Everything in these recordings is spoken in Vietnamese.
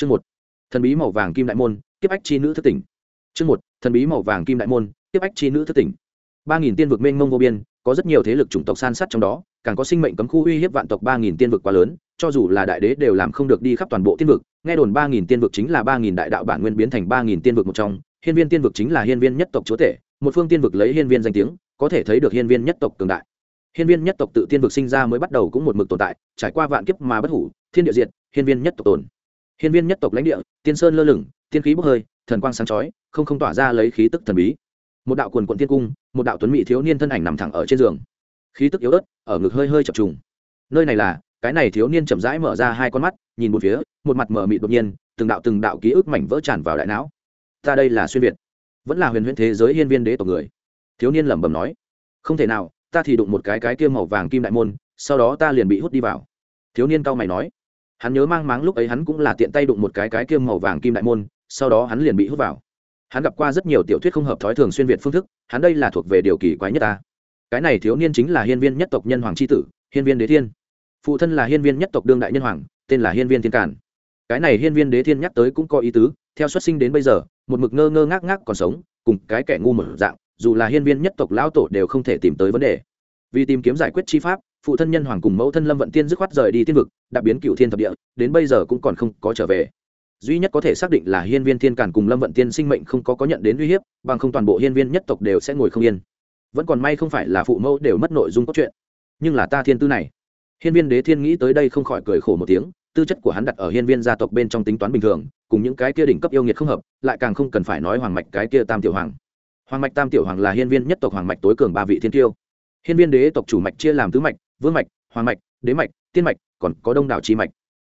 chương một, thần bí màu vàng kim đại môn tiếp ách chi nữ thất tỉnh. Chương một, thần bí màu vàng kim đại môn tiếp ách chi nữ thất tỉnh. Ba nghìn tiên vực mênh mông vô biên, có rất nhiều thế lực chủng tộc san sát trong đó, càng có sinh mệnh cấm khu uy hiếp vạn tộc ba nghìn tiên vực quá lớn, cho dù là đại đế đều làm không được đi khắp toàn bộ tiên vực. Nghe đồn ba nghìn tiên vực chính là ba nghìn đại đạo bản nguyên biến thành ba nghìn tiên vực một trong, hiên viên tiên vực chính là hiên viên nhất tộc chúa tể, một phương tiên vực lấy hiên viên danh tiếng, có thể thấy được hiên viên nhất tộc cường đại. Hiên viên nhất tộc tự tiên vực sinh ra mới bắt đầu cũng một mực tồn tại, trải qua vạn kiếp mà bất hủ, thiên địa diệt, hiên viên nhất tộc tồn hiên viên nhất tộc lãnh địa, tiên sơn lơ lửng, tiên khí bốc hơi, thần quang sáng chói, không không tỏa ra lấy khí tức thần bí. Một đạo quần quần tiên cung, một đạo tuấn mỹ thiếu niên thân ảnh nằm thẳng ở trên giường. Khí tức yếu ớt, ở ngực hơi hơi chập trùng. Nơi này là, cái này thiếu niên chậm rãi mở ra hai con mắt, nhìn một phía, một mặt mở mịt đột nhiên, từng đạo từng đạo ký ức mảnh vỡ tràn vào đại não. Ta đây là xuyên việt, vẫn là huyền huyễn thế giới hiên viên đế tộc người. Thiếu niên lẩm bẩm nói, không thể nào, ta thì đụng một cái cái kia màu vàng kim đại môn, sau đó ta liền bị hút đi vào. Thiếu niên cao mày nói hắn nhớ mang máng lúc ấy hắn cũng là tiện tay đụng một cái cái kim màu vàng kim đại môn, sau đó hắn liền bị hút vào. Hắn gặp qua rất nhiều tiểu thuyết không hợp thói thường xuyên việt phương thức, hắn đây là thuộc về điều kỳ quái nhất ta. Cái này thiếu niên chính là hiên viên nhất tộc nhân hoàng c h i tử, hiên viên đế thiên. Phụ thân là hiên viên nhất tộc đương đại nhân hoàng, tên là hiên viên thiên cản cái này hiên viên đế thiên nhắc tới cũng có ý tứ, theo xuất sinh đến bây giờ, một mực ngơ ngơ ngác ngác còn sống, cùng cái kẻ ngu mở dạng, dù là hiên viên nhất tộc lão tổ đều không thể tìm tới vấn đề. Vì tìm kiếm giải quyết chi pháp phụ thân nhân hoàng cùng mẫu thân lâm vận tiên dứt khoát rời đi tiên vực đặc biến cựu thiên thập địa, đến bây giờ cũng còn không có trở về. Duy nhất có thể xác định là hiên viên thiên cản cùng lâm vận tiên sinh mệnh không có có nhận đến uy hiếp, bằng không toàn bộ hiên viên nhất tộc đều sẽ ngồi không yên. Vẫn còn may không phải là phụ mẫu đều mất nội dung cốt truyện. Nhưng là ta thiên tư này. Hiên viên đế thiên nghĩ tới đây không khỏi cười khổ một tiếng, tư chất của hắn đặt ở hiên viên gia tộc bên trong tính toán bình thường, cùng những cái kia đỉnh cấp yêu nghiệt không hợp, lại càng không cần phải nói hoàng mạch cái kia tam tiểu hoàng. Hoàng mạch tam tiểu hoàng là hiên viên nhất tộc hoàng mạch tối cường ba vị thiên tiêu. Hiên viên đế tộc chủ mạch chia làm tứ mạch vương mạch, hoàng mạch, đế mạch, tiên mạch, còn có đông đảo chi mạch.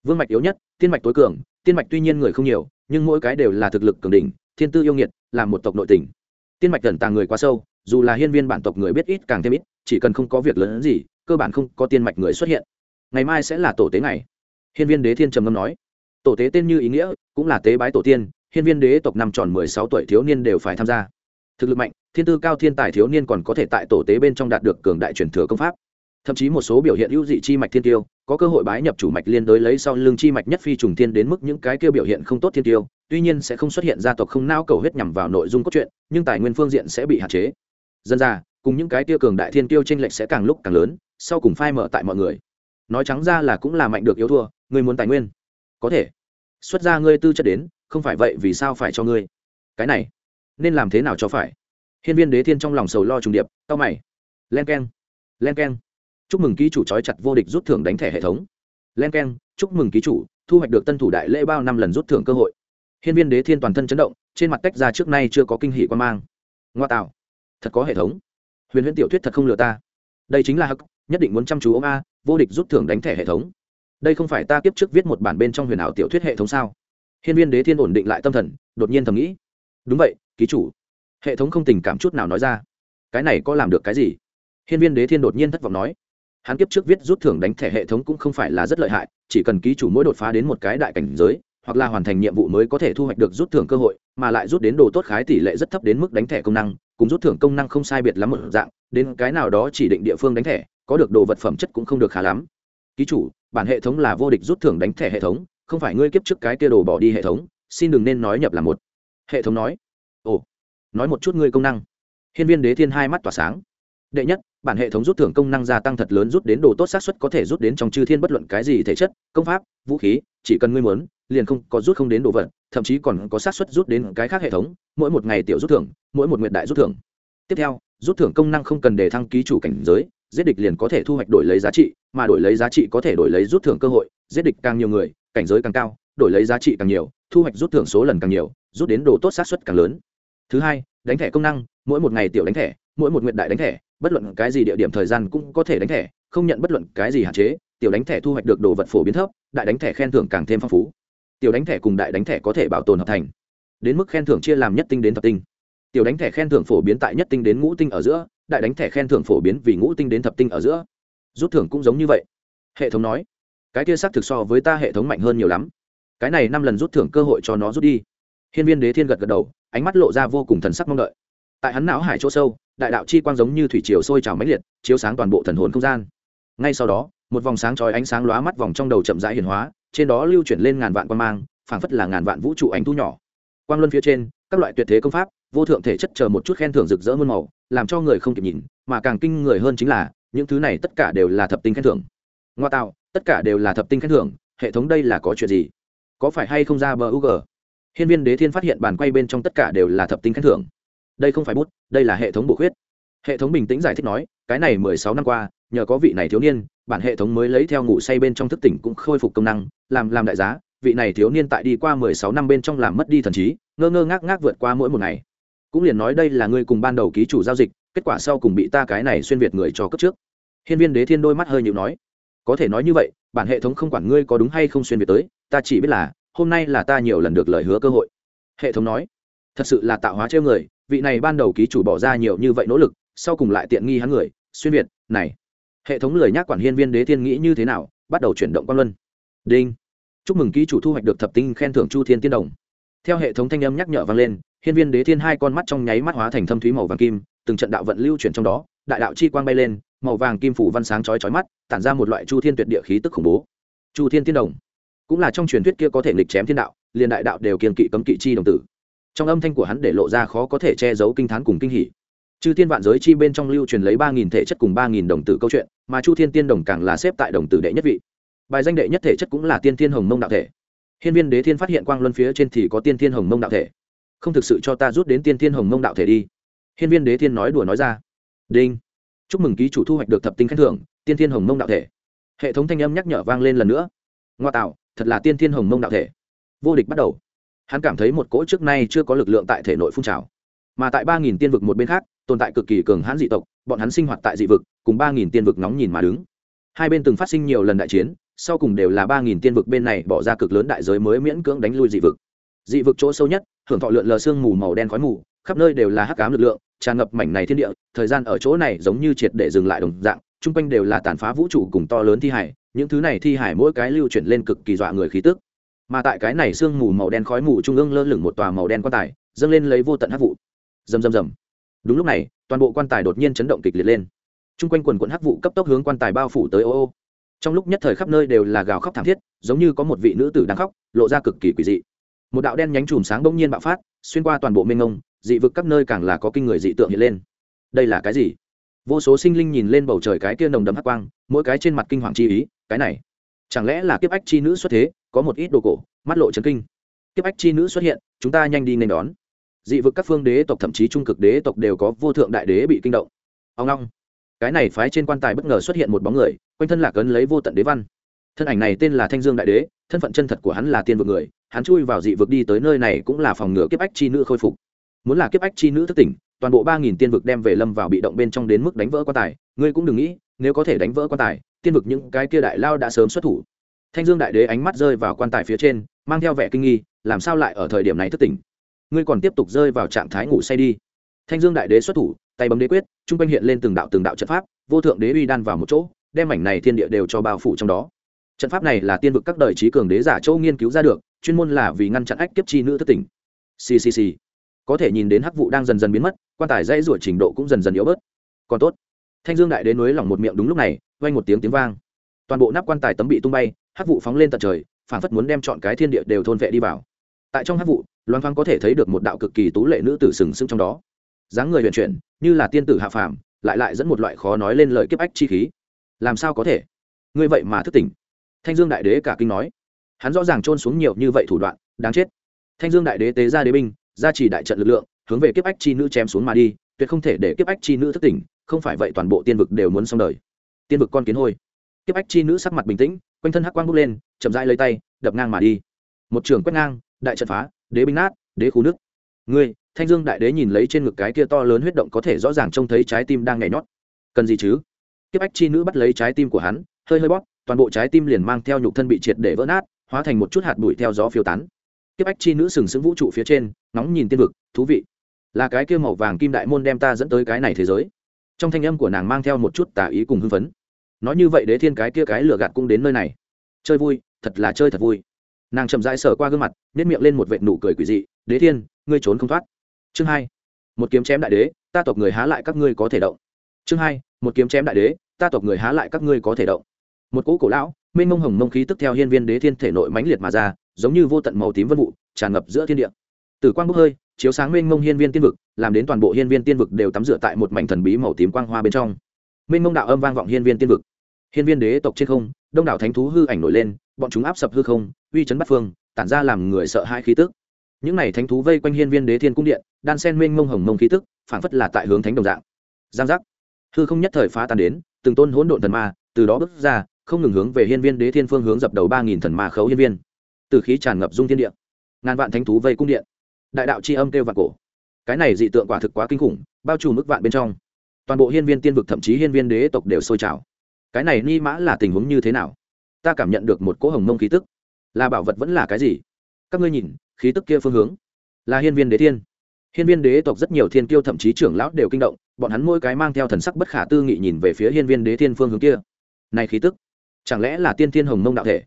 Vương mạch yếu nhất, tiên mạch tối cường. Tiên mạch tuy nhiên người không nhiều, nhưng mỗi cái đều là thực lực cường đỉnh, thiên tư yêu nghiệt, là một tộc nội tình. Tiên mạch tần tàng người quá sâu, dù là hiên viên bản tộc người biết ít càng thêm ít, chỉ cần không có việc lớn gì, cơ bản không có tiên mạch người xuất hiện. Ngày mai sẽ là tổ tế ngày. Hiên viên đế thiên trầm ngâm nói. Tổ tế tên như ý nghĩa, cũng là tế bái tổ tiên, hiên viên đế tộc năm tròn mười sáu tuổi thiếu niên đều phải tham gia. Thực lực mạnh, thiên tư cao thiên tài thiếu niên còn có thể tại tổ tế bên trong đạt được cường đại truyền thừa công pháp thậm chí một số biểu hiện ưu dị chi mạch thiên tiêu, có cơ hội bái nhập chủ mạch liên đối lấy sau lưng chi mạch nhất phi trùng thiên đến mức những cái kia biểu hiện không tốt thiên tiêu, tuy nhiên sẽ không xuất hiện gia tộc không nao cầu hết nhằm vào nội dung cốt truyện, nhưng tài nguyên phương diện sẽ bị hạn chế. Dân ra, cùng những cái tiêu cường đại thiên tiêu tranh lệch sẽ càng lúc càng lớn, sau cùng phai mở tại mọi người. Nói trắng ra là cũng là mạnh được yếu thua ngươi muốn tài nguyên. Có thể. Xuất ra ngươi tư chất đến, không phải vậy vì sao phải cho ngươi? Cái này, nên làm thế nào cho phải? Hiên viên đế thiên trong lòng sầu lo trùng điệp tao mày. Len k e n len k e n chúc mừng ký chủ trói chặt vô địch rút thưởng đánh thẻ hệ thống. Len k e n chúc mừng ký chủ, thu hoạch được tân thủ đại lễ bao năm lần rút thưởng cơ hội. Hiên viên đế thiên toàn thân chấn động, trên mặt tách ra trước nay chưa có kinh hỷ quan mang. Ngoa tạo, thật có hệ thống. Huyền huyễn tiểu thuyết thật không lừa ta. Đây chính là hắc, nhất định muốn chăm chú ông a, vô địch rút thưởng đánh thẻ hệ thống. Đây không phải ta kiếp trước viết một bản bên trong huyền ảo tiểu thuyết hệ thống sao? Hiên viên đế thiên ổn định lại tâm thần, đột nhiên thầm nghĩ. Đúng vậy, ký chủ. Hệ thống không tình cảm chút nào nói ra. Cái này có làm được cái gì? Hiên viên đế thiên đột nhiên thất vọng nói hắn kiếp trước viết rút thưởng đánh thẻ hệ thống cũng không phải là rất lợi hại, chỉ cần ký chủ mỗi đột phá đến một cái đại cảnh giới, hoặc là hoàn thành nhiệm vụ mới có thể thu hoạch được rút thưởng cơ hội, mà lại rút đến đồ tốt khái tỷ lệ rất thấp đến mức đánh thẻ công năng, cùng rút thưởng công năng không sai biệt lắm một dạng, đến cái nào đó chỉ định địa phương đánh thẻ, có được đồ vật phẩm chất cũng không được khá lắm. Ký chủ, bản hệ thống là vô địch rút thưởng đánh thẻ hệ thống, không phải ngươi kiếp trước cái kia đồ bỏ đi hệ thống, xin đừng nên nói nhập là một. Hệ thống nói, ồ, nói một chút ngươi công năng. Hiên viên đế thiên hai mắt tỏa sáng. Đệ nhất bản hệ thống rút thưởng công năng gia tăng thật lớn rút đến đồ tốt xác suất có thể rút đến trong chư thiên bất luận cái gì thể chất, công pháp, vũ khí, chỉ cần ngươi muốn, liền không có rút không đến đồ vật, thậm chí còn có xác suất rút đến cái khác hệ thống, mỗi một ngày tiểu rút thưởng, mỗi một nguyện đại rút thưởng. Tiếp theo, rút thưởng công năng không cần để thăng ký chủ cảnh giới, giết địch liền có thể thu hoạch đổi lấy giá trị, mà đổi lấy giá trị có thể đổi lấy rút thưởng cơ hội, giết địch càng nhiều người, cảnh giới càng cao, đổi lấy giá trị càng nhiều, thu hoạch rút thưởng số lần càng nhiều, rút đến đồ tốt sát suất càng lớn. Thứ hai, đánh thẻ công năng, mỗi một ngày tiểu đánh thẻ, mỗi một nguyện đại đánh thẻ bất luận cái gì địa điểm thời gian cũng có thể đánh thẻ, không nhận bất luận cái gì hạn chế, tiểu đánh thẻ thu hoạch được đồ vật phổ biến thấp, đại đánh thẻ khen thưởng càng thêm phong phú. Tiểu đánh thẻ cùng đại đánh thẻ có thể bảo tồn hợp thành, đến mức khen thưởng chia làm nhất tinh đến thập tinh. Tiểu đánh thẻ khen thưởng phổ biến tại nhất tinh đến ngũ tinh ở giữa, đại đánh thẻ khen thưởng phổ biến vì ngũ tinh đến thập tinh ở giữa. Rút thưởng cũng giống như vậy. Hệ thống nói, cái kia xác thực so với ta hệ thống mạnh hơn nhiều lắm. Cái này năm lần rút thưởng cơ hội cho nó rút đi. Hiên viên đế thiên gật gật đầu, ánh mắt lộ ra vô cùng thần sắc mong đợi. Tại hắn não hải chỗ sâu đại đạo chi quang giống như thủy triều sôi trào mãnh liệt, chiếu sáng toàn bộ thần hồn không gian. Ngay sau đó, một vòng sáng chói ánh sáng lóa mắt vòng trong đầu chậm rãi hiển hóa, trên đó lưu chuyển lên ngàn vạn quan mang, phảng phất là ngàn vạn vũ trụ ánh thu nhỏ. Quang luân phía trên, các loại tuyệt thế công pháp, vô thượng thể chất chờ một chút khen thưởng rực rỡ muôn màu, làm cho người không kịp nhìn, mà càng kinh người hơn chính là, những thứ này tất cả đều là thập tinh khen thưởng. Ngoa tạo, tất cả đều là thập tinh khen thưởng, hệ thống đây là có chuyện gì? Có phải hay không ra bờ u g hiên viên đế thiên phát hiện bàn quay bên trong tất cả đều là thập tinh khen thưởng đây không phải bút, đây là hệ thống bổ khuyết. Hệ thống bình tĩnh giải thích nói, cái này mười sáu năm qua, nhờ có vị này thiếu niên, bản hệ thống mới lấy theo ngủ say bên trong thức tỉnh cũng khôi phục công năng, làm làm đại giá, vị này thiếu niên tại đi qua mười sáu năm bên trong làm mất đi thần trí, ngơ ngơ ngác ngác vượt qua mỗi một ngày. Cũng liền nói đây là ngươi cùng ban đầu ký chủ giao dịch, kết quả sau cùng bị ta cái này xuyên việt người cho cấp trước. Hiên viên đế thiên đôi mắt hơi nhịu nói, có thể nói như vậy, bản hệ thống không quản ngươi có đúng hay không xuyên việt tới, ta chỉ biết là, hôm nay là ta nhiều lần được lời hứa cơ hội. Hệ thống nói, thật sự là tạo hóa treo người vị này ban đầu ký chủ bỏ ra nhiều như vậy nỗ lực, sau cùng lại tiện nghi hắn người, xuyên việt, này. Hệ thống lười nhắc quản hiên viên đế thiên nghĩ như thế nào, bắt đầu chuyển động quan luân. Đinh. Chúc mừng ký chủ thu hoạch được thập tinh khen thưởng chu thiên tiên đồng. Theo hệ thống thanh âm nhắc nhở vang lên, hiên viên đế thiên hai con mắt trong nháy mắt hóa thành thâm thúy màu vàng kim, từng trận đạo vận lưu chuyển trong đó, đại đạo chi quang bay lên, màu vàng kim phủ văn sáng chói chói mắt, tản ra một loại chu thiên tuyệt địa khí tức khủng bố. Chu thiên tiên đồng. Cũng là trong truyền thuyết kia có thể nghịch chém thiên đạo, liền đại đạo đều kiên kỵ cấm kỵ chi đồng tử trong âm thanh của hắn để lộ ra khó có thể che giấu kinh thán cùng kinh hỉ. Chư thiên vạn giới chi bên trong lưu truyền lấy ba nghìn thể chất cùng ba nghìn đồng tử câu chuyện, mà chu thiên tiên đồng càng là xếp tại đồng tử đệ nhất vị. Bài danh đệ nhất thể chất cũng là tiên thiên hồng mông đạo thể. Hiên viên đế thiên phát hiện quang luân phía trên thì có tiên thiên hồng mông đạo thể. Không thực sự cho ta rút đến tiên thiên hồng mông đạo thể đi. Hiên viên đế thiên nói đùa nói ra. Đinh. Chúc mừng ký chủ thu hoạch được thập tinh khen thưởng, tiên thiên hồng mông đạo thể. Hệ thống thanh âm nhắc nhở vang lên lần nữa. Ngoa tạo, thật là tiên thiên hồng mông đạo thể. Vô địch bắt đầu hắn cảm thấy một cỗ trước nay chưa có lực lượng tại thể nội phun trào. Mà tại ba nghìn tiên vực một bên khác, tồn tại cực kỳ cường hãn dị tộc, bọn hắn sinh hoạt tại dị vực, cùng ba nghìn tiên vực nóng nhìn mà đứng. Hai bên từng phát sinh nhiều lần đại chiến, sau cùng đều là ba nghìn tiên vực bên này bỏ ra cực lớn đại giới mới miễn cưỡng đánh lui dị vực. Dị vực chỗ sâu nhất, hưởng thọ lượn lờ sương mù màu đen khói mù, khắp nơi đều là hắc ám lực lượng, tràn ngập mảnh này thiên địa, thời gian ở chỗ này giống như triệt để dừng lại đồng dạng, chung quanh đều là tàn phá vũ trụ cùng to lớn thi hải, những thứ này thi hải mỗi cái lưu chuyển lên cực kỳ dọa người khí tức mà tại cái này sương mù màu đen khói mù trung ương lơ lửng một tòa màu đen quan tài, dâng lên lấy vô tận hắc vụ. Rầm rầm rầm. Đúng lúc này, toàn bộ quan tài đột nhiên chấn động kịch liệt lên. Chung quanh quần quận hắc vụ cấp tốc hướng quan tài bao phủ tới ô ô. Trong lúc nhất thời khắp nơi đều là gào khóc thảm thiết, giống như có một vị nữ tử đang khóc, lộ ra cực kỳ quỷ dị. Một đạo đen nhánh chùm sáng bỗng nhiên bạo phát, xuyên qua toàn bộ mênh ngông dị vực các nơi càng là có kinh người dị tượng hiện lên. Đây là cái gì? Vô số sinh linh nhìn lên bầu trời cái kia nồng đầm hắc quang, mỗi cái trên mặt kinh hoàng chi ý, cái này, chẳng lẽ là kiếp ách chi nữ xuất thế? Có một ít đồ cổ, mắt lộ trấn kinh. Kiếp ách chi nữ xuất hiện, chúng ta nhanh đi nên đón. Dị vực các phương đế tộc thậm chí trung cực đế tộc đều có vô thượng đại đế bị kinh động. Ông long. Cái này phái trên quan tài bất ngờ xuất hiện một bóng người, quanh thân lạc ấn lấy vô tận đế văn. Thân ảnh này tên là thanh dương đại đế, thân phận chân thật của hắn là tiên vực người, hắn chui vào dị vực đi tới nơi này cũng là phòng ngừa kiếp ách chi nữ khôi phục. Muốn là kiếp ách chi nữ thất tỉnh, toàn bộ ba nghìn tiên vực đem về lâm vào bị động bên trong đến mức đánh vỡ quan tài, ngươi cũng đừng nghĩ, nếu có thể đánh vỡ quan tài, tiên vực những cái kia đại lao đã sớm xuất thủ thanh dương đại đế ánh mắt rơi vào quan tài phía trên, mang theo vẻ kinh nghi, làm sao lại ở thời điểm này thức tỉnh? Ngươi còn tiếp tục rơi vào trạng thái ngủ say đi. Thanh dương đại đế xuất thủ, tay bấm đế quyết t r u n g quanh hiện lên từng đạo từng đạo trận pháp, vô thượng đế uy đan vào một chỗ, đem mảnh này thiên địa đều cho bao phủ trong đó. Trận pháp này là tiên vực các đời trí cường đế giả châu nghiên cứu ra được, chuyên môn là vì ngăn chặn ách kiếp chi nữ thất tỉnh. Ccc có thể nhìn đến hắc vụ đang dần dần biến mất, quan tài dãy ruột trình độ cũng dần dần yếu bớt. Còn tốt. Thanh dương đại đế nối lỏng một miệng đúng lúc này, vang một tiếng tiếng vang. Toàn bộ nắp quan tài tấm bị tung bay hắc vụ phóng lên tận trời phản phất muốn đem chọn cái thiên địa đều thôn vệ đi vào. Tại trong hắc vụ, loan thoáng có thể thấy được một đạo cực kỳ tú lệ nữ tử sừng sững trong đó. Dáng người huyền chuyển, như là tiên tử hạ phàm, lại lại dẫn một loại khó nói lên lời kiếp ách chi khí. Làm sao có thể? Ngươi vậy mà thức tỉnh. Thanh dương đại đế cả kinh nói. Hắn rõ ràng trôn xuống nhiều như vậy thủ đoạn, đáng chết. Thanh dương đại đế tế ra đế binh ra chỉ đại trận lực lượng, hướng về kiếp ách chi nữ chém xuống mà đi, tuyệt không thể để kiếp ách chi nữ thức tỉnh, không phải vậy toàn bộ tiên vực đều muốn xong đời. Tiên vực con kiến hôi. Kiếp ách chi nữ sắc mặt bình tĩnh quanh thân hắc quang bốc lên, chậm rãi lấy tay, đập ngang mà đi. Một trường quét ngang, đại trận phá, đế binh nát, đế khu nước ngươi, thanh dương đại đế nhìn lấy trên ngực cái kia to lớn huyết động có thể rõ ràng trông thấy trái tim đang nhảy nhót. Cần gì chứ? Kiếp ách chi nữ bắt lấy trái tim của hắn, hơi hơi bóp, toàn bộ trái tim liền mang theo nhục thân bị triệt để vỡ nát, hóa thành một chút hạt bụi theo gió phiêu tán. Kiếp ách chi nữ sừng sững vũ trụ phía trên nóng nhìn tiên vực, thú vị. Là cái kia màu vàng kim đại môn đem ta dẫn tới cái này thế giới. Trong thanh âm của nàng mang theo một chút tà ý cùng hưng phấn nói như vậy đế thiên cái kia cái lửa gạt cũng đến nơi này. Chơi vui, thật là chơi thật vui. Nàng chậm rãi sờ qua gương mặt nếp miệng lên một vệt nụ cười quỷ dị, đế thiên, ngươi trốn không thoát. Chương hai, một kiếm chém đại đế, ta tộc người há lại các ngươi có thể động. Chương hai, một kiếm chém đại đế, ta tộc người há lại các ngươi có thể động. Một cỗ cổ lão, mênh mông hồng mông khí tức theo hiên viên đế thiên thể nội mãnh liệt mà ra, giống như vô tận màu tím vân vụ, tràn ngập giữa thiên địa. Tử quang bốc hơi, chiếu sáng mênh mông hiên viên tiên vực, làm đến toàn bộ hiên viên tiên vực đều tắm rửa tại một mảnh thần bí màu tím quang hoa bên trong mênh mông đạo âm vang vọng hiên viên tiên vực. Hiên viên đế tộc trên không, đông đảo thánh thú hư ảnh nổi lên, bọn chúng áp sập hư không, uy chấn bắt phương, tản ra làm người sợ hai khí tức. Những này thánh thú vây quanh hiên viên đế thiên cung điện, đan sen mênh mông hồng mông khí tức, phảng phất là tại hướng thánh đồng dạng. Giang giác. Hư không nhất thời phá tan đến, từng tôn hỗn độn thần ma từ đó bước ra, không ngừng hướng về hiên viên đế thiên phương hướng dập đầu ba nghìn thần ma khấu hiên viên. Từ khí tràn ngập dung thiên địa. Ngàn vạn thánh thú vây cung điện. Đại đạo c h i âm kêu vạn cổ. Cái này dị tượng quả thực quá kinh khủng, bao trùm mức vạn bên trong toàn bộ hiên viên tiên vực thậm chí hiên viên đế tộc đều sôi trào. Cái này ni mã là tình huống như thế nào? Ta cảm nhận được một cỗ hồng mông khí tức. Là bảo vật vẫn là cái gì? Các ngươi nhìn, khí tức kia phương hướng. Là hiên viên đế thiên. Hiên viên đế tộc rất nhiều thiên kiêu thậm chí trưởng lão đều kinh động, bọn hắn mỗi cái mang theo thần sắc bất khả tư nghị nhìn về phía hiên viên đế thiên phương hướng kia. Này khí tức, chẳng lẽ là tiên thiên hồng mông đạo thể?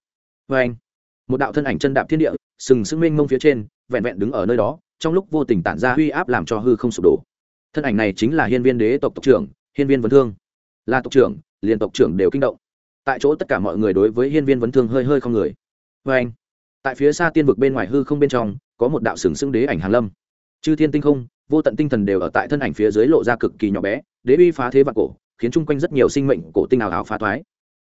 Vê anh, một đạo thân ảnh chân đạp thiên địa, sừng sững mênh mông phía trên, vẹn vẹn đứng ở nơi đó, trong lúc vô tình tản ra uy áp làm cho hư không sụp đổ thân ảnh này chính là hiên viên đế tộc tộc trưởng, hiên viên vấn thương. Là tộc trưởng, liền tộc trưởng đều kinh động. Tại chỗ tất cả mọi người đối với hiên viên vấn thương hơi hơi không người. Vê anh, tại phía xa tiên vực bên ngoài hư không bên trong, có một đạo sừng sững đế ảnh hàn lâm. Chư thiên tinh không, vô tận tinh thần đều ở tại thân ảnh phía dưới lộ ra cực kỳ nhỏ bé, đế uy phá thế vạn cổ, khiến chung quanh rất nhiều sinh mệnh cổ tinh ảo ảo phá thoái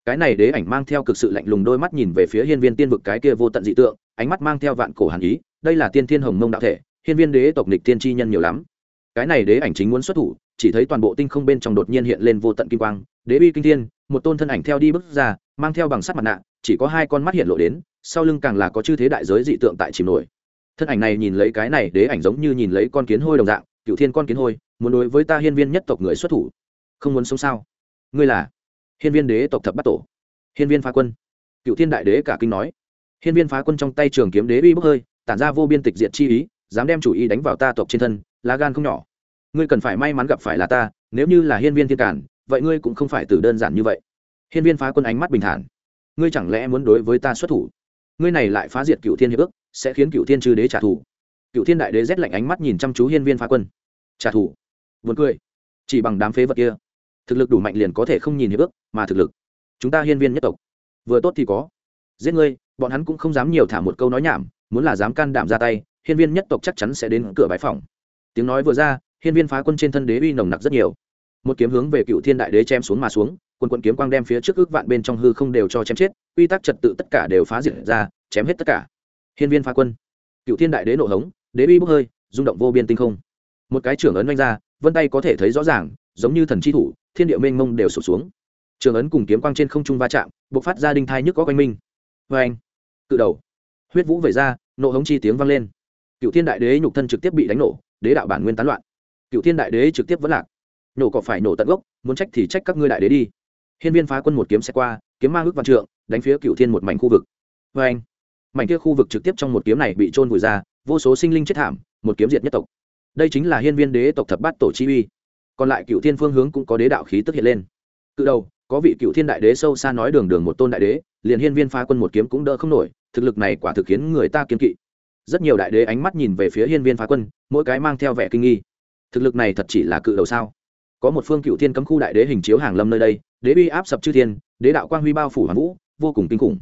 cái này đế ảnh mang theo cực sự lạnh lùng đôi mắt nhìn về phía hiên viên tiên vực cái kia vô tận dị tượng, ánh mắt mang theo vạn cổ hàn ý, đây là tiên thiên hồng mông đạo thể, hiên viên đế tộc nịch tiên tri nhân nhiều lắm cái này đế ảnh chính muốn xuất thủ, chỉ thấy toàn bộ tinh không bên trong đột nhiên hiện lên vô tận kim quang, đế uy kinh thiên, một tôn thân ảnh theo đi bước ra, mang theo bằng sắt mặt nạ, chỉ có hai con mắt hiện lộ đến, sau lưng càng là có chư thế đại giới dị tượng tại chìm nổi. Thân ảnh này nhìn lấy cái này đế ảnh giống như nhìn lấy con kiến hôi đồng dạng, cựu thiên con kiến hôi, muốn đối với ta hiên viên nhất tộc người xuất thủ. Không muốn sống sao? Ngươi là hiên viên đế tộc thập bắt tổ, hiên viên phá quân. Cựu thiên đại đế cả kinh nói. Hiên viên phá quân trong tay trường kiếm đế uy bốc hơi, tản ra vô biên tịch diệt chi ý, dám đem chủ ý đánh vào ta tộc trên thân lá gan không nhỏ. Ngươi cần phải may mắn gặp phải là ta, nếu như là hiên viên thiên cản vậy ngươi cũng không phải từ đơn giản như vậy. Hiên viên phá quân ánh mắt bình thản. Ngươi chẳng lẽ muốn đối với ta xuất thủ? Ngươi này lại phá diệt cựu thiên hiệp ước, sẽ khiến cựu thiên chư đế trả thù. Cựu thiên đại đế rét lạnh ánh mắt nhìn chăm chú hiên viên phá quân. Trả thù? Vượt cười. Chỉ bằng đám phế vật kia. Thực lực đủ mạnh liền có thể không nhìn hiệp ước, mà thực lực. Chúng ta hiên viên nhất tộc. Vừa tốt thì có. Giết ngươi, bọn hắn cũng không dám nhiều thả một câu nói nhảm, muốn là dám can đảm ra tay, hiên viên nhất tộc chắc chắn sẽ đến cửa bãi phòng tiếng nói vừa ra, hiên viên phá quân trên thân đế uy nồng nặc rất nhiều. Một kiếm hướng về cựu thiên đại đế chém xuống mà xuống, quân quận kiếm quang đem phía trước ước vạn bên trong hư không đều cho chém chết, quy tắc trật tự tất cả đều phá diệt ra, chém hết tất cả. Hiên viên phá quân. Cựu thiên đại đế nộ hống, đế uy bốc hơi, rung động vô biên tinh không. Một cái trưởng ấn vanh ra, vân tay có thể thấy rõ ràng, giống như thần chi thủ, thiên địa mênh mông đều sụp xuống. Trường ấn cùng kiếm quang trên không trung va chạm b ộ c phát ra đinh thai nhức có quanh minh vê anh, cự đầu. Huyết vũ vẩy ra, nộ hống chi tiếng vang lên. Cựu thiên đại đế nhục thân trực tiếp bị đánh nổ đế đạo bản nguyên tán loạn. Cựu thiên đại đế trực tiếp vẫn lạc. Nổ cỏ phải nổ tận gốc, muốn trách thì trách các ngươi đại đế đi. Hiên viên phá quân một kiếm xe qua, kiếm mang ước văn trượng, đánh phía cựu thiên một mảnh khu vực. Vê anh, mảnh kia khu vực trực tiếp trong một kiếm này bị trôn vùi ra, vô số sinh linh chết thảm, một kiếm diệt nhất tộc. Đây chính là hiên viên đế tộc thập bát tổ chi uy. Còn lại cựu thiên phương hướng cũng có đế đạo khí tức hiện lên. Cự đầu, có vị cựu thiên đại đế sâu xa nói đường đường một tôn đại đế, liền hiên viên phá quân một kiếm cũng đỡ không nổi, thực lực này quả thực khiến người ta kiên kỵ rất nhiều đại đế ánh mắt nhìn về phía hiên viên phá quân, mỗi cái mang theo vẻ kinh nghi. Thực lực này thật chỉ là cự đầu sao? Có một phương cựu thiên cấm khu đại đế hình chiếu hàng lâm nơi đây, đế bi áp sập chư thiên, đế đạo quang huy bao phủ hoàng vũ, vô cùng kinh khủng.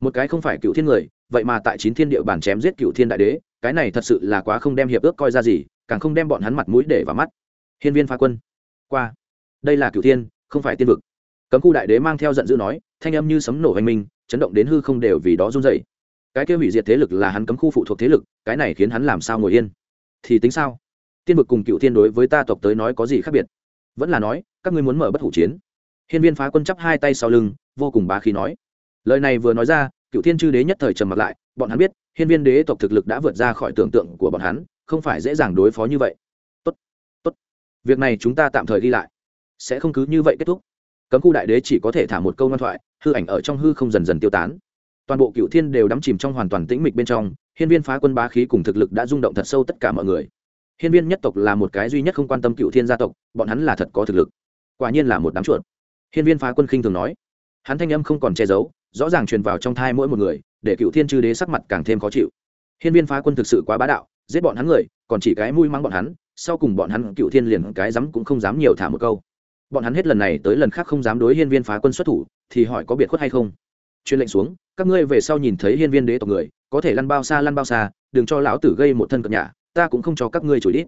Một cái không phải cựu thiên người, vậy mà tại chín thiên địa bản chém giết cựu thiên đại đế, cái này thật sự là quá không đem hiệp ước coi ra gì, càng không đem bọn hắn mặt mũi để vào mắt. Hiên viên phá quân, qua. Đây là cựu thiên, không phải tiên vực. Cấm khu đại đế mang theo giận dữ nói, thanh âm như sấm nổ hoành minh, chấn động đến hư không đều vì đó run dậy cái kia hủy diệt thế lực là hắn cấm khu phụ thuộc thế lực, cái này khiến hắn làm sao ngồi yên? Thì tính sao? Tiên vực cùng cựu thiên đối với ta tộc tới nói có gì khác biệt? Vẫn là nói, các ngươi muốn mở bất hủ chiến. Hiên viên phá quân chắp hai tay sau lưng, vô cùng bá khí nói. Lời này vừa nói ra, cựu thiên chư đế nhất thời trầm mặt lại, bọn hắn biết, hiên viên đế tộc thực lực đã vượt ra khỏi tưởng tượng của bọn hắn, không phải dễ dàng đối phó như vậy. Tốt tốt. Việc này chúng ta tạm thời đi lại. Sẽ không cứ như vậy kết thúc. Cấm khu đại đế chỉ có thể thả một câu ngoan thoại, hư ảnh ở trong hư không dần dần tiêu tán toàn bộ cựu thiên đều đắm chìm trong hoàn toàn tĩnh mịch bên trong, hiên viên phá quân bá khí cùng thực lực đã rung động thật sâu tất cả mọi người. Hiên viên nhất tộc là một cái duy nhất không quan tâm cựu thiên gia tộc, bọn hắn là thật có thực lực. Quả nhiên là một đám chuột. Hiên viên phá quân khinh thường nói. Hắn thanh âm không còn che giấu, rõ ràng truyền vào trong thai mỗi một người, để cựu thiên chư đế sắc mặt càng thêm khó chịu. Hiên viên phá quân thực sự quá bá đạo, giết bọn hắn người, còn chỉ cái mũi mắng bọn hắn, sau cùng bọn hắn cựu thiên liền cái dám cũng không dám nhiều thả một câu. Bọn hắn hết lần này tới lần khác không dám đối hiên viên phá quân xuất thủ, thì hỏi có biệt khuất hay không? Chuyên lệnh xuống các ngươi về sau nhìn thấy hiên viên đế tộc người, có thể lăn bao xa, lăn bao xa, đừng cho lão tử gây một thân cập nhà ta cũng không cho các ngươi chửi đít.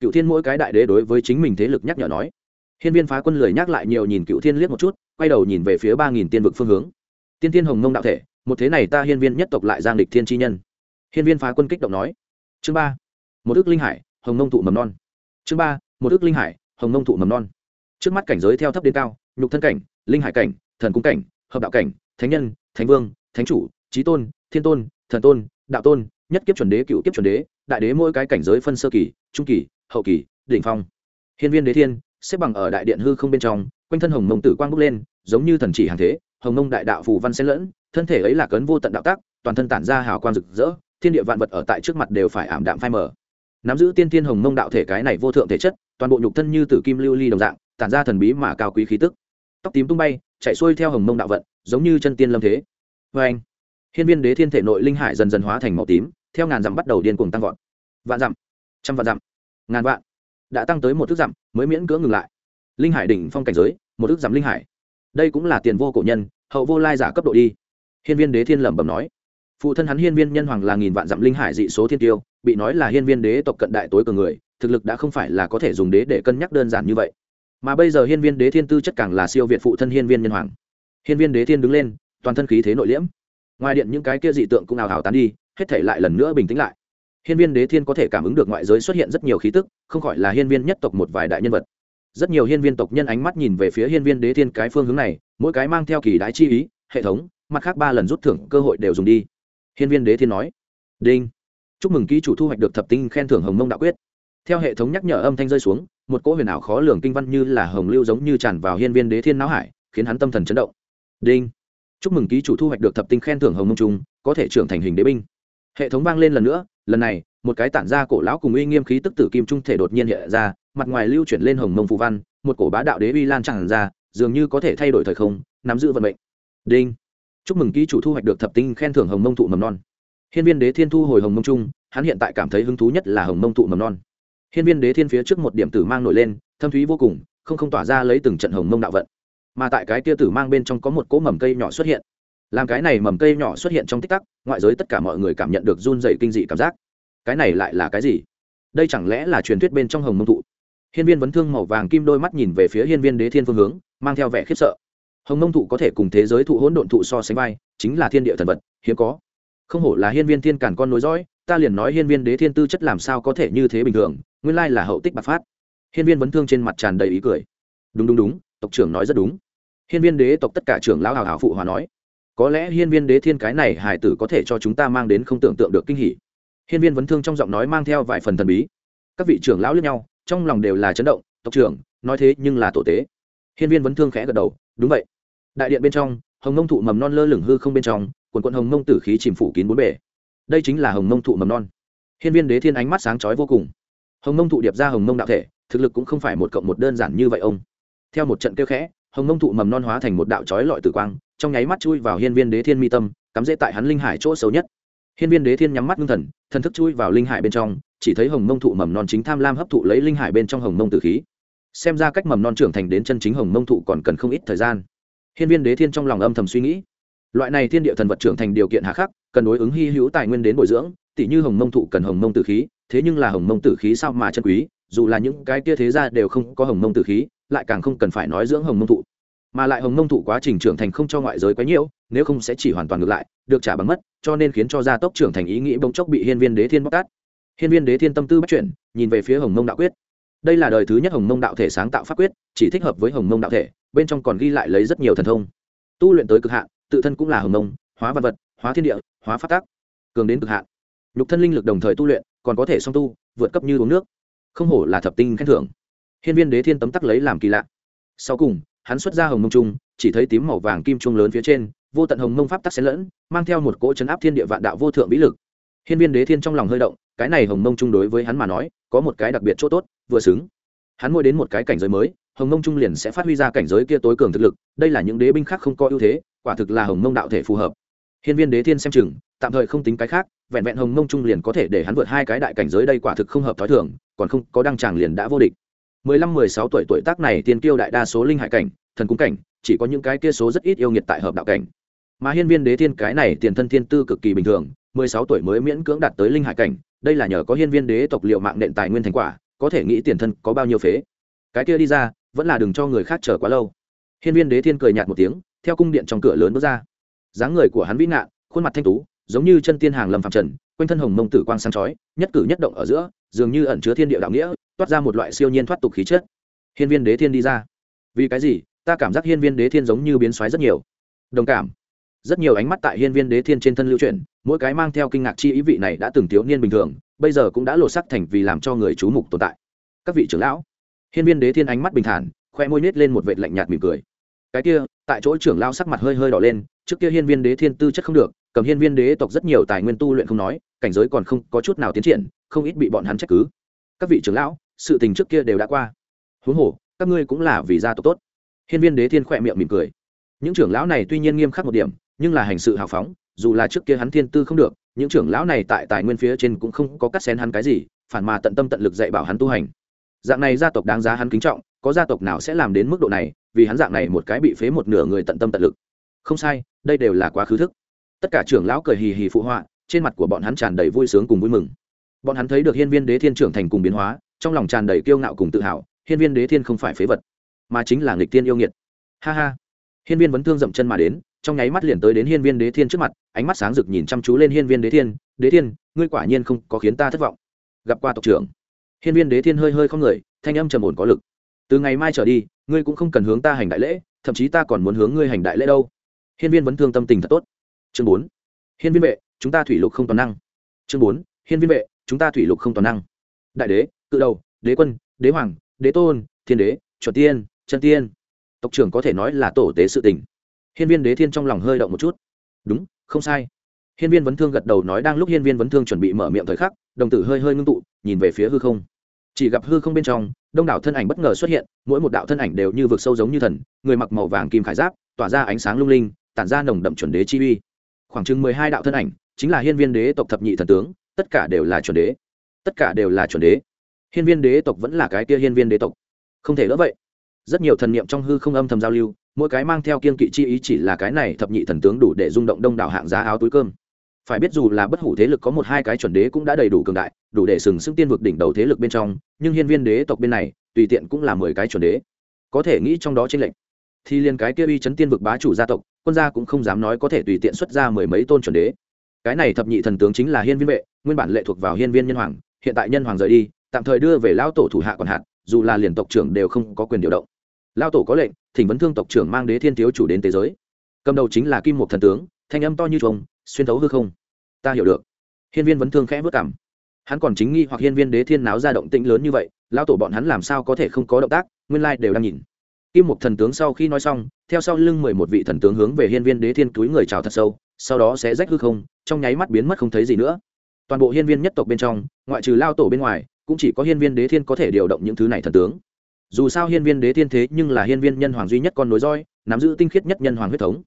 Cựu thiên mỗi cái đại đế đối với chính mình thế lực nhắc nhở nói. Hiên viên phá quân lười nhắc lại nhiều nhìn cựu thiên liếc một chút, quay đầu nhìn về phía ba nghìn tiên vực phương hướng. Tiên tiên hồng mông đạo thể, một thế này ta hiên viên nhất tộc lại giang địch thiên chi nhân. Hiên viên phá quân kích động nói. Chương ba, một ước linh hải, hồng mông thụ mầm non. Chương ba, một ước linh hải, hồng mông thụ mầm non. Trước mắt cảnh giới theo thấp đến cao, nhục thân cảnh, linh hải cảnh, thần cung cảnh, hợp đạo cảnh, thánh nhân, thánh vương thánh chủ trí tôn, thiên tôn, thần tôn, đạo tôn, nhất kiếp chuẩn đế, cựu kiếp chuẩn đế, đại đế mỗi cái cảnh giới phân sơ kỳ, trung kỳ, hậu kỳ, đỉnh phong. Hiên viên đế thiên, xếp bằng ở đại điện hư không bên trong, quanh thân hồng mông tử quang bốc lên, giống như thần chỉ hàng thế, hồng mông đại đạo phù văn xen lẫn, thân thể ấy là cấn vô tận đạo tác, toàn thân tản ra hào quang rực rỡ, thiên địa vạn vật ở tại trước mặt đều phải ảm đạm phai mờ. Nắm giữ tiên tiên hồng mông đạo thể cái này vô thượng thể chất, toàn bộ nhục thân như tử kim lưu ly đồng dạng, tản ra thần bí mà cao quý khí tức. Tóc tím tung bay, chạy xuôi theo hồng mông đạo vận, giống như chân tiên lâm thế vê anh, hiên viên đế thiên thể nội linh hải dần dần hóa thành màu tím, theo ngàn dặm bắt đầu điên cuồng tăng vọt. Vạn dặm, trăm vạn dặm, ngàn vạn, đã tăng tới một thước dặm, mới miễn cưỡng ngừng lại. Linh hải đỉnh phong cảnh giới, một thước dặm linh hải. Đây cũng là tiền vô cổ nhân, hậu vô lai giả cấp độ đi. Hiên viên đế thiên lẩm bẩm nói. Phụ thân hắn hiên viên nhân hoàng là nghìn vạn dặm linh hải dị số thiên tiêu, bị nói là hiên viên đế tộc cận đại tối cường người, thực lực đã không phải là có thể dùng đế để cân nhắc đơn giản như vậy. Mà bây giờ hiên viên đế thiên tư chất càng là siêu việt phụ thân hiên viên nhân hoàng. Hiên viên đế thiên đứng lên toàn thân khí thế nội liễm. Ngoài điện những cái kia dị tượng cũng ào ào tán đi, hết thể lại lần nữa bình tĩnh lại. Hiên viên đế thiên có thể cảm ứng được ngoại giới xuất hiện rất nhiều khí tức, không khỏi là hiên viên nhất tộc một vài đại nhân vật. Rất nhiều hiên viên tộc nhân ánh mắt nhìn về phía hiên viên đế thiên cái phương hướng này, mỗi cái mang theo kỳ đái chi ý, hệ thống, mặt khác ba lần rút thưởng cơ hội đều dùng đi. Hiên viên đế thiên nói, đinh, chúc mừng ký chủ thu hoạch được thập tinh khen thưởng hồng mông đạo quyết. Theo hệ thống nhắc nhở âm thanh rơi xuống, một cỗ huyền ảo khó lường kinh văn như là hồng lưu giống như tràn vào hiên viên đế thiên não hải, khiến hắn tâm thần chấn động. Đinh chúc mừng ký chủ thu hoạch được thập tinh khen thưởng hồng mông trung, có thể trưởng thành hình đế binh. Hệ thống vang lên lần nữa, lần này, một cái tản ra cổ lão cùng uy nghiêm khí tức tử kim trung thể đột nhiên hiện ra, mặt ngoài lưu chuyển lên hồng mông phù văn, một cổ bá đạo đế uy lan tràn ra, dường như có thể thay đổi thời không, nắm giữ vận mệnh. Đinh. Chúc mừng ký chủ thu hoạch được thập tinh khen thưởng hồng mông thụ mầm non. Hiên viên đế thiên thu hồi hồng mông trung, hắn hiện tại cảm thấy hứng thú nhất là hồng mông thụ mầm non. Hiên viên đế thiên phía trước một điểm tử mang nổi lên, thâm thúy vô cùng, không không tỏa ra lấy từng trận hồng mông đạo vận mà tại cái kia tử mang bên trong có một cỗ mầm cây nhỏ xuất hiện. Làm cái này mầm cây nhỏ xuất hiện trong tích tắc, ngoại giới tất cả mọi người cảm nhận được run dày kinh dị cảm giác. Cái này lại là cái gì? Đây chẳng lẽ là truyền thuyết bên trong hồng mông thụ? Hiên viên vấn thương màu vàng kim đôi mắt nhìn về phía hiên viên đế thiên phương hướng, mang theo vẻ khiếp sợ. Hồng mông thụ có thể cùng thế giới thụ hỗn độn thụ so sánh vai, chính là thiên địa thần vật, hiếm có. Không hổ là hiên viên thiên cản con nối dõi, ta liền nói hiên viên đế thiên tư chất làm sao có thể như thế bình thường, nguyên lai là hậu tích bạc phát. Hiên viên vấn thương trên mặt tràn đầy ý cười. Đúng đúng đúng, tộc trưởng nói rất đúng hiên viên đế tộc tất cả trưởng lão hào hào phụ hòa nói, có lẽ hiên viên đế thiên cái này hải tử có thể cho chúng ta mang đến không tưởng tượng được kinh hỉ. Hiên viên vấn thương trong giọng nói mang theo vài phần thần bí. Các vị trưởng lão lẫn nhau, trong lòng đều là chấn động, tộc trưởng, nói thế nhưng là tổ tế. Hiên viên vấn thương khẽ gật đầu, đúng vậy. Đại điện bên trong, hồng mông thụ mầm non lơ lửng hư không bên trong, quần quận hồng mông tử khí chìm phủ kín bốn bể đây chính là hồng mông thụ mầm non. Hiên viên đế thiên ánh mắt sáng chói vô cùng. Hồng mông thụ điệp ra hồng mông đạo thể, thực lực cũng không phải một cộng một đơn giản như vậy ông. Theo một trận kêu khẽ hồng mông thụ mầm non hóa thành một đạo chói lọi tử quang, trong nháy mắt chui vào hiên viên đế thiên mi tâm, cắm rễ tại hắn linh hải chỗ xấu nhất. Hiên viên đế thiên nhắm mắt ngưng thần thần thức chui vào linh hải bên trong, chỉ thấy hồng mông thụ mầm non chính tham lam hấp thụ lấy linh hải bên trong hồng mông tử khí. Xem ra cách mầm non trưởng thành đến chân chính hồng mông thụ còn cần không ít thời gian. Hiên viên đế thiên trong lòng âm thầm suy nghĩ. Loại này thiên địa thần vật trưởng thành điều kiện hạ khắc, cần đối ứng hy hữu tài nguyên đến bồi dưỡng tỷ như hồng mông thụ cần hồng mông tử khí, thế nhưng là hồng mông tử khí sao mà chân quý? Dù là những cái kia thế ra đều không có hồng mông tử khí, lại càng không cần phải nói dưỡng hồng mông thụ. Mà lại hồng mông thụ quá trình trưởng thành không cho ngoại giới quá nhiều nếu không sẽ chỉ hoàn toàn ngược lại, được trả bằng mất, cho nên khiến cho gia tốc trưởng thành ý nghĩ bỗng chốc bị hiên viên đế thiên bóc tát. Hiên viên đế thiên tâm tư bắt chuyển, nhìn về phía hồng mông đạo quyết. Đây là đời thứ nhất hồng mông đạo thể sáng tạo pháp quyết, chỉ thích hợp với hồng mông đạo thể, bên trong còn ghi lại lấy rất nhiều thần thông. Tu luyện tới cực hạn, tự thân cũng là hồng mông, hóa văn vật, hóa thiên địa, hóa phát tác cường đến cực hạn. Nhục thân linh lực đồng thời tu luyện, còn có thể song tu, vượt cấp như uống nước không hổ là thập tinh khen thưởng. Hiên viên đế thiên tấm tắc lấy làm kỳ lạ. Sau cùng, hắn xuất ra hồng mông trung, chỉ thấy tím màu vàng kim trung lớn phía trên, vô tận hồng mông pháp tắc xen lẫn, mang theo một cỗ chấn áp thiên địa vạn đạo vô thượng vĩ lực. Hiên viên đế thiên trong lòng hơi động, cái này hồng mông trung đối với hắn mà nói, có một cái đặc biệt chỗ tốt, vừa xứng. Hắn ngồi đến một cái cảnh giới mới, hồng mông trung liền sẽ phát huy ra cảnh giới kia tối cường thực lực, đây là những đế binh khác không có ưu thế, quả thực là hồng mông đạo thể phù hợp. Hiên viên đế thiên xem chừng, tạm thời không tính cái khác, vẹn vẹn hồng mông trung liền có thể để hắn vượt hai cái đại cảnh giới đây quả thực không hợp thói thường còn không có đăng tràng liền đã vô địch. mười lăm, mười sáu tuổi tuổi tác này tiên kiêu đại đa số linh hải cảnh, thần cung cảnh, chỉ có những cái kia số rất ít yêu nghiệt tại hợp đạo cảnh. Mà hiên viên đế thiên cái này tiền thân thiên tư cực kỳ bình thường, mười sáu tuổi mới miễn cưỡng đạt tới linh hải cảnh, đây là nhờ có hiên viên đế tộc liệu mạng nện tài nguyên thành quả, có thể nghĩ tiền thân có bao nhiêu phế. Cái kia đi ra, vẫn là đừng cho người khác chờ quá lâu. Hiên viên đế thiên cười nhạt một tiếng, theo cung điện trong cửa lớn bước ra. Dáng người của hắn vĩ ngạn khuôn mặt thanh tú, giống như chân tiên hàng lâm phạm trần quanh thân hồng mông tử quang sáng chói, nhất cử nhất động ở giữa, dường như ẩn chứa thiên địa đạo nghĩa, toát ra một loại siêu nhiên thoát tục khí chất. Hiên viên đế thiên đi ra. Vì cái gì? Ta cảm giác hiên viên đế thiên giống như biến xoáy rất nhiều. Đồng cảm. Rất nhiều ánh mắt tại hiên viên đế thiên trên thân lưu chuyển, mỗi cái mang theo kinh ngạc chi ý vị này đã từng thiếu niên bình thường, bây giờ cũng đã lột sắc thành vì làm cho người chú mục tồn tại. Các vị trưởng lão. Hiên viên đế thiên ánh mắt bình thản, khoe môi nết lên một vệt lạnh nhạt mỉm cười. Cái kia, tại chỗ trưởng lão sắc mặt hơi hơi đỏ lên, trước kia hiên viên đế thiên tư chất không được cầm hiên viên đế tộc rất nhiều tài nguyên tu luyện không nói, cảnh giới còn không có chút nào tiến triển, không ít bị bọn hắn trách cứ. Các vị trưởng lão, sự tình trước kia đều đã qua. Huống hồ, các ngươi cũng là vì gia tộc tốt. Hiên viên đế thiên khỏe miệng mỉm cười. Những trưởng lão này tuy nhiên nghiêm khắc một điểm, nhưng là hành sự hào phóng, dù là trước kia hắn thiên tư không được, những trưởng lão này tại tài nguyên phía trên cũng không có cắt xén hắn cái gì, phản mà tận tâm tận lực dạy bảo hắn tu hành. Dạng này gia tộc đáng giá hắn kính trọng, có gia tộc nào sẽ làm đến mức độ này, vì hắn dạng này một cái bị phế một nửa người tận tâm tận lực. Không sai, đây đều là quá khứ thức tất cả trưởng lão cười hì hì phụ họa, trên mặt của bọn hắn tràn đầy vui sướng cùng vui mừng. Bọn hắn thấy được hiên viên đế thiên trưởng thành cùng biến hóa, trong lòng tràn đầy kiêu ngạo cùng tự hào, hiên viên đế thiên không phải phế vật, mà chính là nghịch tiên yêu nghiệt. Ha ha. Hiên viên vấn thương dậm chân mà đến, trong nháy mắt liền tới đến hiên viên đế thiên trước mặt, ánh mắt sáng rực nhìn chăm chú lên hiên viên đế thiên đế thiên, ngươi quả nhiên không có khiến ta thất vọng. Gặp qua tộc trưởng, hiên viên đế thiên hơi hơi không người, thanh âm trầm ổn có lực. Từ ngày mai trở đi, ngươi cũng không cần hướng ta hành đại lễ, thậm chí ta còn muốn hướng ngươi hành đại lễ đâu. Hiên viên vấn thương tâm tình thật tốt chương bốn. Hiên viên vệ, chúng ta thủy lục không toàn năng. Chương bốn. Hiên viên vệ, chúng ta thủy lục không toàn năng. Đại đế, cự đầu, đế quân, đế hoàng, đế tôn, thiên đế, chuẩn tiên, chân tiên. Tộc trưởng có thể nói là tổ tế sự tình. Hiên viên đế thiên trong lòng hơi động một chút. Đúng, không sai. Hiên viên vấn thương gật đầu nói đang lúc hiên viên vấn thương chuẩn bị mở miệng thời khắc, đồng tử hơi hơi ngưng tụ, nhìn về phía hư không. Chỉ gặp hư không bên trong, đông đảo thân ảnh bất ngờ xuất hiện, mỗi một đạo thân ảnh đều như vực sâu giống như thần, người mặc màu vàng kim khải giáp, tỏa ra ánh sáng lung linh, tản ra nồng đậm chuẩn đế chi uy khoảng chừng mười hai đạo thân ảnh, chính là hiên viên đế tộc thập nhị thần tướng, tất cả đều là chuẩn đế. Tất cả đều là chuẩn đế. Hiên viên đế tộc vẫn là cái kia hiên viên đế tộc. Không thể lỡ vậy. Rất nhiều thần niệm trong hư không âm thầm giao lưu, mỗi cái mang theo kiên kỵ chi ý chỉ là cái này thập nhị thần tướng đủ để rung động đông đảo hạng giá áo túi cơm. Phải biết dù là bất hủ thế lực có một hai cái chuẩn đế cũng đã đầy đủ cường đại, đủ để sừng sững tiên vực đỉnh đầu thế lực bên trong, nhưng hiên viên đế tộc bên này, tùy tiện cũng là mười cái chuẩn đế. Có thể nghĩ trong đó trên lệnh thì liền cái kia uy chấn tiên vực bá chủ gia tộc quân gia cũng không dám nói có thể tùy tiện xuất ra mười mấy tôn chuẩn đế. Cái này thập nhị thần tướng chính là hiên viên vệ, nguyên bản lệ thuộc vào hiên viên nhân hoàng, hiện tại nhân hoàng rời đi, tạm thời đưa về lão tổ thủ hạ còn hạt. dù là liền tộc trưởng đều không có quyền điều động. Lão tổ có lệnh, thỉnh vấn thương tộc trưởng mang đế thiên thiếu chủ đến thế giới. Cầm đầu chính là kim một thần tướng, thanh âm to như trùng xuyên thấu hư không. Ta hiểu được. Hiên viên vấn thương khẽ vất cảm hắn còn chính nghi hoặc hiên viên đế thiên náo ra động tĩnh lớn như vậy, lão tổ bọn hắn làm sao có thể không có động tác, nguyên lai đều đang nhìn kim một thần tướng sau khi nói xong, theo sau lưng mười một vị thần tướng hướng về hiên viên đế thiên túi người chào thật sâu, sau đó sẽ rách hư không, trong nháy mắt biến mất không thấy gì nữa. Toàn bộ hiên viên nhất tộc bên trong, ngoại trừ lao tổ bên ngoài, cũng chỉ có hiên viên đế thiên có thể điều động những thứ này thần tướng. Dù sao hiên viên đế thiên thế nhưng là hiên viên nhân hoàng duy nhất con nối roi, nắm giữ tinh khiết nhất nhân hoàng huyết thống.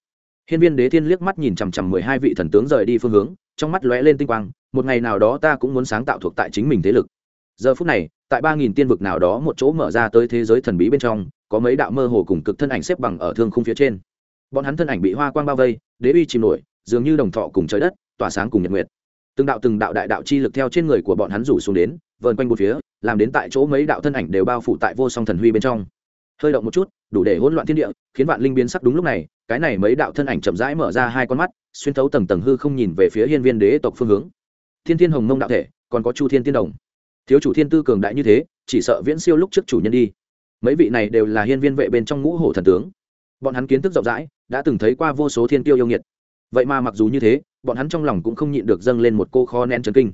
Hiên viên đế thiên liếc mắt nhìn chằm chằm mười hai vị thần tướng rời đi phương hướng, trong mắt lóe lên tinh quang, một ngày nào đó ta cũng muốn sáng tạo thuộc tại chính mình thế lực. Giờ phút này, tại ba nghìn tiên vực nào đó một chỗ mở ra tới thế giới thần bí bên trong có mấy đạo mơ hồ cùng cực thân ảnh xếp bằng ở thương khung phía trên. Bọn hắn thân ảnh bị hoa quang bao vây, đế uy chìm nổi, dường như đồng thọ cùng trời đất, tỏa sáng cùng nhật nguyệt. Từng đạo từng đạo đại đạo chi lực theo trên người của bọn hắn rủ xuống đến, vờn quanh một phía, làm đến tại chỗ mấy đạo thân ảnh đều bao phủ tại vô song thần huy bên trong. Hơi động một chút, đủ để hỗn loạn thiên địa, khiến vạn linh biến sắc đúng lúc này, cái này mấy đạo thân ảnh chậm rãi mở ra hai con mắt, xuyên thấu tầng tầng hư không nhìn về phía hiên viên đế tộc phương hướng. Thiên thiên hồng mông đạo thể, còn có chu thiên tiên đồng. Thiếu chủ thiên tư cường đại như thế, chỉ sợ viễn siêu lúc trước chủ nhân đi mấy vị này đều là hiên viên vệ bên trong ngũ hổ thần tướng. Bọn hắn kiến thức rộng rãi, đã từng thấy qua vô số thiên tiêu yêu nghiệt. Vậy mà mặc dù như thế, bọn hắn trong lòng cũng không nhịn được dâng lên một cô kho nén trấn kinh.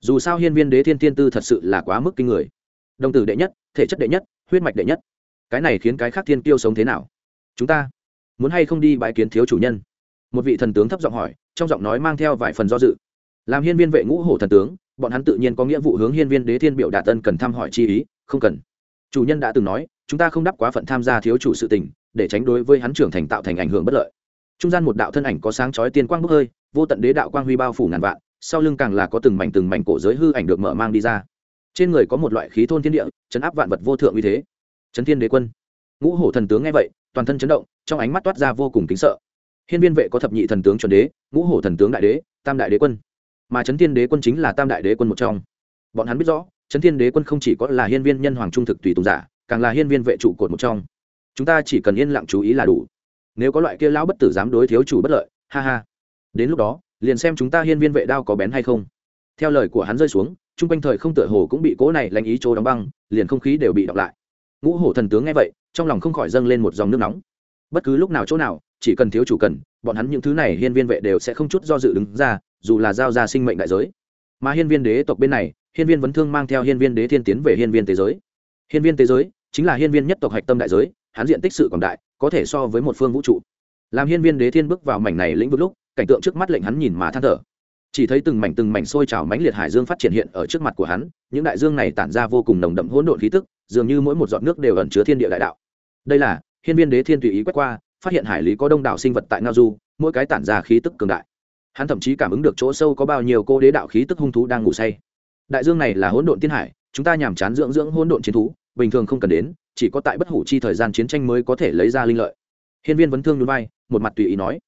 Dù sao hiên viên đế thiên thiên tư thật sự là quá mức kinh người. Đồng tử đệ nhất, thể chất đệ nhất, huyết mạch đệ nhất. Cái này khiến cái khác thiên tiêu sống thế nào? Chúng ta muốn hay không đi bãi kiến thiếu chủ nhân? Một vị thần tướng thấp giọng hỏi, trong giọng nói mang theo vài phần do dự. Làm hiên viên vệ ngũ hổ thần tướng, bọn hắn tự nhiên có nghĩa vụ hướng hiên viên đế thiên biểu đạt tân cần thăm hỏi chi ý, không cần chủ nhân đã từng nói, chúng ta không đắp quá phận tham gia thiếu chủ sự tình, để tránh đối với hắn trưởng thành tạo thành ảnh hưởng bất lợi. Trung gian một đạo thân ảnh có sáng chói tiên quang bốc hơi, vô tận đế đạo quang huy bao phủ ngàn vạn, sau lưng càng là có từng mảnh từng mảnh cổ giới hư ảnh được mở mang đi ra. Trên người có một loại khí thôn thiên địa, chấn áp vạn vật vô thượng như thế. Chấn thiên đế quân. Ngũ hổ thần tướng nghe vậy, toàn thân chấn động, trong ánh mắt toát ra vô cùng kính sợ. Hiên viên vệ có thập nhị thần tướng chuẩn đế, ngũ hổ thần tướng đại đế, tam đại đế quân. Mà Chấn thiên đế quân chính là tam đại đế quân một trong. Bọn hắn biết rõ trấn thiên đế quân không chỉ có là hiên viên nhân hoàng trung thực tùy tùng giả, càng là hiên viên vệ trụ cột một trong. Chúng ta chỉ cần yên lặng chú ý là đủ. Nếu có loại kia lão bất tử dám đối thiếu chủ bất lợi, ha ha. Đến lúc đó, liền xem chúng ta hiên viên vệ đao có bén hay không. Theo lời của hắn rơi xuống, chung quanh thời không tựa hồ cũng bị cố này lanh ý chỗ đóng băng, liền không khí đều bị đọc lại. Ngũ hổ thần tướng nghe vậy, trong lòng không khỏi dâng lên một dòng nước nóng. Bất cứ lúc nào chỗ nào, chỉ cần thiếu chủ cần, bọn hắn những thứ này hiên viên vệ đều sẽ không chút do dự đứng ra, dù là giao ra sinh mệnh đại giới. Mà hiên viên đế tộc bên này hiên viên vấn thương mang theo hiên viên đế thiên tiến về hiên viên thế giới. Hiên viên thế giới chính là hiên viên nhất tộc hạch tâm đại giới, hắn diện tích sự còn đại, có thể so với một phương vũ trụ. Làm hiên viên đế thiên bước vào mảnh này lĩnh vực lúc, cảnh tượng trước mắt lệnh hắn nhìn mà than thở. Chỉ thấy từng mảnh từng mảnh sôi trào mãnh liệt hải dương phát triển hiện ở trước mặt của hắn, những đại dương này tản ra vô cùng nồng đậm hỗn độn khí tức, dường như mỗi một giọt nước đều ẩn chứa thiên địa đại đạo. Đây là, hiên viên đế thiên tùy ý quét qua, phát hiện hải lý có đông đảo sinh vật tại ngao du, mỗi cái tản ra khí tức cường đại. Hắn thậm chí cảm ứng được chỗ sâu có bao nhiêu cô đế đạo khí tức hung thú đang ngủ say đại dương này là hỗn độn tiên hải, chúng ta nhàm chán dưỡng dưỡng hỗn độn chiến thú, bình thường không cần đến, chỉ có tại bất hủ chi thời gian chiến tranh mới có thể lấy ra linh lợi. Hiên viên vấn thương núi vai, một mặt tùy ý nói,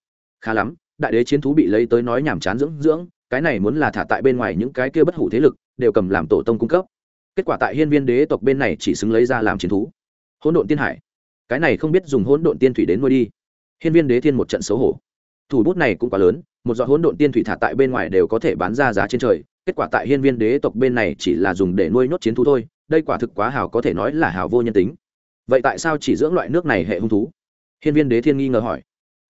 khá lắm, đại đế chiến thú bị lấy tới nói nhàm chán dưỡng dưỡng, cái này muốn là thả tại bên ngoài những cái kia bất hủ thế lực, đều cầm làm tổ tông cung cấp. Kết quả tại hiên viên đế tộc bên này chỉ xứng lấy ra làm chiến thú. Hỗn độn tiên hải? Cái này không biết dùng hỗn độn tiên thủy đến nuôi đi. Hiên viên đế thiên một trận xấu hổ. Thủ bút này cũng quá lớn, một giọt hỗn độn tiên thủy thả tại bên ngoài đều có thể bán ra giá trên trời kết quả tại hiên viên đế tộc bên này chỉ là dùng để nuôi nhốt chiến thú thôi, đây quả thực quá hào có thể nói là hào vô nhân tính. Vậy tại sao chỉ dưỡng loại nước này hệ hung thú? Hiên viên đế thiên nghi ngờ hỏi.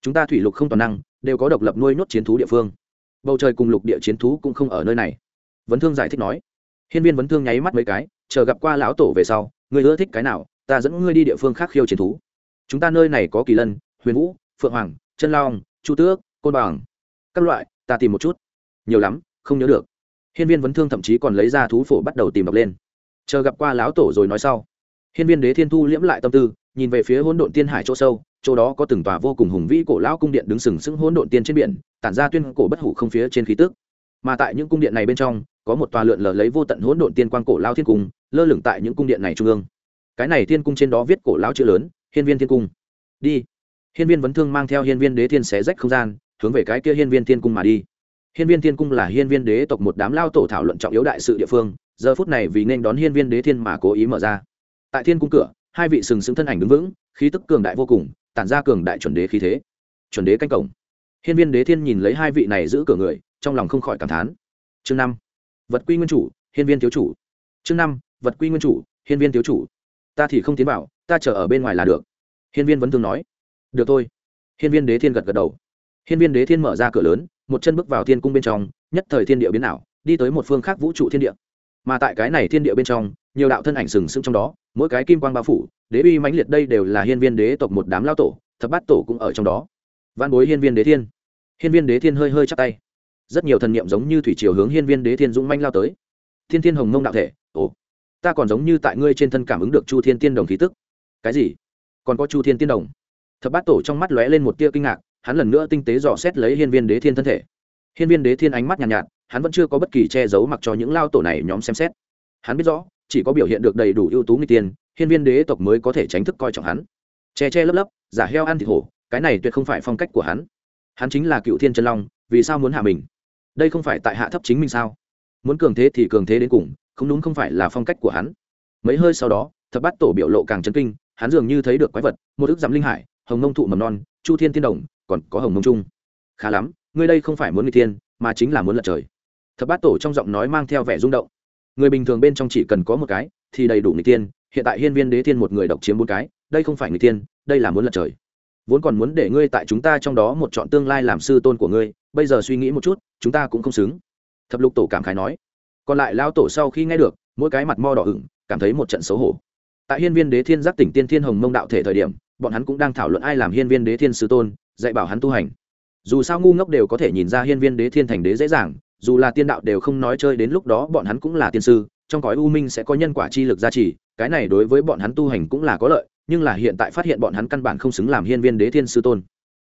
Chúng ta thủy lục không toàn năng, đều có độc lập nuôi nhốt chiến thú địa phương. Bầu trời cùng lục địa chiến thú cũng không ở nơi này. Vấn thương giải thích nói. Hiên viên vấn thương nháy mắt mấy cái, chờ gặp qua lão tổ về sau, người ưa thích cái nào, ta dẫn ngươi đi địa phương khác khiêu chiến thú. Chúng ta nơi này có kỳ lân, huyền vũ, phượng hoàng, chân long, chu tước, côn bằng. Các loại, ta tìm một chút. Nhiều lắm, không nhớ được hiên viên vấn thương thậm chí còn lấy ra thú phổ bắt đầu tìm đọc lên. Chờ gặp qua lão tổ rồi nói sau. Hiên viên đế thiên thu liễm lại tâm tư, nhìn về phía hỗn độn tiên hải chỗ sâu, chỗ đó có từng tòa vô cùng hùng vĩ cổ lão cung điện đứng sừng sững hỗn độn tiên trên biển, tản ra tuyên cổ bất hủ không phía trên khí tức. Mà tại những cung điện này bên trong, có một tòa lượn lờ lấy vô tận hỗn độn tiên quang cổ lao thiên cung, lơ lửng tại những cung điện này trung ương. Cái này thiên cung trên đó viết cổ lão chữ lớn, hiên viên thiên cung. Đi. Hiên viên vấn thương mang theo hiên viên đế thiên xé rách không gian, hướng về cái kia hiên viên thiên cung mà đi hiên viên thiên cung là hiên viên đế tộc một đám lao tổ thảo luận trọng yếu đại sự địa phương, giờ phút này vì nên đón hiên viên đế thiên mà cố ý mở ra. Tại thiên cung cửa, hai vị sừng sững thân ảnh đứng vững, khí tức cường đại vô cùng, tản ra cường đại chuẩn đế khí thế. Chuẩn đế canh cổng. Hiên viên đế thiên nhìn lấy hai vị này giữ cửa người, trong lòng không khỏi cảm thán. Chương năm. Vật quy nguyên chủ, hiên viên thiếu chủ. Chương năm. Vật quy nguyên chủ, hiên viên thiếu chủ. Ta thì không tiến vào, ta chờ ở bên ngoài là được. Hiên viên vẫn thường nói. Được thôi. Hiên viên đế thiên gật gật đầu. Hiên viên đế thiên mở ra cửa lớn một chân bước vào thiên cung bên trong, nhất thời thiên địa biến ảo, đi tới một phương khác vũ trụ thiên địa. Mà tại cái này thiên địa bên trong, nhiều đạo thân ảnh sừng sững trong đó, mỗi cái kim quang bao phủ, đế uy mãnh liệt đây đều là hiên viên đế tộc một đám lao tổ, thập bát tổ cũng ở trong đó. Văn bối hiên viên đế thiên. Hiên viên đế thiên hơi hơi chắp tay. Rất nhiều thần niệm giống như thủy chiều hướng hiên viên đế thiên dũng manh lao tới. Thiên thiên hồng mông đạo thể, ồ, ta còn giống như tại ngươi trên thân cảm ứng được chu thiên tiên đồng khí tức. Cái gì? Còn có chu thiên tiên đồng? Thập bát tổ trong mắt lóe lên một tia kinh ngạc hắn lần nữa tinh tế dò xét lấy hiên viên đế thiên thân thể. Hiên viên đế thiên ánh mắt nhàn nhạt, nhạt hắn vẫn chưa có bất kỳ che giấu mặc cho những lao tổ này nhóm xem xét. Hắn biết rõ chỉ có biểu hiện được đầy đủ ưu tú người tiên hiên viên đế tộc mới có thể tránh thức coi trọng hắn. Che che lấp lấp giả heo ăn thịt hổ cái này tuyệt không phải phong cách của hắn. Hắn chính là cựu thiên chân long vì sao muốn hạ mình? Đây không phải tại hạ thấp chính mình sao? Muốn cường thế thì cường thế đến cùng không đúng không phải là phong cách của hắn. Mấy hơi sau đó thập bát tổ biểu lộ càng chấn kinh hắn dường như thấy được quái vật một ức dặm linh hải hồng nông thụ mầm non chu thiên tiên đồng còn có hồng mông trung. Khá lắm, ngươi đây không phải muốn người thiên, mà chính là muốn lật trời. Thập bát tổ trong giọng nói mang theo vẻ rung động. Người bình thường bên trong chỉ cần có một cái, thì đầy đủ người tiên hiện tại hiên viên đế thiên một người độc chiếm bốn cái, đây không phải người tiên đây là muốn lật trời. Vốn còn muốn để ngươi tại chúng ta trong đó một chọn tương lai làm sư tôn của ngươi, bây giờ suy nghĩ một chút, chúng ta cũng không xứng. Thập lục tổ cảm khái nói. Còn lại lao tổ sau khi nghe được, mỗi cái mặt mo đỏ ửng, cảm thấy một trận xấu hổ. Tại hiên viên đế thiên giác tỉnh tiên thiên hồng mông đạo thể thời điểm, bọn hắn cũng đang thảo luận ai làm hiên viên đế thiên sư tôn dạy bảo hắn tu hành. Dù sao ngu ngốc đều có thể nhìn ra hiên viên đế thiên thành đế dễ dàng, dù là tiên đạo đều không nói chơi đến lúc đó bọn hắn cũng là tiên sư, trong cõi u minh sẽ có nhân quả chi lực gia trì, cái này đối với bọn hắn tu hành cũng là có lợi, nhưng là hiện tại phát hiện bọn hắn căn bản không xứng làm hiên viên đế thiên sư tôn.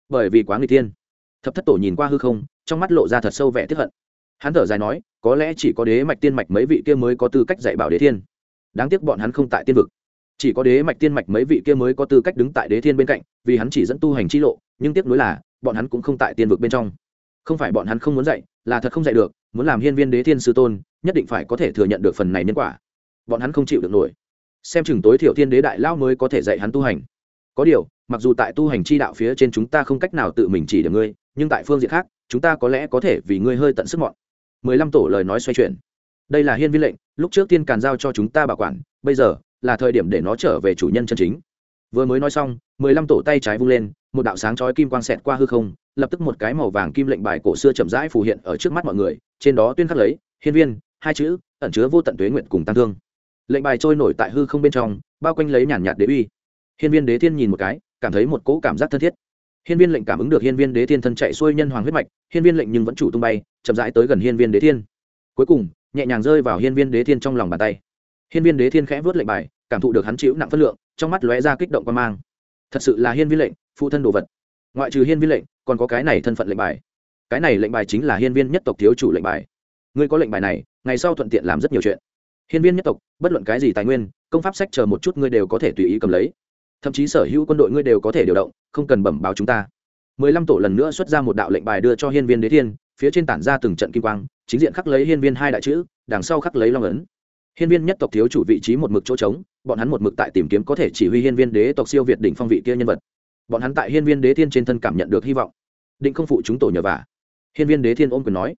Bởi vì quá người tiên thập thất tổ nhìn qua hư không, trong mắt lộ ra thật sâu vẻ tiếp hận. Hắn thở dài nói, có lẽ chỉ có đế mạch tiên mạch mấy vị kia mới có tư cách dạy bảo đế thiên. Đáng tiếc bọn hắn không tại tiên vực chỉ có đế mạch tiên mạch mấy vị kia mới có tư cách đứng tại đế thiên bên cạnh, vì hắn chỉ dẫn tu hành chi lộ, nhưng tiếc nuối là, bọn hắn cũng không tại tiên vực bên trong. Không phải bọn hắn không muốn dạy, là thật không dạy được, muốn làm hiên viên đế thiên sư tôn, nhất định phải có thể thừa nhận được phần này nhân quả. Bọn hắn không chịu được nổi. Xem chừng tối thiểu thiên đế đại lao mới có thể dạy hắn tu hành. Có điều, mặc dù tại tu hành chi đạo phía trên chúng ta không cách nào tự mình chỉ được ngươi, nhưng tại phương diện khác, chúng ta có lẽ có thể vì ngươi hơi tận sức mọn. Mười lăm tổ lời nói xoay chuyển. Đây là hiên viên lệnh, lúc trước tiên càn giao cho chúng ta bảo quản, bây giờ là thời điểm để nó trở về chủ nhân chân chính. Vừa mới nói xong, mười lăm tổ tay trái vung lên, một đạo sáng chói kim quang xẹt qua hư không, lập tức một cái màu vàng kim lệnh bài cổ xưa chậm rãi phù hiện ở trước mắt mọi người, trên đó tuyên khắc lấy, hiên viên, hai chữ, ẩn chứa vô tận tuế nguyện cùng tăng thương. Lệnh bài trôi nổi tại hư không bên trong, bao quanh lấy nhàn nhạt đế uy. Hiên viên đế thiên nhìn một cái, cảm thấy một cỗ cảm giác thân thiết. Hiên viên lệnh cảm ứng được hiên viên đế thiên thân chạy xuôi nhân hoàng huyết mạch, hiên viên lệnh nhưng vẫn chủ tung bay, chậm rãi tới gần hiên viên đế thiên. Cuối cùng, nhẹ nhàng rơi vào hiên viên đế thiên trong lòng bàn tay hiên viên đế thiên khẽ vớt lệnh bài, cảm thụ được hắn chịu nặng phân lượng, trong mắt lóe ra kích động quan mang. Thật sự là hiên viên lệnh, phụ thân đồ vật. Ngoại trừ hiên viên lệnh, còn có cái này thân phận lệnh bài. Cái này lệnh bài chính là hiên viên nhất tộc thiếu chủ lệnh bài. Ngươi có lệnh bài này, ngày sau thuận tiện làm rất nhiều chuyện. Hiên viên nhất tộc, bất luận cái gì tài nguyên, công pháp sách chờ một chút ngươi đều có thể tùy ý cầm lấy. Thậm chí sở hữu quân đội ngươi đều có thể điều động, không cần bẩm báo chúng ta. Mười lăm tổ lần nữa xuất ra một đạo lệnh bài đưa cho hiên viên đế thiên, phía trên tản ra từng trận kim quang, chính diện khắc lấy hiên viên hai đại chữ, đằng sau khắc lấy long ấn hiên viên nhất tộc thiếu chủ vị trí một mực chỗ trống, bọn hắn một mực tại tìm kiếm có thể chỉ huy hiên viên đế tộc siêu việt đỉnh phong vị kia nhân vật. Bọn hắn tại hiên viên đế thiên trên thân cảm nhận được hy vọng. Định không phụ chúng tổ nhờ vả. Hiên viên đế thiên ôm quyền nói.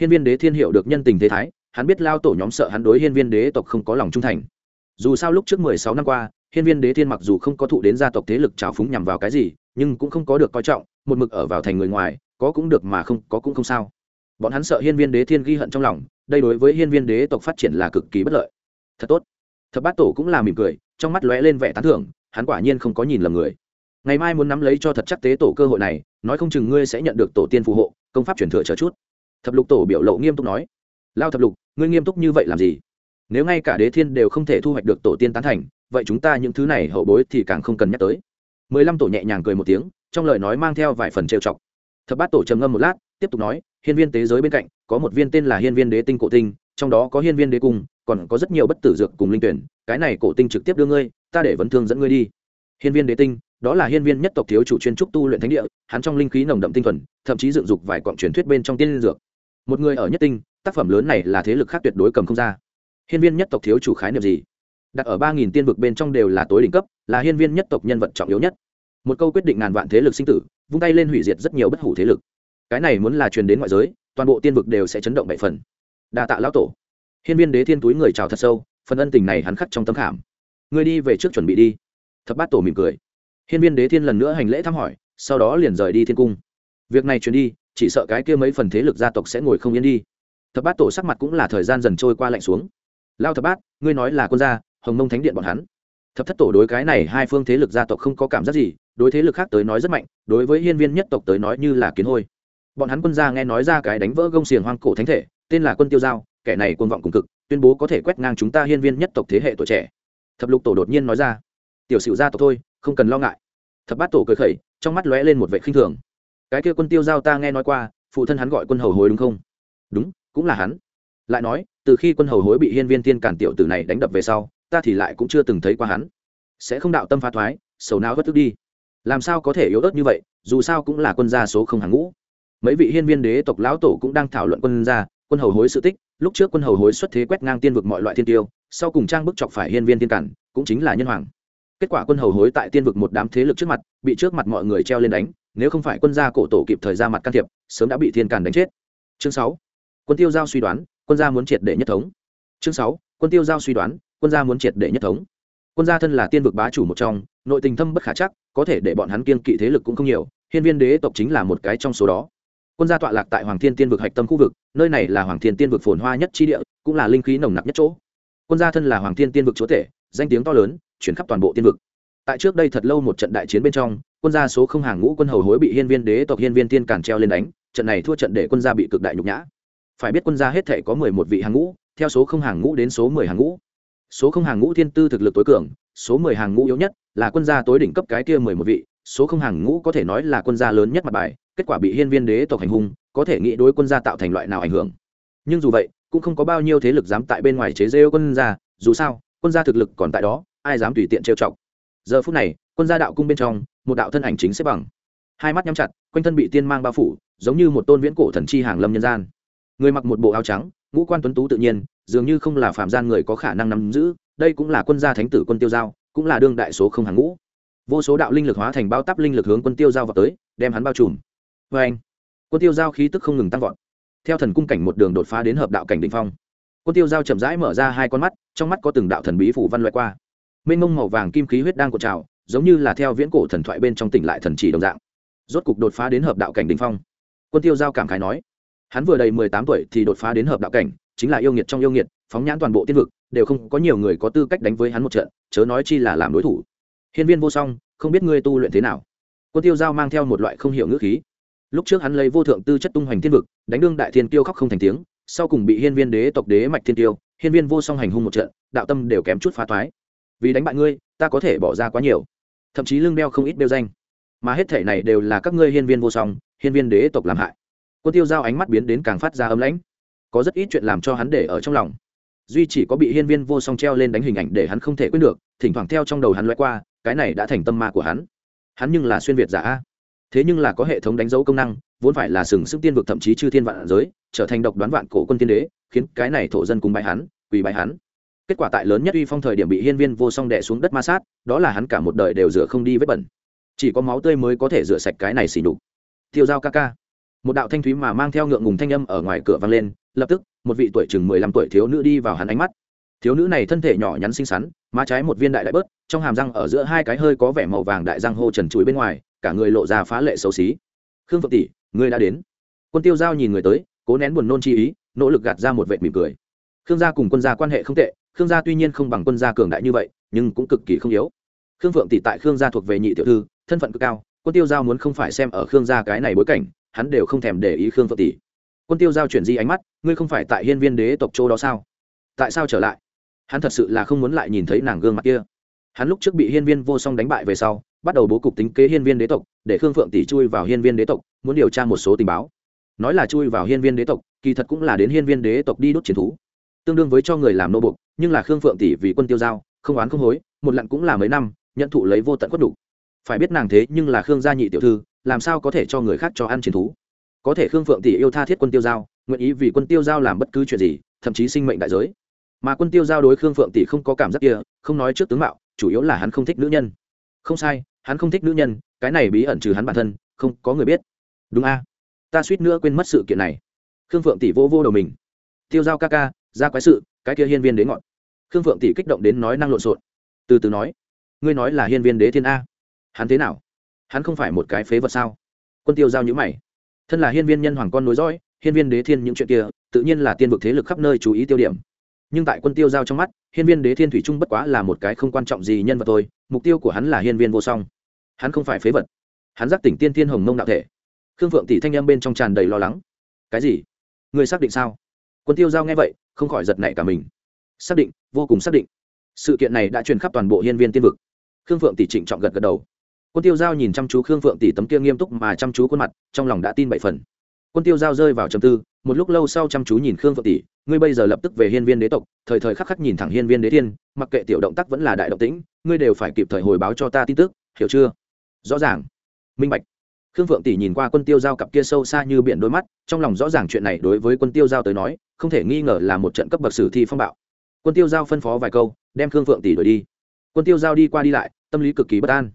Hiên viên đế thiên hiểu được nhân tình thế thái, hắn biết lao tổ nhóm sợ hắn đối hiên viên đế tộc không có lòng trung thành. Dù sao lúc trước mười sáu năm qua, hiên viên đế thiên mặc dù không có thụ đến gia tộc thế lực trào phúng nhằm vào cái gì, nhưng cũng không có được coi trọng, một mực ở vào thành người ngoài, có cũng được mà không có cũng không sao bọn hắn sợ hiên viên đế thiên ghi hận trong lòng, đây đối với hiên viên đế tộc phát triển là cực kỳ bất lợi. Thật tốt. Thập bát tổ cũng là mỉm cười, trong mắt lóe lên vẻ tán thưởng, hắn quả nhiên không có nhìn lầm người. Ngày mai muốn nắm lấy cho thật chắc tế tổ cơ hội này, nói không chừng ngươi sẽ nhận được tổ tiên phù hộ, công pháp truyền thừa chờ chút. Thập lục tổ biểu lộ nghiêm túc nói. Lao thập lục, ngươi nghiêm túc như vậy làm gì? Nếu ngay cả đế thiên đều không thể thu hoạch được tổ tiên tán thành, vậy chúng ta những thứ này hậu bối thì càng không cần nhắc tới. Mười lăm tổ nhẹ nhàng cười một tiếng, trong lời nói mang theo vài phần trêu chọc. Thập bát tổ trầm ngâm một lát tiếp tục nói, hiên viên tế giới bên cạnh, có một viên tên là hiên viên đế tinh cổ tinh, trong đó có hiên viên đế cung, còn có rất nhiều bất tử dược cùng linh tuyển, cái này cổ tinh trực tiếp đưa ngươi, ta để vấn thương dẫn ngươi đi. Hiên viên đế tinh, đó là hiên viên nhất tộc thiếu chủ chuyên trúc tu luyện thánh địa, hắn trong linh khí nồng đậm tinh thuần, thậm chí dựng dục vài quặng truyền thuyết bên trong tiên linh dược. Một người ở nhất tinh, tác phẩm lớn này là thế lực khác tuyệt đối cầm không ra. Hiên viên nhất tộc thiếu chủ khái niệm gì? Đặt ở ba nghìn tiên vực bên trong đều là tối đỉnh cấp, là hiên viên nhất tộc nhân vật trọng yếu nhất. Một câu quyết định ngàn vạn thế lực sinh tử, vung tay lên hủy diệt rất nhiều bất hủ thế lực cái này muốn là truyền đến ngoại giới, toàn bộ tiên vực đều sẽ chấn động bảy phần. Đa tạ lão tổ. Hiên viên đế thiên túi người chào thật sâu, phần ân tình này hắn khắc trong tấm khảm. Người đi về trước chuẩn bị đi. Thập bát tổ mỉm cười. Hiên viên đế thiên lần nữa hành lễ thăm hỏi, sau đó liền rời đi thiên cung. Việc này truyền đi, chỉ sợ cái kia mấy phần thế lực gia tộc sẽ ngồi không yên đi. Thập bát tổ sắc mặt cũng là thời gian dần trôi qua lạnh xuống. Lao thập bát, ngươi nói là quân gia, hồng mông thánh điện bọn hắn. Thập thất tổ đối cái này hai phương thế lực gia tộc không có cảm giác gì, đối thế lực khác tới nói rất mạnh, đối với hiên viên nhất tộc tới nói như là kiến hôi bọn hắn quân gia nghe nói ra cái đánh vỡ gông xiềng hoang cổ thánh thể, tên là quân tiêu giao, kẻ này quân vọng cùng cực, tuyên bố có thể quét ngang chúng ta hiên viên nhất tộc thế hệ tuổi trẻ. Thập lục tổ đột nhiên nói ra, tiểu sửu gia tộc thôi, không cần lo ngại. Thập bát tổ cười khẩy, trong mắt lóe lên một vệ khinh thường. Cái kia quân tiêu giao ta nghe nói qua, phụ thân hắn gọi quân hầu hối đúng không? Đúng, cũng là hắn. Lại nói, từ khi quân hầu hối bị hiên viên tiên cản tiểu tử này đánh đập về sau, ta thì lại cũng chưa từng thấy qua hắn. Sẽ không đạo tâm phá thoái, sầu não vất tức đi. Làm sao có thể yếu ớt như vậy, dù sao cũng là quân gia số không hàng ngũ mấy vị hiên viên đế tộc lão tổ cũng đang thảo luận quân gia, quân hầu hối sự tích. Lúc trước quân hầu hối xuất thế quét ngang tiên vực mọi loại thiên tiêu, sau cùng trang bức chọc phải hiên viên tiên cản, cũng chính là nhân hoàng. Kết quả quân hầu hối tại tiên vực một đám thế lực trước mặt, bị trước mặt mọi người treo lên đánh, nếu không phải quân gia cổ tổ kịp thời ra mặt can thiệp, sớm đã bị thiên cản đánh chết. Chương sáu, quân tiêu giao suy đoán, quân gia muốn triệt để nhất thống. Chương sáu, quân tiêu giao suy đoán, quân gia muốn triệt để nhất thống. Quân gia thân là tiên vực bá chủ một trong, nội tình thâm bất khả chắc, có thể để bọn hắn kiên kỵ thế lực cũng không nhiều, hiên viên đế tộc chính là một cái trong số đó quân gia tọa lạc tại hoàng thiên tiên vực hạch tâm khu vực, nơi này là hoàng thiên tiên vực phồn hoa nhất chi địa, cũng là linh khí nồng nặc nhất chỗ. Quân gia thân là hoàng thiên tiên vực chúa tể, danh tiếng to lớn chuyển khắp toàn bộ tiên vực. Tại trước đây thật lâu một trận đại chiến bên trong, quân gia số không hàng ngũ quân hầu hối bị hiên viên đế tộc hiên viên tiên cản treo lên đánh, trận này thua trận để quân gia bị cực đại nhục nhã. Phải biết quân gia hết thể có mười một vị hàng ngũ, theo số không hàng ngũ đến số mười hàng ngũ. Số không hàng ngũ thiên tư thực lực tối cường, số mười hàng ngũ yếu nhất là quân gia tối đỉnh cấp cái kia mười một vị, số không hàng ngũ có thể nói là quân gia lớn nhất mặt bài kết quả bị hiên viên đế tộc hành hung, có thể nghĩ đối quân gia tạo thành loại nào ảnh hưởng. Nhưng dù vậy, cũng không có bao nhiêu thế lực dám tại bên ngoài chế rêu quân gia, dù sao, quân gia thực lực còn tại đó, ai dám tùy tiện trêu chọc. Giờ phút này, quân gia đạo cung bên trong, một đạo thân ảnh chính xếp bằng. Hai mắt nhắm chặt, quanh thân bị tiên mang bao phủ, giống như một tôn viễn cổ thần chi hàng lâm nhân gian. Người mặc một bộ áo trắng, ngũ quan tuấn tú tự nhiên, dường như không là phạm gian người có khả năng nắm giữ, đây cũng là quân gia thánh tử quân tiêu giao, cũng là đương đại số không hàng ngũ. Vô số đạo linh lực hóa thành bao tắp linh lực hướng quân tiêu giao vào tới, đem hắn bao trùm vê anh. Quân tiêu giao khí tức không ngừng tăng vọt. Theo thần cung cảnh một đường đột phá đến hợp đạo cảnh đ ỉ n h phong, quân tiêu giao chậm rãi mở ra hai con mắt, trong mắt có từng đạo thần bí phủ văn loại qua. Mênh mông màu vàng kim khí huyết đang cột trào, giống như là theo viễn cổ thần thoại bên trong tỉnh lại thần chỉ đồng dạng. Rốt cục đột phá đến hợp đạo cảnh đ ỉ n h phong. Quân tiêu giao cảm khái nói, hắn vừa đầy mười tám tuổi thì đột phá đến hợp đạo cảnh, chính là yêu nghiệt trong yêu nghiệt, phóng nhãn toàn bộ tiên vực, đều không có nhiều người có tư cách đánh với hắn một trận, chớ nói chi là làm đối thủ. Hiên viên vô song, không biết ngươi tu luyện thế nào? Quân tiêu giao mang theo một loại không hiểu ngữ khí lúc trước hắn lấy vô thượng tư chất tung hoành thiên vực, đánh đương đại thiên tiêu khóc không thành tiếng, sau cùng bị hiên viên đế tộc đế mạch thiên tiêu hiên viên vô song hành hung một trận, đạo tâm đều kém chút phá thoái. Vì đánh bại ngươi, ta có thể bỏ ra quá nhiều. Thậm chí lương đeo không ít đeo danh. Mà hết thể này đều là các ngươi hiên viên vô song, hiên viên đế tộc làm hại. Quân tiêu giao ánh mắt biến đến càng phát ra ấm lãnh. Có rất ít chuyện làm cho hắn để ở trong lòng. Duy chỉ có bị hiên viên vô song treo lên đánh hình ảnh để hắn không thể quên được, thỉnh thoảng theo trong đầu hắn loại qua, cái này đã thành tâm ma của hắn. Hắn nhưng là xuyên việt giả thế nhưng là có hệ thống đánh dấu công năng, vốn phải là sừng sức tiên vực thậm chí chư thiên vạn giới, trở thành độc đoán vạn cổ quân tiên đế, khiến cái này thổ dân cùng bài hắn, quỳ bài hắn. Kết quả tại lớn nhất uy phong thời điểm bị hiên viên vô song đẻ xuống đất ma sát, đó là hắn cả một đời đều rửa không đi vết bẩn. Chỉ có máu tươi mới có thể rửa sạch cái này xỉ đục tiêu dao ca ca. Một đạo thanh thúy mà mang theo ngượng ngùng thanh âm ở ngoài cửa vang lên, lập tức, một vị tuổi chừng mười lăm tuổi thiếu nữ đi vào hắn ánh mắt. Thiếu nữ này thân thể nhỏ nhắn xinh xắn, má trái một viên đại đại bớt, trong hàm răng ở giữa hai cái hơi có vẻ màu vàng đại răng hô trần chuối bên ngoài cả người lộ ra phá lệ xấu xí. Khương phượng tỷ, ngươi đã đến. Quân tiêu giao nhìn người tới, cố nén buồn nôn chi ý, nỗ lực gạt ra một vệ mỉm cười. Khương gia cùng quân gia quan hệ không tệ, khương gia tuy nhiên không bằng quân gia cường đại như vậy, nhưng cũng cực kỳ không yếu. Khương phượng tỷ tại khương gia thuộc về nhị tiểu thư, thân phận cực cao, quân tiêu giao muốn không phải xem ở khương gia cái này bối cảnh, hắn đều không thèm để ý khương phượng tỷ. Quân tiêu giao chuyển di ánh mắt, ngươi không phải tại hiên viên đế tộc châu đó sao? Tại sao trở lại? Hắn thật sự là không muốn lại nhìn thấy nàng gương mặt kia. Hắn lúc trước bị hiên viên vô song đánh bại về sau bắt đầu bố cục tính kế hiên viên đế tộc, để khương phượng tỷ chui vào hiên viên đế tộc, muốn điều tra một số tình báo. Nói là chui vào hiên viên đế tộc, kỳ thật cũng là đến hiên viên đế tộc đi đốt chiến thú. Tương đương với cho người làm nô bục, nhưng là khương phượng tỷ vì quân tiêu giao, không oán không hối, một lặn cũng là mấy năm, nhận thụ lấy vô tận quất đủ. Phải biết nàng thế nhưng là khương gia nhị tiểu thư, làm sao có thể cho người khác cho ăn chiến thú? Có thể khương phượng tỷ yêu tha thiết quân tiêu giao, nguyện ý vì quân tiêu giao làm bất cứ chuyện gì, thậm chí sinh mệnh đại giới. Mà quân tiêu giao đối khương phượng tỷ không có cảm giác kia, không nói trước tướng mạo, chủ yếu là hắn không thích nữ nhân. Không sai hắn không thích nữ nhân, cái này bí ẩn trừ hắn bản thân, không có người biết. Đúng a. Ta suýt nữa quên mất sự kiện này. Khương phượng tỷ vô vô đầu mình. Tiêu giao ca ca, ra quái sự, cái kia hiên viên đế ngọn. Khương phượng tỷ kích động đến nói năng lộn xộn. Từ từ nói. Ngươi nói là hiên viên đế thiên a. Hắn thế nào? Hắn không phải một cái phế vật sao? Quân tiêu giao nhữ mày. Thân là hiên viên nhân hoàng con nối dõi, hiên viên đế thiên những chuyện kia, tự nhiên là tiên vực thế lực khắp nơi chú ý tiêu điểm nhưng tại quân tiêu giao trong mắt, hiên viên đế thiên thủy trung bất quá là một cái không quan trọng gì nhân vật thôi, mục tiêu của hắn là hiên viên vô song. Hắn không phải phế vật. Hắn giác tỉnh tiên thiên hồng mông đạo thể. Khương phượng tỷ thanh em bên trong tràn đầy lo lắng. Cái gì? Người xác định sao? Quân tiêu giao nghe vậy, không khỏi giật nảy cả mình. Xác định, vô cùng xác định. Sự kiện này đã truyền khắp toàn bộ hiên viên tiên vực. Khương phượng tỷ trịnh trọng gật gật đầu. Quân tiêu giao nhìn chăm chú khương phượng tỷ tấm kia nghiêm túc mà chăm chú khuôn mặt, trong lòng đã tin bảy phần. Quân tiêu giao rơi vào trầm tư một lúc lâu sau chăm chú nhìn khương phượng tỷ, ngươi bây giờ lập tức về hiên viên đế tộc, thời thời khắc khắc nhìn thẳng hiên viên đế thiên, mặc kệ tiểu động tác vẫn là đại động tĩnh, ngươi đều phải kịp thời hồi báo cho ta tin tức, hiểu chưa? Rõ ràng. Minh bạch. Khương phượng tỷ nhìn qua quân tiêu giao cặp kia sâu xa như biển đôi mắt, trong lòng rõ ràng chuyện này đối với quân tiêu giao tới nói, không thể nghi ngờ là một trận cấp bậc sử thi phong bạo. Quân tiêu giao phân phó vài câu, đem khương phượng tỷ đuổi đi. Quân tiêu giao đi qua đi lại, tâm lý cực kỳ bất an.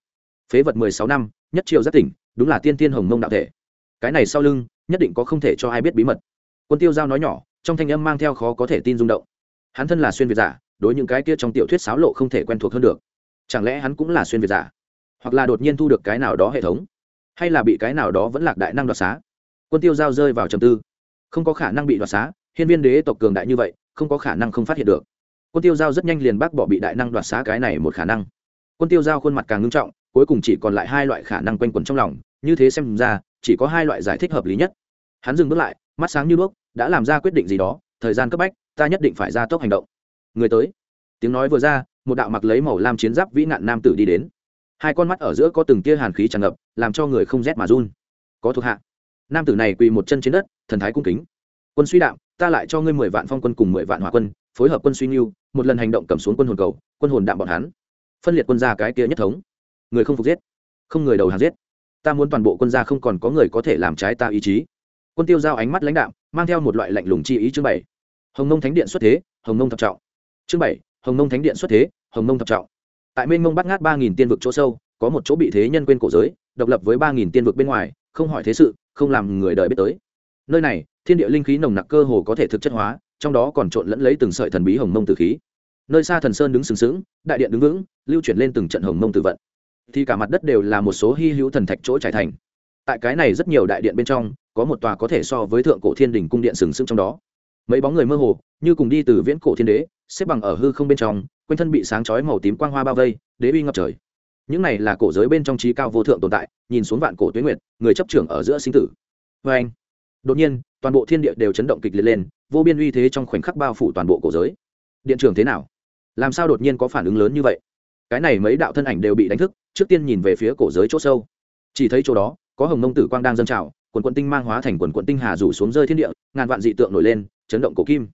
Phế vật mười sáu năm, nhất triều rất tỉnh, đúng là tiên tiên hồng mông đạo thể. Cái này sau lưng, nhất định có không thể cho ai biết bí mật quân tiêu giao nói nhỏ, trong thanh âm mang theo khó có thể tin rung động. Hắn thân là xuyên việt giả, đối những cái kia trong tiểu thuyết xáo lộ không thể quen thuộc hơn được. Chẳng lẽ hắn cũng là xuyên việt giả? Hoặc là đột nhiên thu được cái nào đó hệ thống? Hay là bị cái nào đó vẫn lạc đại năng đoạt xá? Quân tiêu giao rơi vào trầm tư. Không có khả năng bị đoạt xá, hiên viên đế tộc cường đại như vậy, không có khả năng không phát hiện được. Quân tiêu giao rất nhanh liền bác bỏ bị đại năng đoạt xá cái này một khả năng. Quân tiêu giao khuôn mặt càng ngưng trọng, cuối cùng chỉ còn lại hai loại khả năng quanh quẩn trong lòng, như thế xem ra, chỉ có hai loại giải thích hợp lý nhất hắn dừng bước lại, mắt sáng như đuốc, đã làm ra quyết định gì đó, thời gian cấp bách, ta nhất định phải ra tốc hành động. Người tới. Tiếng nói vừa ra, một đạo mặc lấy màu lam chiến giáp vĩ nạn nam tử đi đến. Hai con mắt ở giữa có từng tia hàn khí tràn ngập, làm cho người không rét mà run. Có thuộc hạ. Nam tử này quỳ một chân trên đất, thần thái cung kính. Quân suy đạo, ta lại cho ngươi mười vạn phong quân cùng mười vạn hỏa quân, phối hợp quân suy nghiêu một lần hành động cầm xuống quân hồn cầu, quân hồn đạm bọn hắn. Phân liệt quân gia cái kia nhất thống. Người không phục giết. Không người đầu hàng giết. Ta muốn toàn bộ quân gia không còn có người có thể làm trái ta ý chí quân tiêu giao ánh mắt lãnh đạm, mang theo một loại lạnh lùng chi ý chương bảy. Hồng nông thánh điện xuất thế, hồng nông thập trọng. Chương bảy, hồng nông thánh điện xuất thế, hồng nông thập trọng. Tại mênh mông bắt ngát ba nghìn tiên vực chỗ sâu, có một chỗ bị thế nhân quên cổ giới, độc lập với ba nghìn tiên vực bên ngoài, không hỏi thế sự, không làm người đời biết tới. Nơi này, thiên địa linh khí nồng nặc cơ hồ có thể thực chất hóa, trong đó còn trộn lẫn lấy từng sợi thần bí hồng mông tử khí. Nơi xa thần sơn đứng sừng sững, đại điện đứng vững, lưu chuyển lên từng trận hồng mông tử vận. Thì cả mặt đất đều là một số hy hữu thần thạch chỗ trải thành tại cái này rất nhiều đại điện bên trong, có một tòa có thể so với thượng cổ thiên đình cung điện sừng sững trong đó. Mấy bóng người mơ hồ, như cùng đi từ viễn cổ thiên đế, xếp bằng ở hư không bên trong, quanh thân bị sáng chói màu tím quang hoa bao vây, đế uy ngập trời. Những này là cổ giới bên trong trí cao vô thượng tồn tại, nhìn xuống vạn cổ tuyến nguyệt, người chấp trưởng ở giữa sinh tử. Vê anh. Đột nhiên, toàn bộ thiên địa đều chấn động kịch liệt lên, vô biên uy thế trong khoảnh khắc bao phủ toàn bộ cổ giới. Điện trường thế nào? Làm sao đột nhiên có phản ứng lớn như vậy? Cái này mấy đạo thân ảnh đều bị đánh thức, trước tiên nhìn về phía cổ giới chỗ sâu. Chỉ thấy chỗ đó có hồng nông tử quang đang dâng trào, quần quận tinh mang hóa thành quần quận tinh hà rủ xuống rơi thiên địa, ngàn vạn dị tượng nổi lên, chấn động cổ kim.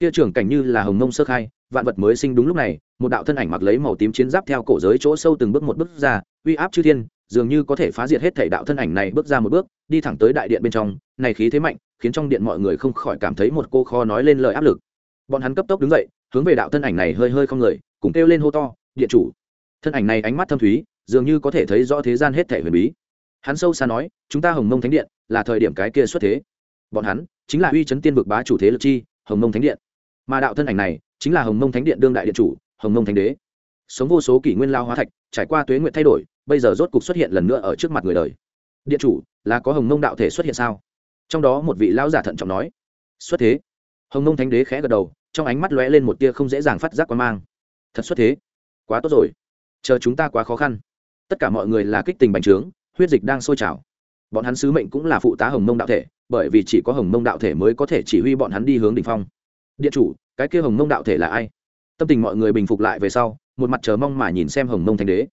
Kia trưởng cảnh như là hồng nông sơ khai, vạn vật mới sinh đúng lúc này, một đạo thân ảnh mặc lấy màu tím chiến giáp theo cổ giới chỗ sâu từng bước một bước ra, uy áp chư thiên, dường như có thể phá diệt hết thể đạo thân ảnh này bước ra một bước, đi thẳng tới đại điện bên trong, này khí thế mạnh, khiến trong điện mọi người không khỏi cảm thấy một cô kho nói lên lời áp lực. Bọn hắn cấp tốc đứng dậy, hướng về đạo thân ảnh này hơi hơi không người, cùng kêu lên hô to, điện chủ! Thân ảnh này ánh mắt thâm thúy, dường như có thể thấy rõ thế gian hết thể huyền bí hắn sâu xa nói, chúng ta hồng mông thánh điện là thời điểm cái kia xuất thế. Bọn hắn chính là uy chấn tiên vực bá chủ thế lực chi, hồng mông thánh điện. Mà đạo thân ảnh này chính là hồng mông thánh điện đương đại điện chủ, hồng mông thánh đế. Sống vô số kỷ nguyên lao hóa thạch, trải qua tuế nguyện thay đổi, bây giờ rốt cục xuất hiện lần nữa ở trước mặt người đời. Điện chủ, là có hồng mông đạo thể xuất hiện sao? Trong đó một vị lão giả thận trọng nói, xuất thế. Hồng mông thánh đế khẽ gật đầu, trong ánh mắt lóe lên một tia không dễ dàng phát giác quan mang. Thật xuất thế? Quá tốt rồi. Chờ chúng ta quá khó khăn. Tất cả mọi người là kích tình bành trướng huyết dịch đang sôi trào. Bọn hắn sứ mệnh cũng là phụ tá hồng mông đạo thể, bởi vì chỉ có hồng mông đạo thể mới có thể chỉ huy bọn hắn đi hướng đ ỉ n h phong. Điện chủ, cái kia hồng mông đạo thể là ai? Tâm tình mọi người bình phục lại về sau, một mặt chờ mong mà nhìn xem hồng mông thanh đế.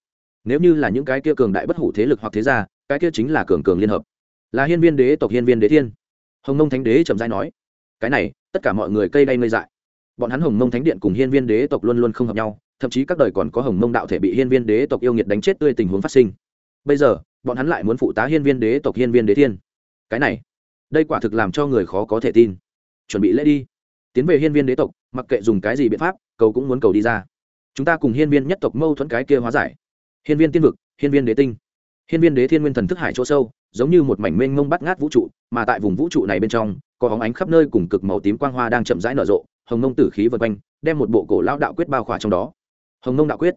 Nếu như là những cái kia cường đại bất hủ thế lực hoặc thế gia, cái kia chính là cường cường liên hợp. Là hiên viên đế tộc, hiên viên đế thiên. Hồng mông thánh đế trầm dai nói, cái này, tất cả mọi người cây đay ngây dại. Bọn hắn hồng mông thánh điện cùng hiên viên đế tộc luôn luôn không hợp nhau, thậm chí các đời còn có hồng mông đạo thể bị hiên viên đế tộc yêu nghiệt đánh chết tươi tình huống phát sinh. Bây giờ bọn hắn lại muốn phụ tá hiên viên đế tộc hiên viên đế thiên. Cái này, đây quả thực làm cho người khó có thể tin. Chuẩn bị lễ đi. Tiến về hiên viên đế tộc, mặc kệ dùng cái gì biện pháp, cầu cũng muốn cầu đi ra. Chúng ta cùng hiên viên nhất tộc mâu thuẫn cái kia hóa giải. Hiên viên tiên vực, hiên viên đế tinh. Hiên viên đế thiên nguyên thần thức hải chỗ sâu, giống như một mảnh mênh mông bắt ngát vũ trụ, mà tại vùng vũ trụ này bên trong, có hóng ánh khắp nơi cùng cực màu tím quang hoa đang chậm rãi nở rộ, hồng mông tử khí vân quanh, đem một bộ cổ lão đạo quyết bao khỏa trong đó. Hồng mông đạo quyết.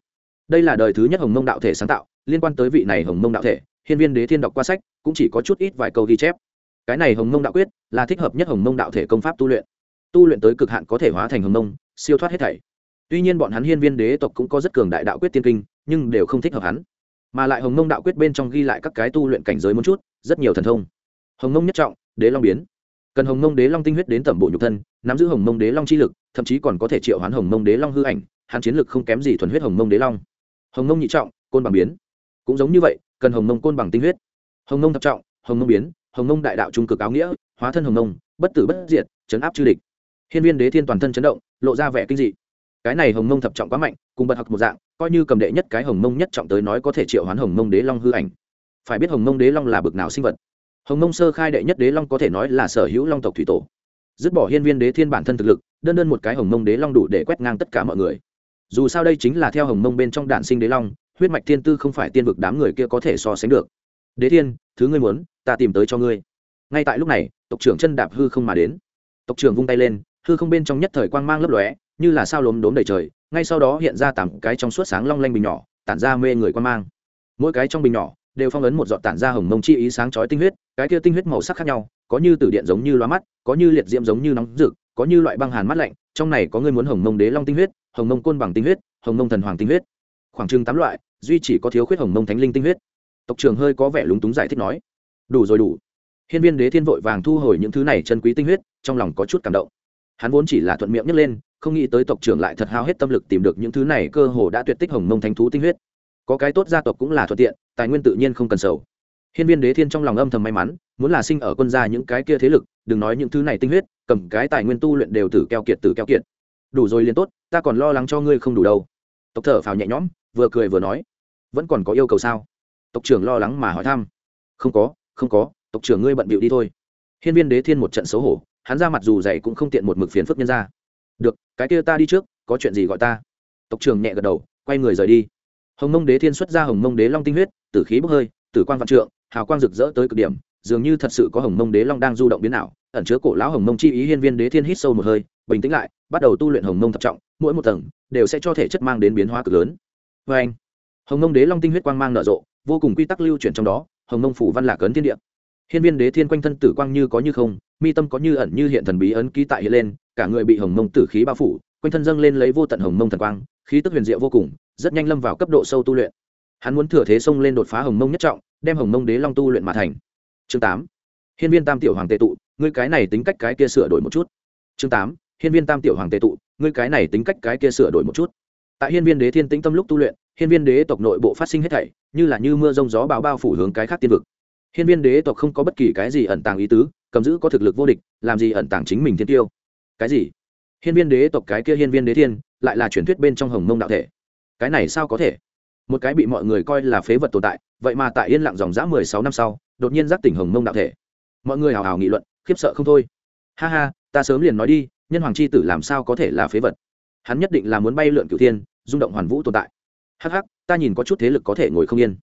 Đây là đời thứ nhất hồng mông đạo thể sáng tạo, liên quan tới vị này hồng mông đạo thể hiên viên đế thiên đọc qua sách, cũng chỉ có chút ít vài câu ghi chép. Cái này hồng mông đạo quyết là thích hợp nhất hồng mông đạo thể công pháp tu luyện. Tu luyện tới cực hạn có thể hóa thành hồng mông, siêu thoát hết thảy. Tuy nhiên bọn hắn hiên viên đế tộc cũng có rất cường đại đạo quyết tiên kinh, nhưng đều không thích hợp hắn. Mà lại hồng mông đạo quyết bên trong ghi lại các cái tu luyện cảnh giới một chút, rất nhiều thần thông. Hồng mông nhất trọng, đế long biến. Cần hồng mông đế long tinh huyết đến tẩm bộ nhục thân, nắm giữ hồng mông đế long chi lực, thậm chí còn có thể triệu hoán hồng mông đế long hư ảnh, hắn chiến lực không kém gì thuần huyết hồng mông đế long. Hồng mông nhị trọng, côn bằng biến. Cũng giống như vậy cần hồng mông côn bằng tinh huyết. Hồng mông thập trọng, hồng mông biến, hồng mông đại đạo trung cực áo nghĩa, hóa thân hồng mông, bất tử bất diệt, chấn áp chư địch. Hiên viên đế thiên toàn thân chấn động, lộ ra vẻ kinh dị. Cái này hồng mông thập trọng quá mạnh, cùng bật học một dạng, coi như cầm đệ nhất cái hồng mông nhất trọng tới nói có thể triệu hoán hồng mông đế long hư ảnh. Phải biết hồng mông đế long là bực nào sinh vật. Hồng mông sơ khai đệ nhất đế long có thể nói là sở hữu long tộc thủy tổ. Dứt bỏ hiên viên đế thiên bản thân thực lực, đơn đơn một cái hồng mông đế long đủ để quét ngang tất cả mọi người. Dù sao đây chính là theo hồng mông bên trong đạn sinh đế long huyết mạch thiên tư không phải tiên vực đám người kia có thể so sánh được. Đế thiên, thứ ngươi muốn, ta tìm tới cho ngươi. Ngay tại lúc này, tộc trưởng chân đạp hư không mà đến. Tộc trưởng vung tay lên, hư không bên trong nhất thời quang mang lấp lóe, như là sao lốm đốm đầy trời, ngay sau đó hiện ra tám cái trong suốt sáng long lanh bình nhỏ, tản ra mê người quang mang. Mỗi cái trong bình nhỏ, đều phong ấn một giọt tản ra hồng mông chi ý sáng chói tinh huyết, cái kia tinh huyết màu sắc khác nhau, có như tử điện giống như loa mắt, có như liệt diễm giống như nóng rực, có như loại băng hàn mắt lạnh, trong này có người muốn hồng mông đế long tinh huyết, hồng mông côn bằng tinh huyết, hồng mông thần hoàng tinh huyết khoảng chừng tám loại, duy chỉ có thiếu khuyết hồng mông thánh linh tinh huyết. Tộc trưởng hơi có vẻ lúng túng giải thích nói, đủ rồi đủ. Hiên viên đế thiên vội vàng thu hồi những thứ này chân quý tinh huyết, trong lòng có chút cảm động. Hắn vốn chỉ là thuận miệng nhấc lên, không nghĩ tới tộc trưởng lại thật hao hết tâm lực tìm được những thứ này cơ hồ đã tuyệt tích hồng mông thánh thú tinh huyết. Có cái tốt gia tộc cũng là thuận tiện, tài nguyên tự nhiên không cần sầu. Hiên viên đế thiên trong lòng âm thầm may mắn, muốn là sinh ở quân gia những cái kia thế lực, đừng nói những thứ này tinh huyết, cầm cái tài nguyên tu luyện đều tử keo kiệt tử keo kiệt. Đủ rồi liền tốt, ta còn lo lắng cho ngươi không đủ đâu. Tộc thở phào nhẹ nhõm vừa cười vừa nói, vẫn còn có yêu cầu sao? Tộc trưởng lo lắng mà hỏi thăm. Không có không có, tộc trưởng ngươi bận bịu đi thôi. Hiên viên đế thiên một trận xấu hổ, hắn ra mặt dù dày cũng không tiện một mực phiền phức nhân ra. Được, cái kia ta đi trước, có chuyện gì gọi ta. Tộc trưởng nhẹ gật đầu, quay người rời đi. Hồng mông đế thiên xuất ra hồng mông đế long tinh huyết, tử khí bốc hơi, tử quang vạn trượng, hào quang rực rỡ tới cực điểm, dường như thật sự có hồng mông đế long đang du động biến ảo, ẩn chứa cổ lão hồng mông chi ý hiên viên đế thiên hít sâu một hơi, bình tĩnh lại, bắt đầu tu luyện hồng mông thập trọng, mỗi một tầng đều sẽ cho thể chất mang đến biến hóa cực lớn vê anh, hồng mông đế long tinh huyết quang mang nở rộ, vô cùng quy tắc lưu chuyển trong đó, hồng mông phủ văn lạc ấn thiên địa. Hiên viên đế thiên quanh thân tử quang như có như không, mi tâm có như ẩn như hiện thần bí ấn ký tại hiện lên, cả người bị hồng mông tử khí bao phủ, quanh thân dâng lên lấy vô tận hồng mông thần quang, khí tức huyền diệu vô cùng, rất nhanh lâm vào cấp độ sâu tu luyện. Hắn muốn thừa thế xông lên đột phá hồng mông nhất trọng, đem hồng mông đế long tu luyện mà thành. Chương tám, hiên viên tam tiểu hoàng tệ tụ, ngươi cái này tính cách cái kia sửa đổi một chút. Chương tám, hiên viên tam tiểu hoàng tệ tụ, ngươi cái này tính cách cái kia sửa đổi một chút tại hiên viên đế thiên tĩnh tâm lúc tu luyện, hiên viên đế tộc nội bộ phát sinh hết thảy, như là như mưa rông gió bão bao phủ hướng cái khác tiên vực. Hiên viên đế tộc không có bất kỳ cái gì ẩn tàng ý tứ, cầm giữ có thực lực vô địch, làm gì ẩn tàng chính mình thiên tiêu. Cái gì? Hiên viên đế tộc cái kia hiên viên đế thiên, lại là truyền thuyết bên trong hồng mông đạo thể. Cái này sao có thể? Một cái bị mọi người coi là phế vật tồn tại, vậy mà tại yên lặng dòng dã mười sáu năm sau, đột nhiên giác tỉnh hồng mông đạo thể. Mọi người hào hào nghị luận, khiếp sợ không thôi. Ha ha, ta sớm liền nói đi, nhân hoàng c h i tử làm sao có thể là phế vật? Hắn nhất định là muốn bay lượn cửu thiên rung động hoàn vũ tồn tại. Hắc hắc, ta nhìn có chút thế lực có thể ngồi không yên.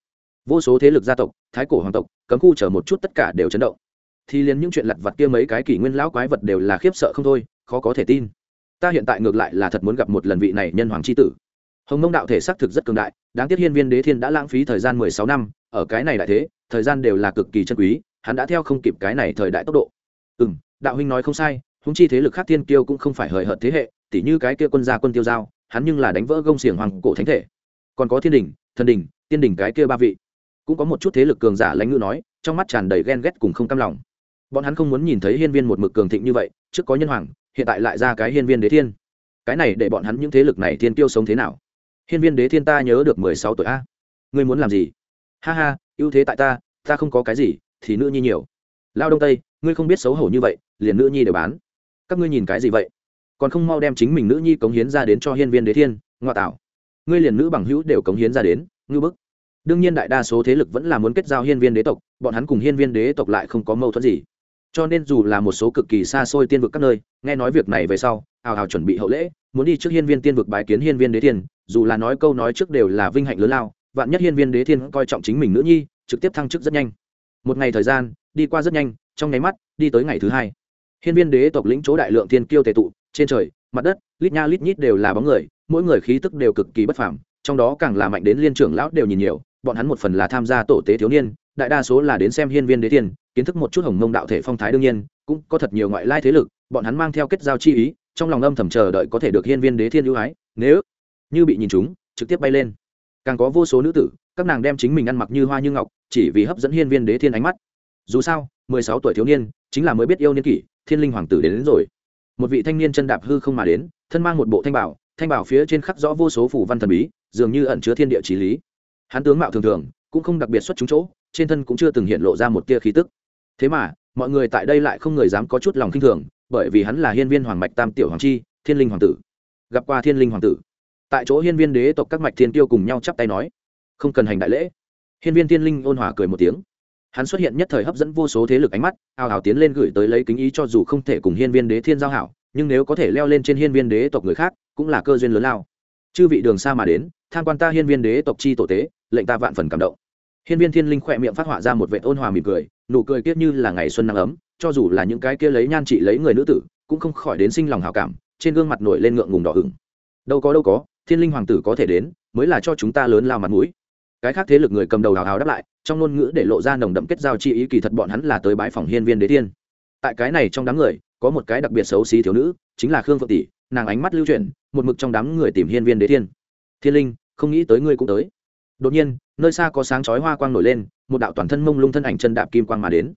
Vô số thế lực gia tộc thái cổ hoàng tộc cấm khu chở một chút tất cả đều chấn động. Thì liền những chuyện lặt vặt kia mấy cái kỷ nguyên lão quái vật đều là khiếp sợ không thôi khó có thể tin. Ta hiện tại ngược lại là thật muốn gặp một lần vị này nhân hoàng c h i tử. Hồng mông đạo thể xác thực rất cường đại đáng tiếc hiên viên đế thiên đã lãng phí thời gian mười sáu năm ở cái này đại thế thời gian đều là cực kỳ chân quý hắn đã theo không kịp cái này thời đại tốc độ. Ừ n đạo huynh nói không sai húng chi thế lực khác thiên kiêu cũng không phải hời hợt thế hệ tỉ như cái kia quân gia quân tiêu giao, hắn nhưng là đánh vỡ gông xiềng hoàng cổ thánh thể. Còn có thiên đình, thần đình, tiên đình cái kia ba vị. Cũng có một chút thế lực cường giả lãnh ngữ nói, trong mắt tràn đầy ghen ghét cùng không cam lòng. Bọn hắn không muốn nhìn thấy hiên viên một mực cường thịnh như vậy, trước có nhân hoàng, hiện tại lại ra cái hiên viên đế thiên. Cái này để bọn hắn những thế lực này thiên tiêu sống thế nào? Hiên viên đế thiên ta nhớ được mười sáu tuổi a. Ngươi muốn làm gì? Ha ha, ưu thế tại ta ta không có cái gì, thì nữ nhi nhiều. Lao đông tây, ngươi không biết xấu hổ như vậy, liền nữ nhi đều bán. Các ngươi nhìn cái gì vậy? Còn không mau đem chính mình nữ nhi cống hiến ra đến cho hiên viên đế thiên ngoại tạo. Ngươi liền nữ bằng hữu đều cống hiến ra đến, ngư bức. Đương nhiên đại đa số thế lực vẫn là muốn kết giao hiên viên đế tộc, bọn hắn cùng hiên viên đế tộc lại không có mâu thuẫn gì. Cho nên dù là một số cực kỳ xa xôi tiên vực các nơi, nghe nói việc này về sau, hào hào chuẩn bị hậu lễ, muốn đi trước hiên viên tiên vực bái kiến hiên viên đế thiên, dù là nói câu nói trước đều là vinh hạnh lớn lao, vạn nhất hiên viên đế thiên coi trọng chính mình nữ nhi, trực tiếp thăng chức rất nhanh. Một ngày thời gian, đi qua rất nhanh, trong nháy mắt, đi tới ngày thứ hai. Hiên viên đế tộc lĩnh chỗ đại lượng thiên kiêu tề tụ trên trời mặt đất lít nha lít nhít đều là bóng người mỗi người khí tức đều cực kỳ bất phàm trong đó càng là mạnh đến liên trưởng lão đều nhìn nhiều bọn hắn một phần là tham gia tổ tế thiếu niên đại đa số là đến xem hiên viên đế tiên kiến thức một chút hồng mông đạo thể phong thái đương nhiên cũng có thật nhiều ngoại lai thế lực bọn hắn mang theo kết giao chi ý trong lòng âm thầm chờ đợi có thể được hiên viên đế thiên ưu ái nếu như bị nhìn chúng trực tiếp bay lên. Càng có vô số nữ tử các nàng đem chính mình ăn mặc như hoa như ngọc chỉ vì hấp dẫn hiên viên đế thiên ánh mắt. Dù sao mười sáu tuổi thiếu niên chính là mới biết yêu niên kỷ thiên linh hoàng tử đến, đến rồi một vị thanh niên chân đạp hư không mà đến, thân mang một bộ thanh bảo thanh bảo phía trên khắc rõ vô số phủ văn thần bí, dường như ẩn chứa thiên địa trí lý. Hắn tướng mạo thường thường, cũng không đặc biệt xuất chúng chỗ, trên thân cũng chưa từng hiện lộ ra một tia khí tức. Thế mà, mọi người tại đây lại không người dám có chút lòng k i n h thường, bởi vì hắn là hiên viên hoàng mạch tam tiểu hoàng chi, thiên linh hoàng tử. Gặp qua thiên linh hoàng tử. Tại chỗ hiên viên đế tộc các mạch thiên tiêu cùng nhau chắp tay nói, không cần hành đại lễ. Hiên viên thiên linh ôn hòa cười một tiếng hắn xuất hiện nhất thời hấp dẫn vô số thế lực ánh mắt ào ào tiến lên gửi tới lấy kính ý cho dù không thể cùng hiên viên đế thiên giao hảo, nhưng nếu có thể leo lên trên hiên viên đế tộc người khác, cũng là cơ duyên lớn lao. Chư vị đường xa mà đến, tham quan ta hiên viên đế tộc chi tổ tế, lệnh ta vạn phần cảm động. Hiên viên thiên linh khỏe miệng phát họa ra một vệ ôn hòa mỉm cười, nụ cười kiết như là ngày xuân nắng ấm, cho dù là những cái kia lấy nhan trị lấy người nữ tử, cũng không khỏi đến sinh lòng hào cảm, trên gương mặt nổi lên ngượng ngùng đỏ ửng. Đâu có đâu có, thiên linh hoàng tử có thể đến, mới là cho chúng ta lớn lao mặt mũi cái khác thế lực người cầm đầu hào hào đáp lại, trong ngôn ngữ để lộ ra nồng đậm kết giao chi ý kỳ thật bọn hắn là tới bái phòng hiên viên đế tiên. Tại cái này trong đám người, có một cái đặc biệt xấu xí thiếu nữ, chính là khương phượng tỷ, nàng ánh mắt lưu chuyển, một mực trong đám người tìm hiên viên đế thiên thiên linh, không nghĩ tới ngươi cũng tới. Đột nhiên, nơi xa có sáng chói hoa quang nổi lên, một đạo toàn thân mông lung thân ảnh chân đạp kim quang mà đến.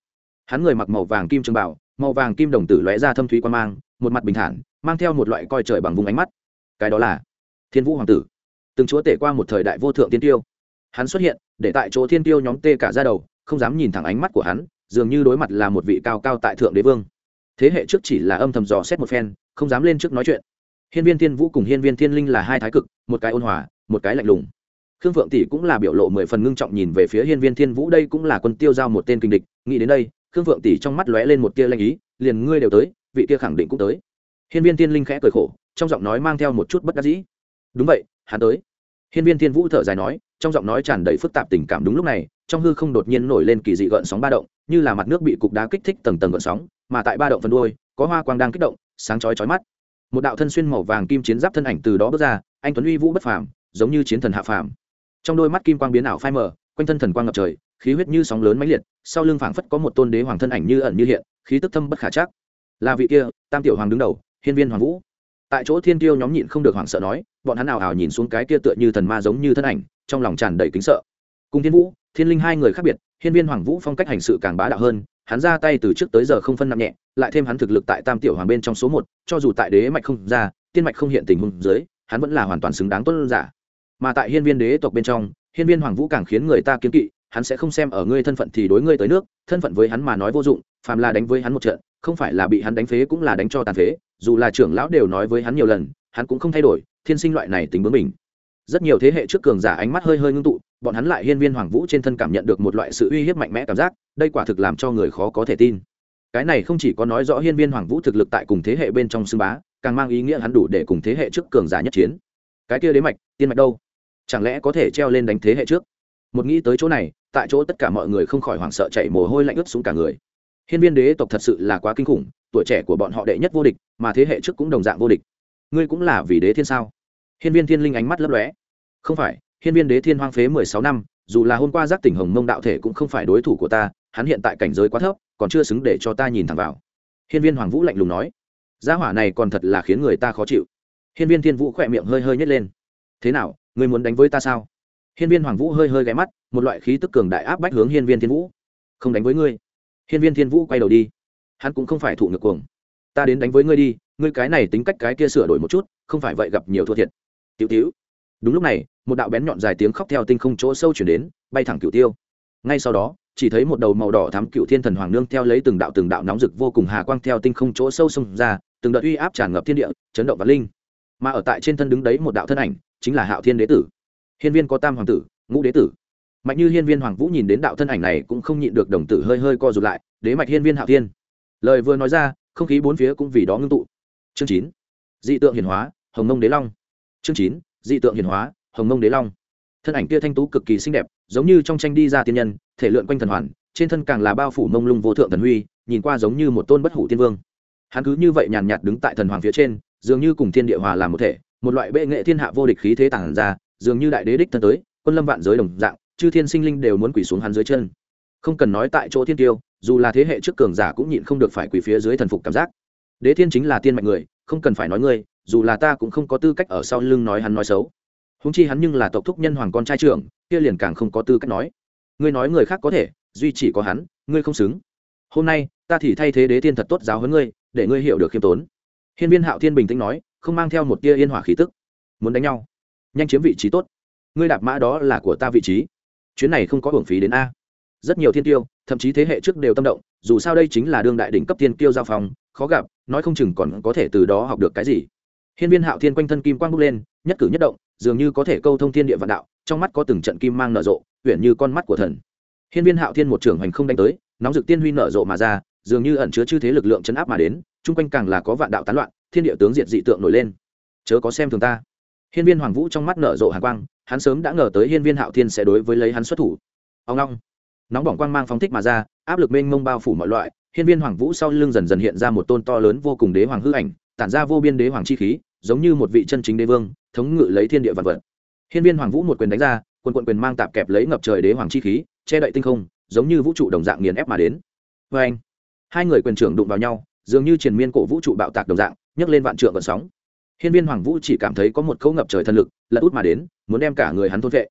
Hắn người mặc màu vàng kim trường bảo màu vàng kim đồng tử lóe ra thâm thúy quan mang, một mặt bình thản, mang theo một loại coi trời bằng vùng ánh mắt. Cái đó là thiên vũ hoàng tử. Từng chúa tể qua một thời đại vô thượng tiên tiêu hắn xuất hiện, để tại chỗ thiên tiêu nhóm tê cả ra đầu, không dám nhìn thẳng ánh mắt của hắn, dường như đối mặt là một vị cao cao tại thượng đế vương. Thế hệ trước chỉ là âm thầm dò xét một phen, không dám lên trước nói chuyện. Hiên viên thiên vũ cùng hiên viên thiên linh là hai thái cực, một cái ôn hòa, một cái lạnh lùng. Khương phượng tỷ cũng là biểu lộ mười phần ngưng trọng nhìn về phía hiên viên thiên vũ, đây cũng là quân tiêu giao một tên kinh địch, nghĩ đến đây, khương phượng tỷ trong mắt lóe lên một tia lanh ý, liền ngươi đều tới, vị kia khẳng định cũng tới. Hiên viên thiên linh khẽ cười khổ, trong giọng nói mang theo một chút bất đắc dĩ. Đúng vậy, hắn tới hiên viên thiên vũ thở dài nói, trong giọng nói tràn đầy phức tạp tình cảm đúng lúc này, trong hư không đột nhiên nổi lên kỳ dị gợn sóng ba động, như là mặt nước bị cục đá kích thích tầng tầng gợn sóng, mà tại ba động phần đuôi, có hoa quang đang kích động, sáng chói chói mắt. Một đạo thân xuyên màu vàng kim chiến giáp thân ảnh từ đó bước ra, anh tuấn uy vũ bất phàm, giống như chiến thần hạ phàm. Trong đôi mắt kim quang biến ảo phai mờ, quanh thân thần quang ngập trời, khí huyết như sóng lớn mãnh liệt, sau lưng phảng phất có một tôn đế hoàng thân ảnh như ẩn như hiện, khí tức thâm bất khả chắc. Là vị kia, tam tiểu hoàng đứng đầu, hiên viên hoàng vũ tại chỗ thiên tiêu nhóm nhịn không được hoảng sợ nói, bọn hắn ảo ảo nhìn xuống cái kia tựa như thần ma giống như thân ảnh, trong lòng tràn đầy kính sợ. Cùng thiên vũ, thiên linh hai người khác biệt, hiên viên hoàng vũ phong cách hành sự càng bá đạo hơn, hắn ra tay từ trước tới giờ không phân nặng nhẹ, lại thêm hắn thực lực tại tam tiểu hoàng bên trong số một, cho dù tại đế mạch không ra, tiên mạch không hiện tình huống dưới, hắn vẫn là hoàn toàn xứng đáng tuân giả. Mà tại hiên viên đế tộc bên trong, hiên viên hoàng vũ càng khiến người ta kiến kỵ, hắn sẽ không xem ở ngươi thân phận thì đối ngươi tới nước, thân phận với hắn mà nói vô dụng, phàm là đánh với hắn một trận không phải là bị hắn đánh phế cũng là đánh cho tàn phế, dù là trưởng lão đều nói với hắn nhiều lần, hắn cũng không thay đổi, thiên sinh loại này tính bướng mình rất nhiều thế hệ trước cường giả ánh mắt hơi hơi ngưng tụ, bọn hắn lại hiên viên hoàng vũ trên thân cảm nhận được một loại sự uy hiếp mạnh mẽ cảm giác, đây quả thực làm cho người khó có thể tin. Cái này không chỉ có nói rõ hiên viên hoàng vũ thực lực tại cùng thế hệ bên trong xưng bá, càng mang ý nghĩa hắn đủ để cùng thế hệ trước cường giả nhất chiến. Cái kia đế mạch, tiên mạch đâu? Chẳng lẽ có thể treo lên đánh thế hệ trước? Một nghĩ tới chỗ này, tại chỗ tất cả mọi người không khỏi hoảng sợ chạy mồ hôi lạnh ướt xuống cả người hiên viên đế tộc thật sự là quá kinh khủng, tuổi trẻ của bọn họ đệ nhất vô địch, mà thế hệ trước cũng đồng dạng vô địch. Ngươi cũng là vì đế thiên sao? Hiên viên thiên linh ánh mắt lấp lóe. Không phải, hiên viên đế thiên hoang phế mười sáu năm, dù là hôm qua giác tỉnh hồng mông đạo thể cũng không phải đối thủ của ta, hắn hiện tại cảnh giới quá thấp, còn chưa xứng để cho ta nhìn thẳng vào. Hiên viên hoàng vũ lạnh lùng nói. Gia hỏa này còn thật là khiến người ta khó chịu. Hiên viên thiên vũ khỏe miệng hơi hơi nhét lên. Thế nào, ngươi muốn đánh với ta sao? Hiên viên hoàng vũ hơi hơi ghé mắt, một loại khí tức cường đại áp bách hướng hiên viên thiên vũ. Không đánh với ngươi hiên viên thiên vũ quay đầu đi. Hắn cũng không phải thụ ngược cuồng. Ta đến đánh với ngươi đi, ngươi cái này tính cách cái kia sửa đổi một chút, không phải vậy gặp nhiều thua thiệt. Tiểu tiểu. Đúng lúc này, một đạo bén nhọn dài tiếng khóc theo tinh không chỗ sâu chuyển đến, bay thẳng cửu tiêu. Ngay sau đó, chỉ thấy một đầu màu đỏ thắm cựu thiên thần hoàng nương theo lấy từng đạo từng đạo nóng rực vô cùng hà quang theo tinh không chỗ sâu xông ra, từng đợt uy áp tràn ngập thiên địa, chấn động và linh. Mà ở tại trên thân đứng đấy một đạo thân ảnh, chính là hạo thiên đế tử. Hiên viên có tam hoàng tử, ngũ đế tử mạnh như hiên viên hoàng vũ nhìn đến đạo thân ảnh này cũng không nhịn được đồng tử hơi hơi co rụt lại, đế mạch hiên viên hạo thiên. Lời vừa nói ra, không khí bốn phía cũng vì đó ngưng tụ. Chương chín, dị tượng hiển hóa, hồng mông đế long. Chương chín, dị tượng hiển hóa, hồng mông đế long. Thân ảnh kia thanh tú cực kỳ xinh đẹp, giống như trong tranh đi ra tiên nhân, thể lượn quanh thần hoàn, trên thân càng là bao phủ mông lung vô thượng thần huy, nhìn qua giống như một tôn bất hủ tiên vương. Hắn cứ như vậy nhàn nhạt đứng tại thần hoàng phía trên, dường như cùng thiên địa hòa làm một thể, một loại bệ nghệ thiên hạ vô địch khí thế tản ra, dường như đại đế đích thân tới, quân lâm vạn giới đồng dạng chư thiên sinh linh đều muốn quỳ xuống hắn dưới chân. Không cần nói tại chỗ thiên tiêu, dù là thế hệ trước cường giả cũng nhịn không được phải quỳ phía dưới thần phục cảm giác. Đế thiên chính là tiên mạnh người, không cần phải nói ngươi, dù là ta cũng không có tư cách ở sau lưng nói hắn nói xấu. Húng chi hắn nhưng là tộc thúc nhân hoàng con trai trưởng, kia liền càng không có tư cách nói. Ngươi nói người khác có thể, duy chỉ có hắn, ngươi không xứng. Hôm nay, ta thì thay thế đế thiên thật tốt giáo hơn ngươi, để ngươi hiểu được khiêm tốn. Hiên viên hạo thiên bình tĩnh nói, không mang theo một tia yên hỏa khí tức. Muốn đánh nhau. Nhanh chiếm vị trí tốt. Ngươi đạp mã đó là của ta vị trí chuyến này không có hưởng phí đến a. Rất nhiều thiên tiêu, thậm chí thế hệ trước đều tâm động, dù sao đây chính là đương đại đỉnh cấp thiên tiêu giao phòng khó gặp, nói không chừng còn có thể từ đó học được cái gì. Hiên viên hạo thiên quanh thân kim quang bốc lên, nhất cử nhất động, dường như có thể câu thông thiên địa vạn đạo, trong mắt có từng trận kim mang nở rộ uyển như con mắt của thần. Hiên viên hạo thiên một trưởng hành không đánh tới, nóng rực tiên huy nở rộ mà ra, dường như ẩn chứa chư thế lực lượng chấn áp mà đến, chung quanh càng là có vạn đạo tán loạn, thiên địa tướng diệt dị tượng nổi lên. Chớ có xem thường ta. Hiên viên hoàng vũ trong mắt nở rộ hàng quang hắn sớm đã ngờ tới hiên viên hạo thiên sẽ đối với lấy hắn xuất thủ. Ông long nóng bỏng quang mang phóng thích mà ra, áp lực mênh mông bao phủ mọi loại, hiên viên hoàng vũ sau lưng dần dần hiện ra một tôn to lớn vô cùng đế hoàng hư ảnh, tản ra vô biên đế hoàng chi khí, giống như một vị chân chính đế vương, thống ngự lấy thiên địa vật vật. Hiên viên hoàng vũ một quyền đánh ra quân quận quyền mang tạp kẹp lấy ngập trời đế hoàng chi khí, che đậy tinh không, giống như vũ trụ đồng dạng nghiền ép mà đến. Vê anh. Hai người quyền trưởng đụng vào nhau, dường như triền miên cổ vũ trụ bạo tạc đồng dạng, nhấc lên vạn trượng vận sóng hiên viên hoàng vũ chỉ cảm thấy có một cấu ngập trời thần lực, lật út mà đến, muốn đem cả người hắn thôn vệ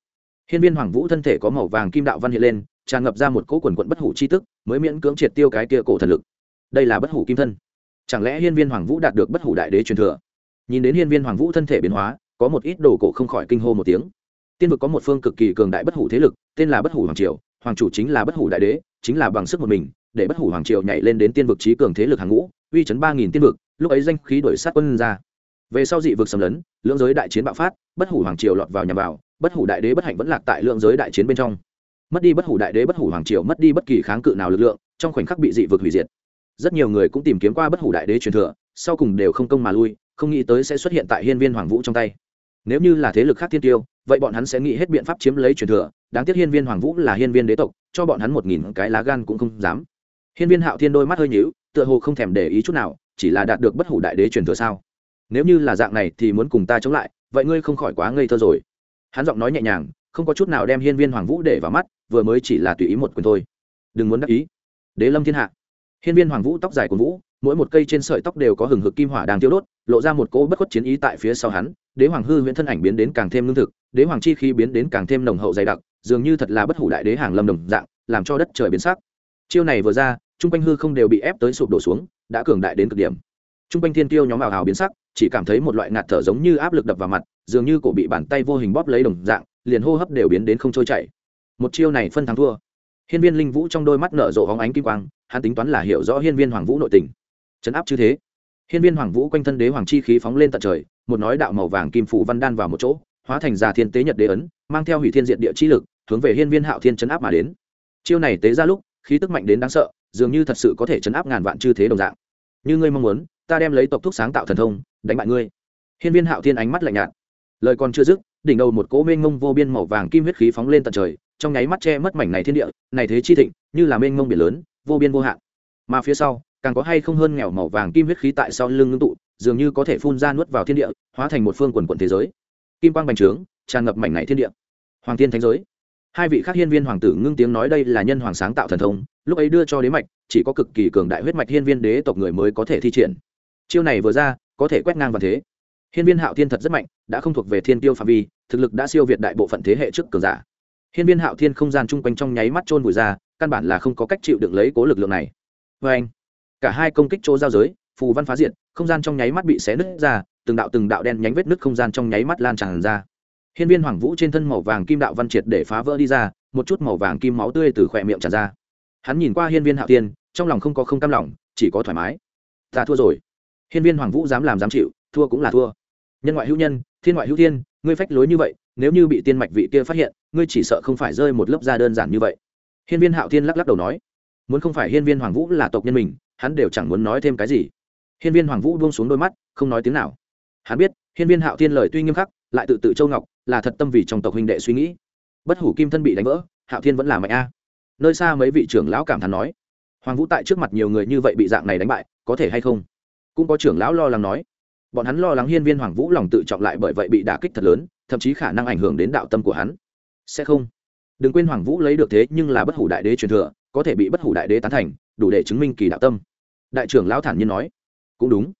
hiên viên hoàng vũ thân thể có màu vàng kim đạo văn hiện lên, tràn ngập ra một cỗ quần quận bất hủ chi tức, mới miễn cưỡng triệt tiêu cái kia cổ thần lực. Đây là bất hủ kim thân. Chẳng lẽ hiên viên hoàng vũ đạt được bất hủ đại đế truyền thừa? Nhìn đến hiên viên hoàng vũ thân thể biến hóa, có một ít đồ cổ không khỏi kinh hô một tiếng. Tiên vực có một phương cực kỳ cường đại bất hủ thế lực, tên là bất hủ hoàng triều, hoàng chủ chính là bất hủ đại đế, chính là bằng sức một mình, để bất hủ hoàng triều nhảy lên đến tiên vực trí cường thế lực hàng ngũ, uy chấn ba nghìn tiên vực, lúc ấy danh khí đổi sát quân ra về sau dị vực xâm lấn, lưỡng giới đại chiến bạo phát, bất hủ hoàng triều lọt vào nhà vào bất hủ đại đế bất hạnh vẫn lạc tại lượng giới đại chiến bên trong. Mất đi bất hủ đại đế bất hủ hoàng triều, mất đi bất kỳ kháng cự nào lực lượng, trong khoảnh khắc bị dị vực hủy diệt. Rất nhiều người cũng tìm kiếm qua bất hủ đại đế truyền thừa, sau cùng đều không công mà lui, không nghĩ tới sẽ xuất hiện tại hiên viên hoàng vũ trong tay. Nếu như là thế lực khác thiên tiêu, vậy bọn hắn sẽ nghĩ hết biện pháp chiếm lấy truyền thừa, đáng tiếc hiên viên hoàng vũ là hiên viên đế tộc, cho bọn hắn một nghìn cái lá gan cũng không dám. Hiên viên hạo thiên đôi mắt hơi nhíu, tựa hồ không thèm để ý chút nào, chỉ là đạt được bất hủ đại đế truyền thừa sao? Nếu như là dạng này thì muốn cùng ta chống lại, vậy ngươi không khỏi quá ngây thơ rồi. Hắn giọng nói nhẹ nhàng, không có chút nào đem hiên viên hoàng vũ để vào mắt, vừa mới chỉ là tùy ý một quyền thôi. Đừng muốn đắc ý. Đế lâm thiên hạ. Hiên viên hoàng vũ tóc dài của vũ, mỗi một cây trên sợi tóc đều có hừng hực kim hỏa đang tiêu đốt, lộ ra một cỗ bất khuất chiến ý tại phía sau hắn. Đế hoàng hư huyễn thân ảnh biến đến càng thêm lương thực, đế hoàng chi khí biến đến càng thêm nồng hậu dày đặc, dường như thật là bất hủ đại đế hàng lâm đồng dạng, làm cho đất trời biến sắc. Chiêu này vừa ra trung quanh hư không đều bị ép tới sụp đổ xuống, đã cường đại đến cực điểm. Trung quanh thiên tiêu nhóm ảo hào biến sắc chỉ cảm thấy một loại ngạt thở giống như áp lực đập vào mặt, dường như cổ bị bàn tay vô hình bóp lấy đồng dạng, liền hô hấp đều biến đến không trôi chảy. Một chiêu này phân thắng thua. Hiên viên linh vũ trong đôi mắt nở rộ hóng ánh kim quang, hắn tính toán là hiểu rõ hiên viên hoàng vũ nội tình. Chấn áp chứ thế. Hiên viên hoàng vũ quanh thân đế hoàng chi khí phóng lên tận trời, một nói đạo màu vàng kim phủ văn đan vào một chỗ, hóa thành già thiên tế nhật đế ấn, mang theo hủy thiên diện địa chi lực, hướng về hiên viên hạo thiên chấn áp mà đến. Chiêu này tế ra lúc, khí tức mạnh đến đáng sợ, dường như thật sự có thể chấn áp ngàn vạn chư thế đồng dạng. Như ngươi mong muốn, ta đem lấy tộc thuốc sáng tạo thần thông đánh bại ngươi. Hiên viên hạo thiên ánh mắt lạnh nhạt. Lời còn chưa dứt, đỉnh đầu một cỗ mênh mông vô biên màu vàng kim huyết khí phóng lên tận trời, trong nháy mắt che mất mảnh này thiên địa, này thế chi thịnh, như là mênh mông biển lớn, vô biên vô hạn. Mà phía sau, càng có hay không hơn nghèo màu vàng kim huyết khí tại sau lưng ngưng tụ, dường như có thể phun ra nuốt vào thiên địa, hóa thành một phương quần quận thế giới. Kim quang bành trướng, tràn ngập mảnh này thiên địa. Hoàng thiên thánh giới. Hai vị khác hiên viên hoàng tử ngưng tiếng nói đây là nhân hoàng sáng tạo thần thông, lúc ấy đưa cho đế mạch, chỉ có cực kỳ cường đại huyết mạch hiên viên đế tộc người mới có thể thi triển chiêu này vừa ra, có thể quét ngang vào thế. Hiên viên hạo thiên thật rất mạnh, đã không thuộc về thiên tiêu phạm vi, thực lực đã siêu việt đại bộ phận thế hệ trước cường giả. Hiên viên hạo thiên không gian chung quanh trong nháy mắt trôn vùi ra, căn bản là không có cách chịu đựng lấy cố lực lượng này. Vê anh, cả hai công kích chỗ giao giới, phù văn phá diện không gian trong nháy mắt bị xé nứt ra, từng đạo từng đạo đen nhánh vết nứt không gian trong nháy mắt lan tràn ra. Hiên viên hoàng vũ trên thân màu vàng kim đạo văn triệt để phá vỡ đi ra, một chút màu vàng kim máu tươi từ khỏe miệng tràn ra. Hắn nhìn qua hiên viên hạo thiên, trong lòng không có không cam lòng, chỉ có thoải mái. Ta thua rồi hiên viên hoàng vũ dám làm dám chịu, thua cũng là thua. Nhân ngoại hữu nhân, thiên ngoại hữu thiên, ngươi phách lối như vậy, nếu như bị tiên mạch vị kia phát hiện, ngươi chỉ sợ không phải rơi một lớp da đơn giản như vậy. Hiên viên hạo thiên lắc lắc đầu nói, muốn không phải hiên viên hoàng vũ là tộc nhân mình, hắn đều chẳng muốn nói thêm cái gì. Hiên viên hoàng vũ buông xuống đôi mắt, không nói tiếng nào. Hắn biết, hiên viên hạo thiên lời tuy nghiêm khắc, lại tự tự châu ngọc, là thật tâm vì trong tộc huynh đệ suy nghĩ. Bất hủ kim thân bị đánh vỡ, hạo thiên vẫn là mạnh a. Nơi xa mấy vị trưởng lão cảm thán nói, hoàng vũ tại trước mặt nhiều người như vậy bị dạng này đánh bại, có thể hay không? Cũng có trưởng lão lo lắng nói. Bọn hắn lo lắng hiên viên hoàng vũ lòng tự trọng lại bởi vậy bị đả kích thật lớn, thậm chí khả năng ảnh hưởng đến đạo tâm của hắn. Sẽ không. Đừng quên hoàng vũ lấy được thế nhưng là bất hủ đại đế truyền thừa, có thể bị bất hủ đại đế tán thành, đủ để chứng minh kỳ đạo tâm. Đại trưởng lão thản nhiên nói. Cũng đúng.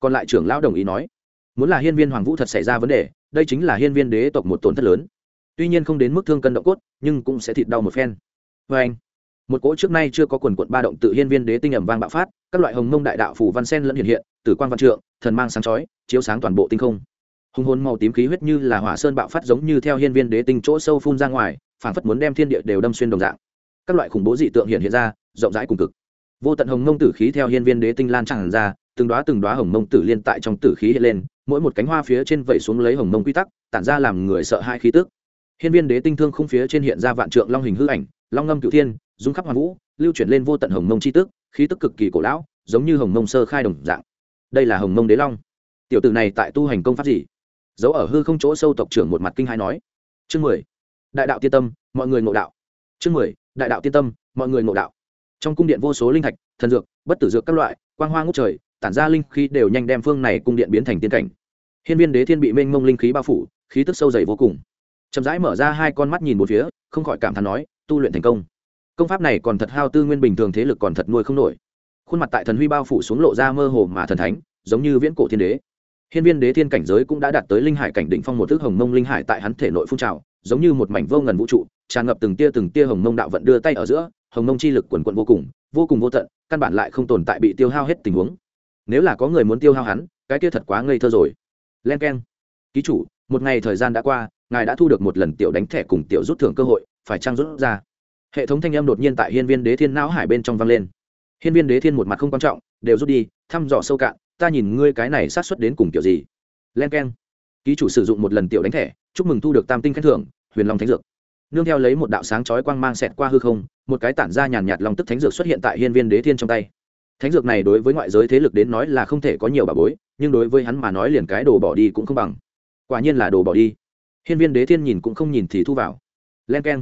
Còn lại trưởng lão đồng ý nói. Muốn là hiên viên hoàng vũ thật xảy ra vấn đề, đây chính là hiên viên đế tộc một tổn thất lớn. Tuy nhiên không đến mức thương cân động cốt, nhưng cũng sẽ thịt đau một phen. Vê anh một cỗ trước nay chưa có quần quận ba động tự hiên viên đế tinh ẩm vang bạo phát, các loại hồng mông đại đạo phủ văn sen lẫn hiện hiện, tử quan văn trượng, thần mang sáng chói, chiếu sáng toàn bộ tinh không. Hùng hồn màu tím khí huyết như là hỏa sơn bạo phát giống như theo hiên viên đế tinh chỗ sâu phun ra ngoài phản phất muốn đem thiên địa đều đâm xuyên đồng dạng. Các loại khủng bố dị tượng hiện hiện ra, rộng rãi cùng cực. Vô tận hồng mông tử khí theo hiên viên đế tinh lan tràn ra, từng đóa từng đóa hồng mông tử liên tại trong tử khí hiện lên, mỗi một cánh hoa phía trên vẩy xuống lấy hồng mông quy tắc, tản ra làm người sợ hai khí tức. Hiên viên đế tinh thương không phía trên hiện ra vạn trượng long hình hư ảnh, long ngâm cửu thiên dung khắp hoàng vũ, lưu chuyển lên vô tận hồng mông c h i tức, khí tức cực kỳ cổ lão, giống như hồng mông sơ khai đồng dạng. Đây là hồng mông đế long. Tiểu tử này tại tu hành công pháp gì? Giấu ở hư không chỗ sâu tộc trưởng một mặt kinh hai nói. Chương mười. Đại đạo tiên tâm, mọi người ngộ đạo. Chương mười. Đại đạo tiên tâm, mọi người ngộ đạo. Trong cung điện vô số linh thạch, thần dược, bất tử dược các loại, quang hoa ngút trời, tản ra linh khí đều nhanh đem phương này cung điện biến thành tiên cảnh. Hiên viên đế thiên bị mênh mông linh khí bao phủ, khí tức sâu dày vô cùng. Chậm rãi mở ra hai con mắt nhìn một phía, không khỏi cảm thán nói, tu luyện thành công công pháp này còn thật hao tư nguyên bình thường thế lực còn thật nuôi không nổi. Khuôn mặt tại thần huy bao phủ xuống lộ ra mơ hồ mà thần thánh, giống như viễn cổ thiên đế. Hiên viên đế thiên cảnh giới cũng đã đạt tới linh hải cảnh đỉnh phong một thức hồng mông linh hải tại hắn thể nội phun trào, giống như một mảnh vô ngần vũ trụ, tràn ngập từng tia từng tia hồng mông đạo vận đưa tay ở giữa, hồng mông chi lực quần quận vô cùng vô cùng vô tận, căn bản lại không tồn tại bị tiêu hao hết tình huống. Nếu là có người muốn tiêu hao hắn, cái kia thật quá ngây thơ rồi. Len k e n ký chủ, một ngày thời gian đã qua, ngài đã thu được một lần tiểu đánh thẻ cùng tiểu rút thưởng cơ hội, phải trang rút ra? Hệ thống thanh âm đột nhiên tại hiên viên đế thiên não hải bên trong vang lên. Hiên viên đế thiên một mặt không quan trọng, đều rút đi, thăm dò sâu cạn, ta nhìn ngươi cái này sát xuất đến cùng kiểu gì. Len k e n ký chủ sử dụng một lần tiểu đánh thẻ, chúc mừng thu được tam tinh khen thưởng, huyền long thánh dược. Nương theo lấy một đạo sáng chói quang mang xẹt qua hư không, một cái tản ra nhàn nhạt long tức thánh dược xuất hiện tại hiên viên đế thiên trong tay. Thánh dược này đối với ngoại giới thế lực đến nói là không thể có nhiều bà bối, nhưng đối với hắn mà nói liền cái đồ bỏ đi cũng không bằng. Quả nhiên là đồ bỏ đi. Hiên viên đế thiên nhìn cũng không nhìn thì thu vào. Len k e n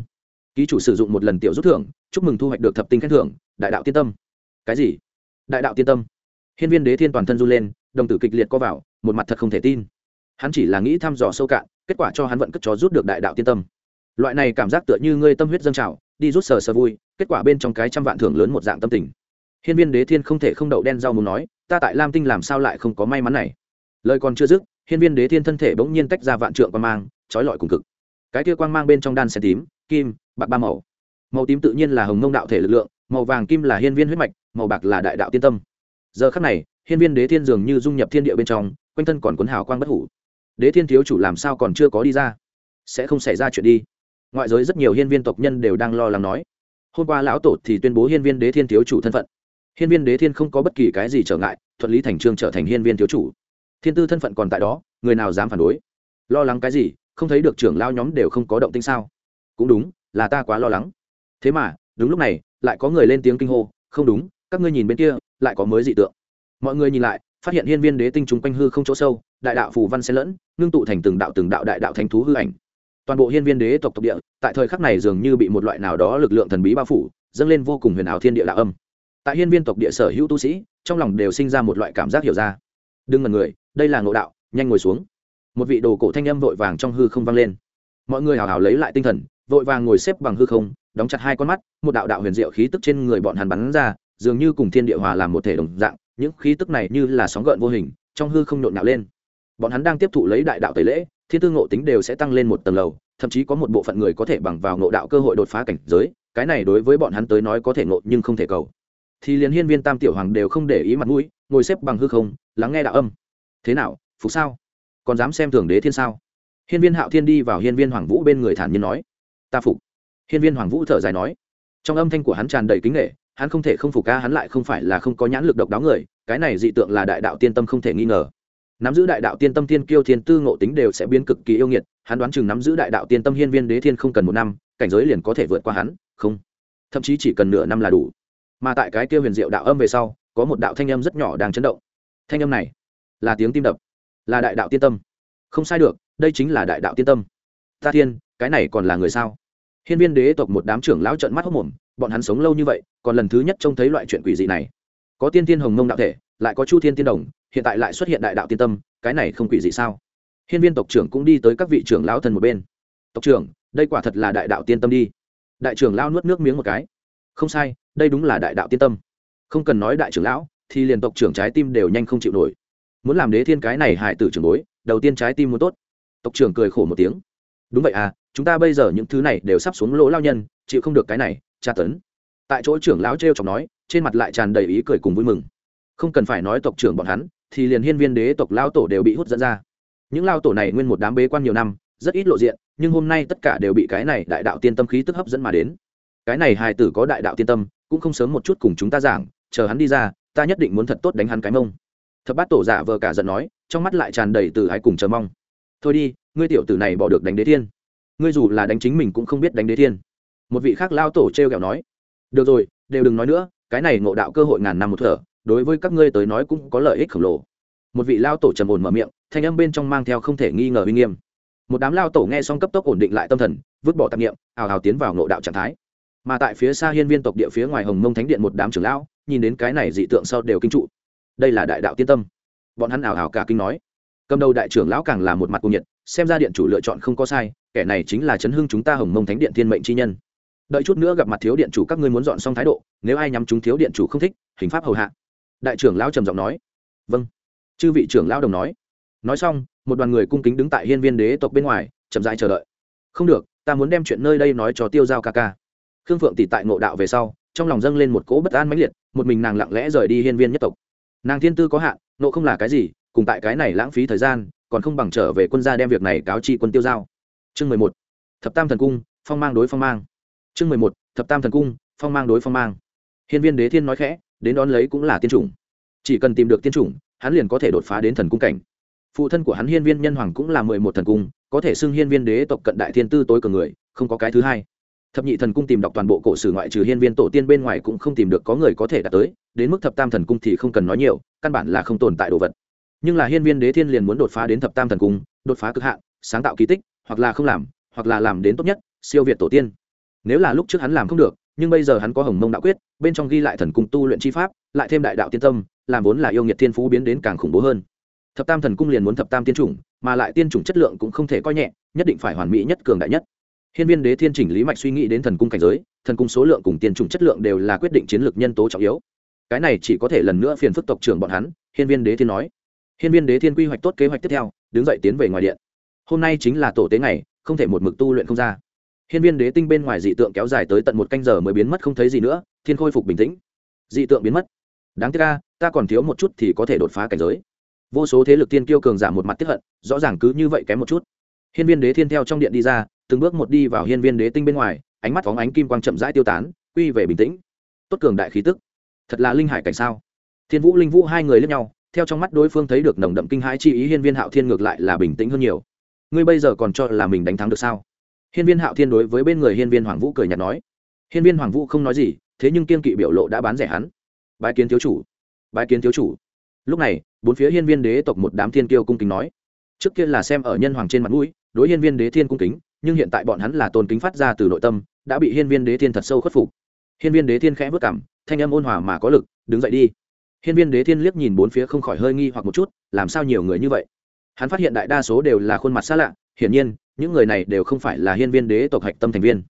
ký chủ sử dụng một lần tiểu rút thưởng, chúc mừng thu hoạch được thập tinh khen thưởng, đại đạo tiên tâm. Cái gì? Đại đạo tiên tâm. Hiên viên đế thiên toàn thân run lên, đồng tử kịch liệt co vào, một mặt thật không thể tin. Hắn chỉ là nghĩ thăm dò sâu cạn, kết quả cho hắn vận cất chó rút được đại đạo tiên tâm. Loại này cảm giác tựa như ngươi tâm huyết dâng trào, đi rút sờ sờ vui, kết quả bên trong cái trăm vạn thưởng lớn một dạng tâm tình. Hiên viên đế thiên không thể không đậu đen rau muốn nói, ta tại lam tinh làm sao lại không có may mắn này? Lời còn chưa dứt, hiên viên đế thiên thân thể bỗng nhiên tách ra vạn trượng quang mang, trói lọi cùng cực. Cái kia quang mang bên trong đan xe tím, kim bạc ba màu. Màu tím tự nhiên là hồng mông đạo thể lực lượng, màu vàng kim là hiên viên huyết mạch, màu bạc là đại đạo tiên tâm. Giờ khắc này, hiên viên đế thiên dường như dung nhập thiên địa bên trong, quanh thân còn cuốn hào quang bất hủ. Đế thiên thiếu chủ làm sao còn chưa có đi ra? Sẽ không xảy ra chuyện đi. Ngoại giới rất nhiều hiên viên tộc nhân đều đang lo lắng nói. Hôm qua lão tổ thì tuyên bố hiên viên đế thiên thiếu chủ thân phận. Hiên viên đế thiên không có bất kỳ cái gì trở ngại, thuận lý thành trương trở thành hiên viên thiếu chủ. Thiên tư thân phận còn tại đó, người nào dám phản đối? Lo lắng cái gì? Không thấy được trưởng lao nhóm đều không có động tinh sao? Cũng đúng là ta quá lo lắng. Thế mà, đúng lúc này, lại có người lên tiếng kinh hô, không đúng, các ngươi nhìn bên kia, lại có mới dị tượng. Mọi người nhìn lại, phát hiện hiên viên đế tinh chúng quanh hư không chỗ sâu, đại đạo phù văn xen lẫn, ngưng tụ thành từng đạo từng đạo đại đạo thánh thú hư ảnh. Toàn bộ hiên viên đế tộc tộc địa, tại thời khắc này dường như bị một loại nào đó lực lượng thần bí bao phủ, dâng lên vô cùng huyền ảo thiên địa đạo âm. Tại hiên viên tộc địa sở hữu tu sĩ, trong lòng đều sinh ra một loại cảm giác hiểu ra. Đừng ngần người, đây là ngộ đạo, nhanh ngồi xuống. Một vị đồ cổ thanh âm vội vàng trong hư không vang lên. Mọi người hào hào lấy lại tinh thần vội vàng ngồi xếp bằng hư không, đóng chặt hai con mắt, một đạo đạo huyền diệu khí tức trên người bọn hắn bắn ra, dường như cùng thiên địa hòa làm một thể đồng dạng, những khí tức này như là sóng gợn vô hình, trong hư không nhộn nhạo lên. Bọn hắn đang tiếp thụ lấy đại đạo tẩy lễ, thiên tư ngộ tính đều sẽ tăng lên một tầng lầu, thậm chí có một bộ phận người có thể bằng vào ngộ đạo cơ hội đột phá cảnh giới, cái này đối với bọn hắn tới nói có thể ngộ nhưng không thể cầu. Thì liền hiên viên tam tiểu hoàng đều không để ý mặt mũi, ngồi xếp bằng hư không, lắng nghe đạo âm. Thế nào, phục sao? Còn dám xem thường đế thiên sao? Hiên viên hạo thiên đi vào hiên viên hoàng vũ bên người thản nhiên nói ta phục. Hiên viên hoàng vũ thở dài nói. Trong âm thanh của hắn tràn đầy kính nghệ hắn không thể không phục ca, hắn lại không phải là không có nhãn lực độc đáo người, cái này dị tượng là đại đạo tiên tâm không thể nghi ngờ. Nắm giữ đại đạo tiên tâm tiên kiêu thiên tư ngộ tính đều sẽ biến cực kỳ yêu nghiệt, hắn đoán chừng nắm giữ đại đạo tiên tâm hiên viên đế thiên không cần một năm, cảnh giới liền có thể vượt qua hắn, không. Thậm chí chỉ cần nửa năm là đủ. Mà tại cái kia huyền diệu đạo âm về sau, có một đạo thanh âm rất nhỏ đang chấn động. Thanh âm này là tiếng tim đập, là đại đạo tiên tâm. Không sai được, đây chính là đại đạo tiên tâm. Ta thiên cái này còn là người sao? Hiên viên đế tộc một đám trưởng lão trợn mắt hốc mồm, bọn hắn sống lâu như vậy, còn lần thứ nhất trông thấy loại chuyện quỷ dị này. Có tiên tiên hồng mông đạo thể, lại có chu thiên tiên đồng, hiện tại lại xuất hiện đại đạo tiên tâm, cái này không quỷ dị sao? Hiên viên tộc trưởng cũng đi tới các vị trưởng lão thần một bên. Tộc trưởng, đây quả thật là đại đạo tiên tâm đi. Đại trưởng lão nuốt nước miếng một cái. Không sai, đây đúng là đại đạo tiên tâm. Không cần nói đại trưởng lão, thì liền tộc trưởng trái tim đều nhanh không chịu nổi. Muốn làm đế thiên cái này hại tử trưởng bối, đầu tiên trái tim muốn tốt. Tộc trưởng cười khổ một tiếng. Đúng vậy à chúng ta bây giờ những thứ này đều sắp xuống lỗ lao nhân, chịu không được cái này, tra tấn. Tại chỗ trưởng lão t r chọc nói, trên mặt lại tràn đầy ý cười cùng vui mừng. Không cần phải nói tộc trưởng bọn hắn, thì liền hiên viên đế tộc lao tổ đều bị hút dẫn ra. Những lao tổ này nguyên một đám bế quan nhiều năm, rất ít lộ diện, nhưng hôm nay tất cả đều bị cái này đại đạo tiên tâm khí tức hấp dẫn mà đến. Cái này hài tử có đại đạo tiên tâm, cũng không sớm một chút cùng chúng ta giảng, chờ hắn đi ra, ta nhất định muốn thật tốt đánh hắn cái mông. Thập bát tổ giả vờ cả giận nói, trong mắt lại tràn đầy từ ái cùng chờ mong. Thôi đi, ngươi tiểu tử này bỏ được đánh đế thiên ngươi dù là đánh chính mình cũng không biết đánh đế thiên. Một vị khác lao tổ t r e o kẹo nói, được rồi, đều đừng nói nữa, cái này ngộ đạo cơ hội ngàn năm một thở, đối với các ngươi tới nói cũng có lợi ích khổng lồ. Một vị lao tổ trầm ồn mở miệng, thanh âm bên trong mang theo không thể nghi ngờ uy nghiêm. Một đám lao tổ nghe xong cấp tốc ổn định lại tâm thần, vứt bỏ tạp nghiệm ào ào tiến vào ngộ đạo trạng thái. Mà tại phía xa hiên viên tộc địa phía ngoài hồng mông thánh điện một đám trưởng lão, nhìn đến cái này dị tượng sau đều kinh trụ. Đây là đại đạo tiên tâm. Bọn hắn ảo ảo cả kinh nói, cầm đầu đại trưởng lão càng là một mặt cung nhiệt, xem ra điện chủ lựa chọn không có sai kẻ này chính là chấn hưng chúng ta hồng mông thánh điện thiên mệnh chi nhân. Đợi chút nữa gặp mặt thiếu điện chủ các ngươi muốn dọn xong thái độ, nếu ai nhắm chúng thiếu điện chủ không thích, hình pháp hầu hạ. Đại trưởng lão trầm giọng nói. Vâng. Chư vị trưởng lão đồng nói. Nói xong, một đoàn người cung kính đứng tại hiên viên đế tộc bên ngoài, chậm rãi chờ đợi. Không được, ta muốn đem chuyện nơi đây nói cho tiêu giao ca ca. Khương phượng tỷ tại ngộ đạo về sau, trong lòng dâng lên một cỗ bất an mãnh liệt, một mình nàng lặng lẽ rời đi hiên viên nhất tộc. Nàng thiên tư có hạn nộ không là cái gì, cùng tại cái này lãng phí thời gian, còn không bằng trở về quân gia đem việc này cáo chi quân tiêu giao chương mười một, thập tam thần cung, phong mang đối phong mang. Chương mười một, thập tam thần cung, phong mang đối phong mang. Hiên viên đế thiên nói khẽ, đến đón lấy cũng là tiên chủng. Chỉ cần tìm được tiên chủng, hắn liền có thể đột phá đến thần cung cảnh. Phụ thân của hắn hiên viên nhân hoàng cũng là mười một thần cung, có thể xưng hiên viên đế tộc cận đại thiên tư tối cường người, không có cái thứ hai. Thập nhị thần cung tìm đọc toàn bộ cổ sử ngoại trừ hiên viên tổ tiên bên ngoài cũng không tìm được có người có thể đạt tới, đến mức thập tam thần cung thì không cần nói nhiều, căn bản là không tồn tại đồ vật. Nhưng là hiên viên đế thiên liền muốn đột phá đến thập tam thần cung, đột phá cực hạn, sáng tạo kỳ tích hoặc là không làm, hoặc là làm đến tốt nhất, siêu việt tổ tiên. Nếu là lúc trước hắn làm không được, nhưng bây giờ hắn có hồng mông đạo quyết, bên trong ghi lại thần cung tu luyện chi pháp, lại thêm đại đạo tiên tâm, làm vốn là yêu nghiệt thiên phú biến đến càng khủng bố hơn. Thập tam thần cung liền muốn thập tam tiên chủng, mà lại tiên chủng chất lượng cũng không thể coi nhẹ, nhất định phải hoàn mỹ nhất, cường đại nhất. Hiên viên đế thiên chỉnh lý mạch suy nghĩ đến thần cung cảnh giới, thần cung số lượng cùng tiên chủng chất lượng đều là quyết định chiến lược nhân tố trọng yếu. Cái này chỉ có thể lần nữa phiền phức tộc trưởng bọn hắn, hiên viên đế thiên nói. Hiên viên đế thiên quy hoạch tốt kế hoạch tiếp theo, đứng dậy tiến về ngoài điện hôm nay chính là tổ tế ngày, không thể một mực tu luyện không ra. Hiên viên đế tinh bên ngoài dị tượng kéo dài tới tận một canh giờ mới biến mất không thấy gì nữa, thiên khôi phục bình tĩnh. Dị tượng biến mất. Đáng tiếc ca ta còn thiếu một chút thì có thể đột phá cảnh giới. Vô số thế lực tiên kiêu cường giảm một mặt tiếp hận, rõ ràng cứ như vậy kém một chút. Hiên viên đế thiên theo trong điện đi ra, từng bước một đi vào hiên viên đế tinh bên ngoài, ánh mắt phóng ánh kim quang chậm rãi tiêu tán, quy về bình tĩnh. Tốt cường đại khí tức. Thật là linh hải cảnh sao? Thiên vũ, linh vũ hai người lẫn nhau, theo trong mắt đối phương thấy được nồng đậm kinh hãi chi ý, hiên viên hạo thiên ngược lại là bình tĩnh hơn nhiều ngươi bây giờ còn cho là mình đánh thắng được sao? Hiên viên hạo thiên đối với bên người hiên viên hoàng vũ cười nhạt nói. Hiên viên hoàng vũ không nói gì, thế nhưng kiên kỵ biểu lộ đã bán rẻ hắn. Bái kiến thiếu chủ. Bái kiến thiếu chủ. Lúc này, bốn phía hiên viên đế tộc một đám thiên kiêu cung kính nói. Trước kia là xem ở nhân hoàng trên mặt mũi, đối hiên viên đế thiên cung kính, nhưng hiện tại bọn hắn là tôn kính phát ra từ nội tâm, đã bị hiên viên đế thiên thật sâu khuất phục. Hiên viên đế thiên khẽ vất cảm, thanh âm ôn hòa mà có lực, đứng dậy đi. Hiên viên đế thiên liếc nhìn bốn phía không khỏi hơi nghi hoặc một chút, làm sao nhiều người như vậy? Hắn phát hiện đại đa số đều là khuôn mặt xa lạ, hiển nhiên, những người này đều không phải là hiên viên đế tộc hạch tâm thành viên.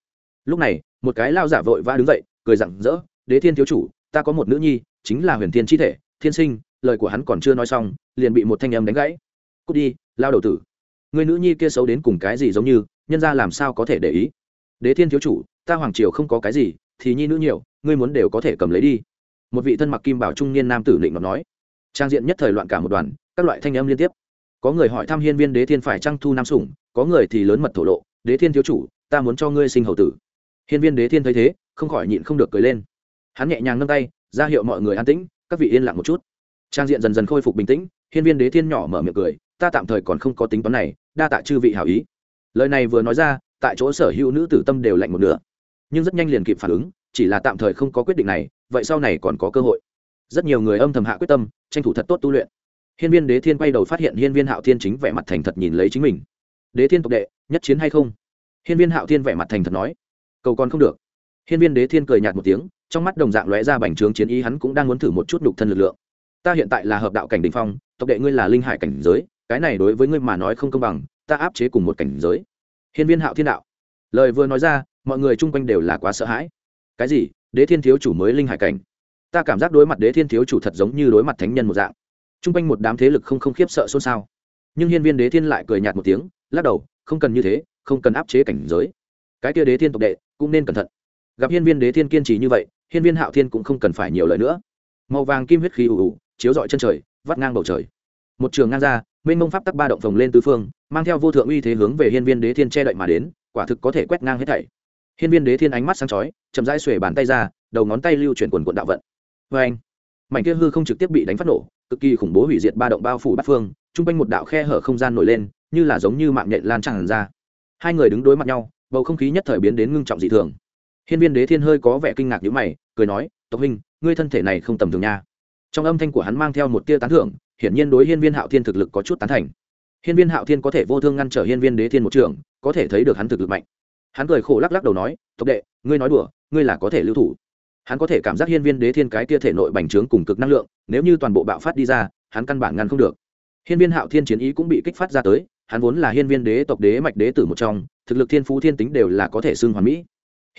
Lúc này, một cái lao giả vội vã đứng dậy, cười rặng rỡ, đế thiên thiếu chủ, ta có một nữ nhi, chính là huyền thiên chi thể, thiên sinh, lời của hắn còn chưa nói xong, liền bị một thanh âm đánh gãy. Cút đi, lao đầu tử. Người nữ nhi kia xấu đến cùng cái gì giống như, nhân ra làm sao có thể để ý? Đế thiên thiếu chủ, ta hoàng triều không có cái gì, thì nhi nữ nhiều, ngươi muốn đều có thể cầm lấy đi. Một vị thân mặc kim bảo trung niên nam tử định ngọc nói. Trang diện nhất thời loạn cả một đoàn, các loại thanh âm liên tiếp có người hỏi thăm hiên viên đế thiên phải trăng thu nam sủng, có người thì lớn mật thổ lộ, đế thiên thiếu chủ, ta muốn cho ngươi sinh hậu tử. Hiên viên đế thiên thấy thế, không khỏi nhịn không được cười lên. Hắn nhẹ nhàng nâng tay, ra hiệu mọi người an tĩnh, các vị yên lặng một chút. Trang diện dần dần khôi phục bình tĩnh, hiên viên đế thiên nhỏ mở miệng cười, ta tạm thời còn không có tính toán này, đa tạ chư vị hảo ý. Lời này vừa nói ra, tại chỗ sở hữu nữ tử tâm đều lạnh một nửa. Nhưng rất nhanh liền kịp phản ứng, chỉ là tạm thời không có quyết định này, vậy sau này còn có cơ hội. Rất nhiều người âm thầm hạ quyết tâm, tranh thủ thật tốt tu luyện hiên viên đế thiên quay đầu phát hiện hiên viên hạo thiên chính vẻ mặt thành thật nhìn lấy chính mình. Đế thiên tộc đệ, nhất chiến hay không? Hiên viên hạo thiên vẻ mặt thành thật nói. Cầu còn không được. Hiên viên đế thiên cười nhạt một tiếng, trong mắt đồng dạng lóe ra bành trướng chiến ý, hắn cũng đang muốn thử một chút đục thân lực lượng. Ta hiện tại là hợp đạo cảnh đình phong, tộc đệ ngươi là linh hải cảnh giới, cái này đối với ngươi mà nói không công bằng, ta áp chế cùng một cảnh giới. Hiên viên hạo thiên đạo. Lời vừa nói ra, mọi người chung quanh đều là quá sợ hãi. Cái gì? Đế thiên thiếu chủ mới linh hải cảnh. Ta cảm giác đối mặt đế thiên thiếu chủ thật giống như đối mặt thánh nhân một dạng chung quanh một đám thế lực không không khiếp sợ xôn xao. Nhưng hiên viên đế thiên lại cười nhạt một tiếng, lắc đầu, không cần như thế, không cần áp chế cảnh giới. Cái kia đế thiên tộc đệ, cũng nên cẩn thận. Gặp hiên viên đế thiên kiên trì như vậy, hiên viên hạo thiên cũng không cần phải nhiều lời nữa. Màu vàng kim huyết khí ủ ủ, chiếu rọi chân trời, vắt ngang bầu trời. Một trường ngang ra, mênh mông pháp tắc ba động phồng lên tứ phương, mang theo vô thượng uy thế hướng về hiên viên đế thiên che đậy mà đến, quả thực có thể quét ngang hết thảy. Hiên viên đế thiên ánh mắt sáng chói, chậm rãi xuề bàn tay ra, đầu ngón tay lưu chuyển quần quận đạo vận. Vê anh mảnh kia hư không trực tiếp bị đánh phát nổ, cực kỳ khủng bố hủy diệt ba động bao phủ bát phương, chung quanh một đạo khe hở không gian nổi lên, như là giống như mạng nhện lan tràn ra. Hai người đứng đối mặt nhau, bầu không khí nhất thời biến đến ngưng trọng dị thường. Hiên viên đế thiên hơi có vẻ kinh ngạc nhíu mày, cười nói, tộc huynh, ngươi thân thể này không tầm thường nha. Trong âm thanh của hắn mang theo một tia tán thưởng, hiển nhiên đối hiên viên hạo thiên thực lực có chút tán thành. Hiên viên hạo thiên có thể vô thương ngăn trở hiên viên đế thiên một trường, có thể thấy được hắn thực lực mạnh. Hắn cười khổ lắc lắc đầu nói, tộc đệ, ngươi nói đùa, ngươi là có thể lưu thủ hắn có thể cảm giác hiên viên đế thiên cái kia thể nội bành trướng cùng cực năng lượng, nếu như toàn bộ bạo phát đi ra, hắn căn bản ngăn không được. Hiên viên hạo thiên chiến ý cũng bị kích phát ra tới, hắn vốn là hiên viên đế tộc đế mạch đế tử một trong, thực lực thiên phú thiên tính đều là có thể xưng hoàn mỹ.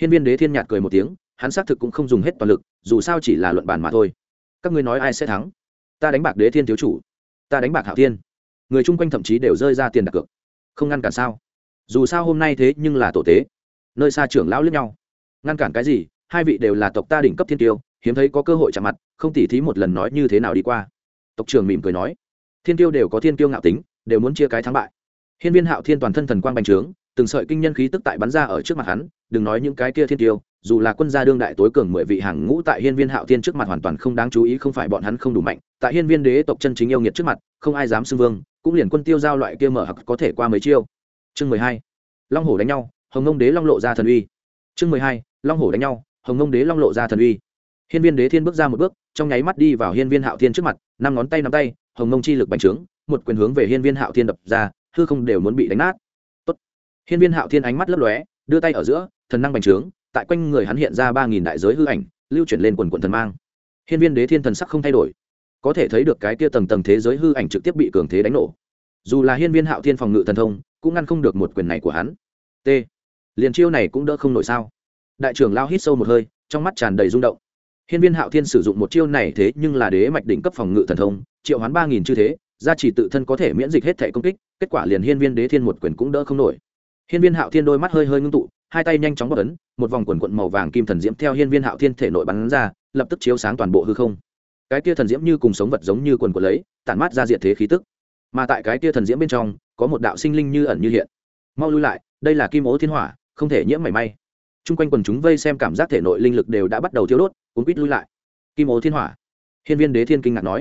Hiên viên đế thiên nhạt cười một tiếng, hắn xác thực cũng không dùng hết toàn lực, dù sao chỉ là luận bàn mà thôi. Các ngươi nói ai sẽ thắng? Ta đánh bạc đế thiên thiếu chủ. Ta đánh bạc hạo thiên. Người chung quanh thậm chí đều rơi ra tiền đặt cược. Không ngăn cản sao? Dù sao hôm nay thế nhưng là tổ tế. Nơi xa trưởng lão lướt nhau. Ngăn cản cái gì? Hai vị đều là tộc ta đỉnh cấp thiên tiêu, hiếm thấy có cơ hội chạm mặt, không tỉ thí một lần nói như thế nào đi qua. Tộc trưởng mỉm cười nói, thiên tiêu đều có thiên tiêu ngạo tính, đều muốn chia cái thắng bại. Hiên viên hạo thiên toàn thân thần quang bành trướng, từng sợi kinh nhân khí tức tại bắn ra ở trước mặt hắn, đừng nói những cái kia thiên tiêu, dù là quân gia đương đại tối cường mười vị hàng ngũ tại hiên viên hạo thiên trước mặt hoàn toàn không đáng chú ý, không phải bọn hắn không đủ mạnh, tại hiên viên đế tộc chân chính yêu nghiệt trước mặt, không ai dám xưng vương, cũng liền quân tiêu giao loại kia mở hặc có thể qua mấy chiêu. Chương mười hai, long hổ đánh nhau, hồng ngông đế long lộ ra thần uy. Chương mười hai, long hổ đánh nhau hồng ngông đế long lộ ra thần uy. Hiên viên đế thiên bước ra một bước, trong nháy mắt đi vào hiên viên hạo thiên trước mặt, năm ngón tay nắm tay, hồng ngông chi lực bành trướng, một quyền hướng về hiên viên hạo thiên đập ra, hư không đều muốn bị đánh nát. Tốt. hiên viên hạo thiên ánh mắt lấp lóe, đưa tay ở giữa, thần năng bành trướng, tại quanh người hắn hiện ra ba nghìn đại giới hư ảnh, lưu chuyển lên quần quần thần mang. Hiên viên đế thiên thần sắc không thay đổi. Có thể thấy được cái tia tầng tầng thế giới hư ảnh trực tiếp bị cường thế đánh nổ. Dù là hiên viên hạo thiên phòng ngự thần thông, cũng ngăn không được một quyền này của hắn. T. Liền chiêu này cũng đỡ không nổi sao? Đại trưởng lao hít sâu một hơi, trong mắt tràn đầy rung động. Hiên viên hạo thiên sử dụng một chiêu này thế nhưng là đế mạch đỉnh cấp phòng ngự thần thông, triệu hoán ba nghìn chư thế, gia trì tự thân có thể miễn dịch hết thể công kích, kết quả liền hiên viên đế thiên một quyền cũng đỡ không nổi. Hiên viên hạo thiên đôi mắt hơi hơi ngưng tụ, hai tay nhanh chóng bóc ấn, một vòng quần quận màu vàng kim thần diễm theo hiên viên hạo thiên thể nội bắn ra, lập tức chiếu sáng toàn bộ hư không. Cái tia thần diễm như cùng sống vật giống như quần quần lấy, tản mát ra diện thế khí tức. Mà tại cái tia thần diễm bên trong, có một đạo sinh linh như ẩn như hiện. Mau lui lại, đây là kim ố thiên hỏa, không thể nhiễm mảy may t r u n g quanh quần chúng vây xem cảm giác thể nội linh lực đều đã bắt đầu thiếu đốt, cuốn quýt lui lại. Kim ố thiên hỏa. Hiên viên đế thiên kinh ngạc nói.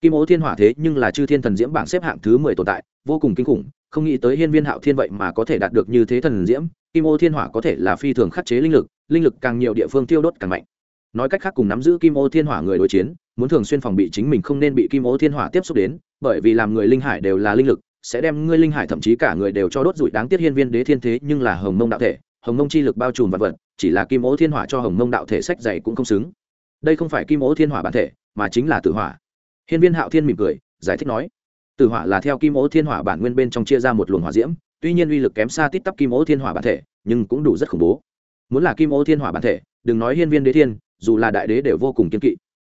Kim ố thiên hỏa thế nhưng là chư thiên thần diễm bảng xếp hạng thứ mười tồn tại, vô cùng kinh khủng, không nghĩ tới hiên viên hạo thiên vậy mà có thể đạt được như thế thần diễm. Kim ô thiên hỏa có thể là phi thường khắc chế linh lực linh lực càng nhiều địa phương tiêu đốt càng mạnh. Nói cách khác cùng nắm giữ kim ô thiên hỏa người đối chiến, muốn thường xuyên phòng bị chính mình không nên bị kim ô thiên hỏa tiếp xúc đến, bởi vì làm người linh hải đều là linh lực, sẽ đem ngươi linh hải thậm chí cả người đều cho đốt rụi. Đáng tiếc hiên viên đế thiên thế nhưng là hồng mông đạo thể hồng mông chi lực bao trùm vật vật, chỉ là kim ố thiên hỏa cho hồng mông đạo thể sách dày cũng không xứng. Đây không phải kim ố thiên hỏa bản thể, mà chính là tử hỏa. Hiên viên hạo thiên mỉm cười, giải thích nói, tử hỏa là theo kim ố thiên hỏa bản nguyên bên trong chia ra một luồng hỏa diễm, tuy nhiên uy lực kém xa tít tắp kim ố thiên hỏa bản thể, nhưng cũng đủ rất khủng bố. Muốn là kim ố thiên hỏa bản thể, đừng nói hiên viên đế thiên, dù là đại đế đều vô cùng kiên kỵ.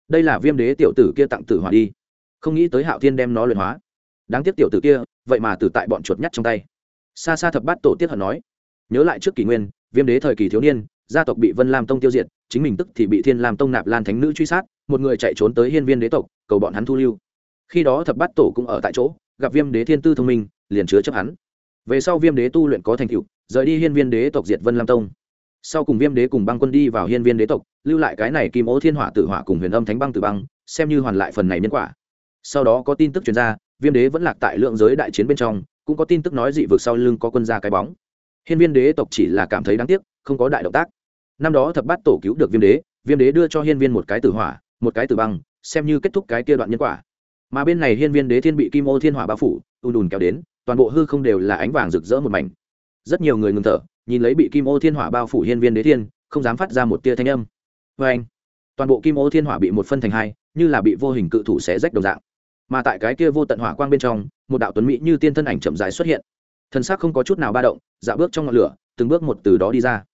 Đây là viêm đế tiểu tử kia tặng tử hỏa đi. Không nghĩ tới hạo thiên đem nó luyện hóa. Đáng tiếc tiểu tử kia, vậy mà tử tại bọn chuột nhắt trong tay. Xa xa thập bát tổ tiết hận nói nhớ lại trước kỷ nguyên, viêm đế thời kỳ thiếu niên, gia tộc bị vân lam tông tiêu diệt, chính mình tức thì bị thiên lam tông nạp lan thánh nữ truy sát, một người chạy trốn tới hiên viên đế tộc, cầu bọn hắn thu lưu. Khi đó thập bát tổ cũng ở tại chỗ, gặp viêm đế thiên tư thông minh, liền chứa chấp hắn. Về sau viêm đế tu luyện có thành tựu, rời đi hiên viên đế tộc diệt vân lam tông. Sau cùng viêm đế cùng băng quân đi vào hiên viên đế tộc, lưu lại cái này kim ố thiên hỏa tử hỏa cùng huyền âm thánh băng tử băng, xem như hoàn lại phần này nhân quả. Sau đó có tin tức chuyển ra, viêm đế vẫn lạc tại lượng giới đại chiến bên trong, cũng có tin tức nói dị vực sau lưng có quân gia cái bóng hiên viên đế tộc chỉ là cảm thấy đáng tiếc, không có đại động tác. Năm đó thập bát tổ cứu được viêm đế viêm đế đưa cho hiên viên một cái tử hỏa, một cái tử băng, xem như kết thúc cái kia đoạn nhân quả. Mà bên này hiên viên đế thiên bị kim ô thiên hỏa bao phủ, ùn ùn kéo đến, toàn bộ hư không đều là ánh vàng rực rỡ một mảnh. Rất nhiều người ngừng thở, nhìn lấy bị kim ô thiên hỏa bao phủ hiên viên đế thiên, không dám phát ra một tia thanh âm. Vê anh, toàn bộ kim ô thiên hỏa bị một phân thành hai, như là bị vô hình cự thủ xé rách đồng dạng. Mà tại cái kia vô tận hỏa quang bên trong, một đạo tuấn mỹ như tiên thân ảnh chậm dài xuất hiện thân xác không có chút nào ba động, dạo bước trong ngọn lửa, từng bước một từ đó đi ra.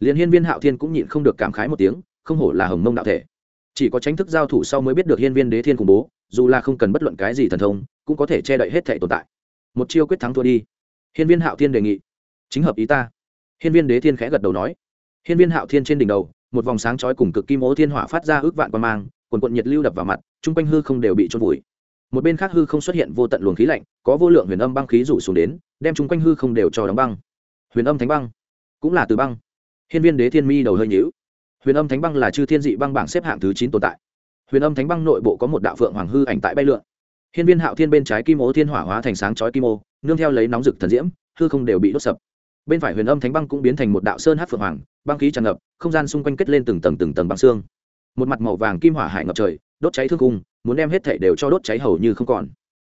Liền hiên viên hạo thiên cũng nhịn không được cảm khái một tiếng, không hổ là hồng mông đạo thể. Chỉ có tránh thức giao thủ sau mới biết được hiên viên đế thiên khủng bố, dù là không cần bất luận cái gì thần thông, cũng có thể che đậy hết thể tồn tại. Một chiêu quyết thắng thua đi. Hiên viên hạo thiên đề nghị. Chính hợp ý ta. Hiên viên đế thiên khẽ gật đầu nói. Hiên viên hạo thiên trên đỉnh đầu, một vòng sáng chói cùng cực kim ố thiên hỏa phát ra ước vạn quan mang, quần quận nhiệt lưu đập vào mặt, chung quanh hư không đều bị trôn vùi. Một bên khác hư không xuất hiện vô tận luồng khí lạnh, có vô lượng huyền âm băng khí rủ xuống đến đem chúng quanh hư không đều cho đóng băng. Huyền âm thánh băng, cũng là từ băng. Hiên viên đế thiên mi đầu hơi nhữu huyền âm thánh băng là chư thiên dị băng bảng xếp hạng thứ chín tồn tại. Huyền âm thánh băng nội bộ có một đạo phượng hoàng hư ảnh tại bay lượn. Hiên viên hạo thiên bên trái kim ô thiên hỏa hóa thành sáng chói kim ô, nương theo lấy nóng rực thần diễm, hư không đều bị đốt sập. Bên phải huyền âm thánh băng cũng biến thành một đạo sơn hát phượng hoàng, băng khí tràn ngập, không gian xung quanh kết lên từng tầng từng tầng băng xương. Một mặt màu vàng kim hỏa hải ngập trời, đốt cháy thương cung, muốn đem hết thể đều cho đốt cháy hầu như không còn.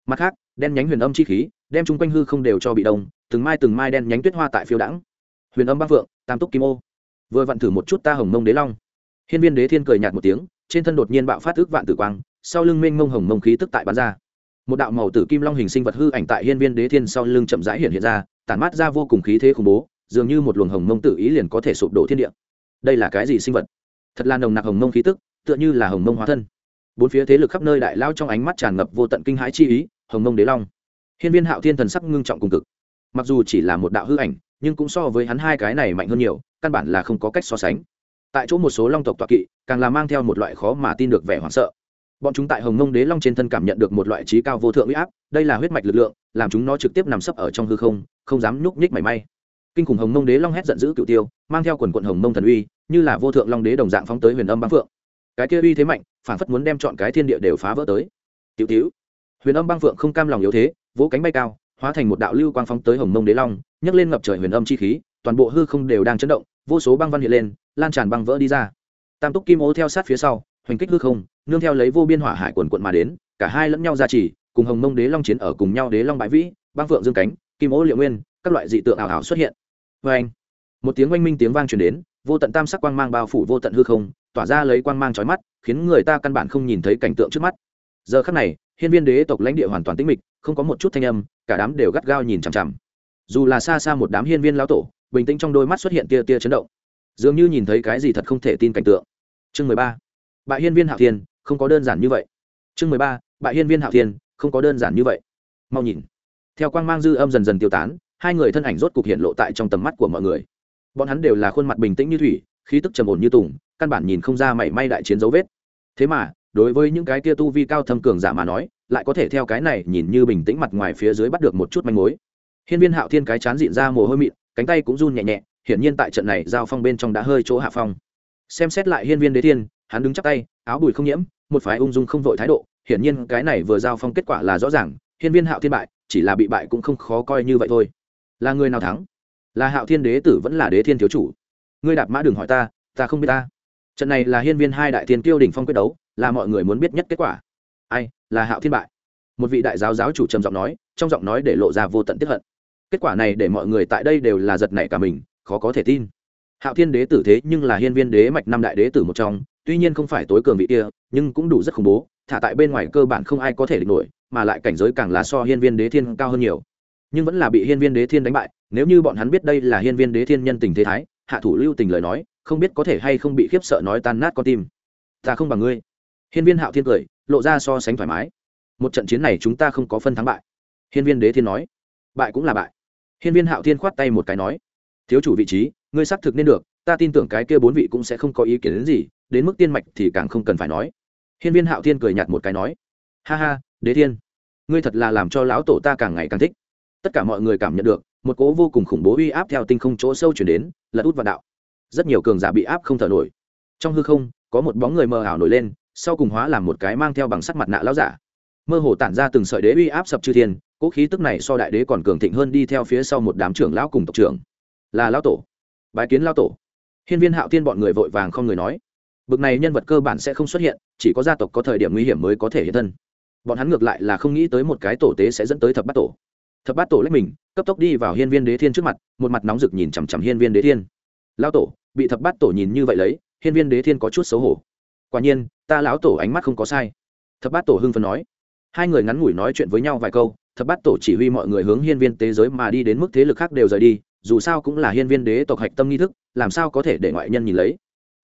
Mặt khác, đen nhánh huyền âm chi khí đem chung quanh hư không đều cho bị đông từng mai từng mai đen nhánh tuyết hoa tại phiêu đãng, huyền âm băng phượng tam túc kim ô. Vừa vặn thử một chút ta hồng mông đế long. Hiên viên đế thiên cười nhạt một tiếng trên thân đột nhiên bạo phát ước vạn tử quang sau lưng mênh mông hồng mông khí tức tại bán ra. Một đạo màu tử kim long hình sinh vật hư ảnh tại hiên viên đế thiên sau lưng chậm rãi hiện hiện ra tản mát ra vô cùng khí thế khủng bố dường như một luồng hồng mông tự ý liền có thể sụp đổ thiên địa. Đây là cái gì sinh vật? Thật là nồng nặc hồng mông khí tức tựa như là hồng mông hóa thân. Bốn phía thế lực khắp nơi đại lao trong ánh mắt tràn ngập vô tận kinh hãi chi ý hồng mông đế long hiên viên hạo thiên thần sắc ngưng trọng cùng cực. Mặc dù chỉ là một đạo hư ảnh, nhưng cũng so với hắn hai cái này mạnh hơn nhiều, căn bản là không có cách so sánh. Tại chỗ một số long tộc tọa kỵ, càng là mang theo một loại khó mà tin được vẻ hoảng sợ. Bọn chúng tại hồng mông đế long trên thân cảm nhận được một loại trí cao vô thượng uy áp, đây là huyết mạch lực lượng, làm chúng nó trực tiếp nằm sấp ở trong hư không không dám nhúc nhích mảy may. Kinh khủng hồng mông đế long hét giận dữ cựu tiêu, mang theo quần quận hồng mông thần uy, như là vô thượng long đế đồng dạng phóng tới huyền âm băng phượng. Cái kia uy thế mạnh phản phất muốn đem chọn cái thiên địa đều phá vỡ tới. Tiểu tiểu, huyền âm băng phượng không cam lòng yếu thế vỗ cánh bay cao, hóa thành một đạo lưu quang phóng tới hồng mông đế long, nhấc lên ngập trời huyền âm chi khí, toàn bộ hư không đều đang chấn động, vô số băng văn hiện lên, lan tràn băng vỡ đi ra. Tam túc kim ô theo sát phía sau, hoành kích hư không, nương theo lấy vô biên hỏa hải quần quận mà đến, cả hai lẫn nhau ra chỉ, cùng hồng mông đế long chiến ở cùng nhau đế long bãi vĩ, băng phượng dương cánh, kim ô liệu nguyên, các loại dị tượng ảo ảo xuất hiện. Vê anh, một tiếng oanh minh tiếng vang truyền đến, vô tận tam sắc quang mang bao phủ vô tận hư không, tỏa ra lấy quang mang trói mắt, khiến người ta căn bản không nhìn thấy cảnh tượng trước mắt. Giờ khắc này hiên viên đế tộc lãnh địa hoàn toàn tĩnh mịch, không có một chút thanh âm, cả đám đều gắt gao nhìn chằm chằm. Dù là xa xa một đám hiên viên lão tổ, bình tĩnh trong đôi mắt xuất hiện tia tia chấn động. Dường như nhìn thấy cái gì thật không thể tin cảnh tượng. Chương mười ba. Bại hiên viên hạo thiên, không có đơn giản như vậy. Chương mười ba. Bại hiên viên hạo thiên, không có đơn giản như vậy. Mau nhìn. Theo quang mang dư âm dần dần tiêu tán, hai người thân ảnh rốt cục hiện lộ tại trong tầm mắt của mọi người. Bọn hắn đều là khuôn mặt bình tĩnh như thủy, khí tức trầm ổn như tùng, căn bản nhìn không ra mảy may đại chiến dấu vết. Thế mà đối với những cái tia tu vi cao thâm cường giả mà nói, lại có thể theo cái này nhìn như bình tĩnh mặt ngoài phía dưới bắt được một chút manh mối. Hiên viên hạo thiên cái chán dịn ra mồ hôi mịn, cánh tay cũng run nhẹ nhẹ, hiển nhiên tại trận này giao phong bên trong đã hơi chỗ hạ phong. Xem xét lại hiên viên đế thiên, hắn đứng chắp tay, áo bùi không nhiễm, một phái ung dung không vội thái độ, hiển nhiên cái này vừa giao phong kết quả là rõ ràng, hiên viên hạo thiên bại, chỉ là bị bại cũng không khó coi như vậy thôi. Là người nào thắng? Là hạo thiên đế tử vẫn là đế thiên thiếu chủ? Ngươi đạp mã đừng hỏi ta ta không biết ta. Trận này là hiên viên hai đại thiên tiêu đỉnh phong quyết đấu là mọi người muốn biết nhất kết quả. Ai, là hạo thiên bại. Một vị đại giáo giáo chủ trầm giọng nói, trong giọng nói để lộ ra vô tận tiếp hận. Kết quả này để mọi người tại đây đều là giật nảy cả mình, khó có thể tin. Hạo thiên đế tử thế nhưng là hiên viên đế mạch năm đại đế tử một trong, tuy nhiên không phải tối cường vị kia, nhưng cũng đủ rất khủng bố, thả tại bên ngoài cơ bản không ai có thể địch nổi, mà lại cảnh giới càng là so hiên viên đế thiên cao hơn nhiều. Nhưng vẫn là bị hiên viên đế thiên đánh bại, nếu như bọn hắn biết đây là hiên viên đế thiên nhân tình thế thái, hạ thủ lưu tình lời nói, không biết có thể hay không bị khiếp sợ nói tan nát con tim. Ta không bằng ngươi hiên viên hạo thiên cười, lộ ra so sánh thoải mái. Một trận chiến này chúng ta không có phân thắng bại. Hiên viên đế thiên nói. Bại cũng là bại. Hiên viên hạo thiên khoát tay một cái nói. Thiếu chủ vị trí, ngươi xác thực nên được, ta tin tưởng cái kia bốn vị cũng sẽ không có ý kiến đến gì, đến mức tiên mạch thì càng không cần phải nói. Hiên viên hạo thiên cười nhạt một cái nói. Ha ha, đế thiên. Ngươi thật là làm cho lão tổ ta càng ngày càng thích. Tất cả mọi người cảm nhận được, một cỗ vô cùng khủng bố uy áp theo tinh không chỗ sâu chuyển đến, lật út vào đạo. Rất nhiều cường giả bị áp không thở nổi. Trong hư không, có một bóng người mờ ảo nổi lên sau cùng hóa làm một cái mang theo bằng sắt mặt nạ lão giả. Mơ hồ tản ra từng sợi đế uy áp sập chư thiên, cố khí tức này so đại đế còn cường thịnh hơn đi theo phía sau một đám trưởng lão cùng tộc trưởng. Là lão tổ. Bái kiến lão tổ. Hiên viên hạo tiên bọn người vội vàng không người nói. Bực này nhân vật cơ bản sẽ không xuất hiện, chỉ có gia tộc có thời điểm nguy hiểm mới có thể hiện thân. Bọn hắn ngược lại là không nghĩ tới một cái tổ tế sẽ dẫn tới thập bát tổ. Thập bát tổ lấy mình, cấp tốc đi vào hiên viên đế thiên trước mặt, một mặt nóng rực nhìn chằm chằm hiên viên đế thiên. Lão tổ, bị thập bát tổ nhìn như vậy lấy, hiên viên đế thiên có chút xấu hổ. Quả nhiên ta lão tổ ánh mắt không có sai. Thập bát tổ hưng phấn nói. Hai người ngắn ngủi nói chuyện với nhau vài câu, thập bát tổ chỉ huy mọi người hướng hiên viên tế giới mà đi đến mức thế lực khác đều rời đi, dù sao cũng là hiên viên đế tộc hạch tâm nghi thức, làm sao có thể để ngoại nhân nhìn lấy.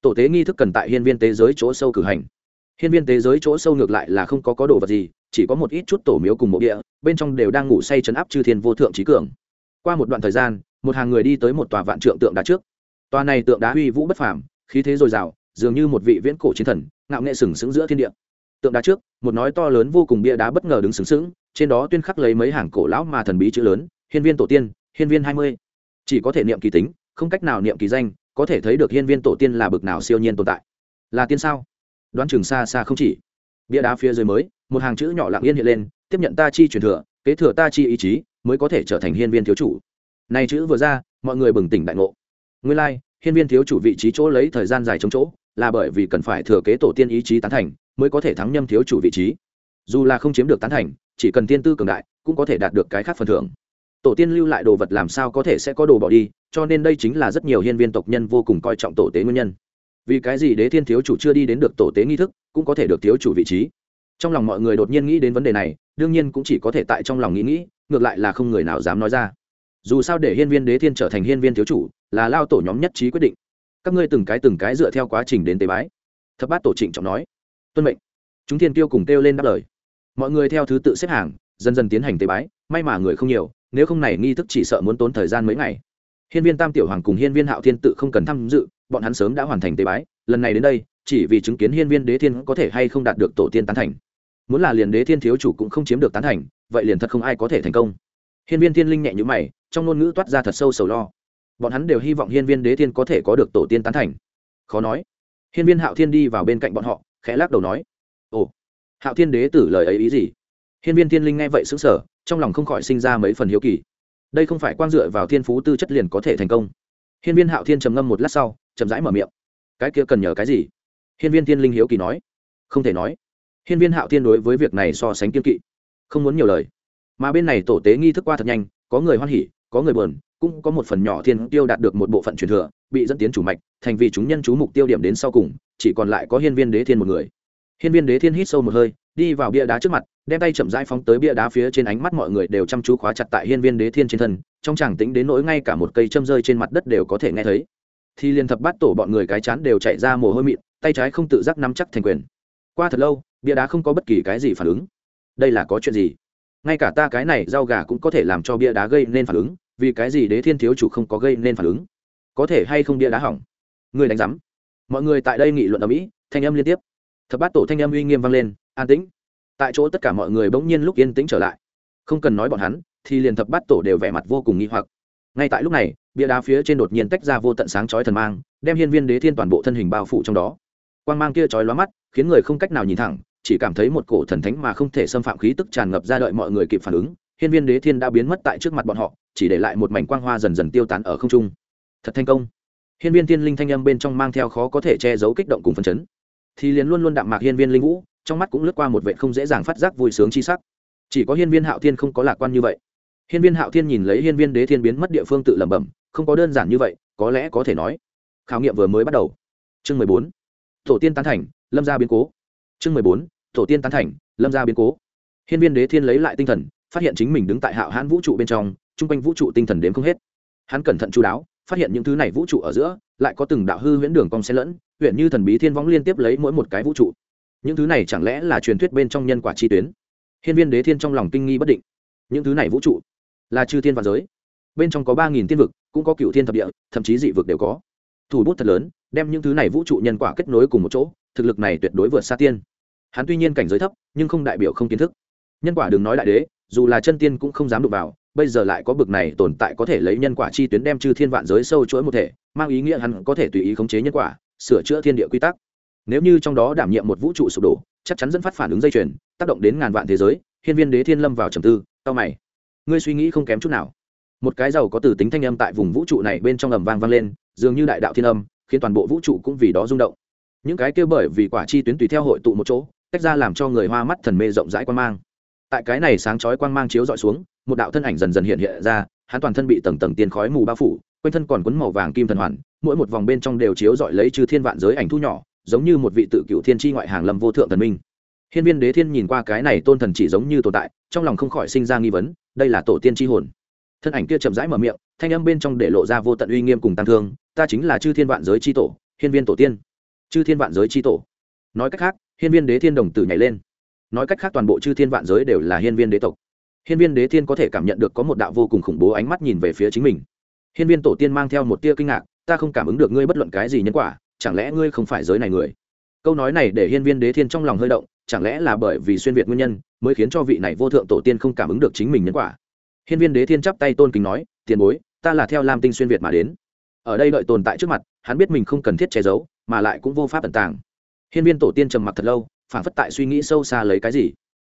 Tổ tế nghi thức cần tại hiên viên tế giới chỗ sâu cử hành. Hiên viên tế giới chỗ sâu ngược lại là không có có đồ vật gì, chỉ có một ít chút tổ miếu cùng mộ địa, bên trong đều đang ngủ say chấn áp chư thiên vô thượng trí cường. Qua một đoạn thời gian, một hàng người đi tới một tòa vạn trượng tượng đá trước. Tòa này tượng đá uy vũ bất phàm, khí thế dồi dào, dường như một vị viễn cổ chiến thần ngạo nghệ sừng sững giữa thiên địa. Tượng đá trước một nói to lớn vô cùng bia đá bất ngờ đứng sừng sững trên đó tuyên khắc lấy mấy hàng cổ lão mà thần bí chữ lớn hiên viên tổ tiên hiên viên hai mươi. Chỉ có thể niệm kỳ tính không cách nào niệm kỳ danh có thể thấy được hiên viên tổ tiên là bực nào siêu nhiên tồn tại. Là tiên sao? Đoán chừng xa xa không chỉ. Bia đá phía dưới mới một hàng chữ nhỏ lặng yên hiện lên tiếp nhận ta chi truyền thừa kế thừa ta chi ý chí mới có thể trở thành hiên viên thiếu chủ. Này chữ vừa ra mọi người bừng tỉnh đại ngộ. Nguyên lai like, hiên viên thiếu chủ vị trí chỗ lấy thời gian dài chống chỗ là bởi vì cần phải thừa kế tổ tiên ý chí tán thành, mới có thể thắng nhâm thiếu chủ vị trí. Dù là không chiếm được tán thành, chỉ cần tiên tư cường đại, cũng có thể đạt được cái khác phần thưởng. Tổ tiên lưu lại đồ vật làm sao có thể sẽ có đồ bỏ đi, cho nên đây chính là rất nhiều hiên viên tộc nhân vô cùng coi trọng tổ tế nguyên nhân. Vì cái gì đế thiên thiếu chủ chưa đi đến được tổ tế nghi thức, cũng có thể được thiếu chủ vị trí? Trong lòng mọi người đột nhiên nghĩ đến vấn đề này, đương nhiên cũng chỉ có thể tại trong lòng nghĩ nghĩ, ngược lại là không người nào dám nói ra. Dù sao để hiên viên đế thiên trở thành hiên viên thiếu chủ, là lao tổ nhóm nhất trí quyết định các ngươi từng cái từng cái dựa theo quá trình đến tế bái. Thập bát tổ trịnh trọng nói, tuân mệnh. Chúng thiên tiêu cùng kêu lên đáp lời. Mọi người theo thứ tự xếp hàng, dần dần tiến hành tế bái, may mà người không nhiều, nếu không này nghi thức chỉ sợ muốn tốn thời gian mấy ngày. Hiên viên tam tiểu hoàng cùng hiên viên hạo thiên tự không cần tham dự, bọn hắn sớm đã hoàn thành tế bái, lần này đến đây, chỉ vì chứng kiến hiên viên đế thiên có thể hay không đạt được tổ tiên tán thành. Muốn là liền đế thiên thiếu chủ cũng không chiếm được tán thành, vậy liền thật không ai có thể thành công. Hiên viên thiên linh nhẹ nhữ mày, trong ngôn ngữ toát ra thật sâu sầu lo bọn hắn đều hy vọng hiên viên đế thiên có thể có được tổ tiên tán thành. Khó nói. Hiên viên hạo thiên đi vào bên cạnh bọn họ, khẽ lắc đầu nói, ồ, hạo thiên đế tử lời ấy ý gì? Hiên viên thiên linh nghe vậy xứng sở trong lòng không khỏi sinh ra mấy phần hiếu kỳ. Đây không phải quang dựa vào thiên phú tư chất liền có thể thành công. Hiên viên hạo thiên trầm ngâm một lát sau, chậm rãi mở miệng, cái kia cần nhờ cái gì? Hiên viên thiên linh hiếu kỳ nói, không thể nói. Hiên viên hạo thiên đối với việc này so sánh kiên kỵ, không muốn nhiều lời. Mà bên này tổ tế nghi thức qua thật nhanh, có người hoan hỉ có người buồn, cũng có một phần nhỏ thiên tiêu đạt được một bộ phận truyền thừa, bị dẫn tiến chủ mạch, thành vì chúng nhân chú mục tiêu điểm đến sau cùng, chỉ còn lại có hiên viên đế thiên một người. Hiên viên đế thiên hít sâu một hơi, đi vào bia đá trước mặt, đem tay chậm rãi phóng tới bia đá phía trên ánh mắt mọi người đều chăm chú khóa chặt tại hiên viên đế thiên trên thân, trong tràng tĩnh đến nỗi ngay cả một cây châm rơi trên mặt đất đều có thể nghe thấy. Thì liền thập bát tổ bọn người cái chán đều chạy ra mồ hôi mịn, tay trái không tự giác nắm chắc thành quyền. Qua thật lâu, bia đá không có bất kỳ cái gì phản ứng. Đây là có chuyện gì? Ngay cả ta cái này rau gà cũng có thể làm cho bia đá gây nên phản ứng vì cái gì đế thiên thiếu chủ không có gây nên phản ứng? Có thể hay không bia đá hỏng? Người đánh giám. Mọi người tại đây nghị luận ở mỹ, thanh âm liên tiếp. Thập bát tổ thanh âm uy nghiêm vang lên, an tĩnh. Tại chỗ tất cả mọi người bỗng nhiên lúc yên tĩnh trở lại. Không cần nói bọn hắn, thì liền thập bát tổ đều vẻ mặt vô cùng nghi hoặc. Ngay tại lúc này, bia đá phía trên đột nhiên tách ra vô tận sáng chói thần mang, đem hiên viên đế thiên toàn bộ thân hình bao phủ trong đó. Quang mang kia chói lóa mắt, khiến người không cách nào nhìn thẳng, chỉ cảm thấy một cổ thần thánh mà không thể xâm phạm khí tức tràn ngập ra đợi mọi người kịp phản ứng hiên viên đế thiên đã biến mất tại trước mặt bọn họ, chỉ để lại một mảnh quang hoa dần dần tiêu tán ở không trung. Thật thành công. Hiên viên thiên linh thanh âm bên trong mang theo khó có thể che giấu kích động cùng phấn chấn. Thì liền luôn luôn đạm mạc hiên viên linh vũ, trong mắt cũng lướt qua một vệ không dễ dàng phát giác vui sướng chi sắc. Chỉ có hiên viên hạo thiên không có lạc quan như vậy. Hiên viên hạo thiên nhìn lấy hiên viên đế thiên biến mất địa phương tự lẩm bẩm, không có đơn giản như vậy, có lẽ có thể nói, khảo nghiệm vừa mới bắt đầu. Chương mười bốn, tổ tiên tán thành, lâm gia biến cố. Chương mười bốn, tổ tiên tán thành, lâm gia biến cố. Hiên viên đế thiên lấy lại tinh thần phát hiện chính mình đứng tại hạo hãn vũ trụ bên trong, chung quanh vũ trụ tinh thần đếm không hết. Hắn cẩn thận chú đáo, phát hiện những thứ này vũ trụ ở giữa, lại có từng đạo hư huyễn đường cong xen lẫn huyện như thần bí thiên võng liên tiếp lấy mỗi một cái vũ trụ. Những thứ này chẳng lẽ là truyền thuyết bên trong nhân quả chi tuyến? Hiên viên đế thiên trong lòng kinh nghi bất định. Những thứ này vũ trụ là chư thiên và giới. Bên trong có ba nghìn tiên vực, cũng có cựu thiên thập địa, thậm chí dị vực đều có. Thủ bút thật lớn, đem những thứ này vũ trụ nhân quả kết nối cùng một chỗ, thực lực này tuyệt đối vượt xa tiên. Hắn tuy nhiên cảnh giới thấp, nhưng không đại biểu không kiến thức. Nhân quả đừng nói đại đế dù là chân tiên cũng không dám đụng vào, bây giờ lại có bực này tồn tại có thể lấy nhân quả chi tuyến đem chư thiên vạn giới sâu chuỗi một thể, mang ý nghĩa hắn có thể tùy ý khống chế nhân quả, sửa chữa thiên địa quy tắc. Nếu như trong đó đảm nhiệm một vũ trụ sụp đổ, chắc chắn dẫn phát phản ứng dây chuyền, tác động đến ngàn vạn thế giới, hiên viên đế thiên lâm vào trầm tư tao mày. Ngươi suy nghĩ không kém chút nào. Một cái giàu có từ tính thanh âm tại vùng vũ trụ này bên trong ầm vang vang lên, dường như đại đạo thiên âm, khiến toàn bộ vũ trụ cũng vì đó rung động. Những cái kia bởi vì quả chi tuyến tùy theo hội tụ một chỗ, tách ra làm cho người hoa mắt thần mê rộng rãi quan mang tại cái này sáng chói quang mang chiếu dọi xuống, một đạo thân ảnh dần dần hiện hiện ra, hắn toàn thân bị tầng tầng tiền khói mù bao phủ, quanh thân còn quấn màu vàng kim thần hoàn, mỗi một vòng bên trong đều chiếu dọi lấy chư thiên vạn giới ảnh thu nhỏ, giống như một vị tự cựu thiên tri ngoại hàng lâm vô thượng thần minh. Hiên viên đế thiên nhìn qua cái này tôn thần chỉ giống như tồn tại, trong lòng không khỏi sinh ra nghi vấn, đây là tổ tiên tri hồn. Thân ảnh kia chậm rãi mở miệng, thanh âm bên trong để lộ ra vô tận uy nghiêm cùng tăng thương, ta chính là chư thiên vạn giới tri tổ, hiên viên tổ tiên. Chư thiên vạn giới tri tổ. Nói cách khác, hiên viên đế thiên đồng tử nhảy lên nói cách khác toàn bộ chư thiên vạn giới đều là hiên viên đế tộc. Hiên viên đế thiên có thể cảm nhận được có một đạo vô cùng khủng bố ánh mắt nhìn về phía chính mình. Hiên viên tổ tiên mang theo một tia kinh ngạc, ta không cảm ứng được ngươi bất luận cái gì nhân quả, chẳng lẽ ngươi không phải giới này người? Câu nói này để hiên viên đế thiên trong lòng hơi động, chẳng lẽ là bởi vì xuyên việt nguyên nhân mới khiến cho vị này vô thượng tổ tiên không cảm ứng được chính mình nhân quả? Hiên viên đế thiên chắp tay tôn kính nói, tiền bối, ta là theo lam tinh xuyên việt mà đến. Ở đây đợi tồn tại trước mặt, hắn biết mình không cần thiết che giấu, mà lại cũng vô pháp tận tàng. Hiên viên tổ tiên trầm mặc thật lâu phản phất tại suy nghĩ sâu xa lấy cái gì.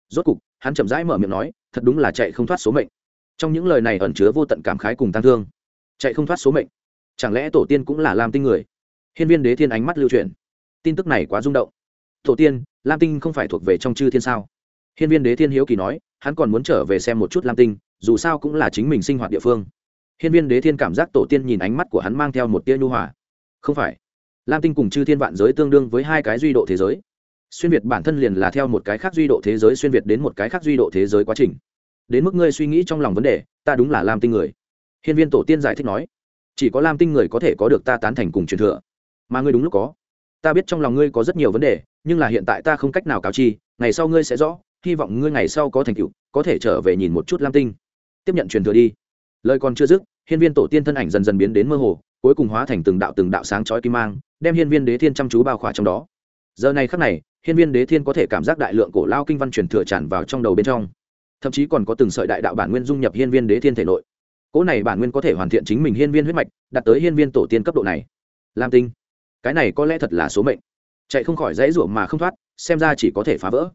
Rốt cục, hắn chậm rãi mở miệng nói, thật đúng là chạy không thoát số mệnh. Trong những lời này ẩn chứa vô tận cảm khái cùng tăng thương. Chạy không thoát số mệnh. Chẳng lẽ tổ tiên cũng là lam tinh người? Hiên viên đế thiên ánh mắt lưu truyền tin tức này quá rung động. Tổ tiên, lam tinh không phải thuộc về trong chư thiên sao? Hiên viên đế thiên hiếu kỳ nói, hắn còn muốn trở về xem một chút lam tinh, dù sao cũng là chính mình sinh hoạt địa phương. Hiên viên đế thiên cảm giác tổ tiên nhìn ánh mắt của hắn mang theo một tia nhu hòa. Không phải. Lam tinh cùng chư thiên vạn giới tương đương với hai cái duy độ thế giới xuyên việt bản thân liền là theo một cái khác duy độ thế giới xuyên việt đến một cái khác duy độ thế giới quá trình. Đến mức ngươi suy nghĩ trong lòng vấn đề, ta đúng là lam tinh người. Hiên viên tổ tiên giải thích nói, chỉ có lam tinh người có thể có được ta tán thành cùng truyền thừa. Mà ngươi đúng lúc có. Ta biết trong lòng ngươi có rất nhiều vấn đề, nhưng là hiện tại ta không cách nào cáo chi, ngày sau ngươi sẽ rõ, hy vọng ngươi ngày sau có thành tựu, có thể trở về nhìn một chút lam tinh. Tiếp nhận truyền thừa đi. Lời còn chưa dứt, hiên viên tổ tiên thân ảnh dần dần biến đến mơ hồ, cuối cùng hóa thành từng đạo từng đạo sáng chói kim mang, đem hiên viên đế thiên chăm chú bao khỏa trong đó. Giờ này khắc này hiên viên đế thiên có thể cảm giác đại lượng cổ lao kinh văn truyền thừa tràn vào trong đầu bên trong. Thậm chí còn có từng sợi đại đạo bản nguyên dung nhập hiên viên đế thiên thể nội. Cỗ này bản nguyên có thể hoàn thiện chính mình hiên viên huyết mạch, đạt tới hiên viên tổ tiên cấp độ này. Lam tinh, cái này có lẽ thật là số mệnh. Chạy không khỏi dãy ruộng mà không thoát, xem ra chỉ có thể phá vỡ.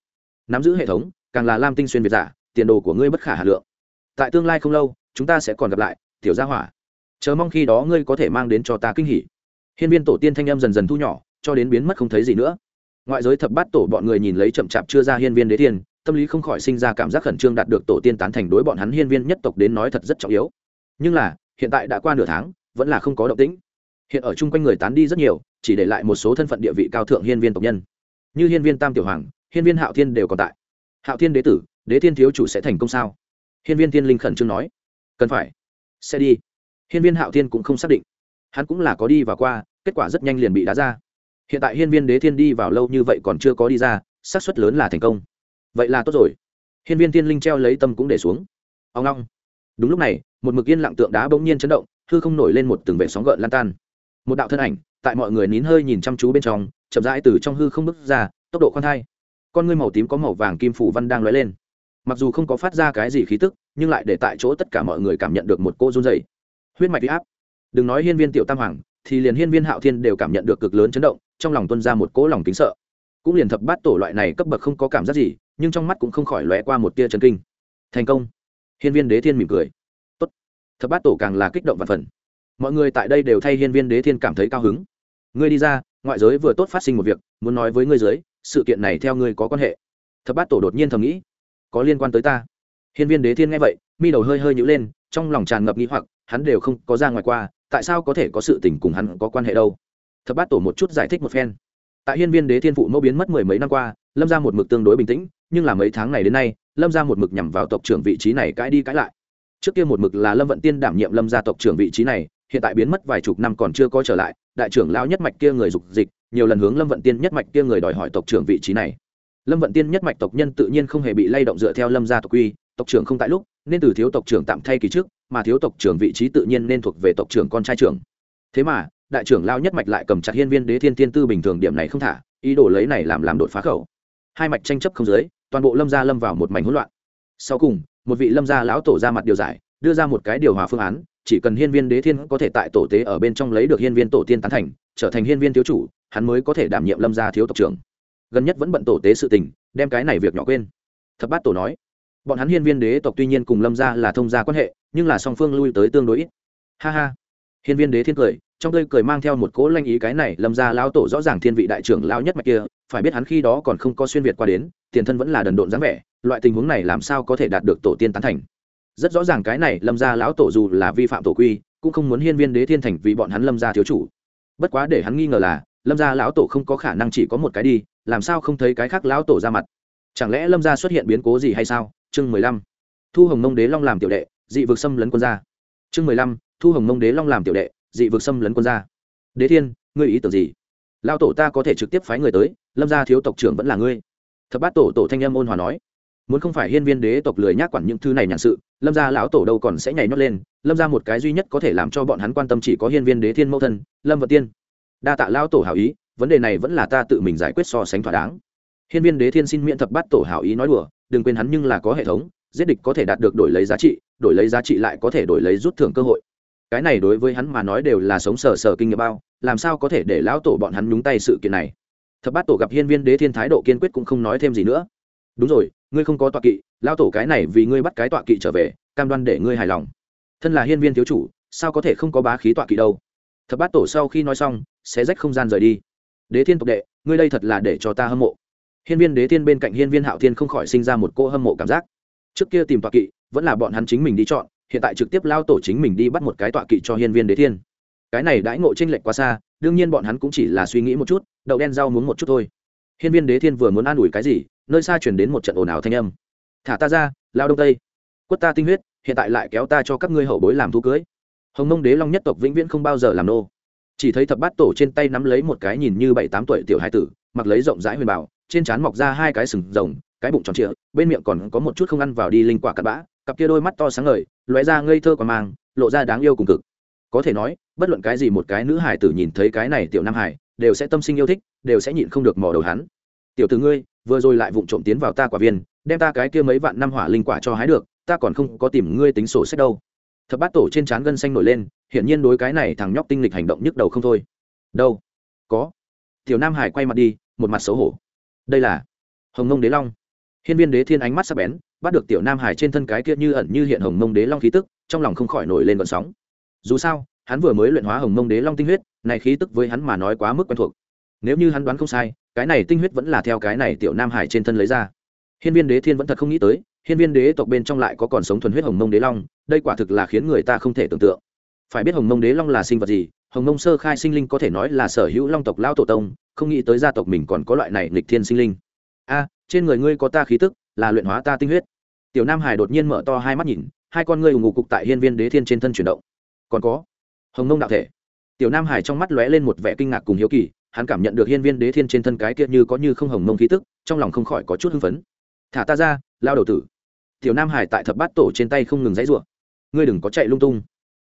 Nắm giữ hệ thống, càng là lam tinh xuyên việt giả, tiền đồ của ngươi bất khả hà lượng. Tại tương lai không lâu, chúng ta sẽ còn gặp lại, tiểu gia hỏa. Chờ mong khi đó ngươi có thể mang đến cho ta kinh hỉ. Hiên viên tổ tiên thanh em dần dần thu nhỏ, cho đến biến mất không thấy gì nữa ngoại giới thập bát tổ bọn người nhìn lấy chậm chạp chưa ra hiên viên đế thiên, tâm lý không khỏi sinh ra cảm giác khẩn trương đạt được tổ tiên tán thành đối bọn hắn hiên viên nhất tộc đến nói thật rất trọng yếu. Nhưng là, hiện tại đã qua nửa tháng, vẫn là không có động tĩnh. Hiện ở chung quanh người tán đi rất nhiều, chỉ để lại một số thân phận địa vị cao thượng hiên viên tộc nhân. Như hiên viên tam tiểu hoàng, hiên viên hạo thiên đều còn tại. Hạo thiên đế tử, đế thiên thiếu chủ sẽ thành công sao? Hiên viên thiên linh khẩn trương nói. Cần phải. Sẽ đi. Hiên viên hạo thiên cũng không xác định. Hắn cũng là có đi và qua, kết quả rất nhanh liền bị đá ra hiện tại hiên viên đế thiên đi vào lâu như vậy còn chưa có đi ra, xác suất lớn là thành công. Vậy là tốt rồi. Hiên viên thiên linh treo lấy tâm cũng để xuống. Ông long. Đúng lúc này, một mực yên lặng tượng đá bỗng nhiên chấn động, hư không nổi lên một từng vệ sóng gợn lan tan. Một đạo thân ảnh, tại mọi người nín hơi nhìn chăm chú bên trong, chậm rãi từ trong hư không bước ra, tốc độ khoan thai. Con ngươi màu tím có màu vàng kim phủ văn đang lóe lên. Mặc dù không có phát ra cái gì khí tức, nhưng lại để tại chỗ tất cả mọi người cảm nhận được một cô run dày huyết mạch huy áp. Đừng nói hiên viên tiểu tam hoàng, thì liền hiên viên hạo thiên đều cảm nhận được cực lớn chấn động trong lòng tuân ra một cỗ lòng kính sợ. Cũng liền thập bát tổ loại này cấp bậc không có cảm giác gì, nhưng trong mắt cũng không khỏi lóe qua một tia chân kinh. Thành công. Hiên viên đế thiên mỉm cười. Tốt. thập bát tổ càng là kích động và phần. Mọi người tại đây đều thay hiên viên đế thiên cảm thấy cao hứng. Ngươi đi ra, ngoại giới vừa tốt phát sinh một việc, muốn nói với ngươi giới sự kiện này theo ngươi có quan hệ. Thập bát tổ đột nhiên thầm nghĩ. Có liên quan tới ta. Hiên viên đế thiên nghe vậy, mi đầu hơi hơi nhữ lên, trong lòng tràn ngập nghĩ hoặc, hắn đều không có ra ngoài qua, tại sao có thể có sự tình cùng hắn có quan hệ đâu? Thập bát tổ một chút giải thích một phen. Tại hiên viên đế thiên phụ mẫu biến mất mười mấy năm qua, lâm ra một mực tương đối bình tĩnh, nhưng là mấy tháng này đến nay, lâm ra một mực nhằm vào tộc trưởng vị trí này cãi đi cãi lại. Trước kia một mực là lâm vận tiên đảm nhiệm lâm gia tộc trưởng vị trí này, hiện tại biến mất vài chục năm còn chưa có trở lại, đại trưởng lão nhất mạch kia người dục dịch, nhiều lần hướng lâm vận tiên nhất mạch kia người đòi hỏi tộc trưởng vị trí này. Lâm vận tiên nhất mạch tộc nhân tự nhiên không hề bị lay động dựa theo lâm gia tộc quy, tộc trưởng không tại lúc, nên từ thiếu tộc trưởng tạm thay kỳ trước, mà thiếu tộc trưởng vị trí tự nhiên nên thuộc về tộc trưởng con trai trưởng. Thế mà đại trưởng lao nhất mạch lại cầm chặt hiên viên đế thiên Thiên tư bình thường điểm này không thả, ý đồ lấy này làm làm đột phá khẩu. Hai mạch tranh chấp không dưới toàn bộ lâm gia lâm vào một mảnh hỗn loạn. Sau cùng, một vị lâm gia lão tổ ra mặt điều giải, đưa ra một cái điều hòa phương án, chỉ cần hiên viên đế thiên có thể tại tổ tế ở bên trong lấy được hiên viên tổ tiên tán thành, trở thành hiên viên thiếu chủ, hắn mới có thể đảm nhiệm lâm gia thiếu tộc trưởng. Gần nhất vẫn bận tổ tế sự tình, đem cái này việc nhỏ quên. Thập bát tổ nói, bọn hắn hiên viên đế tộc tuy nhiên cùng lâm gia là thông gia quan hệ, nhưng là song phương lui tới tương đối ít. Ha ha. Hiên viên đế thiên cười trong tươi cười mang theo một cỗ lanh ý cái này, lâm gia lão tổ rõ ràng thiên vị đại trưởng lão nhất mạch kia, phải biết hắn khi đó còn không có xuyên việt qua đến, tiền thân vẫn là đần độn dáng vẻ, loại tình huống này làm sao có thể đạt được tổ tiên tán thành. Rất rõ ràng cái này, lâm gia lão tổ dù là vi phạm tổ quy, cũng không muốn hiên viên đế thiên thành vì bọn hắn lâm gia thiếu chủ. Bất quá để hắn nghi ngờ là, lâm gia lão tổ không có khả năng chỉ có một cái đi, làm sao không thấy cái khác lão tổ ra mặt? Chẳng lẽ lâm gia xuất hiện biến cố gì hay sao? Chương mười lăm. Thu hồng mông đế long làm tiểu đệ, dị vực xâm lấn quân gia. Chương mười lăm. Thu hồng mông đế long làm tiểu đệ dị vực xâm lấn quân gia. Đế thiên, ngươi ý tưởng gì? Lao tổ ta có thể trực tiếp phái người tới, lâm gia thiếu tộc trưởng vẫn là ngươi. Thập bát tổ tổ thanh âm ôn hòa nói. Muốn không phải hiên viên đế tộc lười nhác quản những thứ này nhàn sự, lâm gia lão tổ đâu còn sẽ nhảy nhót lên, lâm ra một cái duy nhất có thể làm cho bọn hắn quan tâm chỉ có hiên viên đế thiên mẫu thân, lâm vật tiên. Đa tạ lao tổ hảo ý, vấn đề này vẫn là ta tự mình giải quyết so sánh thỏa đáng. Hiên viên đế thiên xin miễn thập bát tổ hảo ý nói đùa, đừng quên hắn nhưng là có hệ thống, giết địch có thể đạt được đổi lấy giá trị, đổi lấy giá trị lại có thể đổi lấy rút thưởng cơ hội cái này đối với hắn mà nói đều là sống sờ sờ kinh nghiệm bao, làm sao có thể để lão tổ bọn hắn nhúng tay sự kiện này? Thập bát tổ gặp hiên viên đế thiên thái độ kiên quyết cũng không nói thêm gì nữa. Đúng rồi, ngươi không có tọa kỵ, lão tổ cái này vì ngươi bắt cái tọa kỵ trở về, cam đoan để ngươi hài lòng. Thân là hiên viên thiếu chủ, sao có thể không có bá khí tọa kỵ đâu? Thập bát tổ sau khi nói xong, sẽ rách không gian rời đi. Đế thiên tộc đệ, ngươi đây thật là để cho ta hâm mộ. Hiên viên đế thiên bên cạnh hiên viên hạo thiên không khỏi sinh ra một cô hâm mộ cảm giác. Trước kia tìm tọa kỵ, vẫn là bọn hắn chính mình đi chọn hiện tại trực tiếp lao tổ chính mình đi bắt một cái tọa kỵ cho hiên viên đế thiên. Cái này đãi ngộ tranh lệch quá xa, đương nhiên bọn hắn cũng chỉ là suy nghĩ một chút, đậu đen rau muốn một chút thôi. Hiên viên đế thiên vừa muốn an ủi cái gì, nơi xa chuyển đến một trận ồn ào thanh âm. Thả ta ra, lao đông tây. Quất ta tinh huyết, hiện tại lại kéo ta cho các ngươi hậu bối làm thu cưới. Hồng mông đế long nhất tộc vĩnh viễn không bao giờ làm nô. Chỉ thấy thập bát tổ trên tay nắm lấy một cái nhìn như bảy tám tuổi tiểu hai tử, mặc lấy rộng rãi huyền bảo, trên trán mọc ra hai cái sừng rồng, cái bụng tròn trịa, bên miệng còn có một chút không ăn vào đi linh quả cặn bã, cặp kia đôi mắt to sáng ngời lóe ra ngây thơ còn mang, lộ ra đáng yêu cùng cực. Có thể nói, bất luận cái gì một cái nữ hải tử nhìn thấy cái này tiểu nam hải, đều sẽ tâm sinh yêu thích, đều sẽ nhịn không được mò đầu hắn. Tiểu tử ngươi, vừa rồi lại vụng trộm tiến vào ta quả viên, đem ta cái kia mấy vạn năm hỏa linh quả cho hái được, ta còn không có tìm ngươi tính sổ sách đâu. Thập bát tổ trên trán gân xanh nổi lên, hiển nhiên đối cái này thằng nhóc tinh lịch hành động nhức đầu không thôi. Đâu? Có. Tiểu nam hải quay mặt đi, một mặt xấu hổ. Đây là hồng mông đế long. Hiên viên đế thiên ánh mắt sắc bén bắt được tiểu nam hải trên thân cái kia như ẩn như hiện hồng mông đế long khí tức, trong lòng không khỏi nổi lên vận sóng. Dù sao, hắn vừa mới luyện hóa hồng mông đế long tinh huyết, này khí tức với hắn mà nói quá mức quen thuộc. Nếu như hắn đoán không sai, cái này tinh huyết vẫn là theo cái này tiểu nam hải trên thân lấy ra. Hiên viên đế thiên vẫn thật không nghĩ tới, hiên viên đế tộc bên trong lại có còn sống thuần huyết hồng mông đế long, đây quả thực là khiến người ta không thể tưởng tượng. Phải biết hồng mông đế long là sinh vật gì, hồng mông sơ khai sinh linh có thể nói là sở hữu long tộc lao tổ tông, không nghĩ tới gia tộc mình còn có loại này nghịch thiên sinh linh. A, trên người ngươi có ta khí tức, là luyện hóa ta tinh huyết tiểu nam hải đột nhiên mở to hai mắt nhìn, hai con ngươi ủng ngụ cục tại hiên viên đế thiên trên thân chuyển động. Còn có, hồng mông đạo thể. Tiểu nam hải trong mắt lóe lên một vẻ kinh ngạc cùng hiếu kỳ, hắn cảm nhận được hiên viên đế thiên trên thân cái kia như có như không hồng mông khí tức, trong lòng không khỏi có chút hưng phấn. Thả ta ra, lao đầu tử. Tiểu nam hải tại thập bát tổ trên tay không ngừng dãy rủa. Ngươi đừng có chạy lung tung.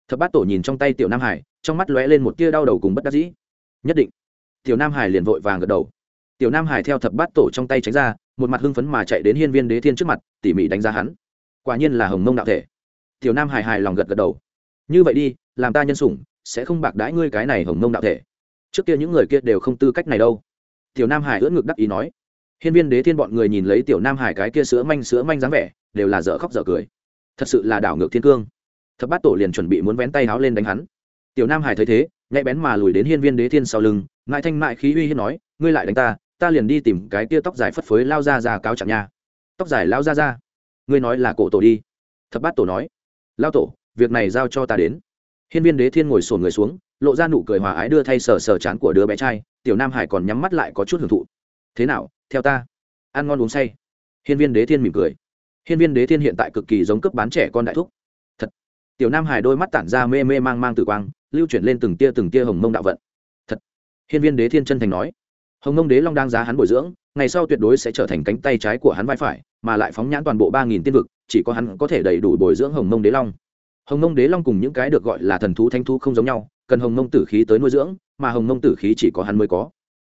Thập bát tổ nhìn trong tay tiểu nam hải, trong mắt lóe lên một tia đau đầu cùng bất đắc dĩ. Nhất định. Tiểu nam hải liền vội vàng gật đầu. Tiểu nam hải theo thập bát tổ trong tay tránh ra một mặt hưng phấn mà chạy đến hiên viên đế thiên trước mặt, tỉ mỉ đánh giá hắn. Quả nhiên là hồng mông đạo thể. Tiểu nam hài hài lòng gật gật đầu. Như vậy đi, làm ta nhân sủng, sẽ không bạc đãi ngươi cái này hồng mông đạo thể. Trước kia những người kia đều không tư cách này đâu. Tiểu nam hải ưỡn ngực đắc ý nói. Hiên viên đế thiên bọn người nhìn lấy tiểu nam hải cái kia sữa manh sữa manh dáng vẻ, đều là dở khóc dở cười. Thật sự là đảo ngược thiên cương. Thập bát tổ liền chuẩn bị muốn vén tay háo lên đánh hắn. Tiểu nam hải thấy thế, nhạy bén mà lùi đến hiên viên đế thiên sau lưng, ngại thanh mại khí uy hiên nói, ngươi lại đánh ta ta liền đi tìm cái tia tóc dài phất phới lao ra ra cáo chẳng nha. Tóc dài lao ra ra. Ngươi nói là cổ tổ đi. Thập bát tổ nói. Lao tổ, việc này giao cho ta đến. Hiên viên đế thiên ngồi sổn người xuống, lộ ra nụ cười hòa ái đưa thay sờ sờ chán của đứa bé trai, tiểu nam hải còn nhắm mắt lại có chút hưởng thụ. Thế nào, theo ta? Ăn ngon uống say. Hiên viên đế thiên mỉm cười. Hiên viên đế thiên hiện tại cực kỳ giống cướp bán trẻ con đại thúc. Thật. Tiểu nam hải đôi mắt tản ra mê mê mang mang tử quang, lưu chuyển lên từng tia từng tia hồng mông đạo vận. Thật. Hiên viên đế thiên chân thành nói hồng Nông đế long đang giá hắn bồi dưỡng, ngày sau tuyệt đối sẽ trở thành cánh tay trái của hắn vai phải, mà lại phóng nhãn toàn bộ ba nghìn tiên vực, chỉ có hắn có thể đầy đủ bồi dưỡng hồng Nông đế long. Hồng Nông đế long cùng những cái được gọi là thần thú thanh thú không giống nhau, cần hồng Nông tử khí tới nuôi dưỡng, mà hồng Nông tử khí chỉ có hắn mới có.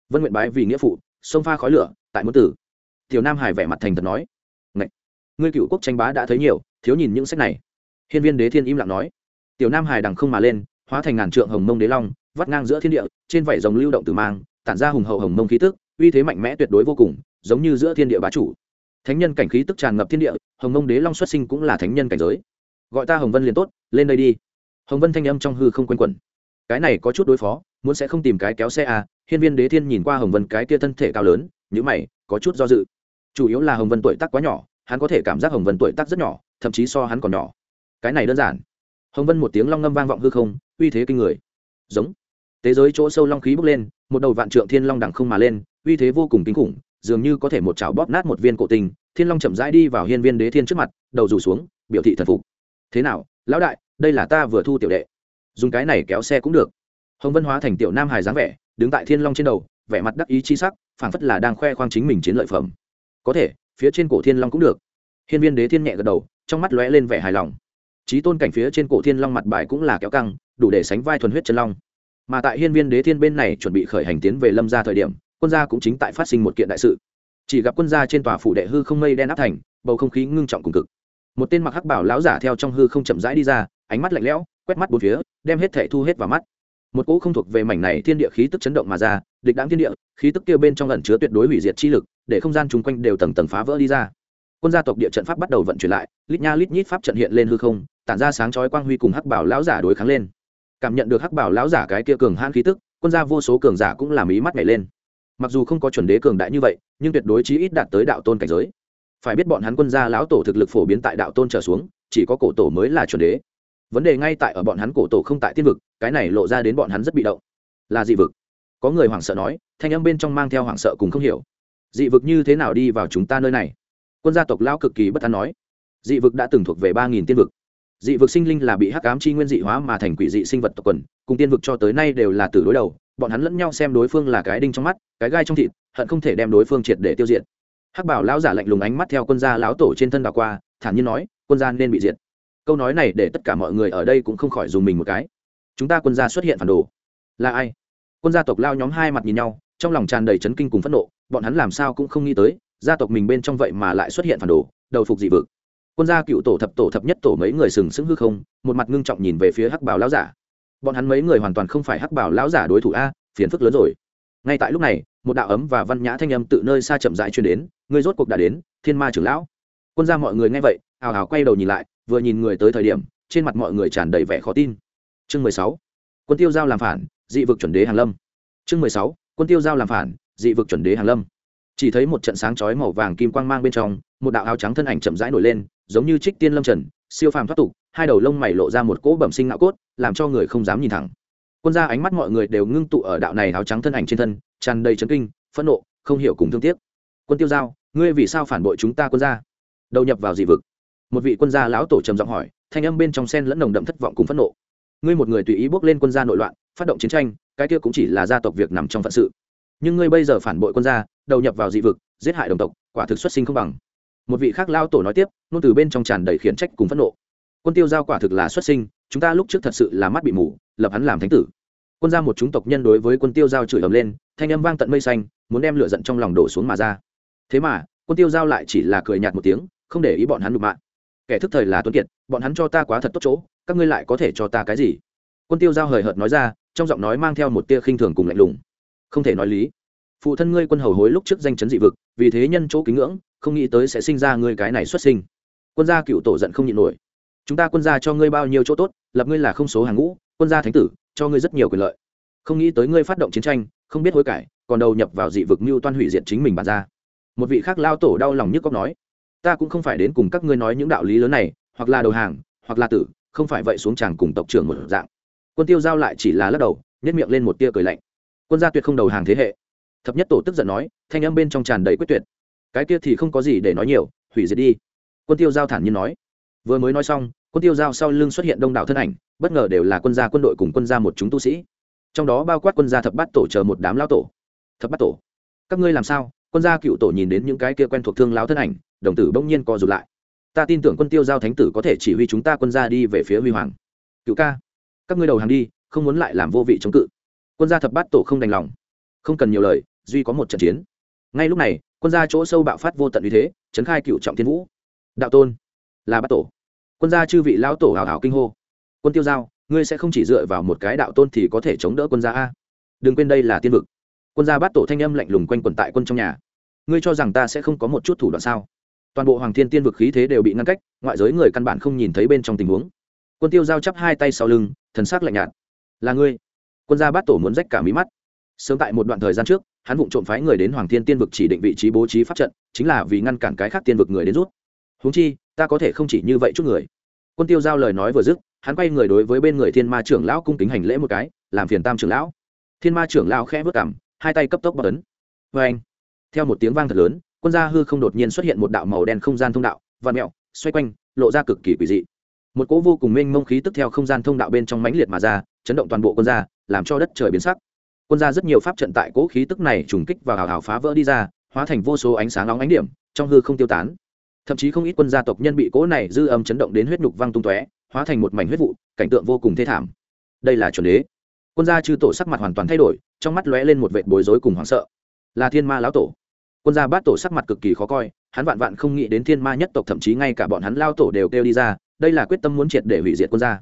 Vân nguyện bái vì nghĩa phụ, sông pha khói lửa, tại muốn tử. Tiểu nam hải vẻ mặt thành thật nói Ngậy! ngươi cựu quốc tranh bá đã thấy nhiều, thiếu nhìn những sách này. Hiên viên đế thiên im lặng nói, tiểu nam hải đằng không mà lên, hóa thành ngàn trượng hồng mông đế long, vắt ngang giữa thiên địa, trên vảy rồng lưu động từ mang tản ra hùng hậu hồng mông khí tức, uy thế mạnh mẽ tuyệt đối vô cùng, giống như giữa thiên địa bá chủ. Thánh nhân cảnh khí tức tràn ngập thiên địa, hồng mông đế long xuất sinh cũng là thánh nhân cảnh giới. Gọi ta hồng vân liền tốt, lên đây đi. Hồng vân thanh âm trong hư không quanh quẩn. Cái này có chút đối phó, muốn sẽ không tìm cái kéo xe à hiên viên đế thiên nhìn qua hồng vân cái kia thân thể cao lớn nhữ mày, có chút do dự. Chủ yếu là hồng vân tuổi tác quá nhỏ, hắn có thể cảm giác hồng vân tuổi tác rất nhỏ, thậm chí so hắn còn nhỏ. Cái này đơn giản. Hồng vân một tiếng long ngâm vang vọng hư không, uy thế kinh người. Giống. Thế giới chỗ sâu long khí bốc lên một đầu vạn trượng thiên long đẳng không mà lên, uy thế vô cùng kinh khủng, dường như có thể một chảo bóp nát một viên cổ tinh, thiên long chậm rãi đi vào hiên viên đế thiên trước mặt, đầu rủ xuống, biểu thị thần phục. Thế nào, lão đại, đây là ta vừa thu tiểu đệ. Dùng cái này kéo xe cũng được. Hồng vân hóa thành tiểu nam hài dáng vẻ, đứng tại thiên long trên đầu, vẻ mặt đắc ý chi sắc, phảng phất là đang khoe khoang chính mình chiến lợi phẩm. Có thể, phía trên cổ thiên long cũng được. Hiên viên đế thiên nhẹ gật đầu, trong mắt lóe lên vẻ hài lòng. Trí tôn cảnh phía trên cổ thiên long mặt bài cũng là kéo căng, đủ để sánh vai thuần huyết chân long mà tại hiên viên đế thiên bên này chuẩn bị khởi hành tiến về lâm gia thời điểm, quân gia cũng chính tại phát sinh một kiện đại sự. Chỉ gặp quân gia trên tòa phủ đệ hư không mây đen áp thành, bầu không khí ngưng trọng cùng cực. Một tên mặc hắc bảo lão giả theo trong hư không chậm rãi đi ra, ánh mắt lạnh lẽo, quét mắt bốn phía, đem hết thệ thu hết vào mắt. Một cỗ không thuộc về mảnh này thiên địa khí tức chấn động mà ra, địch đáng thiên địa, khí tức kia bên trong ẩn chứa tuyệt đối hủy diệt chi lực, để không gian chung quanh đều tầng tầng phá vỡ đi ra. Quân gia tộc địa trận pháp bắt đầu vận chuyển lại, lít nha lít nhít pháp trận hiện lên hư không, tản ra sáng chói quang huy cùng hắc bảo lão giả đối kháng lên cảm nhận được hắc bảo lão giả cái kia cường hãn khí tức, quân gia vô số cường giả cũng làm ý mắt nhảy lên. Mặc dù không có chuẩn đế cường đại như vậy, nhưng tuyệt đối chí ít đạt tới đạo tôn cảnh giới. Phải biết bọn hắn quân gia lão tổ thực lực phổ biến tại đạo tôn trở xuống, chỉ có cổ tổ mới là chuẩn đế. Vấn đề ngay tại ở bọn hắn cổ tổ không tại tiên vực, cái này lộ ra đến bọn hắn rất bị động. Là dị vực. Có người hoảng sợ nói, thanh âm bên trong mang theo hoảng sợ cùng không hiểu. Dị vực như thế nào đi vào chúng ta nơi này? Quân gia tộc lão cực kỳ bất an nói. Dị vực đã từng thuộc về ba nghìn tiên vực dị vực sinh linh là bị hắc ám chi nguyên dị hóa mà thành quỷ dị sinh vật tộc quần, cùng tiên vực cho tới nay đều là từ đối đầu, bọn hắn lẫn nhau xem đối phương là cái đinh trong mắt, cái gai trong thịt, hận không thể đem đối phương triệt để tiêu diệt. Hắc bảo lão giả lạnh lùng ánh mắt theo quân gia lão tổ trên thân đảo qua, thản nhiên nói, quân gia nên bị diệt. Câu nói này để tất cả mọi người ở đây cũng không khỏi dùng mình một cái. Chúng ta quân gia xuất hiện phản đồ. Là ai? Quân gia tộc lao nhóm hai mặt nhìn nhau, trong lòng tràn đầy chấn kinh cùng phẫn nộ, bọn hắn làm sao cũng không nghĩ tới, gia tộc mình bên trong vậy mà lại xuất hiện phản đồ, đầu phục dị vực quân gia cựu tổ thập tổ thập nhất tổ mấy người sừng sững hư không, một mặt ngưng trọng nhìn về phía hắc bảo lão giả. Bọn hắn mấy người hoàn toàn không phải hắc bảo lão giả đối thủ a, phiền phức lớn rồi. Ngay tại lúc này, một đạo ấm và văn nhã thanh âm tự nơi xa chậm rãi truyền đến người rốt cuộc đã đến, thiên ma trưởng lão. Quân gia mọi người nghe vậy, hào hào quay đầu nhìn lại, vừa nhìn người tới thời điểm, trên mặt mọi người tràn đầy vẻ khó tin. Chương mười sáu, quân tiêu giao làm phản, dị vực chuẩn đế hàng lâm. Chương mười sáu, quân tiêu giao làm phản, dị vực chuẩn đế hàng lâm chỉ thấy một trận sáng chói màu vàng kim quang mang bên trong, một đạo áo trắng thân ảnh chậm rãi nổi lên, giống như trích tiên lâm trần, siêu phàm thoát tục, hai đầu lông mày lộ ra một cỗ bẩm sinh ngạo cốt, làm cho người không dám nhìn thẳng. Quân ra ánh mắt mọi người đều ngưng tụ ở đạo này áo trắng thân ảnh trên thân, tràn đầy chấn kinh, phẫn nộ, không hiểu cùng thương tiếc. Quân tiêu giao, ngươi vì sao phản bội chúng ta quân gia? Đầu nhập vào dị vực. Một vị quân gia lão tổ trầm giọng hỏi, thanh âm bên trong sen lẫn nồng đậm thất vọng cùng phẫn nộ. Ngươi một người tùy ý bước lên quân gia nội loạn, phát động chiến tranh, cái kia cũng chỉ là gia tộc việc nằm trong phận sự. Nhưng ngươi bây giờ phản bội quân gia đầu nhập vào dị vực, giết hại đồng tộc, quả thực xuất sinh không bằng. Một vị khác lao tổ nói tiếp, nôn từ bên trong tràn đầy khiển trách cùng phẫn nộ. Quân tiêu giao quả thực là xuất sinh, chúng ta lúc trước thật sự là mắt bị mù, lập hắn làm thánh tử. Quân gia một chúng tộc nhân đối với quân tiêu giao chửi ầm lên, thanh âm vang tận mây xanh, muốn đem lửa giận trong lòng đổ xuống mà ra. Thế mà, quân tiêu giao lại chỉ là cười nhạt một tiếng, không để ý bọn hắn đụng mạng kẻ thức thời là tuấn kiệt, bọn hắn cho ta quá thật tốt chỗ, các ngươi lại có thể cho ta cái gì? Quân tiêu giao hời hợt nói ra, trong giọng nói mang theo một tia khinh thường cùng lạnh lùng. Không thể nói lý phụ thân ngươi quân hầu hối lúc trước danh chấn dị vực, vì thế nhân chỗ kính ngưỡng, không nghĩ tới sẽ sinh ra ngươi cái này xuất sinh. Quân gia cựu tổ giận không nhịn nổi. Chúng ta quân gia cho ngươi bao nhiêu chỗ tốt, lập ngươi là không số hàng ngũ, quân gia thánh tử, cho ngươi rất nhiều quyền lợi. Không nghĩ tới ngươi phát động chiến tranh, không biết hối cải, còn đầu nhập vào dị vực mưu toan hủy diệt chính mình bàn ra một vị khác lao tổ đau lòng nhức cóc nói, ta cũng không phải đến cùng các ngươi nói những đạo lý lớn này, hoặc là đầu hàng, hoặc là tử, không phải vậy xuống tràng cùng tộc trưởng một dạng. Quân tiêu giao lại chỉ là lắc đầu nhất miệng lên một tia cười lạnh. Quân gia tuyệt không đầu hàng thế hệ thập nhất tổ tức giận nói, thanh âm bên trong tràn đầy quyết tuyệt. Cái kia thì không có gì để nói nhiều, hủy diệt đi. Quân tiêu giao thản nhiên nói. Vừa mới nói xong, quân tiêu giao sau lưng xuất hiện đông đảo thân ảnh, bất ngờ đều là quân gia quân đội cùng quân gia một chúng tu sĩ. Trong đó bao quát quân gia thập bát tổ chờ một đám lao tổ. Thập bát tổ? Các ngươi làm sao? Quân gia cựu tổ nhìn đến những cái kia quen thuộc thương lao thân ảnh, đồng tử bỗng nhiên co rụt lại. Ta tin tưởng quân tiêu giao thánh tử có thể chỉ huy chúng ta quân gia đi về phía huy hoàng. Cựu ca, các ngươi đầu hàng đi, không muốn lại làm vô vị chống cự. Quân gia thập bát tổ không đành lòng. Không cần nhiều lời duy có một trận chiến. Ngay lúc này, quân gia chỗ sâu bạo phát vô tận uy thế trấn khai cựu trọng thiên vũ. Đạo tôn, là bát tổ. Quân gia chư vị lão tổ hào hào kinh hô. Quân tiêu giao, ngươi sẽ không chỉ dựa vào một cái đạo tôn thì có thể chống đỡ quân gia a? Đừng quên đây là tiên vực. Quân gia bát tổ thanh âm lạnh lùng quanh quẩn tại quân trong nhà. Ngươi cho rằng ta sẽ không có một chút thủ đoạn sao? Toàn bộ hoàng thiên tiên vực khí thế đều bị ngăn cách, ngoại giới người căn bản không nhìn thấy bên trong tình huống. Quân tiêu giao chắp hai tay sau lưng, thần sắc lạnh nhạt. Là ngươi. Quân gia bát tổ muốn rách cả mí mắt. Sớm tại một đoạn thời gian trước hắn vụng trộm phái người đến hoàng thiên tiên vực chỉ định vị trí bố trí pháp trận, chính là vì ngăn cản cái khác tiên vực người đến rút. Húng chi, ta có thể không chỉ như vậy chút người. Quân tiêu giao lời nói vừa dứt, hắn quay người đối với bên người thiên ma trưởng lão cung kính hành lễ một cái, làm phiền tam trưởng lão. Thiên ma trưởng lão khẽ vất cảm hai tay cấp tốc bất ấn. Vê anh, theo một tiếng vang thật lớn, quân gia hư không đột nhiên xuất hiện một đạo màu đen không gian thông đạo và mẹo, xoay quanh, lộ ra cực kỳ quỷ dị. Một cỗ vô cùng mênh mông khí tức theo không gian thông đạo bên trong mãnh liệt mà ra, chấn động toàn bộ quân gia, làm cho đất trời biến sắc quân gia rất nhiều pháp trận tại cỗ khí tức này trùng kích và hào hào phá vỡ đi ra, hóa thành vô số ánh sáng nóng ánh điểm, trong hư không tiêu tán. Thậm chí không ít quân gia tộc nhân bị cỗ này dư âm chấn động đến huyết nhục văng tung tóe, hóa thành một mảnh huyết vụ, cảnh tượng vô cùng thê thảm. Đây là chuẩn đế. Quân gia chư tổ sắc mặt hoàn toàn thay đổi, trong mắt lóe lên một vệt bối rối cùng hoảng sợ. Là thiên ma lão tổ. Quân gia bát tổ sắc mặt cực kỳ khó coi, hắn vạn vạn không nghĩ đến thiên ma nhất tộc thậm chí ngay cả bọn hắn lao tổ đều kêu đi ra, đây là quyết tâm muốn triệt để hủy diệt quân gia.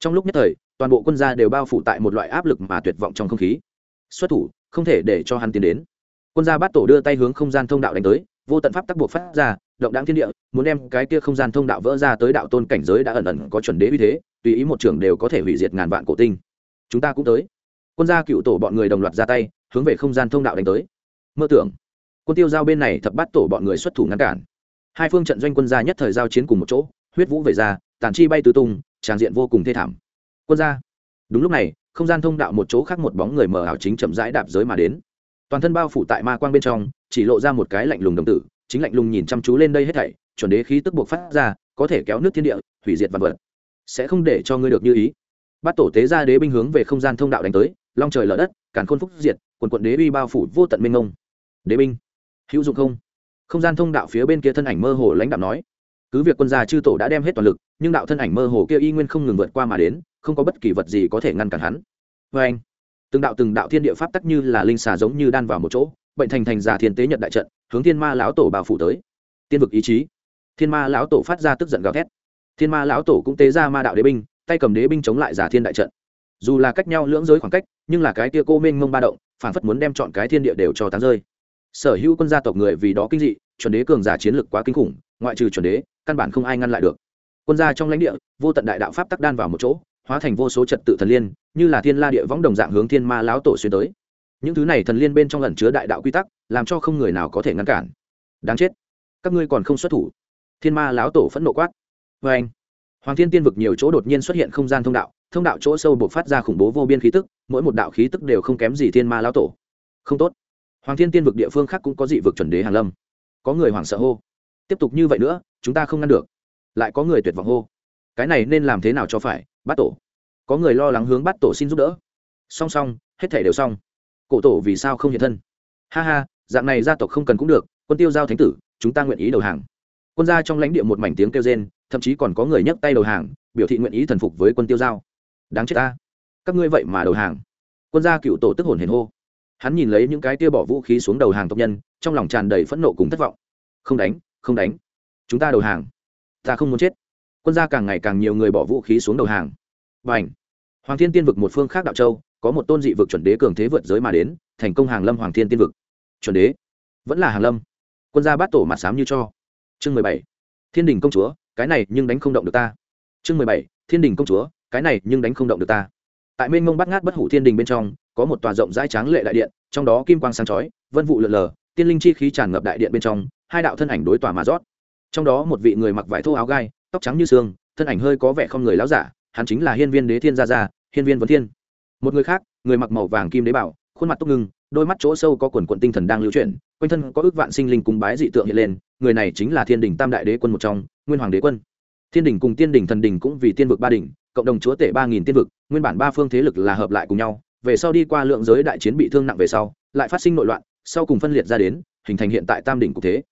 Trong lúc nhất thời, toàn bộ quân gia đều bao phủ tại một loại áp lực mà tuyệt vọng trong không khí xuất thủ, không thể để cho hắn tiến đến. Quân gia bát tổ đưa tay hướng không gian thông đạo đánh tới, vô tận pháp tắc buộc phát ra, động đáng thiên địa, muốn đem cái kia không gian thông đạo vỡ ra tới đạo tôn cảnh giới đã ẩn ẩn có chuẩn đế uy thế, tùy ý một trưởng đều có thể hủy diệt ngàn vạn cổ tinh. Chúng ta cũng tới. Quân gia cựu tổ bọn người đồng loạt ra tay, hướng về không gian thông đạo đánh tới. Mơ tưởng, quân tiêu giao bên này thập bát tổ bọn người xuất thủ ngăn cản. Hai phương trận doanh quân gia nhất thời giao chiến cùng một chỗ, huyết vũ về ra, tàn chi bay tứ tung, tràng diện vô cùng thê thảm. Quân gia, đúng lúc này không gian thông đạo một chỗ khác một bóng người mờ ảo chính chậm rãi đạp giới mà đến. Toàn thân bao phủ tại ma quang bên trong, chỉ lộ ra một cái lạnh lùng đồng tử, chính lạnh lùng nhìn chăm chú lên đây hết thảy, chuẩn đế khí tức buộc phát ra, có thể kéo nước thiên địa, hủy diệt vật vật. Sẽ không để cho ngươi được như ý. Bắt tổ tế ra đế binh hướng về không gian thông đạo đánh tới, long trời lở đất, càn khôn phúc diệt, quần quận đế uy bao phủ vô tận minh ngông đế binh, hữu dụng không? Không gian thông đạo phía bên kia thân ảnh mơ hồ lãnh đạo nói. Cứ việc quân gia chư tổ đã đem hết toàn lực, nhưng đạo thân ảnh mơ hồ kia y nguyên không ngừng vượt qua mà đến, không có bất kỳ vật gì có thể ngăn cản hắn vê anh, từng đạo từng đạo thiên địa pháp tắc như là linh xà giống như đan vào một chỗ, bệnh thành thành giả thiên tế nhận đại trận, hướng thiên ma lão tổ bào phủ tới. Tiên vực ý chí. Thiên ma lão tổ phát ra tức giận gào thét. Thiên ma lão tổ cũng tế ra ma đạo đế binh, tay cầm đế binh chống lại giả thiên đại trận. Dù là cách nhau lưỡng giới khoảng cách, nhưng là cái tia cô mênh mông ba động, phản phất muốn đem chọn cái thiên địa đều cho tán rơi. Sở hữu quân gia tộc người vì đó kinh dị, chuẩn đế cường giả chiến lực quá kinh khủng, ngoại trừ chuẩn đế, căn bản không ai ngăn lại được. Quân gia trong lãnh địa, vô tận đại đạo pháp tắc đan vào một chỗ hóa thành vô số trật tự thần liên, như là thiên la địa võng đồng dạng hướng thiên ma lão tổ xuyên tới. Những thứ này thần liên bên trong lần chứa đại đạo quy tắc, làm cho không người nào có thể ngăn cản. Đáng chết. Các ngươi còn không xuất thủ. Thiên ma lão tổ phẫn nộ quát. Vê anh, hoàng thiên tiên vực nhiều chỗ đột nhiên xuất hiện không gian thông đạo thông đạo chỗ sâu buộc phát ra khủng bố vô biên khí tức, mỗi một đạo khí tức đều không kém gì thiên ma lão tổ. Không tốt. Hoàng thiên tiên vực địa phương khác cũng có dị vực chuẩn đế hàng lâm. Có người hoảng sợ hô. Tiếp tục như vậy nữa, chúng ta không ngăn được. Lại có người tuyệt vọng hô. Cái này nên làm thế nào cho phải? Bát tổ. Có người lo lắng hướng bát tổ xin giúp đỡ. Song song, hết thể đều xong. Cổ tổ vì sao không hiện thân? Ha ha, dạng này gia tộc không cần cũng được, quân tiêu giao thánh tử, chúng ta nguyện ý đầu hàng. Quân gia trong lãnh địa một mảnh tiếng kêu rên, thậm chí còn có người nhấc tay đầu hàng, biểu thị nguyện ý thần phục với quân tiêu giao. Đáng chết ta. Các ngươi vậy mà đầu hàng. Quân gia cựu tổ tức hồn hển hô. Hắn nhìn lấy những cái tia bỏ vũ khí xuống đầu hàng tộc nhân, trong lòng tràn đầy phẫn nộ cùng thất vọng. Không đánh không đánh. Chúng ta đầu hàng. Ta không muốn chết quân gia càng ngày càng nhiều người bỏ vũ khí xuống đầu hàng. Và ảnh hoàng thiên tiên vực một phương khác đạo châu, có một tôn dị vực chuẩn đế cường thế vượt giới mà đến, thành công hàng lâm hoàng thiên tiên vực. Chuẩn đế? Vẫn là hàng lâm. Quân gia bát tổ mặt sám như cho. Chương mười bảy. Thiên đình công chúa, cái này nhưng đánh không động được ta. Chương mười bảy. Thiên đình công chúa, cái này nhưng đánh không động được ta. Tại mênh mông bát ngát bất hủ thiên đình bên trong, có một tòa rộng rãi tráng lệ đại điện, trong đó kim quang sáng chói, vân vụ lượn lờ, tiên linh chi khí tràn ngập đại điện bên trong, hai đạo thân ảnh đối tòa mà rót. Trong đó một vị người mặc vải thô áo gai tóc trắng như xương, thân ảnh hơi có vẻ không người láo giả, hắn chính là hiên viên đế thiên gia gia, hiên viên vấn thiên. Một người khác, người mặc màu vàng kim đế bảo, khuôn mặt túc ngưng đôi mắt chỗ sâu có quần quận tinh thần đang lưu chuyển, quanh thân có ước vạn sinh linh cùng bái dị tượng hiện lên, người này chính là thiên đình tam đại đế quân một trong, nguyên hoàng đế quân. Thiên đình cùng tiên đình thần đình cũng vì tiên vực ba đỉnh, cộng đồng chúa tể ba nghìn tiên vực, nguyên bản ba phương thế lực là hợp lại cùng nhau, về sau đi qua lượng giới đại chiến bị thương nặng về sau, lại phát sinh nội loạn, sau cùng phân liệt ra đến, hình thành hiện tại tam đỉnh cục thế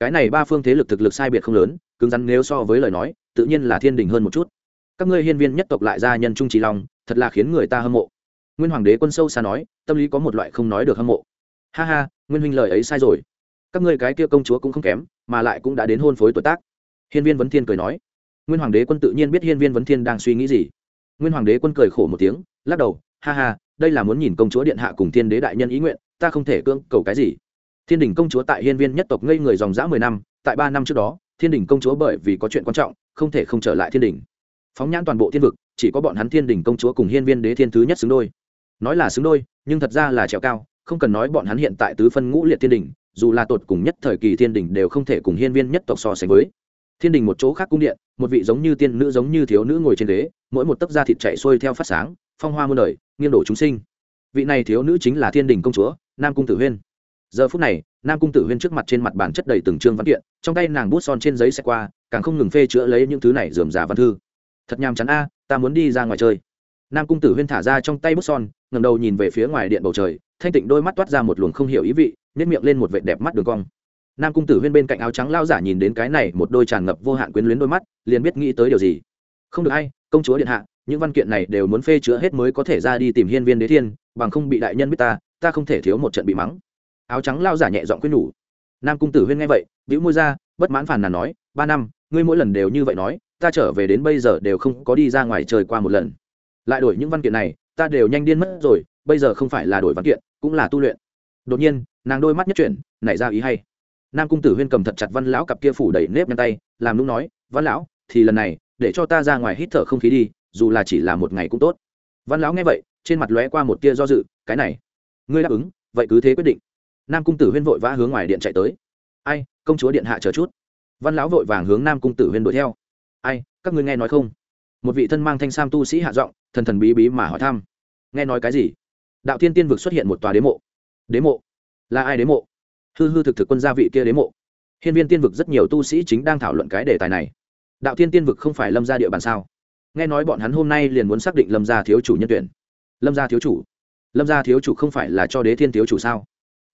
cái này ba phương thế lực thực lực sai biệt không lớn, cứng rắn nếu so với lời nói, tự nhiên là thiên đình hơn một chút. Các ngươi hiên viên nhất tộc lại gia nhân trung trí long, thật là khiến người ta hâm mộ. Nguyên hoàng đế quân sâu xa nói, tâm lý có một loại không nói được hâm mộ. Ha ha, nguyên huynh lời ấy sai rồi. Các ngươi cái kia công chúa cũng không kém, mà lại cũng đã đến hôn phối tuổi tác. Hiên viên vấn thiên cười nói. Nguyên hoàng đế quân tự nhiên biết hiên viên vấn thiên đang suy nghĩ gì. Nguyên hoàng đế quân cười khổ một tiếng, lắc đầu, ha ha, đây là muốn nhìn công chúa điện hạ cùng thiên đế đại nhân ý nguyện, ta không thể cưỡng cầu cái gì thiên đình công chúa tại hiên viên nhất tộc ngây người dòng dã mười năm, tại ba năm trước đó, thiên đình công chúa bởi vì có chuyện quan trọng, không thể không trở lại thiên đình. Phóng nhãn toàn bộ thiên vực, chỉ có bọn hắn thiên đình công chúa cùng hiên viên đế thiên thứ nhất xứng đôi. Nói là xứng đôi, nhưng thật ra là trèo cao, không cần nói bọn hắn hiện tại tứ phân ngũ liệt thiên đình, dù là tột cùng nhất thời kỳ thiên đình đều không thể cùng hiên viên nhất tộc so sánh với. Thiên đình một chỗ khác cung điện, một vị giống như tiên nữ giống như thiếu nữ ngồi trên ghế, mỗi một tấc da thịt chạy xuôi theo phát sáng, phong hoa muôn đời, nghiêng đổ chúng sinh. Vị này thiếu nữ chính là thiên đình công chúa, nam cung tử huyên giờ phút này, nam cung tử huyên trước mặt trên mặt bàn chất đầy từng chương văn kiện, trong tay nàng bút son trên giấy xe qua, càng không ngừng phê chữa lấy những thứ này dườm già văn thư. Thật nhàm chán a, ta muốn đi ra ngoài chơi. Nam cung tử huyên thả ra trong tay bút son ngầm đầu nhìn về phía ngoài điện bầu trời, thanh tịnh đôi mắt toát ra một luồng không hiểu ý vị nếp miệng lên một vệ đẹp mắt đường cong. Nam cung tử huyên bên cạnh áo trắng lao giả nhìn đến cái này một đôi tràn ngập vô hạn quyến luyến đôi mắt, liền biết nghĩ tới điều gì. Không được hay công chúa điện hạ, những văn kiện này đều muốn phê chữa hết mới có thể ra đi tìm hiên viên đế thiên, bằng không bị đại nhân biết ta ta không thể thiếu một trận bị mắng áo trắng lao giả nhẹ giọng quyết nhủ. Nam cung tử huyên nghe vậy, bĩu môi ra, bất mãn phàn nàn nói, ba năm, ngươi mỗi lần đều như vậy nói, ta trở về đến bây giờ đều không có đi ra ngoài trời qua một lần. Lại đổi những văn kiện này, ta đều nhanh điên mất rồi, bây giờ không phải là đổi văn kiện, cũng là tu luyện. Đột nhiên, nàng đôi mắt nhất chuyển, nảy ra ý hay. Nam cung tử huyên cầm thật chặt văn lão cặp kia phủ đầy nếp nhăn tay, làm lúc nói, văn lão, thì lần này, để cho ta ra ngoài hít thở không khí đi, dù là chỉ là một ngày cũng tốt. Văn lão nghe vậy, trên mặt lóe qua một tia do dự, cái này, ngươi đáp ứng, vậy cứ thế quyết định nam cung tử huyên vội vã hướng ngoài điện chạy tới. Ai, công chúa điện hạ chờ chút. Văn lão vội vàng hướng nam cung tử huyên đuổi theo. Ai, các ngươi nghe nói không? Một vị thân mang thanh sam tu sĩ hạ giọng, thần thần bí bí mà hỏi thăm. Nghe nói cái gì? Đạo thiên tiên vực xuất hiện một tòa đế mộ. Đế mộ? Là ai đế mộ? Hư hư thực thực quân gia vị kia đế mộ. Hiên viên tiên vực rất nhiều tu sĩ chính đang thảo luận cái đề tài này. Đạo thiên tiên vực không phải lâm gia địa bàn sao? Nghe nói bọn hắn hôm nay liền muốn xác định lâm gia thiếu chủ nhân tuyển. Lâm gia thiếu chủ? Lâm gia thiếu chủ không phải là cho đế thiên thiếu chủ sao?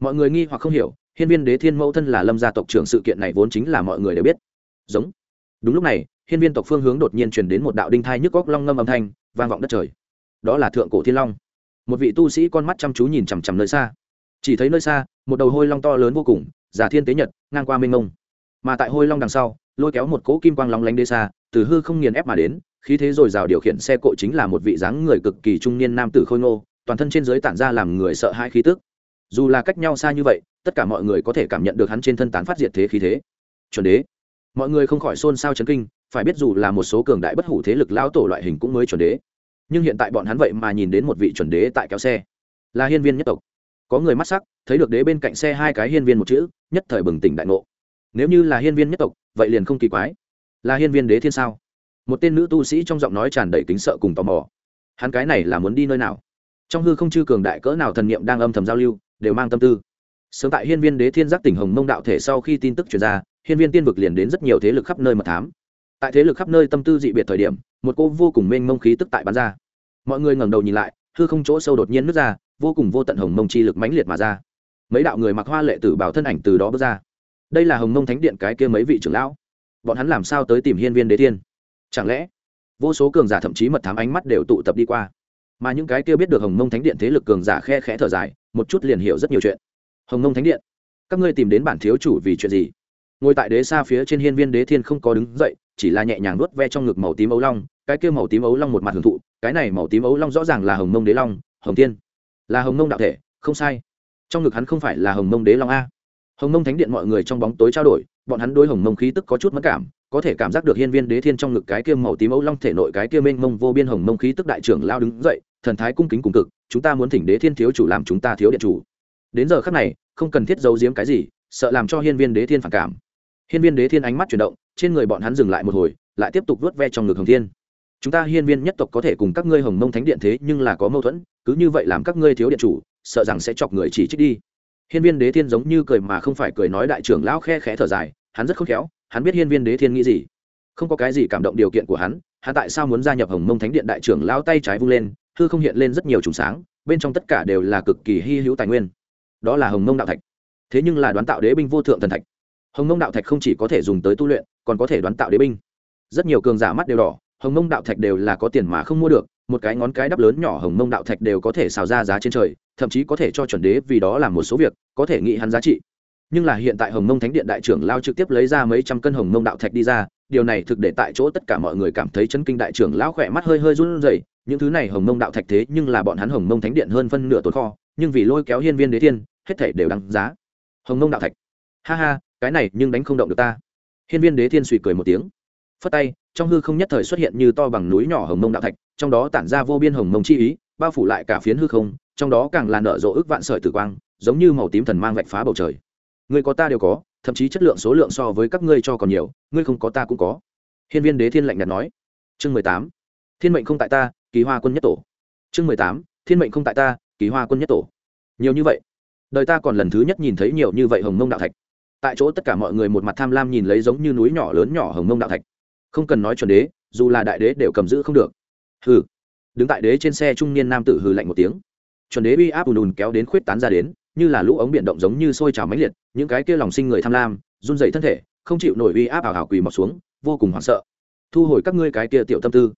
Mọi người nghi hoặc không hiểu, hiên viên đế thiên mẫu thân là lâm gia tộc trưởng sự kiện này vốn chính là mọi người đều biết. Giống. Đúng lúc này, hiên viên tộc phương hướng đột nhiên truyền đến một đạo đinh thai nhức góc long ngâm âm thanh, vang vọng đất trời. Đó là thượng cổ thiên long. Một vị tu sĩ con mắt chăm chú nhìn chằm chằm nơi xa. Chỉ thấy nơi xa, một đầu hôi long to lớn vô cùng, giả thiên tế nhật, ngang qua mênh mông. Mà tại hôi long đằng sau, lôi kéo một cỗ kim quang long lánh đê xa, từ hư không nghiền ép mà đến, khí thế rồi rào điều khiển xe cộ chính là một vị dáng người cực kỳ trung niên nam tử khôi ngô, toàn thân trên giới tản ra làm người sợ hãi khí tức dù là cách nhau xa như vậy, tất cả mọi người có thể cảm nhận được hắn trên thân tán phát diệt thế khí thế. Chuẩn đế, mọi người không khỏi xôn xao chấn kinh, phải biết dù là một số cường đại bất hủ thế lực lão tổ loại hình cũng mới chuẩn đế. Nhưng hiện tại bọn hắn vậy mà nhìn đến một vị chuẩn đế tại kéo xe. Là hiên viên nhất tộc. Có người mắt sắc, thấy được đế bên cạnh xe hai cái hiên viên một chữ, nhất thời bừng tỉnh đại ngộ. Nếu như là hiên viên nhất tộc, vậy liền không kỳ quái. Là hiên viên đế thiên sao? Một tên nữ tu sĩ trong giọng nói tràn đầy kính sợ cùng tò mò. Hắn cái này là muốn đi nơi nào? Trong hư không chư cường đại cỡ nào thần niệm đang âm thầm giao lưu đều mang tâm tư. Sớm tại hiên viên đế thiên giác tỉnh hồng mông đạo thể sau khi tin tức truyền ra, hiên viên tiên vực liền đến rất nhiều thế lực khắp nơi mật thám. Tại thế lực khắp nơi tâm tư dị biệt thời điểm, một cô vô cùng mênh mông khí tức tại bắn ra. Mọi người ngẩng đầu nhìn lại, hư không chỗ sâu đột nhiên nứt ra, vô cùng vô tận hồng mông chi lực mãnh liệt mà ra. Mấy đạo người mặc hoa lệ tử bảo thân ảnh từ đó bước ra. Đây là hồng mông thánh điện cái kia mấy vị trưởng lão. Bọn hắn làm sao tới tìm hiên viên đế thiên? Chẳng lẽ vô số cường giả thậm chí mật thám ánh mắt đều tụ tập đi qua? Mà những cái kia biết được hồng mông thánh điện thế lực cường giả khe khẽ thở dài, một chút liền hiểu rất nhiều chuyện. Hồng mông thánh điện, các ngươi tìm đến bản thiếu chủ vì chuyện gì? Ngồi tại đế xa phía trên hiên viên đế thiên không có đứng dậy, chỉ là nhẹ nhàng nuốt ve trong ngực màu tím ấu long, cái kia màu tím ấu long một mặt hưởng thụ, cái này màu tím ấu long rõ ràng là hồng mông đế long, hồng thiên. Là hồng mông đạo thể, không sai. Trong ngực hắn không phải là hồng mông đế long a. Hồng mông thánh điện mọi người trong bóng tối trao đổi, bọn hắn đối hồng mông khí tức có chút mất cảm có thể cảm giác được hiên viên đế thiên trong ngực cái kia màu tím ấu long thể nội cái kia mênh mông vô biên hồng mông khí tức đại trưởng lao đứng dậy, thần thái cung kính cùng cực, chúng ta muốn thỉnh đế thiên thiếu chủ làm chúng ta thiếu điện chủ. Đến giờ khắc này, không cần thiết giấu giếm cái gì, sợ làm cho hiên viên đế thiên phản cảm. Hiên viên đế thiên ánh mắt chuyển động, trên người bọn hắn dừng lại một hồi, lại tiếp tục vớt ve trong ngực hồng thiên. Chúng ta hiên viên nhất tộc có thể cùng các ngươi hồng mông thánh điện thế nhưng là có mâu thuẫn, cứ như vậy làm các ngươi thiếu điện chủ, sợ rằng sẽ chọc người chỉ trích đi. Hiên viên đế thiên giống như cười mà không phải cười nói đại trưởng lão khe khẽ thở dài, hắn rất khôn khéo hắn biết hiên viên đế thiên nghĩ gì? Không có cái gì cảm động điều kiện của hắn hắn tại sao muốn gia nhập hồng mông thánh điện đại trưởng lão tay trái vung lên thư không hiện lên rất nhiều trùng sáng, bên trong tất cả đều là cực kỳ hy hữu tài nguyên. Đó là hồng mông đạo thạch. Thế nhưng là đoán tạo đế binh vô thượng thần thạch. Hồng mông đạo thạch không chỉ có thể dùng tới tu luyện, còn có thể đoán tạo đế binh. Rất nhiều cường giả mắt đều đỏ, hồng mông đạo thạch đều là có tiền mà không mua được, một cái ngón cái đắp lớn nhỏ hồng mông đạo thạch đều có thể xào ra giá trên trời, thậm chí có thể cho chuẩn đế vì đó là một số việc, có thể nghĩ hắn giá trị nhưng là hiện tại hồng mông thánh điện đại trưởng lao trực tiếp lấy ra mấy trăm cân hồng mông đạo thạch đi ra, điều này thực để tại chỗ tất cả mọi người cảm thấy chấn kinh đại trưởng lão khỏe mắt hơi hơi run rẩy, những thứ này hồng mông đạo thạch thế nhưng là bọn hắn hồng mông thánh điện hơn phân nửa tồn kho, nhưng vì lôi kéo hiên viên đế thiên, hết thể đều đăng giá. Hồng mông đạo thạch. Ha ha, cái này nhưng đánh không động được ta. Hiên viên đế thiên suy cười một tiếng. Phất tay, trong hư không nhất thời xuất hiện như to bằng núi nhỏ hồng mông đạo thạch, trong đó tản ra vô biên hồng mông chi ý, bao phủ lại cả phiến hư không, trong đó càng là nở rộ ước vạn sợi tử quang, giống như màu tím thần mang vạch phá bầu trời ngươi có ta đều có, thậm chí chất lượng số lượng so với các ngươi cho còn nhiều, ngươi không có ta cũng có. Hiên viên đế thiên lạnh nhạt nói. Chương mười tám, thiên mệnh không tại ta, kỳ hoa quân nhất tổ. Chương mười tám, thiên mệnh không tại ta, kỳ hoa quân nhất tổ. Nhiều như vậy? Đời ta còn lần thứ nhất nhìn thấy nhiều như vậy hồng mông đạo thạch. Tại chỗ tất cả mọi người một mặt tham lam nhìn lấy giống như núi nhỏ lớn nhỏ hồng mông đạo thạch. Không cần nói chuẩn đế, dù là đại đế đều cầm giữ không được. Hừ. Đứng tại đế trên xe trung niên nam tử hừ lạnh một tiếng. Chuẩn đế uy áp ùn ùn kéo đến khuyết tán ra đến như là lũ ống biển động giống như sôi trào mãnh liệt, những cái kia lòng sinh người tham lam, run dậy thân thể, không chịu nổi uy áp ảo ảo quỳ mọc xuống, vô cùng hoảng sợ. Thu hồi các ngươi cái kia tiểu tâm tư.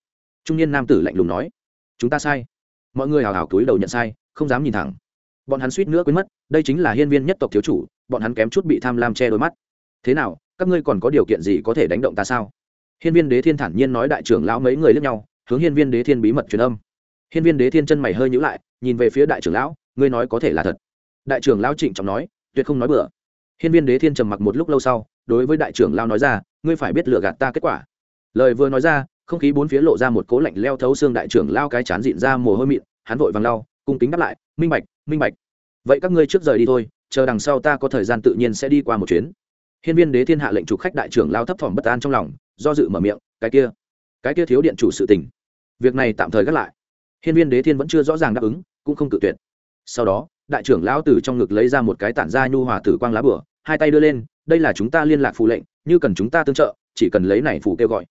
Trung niên nam tử lạnh lùng nói, chúng ta sai. Mọi người hào hào túi đầu nhận sai, không dám nhìn thẳng. Bọn hắn suýt nữa quên mất, đây chính là hiên viên nhất tộc thiếu chủ, bọn hắn kém chút bị tham lam che đôi mắt. Thế nào, các ngươi còn có điều kiện gì có thể đánh động ta sao? Hiên viên đế thiên thản nhiên nói đại trưởng lão mấy người lướt nhau, hướng hiên viên đế thiên bí mật truyền âm. Hiên viên đế thiên chân mày hơi nhữ lại, nhìn về phía đại trưởng lão, ngươi nói có thể là thật đại trưởng lão trịnh trọng nói, tuyệt không nói bừa. Hiên viên đế thiên trầm mặc một lúc lâu sau, đối với đại trưởng lão nói ra, ngươi phải biết lựa gạt ta kết quả. Lời vừa nói ra, không khí bốn phía lộ ra một cố lạnh leo thấu xương đại trưởng lao cái chán dịn ra mồ hôi mịn, hắn vội vàng lau, cung kính đáp lại, minh bạch minh bạch. Vậy các ngươi trước rời đi thôi, chờ đằng sau ta có thời gian tự nhiên sẽ đi qua một chuyến. Hiên viên đế thiên hạ lệnh chủ khách đại trưởng lao thấp thỏm bất an trong lòng, do dự mở miệng, cái kia cái kia thiếu điện chủ sự tình, việc này tạm thời gác lại. Hiên viên đế thiên vẫn chưa rõ ràng đáp ứng, cũng không cự tuyệt. Sau đó đại trưởng lão từ trong ngực lấy ra một cái tản ra nhu hòa tử quang lá bửa, hai tay đưa lên, đây là chúng ta liên lạc phù lệnh, như cần chúng ta tương trợ, chỉ cần lấy này phù kêu gọi.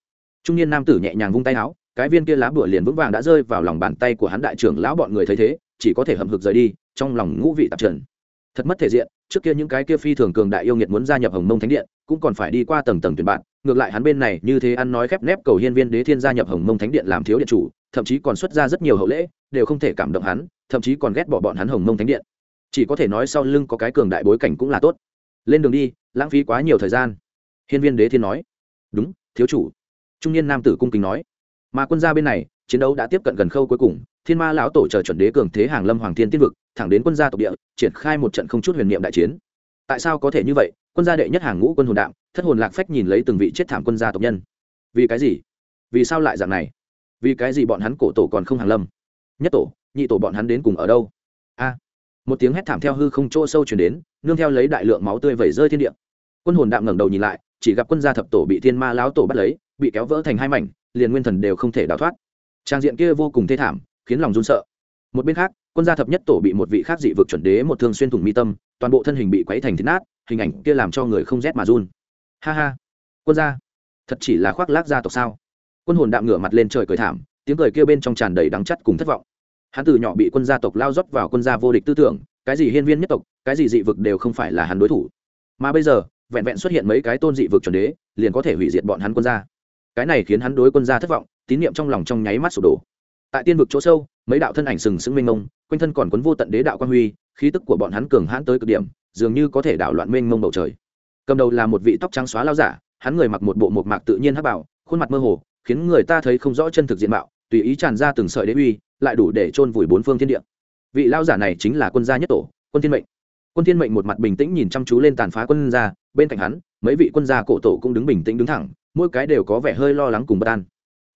Trung niên nam tử nhẹ nhàng vung tay áo, cái viên kia lá bửa liền vững vàng đã rơi vào lòng bàn tay của hắn đại trưởng lão bọn người thấy thế, chỉ có thể hầm hực rời đi, trong lòng ngũ vị tạp trần. Thật mất thể diện, trước kia những cái kia phi thường cường đại yêu nghiệt muốn gia nhập hồng mông thánh điện, cũng còn phải đi qua tầng tầng tuyển bạn, ngược lại hắn bên này như thế ăn nói khép nép cầu hiên viên đế thiên gia nhập hồng mông thánh điện làm thiếu điện chủ, thậm chí còn xuất ra rất nhiều hậu lễ, đều không thể cảm động hắn, thậm chí còn ghét bỏ bọn hắn hồng mông thánh điện chỉ có thể nói sau lưng có cái cường đại bối cảnh cũng là tốt. Lên đường đi, lãng phí quá nhiều thời gian. Hiên viên đế thiên nói. Đúng, thiếu chủ. Trung niên nam tử cung kính nói. Mà quân gia bên này, chiến đấu đã tiếp cận gần khâu cuối cùng. Thiên ma lão tổ chờ chuẩn đế cường thế hàng lâm hoàng thiên tiên vực, thẳng đến quân gia tộc địa, triển khai một trận không chút huyền niệm đại chiến. Tại sao có thể như vậy? Quân gia đệ nhất hàng ngũ quân hồn đạm, thất hồn lạc phách nhìn lấy từng vị chết thảm quân gia tộc nhân. Vì cái gì? Vì sao lại dạng này? Vì cái gì bọn hắn cổ tổ còn không hàng lâm? Nhất tổ, nhị tổ bọn hắn đến cùng ở đâu? A một tiếng hét thảm theo hư không chỗ sâu chuyển đến, nương theo lấy đại lượng máu tươi vẩy rơi thiên địa. Quân hồn đạm ngẩng đầu nhìn lại, chỉ gặp quân gia thập tổ bị thiên ma lão tổ bắt lấy, bị kéo vỡ thành hai mảnh, liền nguyên thần đều không thể đào thoát. Trang diện kia vô cùng thê thảm, khiến lòng run sợ. Một bên khác, quân gia thập nhất tổ bị một vị khác dị vực chuẩn đế một thương xuyên thủng mi tâm, toàn bộ thân hình bị quấy thành thịt nát, hình ảnh kia làm cho người không rét mà run. Ha ha! Quân gia, thật chỉ là khoác lác gia tộc sao? Quân hồn đạm ngửa mặt lên trời cười thảm, tiếng cười kia bên trong tràn đầy đắng chắt cùng thất vọng hắn từ nhỏ bị quân gia tộc lao dốc vào quân gia vô địch tư tưởng, cái gì hiên viên nhất tộc, cái gì dị vực đều không phải là hắn đối thủ. Mà bây giờ, vẹn vẹn xuất hiện mấy cái tôn dị vực chuẩn đế, liền có thể hủy diệt bọn hắn quân gia. Cái này khiến hắn đối quân gia thất vọng, tín niệm trong lòng trong nháy mắt sụp đổ. Tại tiên vực chỗ sâu, mấy đạo thân ảnh sừng sững mênh mông, quanh thân còn quấn vô tận đế đạo quan huy, khí tức của bọn hắn cường hãn tới cực điểm, dường như có thể đảo loạn mênh mông bầu trời. Cầm đầu là một vị tóc trắng xóa lao giả, hắn người mặc một bộ một mạc tự nhiên hắc bảo khuôn mặt mơ hồ, khiến người ta thấy không rõ chân thực diện mạo tùy ý tràn ra từng sợi đế uy, lại đủ để chôn vùi bốn phương thiên địa. Vị lao giả này chính là quân gia nhất tổ, quân thiên mệnh. Quân thiên mệnh một mặt bình tĩnh nhìn chăm chú lên tàn phá quân gia, bên cạnh hắn, mấy vị quân gia cổ tổ cũng đứng bình tĩnh đứng thẳng, mỗi cái đều có vẻ hơi lo lắng cùng bất an.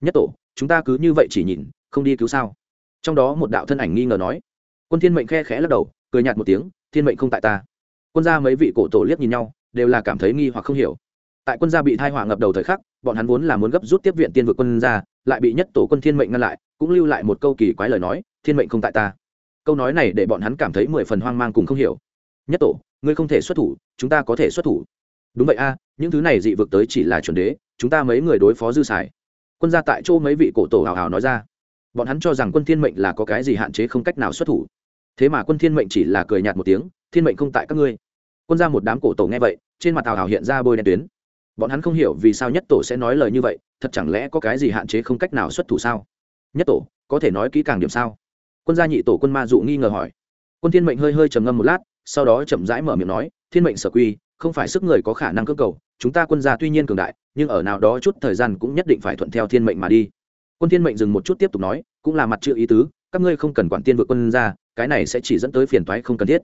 Nhất tổ, chúng ta cứ như vậy chỉ nhìn, không đi cứu sao? Trong đó một đạo thân ảnh nghi ngờ nói. Quân thiên mệnh khe khẽ lắc đầu, cười nhạt một tiếng, thiên mệnh không tại ta. Quân gia mấy vị cổ tổ liếc nhìn nhau, đều là cảm thấy nghi hoặc không hiểu. Tại quân gia bị thai họa ngập đầu thời khắc, bọn hắn vốn là muốn gấp rút tiếp viện tiên vực quân gia lại bị nhất tổ quân thiên mệnh ngăn lại, cũng lưu lại một câu kỳ quái lời nói, thiên mệnh không tại ta. Câu nói này để bọn hắn cảm thấy mười phần hoang mang cùng không hiểu. Nhất tổ, ngươi không thể xuất thủ, chúng ta có thể xuất thủ. Đúng vậy a, những thứ này dị vực tới chỉ là chuẩn đế, chúng ta mấy người đối phó dư xài. Quân gia tại chỗ mấy vị cổ tổ hào hào nói ra. Bọn hắn cho rằng quân thiên mệnh là có cái gì hạn chế không cách nào xuất thủ. Thế mà quân thiên mệnh chỉ là cười nhạt một tiếng, thiên mệnh không tại các ngươi. Quân gia một đám cổ tổ nghe vậy, trên mặt hào hào hiện ra bôi đen tuyến bọn hắn không hiểu vì sao nhất tổ sẽ nói lời như vậy, thật chẳng lẽ có cái gì hạn chế không cách nào xuất thủ sao? Nhất tổ, có thể nói kỹ càng điểm sao? Quân gia nhị tổ quân ma dụ nghi ngờ hỏi. Quân thiên mệnh hơi hơi trầm ngâm một lát, sau đó chậm rãi mở miệng nói, thiên mệnh sở quy, không phải sức người có khả năng cưỡng cầu, chúng ta quân gia tuy nhiên cường đại, nhưng ở nào đó chút thời gian cũng nhất định phải thuận theo thiên mệnh mà đi. Quân thiên mệnh dừng một chút tiếp tục nói, cũng là mặt chữ ý tứ, các ngươi không cần quản tiên vượt quân gia, cái này sẽ chỉ dẫn tới phiền toái không cần thiết.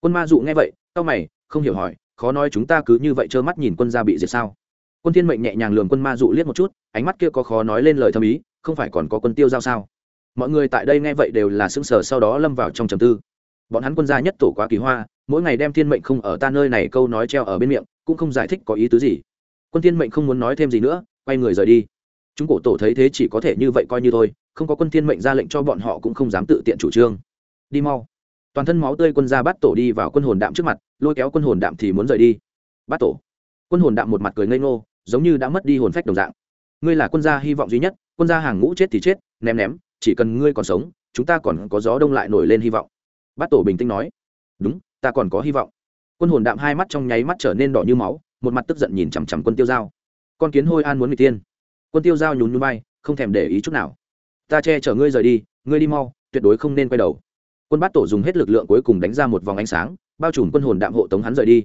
Quân ma dụ nghe vậy cao mày, không hiểu hỏi khó nói chúng ta cứ như vậy trơ mắt nhìn quân gia bị diệt sao? Quân thiên mệnh nhẹ nhàng lườm quân ma dụ liếc một chút, ánh mắt kia có khó nói lên lời thâm ý, không phải còn có quân tiêu giao sao? Mọi người tại đây nghe vậy đều là sững sờ, sau đó lâm vào trong trầm tư. Bọn hắn quân gia nhất tổ quá kỳ hoa, mỗi ngày đem thiên mệnh không ở ta nơi này câu nói treo ở bên miệng, cũng không giải thích có ý tứ gì. Quân thiên mệnh không muốn nói thêm gì nữa, quay người rời đi. Chúng cổ tổ thấy thế chỉ có thể như vậy coi như thôi, không có quân thiên mệnh ra lệnh cho bọn họ cũng không dám tự tiện chủ trương. Đi mau toàn thân máu tươi quân gia bắt tổ đi vào quân hồn đạm trước mặt, lôi kéo quân hồn đạm thì muốn rời đi. Bắt tổ. Quân hồn đạm một mặt cười ngây ngô, giống như đã mất đi hồn phách đồng dạng. Ngươi là quân gia hy vọng duy nhất, quân gia hàng ngũ chết thì chết, ném ném, chỉ cần ngươi còn sống, chúng ta còn có gió đông lại nổi lên hy vọng. Bát tổ bình tĩnh nói. Đúng, ta còn có hy vọng. Quân hồn đạm hai mắt trong nháy mắt trở nên đỏ như máu, một mặt tức giận nhìn chằm chằm quân tiêu giao. Con kiến hôi an muốn người tiên quân tiêu giao nhún nhún bay không thèm để ý chút nào. Ta che chở ngươi rời đi, ngươi đi mau, tuyệt đối không nên quay đầu quân bát tổ dùng hết lực lượng cuối cùng đánh ra một vòng ánh sáng, bao trùm quân hồn đạm hộ tống hắn rời đi.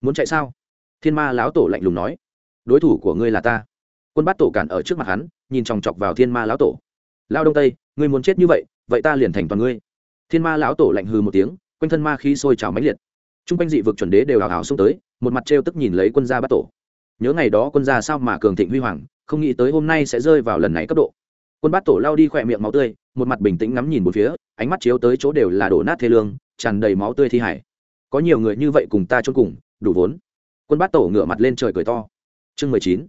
Muốn chạy sao? Thiên ma lão tổ lạnh lùng nói. Đối thủ của ngươi là ta. Quân bát tổ cản ở trước mặt hắn, nhìn chòng chọc vào thiên ma lão tổ. Lao đông tây, ngươi muốn chết như vậy vậy ta liền thành toàn ngươi. Thiên ma lão tổ lạnh hừ một tiếng, quanh thân ma khí sôi trào mãnh liệt. T r u n g quanh dị vực chuẩn đế đều hào hào xông tới, một mặt trêu tức nhìn lấy quân gia bát tổ. Nhớ ngày đó quân gia sao mà cường thịnh huy hoàng, không nghĩ tới hôm nay sẽ rơi vào lần này cấp độ quân bát tổ lao đi khỏe miệng máu tươi, một mặt bình tĩnh ngắm nhìn một phía, ánh mắt chiếu tới chỗ đều là đổ nát thê lương, tràn đầy máu tươi thi hải. Có nhiều người như vậy cùng ta chôn cùng, đủ vốn. Quân bát tổ ngửa mặt lên trời cười to. Chương mười chín.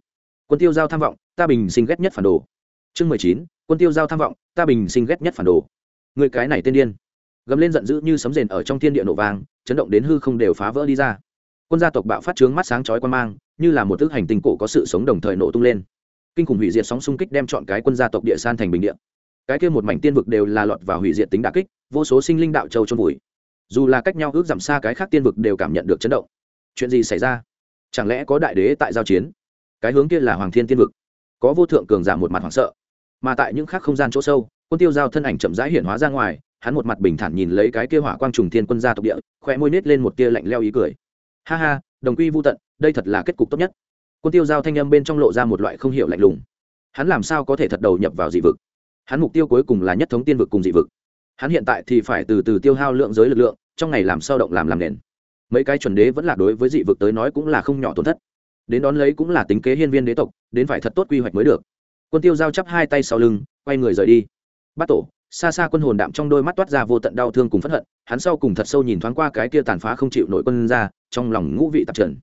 Quân tiêu giao tham vọng, ta bình sinh ghét nhất phản đồ. Chương mười chín. Quân tiêu giao tham vọng, ta bình sinh ghét nhất phản đồ. Người cái này tên điên. Gầm lên giận dữ như sấm rền ở trong thiên địa nổ vang, chấn động đến hư không đều phá vỡ đi ra. Quân gia tộc bạo phát trướng mắt sáng chói quan mang, như là một thức hành tinh cổ có sự sống đồng thời nổ tung lên kinh khủng hủy diệt sóng xung kích đem chọn cái quân gia tộc địa san thành bình địa. Cái kia một mảnh tiên vực đều là lọt vào hủy diệt tính đả kích, vô số sinh linh đạo châu trôn vùi. Dù là cách nhau ước giảm xa cái khác tiên vực đều cảm nhận được chấn động. Chuyện gì xảy ra? Chẳng lẽ có đại đế tại giao chiến? Cái hướng kia là hoàng thiên tiên vực. Có vô thượng cường giả một mặt hoảng sợ. Mà tại những khác không gian chỗ sâu, quân tiêu giao thân ảnh chậm rãi hiện hóa ra ngoài, hắn một mặt bình thản nhìn lấy cái kia hỏa quang trùng thiên quân gia tộc địa khỏe môi nết lên một tia lạnh leo ý cười. Ha ha, đồng quy vô tận, đây thật là kết cục tốt nhất quân tiêu giao thanh âm bên trong lộ ra một loại không hiểu lạnh lùng. Hắn làm sao có thể thật đầu nhập vào dị vực? Hắn mục tiêu cuối cùng là nhất thống tiên vực cùng dị vực. Hắn hiện tại thì phải từ từ tiêu hao lượng giới lực lượng, trong ngày làm sao động làm làm nền. Mấy cái chuẩn đế vẫn là đối với dị vực tới nói cũng là không nhỏ tổn thất. Đến đón lấy cũng là tính kế hiên viên đế tộc, đến phải thật tốt quy hoạch mới được. Quân tiêu giao chắp hai tay sau lưng, quay người rời đi. Bắt tổ, xa xa quân hồn đạm trong đôi mắt toát ra vô tận đau thương cùng phẫn hận, hắn sau cùng thật sâu nhìn thoáng qua cái kia tàn phá không chịu nổi quân ra, trong lòng ngũ vị tạp trần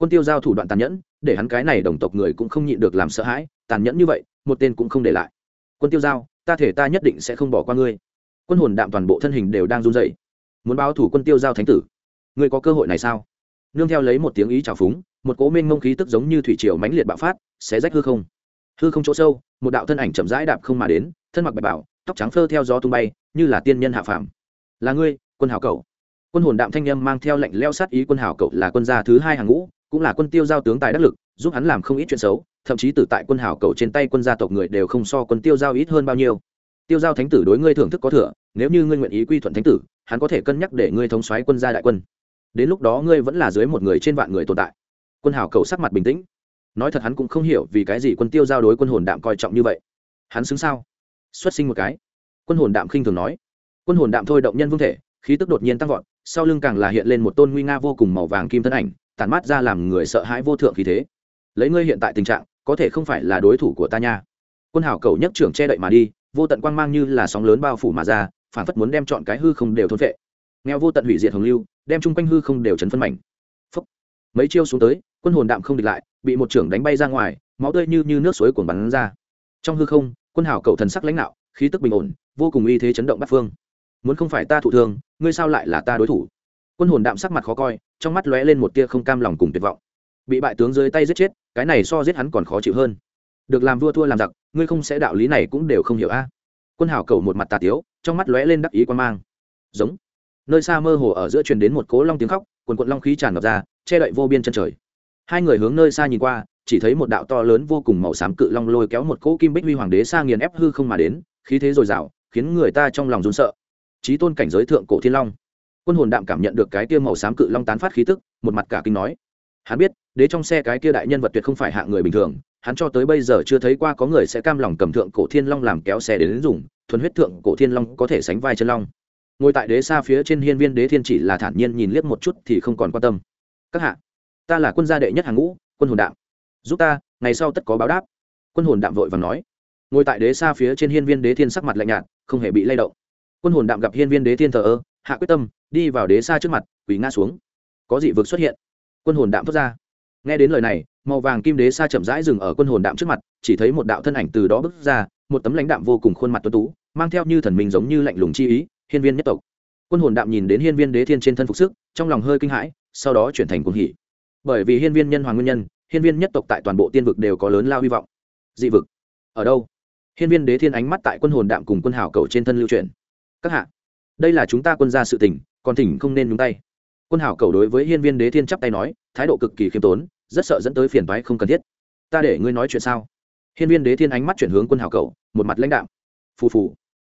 quân tiêu giao thủ đoạn tàn nhẫn, để hắn cái này đồng tộc người cũng không nhịn được làm sợ hãi, tàn nhẫn như vậy, một tên cũng không để lại. Quân tiêu giao, ta thể ta nhất định sẽ không bỏ qua ngươi. Quân hồn đạm toàn bộ thân hình đều đang run dậy muốn báo thủ quân tiêu giao thánh tử. Ngươi có cơ hội này sao? Nương theo lấy một tiếng ý trào phúng, một cố minh ngông khí tức giống như thủy triều mãnh liệt bạo phát sẽ rách hư không. Hư không chỗ sâu, một đạo thân ảnh chậm rãi đạp không mà đến, thân mặc bạch bảo, tóc trắng phơ theo gió tung bay, như là tiên nhân hạ phàm. Là ngươi, quân hào cậu quân hồn đạm thanh â m mang theo lệnh leo sát ý quân hào cậu là quân gia thứ hai hàng ngũ cũng là quân tiêu giao tướng tài đắc lực, giúp hắn làm không ít chuyện xấu, thậm chí từ tại quân hào cầu trên tay quân gia tộc người đều không so quân tiêu giao ít hơn bao nhiêu. Tiêu giao thánh tử đối ngươi thưởng thức có thừa, nếu như ngươi nguyện ý quy thuận thánh tử, hắn có thể cân nhắc để ngươi thống xoáy quân gia đại quân. Đến lúc đó ngươi vẫn là dưới một người trên vạn người tồn tại. Quân hào cầu sắc mặt bình tĩnh. Nói thật hắn cũng không hiểu vì cái gì quân tiêu giao đối quân hồn đạm coi trọng như vậy. Hắn xứng sao? Xuất sinh một cái. Quân hồn đạm khinh thường nói. Quân hồn đạm thôi động nhân vương thể, khí tức đột nhiên tăng vọt, sau lưng càng là hiện lên một tôn nguy nga vô cùng màu vàng kim thân ảnh tàn mát ra làm người sợ hãi vô thượng khí thế. Lấy ngươi hiện tại tình trạng, có thể không phải là đối thủ của ta nha. Quân hảo cầu nhất trưởng che đậy mà đi, vô tận quang mang như là sóng lớn bao phủ mà ra, phản phất muốn đem chọn cái hư không đều thôn vệ nghèo vô tận hủy diệt hồng lưu, đem chung quanh hư không đều chấn phân mảnh. Phúc. mấy chiêu xuống tới, quân hồn đạm không địch lại, bị một trưởng đánh bay ra ngoài, máu tươi như như nước suối cuồn bắn ra. Trong hư không, quân hảo cầu thần sắc lãnh đạo, khí tức bình ổn, vô cùng uy thế chấn động bát phương. Muốn không phải ta thụ thương, ngươi sao lại là ta đối thủ? Quân hồn đạm sắc mặt khó coi, trong mắt lóe lên một tia không cam lòng cùng tuyệt vọng. Bị bại tướng dưới tay giết chết, cái này so giết hắn còn khó chịu hơn. Được làm vua thua làm giặc, ngươi không sẽ đạo lý này cũng đều không hiểu a. Quân hảo cầu một mặt tà tiếu, trong mắt lóe lên đắc ý quan mang. Giống. Nơi xa mơ hồ ở giữa truyền đến một cố long tiếng khóc quần quận long khí tràn ngập ra, che đậy vô biên chân trời. Hai người hướng nơi xa nhìn qua, chỉ thấy một đạo to lớn vô cùng màu xám cự long lôi kéo một cỗ kim bích huy hoàng đế xa nghiền ép hư không mà đến, khí thế dồi dào, khiến người ta trong lòng run sợ. Trí tôn cảnh giới thượng cổ thiên long quân hồn đạm cảm nhận được cái kia màu xám cự long tán phát khí tức một mặt cả kinh nói. Hắn biết đế trong xe cái kia đại nhân vật tuyệt không phải hạng người bình thường hắn cho tới bây giờ chưa thấy qua có người sẽ cam lòng cầm thượng cổ thiên long làm kéo xe đến, đến dùng thuần huyết thượng cổ thiên long có thể sánh vai chân long. Ngồi tại đế xa phía trên hiên viên đế thiên chỉ là thản nhiên nhìn liếc một chút thì không còn quan tâm. Các hạ ta là quân gia đệ nhất hàng ngũ quân hồn đạm. Giúp ta ngày sau tất có báo đáp. Quân hồn đạm vội và nói. Ngồi tại đế xa phía trên hiên viên đế thiên sắc mặt lạnh nhạt không hề bị lay động. Quân hồn đạm gặp hiên viên đế thiên thờ ơ hạ quyết tâm đi vào đế xa trước mặt, quỳ ngã xuống. Có dị vực xuất hiện. Quân hồn đạm thốt ra. Nghe đến lời này, màu vàng kim đế xa chậm rãi dừng ở quân hồn đạm trước mặt, chỉ thấy một đạo thân ảnh từ đó bước ra, một tấm lãnh đạm vô cùng khuôn mặt tuấn tú, mang theo như thần mình giống như lạnh lùng chi ý, hiên viên nhất tộc. Quân hồn đạm nhìn đến hiên viên đế thiên trên thân phục sức, trong lòng hơi kinh hãi, sau đó chuyển thành cuồng hỉ. Bởi vì hiên viên nhân hoàng nguyên nhân, hiên viên nhất tộc tại toàn bộ tiên vực đều có lớn lao hy vọng. Dị vực. Ở đâu? Hiên viên đế thiên ánh mắt tại quân hồn đạm cùng quân hảo cầu trên thân lưu truyền các hạ, đây là chúng ta quân gia sự tình còn thỉnh không nên nhúng tay. Quân hảo cầu đối với hiên viên đế thiên chắp tay nói, thái độ cực kỳ khiêm tốn, rất sợ dẫn tới phiền toái không cần thiết. Ta để ngươi nói chuyện sao? Hiên viên đế thiên ánh mắt chuyển hướng quân hảo cầu, một mặt lãnh đạm. Phù phù.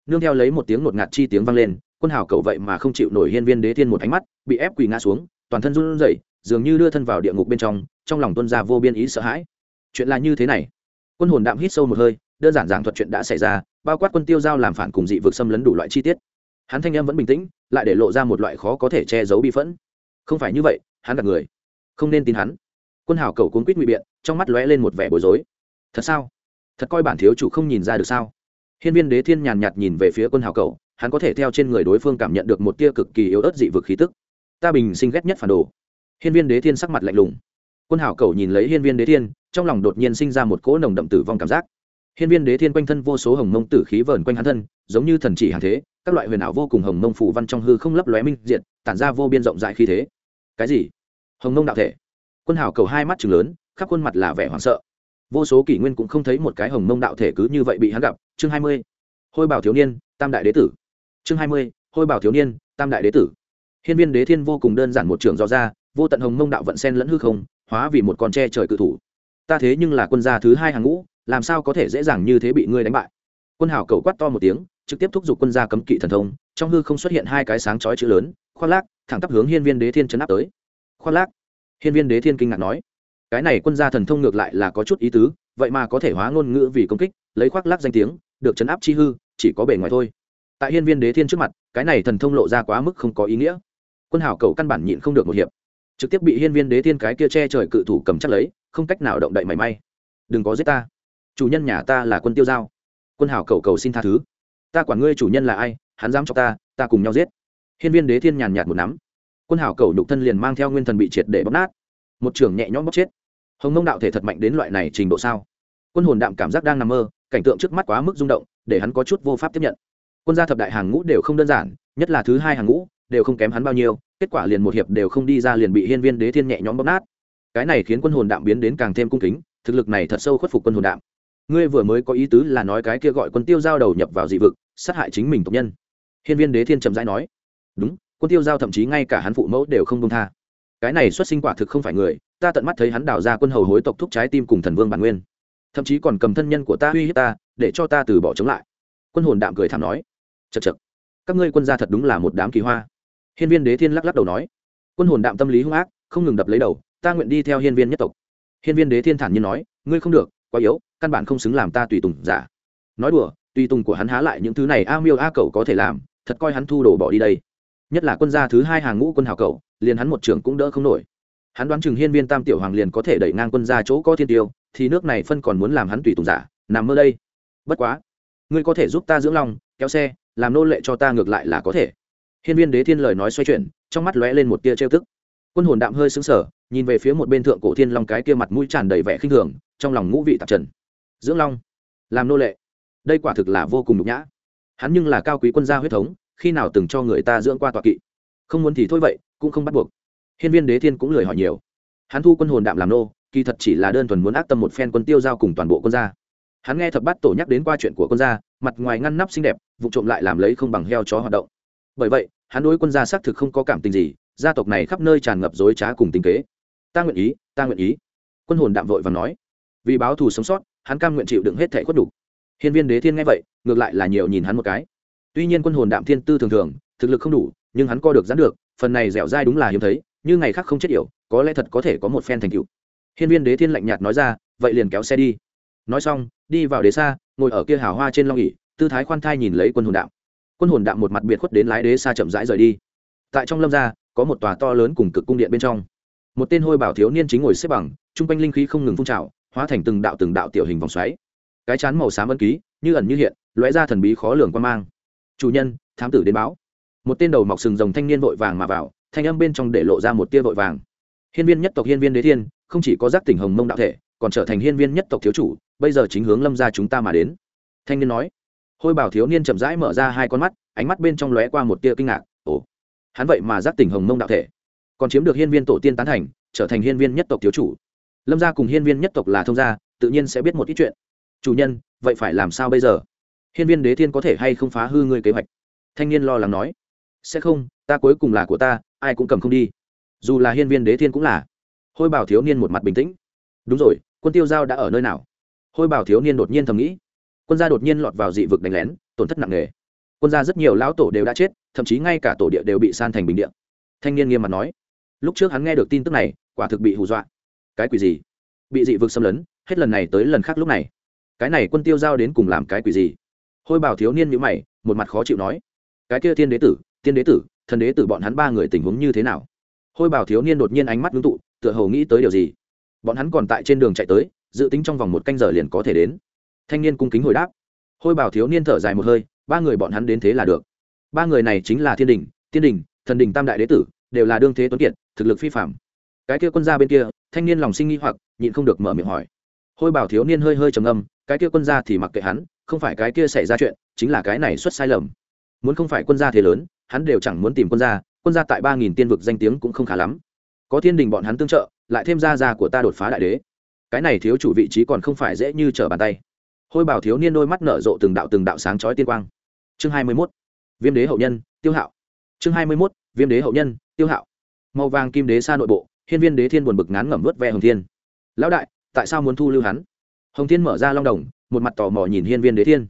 Nương theo lấy một tiếng ngột ngạt chi tiếng vang lên, quân hảo cầu vậy mà không chịu nổi hiên viên đế thiên một ánh mắt, bị ép quỳ ngã xuống, toàn thân run rẩy, dường như đưa thân vào địa ngục bên trong trong lòng tuân ra vô biên ý sợ hãi. Chuyện là như thế này. Quân hồn đạm hít sâu một hơi, đơn giản giảng thuật chuyện đã xảy ra, bao quát quân tiêu giao làm phản cùng dị vực xâm lấn đủ loại chi tiết hắn thanh em vẫn bình tĩnh, lại để lộ ra một loại khó có thể che giấu bi phẫn. Không phải như vậy, hắn gặp người. Không nên tin hắn. Quân hảo cầu cuốn quýt ngụy biện, trong mắt lóe lên một vẻ bối rối. Thật sao? Thật coi bản thiếu chủ không nhìn ra được sao? Hiên viên đế thiên nhàn nhạt nhìn về phía quân hảo cầu, hắn có thể theo trên người đối phương cảm nhận được một tia cực kỳ yếu ớt dị vực khí tức. Ta bình sinh ghét nhất phản đồ. Hiên viên đế thiên sắc mặt lạnh lùng. Quân hảo cầu nhìn lấy hiên viên đế thiên, trong lòng đột nhiên sinh ra một cỗ nồng đậm tử vong cảm giác hiên viên đế thiên quanh thân vô số hồng mông tử khí vờn quanh hắn thân, giống như thần chỉ hàng thế, các loại huyền ảo vô cùng hồng mông phủ văn trong hư không lấp lóe minh diện tản ra vô biên rộng rãi khí thế. Cái gì? Hồng mông đạo thể. Quân hảo cầu hai mắt trừng lớn, khắp khuôn mặt là vẻ hoảng sợ. Vô số kỷ nguyên cũng không thấy một cái hồng mông đạo thể cứ như vậy bị hắn gặp. Chương hai mươi. Hôi bảo thiếu niên, tam đại đế tử. Chương hai mươi. Hôi bảo thiếu niên, tam đại đế tử. Hiên viên đế thiên vô cùng đơn giản một trường do ra, vô tận hồng mông đạo vận sen lẫn hư không, hóa vì một con tre trời cự thủ. Ta thế nhưng là quân gia thứ hai hàng ngũ làm sao có thể dễ dàng như thế bị ngươi đánh bại? Quân hảo cầu quát to một tiếng, trực tiếp thúc giục quân gia cấm kỵ thần thông, trong hư không xuất hiện hai cái sáng chói chữ lớn, khoác lác, thẳng tắp hướng hiên viên đế thiên chấn áp tới. Khoác lác? Hiên viên đế thiên kinh ngạc nói. Cái này quân gia thần thông ngược lại là có chút ý tứ, vậy mà có thể hóa ngôn ngữ vì công kích, lấy khoác lác danh tiếng, được chấn áp chi hư, chỉ có bề ngoài thôi. Tại hiên viên đế thiên trước mặt, cái này thần thông lộ ra quá mức không có ý nghĩa. Quân hảo cầu căn bản nhịn không được một hiệp. Trực tiếp bị hiên viên đế thiên cái kia che trời cự thủ cầm chắc lấy, không cách nào động đậy mảy may. Đừng có giết ta chủ nhân nhà ta là quân tiêu giao. Quân hảo cầu cầu xin tha thứ. Ta quản ngươi chủ nhân là ai, hắn dám cho ta ta cùng nhau giết. Hiên viên đế thiên nhàn nhạt một nắm. Quân hảo cầu nhục thân liền mang theo nguyên thần bị triệt để bóc nát. Một trường nhẹ nhõm bóc chết. Hồng mông đạo thể thật mạnh đến loại này trình độ sao? Quân hồn đạm cảm giác đang nằm mơ, cảnh tượng trước mắt quá mức rung động, để hắn có chút vô pháp tiếp nhận. Quân gia thập đại hàng ngũ đều không đơn giản, nhất là thứ hai hàng ngũ, đều không kém hắn bao nhiêu, kết quả liền một hiệp đều không đi ra liền bị hiên viên đế thiên nhẹ nhõm bóp nát. Cái này khiến quân hồn đạm biến đến càng thêm cung kính, thực lực này thật sâu khuất phục quân hồn đạm ngươi vừa mới có ý tứ là nói cái kia gọi quân tiêu giao đầu nhập vào dị vực, sát hại chính mình tộc nhân. Hiên viên đế thiên trầm rãi nói, đúng, quân tiêu giao thậm chí ngay cả hắn phụ mẫu đều không công tha. Cái này xuất sinh quả thực không phải người, ta tận mắt thấy hắn đào ra quân hầu hối tộc thúc trái tim cùng thần vương bản nguyên. Thậm chí còn cầm thân nhân của ta uy hiếp ta, để cho ta từ bỏ chống lại. Quân hồn đạm cười thảm nói chật chật các ngươi quân gia thật đúng là một đám kỳ hoa. Hiên viên đế thiên lắc lắc đầu nói, quân hồn đạm tâm lý hung ác, không ngừng đập lấy đầu, ta nguyện đi theo hiên viên nhất tộc. Hiên viên đế thiên thản nhiên nói, ngươi không được, quá yếu căn bản không xứng làm ta tùy tùng giả. Nói đùa, tùy tùng của hắn há lại những thứ này a miêu a cậu có thể làm, thật coi hắn thu đồ bỏ đi đây. Nhất là quân gia thứ hai hàng ngũ quân hào cậu liền hắn một trưởng cũng đỡ không nổi. Hắn đoán chừng hiên viên tam tiểu hoàng liền có thể đẩy ngang quân gia chỗ có thiên tiêu, thì nước này phân còn muốn làm hắn tùy tùng giả, nằm mơ đây. Bất quá, ngươi có thể giúp ta dưỡng lòng, kéo xe, làm nô lệ cho ta ngược lại là có thể. Hiên viên đế thiên lời nói xoay chuyển, trong mắt lóe lên một tia trêu tức. Quân hồn đạm hơi xứng sở nhìn về phía một bên thượng cổ thiên long cái kia mặt mũi tràn đầy vẻ khinh thường, trong lòng ngũ vị tạp trần dưỡng long. Làm nô lệ. Đây quả thực là vô cùng nhục nhã. Hắn nhưng là cao quý quân gia huyết thống, khi nào từng cho người ta dưỡng qua tọa kỵ. Không muốn thì thôi vậy, cũng không bắt buộc. Hiên viên đế thiên cũng lười hỏi nhiều. Hắn thu quân hồn đạm làm nô, kỳ thật chỉ là đơn thuần muốn ác tâm một phen quân tiêu giao cùng toàn bộ quân gia. Hắn nghe thập bát tổ nhắc đến qua chuyện của quân gia, mặt ngoài ngăn nắp xinh đẹp, vụ trộm lại làm lấy không bằng heo chó hoạt động. Bởi vậy, hắn đối quân gia xác thực không có cảm tình gì, gia tộc này khắp nơi tràn ngập dối trá cùng tình kế. Ta nguyện ý, ta nguyện ý. Quân hồn đạm vội và nói. Vì báo thù sống sót hắn cam nguyện chịu đựng hết thể khuất đủ. Hiên viên đế thiên nghe vậy ngược lại là nhiều nhìn hắn một cái. Tuy nhiên quân hồn đạm thiên tư thường thường thực lực không đủ nhưng hắn co được giãn được phần này dẻo dai đúng là hiếm thấy như ngày khác không chết yểu có lẽ thật có thể có một phen thành tựu. Hiên viên đế thiên lạnh nhạt nói ra vậy liền kéo xe đi. Nói xong đi vào đế xa ngồi ở kia hào hoa trên long ỷ, tư thái khoan thai nhìn lấy quân hồn đạm. Quân hồn đạm một mặt biệt khuất đến lái đế xa chậm rãi rời đi. Tại trong lâm gia có một tòa to lớn cùng cực cung điện bên trong. Một tên hôi bảo thiếu niên chính ngồi xếp bằng trung quanh linh khí không ngừng phun trào hóa thành từng đạo từng đạo tiểu hình vòng xoáy. Cái chán màu xám ân ký, như ẩn như hiện, lóe ra thần bí khó lường quan mang. Chủ nhân, thám tử đến báo. Một tên đầu mọc sừng rồng thanh niên vội vàng mà vào, thanh âm bên trong để lộ ra một tia vội vàng. Hiên viên nhất tộc, hiên viên đế thiên, không chỉ có giác tỉnh hồng mông đạo thể, còn trở thành hiên viên nhất tộc thiếu chủ, bây giờ chính hướng lâm ra chúng ta mà đến. Thanh niên nói. Hôi bảo thiếu niên chậm rãi mở ra hai con mắt, ánh mắt bên trong lóe qua một tia kinh ngạc. Ồ, hắn vậy mà giác tỉnh hồng mông đạo thể, còn chiếm được hiên viên tổ tiên tán thành, trở thành hiên viên nhất tộc thiếu chủ lâm gia cùng hiên viên nhất tộc là thông gia, tự nhiên sẽ biết một ít chuyện. Chủ nhân, vậy phải làm sao bây giờ? Hiên viên đế thiên có thể hay không phá hư ngươi kế hoạch? Thanh niên lo lắng nói. Sẽ không, ta cuối cùng là của ta, ai cũng cầm không đi. Dù là hiên viên đế thiên cũng là. Hôi bảo thiếu niên một mặt bình tĩnh. Đúng rồi, quân tiêu giao đã ở nơi nào? Hôi bảo thiếu niên đột nhiên thầm nghĩ. Quân gia đột nhiên lọt vào dị vực đánh lén, tổn thất nặng nề. Quân gia rất nhiều lão tổ đều đã chết, thậm chí ngay cả tổ địa đều bị san thành bình địa. Thanh niên nghiêm mặt nói. Lúc trước hắn nghe được tin tức này, quả thực bị hù dọa cái quỷ gì? Bị dị vực xâm lấn, hết lần này tới lần khác lúc này. Cái này quân tiêu giao đến cùng làm cái quỷ gì? Hôi bảo thiếu niên nhữ mày, một mặt khó chịu nói. Cái kia thiên đế tử tiên đế tử, thần đế tử bọn hắn ba người tình huống như thế nào? Hôi bảo thiếu niên đột nhiên ánh mắt ngưng tụ, tựa hồ nghĩ tới điều gì? Bọn hắn còn tại trên đường chạy tới, dự tính trong vòng một canh giờ liền có thể đến. Thanh niên cung kính hồi đáp. Hôi bảo thiếu niên thở dài một hơi, ba người bọn hắn đến thế là được. Ba người này chính là thiên đình tiên đình, thần đình tam đại đế tử, đều là đương thế tuấn kiệt, thực lực phi phạm cái kia quân gia bên kia thanh niên lòng sinh nghi hoặc, nhịn không được mở miệng hỏi. Hôi bảo thiếu niên hơi hơi trầm âm cái kia quân gia thì mặc kệ hắn, không phải cái kia xảy ra chuyện, chính là cái này xuất sai lầm. Muốn không phải quân gia thế lớn, hắn đều chẳng muốn tìm quân gia quân gia tại ba nghìn tiên vực danh tiếng cũng không khá lắm. Có thiên đình bọn hắn tương trợ, lại thêm gia gia của ta đột phá đại đế. Cái này thiếu chủ vị trí còn không phải dễ như trở bàn tay. Hôi bảo thiếu niên đôi mắt nở rộ từng đạo từng đạo sáng chói tiên quang. Chương hai mươi mốt, viêm đế hậu nhân, tiêu hạo. Chương hai mươi mốt, viêm đế hậu nhân, tiêu hạo. Màu vàng kim đế xa nội bộ hiên viên đế thiên buồn bực ngán ngẩm vớt ve hồng thiên. Lão đại, tại sao muốn thu lưu hắn? Hồng thiên mở ra long đồng, một mặt tò mò nhìn hiên viên đế thiên.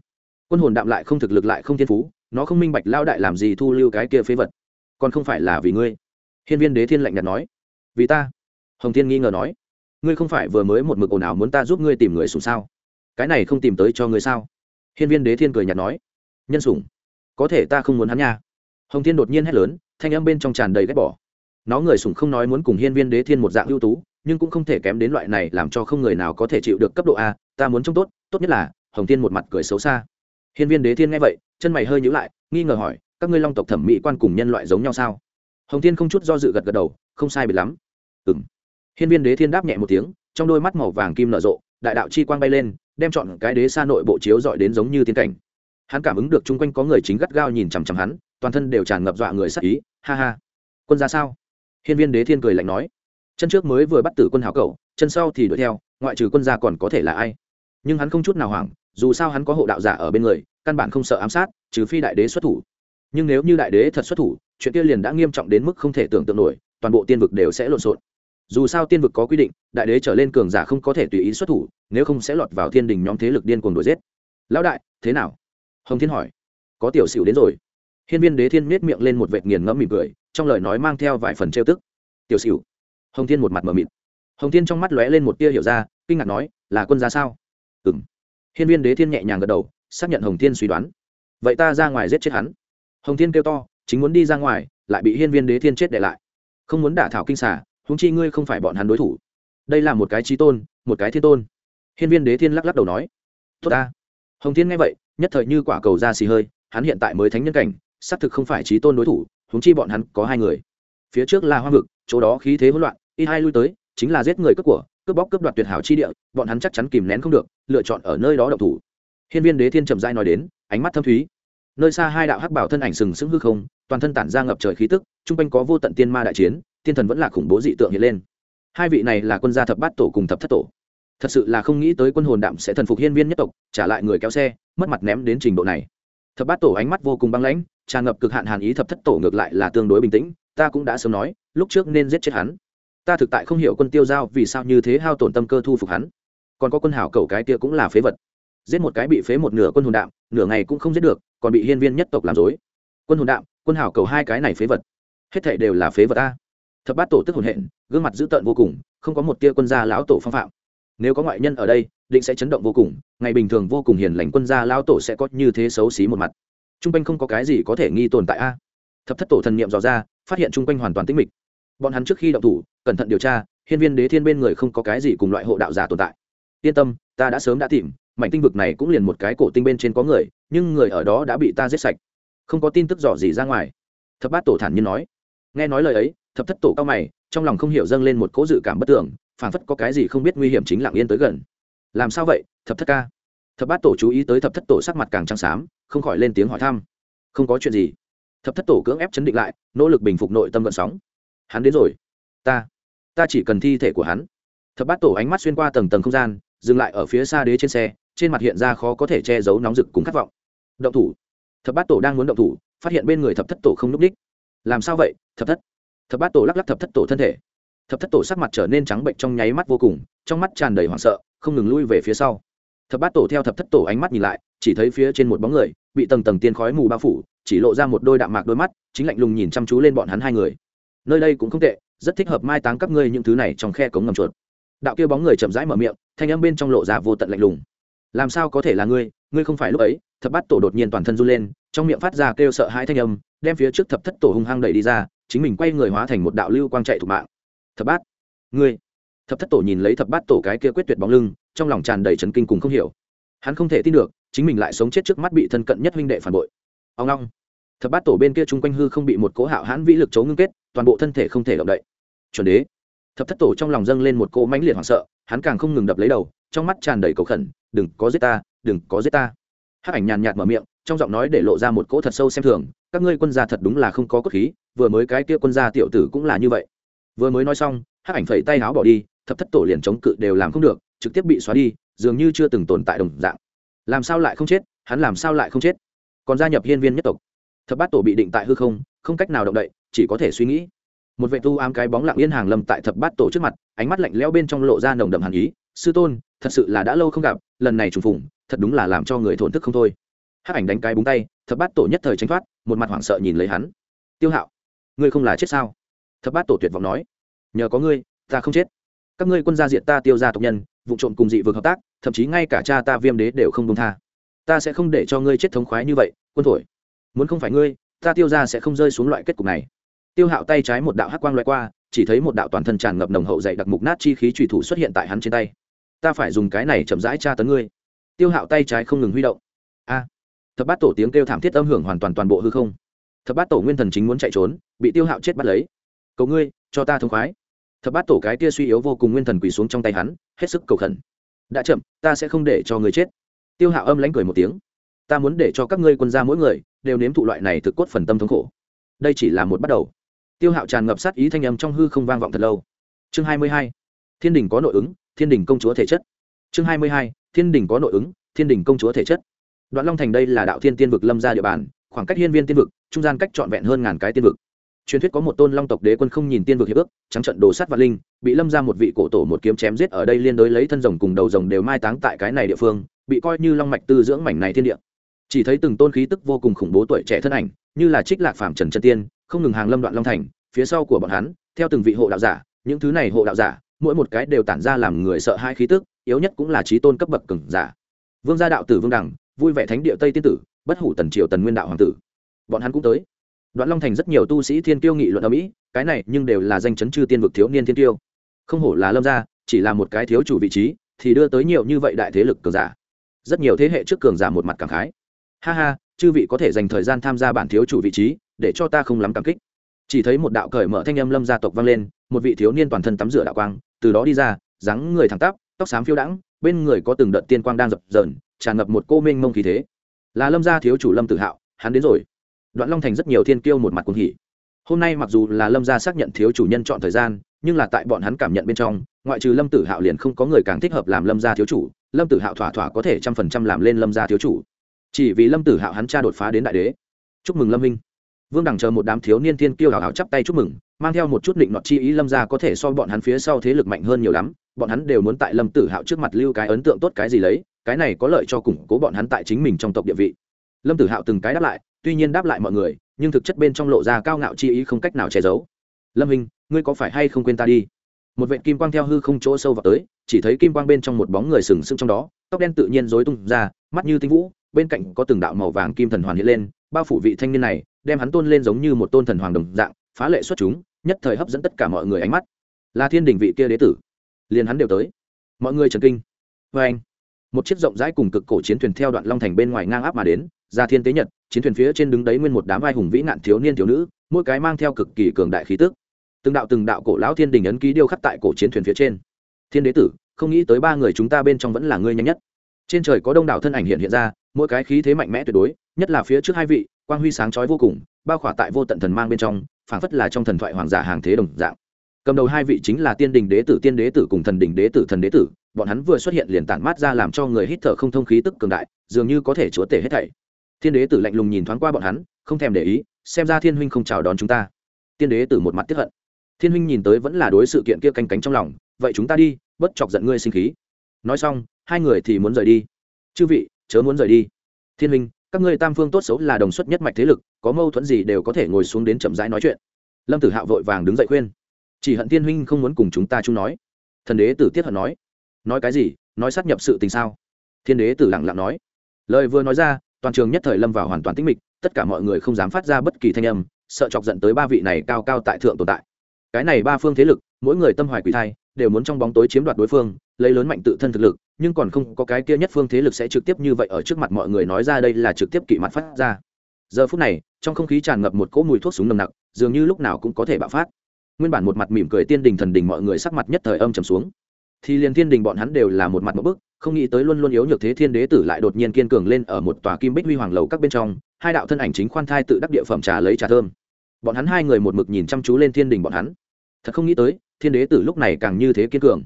Quân hồn đạm lại không thực lực lại không thiên phú, nó không minh bạch lao đại làm gì thu lưu cái kia phế vật. Còn không phải là vì ngươi? Hiên viên đế thiên lạnh nhạt nói. Vì ta? Hồng thiên nghi ngờ nói. Ngươi không phải vừa mới một mực ồn ào muốn ta giúp ngươi tìm người sùng sao? Cái này không tìm tới cho ngươi sao? Hiên viên đế thiên cười nhạt nói. Nhân sủng? Có thể ta không muốn hắn nha. Hồng thiên đột nhiên hét lớn, thanh âm bên trong tràn đầy ghét bỏ nó người sùng không nói muốn cùng hiên viên đế thiên một dạng ưu tú, nhưng cũng không thể kém đến loại này làm cho không người nào có thể chịu được cấp độ a, ta muốn trông tốt tốt nhất là, hồng thiên một mặt cười xấu xa. Hiên viên đế thiên nghe vậy, chân mày hơi nhíu lại, nghi ngờ hỏi, các ngươi long tộc thẩm mỹ quan cùng nhân loại giống nhau sao? Hồng thiên không chút do dự gật gật đầu, không sai biệt lắm. Ừ m hiên viên đế thiên đáp nhẹ một tiếng, trong đôi mắt màu vàng kim nở rộ, đại đạo chi quang bay lên, đem chọn cái đế xa nội bộ chiếu dọi đến giống như tiên cảnh. Hắn cảm ứng được chung quanh có người chính gắt gao nhìn chằm chằm hắn, toàn thân đều tràn ngập dọa người sắc ý, ha ha. Quân ra sao? Hiên viên đế thiên cười lạnh nói, chân trước mới vừa bắt tử quân hảo cầu chân sau thì đuổi theo, ngoại trừ quân gia còn có thể là ai? Nhưng hắn không chút nào hoảng, dù sao hắn có hộ đạo giả ở bên người, căn bản không sợ ám sát, trừ phi đại đế xuất thủ. Nhưng nếu như đại đế thật xuất thủ, chuyện kia liền đã nghiêm trọng đến mức không thể tưởng tượng nổi, toàn bộ tiên vực đều sẽ lộn xộn. Dù sao tiên vực có quy định, đại đế trở lên cường giả không có thể tùy ý xuất thủ, nếu không sẽ lọt vào thiên đình nhóm thế lực điên cuồng đuổi giết. Lão đại, thế nào? Hồng thiên hỏi. Có tiểu sửu đến rồi hiên viên đế thiên miết miệng lên một vệt nghiền ngẫm mỉm cười, trong lời nói mang theo vài phần trêu tức. Tiểu sửu. Hồng thiên một mặt mờ mịt. Hồng thiên trong mắt lóe lên một tia hiểu ra, kinh ngạc nói, là quân gia sao? Ừ m hiên viên đế thiên nhẹ nhàng gật đầu, xác nhận hồng thiên suy đoán. Vậy ta ra ngoài giết chết hắn. Hồng thiên kêu to, chính muốn đi ra ngoài, lại bị hiên viên đế thiên chết để lại. Không muốn đả thảo kinh xả húng chi ngươi không phải bọn hắn đối thủ. Đây là một cái trí tôn, một cái thiên tôn. Hiên viên đế thiên lắc lắc đầu nói. Tốt ta. Hồng thiên nghe vậy, nhất thời như quả cầu ra xì hơi, hắn hiện tại mới thánh nhân cảnh xác thực không phải trí tôn đối thủ húng chi bọn hắn có hai người. Phía trước là hoa vực, chỗ đó khí thế hỗn loạn, ít hai lui tới, chính là giết người cướp của, cướp bóc cướp đoạt tuyệt hảo chi địa, bọn hắn chắc chắn kìm nén không được, lựa chọn ở nơi đó độc thủ. Hiên viên đế thiên trầm dai nói đến, ánh mắt thâm thúy. Nơi xa hai đạo hắc bảo thân ảnh sừng sững hư không, toàn thân tản ra ngập trời khí tức, chung quanh có vô tận tiên ma đại chiến thiên thần vẫn là khủng bố dị tượng hiện lên. Hai vị này là quân gia thập bát tổ cùng thập thất tổ. Thật sự là không nghĩ tới quân hồn đạm sẽ thần phục hiên viên nhất tộc, trả lại người kéo xe, mất mặt ném đến trình độ này thập bát tổ ánh mắt vô cùng băng lãnh, tràn ngập cực hạn hàn ý thập thất tổ ngược lại là tương đối bình tĩnh, ta cũng đã sớm nói, lúc trước nên giết chết hắn. Ta thực tại không hiểu quân tiêu giao vì sao như thế hao tổn tâm cơ thu phục hắn. Còn có quân hảo cầu cái kia cũng là phế vật. Giết một cái bị phế một nửa quân hồn đạm, nửa ngày cũng không giết được, còn bị hiên viên nhất tộc làm dối quân hồn đạm, quân hảo cầu hai cái này phế vật. Hết thảy đều là phế vật ta thập bát tổ tức hồn hện, gương mặt dữ tợn vô cùng, không có một tia quân gia lão tổ phong phạm nếu có ngoại nhân ở đây, định sẽ chấn động vô cùng, ngày bình thường vô cùng hiền lành quân gia lao tổ sẽ có như thế xấu xí một mặt. T r u n g quanh không có cái gì có thể nghi tồn tại a. Thập thất tổ thần nghiệm dò ra, phát hiện t r u n g quanh hoàn toàn tĩnh mịch. Bọn hắn trước khi động thủ, cẩn thận điều tra, hiên viên đế thiên bên người không có cái gì cùng loại hộ đạo giả tồn tại. Yên tâm, ta đã sớm đã tìm, mảnh tinh vực này cũng liền một cái cổ tinh bên trên có người, nhưng người ở đó đã bị ta giết sạch. Không có tin tức dò gì ra ngoài. Thập bát tổ thản nhiên nói. Nghe nói lời ấy, thập thất tổ cao mày, trong lòng không hiểu dâng lên một cố dự cảm bất tưởng phản phất có cái gì không biết nguy hiểm chính lặng yên tới gần. Làm sao vậy, thập thất ca? Thập bát tổ chú ý tới thập thất tổ sắc mặt càng trắng xám, không khỏi lên tiếng hỏi thăm. Không có chuyện gì. Thập thất tổ cưỡng ép chấn định lại, nỗ lực bình phục nội tâm gợn sóng. Hắn đến rồi. Ta ta chỉ cần thi thể của hắn. Thập bát tổ ánh mắt xuyên qua tầng tầng không gian, dừng lại ở phía xa đế trên xe, trên mặt hiện ra khó có thể che giấu nóng rực cùng khát vọng. Động thủ. Thập bát tổ đang muốn động thủ, phát hiện bên người thập thất tổ không n ú c đích làm sao vậy, thập thất? Thập bát tổ lắc lắc thập thất tổ thân thể thập thất tổ sắc mặt trở nên trắng bệnh trong nháy mắt vô cùng, trong mắt tràn đầy hoảng sợ, không ngừng lui về phía sau. Thập bát tổ theo thập thất tổ ánh mắt nhìn lại, chỉ thấy phía trên một bóng người, bị tầng tầng tiên khói mù bao phủ, chỉ lộ ra một đôi đạm mạc đôi mắt, chính lạnh lùng nhìn chăm chú lên bọn hắn hai người. Nơi đây cũng không tệ, rất thích hợp mai táng các ngươi những thứ này trong khe cống ngầm chuột. Đạo kia bóng người chậm rãi mở miệng, thanh âm bên trong lộ ra vô tận lạnh lùng. Làm sao có thể là ngươi ngươi không phải lúc ấy, thập bát tổ đột nhiên toàn thân run lên, trong miệng phát ra kêu sợ hai thanh âm, đem phía trước thập thất tổ hung hăng đẩy đi ra, chính mình quay người hóa thành một đạo lưu quang chạy thủ mạng thập bát. Ngươi. Thập thất tổ nhìn lấy thập bát tổ cái kia quyết tuyệt bóng lưng, trong lòng tràn đầy trấn kinh cùng không hiểu. Hắn không thể tin được, chính mình lại sống chết trước mắt bị thân cận nhất huynh đệ phản bội. Ông long thập bát tổ bên kia chung quanh hư không bị một cố hạo hãn vĩ lực chấu ngưng kết, toàn bộ thân thể không thể động đậy. Chuẩn đế. Thập thất tổ trong lòng dâng lên một cỗ mãnh liệt hoảng sợ, hắn càng không ngừng đập lấy đầu, trong mắt tràn đầy cầu khẩn, đừng có giết ta, đừng có giết ta. Hắc ảnh nhàn nhạt mở miệng, trong giọng nói để lộ ra một cỗ thật sâu xem thường, các ngươi quân gia thật đúng là không có cốt khí, vừa mới cái kia quân gia tiểu tử cũng là như vậy vừa mới nói xong, hắc ảnh phẩy tay áo bỏ đi, thập thất tổ liền chống cự đều làm không được, trực tiếp bị xóa đi, dường như chưa từng tồn tại đồng dạng. Làm sao lại không chết? Hắn làm sao lại không chết? Còn gia nhập hiên viên nhất tộc. Thập bát tổ bị định tại hư không không cách nào động đậy, chỉ có thể suy nghĩ. Một vệ tu ám cái bóng lặng yên hàng lâm tại thập bát tổ trước mặt, ánh mắt lạnh lẽo bên trong lộ ra nồng đậm hàn ý. Sư tôn, thật sự là đã lâu không gặp, lần này trùng phùng, thật đúng là làm cho người thổn thức không thôi. Hắc ảnh đánh cái búng tay, thập bát tổ nhất thời tránh thoát, một mặt hoảng sợ nhìn lấy hắn. Tiêu hạo, ngươi không là chết sao? Thập bát tổ tuyệt vọng nói, nhờ có ngươi, ta không chết. Các ngươi quân gia diện ta tiêu ra tộc nhân, vụ trộm cùng dị vực hợp tác, thậm chí ngay cả cha ta viêm đế đều không công tha. Ta sẽ không để cho ngươi chết thống khoái như vậy, quân thổi. Muốn không phải ngươi, ta tiêu ra sẽ không rơi xuống loại kết cục này. Tiêu hạo tay trái một đạo hắc quang loại qua, chỉ thấy một đạo toàn thân tràn ngập nồng hậu dày đặc mục nát chi khí trùy thủ xuất hiện tại hắn trên tay. Ta phải dùng cái này chậm rãi tra tấn ngươi. Tiêu hạo tay trái không ngừng huy động. A. Thập bát tổ tiếng kêu thảm thiết âm hưởng hoàn toàn toàn bộ hư không. Thập bát tổ nguyên thần chính muốn chạy trốn, bị tiêu hạo chết bắt lấy cầu ngươi, cho ta thông khoái. Thập bát tổ cái kia suy yếu vô cùng nguyên thần quỳ xuống trong tay hắn, hết sức cầu khẩn. Đã chậm, ta sẽ không để cho người chết. Tiêu hạo âm lánh cười một tiếng. Ta muốn để cho các ngươi quân gia mỗi người đều nếm thụ loại này thực cốt phần tâm thống khổ. Đây chỉ là một bắt đầu. Tiêu hạo tràn ngập sát ý thanh âm trong hư không vang vọng thật lâu. Chương hai mươi hai. Thiên đình có nội ứng, thiên đình công chúa thể chất. Chương hai mươi hai. Thiên đình có nội ứng, thiên đình công chúa thể chất. Đoạn long thành đây là đạo thiên tiên vực lâm ra địa bàn, khoảng cách hiên viên tiên vực, trung gian cách trọn vẹn hơn ngàn cái tiên vực truyền thuyết có một tôn long tộc đế quân không nhìn tiên vực hiệp ước, trắng trận đồ sát vạn linh, bị lâm ra một vị cổ tổ một kiếm chém giết ở đây liên đối lấy thân rồng cùng đầu rồng đều mai táng tại cái này địa phương, bị coi như long mạch tư dưỡng mảnh này thiên địa. Chỉ thấy từng tôn khí tức vô cùng khủng bố tuổi trẻ thân ảnh, như là trích lạc phạm trần trần tiên, không ngừng hàng lâm đoạn long thành, phía sau của bọn hắn, theo từng vị hộ đạo giả, những thứ này hộ đạo giả, mỗi một cái đều tản ra làm người sợ hai khí tức, yếu nhất cũng là trí tôn cấp bậc cường giả. Vương gia đạo tử vương đẳng vui vẻ thánh địa tây tiên tử, bất hủ tần triều tần nguyên đạo hoàng tử. Bọn hắn cũng tới đoạn long thành rất nhiều tu sĩ thiên tiêu nghị luận ở mỹ, cái này nhưng đều là danh chấn chư tiên vực thiếu niên thiên tiêu không hổ là lâm gia, chỉ là một cái thiếu chủ vị trí, thì đưa tới nhiều như vậy đại thế lực cường giả. Rất nhiều thế hệ trước cường giả một mặt cảm khái. Ha ha, chư vị có thể dành thời gian tham gia bản thiếu chủ vị trí, để cho ta không lắm cảm kích. Chỉ thấy một đạo cởi mở thanh âm lâm gia tộc vang lên, một vị thiếu niên toàn thân tắm rửa đạo quang, từ đó đi ra, dáng người thẳng tắp, tóc xám phiêu đãng, bên người có từng đợt tiên quang đang dập dờn, tràn ngập một cô mênh mông khí thế. Là lâm gia thiếu chủ lâm tự hạo, hắn đến rồi đoạn long thành rất nhiều thiên kiêu một mặt cuồng hỉ. Hôm nay mặc dù là lâm gia xác nhận thiếu chủ nhân chọn thời gian, nhưng là tại bọn hắn cảm nhận bên trong, ngoại trừ lâm tử hạo liền không có người càng thích hợp làm lâm gia thiếu chủ, lâm tử hạo thỏa thỏa có thể trăm phần trăm làm lên lâm gia thiếu chủ. Chỉ vì lâm tử hạo hắn cha đột phá đến đại đế. Chúc mừng lâm minh. Vương đẳng chờ một đám thiếu niên thiên kiêu hào hào chắp tay chúc mừng, mang theo một chút định nọt chi ý lâm gia có thể so bọn hắn phía sau thế lực mạnh hơn nhiều lắm, bọn hắn đều muốn tại lâm tử hạo trước mặt lưu cái ấn tượng tốt cái gì lấy, cái này có lợi cho củng cố bọn hắn tại chính mình trong tộc địa vị. Lâm tử hạo từng cái đáp lại tuy nhiên đáp lại mọi người, nhưng thực chất bên trong lộ ra cao ngạo chi ý không cách nào che giấu. Lâm hình ngươi có phải hay không quên ta đi? Một vệ kim quang theo hư không chỗ sâu vào tới, chỉ thấy kim quang bên trong một bóng người sừng sững trong đó, tóc đen tự nhiên rối tung ra, mắt như tinh vũ, bên cạnh có từng đạo màu vàng kim thần hoàn hiện lên, bao phủ vị thanh niên này, đem hắn tôn lên giống như một tôn thần hoàng đồng dạng, phá lệ xuất chúng, nhất thời hấp dẫn tất cả mọi người ánh mắt. Là thiên đình vị kia đế tử. Liền hắn đều tới. Mọi người trần kinh. Vê anh một chiếc rộng rãi cùng cực cổ chiến thuyền theo đoạn long thành bên ngoài ngang áp mà đến, ra thiên tế nhật chiến thuyền phía trên đứng đấy nguyên một đám vai hùng vĩ nạn thiếu niên thiếu nữ, mỗi cái mang theo cực kỳ cường đại khí tức. Từng đạo từng đạo cổ lão thiên đình ấn ký điêu khắc tại cổ chiến thuyền phía trên. Thiên đế tử, không nghĩ tới ba người chúng ta bên trong vẫn là ngươi nhanh nhất. Trên trời có đông đảo thân ảnh hiện hiện ra, mỗi cái khí thế mạnh mẽ tuyệt đối, nhất là phía trước hai vị, quang huy sáng chói vô cùng, bao khỏa tại vô tận thần mang bên trong, phảng phất là trong thần thoại hoàng giả hàng thế đồng dạng. Cầm đầu hai vị chính là tiên đình đế tử, tiên đế tử cùng thần đình đế tử, thần đế tử. Bọn hắn vừa xuất hiện liền tản mát ra làm cho người hít thở không thông khí tức cường đại, dường như có thể chúa tể hết thảy thiên đế tử lạnh lùng nhìn thoáng qua bọn hắn, không thèm để ý, xem ra thiên huynh không chào đón chúng ta. Tiên đế tử một mặt tiếp hận. Thiên huynh nhìn tới vẫn là đối sự kiện kia canh cánh trong lòng, vậy chúng ta đi, bất chọc giận ngươi sinh khí. Nói xong, hai người thì muốn rời đi. Chư vị, chớ muốn rời đi. Thiên huynh, các ngươi tam phương tốt xấu là đồng xuất nhất mạch thế lực, có mâu thuẫn gì đều có thể ngồi xuống đến chậm rãi nói chuyện. Lâm tử hạo vội vàng đứng dậy khuyên. Chỉ hận thiên huynh không muốn cùng chúng ta chung nói. Thần đế tử tiết hận nói. Nói cái gì? Nói sát nhập sự tình sao? Thiên đế tử lặng lặng nói. Lời vừa nói ra toàn trường nhất thời lâm vào hoàn toàn tĩnh mịch, tất cả mọi người không dám phát ra bất kỳ thanh âm, sợ chọc giận tới ba vị này cao cao tại thượng tồn tại. Cái này ba phương thế lực, mỗi người tâm hoài quỷ thai, đều muốn trong bóng tối chiếm đoạt đối phương, lấy lớn mạnh tự thân thực lực, nhưng còn không có cái kia nhất phương thế lực sẽ trực tiếp như vậy ở trước mặt mọi người nói ra đây là trực tiếp kỵ mặt phát ra. Giờ phút này, trong không khí tràn ngập một cỗ mùi thuốc súng nồng nặc, dường như lúc nào cũng có thể bạo phát. Nguyên bản một mặt mỉm cười tiên đình thần đình mọi người sắc mặt nhất thời âm trầm xuống. Thì liền tiên đình bọn hắn đều là một mặt một bức không nghĩ tới luôn luôn yếu nhược thế thiên đế tử lại đột nhiên kiên cường lên ở một tòa kim bích huy hoàng lầu các bên trong, hai đạo thân ảnh chính khoan thai tự đắc địa phẩm trà lấy trà thơm. Bọn hắn hai người một mực nhìn chăm chú lên thiên đình bọn hắn. Thật không nghĩ tới, thiên đế tử lúc này càng như thế kiên cường.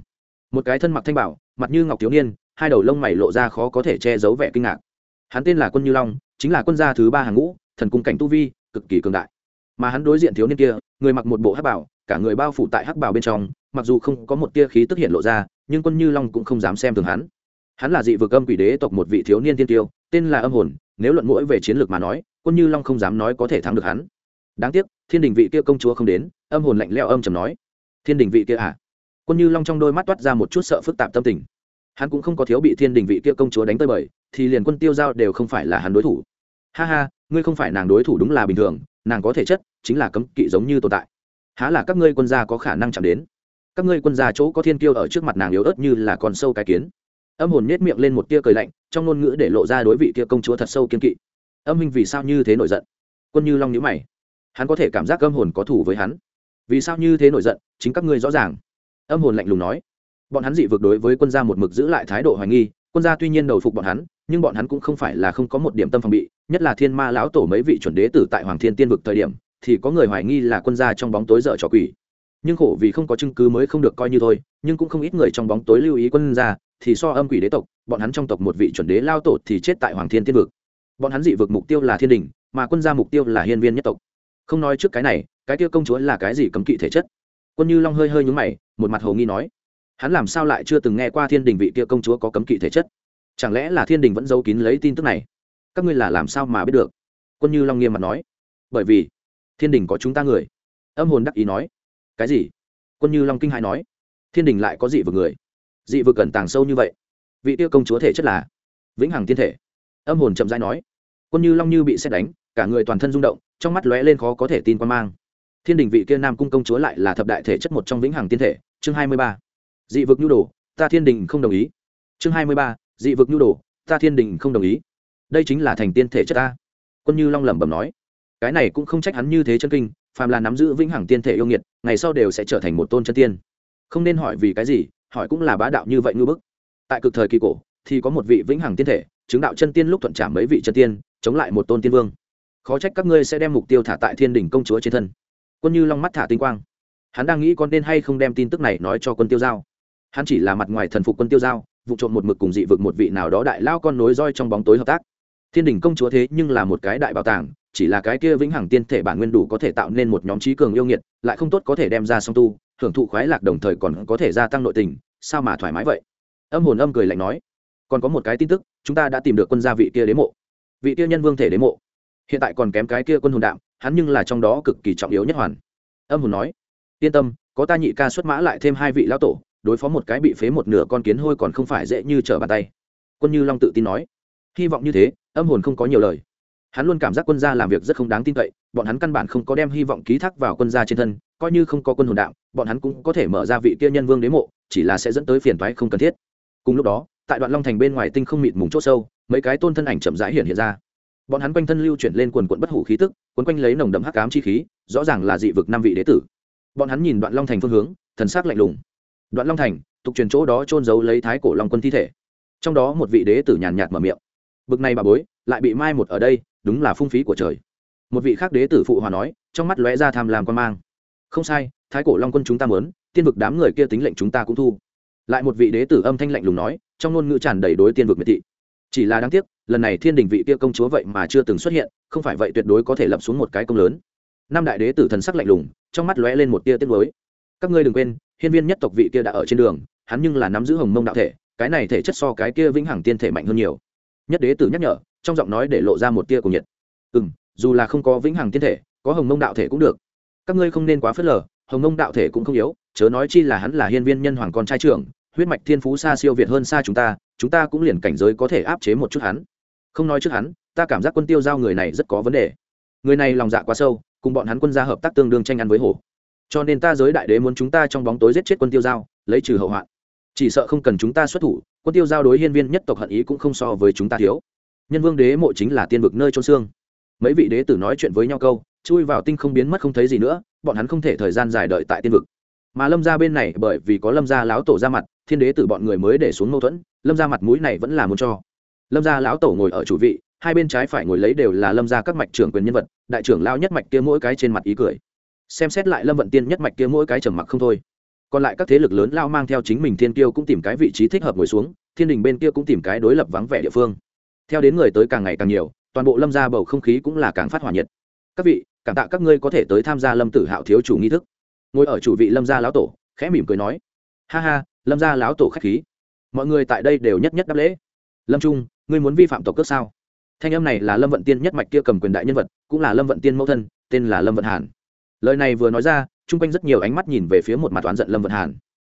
Một cái thân mặc thanh bảo, mặt như ngọc thiếu niên, hai đầu lông mày lộ ra khó có thể che giấu vẻ kinh ngạc. Hắn tên là quân như long, chính là quân gia thứ ba hàng ngũ, thần cung cảnh tu vi, cực kỳ cường đại. Mà hắn đối diện thiếu niên kia, người mặc một bộ hắc bảo, cả người bao phủ tại hắc bảo bên trong, mặc dù không có một tia khí tức hiện lộ ra, nhưng quân như long cũng không dám xem thường hắn hắn là dị vực âm quỷ đế tộc một vị thiếu niên tiên tiêu, tên là âm hồn, nếu luận mũi về chiến lược mà nói, quân như long không dám nói có thể thắng được hắn. Đáng tiếc, thiên đình vị kia công chúa không đến, âm hồn lạnh leo âm chầm nói. Thiên đình vị kia à? Quân như long trong đôi mắt toát ra một chút sợ phức tạp tâm tình. Hắn cũng không có thiếu bị thiên đình vị kia công chúa đánh tới bời, thì liền quân tiêu giao đều không phải là hắn đối thủ. Ha ha, ngươi không phải nàng đối thủ đúng là bình thường, nàng có thể chất, chính là cấm kỵ giống như tồn tại. Há là các ngươi quân gia có khả năng chạm đến? Các ngươi quân gia chỗ có thiên kiêu ở trước mặt nàng yếu ớt như là con sâu cái kiến âm hồn nhét miệng lên một tia cười lạnh, trong ngôn ngữ để lộ ra đối vị tia công chúa thật sâu kiên kỵ. Âm minh vì sao như thế nổi giận? Quân như long nhữ mày. Hắn có thể cảm giác âm hồn có thủ với hắn. Vì sao như thế nổi giận? Chính các ngươi rõ ràng. Âm hồn lạnh lùng nói. Bọn hắn dị vực đối với quân gia một mực giữ lại thái độ hoài nghi, quân gia tuy nhiên đầu phục bọn hắn, nhưng bọn hắn cũng không phải là không có một điểm tâm phòng bị, nhất là thiên ma lão tổ mấy vị chuẩn đế tử tại hoàng thiên tiên vực thời điểm, thì có người hoài nghi là quân gia trong bóng tối dở trò quỷ nhưng khổ vì không có chứng cứ mới không được coi như thôi, nhưng cũng không ít người trong bóng tối lưu ý quân gia, thì so âm quỷ đế tộc, bọn hắn trong tộc một vị chuẩn đế lao tổ thì chết tại hoàng thiên tiên vực. Bọn hắn dị vực mục tiêu là thiên đình, mà quân gia mục tiêu là hiên viên nhất tộc. Không nói trước cái này, cái kia công chúa là cái gì cấm kỵ thể chất? Quân như long hơi hơi nhúng mày, một mặt hồ nghi nói, hắn làm sao lại chưa từng nghe qua thiên đình vị kia công chúa có cấm kỵ thể chất? Chẳng lẽ là thiên đình vẫn giấu kín lấy tin tức này? Các ngươi là làm sao mà biết được? Quân như long nghiêm mặt nói, bởi vì thiên đình có chúng ta người. Âm hồn đắc ý nói cái gì? Quân như long kinh hãi nói. Thiên đình lại có dị vực người. Dị vực cẩn tàng sâu như vậy. Vị tiêu công chúa thể chất là vĩnh hằng tiên thể. Âm hồn chậm rãi nói. Quân như long như bị xét đánh, cả người toàn thân rung động, trong mắt lóe lên khó có thể tin quan mang. Thiên đình vị kia nam cung công chúa lại là thập đại thể chất một trong vĩnh hằng tiên thể. Chương hai mươi ba. Dị vực nhu đồ, ta thiên đình không đồng ý. Chương hai mươi ba. Dị vực nhu đồ, ta thiên đình không đồng ý. Đây chính là thành tiên thể chất ta. Quân như long lẩm bẩm nói. Cái này cũng không trách hắn như thế chân kinh phàm là nắm giữ vĩnh hằng tiên thể yêu nghiệt, ngày sau đều sẽ trở thành một tôn chân tiên. Không nên hỏi vì cái gì, hỏi cũng là bá đạo như vậy ngư bức. Tại cực thời kỳ cổ, thì có một vị vĩnh hằng tiên thể, chứng đạo chân tiên lúc thuận trả mấy vị chân tiên, chống lại một tôn tiên vương. Khó trách các ngươi sẽ đem mục tiêu thả tại thiên đỉnh công chúa trên thân. Quân như long mắt thả tinh quang. Hắn đang nghĩ con nên hay không đem tin tức này nói cho quân tiêu giao. Hắn chỉ là mặt ngoài thần phục quân tiêu giao, vụ trộm một mực cùng dị vực một vị nào đó đại lao con nối roi trong bóng tối hợp tác. Thiên đình công chúa thế nhưng là một cái đại bảo tàng chỉ là cái kia vĩnh hằng tiên thể bản nguyên đủ có thể tạo nên một nhóm trí cường yêu nghiệt, lại không tốt có thể đem ra song tu, hưởng thụ khoái lạc đồng thời còn có thể gia tăng nội tình, sao mà thoải mái vậy? Âm hồn âm cười lạnh nói. Còn có một cái tin tức, chúng ta đã tìm được quân gia vị kia đế mộ, vị kia nhân vương thể đế mộ. Hiện tại còn kém cái kia quân hồn đạm, hắn nhưng là trong đó cực kỳ trọng yếu nhất hoàn. Âm hồn nói. Yên tâm, có ta nhị ca xuất mã lại thêm hai vị lão tổ, đối phó một cái bị phế một nửa con kiến hôi còn không phải dễ như trở bàn tay. Quân như long tự tin nói. Hy vọng như thế, âm hồn không có nhiều lời hắn luôn cảm giác quân gia làm việc rất không đáng tin cậy, bọn hắn căn bản không có đem hy vọng ký thác vào quân gia trên thân, coi như không có quân hồn đạo, bọn hắn cũng có thể mở ra vị kia nhân vương đế mộ, chỉ là sẽ dẫn tới phiền toái không cần thiết. Cùng lúc đó, tại đoạn long thành bên ngoài tinh không mịt mùng c h ỗ sâu, mấy cái tôn thân ảnh chậm rãi hiện hiện ra. Bọn hắn quanh thân lưu chuyển lên quần quận bất hủ khí tức, quấn quanh lấy nồng đậm hắc ám chi khí, rõ ràng là dị vực năm vị đế tử. Bọn hắn nhìn đoạn long thành phương hướng, thần sắc lạnh lùng. Đoạn long thành, tục truyền chỗ đó trôn giấu lấy thái cổ long quân thi thể. Trong đó một vị đế tử nhàn nhạt mở miệng bực này bà bối, lại bị mai một ở đây, đúng là phung phí của trời. Một vị khác đế tử phụ hòa nói, trong mắt lóe ra tham làm quan mang. Không sai, thái cổ long quân chúng ta mớn tiên vực đám người kia tính lệnh chúng ta cũng thu. Lại một vị đế tử âm thanh lạnh lùng nói, trong ngôn ngữ tràn đầy đối tiên vực miệt thị. Chỉ là đáng tiếc, lần này thiên đình vị kia công chúa vậy mà chưa từng xuất hiện, không phải vậy tuyệt đối có thể lập xuống một cái công lớn. Năm đại đế tử thần sắc lạnh lùng, trong mắt lóe lên một tia tiết mới các ngươi đừng quên, hiên viên nhất tộc vị kia đã ở trên đường, hắn nhưng là nắm giữ hồng mông đạo thể, cái này thể chất so cái kia vĩnh hằng tiên thể mạnh hơn nhiều nhất đế tử nhắc nhở, trong giọng nói để lộ ra một tia cùng nhiệt. Ừ m dù là không có vĩnh hằng tiên thể, có hồng mông đạo thể cũng được. Các ngươi không nên quá phớt lờ, hồng mông đạo thể cũng không yếu, chớ nói chi là hắn là hiên viên nhân hoàng con trai trưởng, huyết mạch thiên phú xa siêu việt hơn xa chúng ta chúng ta cũng liền cảnh giới có thể áp chế một chút hắn. Không nói trước hắn, ta cảm giác quân tiêu giao người này rất có vấn đề. Người này lòng dạ quá sâu, cùng bọn hắn quân gia hợp tác tương đương tranh ăn với hổ. Cho nên ta giới đại đế muốn chúng ta trong bóng tối giết chết quân tiêu giao, lấy trừ hậu hoạn. Chỉ sợ không cần chúng ta xuất thủ quân tiêu giao đối hiên viên nhất tộc hận ý cũng không so với chúng ta thiếu. Nhân vương đế mộ chính là tiên vực nơi trôn xương. Mấy vị đế tử nói chuyện với nhau câu, chui vào tinh không biến mất không thấy gì nữa, bọn hắn không thể thời gian dài đợi tại tiên vực. Mà lâm ra bên này bởi vì có lâm gia lão tổ ra mặt, thiên đế tử bọn người mới để xuống mâu thuẫn, lâm ra mặt mũi này vẫn là muốn cho. Lâm gia lão tổ ngồi ở chủ vị, hai bên trái phải ngồi lấy đều là lâm gia các mạch trưởng quyền nhân vật, đại trưởng lao nhất mạch kia mỗi cái trên mặt ý cười. Xem xét lại lâm vận tiên nhất mạch kia mỗi cái trầm mặc không thôi còn lại các thế lực lớn lao mang theo chính mình thiên kiêu cũng tìm cái vị trí thích hợp ngồi xuống, thiên đình bên kia cũng tìm cái đối lập vắng vẻ địa phương. Theo đến người tới càng ngày càng nhiều, toàn bộ lâm gia bầu không khí cũng là càng phát hỏa nhiệt. Các vị, cảm tạ các ngươi có thể tới tham gia lâm tử hạo thiếu chủ nghi thức. Ngồi ở chủ vị lâm gia lão tổ, khẽ mỉm cười nói, ha ha, lâm gia lão tổ khách khí. Mọi người tại đây đều nhất nhất đáp lễ. Lâm trung, ngươi muốn vi phạm tộc cước sao? Thanh âm này là lâm vận tiên nhất mạch kia cầm quyền đại nhân vật, cũng là lâm vận tiên mẫu thân, tên là lâm vận hàn. Lời này vừa nói ra chung quanh rất nhiều ánh mắt nhìn về phía một mặt oán giận lâm vận hàn.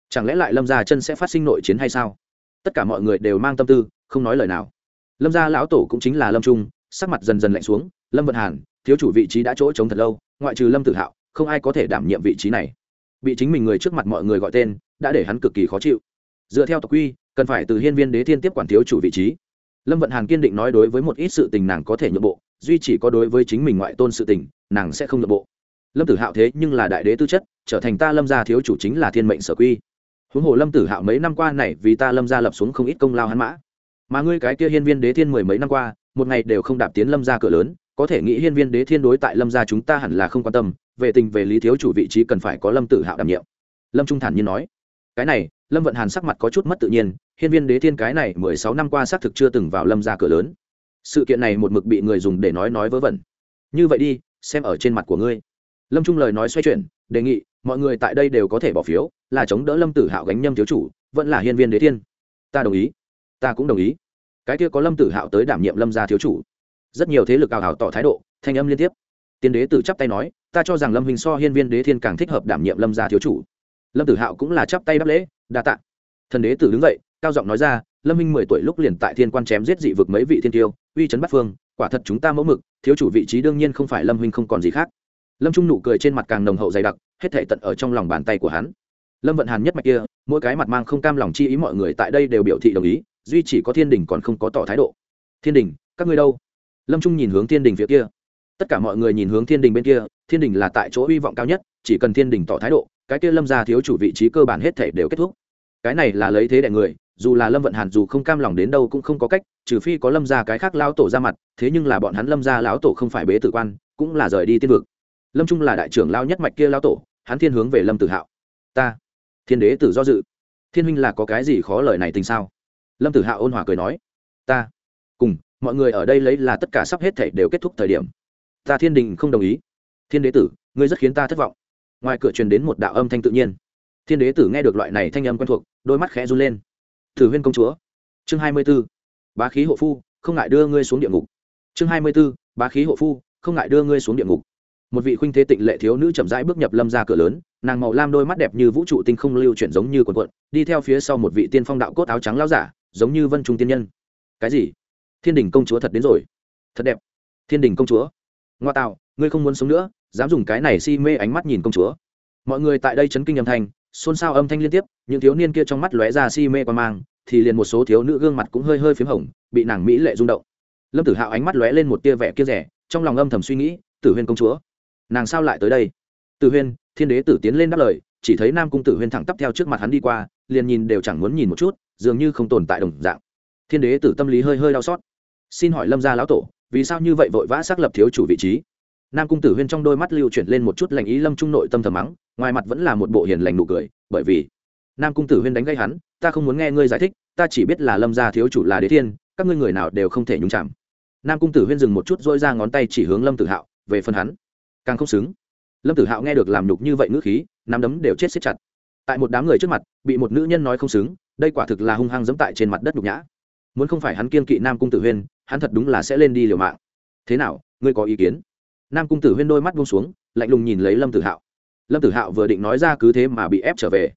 Chẳng lẽ lại lâm gia chân sẽ phát sinh nội chiến hay sao? Tất cả mọi người đều mang tâm tư, không nói lời nào. Lâm gia lão tổ cũng chính là lâm trung, sắc mặt dần dần lạnh xuống, lâm vận hàn, thiếu chủ vị trí đã chỗ chống thật lâu, ngoại trừ lâm tự hạo, không ai có thể đảm nhiệm vị trí này. Bị chính mình người trước mặt mọi người gọi tên, đã để hắn cực kỳ khó chịu. Dựa theo tộc quy, cần phải từ hiên viên đế thiên tiếp quản thiếu chủ vị trí. Lâm vận hàn kiên định nói đối với một ít sự tình nàng có thể nhượng bộ, duy chỉ có đối với chính mình ngoại tôn sự tình, nàng sẽ không nhượng bộ lâm tử hạo thế nhưng là đại đế tư chất, trở thành ta lâm gia thiếu chủ chính là thiên mệnh sở quy. Huống hồ lâm tử hạo mấy năm qua này vì ta lâm gia lập xuống không ít công lao hắn mã. Mà ngươi cái kia hiên viên đế thiên mười mấy năm qua, một ngày đều không đạp tiến lâm gia cửa lớn, có thể nghĩ hiên viên đế thiên đối tại lâm gia chúng ta hẳn là không quan tâm, về tình về lý thiếu chủ vị trí cần phải có lâm tử hạo đảm nhiệm. Lâm trung thản nhiên nói. Cái này, lâm vận hàn sắc mặt có chút mất tự nhiên, hiên viên đế thiên cái này mười sáu năm qua xác thực chưa từng vào lâm gia cửa lớn. Sự kiện này một mực bị người dùng để nói nói vớ vẩn. Như vậy đi, xem ở trên mặt của ngươi lâm trung lời nói xoay chuyển, đề nghị, mọi người tại đây đều có thể bỏ phiếu, là chống đỡ lâm tử hạo gánh nhâm thiếu chủ, vẫn là hiên viên đế thiên. Ta đồng ý. Ta cũng đồng ý. Cái kia có lâm tử hạo tới đảm nhiệm lâm gia thiếu chủ. Rất nhiều thế lực ảo hảo tỏ thái độ, thanh âm liên tiếp. Tiên đế tử chắp tay nói, ta cho rằng lâm hình so hiên viên đế thiên càng thích hợp đảm nhiệm lâm gia thiếu chủ. Lâm tử hạo cũng là chắp tay đáp lễ, đa tạ. Thần đế tử đứng dậy, cao giọng nói ra, lâm minh mười tuổi lúc liền tại thiên quan chém giết dị vực mấy vị thiên tiêu, uy chấn bắt phương, quả thật chúng ta mẫu mực, thiếu chủ vị trí đương nhiên không phải lâm Minh không còn gì khác lâm trung nụ cười trên mặt càng nồng hậu dày đặc, hết thể tận ở trong lòng bàn tay của hắn. Lâm vận hàn nhất mạch kia, mỗi cái mặt mang không cam lòng chi ý mọi người tại đây đều biểu thị đồng ý, duy chỉ có thiên đình còn không có tỏ thái độ. Thiên đình, các ngươi đâu? Lâm trung nhìn hướng thiên đình phía kia. Tất cả mọi người nhìn hướng thiên đình bên kia, thiên đình là tại chỗ hy vọng cao nhất, chỉ cần thiên đình tỏ thái độ, cái kia lâm ra thiếu chủ vị trí cơ bản hết thể đều kết thúc. Cái này là lấy thế đại người, dù là lâm vận hàn dù không cam lòng đến đâu cũng không có cách, trừ phi có lâm ra cái khác lão tổ ra mặt, thế nhưng là bọn hắn lâm ra lão tổ không phải bế tử quan, cũng là rời đi tiên vực lâm trung là đại trưởng lao nhất mạch kia lao tổ, hắn thiên hướng về lâm tử hạo. Ta, thiên đế tử do dự. Thiên huynh là có cái gì khó lời này tình sao? Lâm tử hạo ôn hòa cười nói. Ta, cùng, mọi người ở đây lấy là tất cả sắp hết thể đều kết thúc thời điểm. Ta thiên đình không đồng ý. Thiên đế tử, ngươi rất khiến ta thất vọng. Ngoài cửa truyền đến một đạo âm thanh tự nhiên. Thiên đế tử nghe được loại này thanh âm quen thuộc, đôi mắt khẽ run lên. Thử huyên công chúa. Chương hai mươi b ố bá khí hộ phu, không ngại đưa ngươi xuống địa ngục. Chương hai mươi b ố bá khí hộ phu, không ngại đưa ngươi xuống địa ngục một vị khuynh thế tịnh lệ thiếu nữ chậm rãi bước nhập lâm ra cửa lớn, nàng màu lam đôi mắt đẹp như vũ trụ tinh không lưu chuyển giống như quần quận, đi theo phía sau một vị tiên phong đạo cốt áo trắng lao giả, giống như vân trung tiên nhân. Cái gì? Thiên đình công chúa thật đến rồi. Thật đẹp. Thiên đình công chúa. Ngoa tạo, ngươi không muốn sống nữa, dám dùng cái này si mê ánh mắt nhìn công chúa. Mọi người tại đây chấn kinh âm thanh, xôn xao âm thanh liên tiếp, những thiếu niên kia trong mắt lóe ra si mê qua mang, thì liền một số thiếu nữ gương mặt cũng hơi hơi p h í m hồng, bị nàng mỹ lệ rung động. Lâm tử hạo ánh mắt lóe lên một tia vẻ kia rẻ, trong lòng âm thầm suy nghĩ, tử huyên công chúa nàng sao lại tới đây? Tử huyên, thiên đế tử tiến lên đáp lời, chỉ thấy nam cung tử huyên thẳng tắp theo trước mặt hắn đi qua, liền nhìn đều chẳng muốn nhìn một chút, dường như không tồn tại đồng dạng. Thiên đế tử tâm lý hơi hơi đau xót. Xin hỏi lâm gia lão tổ, vì sao như vậy vội vã xác lập thiếu chủ vị trí? Nam cung tử huyên trong đôi mắt lưu chuyển lên một chút lành ý lâm trung nội tâm thầm mắng, ngoài mặt vẫn là một bộ hiền lành nụ cười, bởi vì nam cung tử huyên đánh gây hắn, ta không muốn nghe ngươi giải thích, ta chỉ biết là lâm gia thiếu chủ là đế thiên, các ngươi người nào đều không thể nhúng chạm nam cung tử huyên dừng một chút dỗi ra ngón tay chỉ hướng lâm tử hạo, về phần hắn càng không xứng. Lâm tử hạo nghe được làm nhục như vậy ngữ khí, nắm đấm đều chết xếp chặt. Tại một đám người trước mặt, bị một nữ nhân nói không xứng, đây quả thực là hung hăng dẫm tại trên mặt đất nhục nhã. Muốn không phải hắn kiên kỵ nam cung tử huyên, hắn thật đúng là sẽ lên đi liều mạng. Thế nào, ngươi có ý kiến? Nam cung tử huyên đôi mắt buông xuống, lạnh lùng nhìn lấy lâm tử hạo. Lâm tử hạo vừa định nói ra cứ thế mà bị ép trở về.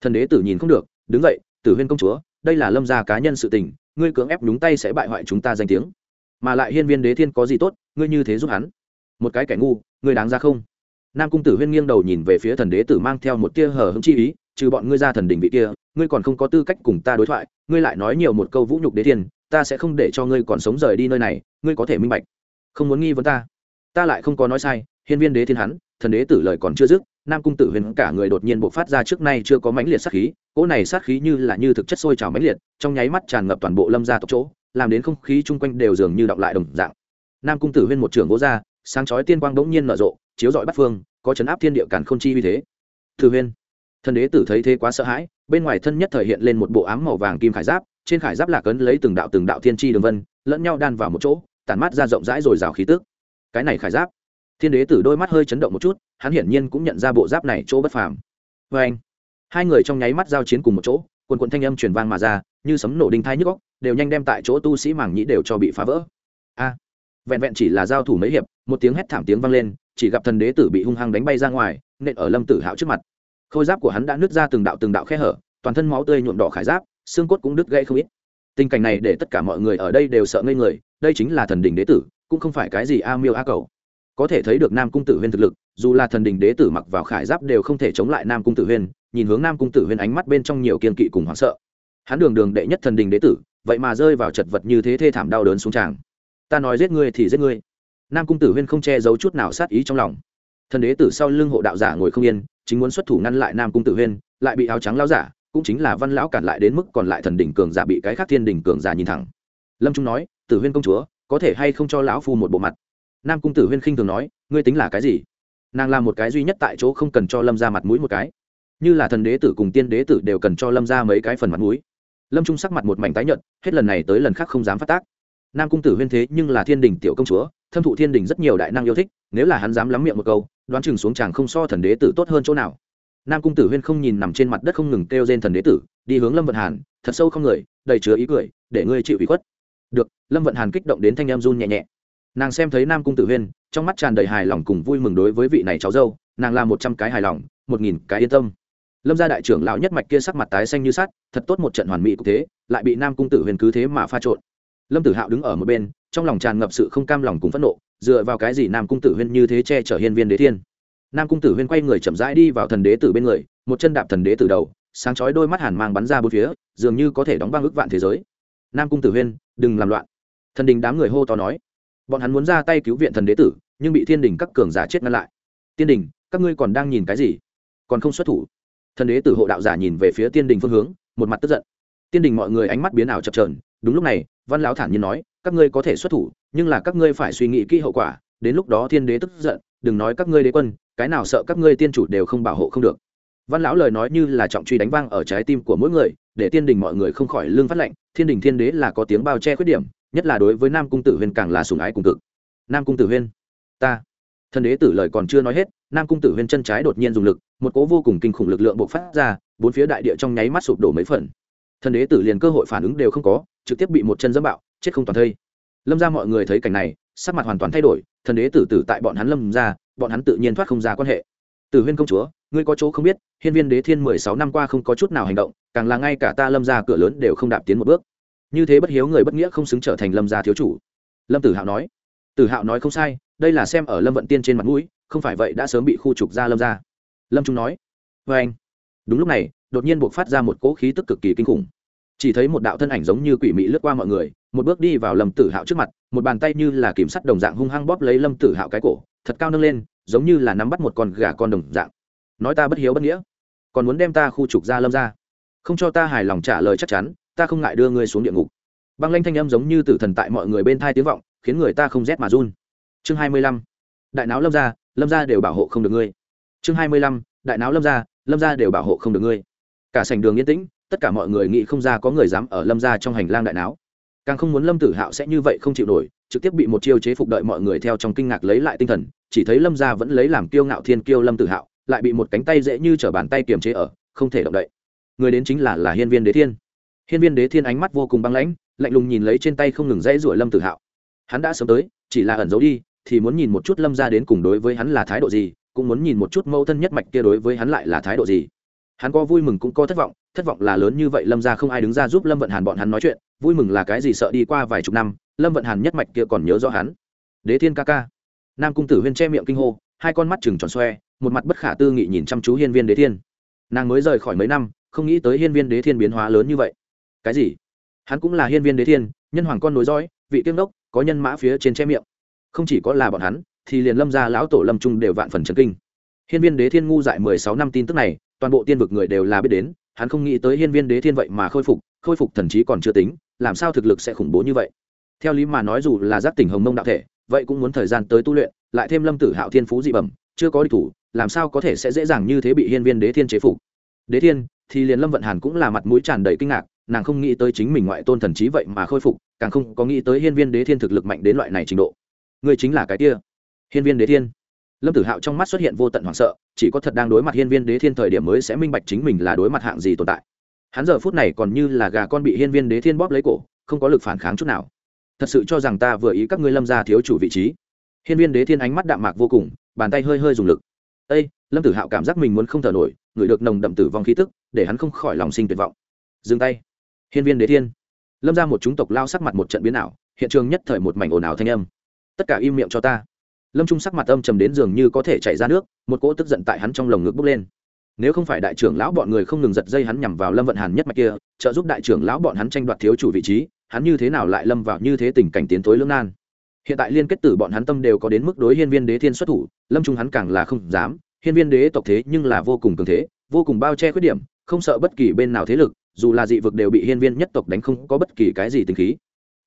Thần đế tử nhìn không được, đứng dậy, tử huyên công chúa, đây là lâm gia cá nhân sự tình, ngươi cưỡng ép nhúng tay sẽ bại hoại chúng ta danh tiếng. Mà lại hiên viên đế thiên có gì tốt, ngươi như thế giúp hắn một cái kẻ ngu, ngươi đáng ra không? Nam cung tử huyên nghiêng đầu nhìn về phía thần đế tử mang theo một tia hờ hững chi ý, trừ bọn ngươi ra thần đình vị kia, ngươi còn không có tư cách cùng ta đối thoại, ngươi lại nói nhiều một câu vũ nhục đế thiên, ta sẽ không để cho ngươi còn sống rời đi nơi này, ngươi có thể minh bạch. Không muốn nghi vấn ta. Ta lại không có nói sai, hiên viên đế thiên hắn, thần đế tử lời còn chưa dứt, nam cung tử huyền cả người đột nhiên bộc phát ra trước nay chưa có mãnh liệt sát khí, cỗ này sát khí như là như thực chất sôi trào mãnh liệt, trong nháy mắt tràn ngập toàn bộ lâm gia tộc chỗ, làm đến không khí chung quanh đều dường như đọng lại đồng dạng. Nam cung tử huyên một trưởng gỗ ra sáng chói tiên quang bỗng nhiên nở rộ, chiếu rọi bắt phương, có chấn áp thiên địa càn không chi uy thế. Thư huyên, thần đế tử thấy thế quá sợ hãi, bên ngoài thân nhất thời hiện lên một bộ ám màu vàng kim khải giáp, trên khải giáp lạc ấn lấy từng đạo từng đạo thiên tri đường vân, lẫn nhau đan vào một chỗ, tản mát ra rộng rãi rồi rào khí tức. Cái này khải giáp, thiên đế tử đôi mắt hơi chấn động một chút, hắn hiển nhiên cũng nhận ra bộ giáp này chỗ bất phàm. Vê anh, hai người trong nháy mắt giao chiến cùng một chỗ, quần quần thanh âm truyền vang mà ra, như sấm nổ đinh thai nhức góc đều nhanh đem tại chỗ tu sĩ mảng nhĩ đều cho bị phá vỡ. A vẹn vẹn chỉ là giao thủ mấy hiệp, một tiếng hét thảm tiếng vang lên, chỉ gặp thần đế tử bị hung hăng đánh bay ra ngoài, nện ở lâm tử hạo trước mặt. Khôi giáp của hắn đã nứt ra từng đạo từng đạo khe hở, toàn thân máu tươi nhuộm đỏ khải giáp, xương cốt cũng đứt gãy không ít. Tình cảnh này để tất cả mọi người ở đây đều sợ ngây người, đây chính là thần đỉnh đế tử, cũng không phải cái gì a miêu a cầu. Có thể thấy được nam cung tử huyên thực lực, dù là thần đình đế tử mặc vào khải giáp đều không thể chống lại nam cung tử huyên, nhìn hướng nam cung tử huyên ánh mắt bên trong nhiều kiên kỵ cùng hoảng sợ. Hắn đường đường đệ nhất thần đình đế tử, vậy mà rơi vào chật vật như thế thê thảm đau đớn xuống tràng ta nói giết ngươi thì giết ngươi. Nam cung tử huyên không che giấu chút nào sát ý trong lòng. Thần đế tử sau lưng hộ đạo giả ngồi không yên, chính muốn xuất thủ ngăn lại nam cung tử huyên, lại bị áo trắng lao giả, cũng chính là văn lão cản lại đến mức còn lại thần đỉnh cường giả bị cái khác thiên đỉnh cường giả nhìn thẳng. Lâm trung nói, tử huyên công chúa, có thể hay không cho lão phu một bộ mặt? Nam cung tử huyên khinh thường nói, ngươi tính là cái gì? Nàng làm một cái duy nhất tại chỗ không cần cho lâm ra mặt mũi một cái. Như là thần đế tử cùng tiên đế tử đều cần cho lâm ra mấy cái phần mặt mũi. Lâm trung sắc mặt một mảnh tái nhợt, hết lần này tới lần khác không dám phát tác nam cung tử huyên thế nhưng là thiên đình tiểu công chúa, thâm thụ thiên đình rất nhiều đại năng yêu thích, nếu là hắn dám lắm miệng một câu, đoán chừng xuống chàng không so thần đế tử tốt hơn chỗ nào. Nam cung tử huyên không nhìn nằm trên mặt đất không ngừng kêu trên thần đế tử, đi hướng lâm vận hàn, thật sâu không người, đầy chứa ý cười, để ngươi chịu ủy khuất. Được, lâm vận hàn kích động đến thanh em run nhẹ nhẹ. Nàng xem thấy nam cung tử huyên, trong mắt tràn đầy hài lòng cùng vui mừng đối với vị này cháu dâu, nàng làm một trăm cái hài lòng, một nghìn cái yên tâm. Lâm gia đại trưởng lão nhất mạch kia sắc mặt tái xanh như sắt, thật tốt một trận hoàn mỹ cũng thế, lại bị nam cung tử huyền cứ thế mà pha trộn lâm tử hạo đứng ở một bên, trong lòng tràn ngập sự không cam lòng cùng phẫn nộ, dựa vào cái gì nam cung tử huyên như thế che chở hiên viên đế thiên? Nam cung tử huyên quay người chậm rãi đi vào thần đế tử bên người, một chân đạp thần đế tử đầu, sáng chói đôi mắt hàn mang bắn ra bốn phía, dường như có thể đóng băng ức vạn thế giới. Nam cung tử huyên, đừng làm loạn. Thần đình đám người hô to nói. Bọn hắn muốn ra tay cứu viện thần đế tử, nhưng bị thiên đình các cường giả chết ngăn lại. Tiên đình, các ngươi còn đang nhìn cái gì? Còn không xuất thủ. Thần đế tử hộ đạo giả nhìn về phía tiên đình phương hướng, một mặt tức giận. Tiên đình mọi người ánh mắt biến ảo chập trờn đúng lúc này, văn lão thản nhiên nói, các ngươi có thể xuất thủ, nhưng là các ngươi phải suy nghĩ kỹ hậu quả, đến lúc đó thiên đế tức giận, đừng nói các ngươi đế quân, cái nào sợ các ngươi tiên chủ đều không bảo hộ không được. Văn lão lời nói như là trọng truy đánh vang ở trái tim của mỗi người, để tiên đình mọi người không khỏi lương phát lệnh thiên đình thiên đế là có tiếng bao che khuyết điểm, nhất là đối với nam cung tử huyên càng là sùng ái cùng cực. Nam cung tử huyên, ta. Thần đế tử lời còn chưa nói hết, nam cung tử huyên chân trái đột nhiên dùng lực, một cố vô cùng kinh khủng lực lượng bộc phát ra, bốn phía đại địa trong nháy mắt sụp đổ mấy phần. Thần đế tử liền cơ hội phản ứng đều không có trực tiếp bị một chân dẫm bạo, chết không toàn thây. Lâm ra mọi người thấy cảnh này, sắc mặt hoàn toàn thay đổi, thần đế tử tử tại bọn hắn lâm ra, bọn hắn tự nhiên thoát không ra quan hệ. Tử huyên công chúa, ngươi có chỗ không biết, hiên viên đế thiên mười sáu năm qua không có chút nào hành động, càng là ngay cả ta lâm ra cửa lớn đều không đạp tiến một bước. Như thế bất hiếu người bất nghĩa không xứng trở thành lâm gia thiếu chủ. Lâm tử hạo nói. Tử hạo nói không sai, đây là xem ở lâm vận tiên trên mặt mũi, không phải vậy đã sớm bị khu trục ra lâm ra lâm trung nói. Vê anh đúng lúc này, đột nhiên buộc phát ra một cỗ khí tức cực kỳ kinh khủng chỉ thấy một đạo thân ảnh giống như quỷ mị lướt qua mọi người, một bước đi vào lâm tử hạo trước mặt, một bàn tay như là kiểm sắt đồng dạng hung hăng bóp lấy lâm tử hạo cái cổ, thật cao nâng lên, giống như là nắm bắt một con gà con đồng dạng. Nói ta bất hiếu bất nghĩa, còn muốn đem ta khu trục ra lâm ra. Không cho ta hài lòng trả lời chắc chắn, ta không ngại đưa ngươi xuống địa ngục. Băng lanh thanh âm giống như tử thần tại mọi người bên thai tiếng vọng, khiến người ta không rét mà run. Chương hai mươi lăm, đại não lâm gia lâm gia đều bảo hộ không được ngươi. Chương hai mươi lăm, đại não lâm gia lâm gia đều bảo hộ không được ngươi. Cả sảnh đường yên tĩnh tất cả mọi người nghĩ không ra có người dám ở lâm gia trong hành lang đại não càng không muốn lâm tử hạo sẽ như vậy không chịu nổi, trực tiếp bị một chiêu chế phục đợi mọi người theo trong kinh ngạc lấy lại tinh thần, chỉ thấy lâm gia vẫn lấy làm kiêu ngạo thiên kiêu lâm tử hạo, lại bị một cánh tay dễ như t bàn tay kiềm chế ở, không thể động đậy. Người đến chính là là hiên viên đế thiên. Hiên viên đế thiên ánh mắt vô cùng băng lãnh, lạnh lùng nhìn lấy trên tay không ngừng dãy ruổi lâm tử hạo. Hắn đã sớm tới, chỉ là ẩn giấu đi, thì muốn nhìn một chút lâm ra đến cùng đối với hắn là thái độ gì, cũng muốn nhìn một chút mâu thân nhất mạch kia đối với hắn lại là thái độ gì. Hắn có vui mừng cũng có thất vọng thất vọng là lớn như vậy, lâm ra không ai đứng ra giúp lâm vận hàn bọn hắn nói chuyện, vui mừng là cái gì sợ đi qua vài chục năm, lâm vận hàn nhất mạch kia còn nhớ rõ hắn. Đế thiên ca ca. Nam cung tử huyên che miệng kinh hô, hai con mắt chừng tròn xoe, một mặt bất khả tư nghị nhìn chăm chú hiên viên đế thiên. Nàng mới rời khỏi mấy năm, không nghĩ tới hiên viên đế thiên biến hóa lớn như vậy. Cái gì? Hắn cũng là hiên viên đế thiên, nhân hoàng con nối dõi, vị tiêm đốc, có nhân mã phía trên che miệng. Không chỉ có là bọn hắn, thì liền lâm gia lão tổ lâm trung đều vạn phần trần kinh. Hiên viên đế thiên ngu dại mười sáu năm tin tức này, toàn bộ tiên vực người đều là biết đến hắn không nghĩ tới hiên viên đế thiên vậy mà khôi phục khôi phục thần trí còn chưa tính, làm sao thực lực sẽ khủng bố như vậy? Theo lý mà nói dù là giác tỉnh hồng mông đạo thể, vậy cũng muốn thời gian tới tu luyện, lại thêm lâm tử hạo thiên phú dị bẩm, chưa có địch thủ, làm sao có thể sẽ dễ dàng như thế bị hiên viên đế thiên chế phục? Đế thiên, thì liền lâm vận hàn cũng là mặt mũi tràn đầy kinh ngạc, nàng không nghĩ tới chính mình ngoại tôn thần trí vậy mà khôi phục, càng không có nghĩ tới hiên viên đế thiên thực lực mạnh đến loại này trình độ. Ngươi chính là cái kia. Hiên viên đế thiên lâm tử hạo trong mắt xuất hiện vô tận hoảng sợ, chỉ có thật đang đối mặt hiên viên đế thiên thời điểm mới sẽ minh bạch chính mình là đối mặt hạng gì tồn tại. Hắn giờ phút này còn như là gà con bị hiên viên đế thiên bóp lấy cổ, không có lực phản kháng chút nào. Thật sự cho rằng ta vừa ý các ngươi lâm ra thiếu chủ vị trí. Hiên viên đế thiên ánh mắt đạm mạc vô cùng, bàn tay hơi hơi dùng lực. Ây lâm tử hạo cảm giác mình muốn không thở nổi, ngửi được nồng đậm tử vong khí tức, để hắn không khỏi lòng sinh tuyệt vọng. Dừng tay. Hiên viên đế thiên. Lâm ra một chúng tộc lao sắc mặt một trận biến ảo, hiện trường nhất thời một mảnh ồn ào thanh âm. Tất cả im miệng cho ta lâm trung sắc mặt âm trầm đến dường như có thể chảy ra nước, một cỗ tức giận tại hắn trong lồng ngực bốc lên. Nếu không phải đại trưởng lão bọn người không ngừng giật dây hắn nhằm vào lâm vận hàn nhất mạch kia, trợ giúp đại trưởng lão bọn hắn tranh đoạt thiếu chủ vị trí, hắn như thế nào lại lâm vào như thế tình cảnh tiến tối lưỡng nan? Hiện tại liên kết tử bọn hắn tâm đều có đến mức đối hiên viên đế thiên xuất thủ, lâm trung hắn càng là không dám. Hiên viên đế tộc thế nhưng là vô cùng cường thế, vô cùng bao che khuyết điểm, không sợ bất kỳ bên nào thế lực, dù là dị vực đều bị hiên viên nhất tộc đánh không có bất kỳ cái gì tình khí.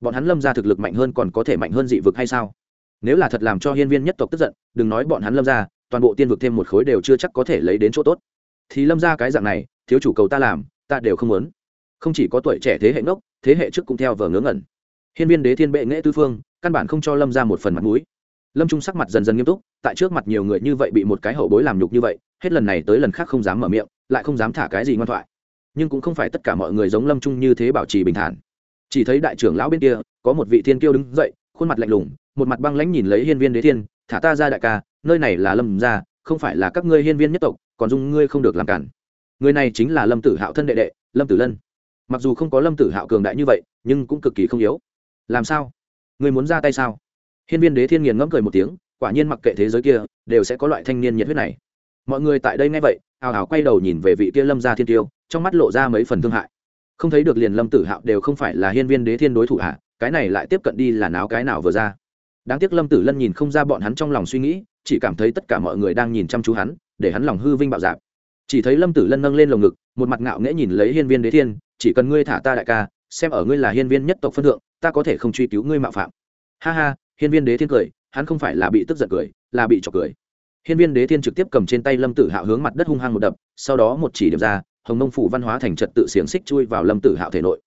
Bọn hắn lâm ra thực lực mạnh hơn còn có thể mạnh hơn dị vực hay sao? Nếu là thật làm cho hiên viên nhất tộc tức giận, đừng nói bọn hắn lâm ra toàn bộ tiên vực thêm một khối đều chưa chắc có thể lấy đến chỗ tốt. Thì lâm ra cái dạng này, thiếu chủ cầu ta làm, ta đều không muốn. Không chỉ có tuổi trẻ thế hệ ngốc, thế hệ trước cũng theo vờ ngớ ngẩn. Hiên viên đế thiên bệ nghệ tư phương, căn bản không cho lâm ra một phần mặt mũi. Lâm trung sắc mặt dần dần nghiêm túc, tại trước mặt nhiều người như vậy bị một cái hậu bối làm nhục như vậy, hết lần này tới lần khác không dám mở miệng, lại không dám thả cái gì ngoan thoại. Nhưng cũng không phải tất cả mọi người giống lâm trung như thế bảo trì bình thản. Chỉ thấy đại trưởng lão bên kia, có một vị thiên kiêu đứng dậy, khuôn mặt lạnh lùng một mặt băng lãnh nhìn lấy hiên viên đế thiên, thả ta ra đại ca, nơi này là lâm gia, không phải là các ngươi hiên viên nhất tộc, còn dung ngươi không được làm cản. Người này chính là lâm tử hạo thân đệ đệ, lâm tử lân. Mặc dù không có lâm tử hạo cường đại như vậy, nhưng cũng cực kỳ không yếu. Làm sao? Người muốn ra tay sao? Hiên viên đế thiên nghiền ngẫm cười một tiếng, quả nhiên mặc kệ thế giới kia, đều sẽ có loại thanh niên nhiệt huyết này. Mọi người tại đây nghe vậy, hào hào quay đầu nhìn về vị kia lâm gia thiên tiêu, trong mắt lộ ra mấy phần thương hại. Không thấy được liền lâm tử hạo đều không phải là hiên viên đế thiên đối thủ hạ cái này lại tiếp cận đi là náo cái nào vừa ra? Đáng tiếc lâm tử lân nhìn không ra bọn hắn trong lòng suy nghĩ, chỉ cảm thấy tất cả mọi người đang nhìn chăm chú hắn, để hắn lòng hư vinh bạo dạp. Chỉ thấy lâm tử lân nâng lên lồng ngực, một mặt ngạo nghễ nhìn lấy hiên viên đế thiên, chỉ cần ngươi thả ta đại ca, xem ở ngươi là hiên viên nhất tộc phân thượng, ta có thể không truy cứu ngươi mạo phạm. Ha ha, hiên viên đế thiên cười, hắn không phải là bị tức giận cười, là bị trọc cười. Hiên viên đế thiên trực tiếp cầm trên tay lâm tử hạo hướng mặt đất hung hăng một đập, sau đó một chỉ điểm ra, hồng nông phủ văn hóa thành trật tự xiềng xích chui vào lâm tử hạo thể nội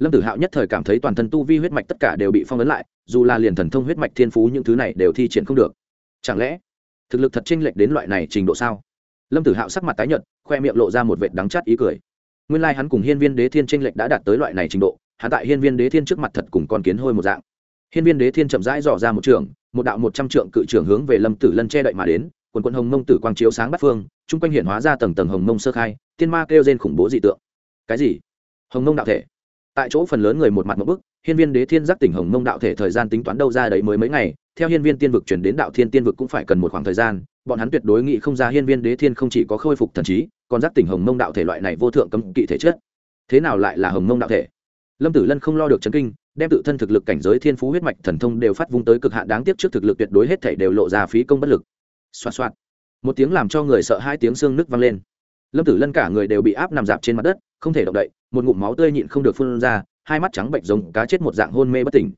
lâm tử hạo nhất thời cảm thấy toàn thân tu vi huyết mạch tất cả đều bị phong ấn lại, dù là liền thần thông huyết mạch thiên phú những thứ này đều thi triển không được. Chẳng lẽ, thực lực thật chênh lệch đến loại này trình độ sao? Lâm tử hạo sắc mặt tái nhợt, khoe miệng lộ ra một vệt đắng chát ý cười. Nguyên lai hắn cùng hiên viên đế thiên chênh lệch đã đạt tới loại này trình độ, hắn tại hiên viên đế thiên trước mặt thật cùng con kiến hôi một dạng. Hiên viên đế thiên chậm rãi dò ra một trường, một đạo một trăm trượng cự trưởng hướng về lâm tử lân che đậy mà đến, quần quân hồng mông tử quang chiếu sáng bắt phương, chung quanh hiện hóa ra tầng tầng hồng mông sơ khai, tiên ma kêu trên khủng bố dị tượng. Cái gì? Hồng mông đạo thể tại chỗ phần lớn người một mặt một bức, hiên viên đế thiên giác tỉnh hồng mông đạo thể thời gian tính toán đâu ra đấy mới mấy ngày, theo hiên viên tiên vực chuyển đến đạo thiên tiên vực cũng phải cần một khoảng thời gian, bọn hắn tuyệt đối nghĩ không ra hiên viên đế thiên không chỉ có khôi phục thần trí, còn giác tỉnh hồng mông đạo thể loại này vô thượng cấm kỵ thể chất. Thế nào lại là hồng mông đạo thể? Lâm tử lân không lo được chấn kinh, đem tự thân thực lực cảnh giới thiên phú huyết mạch thần thông đều phát vung tới cực hạn đáng tiếc trước thực lực tuyệt đối hết thể đều lộ ra phí công bất lực. Xoa xoa một tiếng làm cho người sợ hai tiếng xương nứt vang lên. Lâm tử lân cả người đều bị áp nằm dạp trên mặt đất không thể động đậy một ngụm máu tươi nhịn không được phun ra hai mắt trắng bệnh giống cá chết một dạng hôn mê bất tỉnh.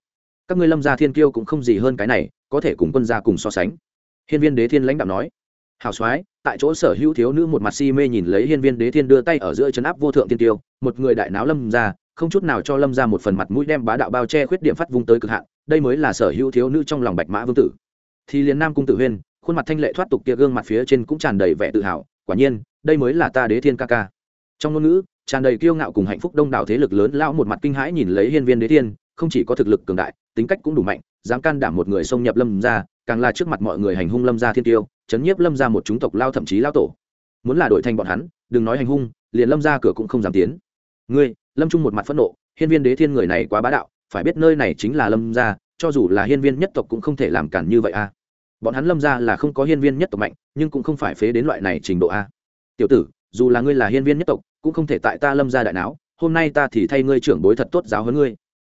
Các ngươi lâm gia thiên kiêu cũng không gì hơn cái này có thể cùng quân gia cùng so sánh. Hiên viên đế thiên lãnh đạo nói. Hào soái tại chỗ sở hữu thiếu nữ một mặt si mê nhìn lấy hiên viên đế thiên đưa tay ở giữa chấn áp vô thượng thiên tiêu một người đại náo lâm gia, không chút nào cho lâm ra một phần mặt mũi đem bá đạo bao che khuyết điểm phát vung tới cực hạn đây mới là sở hữu thiếu nữ trong lòng bạch mã vương tử. Thì liền nam cung tử huyên khuôn mặt thanh lệ thoát tục kia gương mặt phía trên cũng tràn đầy vẻ tự hào quả nhiên đây mới là ta đế thiên ca ca. Trong ngôn ngữ tràn đầy kiêu ngạo cùng hạnh phúc đông đảo thế lực lớn lao một mặt kinh hãi nhìn lấy hiên viên đế thiên, không chỉ có thực lực cường đại, tính cách cũng đủ mạnh, dám can đảm một người xông nhập lâm ra càng là trước mặt mọi người hành hung lâm gia thiên tiêu, chấn nhiếp lâm ra một chúng tộc lao thậm chí lao tổ. Muốn là đổi thành bọn hắn, đừng nói hành hung, liền lâm ra cửa cũng không dám tiến. Ngươi, lâm trung một mặt phẫn nộ, hiên viên đế thiên người này quá bá đạo, phải biết nơi này chính là lâm gia, cho dù là hiên viên nhất tộc cũng không thể làm cản như vậy a. Bọn hắn lâm gia là không có hiên viên nhất tộc mạnh, nhưng cũng không phải phế đến loại này trình độ a. Tiểu tử, dù là ngươi là hiên viên nhất tộc cũng không thể tại ta lâm gia đại não hôm nay ta thì thay ngươi trưởng bối thật tốt giáo hơn ngươi.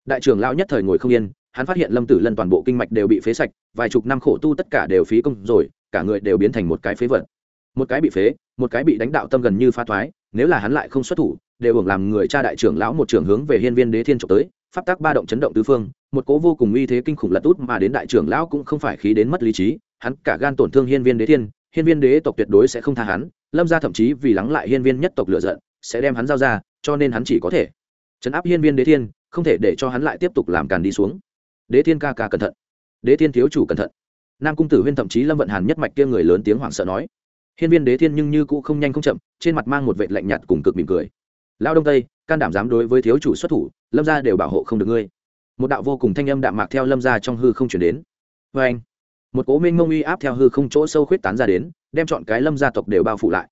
Đại trưởng lao nhất thời ngồi không yên, hắn phát hiện lâm tử lân toàn bộ kinh mạch đều bị phế sạch, vài chục năm khổ tu tất cả đều phí công rồi, cả người đều biến thành một cái phế vật. Một cái bị phế, một cái bị đánh đạo tâm gần như pha thoái, nếu là hắn lại không xuất thủ, đều hưởng làm người cha đại trưởng lão một trưởng hướng về hiên viên đế thiên trộm tới, pháp tác ba động chấn động tứ phương, một cố vô cùng uy thế kinh khủng lật út mà đến đại trưởng lão cũng không phải khí đến mất lý trí, hắn cả gan tổn thương hiên viên đế thiên, hiên viên đế tộc tuyệt đối sẽ không tha hắn, lâm ra thậm chí vì lắng lại hiên viên nhất tộc lựa giận sẽ đem hắn giao ra, cho nên hắn chỉ có thể chấn áp hiên viên đế thiên, không thể để cho hắn lại tiếp tục làm càn đi xuống. Đế thiên ca ca cẩn thận. Đế thiên thiếu chủ cẩn thận. Nam cung tử huyên thậm chí lâm vận hàn nhất mạch kia người lớn tiếng hoảng sợ nói. Hiên viên đế thiên nhưng như cũ không nhanh không chậm, trên mặt mang một vệ lạnh nhạt cùng cực mỉm cười. Lao đông tây, can đảm dám đối với thiếu chủ xuất thủ, lâm gia đều bảo hộ không được ngươi. Một đạo vô cùng thanh âm đạm mạc theo lâm gia trong hư không chuyển đến. Vê anh một cố minh mông uy áp theo hư không chỗ sâu khuyết tán ra đến, đem chọn cái lâm gia tộc đều bao phủ lại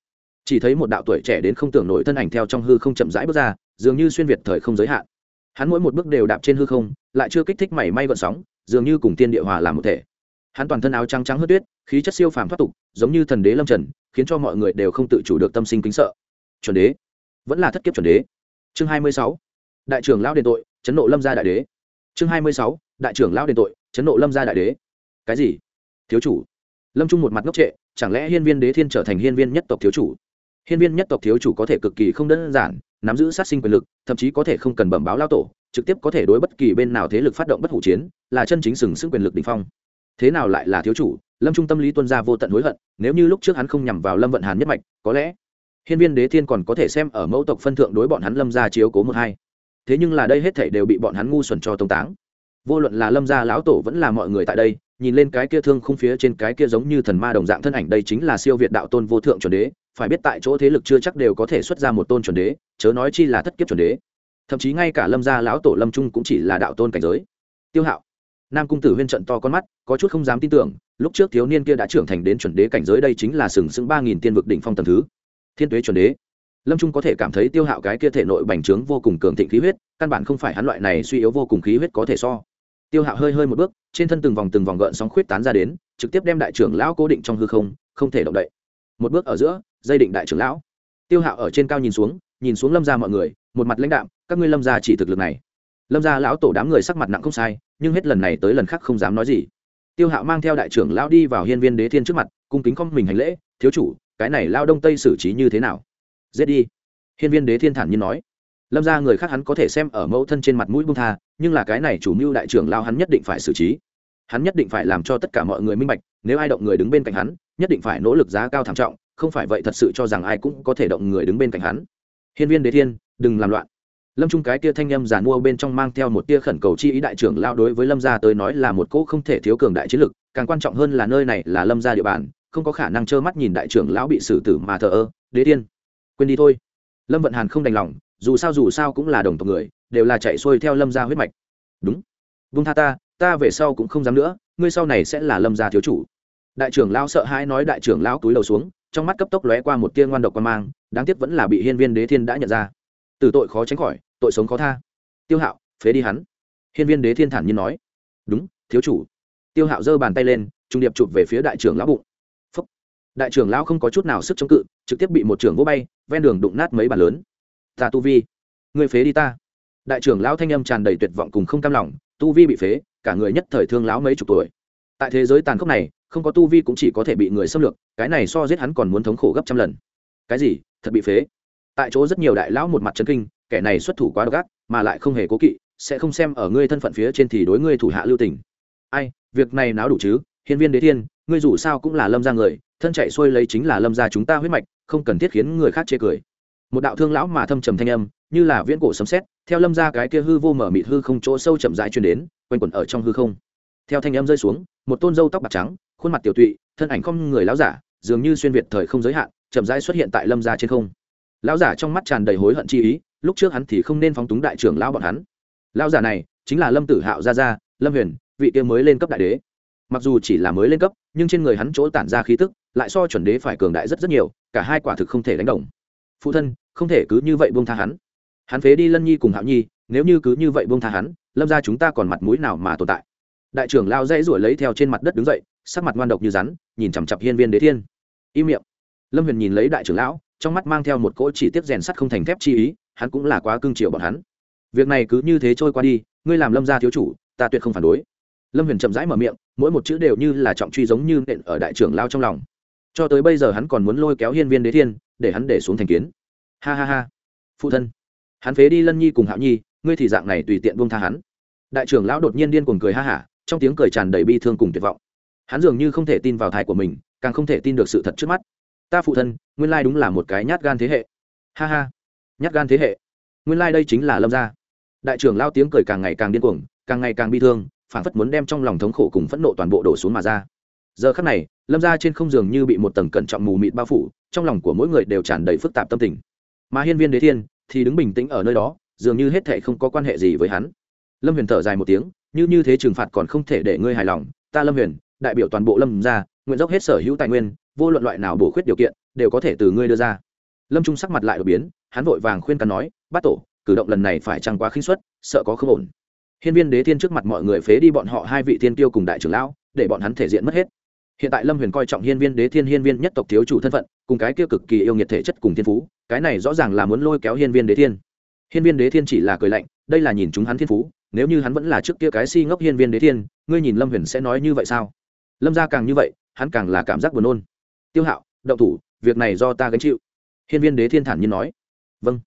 chỉ thấy một đạo tuổi trẻ đến không tưởng nổi thân ảnh theo trong hư không chậm rãi bước ra, dường như xuyên việt thời không giới hạn. Hắn mỗi một bước đều đạp trên hư không, lại chưa kích thích mảy may gọn sóng, dường như cùng tiên địa hòa làm một thể. Hắn toàn thân áo trắng trắng hớt tuyết, khí chất siêu phàm thoát tục, giống như thần đế lâm trần, khiến cho mọi người đều không tự chủ được tâm sinh kính sợ. Chuẩn đế. Vẫn là thất kiếp chuẩn đế. Chương hai mươi sáu. Đại trưởng lão đền tội, chấn nộ lâm gia đại đế. Chương hai mươi sáu. Đại trưởng lão đền tội, chấn nộ lâm gia đại đế. Cái gì? Thiếu chủ. Lâm trung một mặt ngốc trệ, chẳng lẽ hiên viên đế thiên trở thành hiên viên nhất tộc thiếu chủ? Hiên viên nhất tộc thiếu chủ có thể cực kỳ không đơn giản, nắm giữ sát sinh quyền lực, thậm chí có thể không cần bẩm báo lao tổ, trực tiếp có thể đối bất kỳ bên nào thế lực phát động bất hủ chiến, là chân chính sừng sững quyền lực đỉnh phong. Thế nào lại là thiếu chủ? Lâm trung tâm lý tuân ra vô tận hối hận, nếu như lúc trước hắn không nhằm vào lâm vận hàn nhất mạch, có lẽ hiên viên đế thiên còn có thể xem ở mẫu tộc phân thượng đối bọn hắn lâm gia chiếu cố một hai. Thế nhưng là đây hết thảy đều bị bọn hắn ngu xuẩn cho tông táng. Vô luận là lâm gia lão tổ vẫn là mọi người tại đây nhìn lên cái kia thương không phía trên cái kia giống như thần ma đồng dạng thân ảnh, đây chính là siêu việt đạo tôn vô thượng chuẩn đế, phải biết tại chỗ thế lực chưa chắc đều có thể xuất ra một tôn chuẩn đế, chớ nói chi là thất kiếp chuẩn đế. Thậm chí ngay cả lâm gia lão tổ lâm trung cũng chỉ là đạo tôn cảnh giới. Tiêu hạo, nam cung tử huyên trận to con mắt, có chút không dám tin tưởng, lúc trước thiếu niên kia đã trưởng thành đến chuẩn đế cảnh giới đây chính là sừng sững ba nghìn tiên vực đỉnh phong tầm thứ. Thiên tuế chuẩn đế. Lâm trung có thể cảm thấy tiêu hạo cái kia thể nội bành trướng vô cùng cường thịnh khí huyết, căn bản không phải hắn loại này suy yếu vô cùng khí huyết có thể so tiêu hạo hơi hơi một bước, trên thân từng vòng từng vòng gợn sóng khuyết tán ra đến, trực tiếp đem đại trưởng lão cố định trong hư không không thể động đậy. Một bước ở giữa, dây định đại trưởng lão. Tiêu hạo ở trên cao nhìn xuống nhìn xuống lâm ra mọi người, một mặt lãnh đạm, các ngươi lâm ra chỉ thực lực này. Lâm ra lão tổ đám người sắc mặt nặng không sai, nhưng hết lần này tới lần khác không dám nói gì. Tiêu hạo mang theo đại trưởng lão đi vào hiên viên đế thiên trước mặt, cung kính không mình hành lễ, thiếu chủ, cái này lao đông tây xử trí như thế nào? Giết đi. Hiên viên đế thiên thản nhiên nói lâm ra người khác hắn có thể xem ở mẫu thân trên mặt mũi bung tha, nhưng là cái này chủ mưu đại trưởng lao hắn nhất định phải xử trí. Hắn nhất định phải làm cho tất cả mọi người minh bạch, nếu ai động người đứng bên cạnh hắn, nhất định phải nỗ lực giá cao thảm trọng, không phải vậy thật sự cho rằng ai cũng có thể động người đứng bên cạnh hắn. Hiên viên đế thiên, đừng làm loạn. Lâm trung cái tia thanh â m giàn mua bên trong mang theo một tia khẩn cầu chi ý đại trưởng lao đối với lâm gia tới nói là một cỗ không thể thiếu cường đại chiến lực, càng quan trọng hơn là nơi này là lâm gia địa bàn, không có khả năng trơ mắt nhìn đại trưởng lão bị xử tử mà thờ ơ. Đế thiên, quên đi thôi. Lâm vận hàn không đành lòng dù sao dù sao cũng là đồng tộc người, đều là chạy xuôi theo lâm gia huyết mạch. Đúng. Vung tha ta ta về sau cũng không dám nữa, ngươi sau này sẽ là lâm gia thiếu chủ. Đại trưởng lão sợ hãi nói đại trưởng lão túi đầu xuống, trong mắt cấp tốc lóe qua một tia ngoan độc quan mang, đáng tiếc vẫn là bị hiên viên đế thiên đã nhận ra. Từ tội khó tránh khỏi, tội sống khó tha. Tiêu hạo, phế đi hắn. Hiên viên đế thiên thản nhiên nói. Đúng, thiếu chủ. Tiêu hạo giơ bàn tay lên, trung điệp chụp về phía đại trưởng lão bụng. Phúc. đại trưởng lão không có chút nào sức chống cự, trực tiếp bị một trưởng vỗ bay, ven đường đụng nát mấy bàn lớn ta tu vi. Người phế đi ta. Đại trưởng lão thanh âm tràn đầy tuyệt vọng cùng không cam lòng, tu vi bị phế, cả người nhất thời thương lão mấy chục tuổi. Tại thế giới tàn khốc này, không có tu vi cũng chỉ có thể bị người xâm lược, cái này so giết hắn còn muốn thống khổ gấp trăm lần. Cái gì? Thật bị phế? Tại chỗ rất nhiều đại lão một mặt chân kinh, kẻ này xuất thủ quá độc ác, mà lại không hề cố kỵ, sẽ không xem ở ngươi thân phận phía trên thì đối ngươi thủ hạ lưu tình. Ai, việc này náo đủ chứ? Hiên viên đế thiên, ngươi dù sao cũng là lâm ra người, thân chạy xuôi lấy chính là lâm gia chúng ta huyết mạch, không cần thiết khiến người khác chê cười một đạo thương lão mà thâm trầm thanh âm, như là viễn cổ sấm xét theo lâm ra cái kia hư vô mở mịt hư không chỗ sâu chậm rãi truyền đến, quanh quẩn ở trong hư không. Theo thanh âm rơi xuống, một tôn dâu tóc bạc trắng, khuôn mặt tiểu tụy, thân ảnh không người lão giả, dường như xuyên việt thời không giới hạn, chậm rãi xuất hiện tại lâm ra trên không. Lão giả trong mắt tràn đầy hối hận chi ý, lúc trước hắn thì không nên phóng túng đại trưởng lão bọn hắn. Lão giả này, chính là lâm tử hạo gia gia, lâm huyền, vị kia mới lên cấp đại đế. Mặc dù chỉ là mới lên cấp, nhưng trên người hắn chỗ tản ra khí tức, lại so chuẩn đế phải cường đại rất rất nhiều, cả hai quả thực không thể đánh đồng phụ thân, không thể cứ như vậy buông tha hắn. Hắn phế đi lân nhi cùng hạo nhi, nếu như cứ như vậy buông tha hắn, lâm ra chúng ta còn mặt mũi nào mà tồn tại? Đại trưởng lao dãy ruổi lấy theo trên mặt đất đứng dậy, sắc mặt ngoan độc như rắn, nhìn chằm chặp hiên viên đế thiên. Im miệng. Lâm huyền nhìn lấy đại trưởng lão, trong mắt mang theo một cỗ chỉ tiếp rèn sắt không thành thép chi ý, hắn cũng là quá cưng chiều bọn hắn. Việc này cứ như thế trôi qua đi, ngươi làm lâm gia thiếu chủ, ta tuyệt không phản đối. Lâm huyền chậm rãi mở miệng, mỗi một chữ đều như là trọng truy giống như nện ở đại trưởng lao trong lòng. Cho tới bây giờ hắn còn muốn lôi kéo hiên viên đế thiên để hắn để xuống thành kiến. Ha ha ha. Phụ thân. Hắn phế đi lân nhi cùng hạo nhi, ngươi thì dạng này tùy tiện buông tha hắn. Đại trưởng lão đột nhiên điên cuồng cười ha hả, trong tiếng cười tràn đầy bi thương cùng tuyệt vọng. Hắn dường như không thể tin vào thai của mình, càng không thể tin được sự thật trước mắt. Ta phụ thân, nguyên lai đúng là một cái nhát gan thế hệ. Ha ha. Nhát gan thế hệ. Nguyên lai đây chính là lâm gia. Đại trưởng lao tiếng cười càng ngày càng điên cuồng, càng ngày càng bi thương phản phất muốn đem trong lòng thống khổ cùng phẫn nộ toàn bộ đổ xuống mà ra. Giờ khắc này lâm ra trên không giường như bị một tầng cẩn trọng mù mịt bao phủ, trong lòng của mỗi người đều tràn đầy phức tạp tâm tình. Mà hiên viên đế thiên thì đứng bình tĩnh ở nơi đó, dường như hết thệ không có quan hệ gì với hắn. Lâm huyền thở dài một tiếng, như như thế trừng phạt còn không thể để ngươi hài lòng. Ta lâm huyền, đại biểu toàn bộ lâm ra nguyện dốc hết sở hữu tài nguyên, vô luận loại nào bổ khuyết điều kiện, đều có thể từ ngươi đưa ra. Lâm trung sắc mặt lại đột biến, hắn vội vàng khuyên cắn nói bắt tổ, cử động lần này phải trăng quá khinh suất, sợ có không ổn? Hiên viên đế thiên trước mặt mọi người phế đi bọn họ hai vị thiên tiêu cùng đại trưởng lão, để bọn hắn thể diện mất hết hiện tại lâm huyền coi trọng hiên viên đế thiên hiên viên nhất tộc thiếu chủ thân phận, cùng cái kia cực kỳ yêu nghiệt thể chất cùng thiên phú, cái này rõ ràng là muốn lôi kéo hiên viên đế thiên. Hiên viên đế thiên chỉ là cười lạnh, đây là nhìn chúng hắn thiên phú, nếu như hắn vẫn là trước kia cái si ngốc hiên viên đế thiên, ngươi nhìn lâm huyền sẽ nói như vậy sao? Lâm ra càng như vậy, hắn càng là cảm giác buồn nôn. Tiêu hạo đậu thủ, việc này do ta gánh chịu. Hiên viên đế thiên thản nhiên nói. Vâng.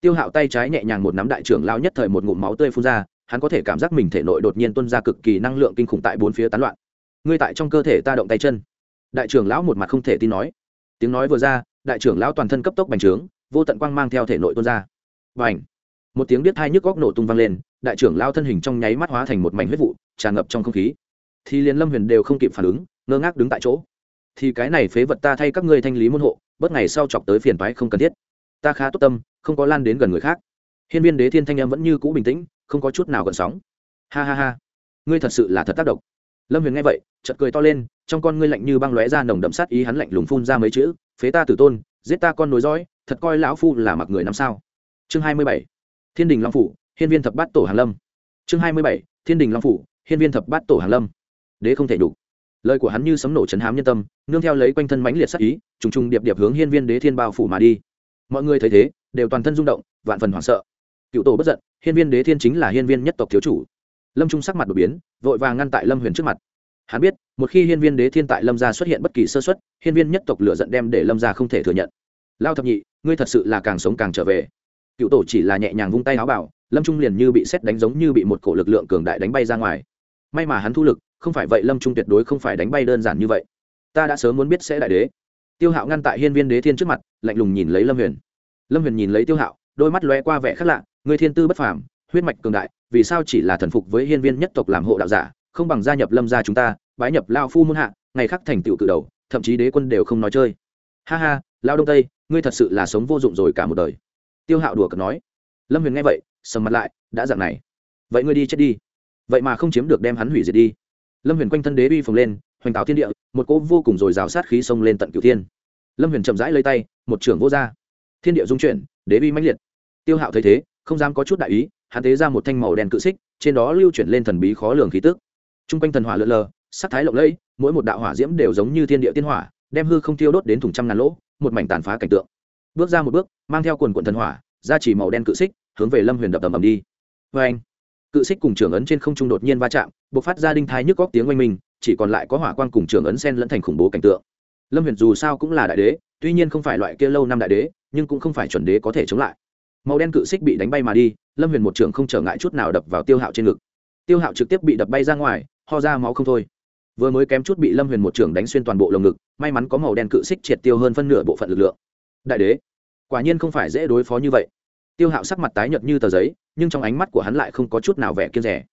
Tiêu hạo tay trái nhẹ nhàng một nắm đại trưởng lao nhất thời một ngụm máu tươi phun ra, hắn có thể cảm giác mình thể nội đột nhiên tuân ra cực kỳ năng lượng kinh khủng tại bốn phía tán loạn ngươi tại trong cơ thể ta động tay chân. Đại trưởng lão một mặt không thể tin nói. Tiếng nói vừa ra, đại trưởng lão toàn thân cấp tốc bành trướng, vô tận quang mang theo thể nội tuôn ra. Và ảnh một tiếng biết hai nhức góc nổ tung vang lên, đại trưởng lao thân hình trong nháy mắt hóa thành một mảnh huyết vụ, tràn ngập trong không khí. Thì liền lâm huyền đều không kịp phản ứng, ngơ ngác đứng tại chỗ. Thì cái này phế vật ta thay các ngươi thanh lý môn hộ bất ngày sau chọc tới phiền toái không cần thiết. Ta khá tốt tâm, không có lan đến gần người khác. Hiên viên đế thiên thanh em vẫn như cũ bình tĩnh, không có chút nào gợn sóng. Ha ha ha! Ngươi thật sự là thật tác động lâm huyền nghe vậy chật cười to lên, trong con ngươi lạnh như băng lóe ra nồng đậm sát ý, hắn lạnh lùng phun ra mấy chữ, phế ta tử tôn, giết ta con nối dõi, thật coi lão phu là mặc người năm sao. Chương hai mươi bảy, thiên đình long phủ, hiên viên thập bát tổ hàn lâm. Chương hai mươi bảy, thiên đình long phủ, hiên viên thập bát tổ hàn lâm. Đế không thể đủ. Lời của hắn như sấm nổ chấn hám nhân tâm, nương theo lấy quanh thân mãnh liệt sát ý, trùng trùng điệp điệp hướng hiên viên đế thiên bao phủ mà đi. Mọi người thấy thế, đều toàn thân rung động, vạn phần hoảng sợ. Cựu tổ bất giận, hiên viên đế thiên chính là hiên viên nhất tộc thiếu chủ lâm trung sắc mặt đột biến, vội vàng ngăn tại lâm huyền trước mặt. Hắn biết, một khi hiên viên đế thiên tại lâm gia xuất hiện bất kỳ sơ xuất hiên viên nhất tộc lửa giận đem để lâm gia không thể thừa nhận. Lao thập nhị, ngươi thật sự là càng sống càng trở về. Cựu tổ chỉ là nhẹ nhàng vung tay áo bảo, lâm trung liền như bị xét đánh giống như bị một cổ lực lượng cường đại đánh bay ra ngoài. May mà hắn thu lực, không phải vậy lâm trung tuyệt đối không phải đánh bay đơn giản như vậy. Ta đã sớm muốn biết sẽ đại đế. Tiêu hạo ngăn tại hiên viên đế thiên trước mặt, lạnh lùng nhìn lấy lâm huyền. Lâm huyền nhìn lấy tiêu hạo, đôi mắt lóe qua vẻ khác lạ người thiên tư bất phàm, huyết mạch cường đại vì sao chỉ là thần phục với hiên viên nhất tộc làm hộ đạo giả, không bằng gia nhập lâm gia chúng ta, bái nhập lao phu muôn hạ, ngày khác thành tựu cự đầu, thậm chí đế quân đều không nói chơi. Ha ha, lao đông tây, ngươi thật sự là sống vô dụng rồi cả một đời. Tiêu hạo đùa cợt nói. Lâm huyền nghe vậy, sầm mặt lại, đã dạng này. Vậy ngươi đi chết đi. Vậy mà không chiếm được đem hắn hủy diệt đi. Lâm huyền quanh thân đế uy phồng lên, hoành tạo thiên địa, một cỗ vô cùng rồi rào sát khí xông lên tận cửu thiên. Lâm huyền chậm rãi lấy tay, một trưởng vô r thiên địa dung chuyển, đế uy mãnh liệt. Tiêu hạo thấy thế, không dám có chút đại ý hắn tế ra một thanh màu đen cự xích, trên đó lưu chuyển lên thần bí khó lường khí tức. T r u n g quanh thần hỏa lượn lờ, sắc thái lộng lẫy, mỗi một đạo hỏa diễm đều giống như thiên địa tiên hỏa, đem hư không tiêu đốt đến thùng trăm ngàn lỗ, một mảnh tàn phá cảnh tượng. Bước ra một bước, mang theo quần quận thần hỏa, ra chỉ màu đen cự xích, hướng về lâm huyền đập ầm ầm đi. Vê anh cự xích cùng trưởng ấn trên không trung đột nhiên va chạm b ộ c phát ra đinh thái nhức góc tiếng oanh minh, chỉ còn lại có hỏa quan cùng trưởng ấn sen lẫn thành khủng bố cảnh tượng. Lâm huyền dù sao cũng là đại đế, tuy nhiên không phải loại kia lâu năm đại đế, nhưng cũng không phải chuẩn đế có thể chống lại màu đen cự xích bị đánh bay mà đi, lâm huyền một trường không trở ngại chút nào đập vào tiêu hạo trên ngực. Tiêu hạo trực tiếp bị đập bay ra ngoài, ho ra máu không thôi. Vừa mới kém chút bị lâm huyền một trường đánh xuyên toàn bộ lồng ngực, may mắn có màu đen cự xích triệt tiêu hơn phân nửa bộ phận lực lượng. Đại đế, quả nhiên không phải dễ đối phó như vậy. Tiêu hạo sắc mặt tái nhợt như tờ giấy, nhưng trong ánh mắt của hắn lại không có chút nào vẻ kiên rẻ.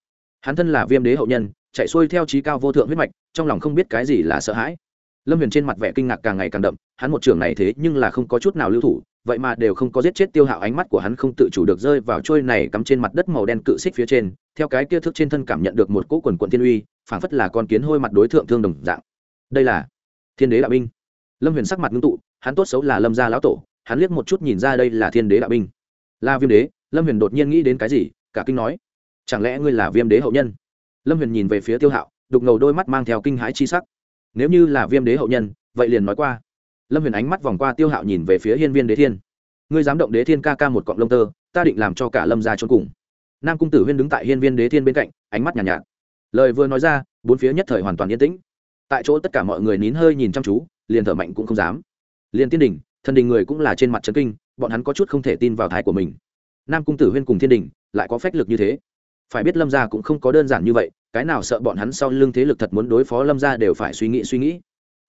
Hắn thân là viêm đế hậu nhân, chạy xuôi theo trí cao vô thượng huyết mạch, trong lòng không biết cái gì là sợ hãi. Lâm huyền trên mặt vẻ kinh ngạc càng ngày càng đậm, hắn một trường này thế nhưng là không có chút nào lưu thủ vậy mà đều không có giết chết tiêu hạo ánh mắt của hắn không tự chủ được rơi vào trôi này cắm trên mặt đất màu đen cự xích phía trên, theo cái kia thức trên thân cảm nhận được một cỗ quần quận thiên uy, phảng phất là con kiến hôi mặt đối tượng thương đồng dạng. Đây là thiên đế đạo binh. Lâm huyền sắc mặt ngưng tụ, hắn tốt xấu là lâm gia lão tổ, hắn liếc một chút nhìn ra đây là thiên đế đạo binh. Là viêm đế, lâm huyền đột nhiên nghĩ đến cái gì? Cả kinh nói. Chẳng lẽ ngươi là viêm đế hậu nhân? Lâm huyền nhìn về phía tiêu hạo, đục ngầu đôi mắt mang theo kinh hãi chi sắc. Nếu như là viêm đế hậu nhân, vậy liền nói qua lâm huyền ánh mắt vòng qua tiêu hạo nhìn về phía hiên viên đế thiên. Ngươi dám động đế thiên ca ca một cọng lông tơ ta định làm cho cả lâm ra trốn cùng. Nam cung tử huyên đứng tại hiên viên đế thiên bên cạnh ánh mắt nhàn nhạt, nhạt. Lời vừa nói ra bốn phía nhất thời hoàn toàn yên tĩnh. Tại chỗ tất cả mọi người nín hơi nhìn chăm chú liền thở mạnh cũng không dám. Liền tiên đình thần đình người cũng là trên mặt trấn kinh bọn hắn có chút không thể tin vào thái của mình. Nam cung tử huyên cùng thiên đình lại có phách lực như thế. Phải biết lâm gia cũng không có đơn giản như vậy cái nào sợ bọn hắn sau lưng thế lực thật muốn đối phó lâm gia đều phải suy nghĩ suy nghĩ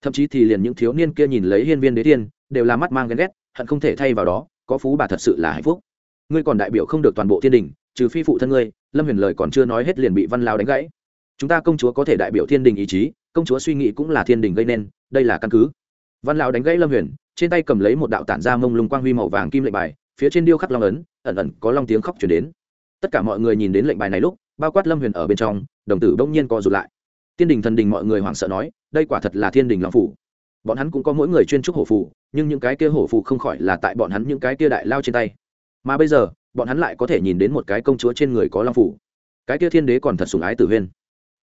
thậm chí thì liền những thiếu niên kia nhìn lấy hiên viên đế thiên, đều là mắt mang ghen ghét, hận không thể thay vào đó, có phú bà thật sự là hạnh phúc. Ngươi còn đại biểu không được toàn bộ thiên đình, trừ phi phụ thân ngươi, lâm huyền lời còn chưa nói hết liền bị văn lao đánh gãy. Chúng ta công chúa có thể đại biểu thiên đình ý chí, công chúa suy nghĩ cũng là thiên đình gây nên, đây là căn cứ. Văn lao đánh gãy lâm huyền, trên tay cầm lấy một đạo tản ra mông lung quang huy màu vàng kim lệnh bài, phía trên điêu khắc long ấn, ẩn ẩn có long tiếng khóc chuyển đến. Tất cả mọi người nhìn đến lệnh bài này lúc, bao quát lâm huyền ở bên trong, đồng tử đông nhiên co rụt lại. Tiên đình thần đình mọi người hoảng sợ nói đây quả thật là thiên đình long phủ. Bọn hắn cũng có mỗi người chuyên trúc hổ phủ nhưng những cái kia hổ phủ không khỏi là tại bọn hắn những cái kia đại lao trên tay. Mà bây giờ, bọn hắn lại có thể nhìn đến một cái công chúa trên người có long phủ. Cái kia thiên đế còn thật sùng ái tử huyên.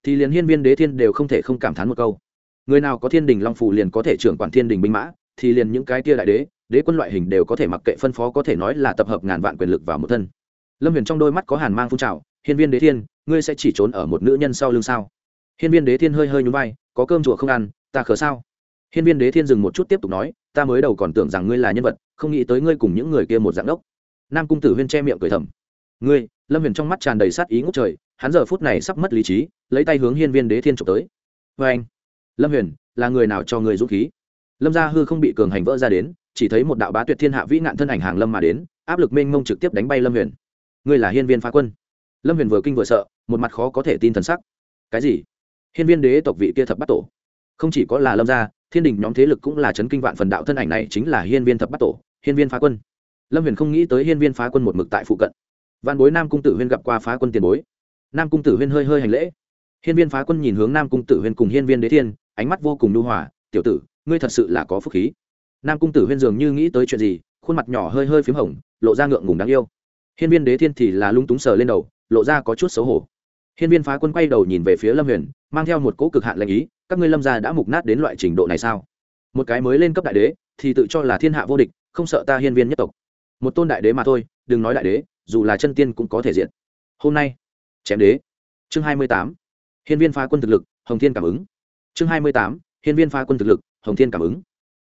Thì liền hiên viên đế thiên đều không thể không cảm thán một câu. Người nào có thiên đình long phủ liền có thể trưởng quản thiên đình binh mã, thì liền những cái kia đại đế đế quân loại hình đều có thể mặc kệ phân phó có thể nói là tập hợp ngàn vạn quyền lực vào một thân. Lâm huyền trong đôi mắt có hàn mang phun trào, hiên viên đế thiên, ngươi sẽ chỉ trốn ở một nữ nhân sau lưng sao? Hiên viên đế thiên hơi hơi nhún vai có cơm chùa không ăn, ta khờ sao? Hiên viên đế thiên dừng một chút tiếp tục nói, ta mới đầu còn tưởng rằng ngươi là nhân vật, không nghĩ tới ngươi cùng những người kia một dạng đốc. Nam cung tử huyên che miệng cười thầm. Ngươi, lâm huyền trong mắt tràn đầy sát ý ngốc trời, hắn giờ phút này sắp mất lý trí, lấy tay hướng hiên viên đế thiên trộm tới. Vê anh, lâm huyền, là người nào cho người dũng khí? Lâm gia hư không bị cường hành vỡ ra đến, chỉ thấy một đạo bá tuyệt thiên hạ vĩ nạn thân ảnh hàng lâm mà đến, áp lực mênh mông trực tiếp đánh bay lâm huyền. Ngươi là hiên viên phá quân. Lâm huyền vừa kinh vừa sợ, một mặt khó có thể tin thần sắc. Cái gì? Hiên viên đế tộc vị kia thập bắt tổ. Không chỉ có là lâm gia, thiên đình nhóm thế lực cũng là chấn kinh vạn phần đạo thân ảnh này chính là hiên viên thập bắt tổ, hiên viên phá quân. Lâm huyền không nghĩ tới hiên viên phá quân một mực tại phụ cận. Văn bối nam cung tử huyên gặp qua phá quân tiền bối. Nam cung tử huyên hơi hơi hành lễ. Hiên viên phá quân nhìn hướng nam cung tử huyên cùng hiên viên đế thiên, ánh mắt vô cùng nhu hòa, tiểu tử, ngươi thật sự là có phúc khí. Nam cung tử huyên dường như nghĩ tới chuyện gì, khuôn mặt nhỏ hơi hơi p h í m hồng, lộ ra ngượng ngùng đáng yêu. Hiên viên đế thiên thì là lung túng sờ lên đầu, lộ ra có chút xấu hổ hiên viên phá quân quay đầu nhìn về phía lâm huyền, mang theo một cỗ cực hạn lệnh ý, các ngươi lâm gia đã mục nát đến loại trình độ này sao? Một cái mới lên cấp đại đế, thì tự cho là thiên hạ vô địch, không sợ ta hiên viên nhất tộc. Một tôn đại đế mà thôi, đừng nói đại đế, dù là chân tiên cũng có thể diện hôm nay, chém đế. Chương hai mươi tám, hiên viên phá quân thực lực, hồng thiên cảm ứng. Chương hai mươi tám, hiên viên phá quân thực lực, hồng thiên cảm ứng.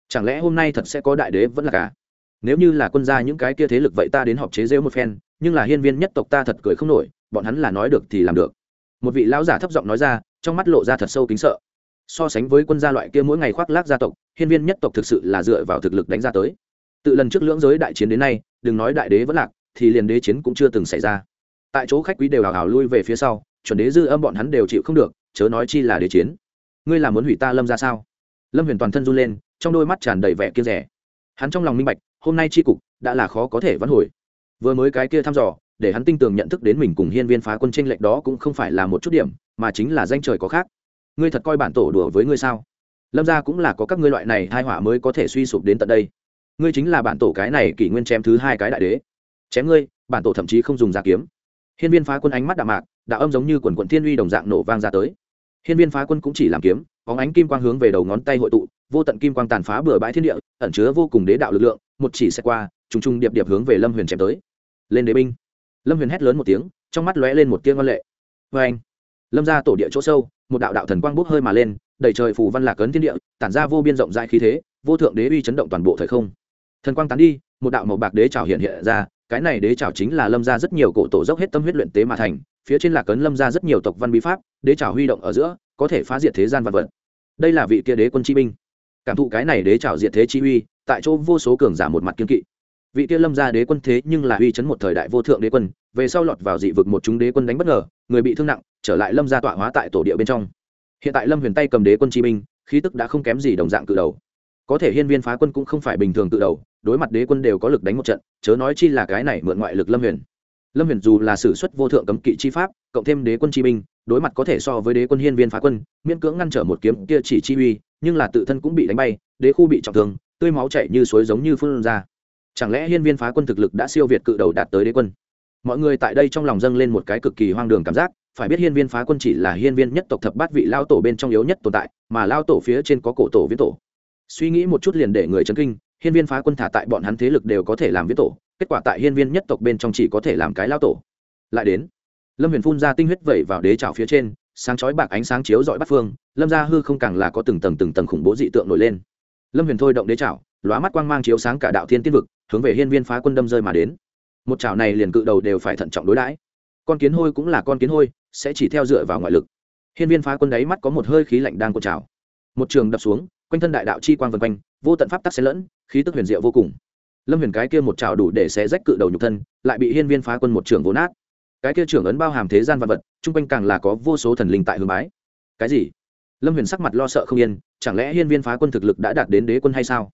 Chẳng lẽ hôm nay thật sẽ có đại đế vẫn là cả? Nếu như là quân gia những cái kia thế lực vậy ta đến họp chế rêu một phen, nhưng là hiên viên nhất tộc ta thật cười không nổi, bọn hắn là nói được thì làm được một vị lão giả thấp giọng nói ra, trong mắt lộ ra thật sâu kính sợ. So sánh với quân gia loại kia mỗi ngày khoác lác gia tộc, hiên viên nhất tộc thực sự là dựa vào thực lực đánh ra tới. Tự lần trước lưỡng giới đại chiến đến nay, đừng nói đại đế vẫn lạc, thì liền đế chiến cũng chưa từng xảy ra. Tại chỗ khách quý đều hào hào lui về phía sau, chuẩn đế dư âm bọn hắn đều chịu không được, chớ nói chi là đế chiến. Ngươi là muốn hủy ta lâm ra sao? Lâm huyền toàn thân run lên, trong đôi mắt tràn đầy vẻ kiên rẻ. Hắn trong lòng minh bạch, hôm nay tri cục, đã là khó có thể vãn hồi. Vừa mới cái kia thăm dò để hắn tinh tường nhận thức đến mình cùng hiên viên phá quân tranh lệch đó cũng không phải là một chút điểm, mà chính là danh trời có khác. Ngươi thật coi bản tổ đùa với ngươi sao? Lâm ra cũng là có các ngươi loại này hai hỏa mới có thể suy sụp đến tận đây. Ngươi chính là bản tổ cái này kỷ nguyên chém thứ hai cái đại đế. Chém ngươi, bản tổ thậm chí không dùng giả kiếm. Hiên viên phá quân ánh mắt đạm mạc, đạo âm giống như quần quận thiên uy đồng dạng nổ vang ra tới. Hiên viên phá quân cũng chỉ làm kiếm có ánh kim quang hướng về đầu ngón tay hội tụ, vô tận kim quang tàn phá bừa bãi thiên địa, ẩn chứa vô cùng đế đạo lực lượng, một chỉ xe qua, trùng trùng điệp điệp hướng về lâm huyền chém tới. Lên đế binh lâm huyền hét lớn một tiếng, trong mắt lóe lên một tiếng văn lệ. Vê anh, lâm ra tổ địa chỗ sâu, một đạo đạo thần quang bốc hơi mà lên đẩy trời phủ văn lạc ấn thiên địa, tản ra vô biên rộng rãi khí thế, vô thượng đế uy chấn động toàn bộ thời không. Thần quang tán đi, một đạo màu bạc đế trào hiện hiện ra, cái này đế trào chính là lâm ra rất nhiều cổ tổ dốc hết tâm huyết luyện tế mà thành, phía trên lạc ấn lâm ra rất nhiều tộc văn bí pháp, đế trào huy động ở giữa, có thể phá diệt thế gian vật vật. Đây là vị kia đế quân chi binh. Cảm thụ cái này đế trào diệt thế chi uy, tại chỗ vô số cường giả một mặt kiên kỵ vị kia lâm gia đế quân thế nhưng là uy chấn một thời đại vô thượng đế quân, về sau lọt vào dị vực một chúng đế quân đánh bất ngờ, người bị thương nặng, trở lại lâm gia tọa hóa tại tổ địa bên trong. Hiện tại lâm huyền tay cầm đế quân chi binh, khí tức đã không kém gì đồng dạng cự đầu. Có thể hiên viên phá quân cũng không phải bình thường tự đầu, đối mặt đế quân đều có lực đánh một trận, chớ nói chi là cái này mượn ngoại lực lâm huyền. Lâm huyền dù là sử xuất vô thượng cấm kỵ chi pháp, cộng thêm đế quân chi binh, đối mặt có thể so với đế quân hiên viên phá quân, miễn cưỡng ngăn trở một kiếm kia chỉ chi uy, nhưng là tự thân cũng bị đánh bay, đế khu bị trọng thương, tươi máu chảy như suối giống như phương ra chẳng lẽ hiên viên phá quân thực lực đã siêu việt cự đầu đạt tới đế quân? Mọi người tại đây trong lòng dâng lên một cái cực kỳ hoang đường cảm giác, phải biết hiên viên phá quân chỉ là hiên viên nhất tộc thập bát vị lao tổ bên trong yếu nhất tồn tại, mà lao tổ phía trên có cổ tổ viễn tổ. Suy nghĩ một chút liền để người chấn kinh, hiên viên phá quân thả tại bọn hắn thế lực đều có thể làm viễn tổ, kết quả tại hiên viên nhất tộc bên trong chỉ có thể làm cái lao tổ. Lại đến, lâm huyền phun ra tinh huyết vẩy vào đế trào phía trên, sáng chói bạc ánh sáng chiếu dọi bắt phương, lâm ra hư không càng là có từng tầng từng tầng khủng bố dị tượng nổi lên. Lâm huyền thôi động đế trào lóa mắt quang mang chiếu sáng cả đạo thiên tiên vực, hướng về hiên viên phá quân đâm rơi mà đến. Một chảo này liền cự đầu đều phải thận trọng đối đãi. Con kiến hôi cũng là con kiến hôi, sẽ chỉ theo dựa vào ngoại lực. Hiên viên phá quân đáy mắt có một hơi khí lạnh đang cột trào. Một trường đập xuống, quanh thân đại đạo chi quang vân quanh, vô tận pháp tắc xen lẫn, khí tức huyền diệu vô cùng. Lâm huyền cái kia một trào đủ để xé rách cự đầu nhục thân, lại bị hiên viên phá quân một trường vốn nát. Cái kia trưởng ấn bao hàm thế gian vật vật, chung quanh càng là có vô số thần linh tại hương bái. Cái gì? Lâm huyền sắc mặt lo sợ không yên, chẳng lẽ hiên viên phá quân thực lực đã đạt đến đế quân hay sao?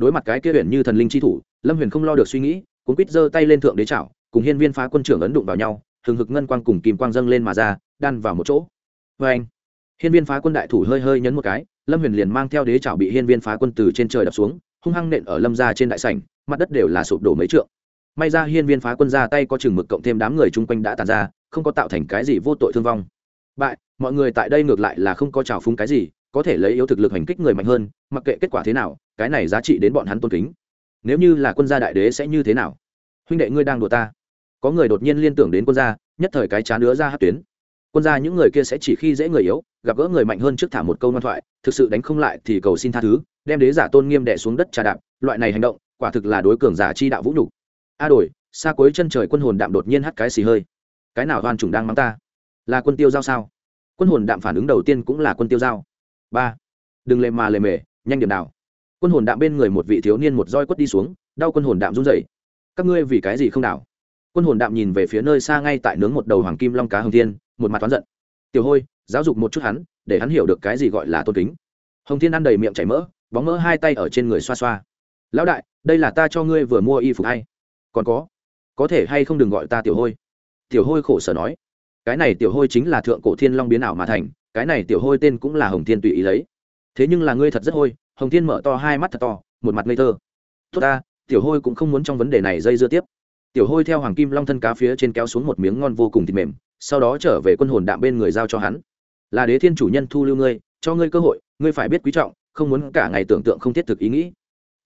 Đối mặt cái kia huyền như thần linh chi thủ, lâm huyền không lo được suy nghĩ, cuốn quýt giơ tay lên thượng đế chảo, cùng hiên viên phá quân trưởng ấn đụng vào nhau, hừng hực ngân quang cùng kim quang dâng lên mà ra, đan vào một chỗ. Vê anh hiên viên phá quân đại thủ hơi hơi nhấn một cái, lâm huyền liền mang theo đế chảo bị hiên viên phá quân từ trên trời đập xuống, hung hăng nện ở lâm ra trên đại sảnh, mặt đất đều là sụp đổ mấy trượng. May ra hiên viên phá quân ra tay có chừng mực cộng thêm đám người chung quanh đã tàn ra, không có tạo thành cái gì vô tội thương vong. Bại, mọi người tại đây ngược lại là không có trào phúng cái gì có thể lấy yếu thực lực hành kích người mạnh hơn, mặc kệ kết quả thế nào, cái này giá trị đến bọn hắn tôn kính. Nếu như là quân gia đại đế sẽ như thế nào? Huynh đệ ngươi đang đùa ta. Có người đột nhiên liên tưởng đến quân gia, nhất thời cái chán nữa ra hát tuyến. Quân gia những người kia sẽ chỉ khi dễ người yếu, gặp gỡ người mạnh hơn trước thả một câu ngoan thoại, thực sự đánh không lại thì cầu xin tha thứ, đem đế giả tôn nghiêm đẻ xuống đất trà đạp, loại này hành động, quả thực là đối cường giả chi đạo vũ nhục. A đổi, xa cuối chân trời quân hồn đạm đột nhiên hắt cái xì hơi. Cái nào oan trùng đang mắng ta? Là quân tiêu giao sao? Quân hồn đạm phản ứng đầu tiên cũng là quân tiêu giao ba đừng lề mà lề mề, nhanh điểm nào. Quân hồn đạm bên người một vị thiếu niên một roi quất đi xuống, đau quân hồn đạm run rẩy. Các ngươi vì cái gì không đảo? Quân hồn đạm nhìn về phía nơi xa ngay tại nướng một đầu hoàng kim long cá hồng thiên, một mặt toán giận. Tiểu hôi, giáo dục một chút hắn, để hắn hiểu được cái gì gọi là tôn kính. Hồng thiên ăn đầy miệng chảy mỡ, bóng mỡ hai tay ở trên người xoa xoa. Lão đại, đây là ta cho ngươi vừa mua y phục hay? Còn có có thể hay không đừng gọi ta tiểu hôi? Tiểu hôi khổ sở nói. Cái này tiểu hôi chính là thượng cổ thiên long biến ảo mà thành cái này tiểu hôi tên cũng là hồng thiên tùy ý lấy. Thế nhưng là ngươi thật rất hôi, hồng thiên mở to hai mắt thật to, một mặt ngây thơ. Tốt ta, tiểu hôi cũng không muốn trong vấn đề này dây dưa tiếp. Tiểu hôi theo hoàng kim long thân cá phía trên kéo xuống một miếng ngon vô cùng thịt mềm, sau đó trở về quân hồn đạm bên người giao cho hắn. Là đế thiên chủ nhân thu lưu ngươi, cho ngươi cơ hội, ngươi phải biết quý trọng, không muốn cả ngày tưởng tượng không thiết thực ý nghĩ.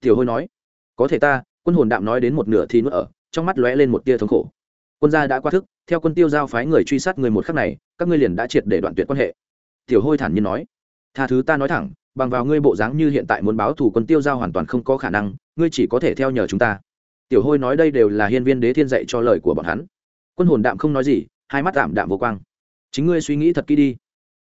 Tiểu hôi nói, có thể ta, quân hồn đạm nói đến một nửa thì nữa ở, trong mắt lóe lên một tia thống khổ. Quân gia đã qua thức, theo quân tiêu giao phái người truy sát người một khắc này, các ngươi liền đã triệt để đoạn tuyệt quan hệ tiểu hôi thản nhiên nói, tha thứ ta nói thẳng, bằng vào ngươi bộ dáng như hiện tại muốn báo thù quân tiêu giao hoàn toàn không có khả năng, ngươi chỉ có thể theo nhờ chúng ta. Tiểu hôi nói đây đều là hiên viên đế thiên dạy cho lời của bọn hắn. Quân hồn đạm không nói gì, hai mắt đạm đạm vô quang. Chính ngươi suy nghĩ thật kỹ đi.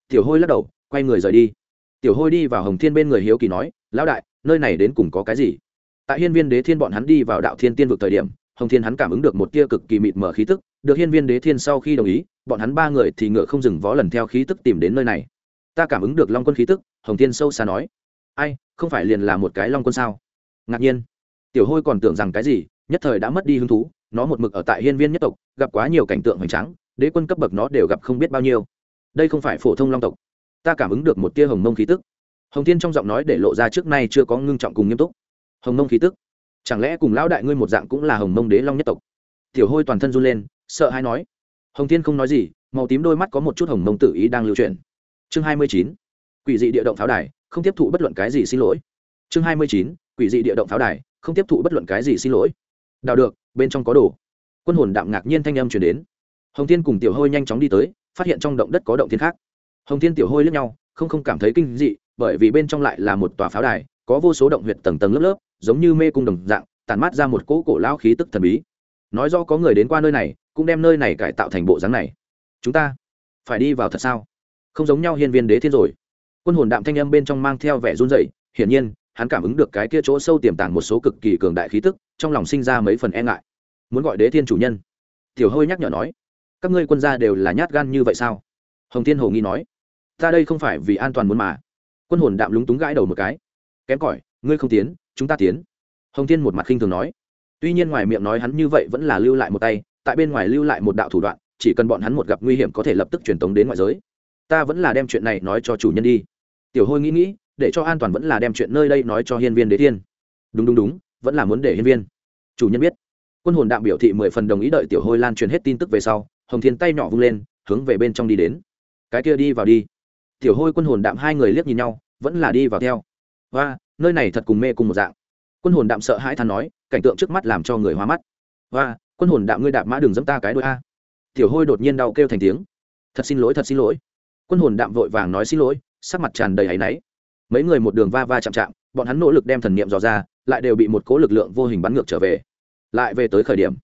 Tiểu hôi lắc đầu, quay người rời đi. Tiểu hôi đi vào hồng thiên bên người hiếu kỳ nói, lão đại, nơi này đến cùng có cái gì? Tại hiên viên đế thiên bọn hắn đi vào đạo thiên tiên vực thời điểm, hồng thiên hắn cảm ứng được một tia cực kỳ mịt mở khí tức, được hiên viên đế thiên sau khi đồng ý, bọn hắn ba người thì ngựa không dừng vó lần theo khí tức tìm đến nơi này ta cảm ứng được long quân khí tức, hồng thiên sâu xa nói. Ai, không phải liền là một cái long quân sao? Ngạc nhiên. Tiểu hôi còn tưởng rằng cái gì, nhất thời đã mất đi hứng thú, nó một mực ở tại hiên viên nhất tộc, gặp quá nhiều cảnh tượng hoành tráng, đế quân cấp bậc nó đều gặp không biết bao nhiêu. Đây không phải phổ thông long tộc. Ta cảm ứng được một tia hồng mông khí tức. Hồng thiên trong giọng nói để lộ ra trước nay chưa có ngưng trọng cùng nghiêm túc. Hồng mông khí tức? Chẳng lẽ cùng lão đại ngươi một dạng cũng là hồng mông đế long nhất tộc? Tiểu hôi toàn thân run lên, sợ hay nói. Hồng thiên không nói gì, màu tím đôi mắt có một chút hồng mông tự ý đang lưu truyền chương hai mươi chín, quỷ dị địa động pháo đài, không tiếp thụ bất luận cái gì xin lỗi. Chương hai mươi chín, quỷ dị địa động pháo đài, không tiếp thụ bất luận cái gì xin lỗi. Đào được, bên trong có đồ. Quân hồn đạm ngạc nhiên thanh âm chuyển đến. Hồng thiên cùng tiểu hôi nhanh chóng đi tới, phát hiện trong động đất có động thiên khác. Hồng thiên, tiểu hôi lướt nhau, không không cảm thấy kinh dị, bởi vì bên trong lại là một tòa pháo đài, có vô số động huyệt tầng tầng lớp lớp, giống như mê cung đồng dạng tàn mát ra một cỗ cổ lao khí tức thần bí. Nói do có người đến qua nơi này, cũng đem nơi này cải tạo thành bộ dáng này. Chúng ta phải đi vào thật sao? Không giống nhau hiên viên đế thiên rồi. Quân hồn đạm thanh âm bên trong mang theo vẻ run rẩy, hiển nhiên, hắn cảm ứng được cái kia chỗ sâu tiềm tàng một số cực kỳ cường đại khí tức, trong lòng sinh ra mấy phần e ngại. Muốn gọi đế thiên chủ nhân. Tiểu hôi nhắc nhở nói, các ngươi quân gia đều là nhát gan như vậy sao? Hồng thiên hồ nghi nói, ta đây không phải vì an toàn muốn mà. Quân hồn đạm lúng túng gãi đầu một cái, kém cỏi, ngươi không tiến, chúng ta tiến. Hồng thiên một mặt khinh thường nói, tuy nhiên ngoài miệng nói hắn như vậy vẫn là lưu lại một tay, tại bên ngoài lưu lại một đạo thủ đoạn, chỉ cần bọn hắn một gặp nguy hiểm có thể lập tức truyền tống đến ngoại giới ta vẫn là đem chuyện này nói cho chủ nhân đi. Tiểu hôi nghĩ nghĩ, để cho an toàn vẫn là đem chuyện nơi đây nói cho hiên viên đế thiên. Đúng đúng đúng, vẫn là muốn để hiên viên. Chủ nhân biết. Quân hồn đạm biểu thị mười phần đồng ý đợi tiểu hôi lan truyền hết tin tức về sau, hồng thiên tay nhỏ vung lên, hướng về bên trong đi đến. Cái kia đi vào đi. Tiểu hôi quân hồn đạm hai người liếc nhìn nhau, vẫn là đi vào theo. Và nơi này thật cùng mê cùng một dạng. Quân hồn đạm sợ hãi than nói, cảnh tượng trước mắt làm cho người hoa mắt. Và quân hồn đạm ngươi đạp mã đường dẫm ta cái đôi a. Tiểu hôi đột nhiên đau kêu thành tiếng. Thật xin lỗi, thật xin lỗi quân hồn đạm vội vàng nói xin lỗi, sắc mặt tràn đầy áy náy. Mấy người một đường va va chạm chạm, bọn hắn nỗ lực đem thần niệm dò ra, lại đều bị một cố lực lượng vô hình bắn ngược trở về. Lại về tới khởi điểm.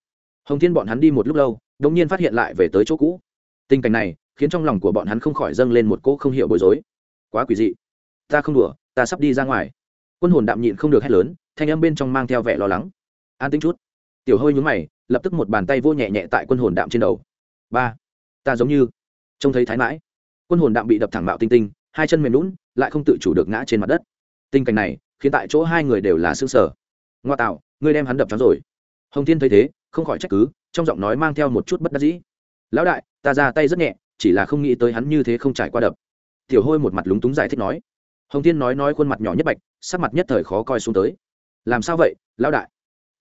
Hồng thiên bọn hắn đi một lúc lâu, đột nhiên phát hiện lại về tới chỗ cũ. Tình cảnh này, khiến trong lòng của bọn hắn không khỏi dâng lên một cỗ không hiểu bối rối. Quá quỷ dị. Ta không đùa, ta sắp đi ra ngoài. Quân hồn đạm nhịn không được hét lớn, thanh âm bên trong mang theo vẻ lo lắng. An tính chút. Tiểu hơi nhún mày, lập tức một bàn tay vô nhẹ nhẹ tại quân hồn đạm trên đầu. Ba. Ta giống như trông thấy thái mãi quân hồn đạm bị đập thẳng mạo tinh tinh, hai chân mềm lún, lại không tự chủ được ngã trên mặt đất. Tình cảnh này, khiến tại chỗ hai người đều là xương sở. Ngoa tạo, ngươi đem hắn đập trắng rồi. Hồng thiên thấy thế, không khỏi trách cứ, trong giọng nói mang theo một chút bất đắc dĩ. Lão đại, ta ra tay rất nhẹ, chỉ là không nghĩ tới hắn như thế không trải qua đập. Tiểu hôi một mặt lúng túng giải thích nói. Hồng thiên nói nói khuôn mặt nhỏ nhất bạch, sắc mặt nhất thời khó coi xuống tới. Làm sao vậy, lão đại?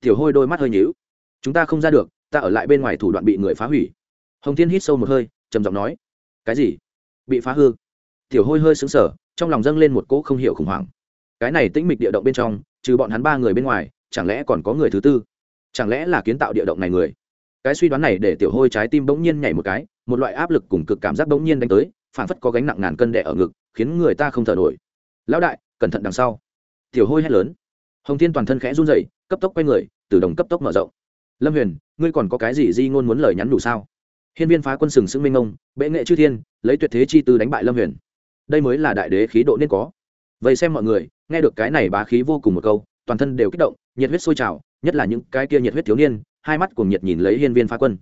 Tiểu hôi đôi mắt hơi nhíu. Chúng ta không ra được, ta ở lại bên ngoài thủ đoạn bị người phá hủy. Hồng thiên hít sâu một hơi, trầm giọng nói. Cái gì? Bị phá hư. Tiểu hôi hơi xứng sở trong lòng dâng lên một cỗ không hiểu khủng hoảng. Cái này tĩnh mịch địa động bên trong, trừ bọn hắn ba người bên ngoài, chẳng lẽ còn có người thứ tư? Chẳng lẽ là kiến tạo địa động này người? Cái suy đoán này để tiểu hôi trái tim bỗng nhiên nhảy một cái, một loại áp lực cùng cực cảm giác bỗng nhiên đánh tới phản phất có gánh nặng ngàn cân đẻ ở ngực, khiến người ta không thở nổi. Lão đại, cẩn thận đằng sau. Tiểu hôi hét lớn. Hồng thiên toàn thân khẽ run rẩy, cấp tốc quay người, từ đồng cấp tốc mở rộng. Lâm huyền, ngươi còn có cái gì di ngôn muốn lời nhắn đủ sao? Hiên viên phá quân sừng sững minh ông, bệ nghệ chư thiên, lấy tuyệt thế chi tư đánh bại lâm huyền. Đây mới là đại đế khí độ nên có. Vậy xem mọi người, nghe được cái này bá khí vô cùng một câu, toàn thân đều kích động, nhiệt huyết sôi trào, nhất là những cái kia nhiệt huyết thiếu niên, hai mắt cùng nhiệt nhìn lấy hiên viên phá quân.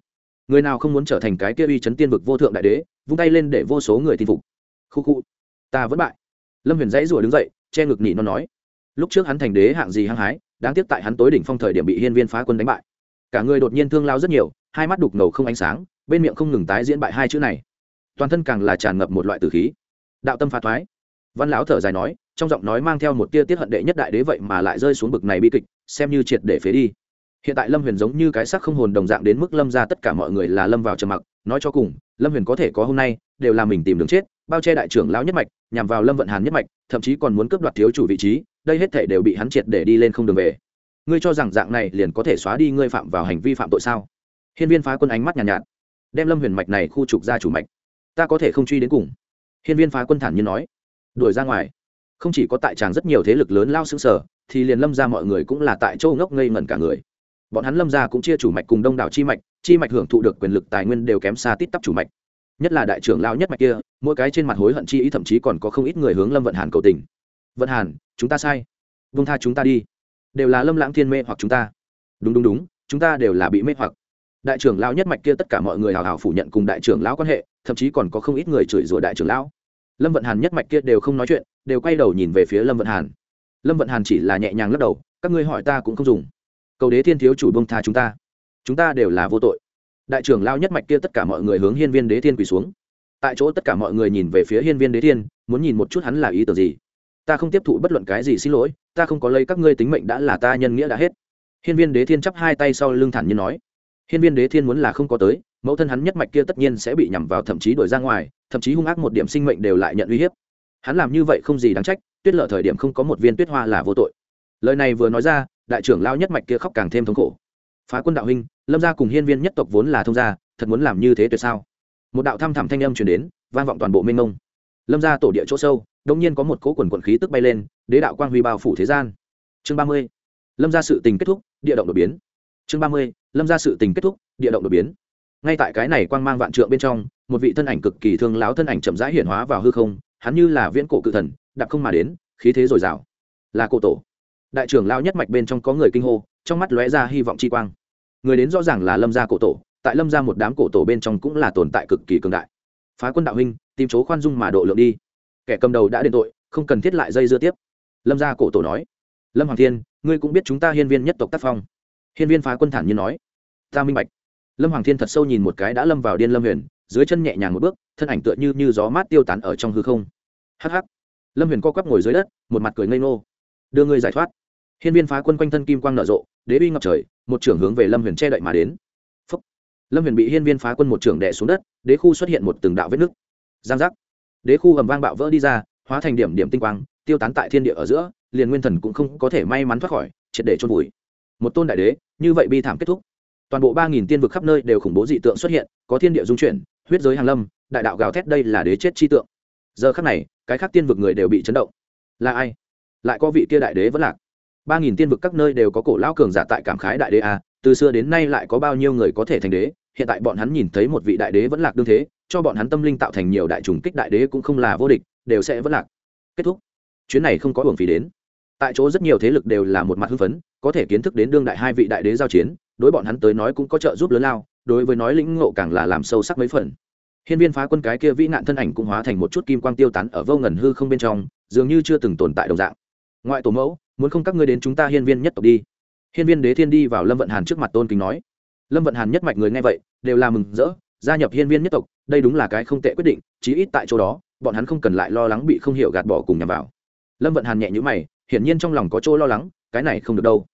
Người nào không muốn trở thành cái kia uy chấn tiên vực vô thượng đại đế, vung tay lên để vô số người tin phục. Khu khu, ta vẫn bại. Lâm huyền dãy rủa đứng dậy, che ngực nỉ nó nói. Lúc trước hắn thành đế hạng gì hăng hái, đáng tiếc tại hắn tối đỉnh phong thời điểm bị hiên viên phá quân đánh bại. Cả người đột nhiên thương lao rất nhiều, hai mắt đục ngầu không ánh sáng bên miệng không ngừng tái diễn bại hai chữ này. Toàn thân càng là tràn ngập một loại tử khí. Đạo tâm phá thoái. Văn lão thở dài nói trong giọng nói mang theo một tia tiết hận đệ nhất đại đế vậy mà lại rơi xuống bực này bi kịch xem như triệt để phế đi. Hiện tại lâm huyền giống như cái sắc không hồn đồng dạng đến mức lâm ra tất cả mọi người là lâm vào trầm mặc nói cho cùng lâm huyền có thể có hôm nay đều là mình tìm đường chết bao che đại trưởng lão nhất mạch nhằm vào lâm vận hàn nhất mạch thậm chí còn muốn cướp đoạt thiếu chủ vị trí đây hết thể đều bị hắn triệt để đi lên không đường về. Ngươi cho rằng dạng này liền có thể xóa đi ngươi phạm vào hành vi phạm tội sao? Hiên viên phá quân ánh mắt nhàn nhạt, nhạt đem lâm huyền mạch này khu trục ra chủ mạch. Ta có thể không truy đến cùng. Hiên viên phá quân thản nhiên nói. Đuổi ra ngoài. Không chỉ có tại tràng rất nhiều thế lực lớn lao xứng sở thì liền lâm ra mọi người cũng là tại châu ngốc ngây ngẩn cả người. Bọn hắn lâm ra cũng chia chủ mạch cùng đông đảo chi mạch chi mạch hưởng thụ được quyền lực tài nguyên đều kém xa tít tắp chủ mạch. Nhất là đại trưởng lao nhất mạch kia, mỗi cái trên mặt hối hận chi ý thậm chí còn có không ít người hướng lâm vận hàn cầu tình. Vận hàn, chúng ta sai. Vung tha chúng ta đi. Đều là lâm lãng thiên mê hoặc chúng ta. Đúng đúng đúng, chúng ta đều là bị mê hoặc đại trưởng lão nhất mạch kia tất cả mọi người hào hào phủ nhận cùng đại trưởng lão quan hệ, thậm chí còn có không ít người chửi rủa đại trưởng lão. Lâm vận hàn nhất mạch kia đều không nói chuyện, đều quay đầu nhìn về phía lâm vận hàn. Lâm vận hàn chỉ là nhẹ nhàng lắc đầu, các ngươi hỏi ta cũng không dùng. Cầu đế thiên thiếu chủ bông tha chúng ta. Chúng ta đều là vô tội. Đại trưởng lao nhất mạch kia tất cả mọi người hướng hiên viên đế thiên quỳ xuống. Tại chỗ tất cả mọi người nhìn về phía hiên viên đế thiên, muốn nhìn một chút hắn là ý tưởng gì. Ta không tiếp thụ bất luận cái gì xin lỗi, ta không có lấy các ngươi tính mệnh đã là ta nhân nghĩa đã hết. Hiên viên đế thiên chắp hai tay sau lưng thản như nói hiên viên đế thiên muốn là không có tới, mẫu thân hắn nhất mạch kia tất nhiên sẽ bị nhằm vào thậm chí đuổi ra ngoài, thậm chí hung ác một điểm sinh mệnh đều lại nhận uy hiếp. Hắn làm như vậy không gì đáng trách, tuyết lợ thời điểm không có một viên tuyết hoa là vô tội. Lời này vừa nói ra, đại trưởng lao nhất mạch kia khóc càng thêm thống khổ. Phá quân đạo huynh, lâm gia cùng hiên viên nhất tộc vốn là thông gia, thật muốn làm như thế tuyệt sao? Một đạo thăm thẳm thanh âm truyền đến, vang vọng toàn bộ mênh mông. Lâm gia tổ địa chỗ sâu đông nhiên có một cỗ quần quần khí tức bay lên, đế đạo quang huy bao phủ thế gian. Chương ba mươi. Lâm gia sự tình kết thúc, địa động đột biến chương ba mươi, lâm gia sự tình kết thúc, địa động đột biến. Ngay tại cái này quang mang vạn trượng bên trong, một vị thân ảnh cực kỳ thương láo thân ảnh chậm rãi hiển hóa vào hư không, hắn như là viễn cổ cự thần, đạp không mà đến, khí thế dồi dào. Là cổ tổ. Đại trưởng lao nhất mạch bên trong có người kinh hô, trong mắt lóe ra hy vọng chi quang. Người đến rõ ràng là lâm gia cổ tổ, tại lâm gia một đám cổ tổ bên trong cũng là tồn tại cực kỳ cường đại. Phá quân đạo huynh, tìm chỗ khoan dung mà độ lượng đi. Kẻ cầm đầu đã đền tội, không cần thiết lại dây dưa tiếp. Lâm gia cổ tổ nói, lâm hoàng thiên, ngươi cũng biết chúng ta hiên viên nhất tộc tác phong hiên viên phá quân thản nhiên nói, ta minh bạch. Lâm hoàng thiên thật sâu nhìn một cái đã lâm vào điên lâm huyền, dưới chân nhẹ nhàng một bước, thân ảnh tựa như như gió mát tiêu tán ở trong hư không. Hắc hắc. Lâm huyền co quắp ngồi dưới đất, một mặt cười ngây ngô. Đưa ngươi giải thoát. Hiên viên phá quân quanh thân kim quang nở rộ, đế uy ngập trời, một trưởng hướng về lâm huyền che đậy mà đến. Phúc. lâm huyền bị hiên viên phá quân một trưởng đè xuống đất, đế khu xuất hiện một từng đạo vết nứt. Giang giác. Đế khu ầm vang bạo vỡ đi ra, hóa thành điểm điểm tinh quang, tiêu tán tại thiên địa ở giữa, liền nguyên thần cũng không có thể may mắn thoát khỏi, triệt để chôn vùi một tôn đại đế, như vậy bi thảm kết thúc. Toàn bộ ba nghìn tiên vực khắp nơi đều khủng bố dị tượng xuất hiện, có thiên địa dung chuyển, huyết giới hàng lâm, đại đạo gào thét đây là đế chết chi tượng. Giờ khắc này, cái khác tiên vực người đều bị chấn động. Là ai? Lại có vị kia đại đế vẫn lạc. Ba nghìn tiên vực các nơi đều có cổ lão cường giả tại cảm khái đại đế a từ xưa đến nay lại có bao nhiêu người có thể thành đế? Hiện tại bọn hắn nhìn thấy một vị đại đế vẫn lạc đương thế, cho bọn hắn tâm linh tạo thành nhiều đại trùng kích đại đế cũng không là vô địch, đều sẽ vẫn lạc. Kết thúc. Chuyến này không có hưởng phí đến. Tại chỗ rất nhiều thế lực đều là một mặt hưng phấn có thể kiến thức đến đương đại hai vị đại đế giao chiến, đối bọn hắn tới nói cũng có trợ giúp lớn lao, đối với nói lĩnh ngộ càng là làm sâu sắc mấy phần. Hiên viên phá quân cái kia vĩ nạn thân ảnh cũng hóa thành một chút kim quang tiêu tán ở vô ngần hư không bên trong, dường như chưa từng tồn tại đồng dạng. Ngoại tổ mẫu, muốn không các ngươi đến chúng ta hiên viên nhất tộc đi. Hiên viên đế thiên đi vào lâm vận hàn trước mặt tôn kính nói. Lâm vận hàn nhất mạch người nghe vậy, đều là mừng rỡ, gia nhập hiên viên nhất tộc, đây đúng là cái không tệ quyết định, chí ít tại chỗ đó, bọn hắn không cần lại lo lắng bị không hiểu gạt bỏ cùng nhằm vào. Lâm vận hàn nhẹ nhữ mày, hiển nhiên trong lòng có chỗ lo lắng, cái này không được đâu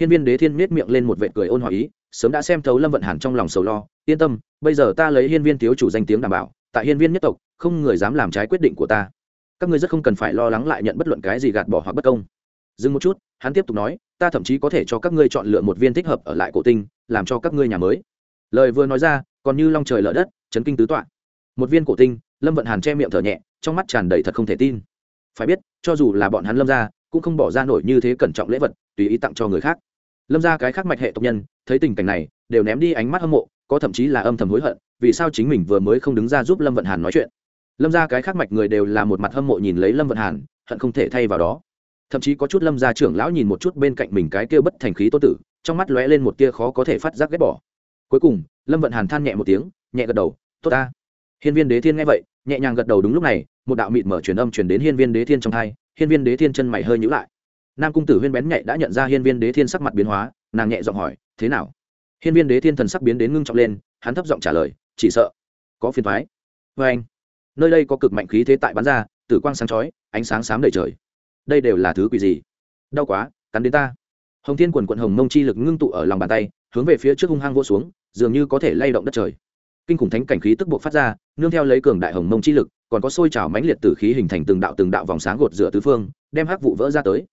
hiên viên đế thiên miết miệng lên một vệ cười ôn hòa ý, sớm đã xem thấu lâm vận hàn trong lòng sầu lo, yên tâm, bây giờ ta lấy hiên viên thiếu chủ danh tiếng đảm bảo, tại hiên viên nhất tộc, không người dám làm trái quyết định của ta. Các ngươi rất không cần phải lo lắng lại nhận bất luận cái gì gạt bỏ hoặc bất công. Dừng một chút, hắn tiếp tục nói, ta thậm chí có thể cho các ngươi chọn lựa một viên thích hợp ở lại cổ tinh, làm cho các ngươi nhà mới. Lời vừa nói ra, còn như long trời lở đất, chấn kinh tứ tọa. Một viên cổ tinh, lâm vận hàn che miệng thở nhẹ, trong mắt tràn đầy thật không thể tin. Phải biết, cho dù là bọn hắn lâm ra, cũng không bỏ ra nổi như thế cẩn trọng lễ vật, tùy ý tặng cho người khác lâm ra cái khác mạch hệ tộc nhân, thấy tình cảnh này, đều ném đi ánh mắt hâm mộ, có thậm chí là âm thầm hối hận, vì sao chính mình vừa mới không đứng ra giúp lâm vận hàn nói chuyện. Lâm ra cái khác mạch người đều là một mặt hâm mộ nhìn lấy lâm vận hàn, hận không thể thay vào đó. Thậm chí có chút lâm gia trưởng lão nhìn một chút bên cạnh mình cái kia bất thành khí tô tử, trong mắt lóe lên một tia khó có thể phát giác ghét bỏ. Cuối cùng, lâm vận hàn than nhẹ một tiếng, nhẹ gật đầu, tốt ta. Hiên viên đế thiên nghe vậy, nhẹ nhàng gật đầu đúng lúc này, một đạo mịt mở truyền âm truyền đến hiên viên đế thiên trong hai, hiên viên đế thiên chân mày hơi nhữ lại nam cung tử huyên bén nhạy đã nhận ra hiên viên đế thiên sắc mặt biến hóa, nàng nhẹ giọng hỏi, thế nào? Hiên viên đế thiên thần sắc biến đến ngưng trọng lên, hắn thấp giọng trả lời, chỉ sợ có phiền thoái vê vâng anh. Nơi đây có cực mạnh khí thế tại bắn ra, tử quang sáng chói, ánh sáng xám đầy trời. Đây đều là thứ quỷ gì? Đau quá, cắn đến ta. Hồng thiên quần quận hồng mông chi lực ngưng tụ ở lòng bàn tay, hướng về phía trước hung hăng vô xuống, dường như có thể lay động đất trời. Kinh khủng thánh cảnh khí tức buộc phát ra, nương theo lấy cường đại hồng mông chi lực, còn có sôi trào mãnh liệt tử khí hình thành từng đạo từng đạo vòng sáng gột rửa tứ phương, đem hắc vụ vỡ ra tới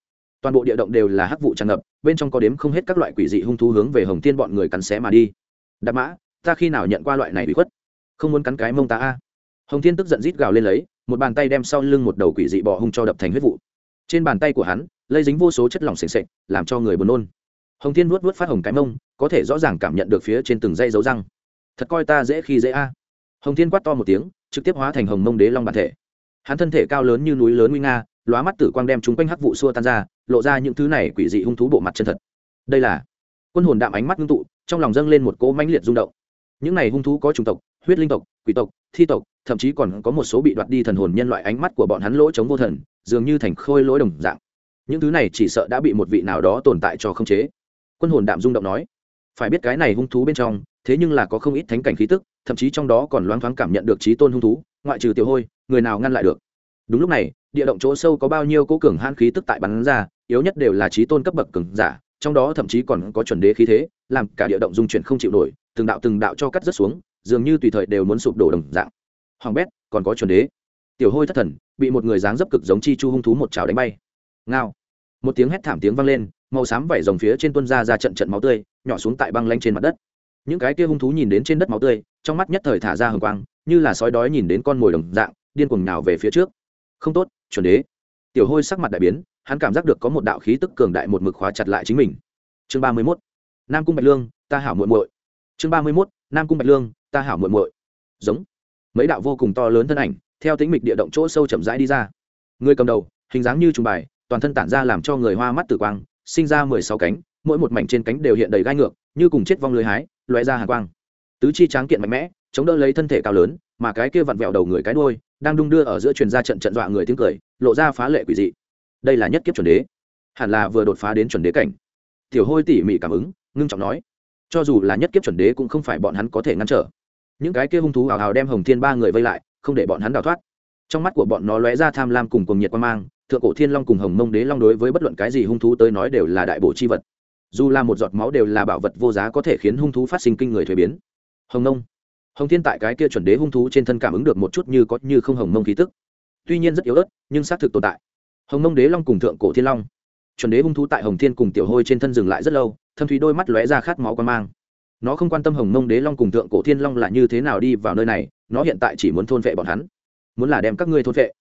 toàn bộ địa động đều là hắc vụ tràn ngập, bên trong có đếm không hết các loại quỷ dị hung thú hướng về hồng thiên bọn người cắn xé mà đi. Đạp mã, ta khi nào nhận qua loại này bị khuất? Không muốn cắn cái mông ta a. Hồng thiên tức giận rít gào lên lấy, một bàn tay đem sau lưng một đầu quỷ dị bọ hung cho đập thành huyết vụ. Trên bàn tay của hắn, lây dính vô số chất lỏng s ề làm cho người buồn nôn. Hồng thiên vuốt vuốt phát hồng cái mông, có thể rõ ràng cảm nhận được phía trên từng dây dấu răng. Thật coi ta dễ khi dễ a. Hồng thiên quát to một tiếng, trực tiếp hóa thành hồng mông đế long bản thể. Hắn thân thể cao lớn như núi lớn nguy nga lóa mắt tử quang đem chúng quanh hắc vụ xua tan ra, lộ ra những thứ này quỷ dị hung thú bộ mặt chân thật. Đây là quân hồn đạm ánh mắt ngưng tụ, trong lòng dâng lên một cỗ mãnh liệt rung động. Những này hung thú có chủng tộc, huyết linh tộc, quỷ tộc, thi tộc, thậm chí còn có một số bị đoạt đi thần hồn nhân loại ánh mắt của bọn hắn lỗ chống vô thần, dường như thành khôi lỗi đồng dạng. Những thứ này chỉ sợ đã bị một vị nào đó tồn tại cho khống chế. Quân hồn đạm rung động nói, phải biết cái này hung thú bên trong, thế nhưng là có không ít thánh cảnh khí tức, thậm chí trong đó còn loáng thoáng cảm nhận được trí tôn hung thú, ngoại trừ tiểu hôi, người nào ngăn lại được? Đúng lúc này địa động chỗ sâu có bao nhiêu cố cường han khí tức tại bắn ra, yếu nhất đều là trí tôn cấp bậc cường giả, trong đó thậm chí còn có chuẩn đế khí thế, làm cả địa động dung chuyển không chịu nổi, từng đạo từng đạo cho cắt rất xuống, dường như tùy thời đều muốn sụp đổ đồng dạng. Hoàng bét, còn có chuẩn đế. Tiểu hôi thất thần, bị một người dáng dấp cực giống chi chu hung thú một chảo đánh bay. Ngao. Một tiếng hét thảm tiếng vang lên, màu xám vảy rồng phía trên tuân ra ra trận trận máu tươi, nhỏ xuống tại băng lanh trên mặt đất. Những cái kia hung thú nhìn đến trên đất máu tươi, trong mắt nhất thời thả ra hừng quang, như là sói đói nhìn đến con mồi đồng dạng, điên cuồng nào về phía trước. Không tốt chuẩn đế. Tiểu hôi sắc mặt đại biến, hắn cảm giác được có một đạo khí tức cường đại một mực khóa chặt lại chính mình. Chương ba mươi mốt, nam cung bạch lương, ta hảo muội muội. Chương ba mươi mốt, nam cung bạch lương, ta hảo muội muội. Giống. Mấy đạo vô cùng to lớn thân ảnh, theo tính mịch địa động chỗ sâu chậm rãi đi ra. Người cầm đầu, hình dáng như trùng bài, toàn thân tản ra làm cho người hoa mắt tử quang, sinh ra mười sáu cánh, mỗi một mảnh trên cánh đều hiện đầy gai ngược, như cùng chết vong lưới hái loé ra hàng quang. Tứ chi tráng kiện mạnh mẽ, chống đỡ lấy thân thể cao lớn mà cái kia vặn vẹo đầu người cái đuôi đang đung đưa ở giữa truyền ra trận trận dọa người tiếng cười, lộ ra phá lệ quỷ dị. Đây là nhất kiếp chuẩn đế. Hẳn là vừa đột phá đến chuẩn đế cảnh. Tiểu hôi tỉ mỉ cảm ứng, ngưng trọng nói, cho dù là nhất kiếp chuẩn đế cũng không phải bọn hắn có thể ngăn trở. Những cái kia hung thú hào hào đem hồng thiên ba người vây lại, không để bọn hắn đào thoát. Trong mắt của bọn nó lóe ra tham lam cùng cùng nhiệt quan mang, thượng cổ thiên long cùng hồng mông đế long đối với bất luận cái gì hung thú tới nói đều là đại bổ chi vật. Dù là một giọt máu đều là bảo vật vô giá có thể khiến hung thú phát sinh kinh người thuế biến. Hồng mông hồng thiên tại cái kia chuẩn đế hung thú trên thân cảm ứng được một chút như có như không hồng mông khí tức. Tuy nhiên rất yếu ớt, nhưng xác thực tồn tại. Hồng mông đế long cùng thượng cổ thiên long. Chuẩn đế hung thú tại hồng thiên cùng tiểu hôi trên thân dừng lại rất lâu, thâm thúy đôi mắt lóe ra khát máu quan mang. Nó không quan tâm hồng mông đế long cùng thượng cổ thiên long là như thế nào đi vào nơi này, nó hiện tại chỉ muốn thôn vệ bọn hắn. Muốn là đem các ngươi thôn vệ.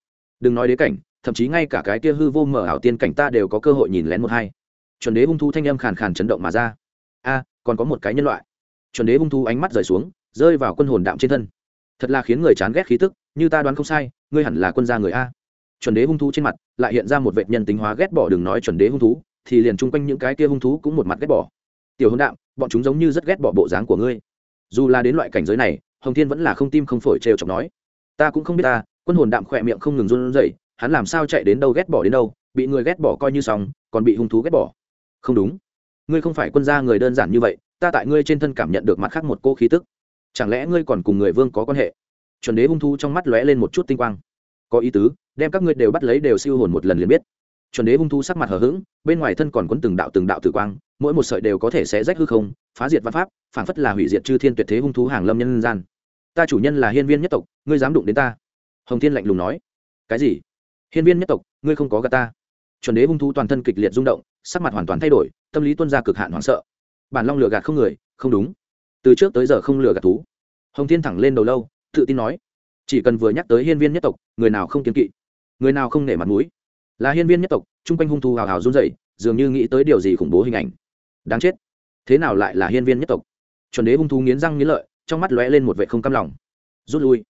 Đừng nói đế cảnh, thậm chí ngay cả cái kia hư vô mở ảo tiên cảnh ta đều có cơ hội nhìn lén một hai. Chuẩn đế hung thú thanh âm khàn khàn chấn động mà ra. A, còn có một cái nhân loại. Chuẩn đế hung thú ánh mắt rời xuống rơi vào quân hồn đạm trên thân. Thật là khiến người chán ghét khí tức, như ta đoán không sai, ngươi hẳn là quân gia người a. Chuẩn đế hung thú trên mặt, lại hiện ra một vệ nhân tính hóa ghét bỏ đừng nói chuẩn đế hung thú, thì liền chung quanh những cái kia hung thú cũng một mặt ghét bỏ. Tiểu hôn đạm, bọn chúng giống như rất ghét bỏ bộ dáng của ngươi. Dù là đến loại cảnh giới này, hồng thiên vẫn là không tim không phổi trêu chọc nói. Ta cũng không biết ta, quân hồn đạm khỏe miệng không ngừng run rẩy, hắn làm sao chạy đến đâu ghét bỏ đến đâu, bị người ghét bỏ coi như xong, còn bị hung thú ghét bỏ. Không đúng. Ngươi không phải quân gia người đơn giản như vậy, ta tại ngươi trên thân cảm nhận được mặt khác một cô khí tức chẳng lẽ ngươi còn cùng người vương có quan hệ? Chuẩn đế hung thu trong mắt lóe lên một chút tinh quang. Có ý tứ, đem các ngươi đều bắt lấy đều siêu hồn một lần liền biết. Chuẩn đế hung thu sắc mặt hờ hững, bên ngoài thân còn quấn từng đạo từng đạo tử quang, mỗi một sợi đều có thể sẽ rách hư không, phá diệt văn pháp, phản phất là hủy diệt chư thiên tuyệt thế hung thú hàng lâm nhân gian. Ta chủ nhân là hiên viên nhất tộc, ngươi dám đụng đến ta? Hồng thiên lạnh lùng nói. Cái gì? Hiên viên nhất tộc, ngươi không có gà ta? Chuẩn đế hung thú toàn thân kịch liệt rung động, sắc mặt hoàn toàn thay đổi, tâm lý tuân ra cực hạn hoảng sợ. Bản long lừa gạt không người, không đúng từ trước tới giờ không lừa gạt thú. Hồng thiên thẳng lên đầu lâu, tự tin nói, chỉ cần vừa nhắc tới hiên viên nhất tộc, người nào không kiên kỵ, người nào không nể mặt mũi. Là hiên viên nhất tộc, chung quanh hung thú hào hào run rẩy, dường như nghĩ tới điều gì khủng bố hình ảnh. Đáng chết, thế nào lại là hiên viên nhất tộc? Chuẩn đế hung thú nghiến răng nghiến lợi, trong mắt lóe lên một vệ không cam lòng. Rút lui.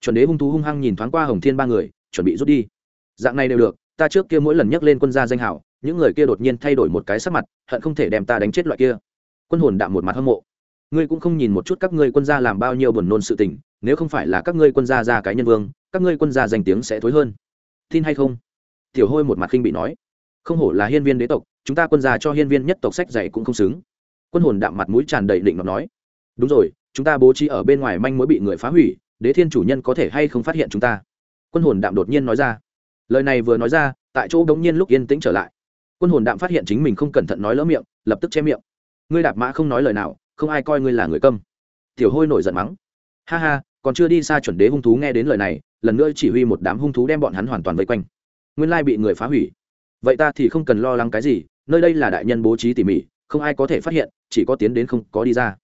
Chuẩn đế hung thú hung hăng nhìn thoáng qua hồng thiên ba người, chuẩn bị rút đi. Dạng này đều được, ta trước kia mỗi lần nhắc lên quân gia danh hảo những người kia đột nhiên thay đổi một cái sắc mặt, hận không thể đem ta đánh chết loại kia. Quân hồn đạm một mặt hâm mộ ngươi cũng không nhìn một chút các ngươi quân gia làm bao nhiêu buồn nôn sự tình, nếu không phải là các ngươi quân gia ra cái nhân vương, các ngươi quân gia danh tiếng sẽ thối hơn. Tin hay không? Tiểu hôi một mặt khinh bị nói. Không hổ là hiên viên đế tộc, chúng ta quân gia cho hiên viên nhất tộc sách dạy cũng không xứng. Quân hồn đạm mặt mũi tràn đầy định nó nói. Đúng rồi, chúng ta bố trí ở bên ngoài manh mối bị người phá hủy, đế thiên chủ nhân có thể hay không phát hiện chúng ta? Quân hồn đạm đột nhiên nói ra. Lời này vừa nói ra, tại chỗ đống nhiên lúc yên tĩnh trở lại. Quân hồn đạm phát hiện chính mình không cẩn thận nói lỡ miệng, lập tức che miệng. Ngươi đạp mã không nói lời nào không ai coi ngươi là người câm. Tiểu hôi nổi giận mắng. Ha ha, còn chưa đi xa chuẩn đế hung thú nghe đến lời này, lần nữa chỉ huy một đám hung thú đem bọn hắn hoàn toàn vây quanh. Nguyên lai bị người phá hủy. Vậy ta thì không cần lo lắng cái gì, nơi đây là đại nhân bố trí tỉ mỉ, không ai có thể phát hiện, chỉ có tiến đến không có đi ra.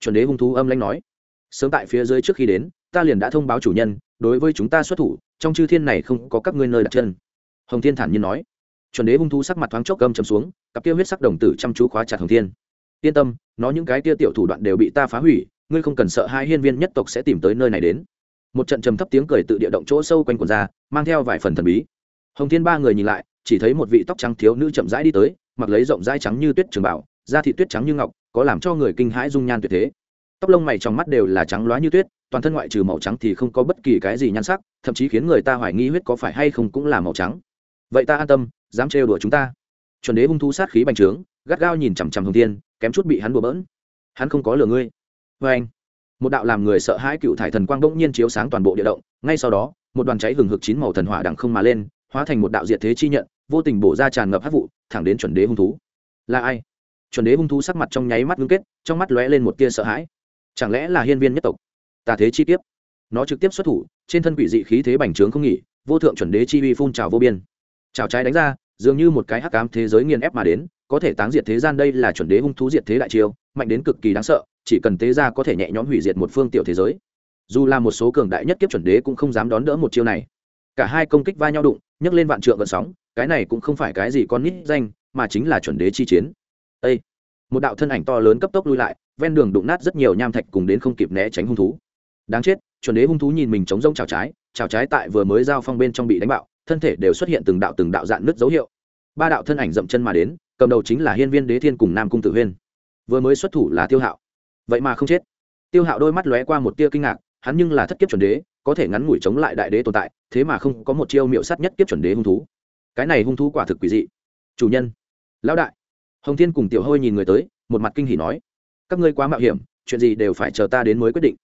Chuẩn đế hung thú âm lãnh nói. Sớm tại phía dưới trước khi đến, ta liền đã thông báo chủ nhân, đối với chúng ta xuất thủ, trong chư thiên này không có các ngươi nơi đặt chân. Hồng thiên thản nhiên nói. Chuẩn đế hung thú sắc mặt thoáng chốc gầm chầm xuống, cặp kia huyết sắc đồng tử chăm chú khóa chặt hồng thiên yên tâm, nó những cái kia tiểu thủ đoạn đều bị ta phá hủy, ngươi không cần sợ hai hiên viên nhất tộc sẽ tìm tới nơi này đến. Một trận trầm thấp tiếng cười tự địa động chỗ sâu quanh quần ra, mang theo vài phần thần bí. Hồng thiên ba người nhìn lại, chỉ thấy một vị tóc trắng thiếu nữ chậm rãi đi tới, mặc lấy rộng rãi trắng như tuyết trường bảo, da thị tuyết trắng như ngọc, có làm cho người kinh hãi dung nhan tuyệt thế. Tóc lông mày trong mắt đều là trắng loá như tuyết, toàn thân ngoại trừ màu trắng thì không có bất kỳ cái gì nhan sắc, thậm chí khiến người ta hoài nghi huyết có phải hay không cũng là màu trắng. Vậy ta an tâm, dám trêu đùa chúng ta. Chuẩn đế hung thu sát khí bành trướng, gắt gao nhìn chằm chằm hồng Thiên kém chút bị hắn bừa bỡn. Hắn không có lừa ngươi. Vê anh, một đạo làm người sợ hãi cựu thải thần quang bỗng nhiên chiếu sáng toàn bộ địa động. Ngay sau đó, một đoàn cháy hừng hực chín màu thần hỏa đằng không mà lên, hóa thành một đạo diệt thế chi nhận, vô tình bổ ra tràn ngập hát vụ, thẳng đến chuẩn đế hung thú. Là ai? Chuẩn đế hung thú sắc mặt trong nháy mắt ngưng kết, trong mắt lóe lên một tia sợ hãi. Chẳng lẽ là hiên viên nhất tộc? Tà thế chi tiếp nó trực tiếp xuất thủ, trên thân quỷ dị khí thế bành trướng không nghỉ, vô thượng chuẩn đế chi uy phun trào vô biên. Trào trái đánh ra, dường như một cái hắc ám thế giới nghiền ép mà đến có thể táng diệt thế gian đây là chuẩn đế hung thú diệt thế đại chiêu, mạnh đến cực kỳ đáng sợ, chỉ cần tế ra có thể nhẹ nhõm hủy diệt một phương tiểu thế giới. Dù là một số cường đại nhất kiếp chuẩn đế cũng không dám đón đỡ một chiêu này. Cả hai công kích va nhau đụng, nhấc lên vạn trượng gợn sóng, cái này cũng không phải cái gì con nít danh, mà chính là chuẩn đế chi chiến. Ê! một đạo thân ảnh to lớn cấp tốc lui lại, ven đường đụng nát rất nhiều nham thạch cùng đến không kịp né tránh hung thú. Đáng chết, chuẩn đế hung thú nhìn mình chống rông chảo trái chảo trái tại vừa mới giao phong bên trong bị đánh bạo, thân thể đều xuất hiện từng đạo từng đạo dạn nứt dấu hiệu. Ba đạo thân ảnh dậm chân mà đến cầm đầu chính là hiên viên đế thiên cùng nam cung tử huyên. Vừa mới xuất thủ là tiêu hạo. Vậy mà không chết. Tiêu hạo đôi mắt lóe qua một tia kinh ngạc, hắn nhưng là thất kiếp chuẩn đế, có thể ngắn ngủi chống lại đại đế tồn tại, thế mà không có một chiêu miệu sắt nhất kiếp chuẩn đế hung thú. Cái này hung thú quả thực quỷ dị. Chủ nhân, lão đại. Hồng thiên cùng tiểu hôi nhìn người tới, một mặt kinh hỉ nói, các ngươi quá mạo hiểm, chuyện gì đều phải chờ ta đến mới quyết định.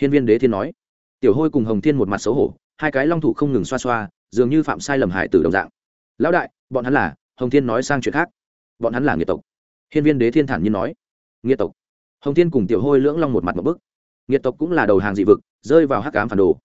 Hiên viên đế thiên nói. Tiểu hôi cùng hồng thiên một mặt xấu hổ, hai cái long thủ không ngừng xoa xoa, dường như phạm sai lầm hải tử đồng dạng. Lão đại, bọn hắn là hồng thiên nói sang chuyện khác bọn hắn là nghiệt tộc. Hiên viên đế thiên thản nhiên nói, nghiệt tộc. Hồng thiên cùng tiểu hôi lưỡng long một mặt một bức. Nghiệt tộc cũng là đầu hàng dị vực, rơi vào hắc ám phản đồ.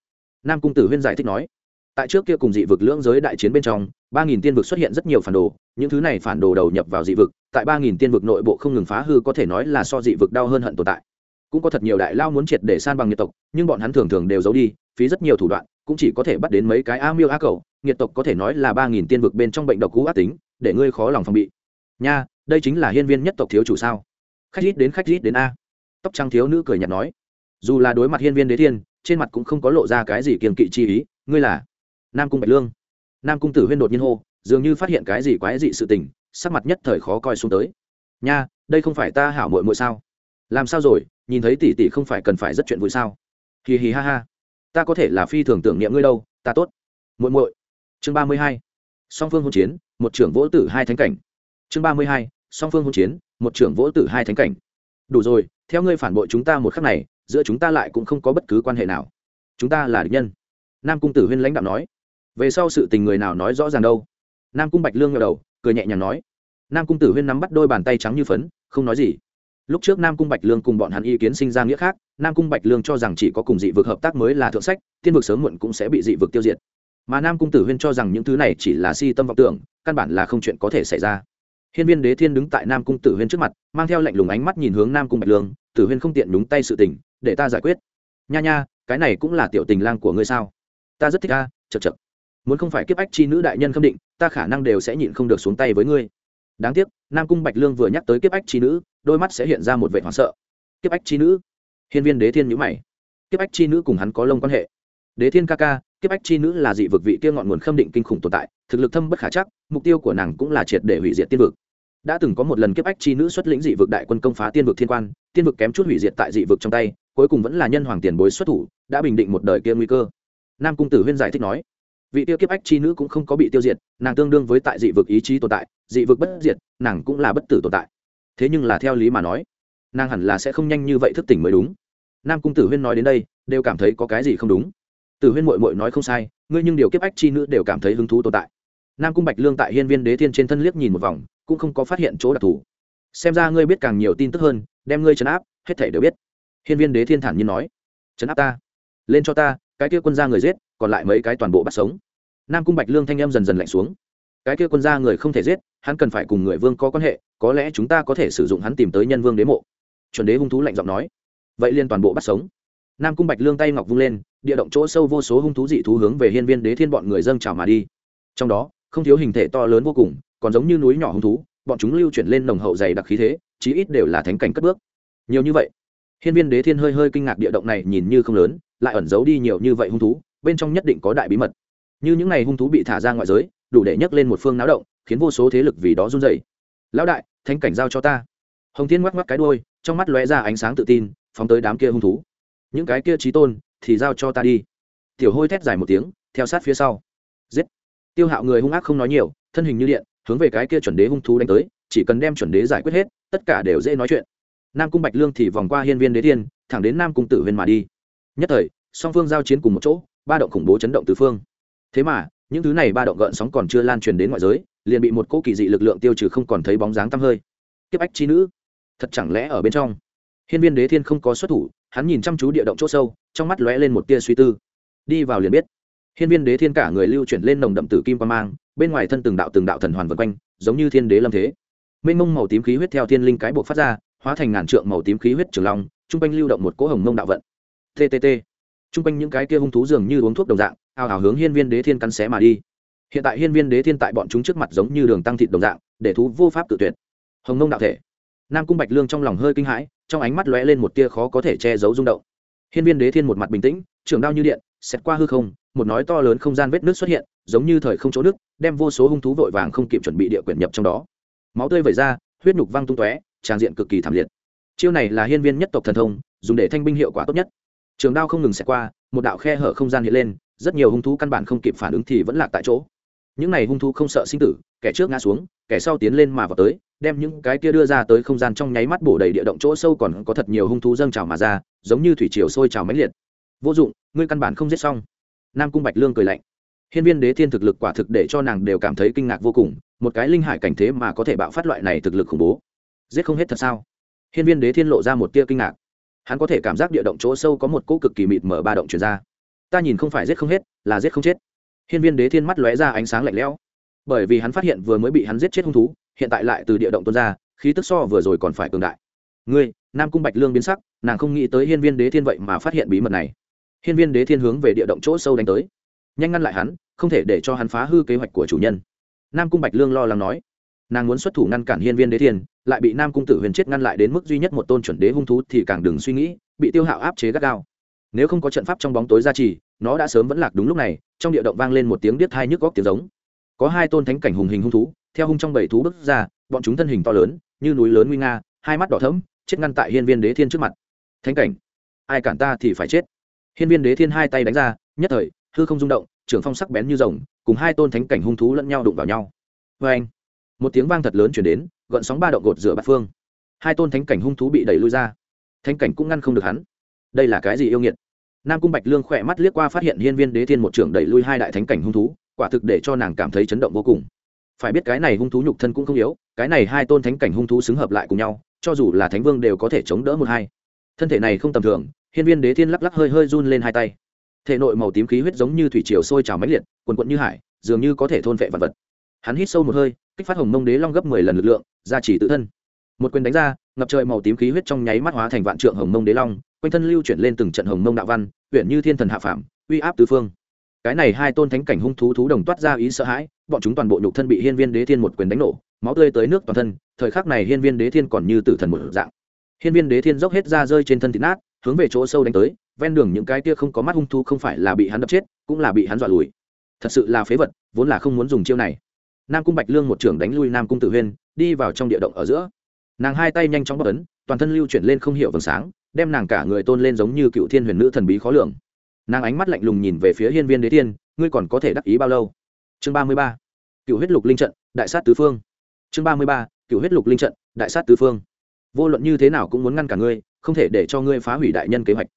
Nam cung tử huyên giải thích nói, tại trước kia cùng dị vực lưỡng giới đại chiến bên trong, ba nghìn tiên vực xuất hiện rất nhiều phản đồ, những thứ này phản đồ đầu nhập vào dị vực, tại ba nghìn tiên vực nội bộ không ngừng phá hư có thể nói là so dị vực đau hơn hận tồn tại. Cũng có thật nhiều đại lao muốn triệt để san bằng nhiệt tộc, nhưng bọn hắn thường thường đều giấu đi, phí rất nhiều thủ đoạn, cũng chỉ có thể bắt đến mấy cái a miêu a cầu. Nhiệt tộc có thể nói là ba nghìn tiên vực bên trong bệnh độc cũ ác tính, để ngươi khó lòng phòng bị nha, đây chính là hiên viên nhất tộc thiếu chủ sao? Khách rít đến khách rít đến a. Tóc trăng thiếu nữ cười nhạt nói. Dù là đối mặt hiên viên đế thiên, trên mặt cũng không có lộ ra cái gì kiềm kỵ chi ý. Ngươi là nam cung bạch lương. Nam cung tử huyên đột nhiên hô, dường như phát hiện cái gì quái dị sự tình, sắc mặt nhất thời khó coi xuống tới. Nha, đây không phải ta hảo mội mội sao? Làm sao rồi? Nhìn thấy tỷ tỷ không phải cần phải rất chuyện vui sao? Hì hì ha ha. Ta có thể là phi thường tưởng niệm ngươi đâu, ta tốt. Muội muội. Chương ba mươi hai. Song phương hôn chiến, một trưởng vỗ tử hai thánh cảnh chương ba mươi hai, song phương hôn chiến, một trưởng vỗ tử hai thánh cảnh. Đủ rồi, theo ngươi phản bội chúng ta một khắc này, giữa chúng ta lại cũng không có bất cứ quan hệ nào. Chúng ta là địch nhân. Nam cung tử huyên lãnh đạo nói. Về sau sự tình người nào nói rõ ràng đâu? Nam cung bạch lương ngờ đầu, cười nhẹ nhàng nói. Nam cung tử huyên nắm bắt đôi bàn tay trắng như phấn, không nói gì. Lúc trước nam cung bạch lương cùng bọn hắn ý kiến sinh ra nghĩa khác, nam cung bạch lương cho rằng chỉ có cùng dị vực hợp tác mới là thượng sách thiên vực sớm muộn cũng sẽ bị dị vực tiêu diệt. Mà nam cung tử huyên cho rằng những thứ này chỉ là si tâm vọng tưởng, căn bản là không chuyện có thể xảy ra hiên viên đế thiên đứng tại nam cung tử huyên trước mặt, mang theo lạnh lùng ánh mắt nhìn hướng nam cung bạch lương, tử huyên không tiện đúng tay sự tình, để ta giải quyết. Nha nha, cái này cũng là tiểu tình lang của ngươi sao? Ta rất thích ta chật chật muốn không phải kiếp ách chi nữ đại nhân khâm định, ta khả năng đều sẽ nhịn không được xuống tay với ngươi. Đáng tiếc, nam cung bạch lương vừa nhắc tới kiếp ách chi nữ, đôi mắt sẽ hiện ra một vệ hoảng sợ. Kiếp ách chi nữ? Hiên viên đế thiên nhữ mày. Kiếp ách chi nữ cùng hắn có lông quan hệ. Đế thiên ca ca, kiếp ách chi nữ là dị vực vị kia ngọn nguồn khâm định kinh khủng tồn tại, thực lực thâm bất khả chắc, mục tiêu của nàng cũng là triệt để hủy diệt tiên vực đã từng có một lần kiếp ách chi nữ xuất lĩnh dị vực đại quân công phá tiên vực thiên quan, tiên vực kém chút hủy diệt tại dị vực trong tay, cuối cùng vẫn là nhân hoàng tiền bối xuất thủ, đã bình định một đời kia nguy cơ. Nam cung tử huyên giải thích nói, vị tiêu kiếp ách chi nữ cũng không có bị tiêu diệt, nàng tương đương với tại dị vực ý chí tồn tại, dị vực bất diệt, nàng cũng là bất tử tồn tại. Thế nhưng là theo lý mà nói, nàng hẳn là sẽ không nhanh như vậy thức tỉnh mới đúng. Nam cung tử huyên nói đến đây, đều cảm thấy có cái gì không đúng. Tử huyên mội mội nói không sai, ngươi nhưng điều kiếp ách chi nữ đều cảm thấy hứng thú tồn tại nam cung bạch lương tại hiên viên đế thiên trên thân liếc nhìn một vòng, cũng không có phát hiện chỗ đặc thù. Xem ra ngươi biết càng nhiều tin tức hơn, đem ngươi trấn áp, hết thể đều biết. Hiên viên đế thiên thản nhiên nói, trấn áp ta? Lên cho ta, cái kia quân ra người giết, còn lại mấy cái toàn bộ bắt sống. Nam cung bạch lương thanh em dần dần lạnh xuống, cái kia quân ra người không thể giết, hắn cần phải cùng người vương có quan hệ, có lẽ chúng ta có thể sử dụng hắn tìm tới nhân vương đế mộ. Chuẩn đế hung thú lạnh giọng nói, vậy liên toàn bộ bắt sống. Nam cung bạch lương tay ngọc vung lên, địa động chỗ sâu vô số hung thú dị thú hướng về hiên viên đế thiên bọn người dâng trào mà đi. Trong đó không thiếu hình thể to lớn vô cùng, còn giống như núi nhỏ hung thú, bọn chúng lưu chuyển lên nồng hậu dày đặc khí thế, chí ít đều là thánh cảnh cất bước. Nhiều như vậy, hiên viên đế thiên hơi hơi kinh ngạc địa động này nhìn như không lớn, lại ẩn giấu đi nhiều như vậy hung thú, bên trong nhất định có đại bí mật. Như những ngày hung thú bị thả ra ngoại giới, đủ để nhấc lên một phương náo động, khiến vô số thế lực vì đó run dày lão đại, thánh cảnh giao cho ta. Hồng thiên ngoắc ngoắc cái đôi trong mắt lóe ra ánh sáng tự tin, phóng tới đám kia hung thú. Những cái kia trí tôn thì giao cho ta đi. Tiểu hôi thét dài một tiếng, theo sát phía sau. Giết! Tiêu hạo người hung ác không nói nhiều, thân hình như điện, hướng về cái kia chuẩn đế hung thú đánh tới, chỉ cần đem chuẩn đế giải quyết hết, tất cả đều dễ nói chuyện. Nam cung bạch lương thì vòng qua hiên viên đế thiên, thẳng đến nam cung tử viên mà đi. Nhất thời, song phương giao chiến cùng một chỗ, ba động khủng bố chấn động từ phương. Thế mà, những thứ này ba động gợn sóng còn chưa lan truyền đến ngoại giới, liền bị một cỗ kỳ dị lực lượng tiêu trừ không còn thấy bóng dáng tăm hơi. Kiếp ách chi nữ, thật chẳng lẽ ở bên trong? Hiên viên đế thiên không có xuất thủ, hắn nhìn chăm chú địa động chỗ sâu, trong mắt lóe lên một tia suy tư. Đi vào liền biết hiên viên đế thiên cả người lưu chuyển lên nồng đậm tử kim qua mang, bên ngoài thân từng đạo từng đạo thần hoàn vân quanh, giống như thiên đế lâm thế. Mênh mông màu tím khí huyết theo thiên linh cái buộc phát ra, hóa thành ngàn trượng màu tím khí huyết trường long, trung quanh lưu động một cỗ hồng mông đạo vận. Ttt trung quanh những cái kia hung thú dường như uống thuốc đồng dạng ao ào hướng hiên viên đế thiên cắn xé mà đi. Hiện tại hiên viên đế thiên tại bọn chúng trước mặt giống như đường tăng thịt đồng dạng, để thú vô pháp tự tuyệt. Hồng mông đạo thể. Nam cung bạch lương trong lòng hơi kinh hãi, trong ánh mắt lóe lên một tia khó có thể che giấu rung động. Hiên viên đế thiên một mặt bình tĩnh trường đao như điện xét qua hư không một nói to lớn không gian vết nước xuất hiện, giống như thời không chỗ nước, đem vô số hung thú vội vàng không kịp chuẩn bị địa quyển nhập trong đó. Máu tươi vẩy ra, huyết nhục văng tung tóe tràng diện cực kỳ thảm liệt. Chiêu này là hiên viên nhất tộc thần thông, dùng để thanh binh hiệu quả tốt nhất. Trường đao không ngừng xẹt qua, một đạo khe hở không gian hiện lên, rất nhiều hung thú căn bản không kịp phản ứng thì vẫn lạc tại chỗ. Những này hung thú không sợ sinh tử, kẻ trước ngã xuống, kẻ sau tiến lên mà vào tới, đem những cái kia đưa ra tới không gian trong nháy mắt bổ đầy địa động chỗ sâu còn có thật nhiều hung thú dâng trào mà ra, giống như thủy triều sôi trào mãnh liệt. Vô dụng, ngươi căn bản không giết xong nam cung bạch lương cười lạnh. Hiên viên đế thiên thực lực quả thực để cho nàng đều cảm thấy kinh ngạc vô cùng, một cái linh hải cảnh thế mà có thể bạo phát loại này thực lực khủng bố. Giết không hết thật sao? Hiên viên đế thiên lộ ra một tia kinh ngạc. Hắn có thể cảm giác địa động chỗ sâu có một cỗ cực kỳ mịt mở ba động chuyển ra. Ta nhìn không phải giết không hết, là giết không chết. Hiên viên đế thiên mắt lóe ra ánh sáng lạnh lẽo. Bởi vì hắn phát hiện vừa mới bị hắn giết chết hung thú, hiện tại lại từ địa động tuôn ra, khí tức so vừa rồi còn phải cường đại. Ngươi, nam cung bạch lương biến sắc, nàng không nghĩ tới hiên viên đế thiên vậy mà phát hiện bí mật này hiên viên đế thiên hướng về địa động chỗ sâu đánh tới. Nhanh ngăn lại hắn, không thể để cho hắn phá hư kế hoạch của chủ nhân. Nam cung bạch lương lo lắng nói, nàng muốn xuất thủ ngăn cản hiên viên đế thiên, lại bị nam cung tử huyền chết ngăn lại đến mức duy nhất một tôn chuẩn đế hung thú thì càng đừng suy nghĩ, bị tiêu hạo áp chế gắt gao. Nếu không có trận pháp trong bóng tối gia trì, nó đã sớm vẫn lạc đúng lúc này, trong địa động vang lên một tiếng điếc hai nhức góc tiếng giống. Có hai tôn thánh cảnh hùng hình hung thú, theo hung trong bảy thú bước ra, bọn chúng thân hình to lớn, như núi lớn nguy nga, hai mắt đỏ thẫm, chết ngăn tại hiên viên đế thiên trước mặt. Thánh cảnh, ai cản ta thì phải chết hiên viên đế thiên hai tay đánh ra, nhất thời, hư không rung động trưởng phong sắc bén như rồng, cùng hai tôn thánh cảnh hung thú lẫn nhau đụng vào nhau. Vê anh một tiếng vang thật lớn chuyển đến gợn sóng ba động gột rửa bát phương. Hai tôn thánh cảnh hung thú bị đẩy lui ra. Thánh cảnh cũng ngăn không được hắn. Đây là cái gì yêu nghiệt? Nam cung bạch lương khỏe mắt liếc qua phát hiện hiên viên đế thiên một trưởng đẩy lui hai đại thánh cảnh hung thú, quả thực để cho nàng cảm thấy chấn động vô cùng. Phải biết cái này hung thú nhục thân cũng không yếu, cái này hai tôn thánh cảnh hung thú xứng hợp lại cùng nhau, cho dù là thánh vương đều có thể chống đỡ một hai. Thân thể này không tầm thường hiên viên đế thiên lắc lắc hơi hơi run lên hai tay. Thể nội màu tím khí huyết giống như thủy triều sôi trào mãnh liệt quần quận như hải, dường như có thể thôn vệ vật vật. Hắn hít sâu một hơi, kích phát hồng mông đế long gấp mười lần lực lượng, gia trì tự thân. Một quyền đánh ra, ngập trời màu tím khí huyết trong nháy mắt hóa thành vạn trượng hồng mông đế long, quanh thân lưu chuyển lên từng trận hồng mông đạo văn, huyện như thiên thần hạ phàm, uy áp tứ phương. Cái này hai tôn thánh cảnh hung thú thú đồng toát ra ý sợ hãi, bọn chúng toàn bộ nhục thân bị hiên viên đế thiên một quyền đánh nổ, máu tươi tới nước toàn thân, thời khắc này hiên viên đế thiên còn như tử thần một dạng. Hiên viên đế thiên dốc hết ra rơi trên thân thịt nát hướng về chỗ sâu đánh tới, ven đường những cái tia không có mắt hung thu không phải là bị hắn đập chết, cũng là bị hắn dọa lùi. Thật sự là phế vật, vốn là không muốn dùng chiêu này. Nam cung bạch lương một trưởng đánh lui nam cung tử huyên, đi vào trong địa động ở giữa. Nàng hai tay nhanh chóng bất ấn, toàn thân lưu chuyển lên không hiểu vầng sáng, đem nàng cả người tôn lên giống như cựu thiên huyền nữ thần bí khó lường. Nàng ánh mắt lạnh lùng nhìn về phía hiên viên đế thiên ngươi còn có thể đắc ý bao lâu? Chương ba mươi ba. Cựu huyết lục linh trận, đại sát tứ phương. Chương ba mươi ba. Cựu huyết lục linh trận, đại sát tứ phương. Vô luận như thế nào cũng muốn ngăn cả ngươi không thể để cho ngươi phá hủy đại nhân kế hoạch.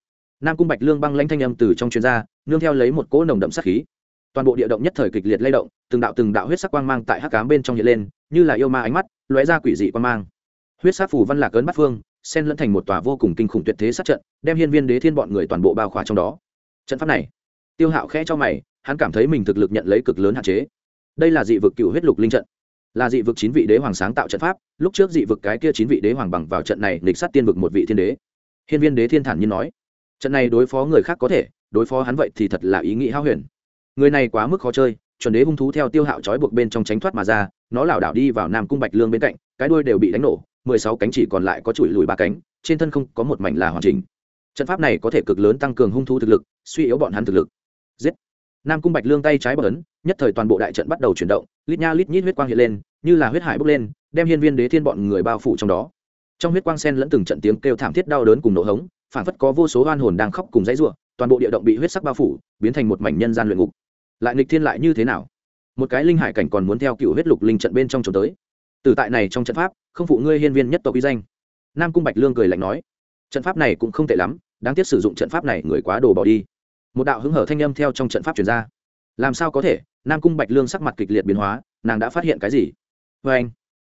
Nam cung bạch lương băng lanh thanh âm từ trong chuyên gia nương theo lấy một cỗ nồng đậm sát khí. Toàn bộ địa động nhất thời kịch liệt lay động, từng đạo từng đạo huyết sắc quang mang tại hắc cám bên trong hiện lên, như là yêu ma ánh mắt, lóe ra quỷ dị quang mang. Huyết sắc phù văn lạc ấn bắt phương, xen lẫn thành một tòa vô cùng kinh khủng tuyệt thế sát trận, đem hiên viên đế thiên bọn người toàn bộ bao khóa trong đó. Trận pháp này, tiêu hạo khẽ cho mày, hắn cảm thấy mình thực lực nhận lấy cực lớn hạn chế. Đây là dị vực cựu huyết lục linh trận là dị vực chín vị đế hoàng sáng tạo trận pháp, lúc trước dị vực cái kia chín vị đế hoàng bằng vào trận này lịch sát tiên vực một vị thiên đế. Hiên viên đế thiên thản nhiên nói, trận này đối phó người khác có thể, đối phó hắn vậy thì thật là ý nghĩ hao huyền. Người này quá mức khó chơi, chuẩn đế hung thú theo tiêu hạo trói buộc bên trong tránh thoát mà ra, nó lảo đảo đi vào nam cung bạch lương bên cạnh, cái đuôi đều bị đánh nổ, mười sáu cánh chỉ còn lại có chùi lùi ba cánh, trên thân không có một mảnh là hoàn chỉnh. Trận pháp này có thể cực lớn tăng cường hung thú thực lực, suy yếu bọn hắn thực lực. Giết. Nam cung bạch lương tay trái bờ ấn, nhất thời toàn bộ đại trận bắt đầu chuyển động lít nha lít nhít huyết quang hiện lên, như là huyết hải bốc lên, đem hiên viên đế thiên bọn người bao phủ trong đó. Trong huyết quang sen lẫn từng trận tiếng kêu thảm thiết đau đớn cùng nổ hống phản phất có vô số oan hồn đang khóc cùng dãy ruộng toàn bộ địa động bị huyết sắc bao phủ, biến thành một mảnh nhân gian luyện ngục. Lại nghịch thiên lại như thế nào? Một cái linh hải cảnh còn muốn theo cựu huyết lục linh trận bên trong trốn tới. Từ tại này trong trận pháp, không phụ ngươi hiên viên nhất tộc uy danh. Nam cung bạch lương cười lạnh nói, trận pháp này cũng không tệ lắm, đáng tiếc sử dụng trận pháp này người quá đồ bỏ đi. Một đạo hứng hở thanh âm theo trong trận pháp chuyển ra. Làm sao có thể? Nam cung bạch lương sắc mặt kịch liệt biến hóa, nàng đã phát hiện cái gì? Vê anh,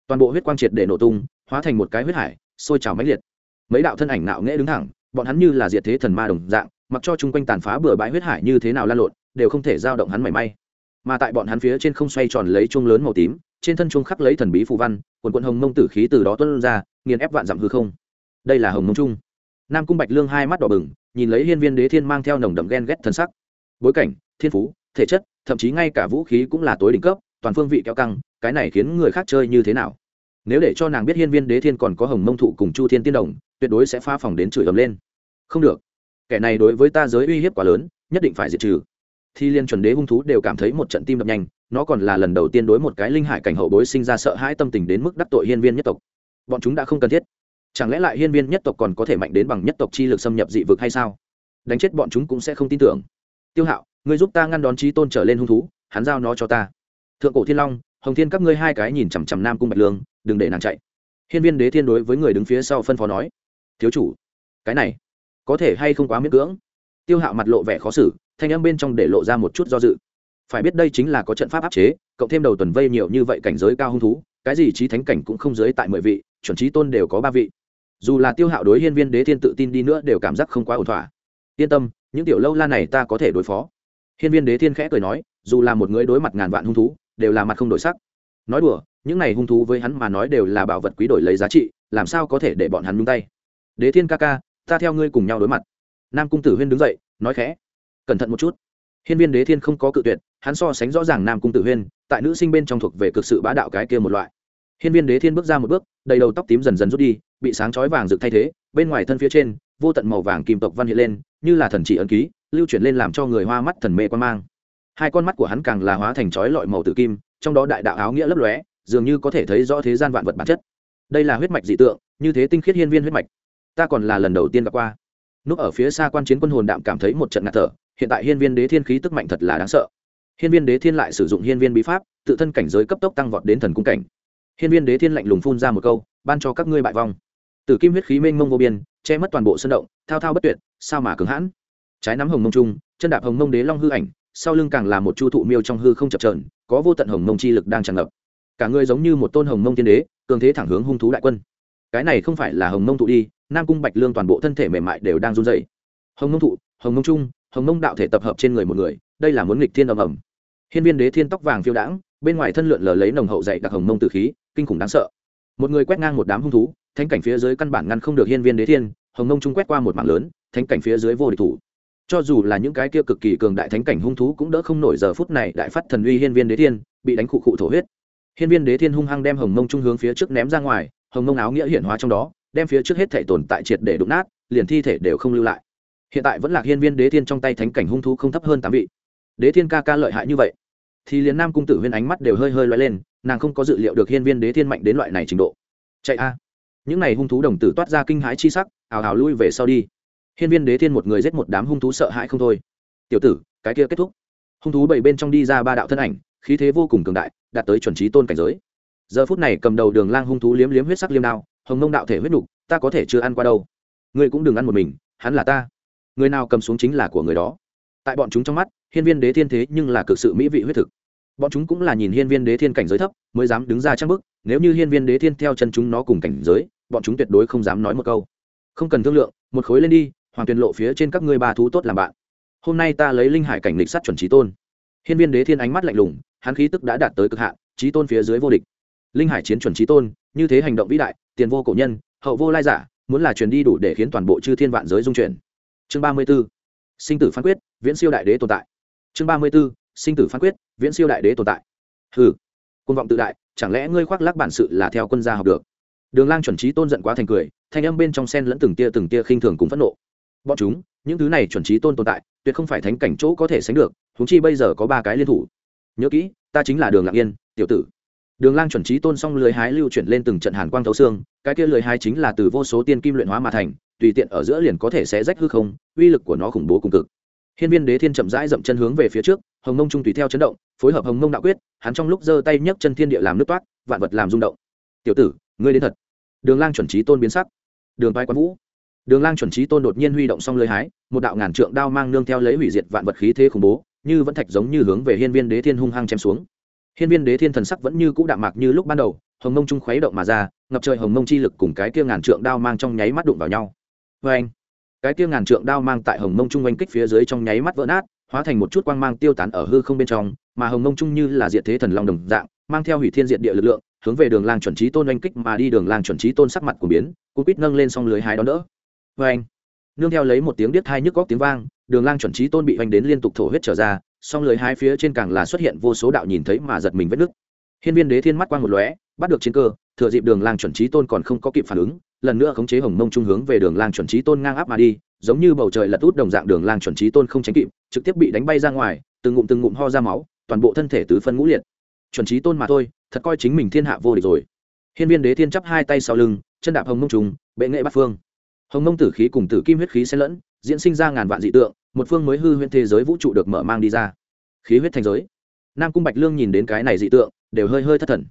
toàn bộ huyết quang triệt để nổ tung, hóa thành một cái huyết hải, sôi trào mãnh liệt. Mấy đạo thân ảnh nạo nghễ đứng thẳng, bọn hắn như là diệt thế thần ma đồng dạng, mặc cho chung quanh tàn phá bừa bãi huyết hải như thế nào lan lộn, đều không thể giao động hắn mảy may. Mà tại bọn hắn phía trên không xoay tròn lấy chuông lớn màu tím, trên thân chuông khắc lấy thần bí phù văn, quần quận hồng mông tử khí từ đó tuân ra, nghiền ép vạn dặm hư không. Đây là hồng mông trung nam cung bạch lương hai mắt đỏ bừng, nhìn lấy hiên viên đế thiên mang theo nồng đậm ghen ghét thân sắc. Bối cảnh, thiên phú thể chất, thậm chí ngay cả vũ khí cũng là tối đỉnh cấp, toàn phương vị kéo căng, cái này khiến người khác chơi như thế nào? Nếu để cho nàng biết hiên viên đế thiên còn có hồng mông thụ cùng chu thiên tiên đồng, tuyệt đối sẽ phá phòng đến chửi ấm lên. Không được. Kẻ này đối với ta giới uy hiếp quá lớn, nhất định phải diệt trừ. Thi liên chuẩn đế hung thú đều cảm thấy một trận tim đập nhanh, nó còn là lần đầu tiên đối một cái linh hải cảnh hậu bối sinh ra sợ hãi tâm tình đến mức đắc tội hiên viên nhất tộc. Bọn chúng đã không cần thiết. Chẳng lẽ lại hiên viên nhất tộc còn có thể mạnh đến bằng nhất tộc chi lực xâm nhập dị vực hay sao? Đánh chết bọn chúng cũng sẽ không tin tưởng. Tiêu hạo Ngươi giúp ta ngăn đón trí tôn trở lên hung thú, hắn giao nó cho ta. Thượng cổ thiên long, hồng thiên các ngươi hai cái nhìn chằm chằm nam cung bạch lương, đừng để nàng chạy. Hiên viên đế thiên đối với người đứng phía sau phân phó nói, thiếu chủ, cái này có thể hay không quá miễn cưỡng? Tiêu hạo mặt lộ vẻ khó xử, thanh âm bên trong để lộ ra một chút do dự. Phải biết đây chính là có trận pháp áp chế, cộng thêm đầu tuần vây nhiều như vậy cảnh giới cao hung thú, cái gì trí thánh cảnh cũng không dưới tại mười vị, chuẩn trí tôn đều có ba vị. Dù là tiêu hạo đối hiên viên đế thiên tự tin đi nữa đều cảm giác không quá ổn thỏa. Yên tâm, những tiểu lâu la này ta có thể đối phó hiên viên đế thiên khẽ cười nói, dù là một người đối mặt ngàn vạn hung thú, đều là mặt không đổi sắc. Nói đùa, những này hung thú với hắn mà nói đều là bảo vật quý đổi lấy giá trị, làm sao có thể để bọn hắn nhung tay? Đế thiên ca ca, ta theo ngươi cùng nhau đối mặt. Nam cung tử huyên đứng dậy, nói khẽ. Cẩn thận một chút. Hiên viên đế thiên không có cự tuyệt, hắn so sánh rõ ràng nam cung tử huyên, tại nữ sinh bên trong thuộc về cực sự bá đạo cái kia một loại. Hiên viên đế thiên bước ra một bước, đầy đầu tóc tím dần dần rút đi, bị sáng chói vàng rực thay thế, bên ngoài thân phía trên, vô tận màu vàng kim tộc văn hiện lên, như là thần chỉ ấn ký lưu chuyển lên làm cho người hoa mắt thần mê quan mang. Hai con mắt của hắn càng là hóa thành chói lọi màu tử kim, trong đó đại đạo áo nghĩa lấp lóe, dường như có thể thấy rõ thế gian vạn vật bản chất. Đây là huyết mạch dị tượng, như thế tinh khiết hiên viên huyết mạch. Ta còn là lần đầu tiên gặp qua. Núp ở phía xa quan chiến quân hồn đạm cảm thấy một trận ngạt thở, hiện tại hiên viên đế thiên khí tức mạnh thật là đáng sợ. Hiên viên đế thiên lại sử dụng hiên viên bí pháp, tự thân cảnh giới cấp tốc tăng vọt đến thần cung cảnh. Hiên viên đế thiên lạnh lùng phun ra một câu, ban cho các ngươi bại vong. Tử kim huyết khí mênh mông vô biên, che mất toàn bộ sân động, thao thao bất tuyệt, sao mà cứng hãn? Trái nắm hồng mông trung, chân đạp hồng mông đế long hư ảnh, sau lưng càng là một chu thụ miêu trong hư không chập trờn có vô tận hồng mông chi lực đang tràn ngập. Cả người giống như một tôn hồng mông tiên đế, cường thế thẳng hướng hung thú đại quân. Cái này không phải là hồng mông thụ đi, nam cung bạch lương toàn bộ thân thể mềm mại đều đang run dày hồng mông thụ, hồng mông trung, hồng mông đạo thể tập hợp trên người một người, đây là muốn nghịch thiên ầm ầm. Hiên viên đế thiên tóc vàng phiêu đãng, bên ngoài thân lượn lờ lấy nồng hậu dạy đặc hồng mông từ khí, kinh khủng đáng sợ. Một người quét ngang một đám hung thú, thánh cảnh phía dưới căn bản ngăn không được hiên viên đế thiên, hồng mông trung quét qua một mạng lớn, thánh cảnh phía dưới vô địch thủ cho dù là những cái kia cực kỳ cường đại thánh cảnh hung thú cũng đỡ không nổi giờ phút này đại phát thần uy hiên viên đế thiên, bị đánh khụ khụ thổ huyết. Hiên viên đế thiên hung hăng đem hồng mông trung hướng phía trước ném ra ngoài, hồng mông áo nghĩa hiển hóa trong đó, đem phía trước hết thể tồn tại triệt để đụng nát, liền thi thể đều không lưu lại. Hiện tại vẫn là hiên viên đế thiên trong tay thánh cảnh hung thú không thấp hơn tám vị. Đế thiên ca ca lợi hại như vậy, thì liền nam cung tử huyên ánh mắt đều hơi hơi loay lên, nàng không có dự liệu được hiên viên đế thiên mạnh đến loại này trình độ. Chạy a. Những này hung thú đồng tử toát ra kinh hãi chi sắc, ào ào lui về sau đi hiên viên đế thiên một người giết một đám hung thú sợ hãi không thôi. Tiểu tử, cái kia kết thúc. Hung thú bảy bên trong đi ra ba đạo thân ảnh, khí thế vô cùng cường đại, đạt tới chuẩn trí tôn cảnh giới. Giờ phút này cầm đầu đường lang hung thú liếm liếm huyết sắc liêm đao, hồng nông đạo thể huyết nục, ta có thể chưa ăn qua đâu. Ngươi cũng đừng ăn một mình, hắn là ta. Người nào cầm xuống chính là của người đó. Tại bọn chúng trong mắt, hiên viên đế thiên thế nhưng là cực sự mỹ vị huyết thực. Bọn chúng cũng là nhìn hiên viên đế thiên cảnh giới thấp, mới dám đứng ra trang bức nếu như hiên viên đế thiên theo chân chúng nó cùng cảnh giới, bọn chúng tuyệt đối không dám nói một câu. Không cần thương lượng, một khối lên đi hoàng tuyền lộ phía trên các ngươi ba thú tốt làm bạn. Hôm nay ta lấy linh hải cảnh lịch sắt chuẩn trí tôn. Hiên viên đế thiên ánh mắt lạnh lùng, hắn khí tức đã đạt tới cực hạn, trí tôn phía dưới vô địch. Linh hải chiến chuẩn trí tôn, như thế hành động vĩ đại, tiền vô cổ nhân, hậu vô lai giả, muốn là truyền đi đủ để khiến toàn bộ chư thiên vạn giới dung chuyển. Chương ba mươi b ố sinh tử phán quyết, viễn siêu đại đế tồn tại. Chương ba mươi b ố sinh tử phán quyết, viễn siêu đại đế tồn tại. Hừ côn vọng tự đại, chẳng lẽ ngươi khoác lác bản sự là theo quân gia học được? Đường lang chuẩn trí tôn giận quá thành cười, thanh âm bên trong sen lẫn từng tia từng tia khinh thường cùng phẫn nộ bọn chúng, những thứ này chuẩn trí tôn tồn tại, tuyệt không phải thánh cảnh chỗ có thể sánh được húng chi bây giờ có ba cái liên thủ. Nhớ kỹ, ta chính là đường lạc yên, tiểu tử. Đường lang chuẩn trí tôn xong lưới hái lưu chuyển lên từng trận hàn quang thấu xương, cái kia lưới hái chính là từ vô số tiên kim luyện hóa mà thành, tùy tiện ở giữa liền có thể sẽ rách hư không, uy lực của nó khủng bố cùng cực. Hiên viên đế thiên chậm rãi dậm chân hướng về phía trước, hồng mông trung tùy theo chấn động, phối hợp hồng mông đạo quyết, hắn trong lúc giơ tay nhấc chân thiên địa làm nước toát, vạn vật làm rung động. Tiểu tử, ngươi đến thật. Đường lang chuẩn trí tôn biến sắc. Đường vai quán vũ đường lang chuẩn trí tôn đột nhiên huy động xong lưới hái, một đạo ngàn trượng đao mang nương theo lấy hủy diệt vạn vật khí thế khủng bố, như vẫn thạch giống như hướng về hiên viên đế thiên hung hăng chém xuống. Hiên viên đế thiên thần sắc vẫn như cũ đạm mạc như lúc ban đầu, hồng mông trung khuấy động mà ra, ngập trời hồng mông chi lực cùng cái kia ngàn trượng đao mang trong nháy mắt đụng vào nhau. Vê anh cái kia ngàn trượng đao mang tại hồng mông trung oanh kích phía dưới trong nháy mắt vỡ nát, hóa thành một chút quang mang tiêu tán ở hư không bên trong, mà hồng mông trung như là diệt thế thần long đồng dạng, mang theo hủy thiên diệt địa lực lượng, hướng về đường lang chuẩn trí tôn oanh kích mà đi. Đường lang chuẩn trí tôn sắc mặt của biến cú quýt nâng lên xong lưới hái đón đỡ vê anh. Nương theo lấy một tiếng điếc thai nhức góc tiếng vang, đường lang chuẩn trí tôn bị oanh đến liên tục thổ huyết trở ra, song lưới hai phía trên càng là xuất hiện vô số đạo nhìn thấy mà giật mình vết nứt. Hiên viên đế thiên mắt quang một lóe, bắt được chiến cơ, thừa dịp đường lang chuẩn trí tôn còn không có kịp phản ứng, lần nữa khống chế hồng mông trung hướng về đường lang chuẩn trí tôn ngang áp mà đi, giống như bầu trời lật út đồng dạng đường lang chuẩn trí tôn không tránh kịp, trực tiếp bị đánh bay ra ngoài, từng ngụm từng ngụm ho ra máu, toàn bộ thân thể tứ phân ngũ liệt. Chuẩn trí tôn mà thôi, thật coi chính mình thiên hạ vô địch rồi. Hiên viên đế thiên chắp hai tay sau lưng, chân đạp hồng mông trùng bệ nghệ bát phương hồng mông tử khí cùng tử kim huyết khí xen lẫn diễn sinh ra ngàn vạn dị tượng một phương mới hư huyễn thế giới vũ trụ được mở mang đi ra. Khí huyết thành giới. Nam cung bạch lương nhìn đến cái này dị tượng đều hơi hơi thất thần.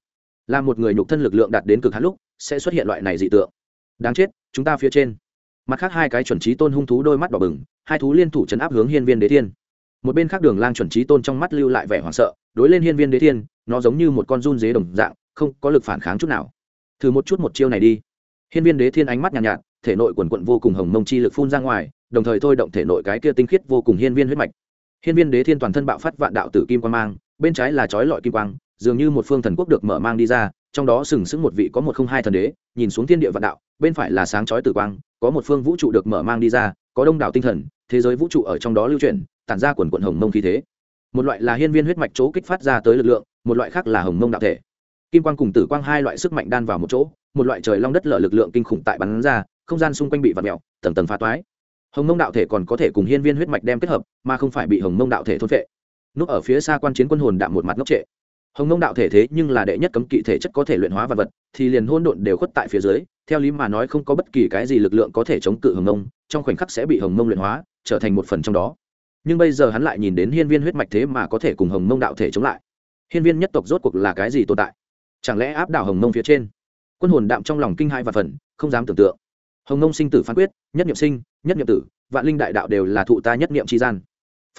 Là một người nhục thân lực lượng đạt đến cực hạn lúc sẽ xuất hiện loại này dị tượng. Đáng chết chúng ta phía trên. Mặt khác hai cái chuẩn trí tôn hung thú đôi mắt đỏ bừng hai thú liên thủ chấn áp hướng hiên viên đế thiên. Một bên khác đường lang chuẩn trí tôn trong mắt lưu lại vẻ hoảng sợ đối lên hiên viên đế thiên nó giống như một con run dế đồng dạng không có lực phản kháng chút nào. Thử một chút một chiêu này đi. Hiên viên đế thiên ánh mắt nhàn nhạt, nhạt thể nội quần quận vô cùng hồng mông chi lực phun ra ngoài, đồng thời thôi động thể nội cái kia tinh khiết vô cùng hiên viên huyết mạch. Hiên viên đế thiên toàn thân bạo phát vạn đạo tử kim quang mang, bên trái là chói lọi kim quang, dường như một phương thần quốc được mở mang đi ra, trong đó sừng sững một vị có một không hai thần đế, nhìn xuống thiên địa vạn đạo, bên phải là sáng chói tử quang, có một phương vũ trụ được mở mang đi ra, có đông đảo tinh thần, thế giới vũ trụ ở trong đó lưu chuyển, tản ra quần quận hồng mông khí thế. Một loại là hiên viên huyết mạch chỗ kích phát ra tới lực lượng, một loại khác là hồng mông đạo thể kim quang cùng tử quang hai loại sức mạnh đan vào một chỗ, một loại trời long đất lở lực lượng kinh khủng tại bắn ra, không gian xung quanh bị vặt mẹo tầng tầng phá toái. Hồng mông đạo thể còn có thể cùng hiên viên huyết mạch đem kết hợp, mà không phải bị hồng mông đạo thể thôn vệ núp ở phía xa quan chiến quân hồn đạm một mặt ngốc trệ. Hồng mông đạo thể thế nhưng là đệ nhất cấm kỵ thể chất có thể luyện hóa vật vật, thì liền hôn độn đều khuất tại phía dưới, theo lý mà nói không có bất kỳ cái gì lực lượng có thể chống cự hồng mông, trong khoảnh khắc sẽ bị hồng mông luyện hóa, trở thành một phần trong đó. Nhưng bây giờ hắn lại nhìn đến hiên viên huyết mạch thế mà có thể cùng hồng mông đạo thể chống lại. Hiên viên nhất tộc rốt cuộc là cái gì tồn tại? Chẳng lẽ áp đảo hồng mông phía trên? Quân hồn đạm trong lòng kinh hai và phần không dám tưởng tượng. Hồng mông sinh tử phán quyết, nhất niệm sinh, nhất niệm tử, vạn linh đại đạo đều là thụ ta nhất niệm tri gian.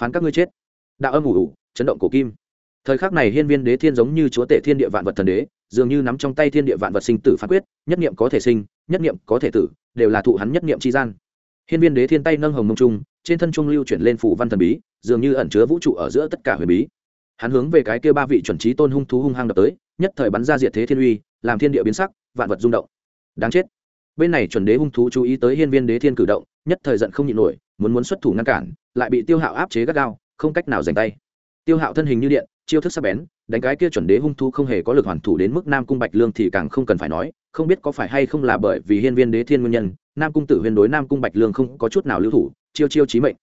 Phán các ngươi chết. Đạo âm ủ ủ, chấn động cổ kim. Thời khắc này hiên viên đế thiên giống như chúa tể thiên địa vạn vật thần đế, dường như nắm trong tay thiên địa vạn vật sinh tử phán quyết, nhất niệm có thể sinh, nhất niệm có thể tử, đều là thụ hắn nhất niệm tri gian. Hiên viên đế thiên tay nâng hồng mông trung, trên thân trung lưu chuyển lên phủ văn thần bí, dường như ẩn chứa vũ trụ ở giữa tất cả huyền bí. Hắn hướng về cái kia ba vị chuẩn trí tôn hung thú hung hăng đập tới nhất thời bắn ra diệt thế thiên uy, làm thiên địa biến sắc, vạn vật rung động. Đáng chết. Bên này chuẩn đế hung thú chú ý tới hiên viên đế thiên cử động, nhất thời giận không nhịn nổi, muốn muốn xuất thủ ngăn cản, lại bị tiêu hạo áp chế gắt gao, không cách nào giành tay. Tiêu hạo thân hình như điện, chiêu thức sắc bén, đánh cái kia chuẩn đế hung thú không hề có lực hoàn thủ đến mức nam cung bạch lương thì càng không cần phải nói, không biết có phải hay không là bởi vì hiên viên đế thiên nguyên nhân, nam cung tử huyền đối nam cung bạch lương không có chút nào lưu thủ, chiêu chiêu chí mệnh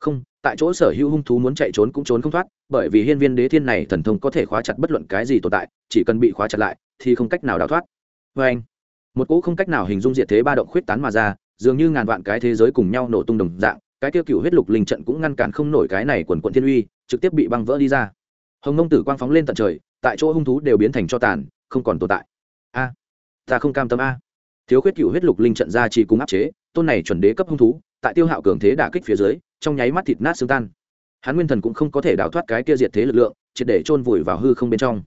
không, tại chỗ sở hữu hung thú muốn chạy trốn cũng trốn không thoát, bởi vì hiên viên đế thiên này thần thông có thể khóa chặt bất luận cái gì tồn tại, chỉ cần bị khóa chặt lại, thì không cách nào đào thoát. Vê anh, một cỗ không cách nào hình dung diệt thế ba động khuyết tán mà ra, dường như ngàn vạn cái thế giới cùng nhau nổ tung đồng dạng, cái tiêu cựu huyết lục linh trận cũng ngăn cản không nổi cái này quần quận thiên uy, trực tiếp bị băng vỡ đi ra. Hồng nông tử quang phóng lên tận trời, tại chỗ hung thú đều biến thành cho tàn, không còn tồn tại. A, ta không cam tâm a. Thiếu khuyết cựu huyết lục linh trận ra chỉ cùng áp chế tôn này chuẩn đế cấp hung thú, tại tiêu hạo cường thế đả kích phía dưới, trong nháy mắt thịt nát xương tan. Hắn nguyên thần cũng không có thể đào thoát cái kia diệt thế lực lượng, triệt để chôn vùi vào hư không bên trong.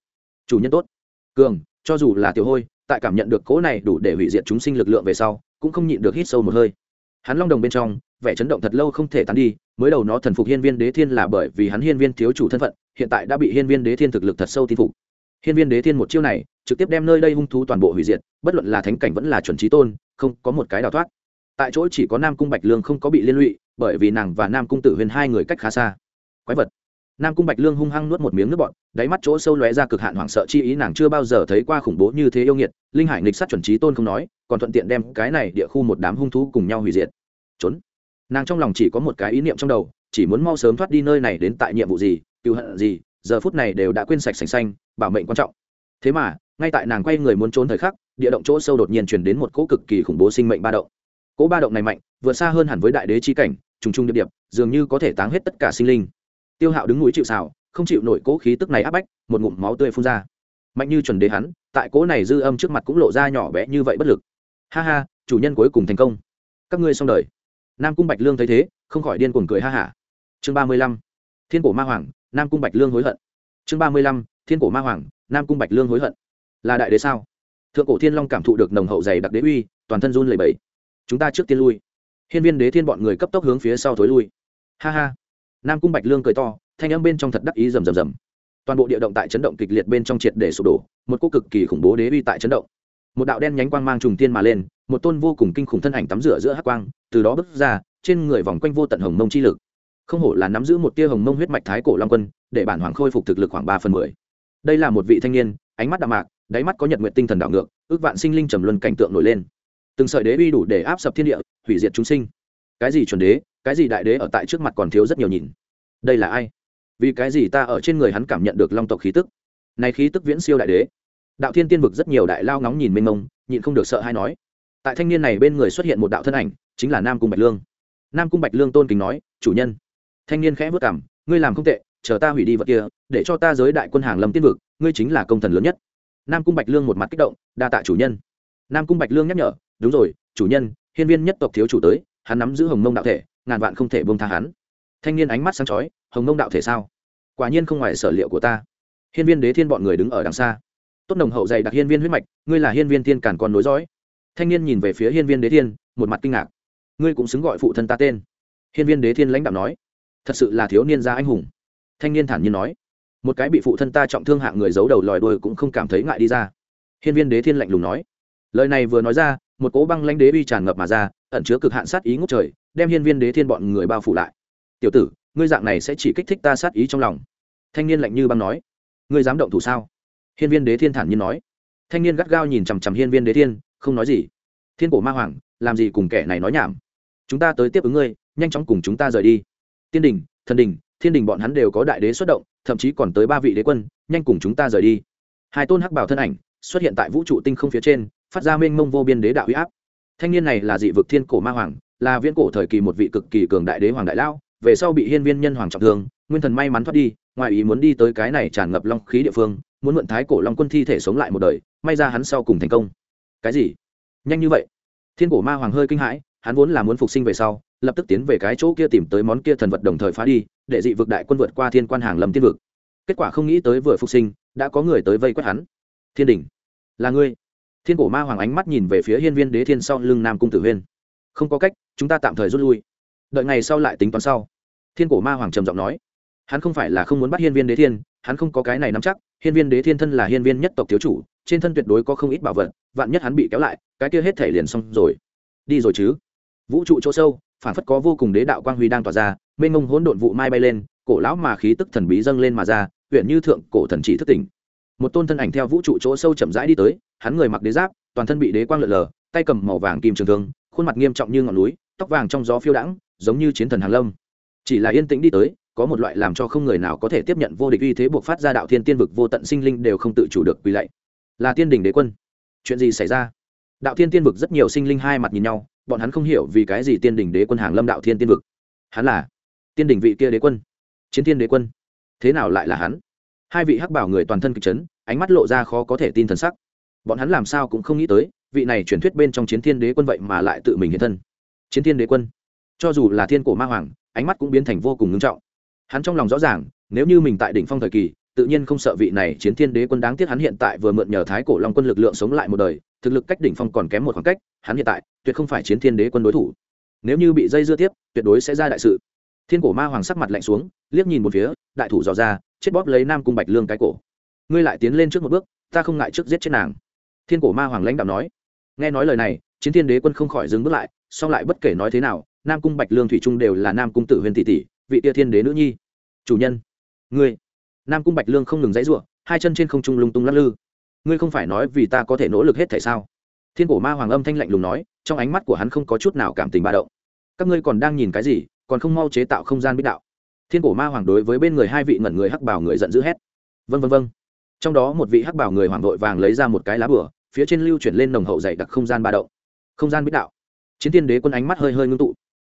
Chủ nhân tốt. Cường, cho dù là tiểu hôi, tại cảm nhận được cỗ này đủ để hủy diệt chúng sinh lực lượng về sau, cũng không nhịn được hít sâu một hơi. Hắn long đồng bên trong, vẻ chấn động thật lâu không thể tán đi, mới đầu nó thần phục hiên viên đế thiên là bởi vì hắn hiên viên thiếu chủ thân phận, hiện tại đã bị hiên viên đế thiên thực lực thật sâu tin phục. Hiên viên đế thiên một chiêu này, trực tiếp đem nơi đây hung thú toàn bộ hủy diệt, bất luận là thánh cảnh vẫn là chuẩn trí tôn, không có một cái đào thoát tại chỗ chỉ có nam cung bạch lương không có bị liên lụy, bởi vì nàng và nam cung tử huyền hai người cách khá xa. Quái vật. Nam cung bạch lương hung hăng nuốt một miếng nước bọn đáy mắt chỗ sâu lóe ra cực hạn hoảng sợ chi ý nàng chưa bao giờ thấy qua khủng bố như thế yêu nghiệt, linh hải nghịch sát chuẩn trí tôn không nói, còn thuận tiện đem cái này địa khu một đám hung thú cùng nhau hủy diệt. Trốn. Nàng trong lòng chỉ có một cái ý niệm trong đầu, chỉ muốn mau sớm thoát đi nơi này đến tại nhiệm vụ gì cựu hận gì, giờ phút này đều đã quên sạch sành xanh, bảo mệnh quan trọng. Thế mà, ngay tại nàng quay người muốn trốn thời khắc, địa động chỗ sâu đột nhiên chuyển đến một cỗ cực kỳ khủng bố sinh mệnh ba động cỗ ba động này mạnh, vượt xa hơn hẳn với đại đế chi cảnh, trùng trùng điệp điệp, dường như có thể táng hết tất cả sinh linh. Tiêu hạo đứng núi chịu xào không chịu nổi cỗ khí tức này áp bách, một ngụm máu tươi phun ra. Mạnh như chuẩn đế hắn, tại cỗ này dư âm trước mặt cũng lộ ra nhỏ bé như vậy bất lực. Ha ha, chủ nhân cuối cùng thành công. Các ngươi xong đời. Nam cung bạch lương thấy thế, không khỏi điên cuồng cười ha hả. Chương ba mươi lăm, thiên cổ ma hoàng, nam cung bạch lương hối hận. Chương ba mươi lăm, thiên cổ ma hoàng, nam cung bạch lương hối hận. Là đại đế sao? Thượng cổ thiên long cảm thụ được nồng hậu dày đặc đế uy, toàn thân run lẩy bẩy chúng ta trước tiên lui. Hiên viên đế thiên bọn người cấp tốc hướng phía sau thối lui. Ha ha. Nam cung bạch lương cười to, thanh âm bên trong thật đắc ý rầm rầm rầm. Toàn bộ địa động tại chấn động kịch liệt bên trong triệt để sụp đổ, một cô cực kỳ khủng bố đế uy tại chấn động. Một đạo đen nhánh quang mang trùng tiên mà lên, một tôn vô cùng kinh khủng thân ảnh tắm rửa giữa hắc quang, từ đó bước ra, trên người vòng quanh vô tận hồng mông chi lực. Không hổ là nắm giữ một tia hồng mông huyết mạch thái cổ long quân, để bản hoàng khôi phục thực lực khoảng ba phần mười. Đây là một vị thanh niên, ánh mắt đạm mạc, đáy mắt có nhật nguyện tinh thần đảo ngược, ước vạn sinh linh trầm luân cảnh tượng nổi lên từng sợi đế uy đủ để áp sập thiên địa, hủy diệt chúng sinh. Cái gì chuẩn đế, cái gì đại đế ở tại trước mặt còn thiếu rất nhiều nhìn. Đây là ai? Vì cái gì ta ở trên người hắn cảm nhận được long tộc khí tức? Này khí tức viễn siêu đại đế. Đạo thiên tiên vực rất nhiều đại lao ngóng nhìn mênh mông, nhịn không được sợ hay nói. Tại thanh niên này bên người xuất hiện một đạo thân ảnh, chính là nam cung bạch lương. Nam cung bạch lương tôn kính nói, chủ nhân. Thanh niên khẽ vất cảm ngươi làm không tệ, chờ ta hủy đi vật kia, để cho ta giới đại quân hàng lâm tiên vực, ngươi chính là công thần lớn nhất. Nam cung bạch lương một mặt kích động, đa tạ chủ nhân nam cung bạch lương nhắc nhở, đúng rồi, chủ nhân, hiên viên nhất tộc thiếu chủ tới, hắn nắm giữ hồng mông đạo thể, ngàn vạn không thể bông tha hắn. Thanh niên ánh mắt sáng chói, hồng mông đạo thể sao? Quả nhiên không ngoài sở liệu của ta. Hiên viên đế thiên bọn người đứng ở đằng xa. Tốt nồng hậu dày đặc hiên viên huyết mạch, ngươi là hiên viên thiên càn còn nối dõi. Thanh niên nhìn về phía hiên viên đế thiên, một mặt kinh ngạc. Ngươi cũng xứng gọi phụ thân ta tên. Hiên viên đế thiên lãnh đạo nói. Thật sự là thiếu niên gia anh hùng. Thanh niên thản nhiên nói. Một cái bị phụ thân ta trọng thương hạng người giấu đầu lòi đuôi cũng không cảm thấy ngại đi ra. Hiên viên đế thiên lạnh lùng nói lời này vừa nói ra, một cỗ băng lãnh đế uy tràn ngập mà ra, ẩn chứa cực hạn sát ý ngốc trời, đem hiên viên đế thiên bọn người bao phủ lại. Tiểu tử, ngươi dạng này sẽ chỉ kích thích ta sát ý trong lòng. Thanh niên lạnh như băng nói. Ngươi dám động thủ sao? Hiên viên đế thiên thản nhiên nói. Thanh niên gắt gao nhìn chằm chằm hiên viên đế thiên, không nói gì. Thiên cổ ma hoàng, làm gì cùng kẻ này nói nhảm? Chúng ta tới tiếp ứng ngươi, nhanh chóng cùng chúng ta rời đi. Tiên đình, thần đình, thiên đình bọn hắn đều có đại đế xuất động, thậm chí còn tới ba vị đế quân, nhanh cùng chúng ta rời đi. Hai tôn hắc bảo thân ảnh xuất hiện tại vũ trụ tinh không phía trên phát ra mênh mông vô biên đế đạo huy áp. Thanh niên này là dị vực thiên cổ ma hoàng, là viễn cổ thời kỳ một vị cực kỳ cường đại đế hoàng đại lão, về sau bị hiên viên nhân hoàng trọng thương, nguyên thần may mắn thoát đi ngoài ý muốn đi tới cái này tràn ngập long khí địa phương, muốn mượn thái cổ long quân thi thể sống lại một đời, may ra hắn sau cùng thành công. Cái gì? Nhanh như vậy? Thiên cổ ma hoàng hơi kinh hãi, hắn vốn là muốn phục sinh về sau, lập tức tiến về cái chỗ kia tìm tới món kia thần vật đồng thời phá đi, để dị vực đại quân vượt qua thiên quan hàng lầm tiên vực. Kết quả không nghĩ tới vừa phục sinh, đã có người tới vây quét hắn. Thiên đình, là ngươi thiên cổ ma hoàng ánh mắt nhìn về phía hiên viên đế thiên sau lưng nam cung tử huyên. Không có cách, chúng ta tạm thời rút lui. Đợi ngày sau lại tính toán sau. Thiên cổ ma hoàng trầm giọng nói. Hắn không phải là không muốn bắt hiên viên đế thiên, hắn không có cái này nắm chắc. Hiên viên đế thiên thân là hiên viên nhất tộc thiếu chủ, trên thân tuyệt đối có không ít bảo vật, vạn nhất hắn bị kéo lại, cái kia hết thể liền xong rồi. Đi rồi chứ? Vũ trụ chỗ sâu, phản phất có vô cùng đế đạo quang huy đang tỏa ra, mênh mông hỗn độn vụ mai bay lên, cổ lão mà khí tức thần bí dâng lên mà ra, huyện như thượng cổ thần chỉ thức tỉnh một tôn thân ảnh theo vũ trụ chỗ sâu chậm rãi đi tới, hắn người mặc đế giáp, toàn thân bị đế quang lợn lờ, tay cầm màu vàng kim trường thương, khuôn mặt nghiêm trọng như ngọn núi, tóc vàng trong gió phiêu đãng, giống như chiến thần hàng lâm. Chỉ là yên tĩnh đi tới, có một loại làm cho không người nào có thể tiếp nhận vô địch uy thế buộc phát ra đạo thiên tiên vực vô tận sinh linh đều không tự chủ được quỳ lạy. Là tiên đình đế quân. Chuyện gì xảy ra? Đạo thiên tiên vực rất nhiều sinh linh hai mặt nhìn nhau, bọn hắn không hiểu vì cái gì tiên đình đế quân hàng lâm đạo thiên tiên vực. Hắn là tiên đình vị kia đế quân, chiến thiên đế quân. Thế nào lại là hắn? Hai vị hắc bảo người toàn thân kịch chấn, ánh mắt lộ ra khó có thể tin thần sắc. Bọn hắn làm sao cũng không nghĩ tới, vị này truyền thuyết bên trong chiến thiên đế quân vậy mà lại tự mình hiện thân. Chiến thiên đế quân. Cho dù là thiên cổ ma hoàng, ánh mắt cũng biến thành vô cùng ngưng trọng. Hắn trong lòng rõ ràng, nếu như mình tại đỉnh phong thời kỳ, tự nhiên không sợ vị này chiến thiên đế quân đáng tiếc hắn hiện tại vừa mượn nhờ thái cổ long quân lực lượng sống lại một đời, thực lực cách đỉnh phong còn kém một khoảng cách, hắn hiện tại tuyệt không phải chiến thiên đế quân đối thủ. Nếu như bị dây dưa tiếp, tuyệt đối sẽ ra đại sự. Thiên cổ ma hoàng sắc mặt lạnh xuống, liếc nhìn một phía, đại thủ dò ra chết bóp lấy nam cung bạch lương cái cổ. Ngươi lại tiến lên trước một bước, ta không ngại trước giết chết nàng. Thiên cổ ma hoàng lãnh đạo nói. Nghe nói lời này, chiến thiên đế quân không khỏi dừng bước lại, song lại bất kể nói thế nào, nam cung bạch lương thủy trung đều là nam cung tử huyền tỷ tỷ, vị tia thiên đế nữ nhi. Chủ nhân, ngươi. Nam cung bạch lương không ngừng dãy r u ộ hai chân trên không trung lung tung lắc lư. Ngươi không phải nói vì ta có thể nỗ lực hết thể sao? Thiên cổ ma hoàng âm thanh lạnh lùng nói, trong ánh mắt của hắn không có chút nào cảm tình ba động. Các ngươi còn đang nhìn cái gì, còn không mau chế tạo không gian bích đạo thiên cổ ma hoàng đối với bên người hai vị ngẩn người hắc bảo người giận dữ hét. Vân vân vân trong đó một vị hắc bảo người hoàng vội vàng lấy ra một cái lá bửa phía trên lưu chuyển lên nồng hậu dày đặc không gian ba động. Không gian bích đạo. Chiến tiên đế quân ánh mắt hơi hơi ngưng tụ.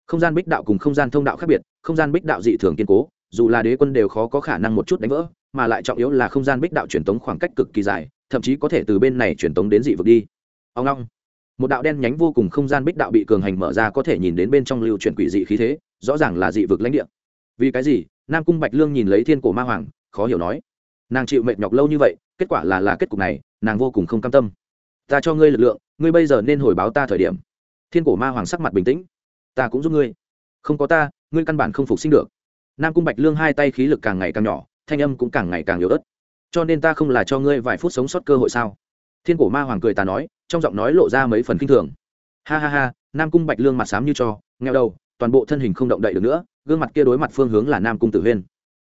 Không gian bích đạo cùng không gian thông đạo khác biệt, không gian bích đạo dị thường kiên cố, dù là đế quân đều khó có khả năng một chút đánh vỡ, mà lại trọng yếu là không gian bích đạo truyền tống khoảng cách cực kỳ dài, thậm chí có thể từ bên này truyền tống đến dị vực đi. Ông long. Một đạo đen nhánh vô cùng không gian bích đạo bị cường hành mở ra có thể nhìn đến bên trong lưu chuyển quỷ dị khí thế, rõ ràng là dị vực lãnh địa vì cái gì? Nam cung bạch lương nhìn lấy thiên cổ ma hoàng, khó hiểu nói. Nàng chịu mệt nhọc lâu như vậy, kết quả là là kết cục này, nàng vô cùng không cam tâm. Ta cho ngươi lực lượng, ngươi bây giờ nên hồi báo ta thời điểm. Thiên cổ ma hoàng sắc mặt bình tĩnh. Ta cũng giúp ngươi. Không có ta, ngươi căn bản không phục sinh được. Nam cung bạch lương hai tay khí lực càng ngày càng nhỏ, thanh âm cũng càng ngày càng yếu ớt. Cho nên ta không là cho ngươi vài phút sống sót cơ hội sao? Thiên cổ ma hoàng cười ta nói, trong giọng nói lộ ra mấy phần k i n h thường. Ha ha ha, nam cung bạch lương mặt xám như cho nghèo đầu, toàn bộ thân hình không động đậy được nữa gương mặt kia đối mặt phương hướng là nam cung tử huyên.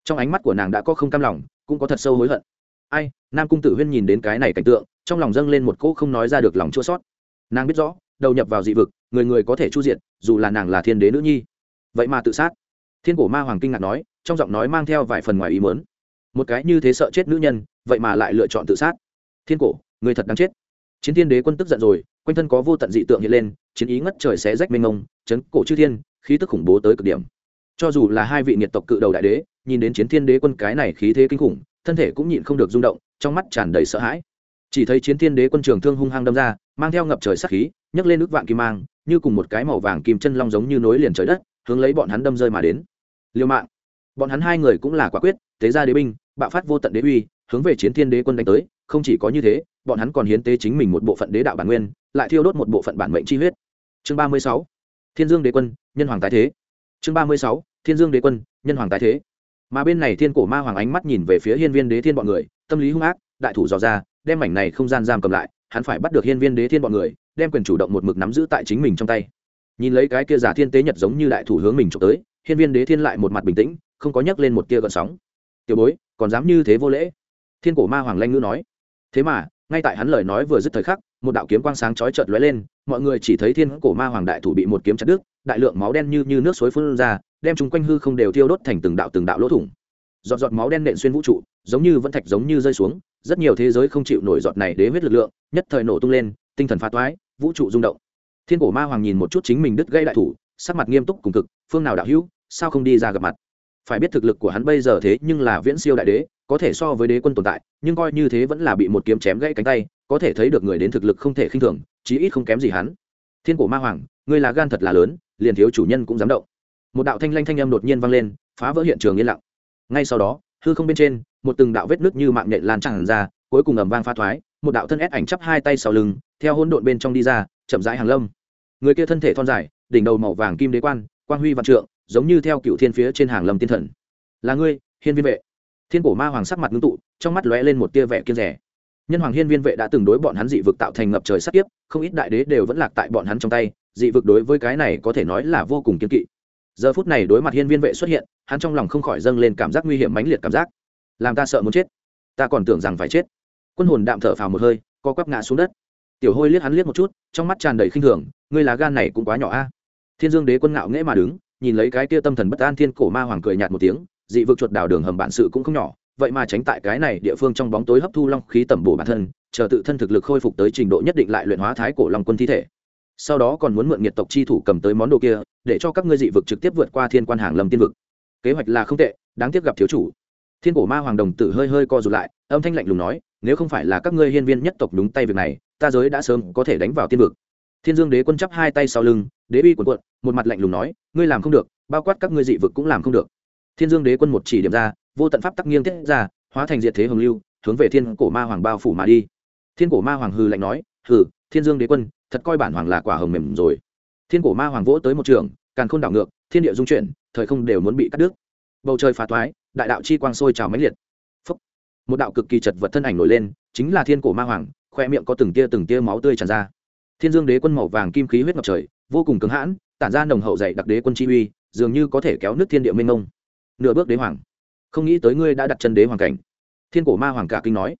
Trong ánh mắt của nàng đã có không cam lòng, cũng có thật sâu hối hận. Ai, nam cung tử huyên nhìn đến cái này cảnh tượng, trong lòng dâng lên một cỗ không nói ra được lòng chua sót nàng biết rõ, đầu nhập vào dị vực, người người có thể chu diện dù là nàng là thiên đế nữ nhi. Vậy mà tự sát. Thiên cổ ma hoàng kinh ngạc nói, trong giọng nói mang theo vài phần ngoài ý mớn một cái như thế sợ chết nữ nhân, vậy mà lại lựa chọn tự sát. Thiên cổ, người thật đáng chết. Chiến thiên đế quân tức giận rồi, quanh thân có vô tận dị tượng hiện lên, chiến ý ngất trời xé rách mênh mông, chấn cổ chư thiên, khí tức khủng bố tới cực điểm cho dù là hai vị nhiệt tộc cự đầu đại đế, nhìn đến chiến thiên đế quân cái này khí thế kinh khủng, thân thể cũng nhịn không được rung động, trong mắt tràn đầy sợ hãi. Chỉ thấy chiến thiên đế quân trường thương hung hăng đâm ra, mang theo ngập trời sắc khí, nhấc lên nước vạn kim mang, như cùng một cái màu vàng kim chân long giống như nối liền trời đất, hướng lấy bọn hắn đâm rơi mà đến. Liêu mạng. Bọn hắn hai người cũng là quả quyết, tế ra đế binh, bạo phát vô tận đế uy, hướng về chiến thiên đế quân đánh tới, không chỉ có như thế, bọn hắn còn hiến tế chính mình một bộ phận đế đạo bản nguyên, lại thiêu đốt một bộ phận bản mệnh chi huyết. Chương ba mươi sáu. Thiên dương đế quân, nhân hoàng tái thế. Chương ba mươi sáu thiên dương đế quân, nhân hoàng tái thế. Mà bên này thiên cổ ma hoàng ánh mắt nhìn về phía hiên viên đế thiên bọn người, tâm lý hung ác, đại thủ dò ra, đem mảnh này không gian giam cầm lại, hắn phải bắt được hiên viên đế thiên bọn người, đem quyền chủ động một mực nắm giữ tại chính mình trong tay. Nhìn lấy cái kia giả thiên tế nhật giống như đại thủ hướng mình trộm tới, hiên viên đế thiên lại một mặt bình tĩnh, không có nhấc lên một tia gợn sóng. Tiểu bối, còn dám như thế vô lễ? Thiên cổ ma hoàng lanh ngữ nói. Thế mà, ngay tại hắn lời nói vừa dứt thời khắc, một đạo kiếm quang sáng chói chợt lóe lên, mọi người chỉ thấy thiên cổ ma hoàng đại thủ bị một kiếm chặt đứt, đại lượng máu đen như như nước suối phun ra đem chúng quanh hư không đều thiêu đốt thành từng đạo từng đạo lỗ thủng. Giọt giọt máu đen nện xuyên vũ trụ, giống như vẫn thạch giống như rơi xuống, rất nhiều thế giới không chịu nổi giọt này đế huyết lực lượng, nhất thời nổ tung lên, tinh thần phá toái, vũ trụ rung động. Thiên cổ ma hoàng nhìn một chút chính mình đứt gây đại thủ, sắc mặt nghiêm túc cùng cực, phương nào đạo hữu, sao không đi ra gặp mặt? Phải biết thực lực của hắn bây giờ thế nhưng là viễn siêu đại đế, có thể so với đế quân tồn tại, nhưng coi như thế vẫn là bị một kiếm chém gãy cánh tay, có thể thấy được người đến thực lực không thể khinh thường, chí ít không kém gì hắn. Thiên cổ ma hoàng, ngươi là gan thật là lớn, liền thiếu chủ nhân cũng dám động một đạo thanh lanh thanh âm đột nhiên vang lên, phá vỡ hiện trường yên lặng. Ngay sau đó, hư không bên trên, một từng đạo vết nứt như mạng nhện lan tràn ra, cuối cùng ầm vang pha thoái, một đạo thân ép ảnh chắp hai tay sau lưng, theo hỗn độn bên trong đi ra, chậm rãi hàng lâm. Người kia thân thể thon dài, đỉnh đầu màu vàng kim đế quan, quang huy văn trượng, giống như theo cựu thiên phía trên hàng lâm tiên thần. Là ngươi, hiên viên vệ. Thiên cổ ma hoàng sắc mặt ngưng tụ, trong mắt lóe lên một tia vẻ kiên rẻ. Nhân hoàng hiên viên vệ đã từng đối bọn hắn dị vực tạo thành ngập trời sắc tiếp không ít đại đế đều vẫn lạc tại bọn hắn trong tay, dị vực đối với cái này có thể nói là vô cùng kiên kỵ giờ phút này đối mặt hiên viên vệ xuất hiện, hắn trong lòng không khỏi dâng lên cảm giác nguy hiểm mãnh liệt cảm giác. Làm ta sợ muốn chết. Ta còn tưởng rằng phải chết. Quân hồn đạm thở phào một hơi, co quắp ngã xuống đất. Tiểu hôi liếc hắn liếc một chút, trong mắt tràn đầy khinh thường, ngươi lá gan này cũng quá nhỏ a. Thiên dương đế quân ngạo nghễ mà đứng, nhìn lấy cái kia tâm thần bất an thiên cổ ma hoàng cười nhạt một tiếng, dị vực chuột đào đường hầm bản sự cũng không nhỏ, vậy mà tránh tại cái này địa phương trong bóng tối hấp thu long khí tẩm bổ bản thân, chờ tự thân thực lực khôi phục tới trình độ nhất định lại luyện hóa thái cổ long quân thi thể sau đó còn muốn mượn nhiệt tộc chi thủ cầm tới món đồ kia, để cho các ngươi dị vực trực tiếp vượt qua thiên quan hàng lâm tiên vực. Kế hoạch là không tệ, đáng tiếc gặp thiếu chủ. Thiên cổ ma hoàng đồng tử hơi hơi co rụt lại, âm thanh lạnh lùng nói, nếu không phải là các ngươi hiên viên nhất tộc đúng tay việc này, ta giới đã sớm có thể đánh vào tiên vực. Thiên dương đế quân chắp hai tay sau lưng, đế uy quần quận một mặt lạnh lùng nói, ngươi làm không được, bao quát các ngươi dị vực cũng làm không được. Thiên dương đế quân một chỉ điểm ra, vô tận pháp tắc nghiêng tiết ra, hóa thành diệt thế hồng lưu, hướng về thiên cổ ma hoàng bao phủ mà đi. Thiên cổ ma hoàng hừ lạnh nói, hừ, thiên dương đế quân thật coi bản hoàng là quả hồng mềm rồi. Thiên cổ ma hoàng vỗ tới một trường, càn khôn đảo ngược, thiên địa dung chuyển, thời không đều muốn bị cắt đứt. Bầu trời phá thoái, đại đạo chi quang sôi trào mãnh liệt. Phúc. một đạo cực kỳ chật vật thân ảnh nổi lên, chính là thiên cổ ma hoàng, khoe miệng có từng tia từng tia máu tươi tràn ra. Thiên dương đế quân màu vàng kim khí huyết ngập trời, vô cùng cứng hãn, tản ra nồng hậu dày đặc đế quân chi uy, dường như có thể kéo nước thiên địa mênh mông. Nửa bước đế hoàng. Không nghĩ tới ngươi đã đặt chân đế hoàng cảnh. Thiên cổ ma hoàng cả kinh nói.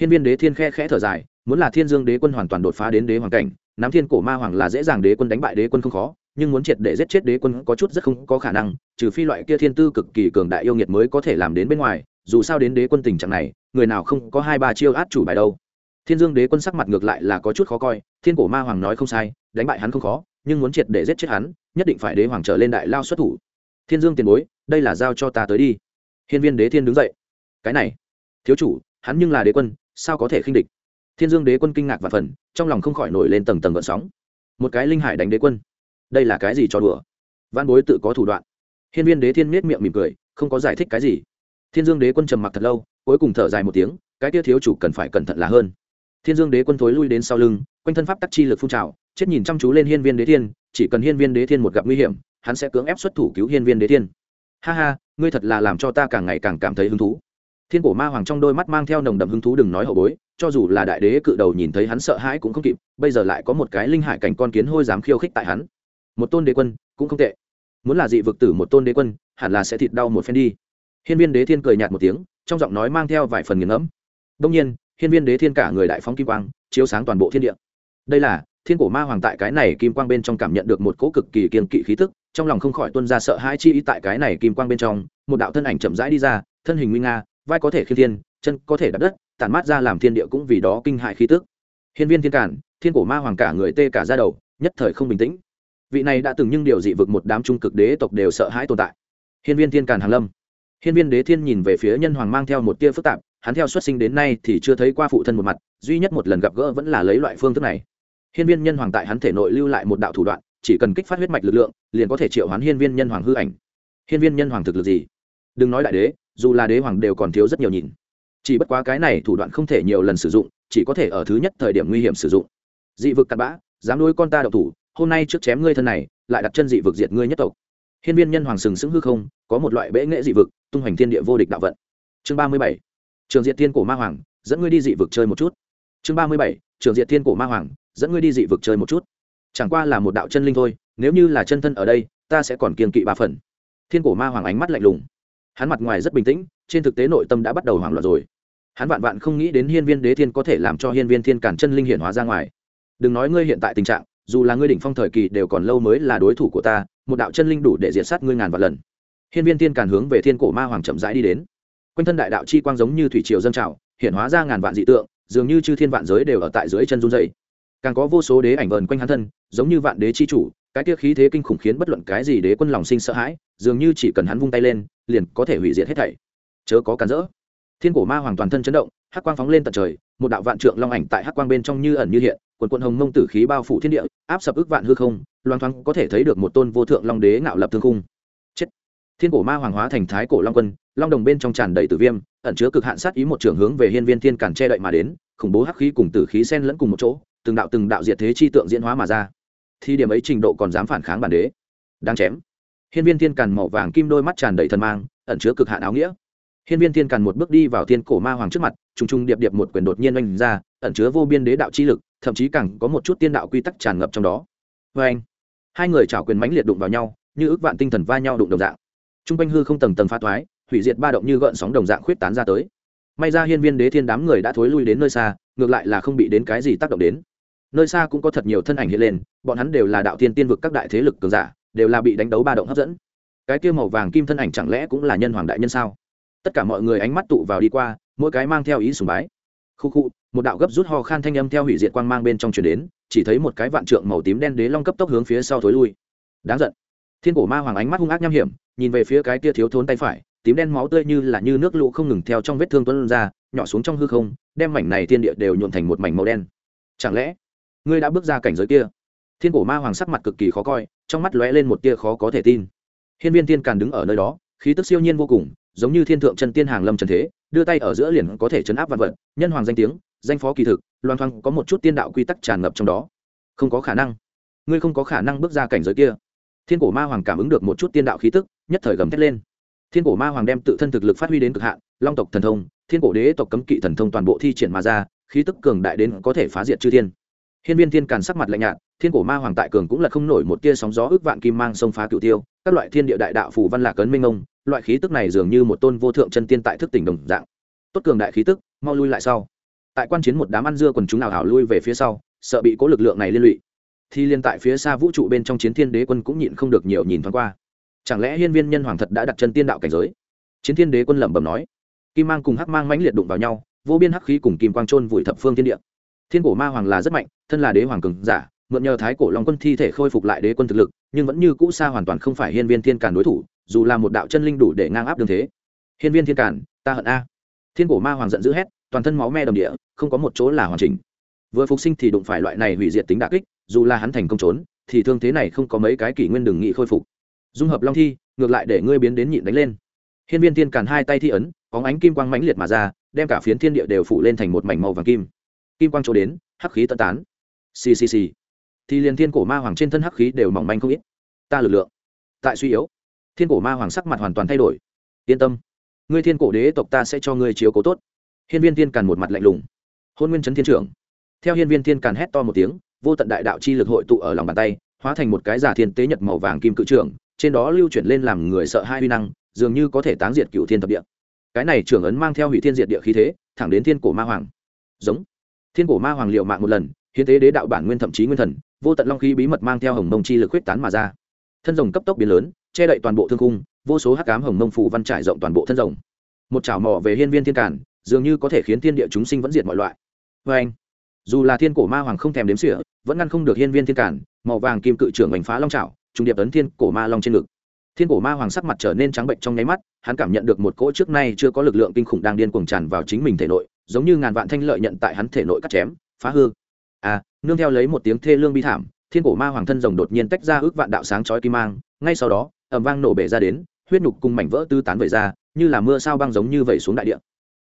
Hiên viên đế thiên khe khẽ thở dài, muốn là thiên dương đế quân hoàn toàn đột phá đến đế hoàng cảnh nắm thiên cổ ma hoàng là dễ dàng đế quân đánh bại đế quân không khó, nhưng muốn triệt để giết chết đế quân có chút rất không có khả năng, trừ phi loại kia thiên tư cực kỳ cường đại yêu nghiệt mới có thể làm đến bên ngoài, dù sao đến đế quân tình trạng này, người nào không có hai ba chiêu át chủ bài đâu. Thiên dương đế quân sắc mặt ngược lại là có chút khó coi, thiên cổ ma hoàng nói không sai, đánh bại hắn không khó, nhưng muốn triệt để giết chết hắn, nhất định phải đế hoàng trở lên đại lao xuất thủ. Thiên dương tiền bối, đây là giao cho ta tới đi. Hiên viên đế thiên đứng dậy. Cái này, thiếu chủ, hắn nhưng là đế quân, sao có thể khinh địch? Thiên dương đế quân kinh ngạc và phần, trong lòng không khỏi nổi lên tầng tầng gợn sóng. Một cái linh hải đánh đế quân. Đây là cái gì cho đùa? Văn bối tự có thủ đoạn. Hiên viên đế thiên miết miệng mỉm cười, không có giải thích cái gì. Thiên dương đế quân trầm mặc thật lâu, cuối cùng thở dài một tiếng, cái kia thiếu chủ cần phải cẩn thận là hơn. Thiên dương đế quân thối lui đến sau lưng, quanh thân pháp tắc chi lực phun trào, chết nhìn chăm chú lên hiên viên đế thiên, chỉ cần hiên viên đế thiên một gặp nguy hiểm, hắn sẽ cưỡng ép xuất thủ cứu hiên viên đế thiên. Ha ha, ngươi thật là làm cho ta càng ngày càng cảm thấy hứng thú thiên cổ ma hoàng trong đôi mắt mang theo nồng đậm hứng thú đừng nói hậu bối, cho dù là đại đế cự đầu nhìn thấy hắn sợ hãi cũng không kịp, bây giờ lại có một cái linh hải cảnh con kiến hôi dám khiêu khích tại hắn. Một tôn đế quân, cũng không tệ. Muốn là dị vực tử một tôn đế quân, hẳn là sẽ thịt đau một phen đi. Hiên viên đế thiên cười nhạt một tiếng, trong giọng nói mang theo vài phần nghiền ngẫm. Đông nhiên, hiên viên đế thiên cả người đại phóng kim quang, chiếu sáng toàn bộ thiên địa. Đây là, thiên cổ ma hoàng tại cái này kim quang bên trong cảm nhận được một cỗ cực kỳ kiên kỵ khí tức, trong lòng không khỏi tuân ra sợ hãi chi ý tại cái này kim quang bên trong, một đạo thân ảnh chậm rãi đi ra, thân hình nguy nga vai có thể khiên thiên, chân có thể đặt đất, tản mát ra làm thiên địa cũng vì đó kinh hại khí tức. Hiên viên thiên cản, thiên cổ ma hoàng cả người tê cả ra đầu, nhất thời không bình tĩnh. Vị này đã từng nhưng điều dị vực một đám trung cực đế tộc đều sợ hãi tồn tại. Hiên viên thiên cản hàn lâm. Hiên viên đế thiên nhìn về phía nhân hoàng mang theo một tia phức tạp, hắn theo xuất sinh đến nay thì chưa thấy qua phụ thân một mặt, duy nhất một lần gặp gỡ vẫn là lấy loại phương thức này. Hiên viên nhân hoàng tại hắn thể nội lưu lại một đạo thủ đoạn, chỉ cần kích phát huyết mạch lực lượng, liền có thể triệu hoán hiên viên nhân hoàng hư ảnh. Hiên viên nhân hoàng thực lực gì? Đừng nói đại đế dù là đế hoàng đều còn thiếu rất nhiều nhìn. Chỉ bất quá cái này thủ đoạn không thể nhiều lần sử dụng, chỉ có thể ở thứ nhất thời điểm nguy hiểm sử dụng. Dị vực cặn bã, dám nuôi con ta độc thủ, hôm nay trước chém ngươi thân này, lại đặt chân dị vực diệt ngươi nhất tộc. Hiên viên nhân hoàng sừng sững hư không, có một loại bệ nghệ dị vực, tung hoành thiên địa vô địch đạo vận. Chương ba mươi bảy, trường diệt thiên cổ ma hoàng, dẫn ngươi đi dị vực chơi một chút. Chương ba mươi bảy, trường diệt thiên cổ ma hoàng, dẫn ngươi đi dị vực chơi một chút. Chẳng qua là một đạo chân linh thôi, nếu như là chân thân ở đây, ta sẽ còn kiên kỵ ba phần. Thiên cổ ma hoàng ánh mắt lạnh lùng hắn mặt ngoài rất bình tĩnh, trên thực tế nội tâm đã bắt đầu hoảng loạn rồi. Hắn vạn vạn không nghĩ đến hiên viên đế thiên có thể làm cho hiên viên thiên cản chân linh hiển hóa ra ngoài. Đừng nói ngươi hiện tại tình trạng, dù là ngươi đỉnh phong thời kỳ đều còn lâu mới là đối thủ của ta, một đạo chân linh đủ để diệt sát ngươi ngàn vạn lần. Hiên viên thiên càn hướng về thiên cổ ma hoàng chậm rãi đi đến. Quanh thân đại đạo chi quang giống như thủy triều dân trào hiện hóa ra ngàn vạn dị tượng, dường như chư thiên vạn giới đều ở tại dưới chân run dày càng có vô số đế ảnh vờn quanh hắn thân, giống như vạn đế chi chủ cái kia khí thế kinh khủng khiến bất luận cái gì đế quân lòng sinh sợ hãi, dường như chỉ cần hắn vung tay lên, liền có thể hủy diệt hết thảy. Chớ có cản rỡ. Thiên cổ ma hoàng toàn thân chấn động, hắc quang phóng lên tận trời, một đạo vạn trượng long ảnh tại hắc quang bên trong như ẩn như hiện, quần quần hồng mông tử khí bao phủ thiên địa, áp sập ức vạn hư không loan thoáng có thể thấy được một tôn vô thượng long đế ngạo lập thương khung. Chết. Thiên cổ ma hoàng hóa thành thái cổ long quân, long đồng bên trong tràn đầy tử viêm, ẩn chứa cực hạn sát ý một trường hướng về hiên viên thiên cản che đậy mà đến, khủng bố hắc khí cùng tử khí xen lẫn cùng một chỗ, từng đạo từng đạo diệt thế chi tượng diễn hóa mà ra thì điểm ấy trình độ còn dám phản kháng bản đế. Đang chém. Hiên viên thiên càn màu vàng kim đôi mắt tràn đầy thần mang, ẩn chứa cực hạn áo nghĩa. Hiên viên thiên càn một bước đi vào thiên cổ ma hoàng trước mặt, trùng trùng điệp điệp một quyền đột nhiên oanh ra, ẩn chứa vô biên đế đạo chi lực, thậm chí càng có một chút tiên đạo quy tắc tràn ngập trong đó. Vê anh hai người chảo quyền mãnh liệt đụng vào nhau, như ước vạn tinh thần va nhau đụng đồng dạng. T r u n g quanh hư không tầng tầng pha thoái, hủy diệt ba động như gợn sóng đồng dạng khuyết tán ra tới. May ra hiên viên đế thiên đám người đã thối lui đến nơi xa, ngược lại là không bị đến cái gì tác động đến nơi xa cũng có thật nhiều thân ảnh hiện lên, bọn hắn đều là đạo tiên tiên vực các đại thế lực cường giả, đều là bị đánh đấu ba động hấp dẫn. Cái kia màu vàng kim thân ảnh chẳng lẽ cũng là nhân hoàng đại nhân sao? Tất cả mọi người ánh mắt tụ vào đi qua, mỗi cái mang theo ý sùng bái. Khu khu, một đạo gấp rút ho khan thanh âm theo hủy diệt quang mang bên trong chuyển đến, chỉ thấy một cái vạn trượng màu tím đen đế long cấp tốc hướng phía sau thối lui. Đáng giận. Thiên cổ ma hoàng ánh mắt hung ác nham hiểm, nhìn về phía cái kia thiếu thốn tay phải, tím đen máu tươi như là như nước lũ không ngừng theo trong vết thương tuân ra, nhỏ xuống trong hư không, đem mảnh này thiên địa đều nhuộn thành một mảnh màu đen. Chẳng lẽ ngươi đã bước ra cảnh giới kia. Thiên cổ ma hoàng sắc mặt cực kỳ khó coi, trong mắt lóe lên một tia khó có thể tin. Hiên viên tiên càn đứng ở nơi đó, khí tức siêu nhiên vô cùng, giống như thiên thượng chân tiên hàng lâm trần thế, đưa tay ở giữa liền có thể chấn áp vạn vật, nhân hoàng danh tiếng, danh phó kỳ thực, loan thoang có một chút tiên đạo quy tắc tràn ngập trong đó. Không có khả năng. Ngươi không có khả năng bước ra cảnh giới kia. Thiên cổ ma hoàng cảm ứng được một chút tiên đạo khí tức, nhất thời gầm thét lên. Thiên cổ ma hoàng đem tự thân thực lực phát huy đến cực hạn, long tộc thần thông, thiên cổ đế tộc cấm kỵ thần thông toàn bộ thi triển mà ra, khí tức cường đại đến có thể phá diệt chư thiên hiên viên thiên càn sắc mặt lạnh nhạt, thiên cổ ma hoàng tại cường cũng là không nổi một tia sóng gió ước vạn kim mang sông phá cửu tiêu, các loại thiên địa đại đạo phù văn lạc cấn minh ông loại khí tức này dường như một tôn vô thượng chân tiên tại thức tỉnh đồng dạng. Tốt cường đại khí tức, mau lui lại sau. Tại quan chiến một đám ăn dưa quần chúng nào hảo lui về phía sau, sợ bị cố lực lượng này liên lụy. Thì liên tại phía xa vũ trụ bên trong chiến thiên đế quân cũng nhịn không được nhiều nhìn thoáng qua. Chẳng lẽ hiên viên nhân hoàng thật đã đặt chân tiên đạo cảnh giới? Chiến thiên đế quân lẩm bẩm nói. Kim mang cùng hắc mang mãnh liệt đụng vào nhau, vô biên hắc khí cùng kim quang trôn vùi thập phương thiên địa thiên cổ ma hoàng là rất mạnh, thân là đế hoàng cường giả, mượn nhờ thái cổ long quân thi thể khôi phục lại đế quân thực lực, nhưng vẫn như cũ xa hoàn toàn không phải hiên viên thiên càn đối thủ, dù là một đạo chân linh đủ để ngang áp đường thế. Hiên viên thiên càn, ta hận a. Thiên cổ ma hoàng giận dữ hét, toàn thân máu me đồng địa, không có một chỗ là hoàn chỉnh. Vừa phục sinh thì đụng phải loại này hủy diệt tính đà kích, dù là hắn thành công trốn, thì thương thế này không có mấy cái kỷ nguyên đừng nghị khôi phục. Dung hợp long thi, ngược lại để ngươi biến đến nhịn đánh lên. Hiên viên thiên càn hai tay thi ấn có ánh kim quang mãnh liệt mà ra, đem cả phiến thiên địa đều phủ lên thành một mảnh màu vàng kim kim quang chỗ đến, hắc khí tận tán. Xì xì xì. Thì liền thiên cổ ma hoàng trên thân hắc khí đều mỏng manh không ít. Ta lực lượng, tại suy yếu. Thiên cổ ma hoàng sắc mặt hoàn toàn thay đổi. Yên tâm. Ngươi thiên cổ đế tộc ta sẽ cho ngươi chiếu cố tốt. Hiên viên thiên càn một mặt lạnh lùng. Hôn nguyên chấn thiên trưởng. Theo hiên viên thiên càn hét to một tiếng, vô tận đại đạo chi lực hội tụ ở lòng bàn tay, hóa thành một cái giả thiên tế nhật màu vàng kim cự trưởng, trên đó lưu chuyển lên làm người sợ hai uy năng, dường như có thể táng diệt cựu thiên thập địa. Cái này trưởng ấn mang theo hủy thiên diệt địa khí thế, thẳng đến thiên cổ ma hoàng. Giống thiên cổ ma hoàng liệu mạng một lần, hiến tế đế đạo bản nguyên thậm chí nguyên thần, vô tận long khí bí mật mang theo hồng mông chi lực huyết tán mà ra. Thân rồng cấp tốc biến lớn, che đậy toàn bộ thương cung vô số hắc cám hồng mông phủ văn trải rộng toàn bộ thân rồng. Một chảo mỏ về hiên viên thiên cản dường như có thể khiến thiên địa chúng sinh vẫn diệt mọi loại. Vê anh, dù là thiên cổ ma hoàng không thèm đếm sỉa vẫn ngăn không được hiên viên thiên cản màu vàng kim cự trưởng bành phá long trảo trùng điệp ấn thiên cổ ma long trên ngực. Thiên cổ ma hoàng sắc mặt trở nên trắng bệnh trong nháy mắt, hắn cảm nhận được một cỗ trước nay chưa có lực lượng kinh khủng đang điên cuồng tràn vào chính mình thể nội giống như ngàn vạn thanh lợi nhận tại hắn thể nội cắt chém, phá hư. À nương theo lấy một tiếng thê lương bi thảm, thiên cổ ma hoàng thân rồng đột nhiên tách ra ước vạn đạo sáng chói kim mang, ngay sau đó ẩm vang nổ bể ra đến, huyết nhục cùng mảnh vỡ tư tán vẩy ra, như là mưa sao băng giống như vẩy xuống đại địa.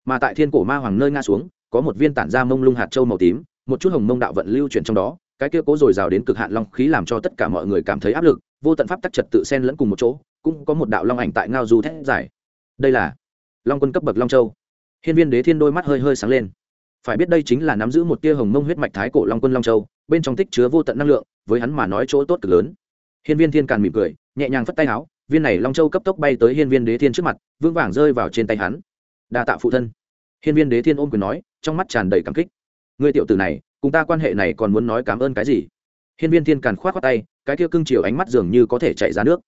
Mà tại thiên cổ ma hoàng nơi nga xuống, có một viên tản ra mông lung hạt châu màu tím, một chút hồng mông đạo vận lưu chuyển trong đó, cái kia cố dồi dào đến cực hạn long khí làm cho tất cả mọi người cảm thấy áp lực, vô tận pháp tắc trật tự xen lẫn cùng một chỗ, cũng có một đạo long ảnh tại ngao du thét giải đây là long quân cấp bậc long châu hiên viên đế thiên đôi mắt hơi hơi sáng lên. Phải biết đây chính là nắm giữ một tia hồng mông huyết mạch thái cổ long quân long châu, bên trong tích chứa vô tận năng lượng, với hắn mà nói chỗ tốt cực lớn. Hiên viên thiên càn mỉm cười, nhẹ nhàng phất tay áo, viên này long châu cấp tốc bay tới hiên viên đế thiên trước mặt, vững vàng rơi vào trên tay hắn. Đa tạ phụ thân. Hiên viên đế thiên ôm quyền nói, trong mắt tràn đầy cảm kích. Người tiểu tử này, cùng ta quan hệ này còn muốn nói cảm ơn cái gì? Hiên viên thiên càn khoát khoát tay, cái kia cưng chiều ánh mắt dường như có thể chạy ra nước.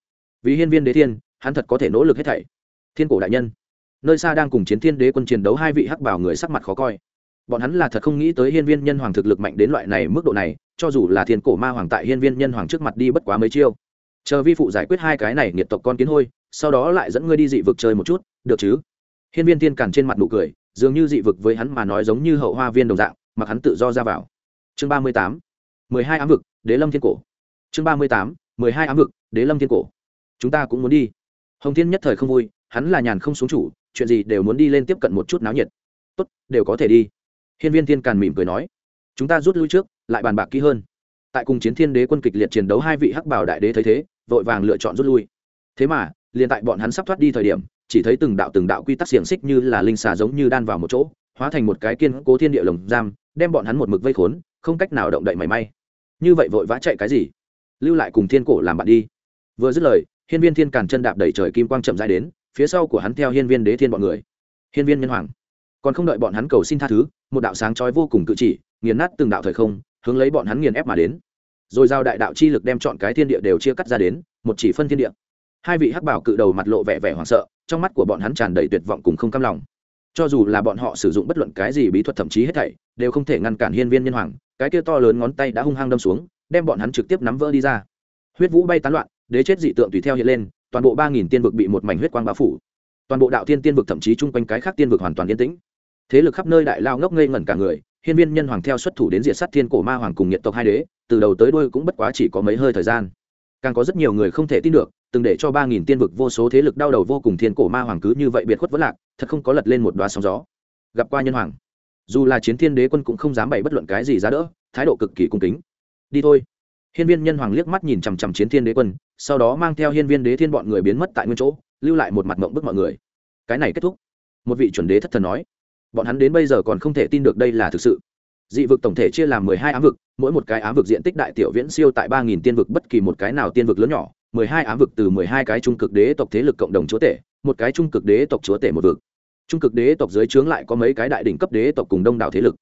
Vì hiên viên đế thiên, hắn thật có thể nỗ lực hết thảy. Thiên cổ đại nhân nơi xa đang cùng chiến thiên đế quân chiến đấu hai vị hắc bảo người sắc mặt khó coi. Bọn hắn là thật không nghĩ tới hiên viên nhân hoàng thực lực mạnh đến loại này mức độ này, cho dù là thiên cổ ma hoàng tại hiên viên nhân hoàng trước mặt đi bất quá mấy chiêu. Chờ vi phụ giải quyết hai cái này nghiệt tộc con kiến hôi, sau đó lại dẫn ngươi đi dị vực chơi một chút, được chứ? Hiên viên tiên cản trên mặt nụ cười, dường như dị vực với hắn mà nói giống như hậu hoa viên đồng dạng, mặc hắn tự do ra vào. Chương ba mươi tám, mười hai ám vực, đế lâm thiên cổ. Chương ba mươi tám, mười hai ám vực, đế lâm thiên cổ. Chúng ta cũng muốn đi. Hồng thiên nhất thời không vui, hắn là nhàn không xuống chủ chuyện gì đều muốn đi lên tiếp cận một chút náo nhiệt. Tốt, đều có thể đi. Hiên viên thiên càn mỉm cười nói, chúng ta rút lui trước, lại bàn bạc kỹ hơn. Tại cùng chiến thiên đế quân kịch liệt chiến đấu hai vị hắc bảo đại đế thấy thế, vội vàng lựa chọn rút lui. Thế mà, liền tại bọn hắn sắp thoát đi thời điểm, chỉ thấy từng đạo từng đạo quy tắc xiềng xích như là linh xà giống như đan vào một chỗ, hóa thành một cái kiên cố thiên địa lồng giam, đem bọn hắn một mực vây khốn, không cách nào động đậy mảy may. Như vậy vội vã chạy cái gì? Lưu lại cùng thiên cổ làm bạn đi. Vừa dứt lời, hiên viên thiên càn chân đạp đẩy trời kim quang chậm dài đến phía sau của hắn theo hiên viên đế thiên bọn người. Hiên viên nhân hoàng. Còn không đợi bọn hắn cầu xin tha thứ, một đạo sáng trói vô cùng cự chỉ, nghiền nát từng đạo thời không, hướng lấy bọn hắn nghiền ép mà đến. Rồi giao đại đạo chi lực đem chọn cái thiên địa đều chia cắt ra đến, một chỉ phân thiên địa. Hai vị hắc bảo cự đầu mặt lộ vẻ vẻ hoảng sợ, trong mắt của bọn hắn tràn đầy tuyệt vọng cùng không cam lòng. Cho dù là bọn họ sử dụng bất luận cái gì bí thuật thậm chí hết thảy, đều không thể ngăn cản hiên viên nhân hoàng, cái kia to lớn ngón tay đã hung hăng đâm xuống, đem bọn hắn trực tiếp nắm vỡ đi ra. Huyết vũ bay tán loạn, đế chết dị tượng tùy theo hiện lên toàn bộ ba nghìn tiên vực bị một mảnh huyết quang bao phủ. Toàn bộ đạo tiên tiên vực thậm chí chung quanh cái khác tiên vực hoàn toàn yên tĩnh. Thế lực khắp nơi đại lao ngốc ngây ngẩn cả người, hiên viên nhân hoàng theo xuất thủ đến diệt sát thiên cổ ma hoàng cùng nhiệt tộc hai đế, từ đầu tới đuôi cũng bất quá chỉ có mấy hơi thời gian. Càng có rất nhiều người không thể tin được, từng để cho ba nghìn tiên vực vô số thế lực đau đầu vô cùng thiên cổ ma hoàng cứ như vậy biệt khuất vất lạc, thật không có lật lên một đoá sóng gió. Gặp qua nhân hoàng, dù là chiến thiên đế quân cũng không dám bày bất luận cái gì ra đỡ, thái độ cực kỳ cung kính. Đi thôi hiên viên nhân hoàng liếc mắt nhìn chằm chằm chiến thiên đế quân, sau đó mang theo hiên viên đế thiên bọn người biến mất tại nguyên chỗ, lưu lại một mặt mộng bức mọi người. Cái này kết thúc. Một vị chuẩn đế thất thần nói. Bọn hắn đến bây giờ còn không thể tin được đây là thực sự. Dị vực tổng thể chia làm mười hai ám vực, mỗi một cái ám vực diện tích đại tiểu viễn siêu tại ba nghìn tiên vực, bất kỳ một cái nào tiên vực lớn nhỏ, mười hai ám vực từ mười hai cái trung cực đế tộc thế lực cộng đồng chúa tể, một cái trung cực đế tộc chúa tể một vực. Trung cực đế tộc dưới trướng lại có mấy cái đại đỉnh cấp đế tộc cùng đông đảo thế lực.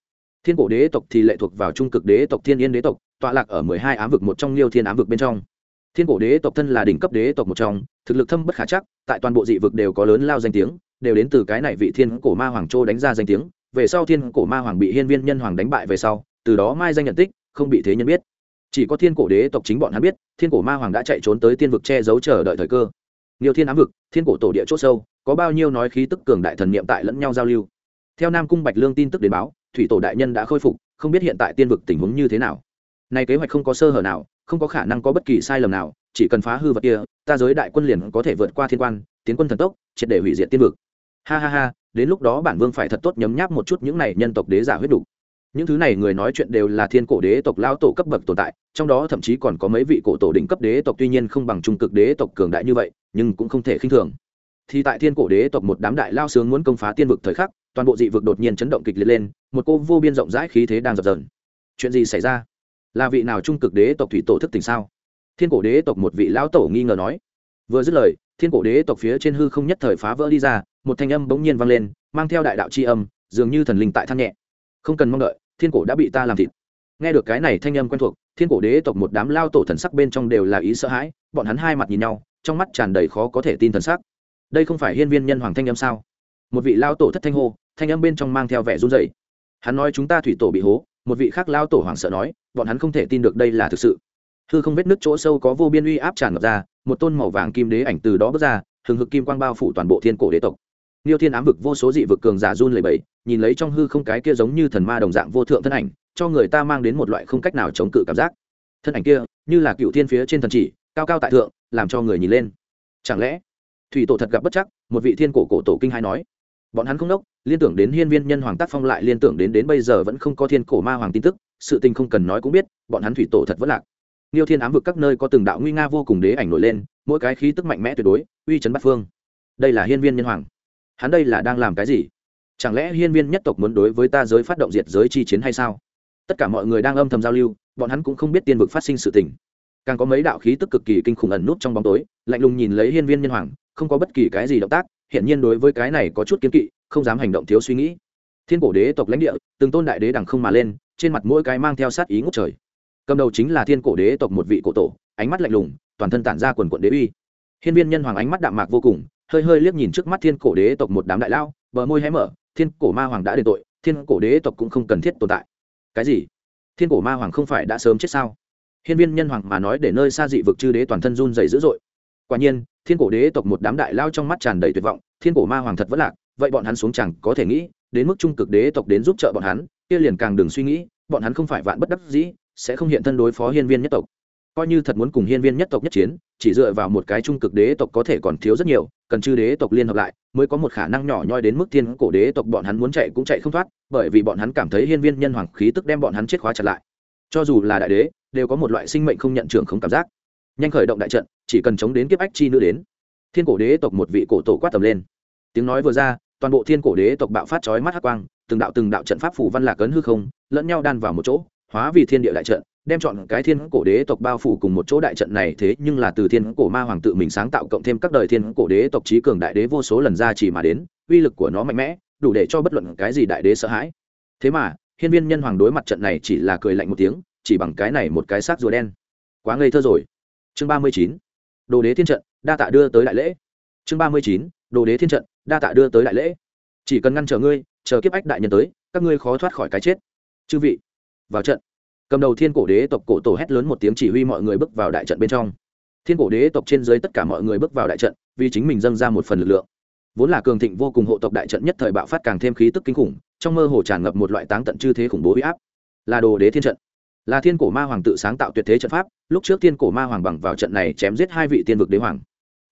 Thiên cổ đế tộc thì lệ thuộc vào trung cực đế tộc, thiên yên đế tộc tọa lạc ở mười hai ám vực một trong liêu thiên ám vực bên trong. Thiên cổ đế tộc thân là đỉnh cấp đế tộc một trong, thực lực thâm bất khả chắc, tại toàn bộ dị vực đều có lớn lao danh tiếng, đều đến từ cái này vị thiên cổ ma hoàng châu đánh ra danh tiếng, về sau thiên cổ ma hoàng bị hiên viên nhân hoàng đánh bại về sau, từ đó mai danh nhận tích, không bị thế nhân biết. Chỉ có thiên cổ đế tộc chính bọn hắn biết, thiên cổ ma hoàng đã chạy trốn tới tiên vực che giấu chờ đợi thời cơ. Nhiều thiên ám vực, thiên cổ tổ địa c h ỗ sâu, có bao nhiêu nói khí tức cường đại thần niệm tại lẫn nhau giao lưu. Theo nam cung bạch lương tin tức đến báo, thủy tổ đại nhân đã khôi phục, không biết hiện tại tiên vực tình huống như thế nào này kế hoạch không có sơ hở nào, không có khả năng có bất kỳ sai lầm nào, chỉ cần phá hư vật kia, ta giới đại quân liền có thể vượt qua thiên quan, tiến quân thần tốc, triệt để hủy diệt tiên vực. Ha ha ha, đến lúc đó bản vương phải thật tốt nhấm nháp một chút những này nhân tộc đế giả huyết đủ những thứ này người nói chuyện đều là thiên cổ đế tộc lao tổ cấp bậc tồn tại, trong đó thậm chí còn có mấy vị cổ tổ đỉnh cấp đế tộc, tuy nhiên không bằng trung cực đế tộc cường đại như vậy, nhưng cũng không thể khinh thường. Thì tại thiên cổ đế tộc một đám đại lao sướng muốn công phá tiên vực thời khắc, toàn bộ dị vực đột nhiên chấn động kịch liệt lên, một cô vô biên rộng rãi khí thế đang dập dờn. Chuyện gì xảy ra? Là vị nào trung cực đế tộc thủy tổ thức tỉnh sao? Thiên cổ đế tộc một vị lão tổ nghi ngờ nói. Vừa dứt lời, thiên cổ đế tộc phía trên hư không nhất thời phá vỡ đi ra, một thanh âm bỗng nhiên vang lên, mang theo đại đạo c h i âm, dường như thần linh tại than nhẹ. Không cần mong đợi, thiên cổ đã bị ta làm thịt. Nghe được cái này thanh âm quen thuộc, thiên cổ đế tộc một đám lao tổ thần sắc bên trong đều là ý sợ hãi, bọn hắn hai mặt nhìn nhau, trong mắt tràn đầy khó có thể tin thần sắc. Đây không phải hiên viên nhân hoàng thanh âm sao? Một vị lao tổ thất thanh hô, thanh âm bên trong mang theo vẻ run dày hắn nói chúng ta thủy tổ bị hố, một vị khác lao tổ hoàng sợ nói bọn hắn không thể tin được đây là thực sự hư không vết nước chỗ sâu có vô biên uy áp tràn ngập ra một tôn màu vàng kim đế ảnh từ đó bước ra hừng hực kim quang bao phủ toàn bộ thiên cổ đế tộc Niêu Thiên ám vực vô số dị vực cường giả run lẩy bẩy, nhìn lấy trong hư không cái kia giống như thần ma đồng dạng vô thượng thân ảnh, cho người ta mang đến một loại không cách nào chống cự cảm giác. Thân ảnh kia, như là cựu thiên phía trên thần chỉ, cao cao tại thượng, làm cho người nhìn lên. Chẳng lẽ, thủy tổ thật gặp bất chắc, một vị thiên cổ cổ tổ kinh hai nói. Bọn hắn không đốc, liên tưởng đến hiên viên nhân hoàng tác phong lại liên tưởng đến đến bây giờ vẫn không có thiên cổ ma hoàng tin tức, sự tình không cần nói cũng biết, bọn hắn thủy tổ thật vẫn lạc. Niêu Thiên ám vực các nơi có từng đạo nguy nga vô cùng đế ảnh nổi lên, mỗi cái khí tức mạnh mẽ tuyệt đối, uy chấn bát phương. Đây là hiên viên nhân hoàng. Hắn đây là đang làm cái gì? Chẳng lẽ hiên viên nhất tộc muốn đối với ta giới phát động diệt giới chi chiến hay sao? Tất cả mọi người đang âm thầm giao lưu bọn hắn cũng không biết tiên vực phát sinh sự tình. Càng có mấy đạo khí tức cực kỳ kinh khủng ẩn nút trong bóng tối lạnh lùng nhìn lấy hiên viên nhân hoàng không có bất kỳ cái gì động tác hiện nhiên đối với cái này có chút kiến kỵ không dám hành động thiếu suy nghĩ. Thiên cổ đế tộc lãnh địa từng tôn đại đế đằng không mà lên trên mặt mỗi cái mang theo sát ý ngút trời. Cầm đầu chính là thiên cổ đế tộc một vị cổ tổ, ánh mắt lạnh lùng, toàn thân tản ra quần quận đế uy. Hiên viên nhân hoàng ánh mắt đạm mạc vô cùng, hơi hơi liếc nhìn trước mắt thiên cổ đế tộc một đám đại lao bờ môi hé mở, thiên cổ ma hoàng đã đền tội, thiên cổ đế tộc cũng không cần thiết tồn tại. Cái gì? Thiên cổ ma hoàng không phải đã sớm chết sao? Hiên viên nhân hoàng mà nói để nơi xa dị vực chư đế toàn thân run dày dữ dội. Quả nhiên, thiên cổ đế tộc một đám đại lao trong mắt tràn đầy tuyệt vọng, thiên cổ ma hoàng thật vất lạc, vậy bọn hắn xuống chẳng có thể nghĩ, đến mức trung cực đế tộc đến giúp trợ bọn hắn kia liền càng đừng suy nghĩ, bọn hắn không phải vạn bất đắc dĩ, sẽ không hiện thân đối phó hiên viên nhất tộc. Coi như thật muốn cùng hiên viên nhất tộc nhất chiến, chỉ dựa vào một cái trung cực đế tộc có thể còn thiếu rất nhiều, cần chư đế tộc liên hợp lại, mới có một khả năng nhỏ nhoi đến mức thiên cổ đế tộc bọn hắn muốn chạy cũng chạy không thoát, bởi vì bọn hắn cảm thấy hiên viên nhân hoàng khí tức đem bọn hắn chết khóa chặt lại. Cho dù là đại đế, đều có một loại sinh mệnh không nhận trưởng không cảm giác. Nhanh khởi động đại trận, chỉ cần chống đến kiếp ách chi nữ đến, thiên cổ đế tộc một vị cổ tổ quát tầm lên. Tiếng nói vừa ra, toàn bộ thiên cổ đế tộc bạo phát chói mắt hắc quang từng đạo từng đạo trận pháp phủ văn lạc cấn hư không, lẫn nhau đan vào một chỗ, hóa vì thiên địa đại trận, đem chọn cái thiên cổ đế tộc bao phủ cùng một chỗ đại trận này thế nhưng là từ thiên cổ ma hoàng tự mình sáng tạo cộng thêm các đời thiên cổ đế tộc trí cường đại đế vô số lần ra chỉ mà đến, uy lực của nó mạnh mẽ, đủ để cho bất luận cái gì đại đế sợ hãi. Thế mà, hiên viên nhân hoàng đối mặt trận này chỉ là cười lạnh một tiếng, chỉ bằng cái này một cái xác rùa đen. Quá ngây thơ rồi. Chương ba mươi chín. Đồ đế thiên trận, đa tạ đưa tới đại lễ. Chương ba mươi chín. Đồ đế thiên trận, đa tạ đưa tới đại lễ. Chỉ cần ngăn trở ngươi chờ kiếp ách đại nhân tới, các ngươi khó thoát khỏi cái chết. Chư vị, vào trận. Cầm đầu thiên cổ đế tộc cổ tổ hét lớn một tiếng chỉ huy mọi người bước vào đại trận bên trong. Thiên cổ đế tộc trên dưới tất cả mọi người bước vào đại trận, vì chính mình dâng ra một phần lực lượng. Vốn là cường thịnh vô cùng hộ tộc đại trận nhất thời bạo phát càng thêm khí tức kinh khủng, trong mơ hồ tràn ngập một loại táng tận chư thế khủng bố huy áp. Là đồ đế thiên trận. Là thiên cổ ma hoàng tự sáng tạo tuyệt thế trận pháp, lúc trước thiên cổ ma hoàng bằng vào trận này chém giết hai vị tiên vực đế hoàng.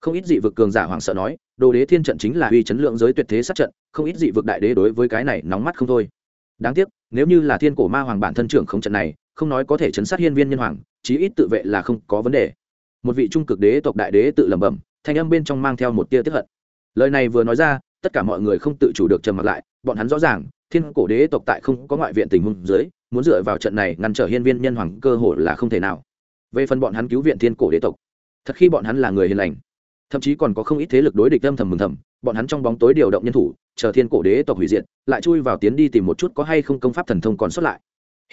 Không ít dị vực cường giả hoàng sợ nói đồ đế thiên trận chính là uy chấn lượng giới tuyệt thế sát trận, không ít dị vực đại đế đối với cái này nóng mắt không thôi. Đáng tiếc, nếu như là thiên cổ ma hoàng bản thân trưởng không trận này, không nói có thể chấn sát hiên viên nhân hoàng, chí ít tự vệ là không có vấn đề. Một vị trung cực đế tộc đại đế tự lẩm bẩm, thanh âm bên trong mang theo một tia tiếp hận. Lời này vừa nói ra, tất cả mọi người không tự chủ được trầm mặc lại, bọn hắn rõ ràng, thiên cổ đế tộc tại không có ngoại viện tình huống dưới, muốn dựa vào trận này ngăn trở hiên viên nhân hoàng cơ hội là không thể nào. Về phần bọn hắn cứu viện thiên cổ đế tộc, thật khi bọn hắn là người hiền lành thậm chí còn có không ít thế lực đối địch âm thầm mừng thầm, bọn hắn trong bóng tối điều động nhân thủ, chờ thiên cổ đế tộc hủy diệt, lại chui vào tiến đi tìm một chút có hay không công pháp thần thông còn xuất lại.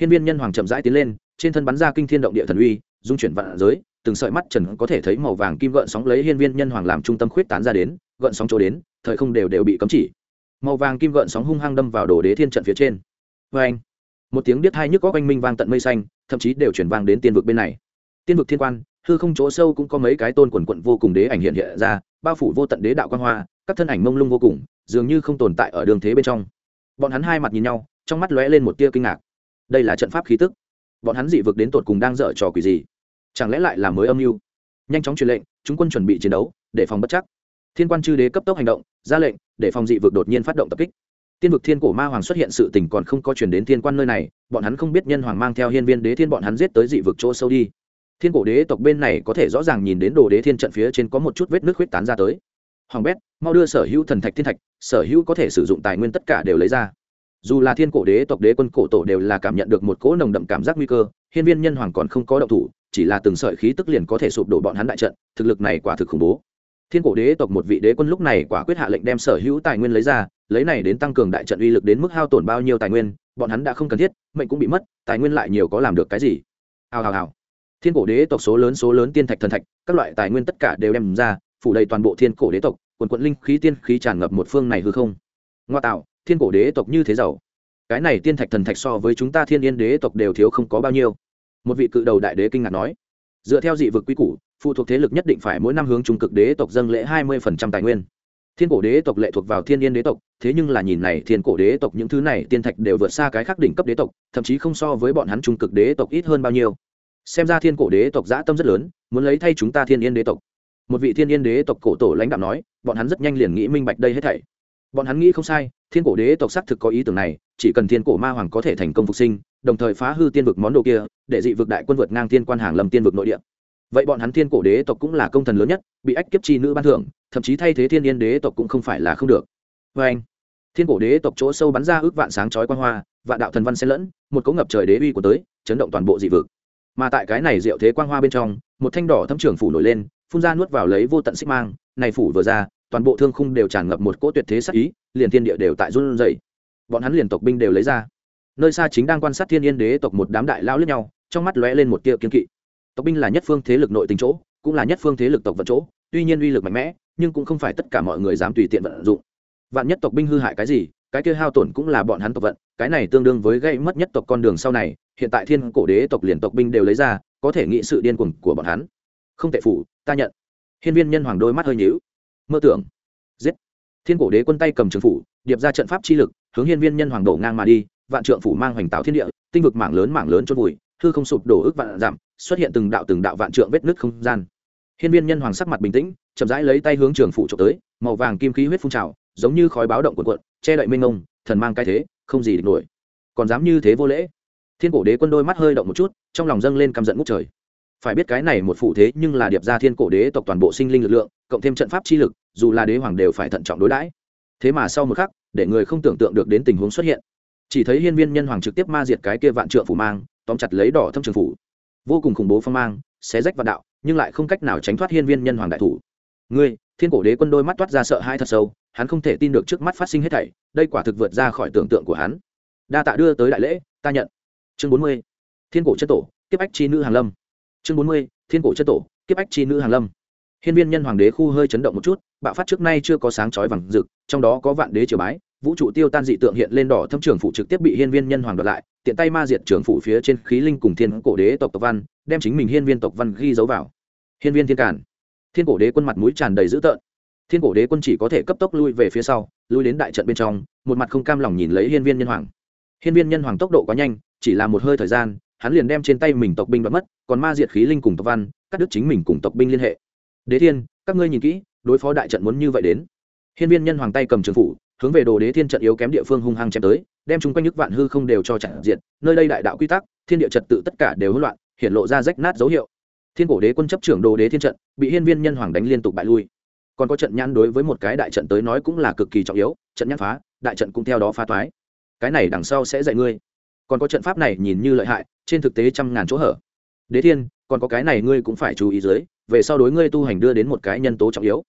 Hiên viên nhân hoàng chậm rãi tiến lên, trên thân bắn ra kinh thiên động địa thần uy, dung chuyển vạn giới, từng sợi mắt trần có thể thấy màu vàng kim gợn sóng lấy hiên viên nhân hoàng làm trung tâm khuyết tán ra đến, gợn sóng chỗ đến, thời không đều đều bị cấm chỉ. Màu vàng kim gợn sóng hung hăng đâm vào đồ đế thiên trận phía trên. Vê anh một tiếng biết hai nhức có quanh minh vang tận mây xanh, thậm chí đều chuyển vang đến tiên vực bên này. Tiên vực thiên quan hư không chỗ sâu cũng có mấy cái tôn quần quận vô cùng đế ảnh hiện hiện ra, bao phủ vô tận đế đạo quan hoa, các thân ảnh mông lung vô cùng, dường như không tồn tại ở đường thế bên trong. Bọn hắn hai mặt nhìn nhau, trong mắt lóe lên một tia kinh ngạc. Đây là trận pháp khí tức. Bọn hắn dị vực đến tột cùng đang dở trò quỷ gì? Chẳng lẽ lại là mới âm mưu? Nhanh chóng truyền lệnh, chúng quân chuẩn bị chiến đấu, để phòng bất chắc. Thiên quan chư đế cấp tốc hành động, ra lệnh, để phòng dị vực đột nhiên phát động tập kích. Tiên vực thiên cổ ma hoàng xuất hiện sự tình còn không có chuyển đến thiên quan nơi này, bọn hắn không biết nhân hoàng mang theo hiên viên đế thiên bọn hắn giết tới dị vực chỗ sâu đi thiên cổ đế tộc bên này có thể rõ ràng nhìn đến đồ đế thiên trận phía trên có một chút vết nước huyết tán ra tới. Hoàng bét, mau đưa sở hữu thần thạch thiên thạch, sở hữu có thể sử dụng tài nguyên tất cả đều lấy ra. Dù là thiên cổ đế tộc đế quân cổ tổ đều là cảm nhận được một cỗ nồng đậm cảm giác nguy cơ, hiên viên nhân hoàng còn không có động thủ, chỉ là từng sợi khí tức liền có thể sụp đổ bọn hắn đại trận, thực lực này quả thực khủng bố. Thiên cổ đế tộc một vị đế quân lúc này quả quyết hạ lệnh đem sở hữu tài nguyên lấy ra, lấy này đến tăng cường đại trận uy lực đến mức hao tổn bao nhiêu tài nguyên, bọn hắn đã không cần thiết, mệnh cũng bị mất, tài nguyên lại nhiều có làm được cái gì? Hào hào hào thiên cổ đế tộc số lớn số lớn tiên thạch thần thạch, các loại tài nguyên tất cả đều đem ra, phủ đầy toàn bộ thiên cổ đế tộc, quần quận linh khí tiên khí tràn ngập một phương này hư không. Ngoa tạo, thiên cổ đế tộc như thế giàu. Cái này tiên thạch thần thạch so với chúng ta thiên yên đế tộc đều thiếu không có bao nhiêu. Một vị cự đầu đại đế kinh ngạc nói, dựa theo dị vực quy củ, phụ thuộc thế lực nhất định phải mỗi năm hướng trung cực đế tộc dâng lễ hai mươi phần trăm tài nguyên. Thiên cổ đế tộc lệ thuộc vào thiên yên đế tộc, thế nhưng là nhìn này thiên cổ đế tộc những thứ này tiên thạch đều vượt xa cái khác đỉnh cấp đế tộc, thậm chí không so với bọn hắn trung cực đế tộc ít hơn bao nhiêu xem ra thiên cổ đế tộc dã tâm rất lớn, muốn lấy thay chúng ta thiên yên đế tộc. Một vị thiên yên đế tộc cổ tổ lãnh đạo nói, bọn hắn rất nhanh liền nghĩ minh bạch đây hết thảy. Bọn hắn nghĩ không sai, thiên cổ đế tộc xác thực có ý tưởng này, chỉ cần thiên cổ ma hoàng có thể thành công phục sinh, đồng thời phá hư tiên vực món đồ kia, để dị vực đại quân vượt ngang thiên quan hàng lầm tiên vực nội địa. Vậy bọn hắn thiên cổ đế tộc cũng là công thần lớn nhất, bị ách kiếp chi nữ ban thưởng, thậm chí thay thế thiên yên đế tộc cũng không phải là không được. Vê anh, thiên cổ đế tộc chỗ sâu bắn ra ước vạn sáng chói quan hoa, vạn đạo thần văn xen lẫn, một cỗ ngập trời đế uy của tới, chấn động toàn bộ dị vực mà tại cái này diệu thế quang hoa bên trong, một thanh đỏ thâm trưởng phủ nổi lên, phun ra nuốt vào lấy vô tận xích mang, này phủ vừa ra, toàn bộ thương khung đều tràn ngập một cỗ tuyệt thế sắc ý, liền thiên địa đều tại run rẩy. Bọn hắn liền tộc binh đều lấy ra. Nơi xa chính đang quan sát thiên yên đế tộc một đám đại lao lướt nhau, trong mắt lóe lên một tia kiên kỵ. Tộc binh là nhất phương thế lực nội tình chỗ, cũng là nhất phương thế lực tộc vận chỗ, tuy nhiên uy lực mạnh mẽ, nhưng cũng không phải tất cả mọi người dám tùy tiện vận dụng. Vạn nhất tộc binh hư hại cái gì cái kia hao tổn cũng là bọn hắn tộc vận, cái này tương đương với gây mất nhất tộc con đường sau này, hiện tại thiên cổ đế tộc liền tộc binh đều lấy ra, có thể nghĩ sự điên cuồng của bọn hắn. Không tệ phủ, ta nhận. Hiên viên nhân hoàng đôi mắt hơi nhíu. Mơ tưởng. Giết. Thiên cổ đế quân tay cầm trường phủ, điệp ra trận pháp chi lực, hướng hiên viên nhân hoàng đổ ngang mà đi, vạn trượng phủ mang hoành tạo thiên địa, tinh vực mảng lớn mảng lớn chôn vùi, hư không sụp đổ ước vạn giảm, xuất hiện từng đạo từng đạo vạn trượng vết nứt không gian. Hiên viên nhân hoàng sắc mặt bình tĩnh, chậm rãi lấy tay hướng trường phủ trộm tới, màu vàng kim khí huyết phun trào giống như khói báo động cuộn cuộn, che đậy minh ngông thần mang cái thế, không gì địch nổi. Còn dám như thế vô lễ? Thiên cổ đế quân đôi mắt hơi động một chút, trong lòng dâng lên căm giận ngút trời. Phải biết cái này một phụ thế nhưng là điệp ra thiên cổ đế tộc toàn bộ sinh linh lực lượng, cộng thêm trận pháp chi lực, dù là đế hoàng đều phải thận trọng đối đãi. Thế mà sau một khắc, để người không tưởng tượng được đến tình huống xuất hiện. Chỉ thấy hiên viên nhân hoàng trực tiếp ma diệt cái kia vạn trượng phủ mang, tóm chặt lấy đỏ thâm trường phủ. Vô cùng khủng bố phong mang, xé rách vạn đạo, nhưng lại không cách nào tránh thoát hiên viên nhân hoàng đại thủ. Ngươi thiên cổ đế quân đôi mắt toát ra sợ hãi thật sâu, hắn không thể tin được trước mắt phát sinh hết thảy, đây quả thực vượt ra khỏi tưởng tượng của hắn. Đa tạ đưa tới đại lễ, ta nhận. Chương bốn mươi, thiên cổ chất tổ, kiếp ách chi nữ hàn lâm. Chương bốn mươi, thiên cổ chất tổ, kiếp ách chi nữ hàn lâm. Hiên viên nhân hoàng đế khu hơi chấn động một chút, bạo phát trước nay chưa có sáng chói vàng rực, trong đó có vạn đế triều bái, vũ trụ tiêu tan dị tượng hiện lên đỏ thâm trường phụ trực tiếp bị hiên viên nhân hoàng đoạt lại, tiện tay ma diệt trường phụ phía trên khí linh cùng thiên cổ đế tộc tộc văn, đem chính mình hiên viên tộc văn ghi dấu vào. Hiên viên thiên cản thiên cổ đế quân mặt mũi tràn đầy dữ tợn. Thiên cổ đế quân chỉ có thể cấp tốc lui về phía sau, lui đến đại trận bên trong, một mặt không cam lòng nhìn lấy hiên viên nhân hoàng. Hiên viên nhân hoàng tốc độ quá nhanh, chỉ là một hơi thời gian, hắn liền đem trên tay mình tộc binh đoạt mất, còn ma diệt khí linh cùng tộc văn, cắt đứt chính mình cùng tộc binh liên hệ. Đế thiên, các ngươi nhìn kỹ, đối phó đại trận muốn như vậy đến. Hiên viên nhân hoàng tay cầm trường phủ, hướng về đồ đế thiên trận yếu kém địa phương hung hăng chém tới, đem chung quanh nhức vạn hư không đều cho chặn diện. nơi đây đại đạo quy tắc, thiên địa trật tự tất cả đều hỗn loạn, hiện lộ ra rách nát dấu hiệu thiên cổ đế quân chấp trưởng đồ đế thiên trận, bị hiên viên nhân hoàng đánh liên tục bại lui. Còn có trận nhãn đối với một cái đại trận tới nói cũng là cực kỳ trọng yếu, trận nhãn phá, đại trận cũng theo đó phá toái. Cái này đằng sau sẽ dạy ngươi. Còn có trận pháp này nhìn như lợi hại, trên thực tế trăm ngàn chỗ hở. Đế thiên, còn có cái này ngươi cũng phải chú ý dưới, về sau đối ngươi tu hành đưa đến một cái nhân tố trọng yếu.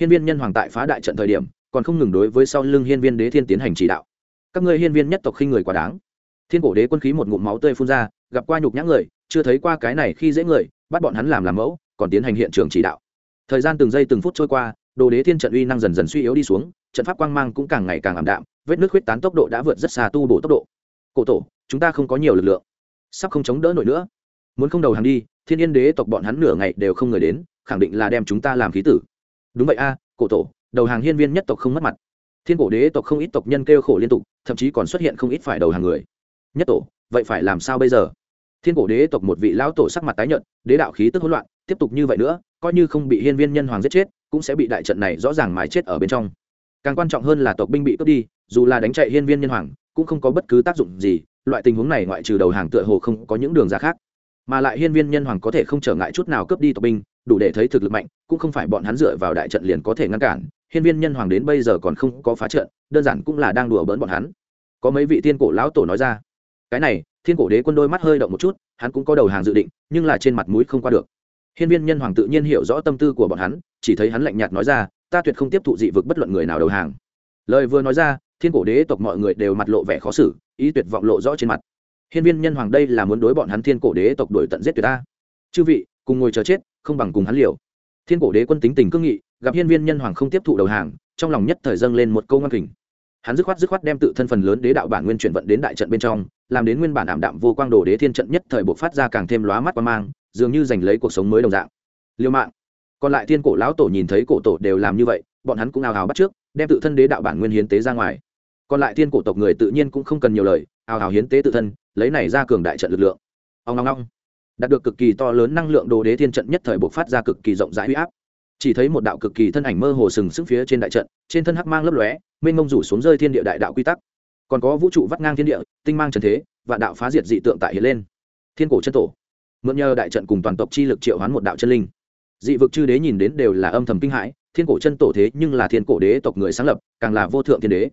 Hiên viên nhân hoàng tại phá đại trận thời điểm, còn không ngừng đối với sau lưng hiên viên đế thiên tiến hành chỉ đạo. Các ngươi hiên viên nhất tộc khinh người quá đáng. Thiên cổ đế quân khí một ngụm máu tươi phun ra, gặp qua nhục nhã người, chưa thấy qua cái này khi dễ người bắt bọn hắn làm làm mẫu, còn tiến hành hiện trường chỉ đạo. Thời gian từng giây từng phút trôi qua, đồ đế thiên trận uy năng dần dần suy yếu đi xuống, trận pháp quang mang cũng càng ngày càng ảm đạm, vết nước huyết tán tốc độ đã vượt rất xa tu bổ tốc độ. Cổ tổ, chúng ta không có nhiều lực lượng. Sắp không chống đỡ nổi nữa. Muốn không đầu hàng đi, thiên yên đế tộc bọn hắn nửa ngày đều không người đến, khẳng định là đem chúng ta làm khí tử. Đúng vậy a, cổ tổ, đầu hàng hiên viên nhất tộc không mất mặt. Thiên cổ đế tộc không ít tộc nhân kêu khổ liên tục, thậm chí còn xuất hiện không ít phải đầu hàng người. Nhất tổ, vậy phải làm sao bây giờ? Thiên cổ đế tộc một vị lão tổ sắc mặt tái nhợt, đế đạo khí tức hỗn loạn, tiếp tục như vậy nữa, coi như không bị hiên viên nhân hoàng giết chết, cũng sẽ bị đại trận này rõ ràng mái chết ở bên trong. Càng quan trọng hơn là tộc binh bị cướp đi, dù là đánh chạy hiên viên nhân hoàng, cũng không có bất cứ tác dụng gì, loại tình huống này ngoại trừ đầu hàng tựa hồ không có những đường ra khác. Mà lại hiên viên nhân hoàng có thể không trở ngại chút nào cướp đi tộc binh, đủ để thấy thực lực mạnh, cũng không phải bọn hắn dựa vào đại trận liền có thể ngăn cản, hiên viên nhân hoàng đến bây giờ còn không có phá trận, đơn giản cũng là đang đùa bỡn bọn hắn. Có mấy vị tiên cổ lão tổ nói ra, cái này thiên cổ đế quân đôi mắt hơi động một chút, hắn cũng có đầu hàng dự định, nhưng là trên mặt mũi không qua được. Hiên viên nhân hoàng tự nhiên hiểu rõ tâm tư của bọn hắn, chỉ thấy hắn lạnh nhạt nói ra, ta tuyệt không tiếp thụ dị vực bất luận người nào đầu hàng. Lời vừa nói ra, thiên cổ đế tộc mọi người đều mặt lộ vẻ khó xử, ý tuyệt vọng lộ rõ trên mặt. Hiên viên nhân hoàng đây là muốn đối bọn hắn thiên cổ đế tộc đuổi tận giết tuyệt ta. Chư vị, cùng ngồi chờ chết, không bằng cùng hắn liều. Thiên cổ đế quân tính tình cương nghị, gặp hiên viên nhân hoàng không tiếp thụ đầu hàng, trong lòng nhất thời dâng lên một câu ngang kình. Hắn dứt khoát dứt khoát đem tự thân phần lớn đế đạo bản nguyên chuyển vận đến đại trận bên trong làm đến nguyên bản ảm đạm vô quang đồ đế thiên trận nhất thời buộc phát ra càng thêm lóa mắt quan mang, dường như giành lấy cuộc sống mới đồng dạng. Liêu mạng. Còn lại thiên cổ lão tổ nhìn thấy cổ tổ đều làm như vậy, bọn hắn cũng ào ào bắt trước, đem tự thân đế đạo bản nguyên hiến tế ra ngoài. Còn lại thiên cổ tộc người tự nhiên cũng không cần nhiều lời ào ào hiến tế tự thân, lấy này ra cường đại trận lực lượng. Ông long long đạt được cực kỳ to lớn năng lượng đồ đế thiên trận nhất thời buộc phát ra cực kỳ rộng rãi huy áp. Chỉ thấy một đạo cực kỳ thân ảnh mơ hồ sừng sững phía trên đại trận, trên thân hắc mang lấp lóe, mênh mông rủ xuống rơi thiên địa đại đạo quy tắc còn có vũ trụ vắt ngang thiên địa, tinh mang trần thế và đạo phá diệt dị tượng tại hiện lên. Thiên cổ chân tổ. Mượn nhờ đại trận cùng toàn tộc chi lực triệu hoán một đạo chân linh. Dị vực chư đế nhìn đến đều là âm thầm kinh hãi, thiên cổ chân tổ thế nhưng là thiên cổ đế tộc người sáng lập, càng là vô thượng thiên đế.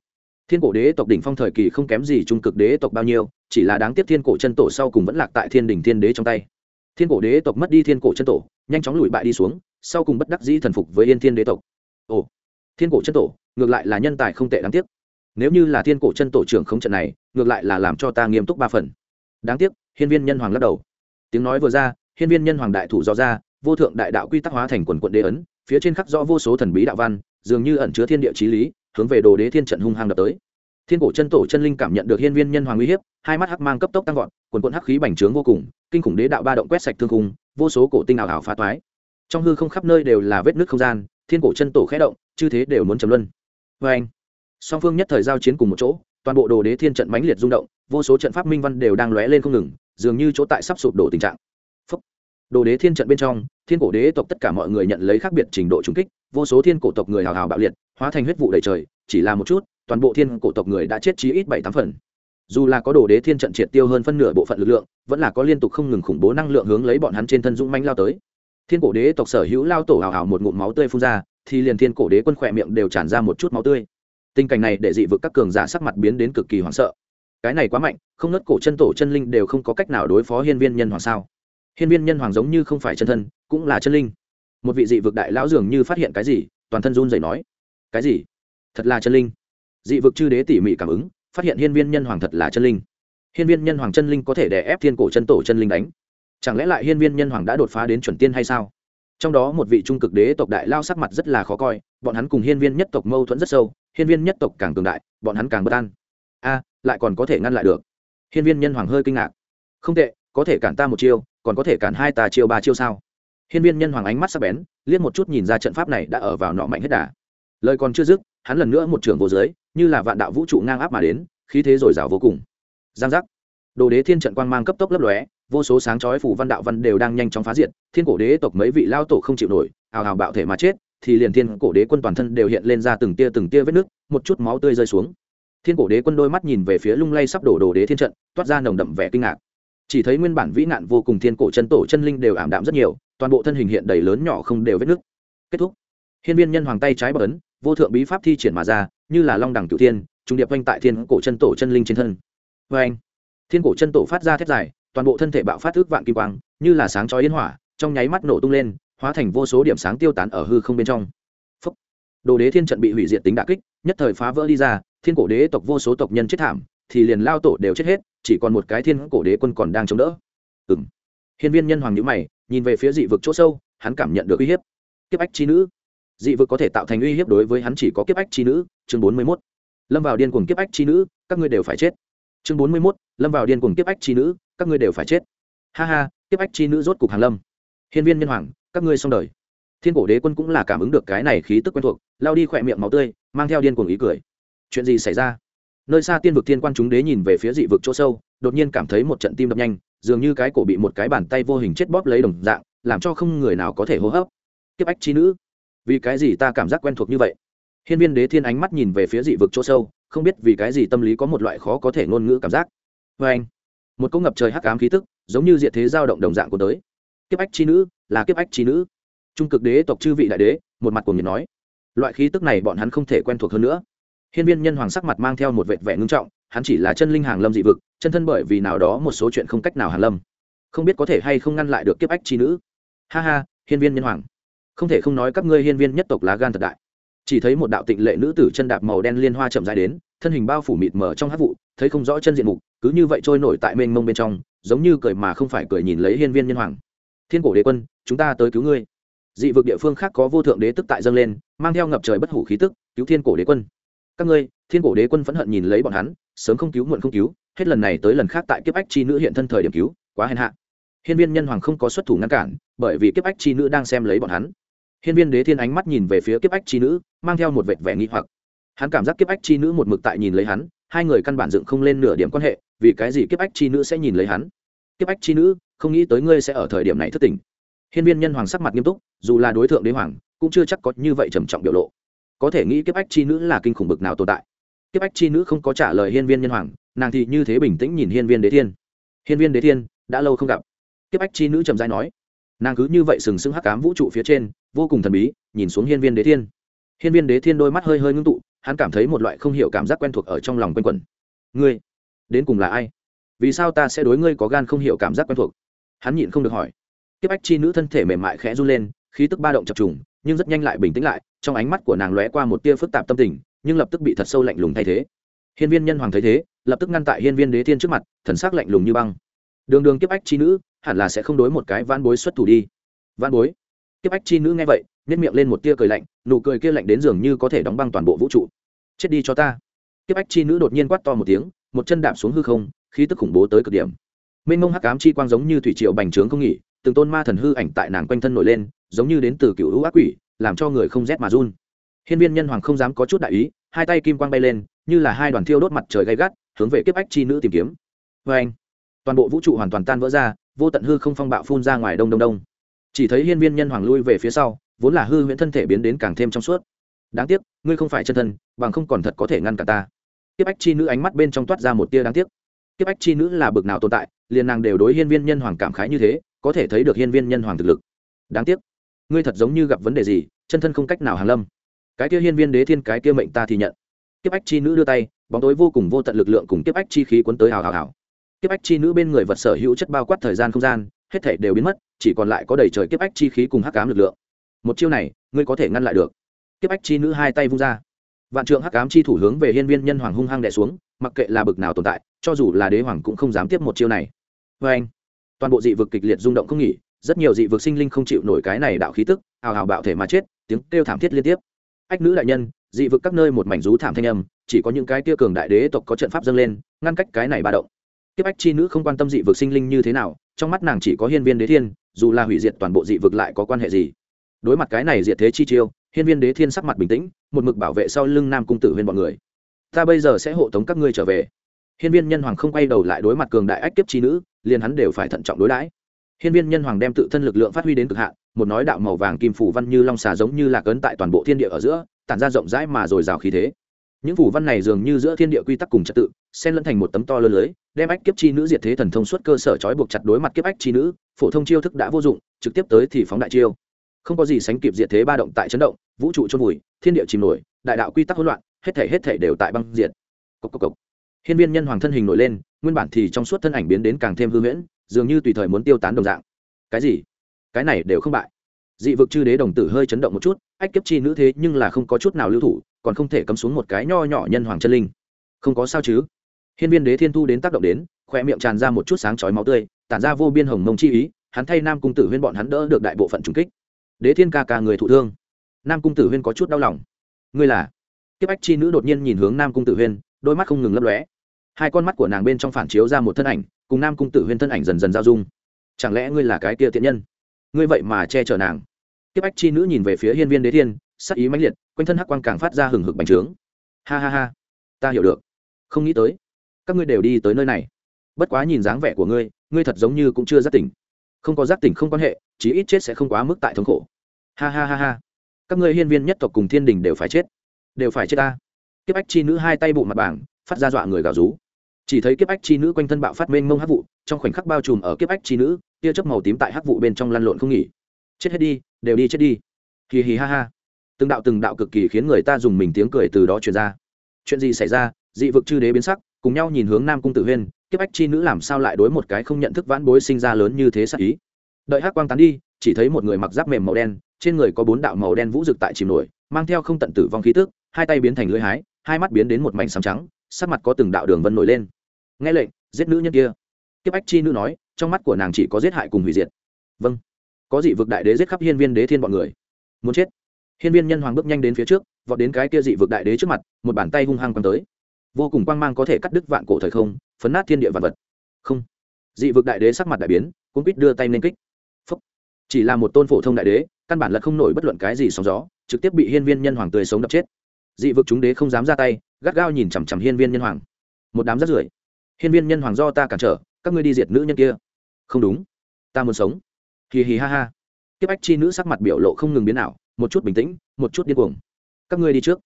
Thiên cổ đế tộc đỉnh phong thời kỳ không kém gì trung cực đế tộc bao nhiêu, chỉ là đáng tiếc thiên cổ chân tổ sau cùng vẫn lạc tại thiên đình thiên đế trong tay. Thiên cổ đế tộc mất đi thiên cổ chân tổ, nhanh chóng lùi bại đi xuống, sau cùng bất đắc dĩ thần phục với yên thiên đế tộc. Ồ, thiên cổ chân tổ, ngược lại là nhân tài không tệ đáng tiếc nếu như là thiên cổ chân tổ trưởng không trận này, ngược lại là làm cho ta nghiêm túc ba phần. Đáng tiếc, hiên viên nhân hoàng lắc đầu. Tiếng nói vừa ra, hiên viên nhân hoàng đại thủ do ra, vô thượng đại đạo quy tắc hóa thành quần quận đế ấn, phía trên khắc rõ vô số thần bí đạo văn, dường như ẩn chứa thiên địa trí lý, hướng về đồ đế thiên trận hung hăng đập tới. Thiên cổ chân tổ chân linh cảm nhận được hiên viên nhân hoàng uy hiếp, hai mắt hắc mang cấp tốc tăng vọt, quần quận hắc khí bành trướng vô cùng, kinh khủng đế đạo ba động quét sạch thương cung vô số cổ tinh ảo ảo phá toái. Trong hư không khắp nơi đều là vết nước không gian, thiên cổ chân tổ khẽ động, chư thế đều muốn chấm luân. Vê anh song phương nhất thời giao chiến cùng một chỗ, toàn bộ đồ đế thiên trận mãnh liệt rung động, vô số trận pháp minh văn đều đang lóe lên không ngừng, dường như chỗ tại sắp sụp đổ tình trạng. Phúc. đồ đế thiên trận bên trong, thiên cổ đế tộc tất cả mọi người nhận lấy khác biệt trình độ trung kích, vô số thiên cổ tộc người hào hào bạo liệt, hóa thành huyết vụ đầy trời, chỉ là một chút, toàn bộ thiên cổ tộc người đã chết chí ít bảy tám phần. Dù là có đồ đế thiên trận triệt tiêu hơn phân nửa bộ phận lực lượng, vẫn là có liên tục không ngừng khủng bố năng lượng hướng lấy bọn hắn trên thân dũng manh lao tới. Thiên cổ đế tộc sở hữu lao tổ hào hào một ngụm máu tươi phun ra, thì liền thiên cổ đế quân khỏe miệng đều tràn ra một chút máu tươi tình cảnh này để dị vực các cường giả sắc mặt biến đến cực kỳ hoảng sợ. Cái này quá mạnh, không nớt cổ chân tổ chân linh đều không có cách nào đối phó hiên viên nhân hoàng sao? Hiên viên nhân hoàng giống như không phải chân thân, cũng là chân linh. Một vị dị vực đại lão dường như phát hiện cái gì, toàn thân run rẩy nói, cái gì? Thật là chân linh? Dị vực chư đế tỉ mỉ cảm ứng, phát hiện hiên viên nhân hoàng thật là chân linh. Hiên viên nhân hoàng chân linh có thể đè ép thiên cổ chân tổ chân linh đánh. Chẳng lẽ lại hiên viên nhân hoàng đã đột phá đến chuẩn tiên hay sao? Trong đó một vị trung cực đế tộc đại lao sắc mặt rất là khó coi, bọn hắn cùng hiên viên nhất tộc mâu thuẫn rất sâu hiên viên nhất tộc càng cường đại, bọn hắn càng bất an. A, lại còn có thể ngăn lại được. Hiên viên nhân hoàng hơi kinh ngạc. Không tệ, có thể cản ta một chiêu, còn có thể cản hai ta chiêu ba chiêu sao? Hiên viên nhân hoàng ánh mắt sắc bén, liếc một chút nhìn ra trận pháp này đã ở vào nọ mạnh hết đà. Lời còn chưa dứt, hắn lần nữa một trưởng vô giới như là vạn đạo vũ trụ ngang áp mà đến, khí thế dồi dào vô cùng. Giang giác. Đồ đế thiên trận quang mang cấp tốc lấp lóe, vô số sáng chói phủ văn đạo văn đều đang nhanh chóng phá diệt, thiên cổ đế tộc mấy vị lao tổ không chịu nổi ào ào bạo thể mà chết thì liền thiên cổ đế quân toàn thân đều hiện lên ra từng tia từng tia vết nước, một chút máu tươi rơi xuống. Thiên cổ đế quân đôi mắt nhìn về phía lung lay sắp đổ đồ đế thiên trận, toát ra nồng đậm vẻ kinh ngạc. Chỉ thấy nguyên bản vĩ nạn vô cùng thiên cổ chân tổ chân linh đều ảm đạm rất nhiều, toàn bộ thân hình hiện đầy lớn nhỏ không đều vết nước. Kết thúc. Hiên viên nhân hoàng tay trái bờ ấn, vô thượng bí pháp thi triển mà ra, như là long đẳng cửu thiên trung điệp quanh tại thiên cổ chân tổ chân linh trên thân. Vê anh thiên cổ chân tổ phát ra thét dài, toàn bộ thân thể bạo phát ước vạn kim quang, như là sáng chói yên hỏa, trong nháy mắt nổ tung lên hóa thành vô số điểm sáng tiêu tán ở hư không bên trong. Phúc. đồ đế thiên trận bị hủy diệt tính đả kích, nhất thời phá vỡ đi ra, thiên cổ đế tộc vô số tộc nhân chết thảm, thì liền lao tổ đều chết hết, chỉ còn một cái thiên cổ đế quân còn đang chống đỡ. Ừ m hiên viên nhân hoàng nhữ mày, nhìn về phía dị vực chỗ sâu, hắn cảm nhận được uy hiếp. Kiếp ách chi nữ. Dị vực có thể tạo thành uy hiếp đối với hắn chỉ có kiếp ách chi nữ, chương bốn mươi mốt. Lâm vào điên cuồng kiếp ách chi nữ, các ngươi đều phải chết. Chương bốn mươi mốt, lâm vào điên cuồng kiếp ách chi nữ, các ngươi đều phải chết. Ha ha, kiếp ách chi nữ rốt cục hàng lâm. Hiên viên nhân hoàng các ngươi xong đời. Thiên cổ đế quân cũng là cảm ứng được cái này khí tức quen thuộc, lao đi khỏe miệng máu tươi, mang theo điên cuồng ý cười. Chuyện gì xảy ra? Nơi xa tiên vực thiên quan chúng đế nhìn về phía dị vực chỗ sâu, đột nhiên cảm thấy một trận tim đập nhanh, dường như cái cổ bị một cái bàn tay vô hình chết bóp lấy đồng dạng, làm cho không người nào có thể hô hấp. Kiếp ách chi nữ, vì cái gì ta cảm giác quen thuộc như vậy? Hiên viên đế thiên ánh mắt nhìn về phía dị vực chỗ sâu, không biết vì cái gì tâm lý có một loại khó có thể ngôn ngữ cảm giác. Vê anh một cỗ ngập trời hắc ám khí tức, giống như diện thế giao động đồng dạng của tới kiếp ách chi nữ, là kiếp ách chi nữ. Trung cực đế tộc chư vị đại đế, một mặt của nhiệt nói. Loại khí tức này bọn hắn không thể quen thuộc hơn nữa. Hiên viên nhân hoàng sắc mặt mang theo một vệt vẻ ngưng trọng, hắn chỉ là chân linh hàng lâm dị vực, chân thân bởi vì nào đó một số chuyện không cách nào hàng lâm. Không biết có thể hay không ngăn lại được kiếp ách chi nữ. Ha ha, hiên viên nhân hoàng. Không thể không nói các ngươi hiên viên nhất tộc lá gan thật đại. Chỉ thấy một đạo tịnh lệ nữ tử chân đạp màu đen liên hoa chậm dài đến, thân hình bao phủ mịt mờ trong hát vụ, thấy không rõ chân diện mục, cứ như vậy trôi nổi tại mênh mông bên trong, giống như cười mà không phải cười nhìn lấy hiên viên nhân hoàng thiên cổ đế quân, chúng ta tới cứu ngươi. Dị vực địa phương khác có vô thượng đế tức tại dâng lên, mang theo ngập trời bất hủ khí tức, cứu thiên cổ đế quân. Các ngươi, thiên cổ đế quân phẫn hận nhìn lấy bọn hắn, sớm không cứu muộn không cứu, hết lần này tới lần khác tại kiếp ách chi nữ hiện thân thời điểm cứu, quá hèn hạ. Hiên viên nhân hoàng không có xuất thủ ngăn cản, bởi vì kiếp ách chi nữ đang xem lấy bọn hắn. Hiên viên đế thiên ánh mắt nhìn về phía kiếp ách chi nữ, mang theo một vệt vẻ nghi hoặc. Hắn cảm giác kiếp ách chi nữ một mực tại nhìn lấy hắn, hai người căn bản dựng không lên nửa điểm quan hệ, vì cái gì kiếp ách chi nữ sẽ nhìn lấy hắn? Kiếp ách chi nữ, không nghĩ tới ngươi sẽ ở thời điểm này thất tình. Hiên viên nhân hoàng sắc mặt nghiêm túc, dù là đối tượng đế hoàng, cũng chưa chắc có như vậy trầm trọng biểu lộ. Có thể nghĩ kiếp ách chi nữ là kinh khủng bực nào tồn tại. Kiếp ách chi nữ không có trả lời hiên viên nhân hoàng, nàng thì như thế bình tĩnh nhìn hiên viên đế thiên. Hiên viên đế thiên, đã lâu không gặp. Kiếp ách chi nữ trầm dai nói, nàng cứ như vậy sừng sững hắc cám vũ trụ phía trên, vô cùng thần bí, nhìn xuống hiên viên đế thiên. Hiên viên đế thiên đôi mắt hơi hơi ngưng tụ, hắn cảm thấy một loại không hiểu cảm giác quen thuộc ở trong lòng quanh quẩn. Ngươi, đến cùng là ai? Vì sao ta sẽ đối ngươi có gan không hiểu cảm giác quen thuộc? Hắn nhịn không được hỏi. Kiếp ách chi nữ thân thể mềm mại khẽ run lên, khí tức ba động chập trùng, nhưng rất nhanh lại bình tĩnh lại, trong ánh mắt của nàng lóe qua một tia phức tạp tâm tình, nhưng lập tức bị thật sâu lạnh lùng thay thế. Hiên viên nhân hoàng thấy thế, lập tức ngăn tại hiên viên đế thiên trước mặt, thần sắc lạnh lùng như băng. Đường đường kiếp ách chi nữ, hẳn là sẽ không đối một cái van bối xuất thủ đi. Van bối? Kiếp ách chi nữ nghe vậy nhét miệng lên một tia cười lạnh, nụ cười kia lạnh đến dường như có thể đóng băng toàn bộ vũ trụ. Chết đi cho ta. Kiếp ách chi nữ đột nhiên quát to một tiếng, một chân đạp xuống hư không khí tức khủng bố tới cực điểm. Mênh mông hắc ám chi quang giống như thủy triều bành trướng không nghỉ, từng tôn ma thần hư ảnh tại nàng quanh thân nổi lên, giống như đến từ cựu hữu ác quỷ, làm cho người không rét mà run. Hiên viên nhân hoàng không dám có chút đại ý, hai tay kim quang bay lên, như là hai đoàn thiêu đốt mặt trời gay gắt, hướng về kiếp ách chi nữ tìm kiếm. Vê anh, toàn bộ vũ trụ hoàn toàn tan vỡ ra, vô tận hư không phong bạo phun ra ngoài đông đông đông. Chỉ thấy hiên viên nhân hoàng lui về phía sau, vốn là hư huyễn thân thể biến đến càng thêm trong suốt. Đáng tiếc, ngươi không phải chân thân, bằng không còn thật có thể ngăn cả ta. Tiếp ách chi nữ ánh mắt bên trong toát ra một tia đáng tiếc kiếp ách chi nữ là bực nào tồn tại, liền nàng đều đối hiên viên nhân hoàng cảm khái như thế, có thể thấy được hiên viên nhân hoàng thực lực. Đáng tiếc, ngươi thật giống như gặp vấn đề gì, chân thân không cách nào hàn lâm. Cái kia hiên viên đế thiên, cái kia mệnh ta thì nhận. Kiếp ách chi nữ đưa tay, bóng tối vô cùng vô tận lực lượng cùng kiếp ách chi khí cuốn tới hào hào hào. Kiếp ách chi nữ bên người vật sở hữu chất bao quát thời gian không gian, hết thể đều biến mất, chỉ còn lại có đầy trời kiếp ách chi khí cùng hắc cám lực lượng. Một chiêu này, ngươi có thể ngăn lại được. Kiếp ách chi nữ hai tay vung ra. Vạn trượng hắc cám chi thủ hướng về hiên viên nhân hoàng hung hăng đẻ xuống, mặc kệ là bực nào tồn tại cho dù là đế hoàng cũng không dám tiếp một chiêu này. Vê anh, toàn bộ dị vực kịch liệt rung động không nghỉ, rất nhiều dị vực sinh linh không chịu nổi cái này đạo khí tức, hào hào bạo thể mà chết, tiếng kêu thảm thiết liên tiếp. Ách nữ đại nhân, dị vực các nơi một mảnh rú thảm thanh âm, chỉ có những cái tia cường đại đế tộc có trận pháp dâng lên, ngăn cách cái này ba động. Kiếp ách chi nữ không quan tâm dị vực sinh linh như thế nào, trong mắt nàng chỉ có hiên viên đế thiên, dù là hủy diệt toàn bộ dị vực lại có quan hệ gì. Đối mặt cái này diệt thế chi chiêu, hiên viên đế thiên sắc mặt bình tĩnh, một mực bảo vệ sau lưng nam cung tử huyên bọn người. Ta bây giờ sẽ hộ tống các ngươi trở về hiên viên nhân hoàng không quay đầu lại đối mặt cường đại ách kiếp chi nữ, liền hắn đều phải thận trọng đối đãi. Hiên viên nhân hoàng đem tự thân lực lượng phát huy đến cực hạn, một nói đạo màu vàng kim phủ văn như long xà giống như là cấn tại toàn bộ thiên địa ở giữa, tản ra rộng rãi mà rồi rào khí thế. Những phủ văn này dường như giữa thiên địa quy tắc cùng trật tự, xen lẫn thành một tấm to lớn lưới, đem ách kiếp chi nữ diệt thế thần thông suốt cơ sở trói buộc chặt đối mặt kiếp ách chi nữ, phổ thông chiêu thức đã vô dụng, trực tiếp tới thì phóng đại chiêu. Không có gì sánh kịp diệt thế ba động tại chấn động, vũ trụ trôn vùi, thiên địa chìm nổi, đại đạo quy tắc hỗn loạn, hết thể hết thể đều tại băng diệt. Cốc cốc cốc hiên viên nhân hoàng thân hình nổi lên, nguyên bản thì trong suốt thân ảnh biến đến càng thêm hư huyễn, dường như tùy thời muốn tiêu tán đồng dạng. Cái gì? Cái này đều không bại. Dị vực chư đế đồng tử hơi chấn động một chút, ách kiếp chi nữ thế nhưng là không có chút nào lưu thủ, còn không thể cấm xuống một cái nho nhỏ nhân hoàng chân linh. Không có sao chứ? Hiên viên đế thiên thu đến tác động đến khoe miệng tràn ra một chút sáng chói máu tươi, tản ra vô biên hồng mông chi ý, hắn thay nam cung tử huyên bọn hắn đỡ được đại bộ phận trùng kích. Đế thiên ca ca người thụ thương. Nam cung tử huyên có chút đau lòng. Ngươi là? Kiếp ách chi nữ đột nhiên nhìn hướng nam cung tử huyên đôi mắt không ngừng lấp lóe. Hai con mắt của nàng bên trong phản chiếu ra một thân ảnh, cùng nam cung tử huyên thân ảnh dần dần giao dung. Chẳng lẽ ngươi là cái kia tiện nhân? Ngươi vậy mà che chở nàng. Kiếp ách chi nữ nhìn về phía hiên viên đế thiên, sắc ý mãnh liệt, quanh thân hắc quang càng phát ra hừng hực bành trướng. Ha ha ha, ta hiểu được. Không nghĩ tới, các ngươi đều đi tới nơi này. Bất quá nhìn dáng vẻ của ngươi ngươi thật giống như cũng chưa giác tỉnh. Không có giác tỉnh không quan hệ, chí ít chết sẽ không quá mức tại thống khổ. Ha ha ha ha, các ngươi hiên viên nhất tộc cùng thiên đình đều phải chết. Đều phải chết ta kiếp ách chi nữ hai tay bộ mặt bảng, phát ra dọa người gào rú. Chỉ thấy kiếp ách chi nữ quanh thân bạo phát mênh mông hắc vụ, trong khoảnh khắc bao trùm ở kiếp ách chi nữ, tia chớp màu tím tại hắc vụ bên trong lăn lộn không nghỉ. Chết hết đi, đều đi chết đi. Hì hì ha ha. Từng đạo từng đạo cực kỳ khiến người ta dùng mình tiếng cười từ đó truyền ra. Chuyện gì xảy ra? Dị vực chư đế biến sắc, cùng nhau nhìn hướng nam cung tử huyên, kiếp ách chi nữ làm sao lại đối một cái không nhận thức vãn bối sinh ra lớn như thế sắc ý? Đợi hắc quang tán đi, chỉ thấy một người mặc giáp mềm màu đen, trên người có bốn đạo màu đen vũ rực tại chìm nổi, mang theo không tận tử vong khí tức, hai tay biến thành lưỡi hái hai mắt biến đến một mảnh xám trắng, sắc mặt có từng đạo đường vân nổi lên. Nghe lệnh, giết nữ nhân kia. Kiếp ách chi nữ nói, trong mắt của nàng chỉ có giết hại cùng hủy diệt. Vâng. Có dị vực đại đế giết khắp hiên viên đế thiên bọn người. Muốn chết. Hiên viên nhân hoàng bước nhanh đến phía trước, vọt đến cái kia dị vực đại đế trước mặt, một bàn tay hung hăng quăng tới. Vô cùng quang mang có thể cắt đứt vạn cổ thời không, phấn nát thiên địa vạn vật. Không. Dị vực đại đế sắc mặt đại biến cũng biết đưa tay lên kích. Phúc. chỉ là một tôn phổ thông đại đế, căn bản là không nổi bất luận cái gì sóng gió, trực tiếp bị hiên viên nhân hoàng tươi sống đập chết dị vực chúng đế không dám ra tay, gắt gao nhìn chằm chằm hiên viên nhân hoàng. Một đám rất rưởi. Hiên viên nhân hoàng do ta cản trở, các ngươi đi diệt nữ nhân kia. Không đúng. Ta muốn sống. Hì hì ha ha. Kiếp ách chi nữ sắc mặt biểu lộ không ngừng biến ảo, một chút bình tĩnh, một chút điên cuồng. Các ngươi đi trước.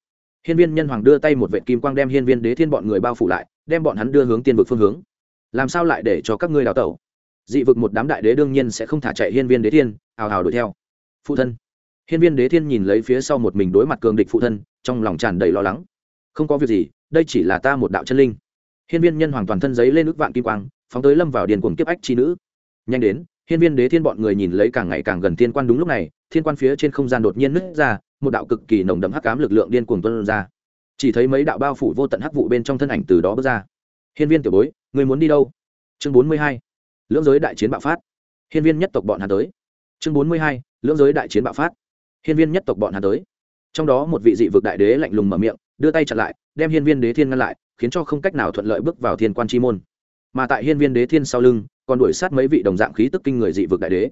Hiên viên nhân hoàng đưa tay một vệ kim quang đem hiên viên đế thiên bọn người bao phủ lại, đem bọn hắn đưa hướng tiên vực phương hướng. Làm sao lại để cho các ngươi đào tẩu? Dị vực một đám đại đế đương nhiên sẽ không thả chạy hiên viên đế thiên, hào hào đuổi theo. Phụ thân hiên viên đế thiên nhìn lấy phía sau một mình đối mặt cường địch phụ thân, trong lòng tràn đầy lo lắng. Không có việc gì, đây chỉ là ta một đạo chân linh. Hiên viên nhân hoàng toàn thân giấy lên ước vạn kim quang, phóng tới lâm vào điền cuồng kiếp ách chi nữ. Nhanh đến, hiên viên đế thiên bọn người nhìn lấy càng ngày càng gần thiên quan đúng lúc này, thiên quan phía trên không gian đột nhiên nứt ra, một đạo cực kỳ nồng đậm hắc ám lực lượng điên cuồng tuôn ra. Chỉ thấy mấy đạo bao phủ vô tận hắc vụ bên trong thân ảnh từ đó bước ra. Hiên viên tiểu bối, người muốn đi đâu? Chương bốn mươi hai, lưỡng giới đại chiến bạo phát. Hiên viên nhất tộc bọn hà tới. Chương bốn mươi hai, lưỡng giới đại chiến bạo phát hiên viên nhất tộc bọn hắn tới. Trong đó một vị dị vực đại đế lạnh lùng mở miệng, đưa tay chặn lại, đem hiên viên đế thiên ngăn lại, khiến cho không cách nào thuận lợi bước vào thiên quan chi môn. Mà tại hiên viên đế thiên sau lưng, còn đuổi sát mấy vị đồng dạng khí tức kinh người dị vực đại đế.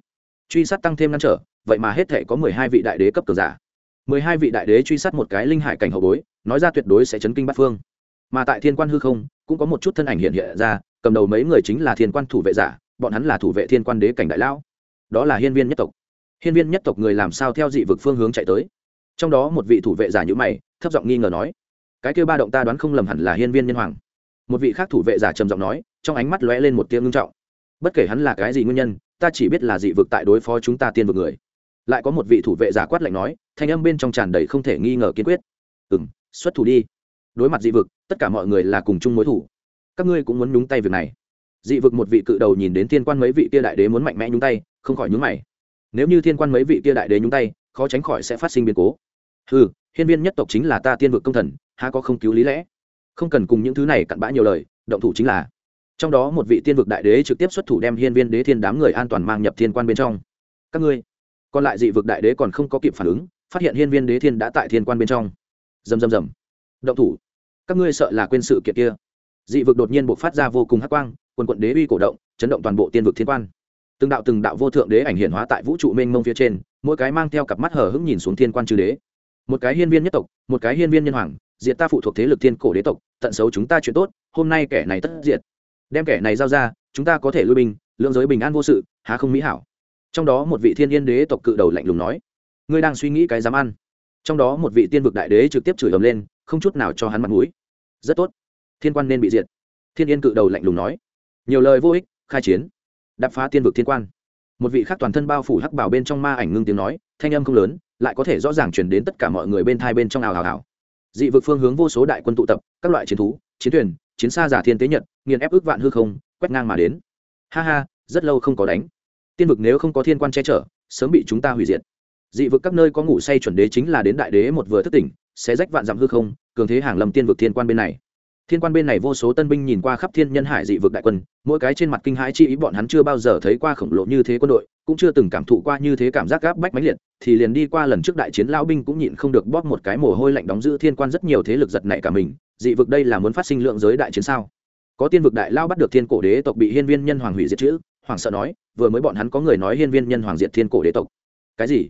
Truy sát tăng thêm ngăn trở, vậy mà hết thể có mười hai vị đại đế cấp cường giả. Mười hai vị đại đế truy sát một cái linh hải cảnh hậu bối, nói ra tuyệt đối sẽ chấn kinh bát phương. Mà tại thiên quan hư không, cũng có một chút thân ảnh hiện hiện ra, cầm đầu mấy người chính là thiên quan thủ vệ giả, bọn hắn là thủ vệ thiên quan đế cảnh đại lão. Đó là hiên viên nhất tộc hiên viên nhất tộc người làm sao theo dị vực phương hướng chạy tới. Trong đó một vị thủ vệ giả nhữ mày, thấp giọng nghi ngờ nói, cái kêu ba động ta đoán không lầm hẳn là hiên viên nhân hoàng. Một vị khác thủ vệ giả trầm giọng nói, trong ánh mắt lóe lên một tiếng ngưng trọng, bất kể hắn là cái gì nguyên nhân, ta chỉ biết là dị vực tại đối phó chúng ta tiên vực người. Lại có một vị thủ vệ giả quát lạnh nói, thanh âm bên trong tràn đầy không thể nghi ngờ kiên quyết ừ m xuất thủ đi. Đối mặt dị vực, tất cả mọi người là cùng chung mối thủ. Các ngươi cũng muốn nhúng tay việc này. Dị vực một vị cự đầu nhìn đến thiên quan mấy vị tia đại đế muốn mạnh mẽ nhúng tay, không khỏi nhúng mày nếu như thiên quan mấy vị kia đại đế nhúng tay, khó tránh khỏi sẽ phát sinh biến cố. Ừ hiên viên nhất tộc chính là ta tiên vực công thần, há có không cứu lý lẽ? Không cần cùng những thứ này cặn bã nhiều lời, động thủ chính là. Trong đó một vị tiên vực đại đế trực tiếp xuất thủ đem hiên viên đế thiên đám người an toàn mang nhập thiên quan bên trong. Các ngươi, còn lại dị vực đại đế còn không có kịp phản ứng, phát hiện hiên viên đế thiên đã tại thiên quan bên trong. Rầm rầm rầm. Động thủ. Các ngươi sợ là quên sự kiện kia. Dị vực đột nhiên buộc phát ra vô cùng hắc quang, quần quận đế uy cổ động, chấn động toàn bộ tiên vực thiên quan từng đạo từng đạo vô thượng đế ảnh hiện hóa tại vũ trụ mênh mông phía trên, mỗi cái mang theo cặp mắt hở hững nhìn xuống thiên quan chư đế. Một cái hiên viên nhất tộc, một cái hiên viên nhân hoàng, diệt ta phụ thuộc thế lực thiên cổ đế tộc, tận xấu chúng ta chuyện tốt, hôm nay kẻ này tất diệt. Đem kẻ này giao ra, chúng ta có thể lui binh lượng giới bình an vô sự, há không mỹ hảo. Trong đó một vị thiên yên đế tộc cự đầu lạnh lùng nói, ngươi đang suy nghĩ cái dám ăn. Trong đó một vị tiên vực đại đế trực tiếp chửi ầm lên, không chút nào cho hắn mặt mũi. Rất tốt, thiên quan nên bị diệt. Thiên yên cự đầu lạnh lùng nói. Nhiều lời vô ích, khai chiến đập phá tiên vực thiên quan. Một vị khác toàn thân bao phủ hắc bảo bên trong ma ảnh ngưng tiếng nói, thanh âm không lớn, lại có thể rõ ràng chuyển đến tất cả mọi người bên thai bên trong ào ào ào. Dị vực phương hướng vô số đại quân tụ tập, các loại chiến thú, chiến thuyền, chiến xa giả thiên tế nhật, nghiền ép ước vạn hư không, quét ngang mà đến. Ha ha, rất lâu không có đánh. Tiên vực nếu không có thiên quan che chở, sớm bị chúng ta hủy diệt. Dị vực các nơi có ngủ say chuẩn đế chính là đến đại đế một vừa thức tỉnh, sẽ rách vạn dặm hư không, cường thế hàng lầm tiên vực thiên quan bên này thiên quan bên này vô số tân binh nhìn qua khắp thiên nhân hải dị vực đại quân, mỗi cái trên mặt kinh hãi chi ý bọn hắn chưa bao giờ thấy qua khổng lồ như thế quân đội, cũng chưa từng cảm thụ qua như thế cảm giác gáp bách mãnh liệt, thì liền đi qua lần trước đại chiến lao binh cũng nhịn không được bóp một cái mồ hôi lạnh đóng giữ thiên quan rất nhiều thế lực giật nảy cả mình, dị vực đây là muốn phát sinh lượng giới đại chiến sao? Có tiên vực đại lao bắt được thiên cổ đế tộc bị hiên viên nhân hoàng hủy diệt chữ hoàng sợ nói, vừa mới bọn hắn có người nói hiên viên nhân hoàng diệt thiên cổ đế tộc. Cái gì?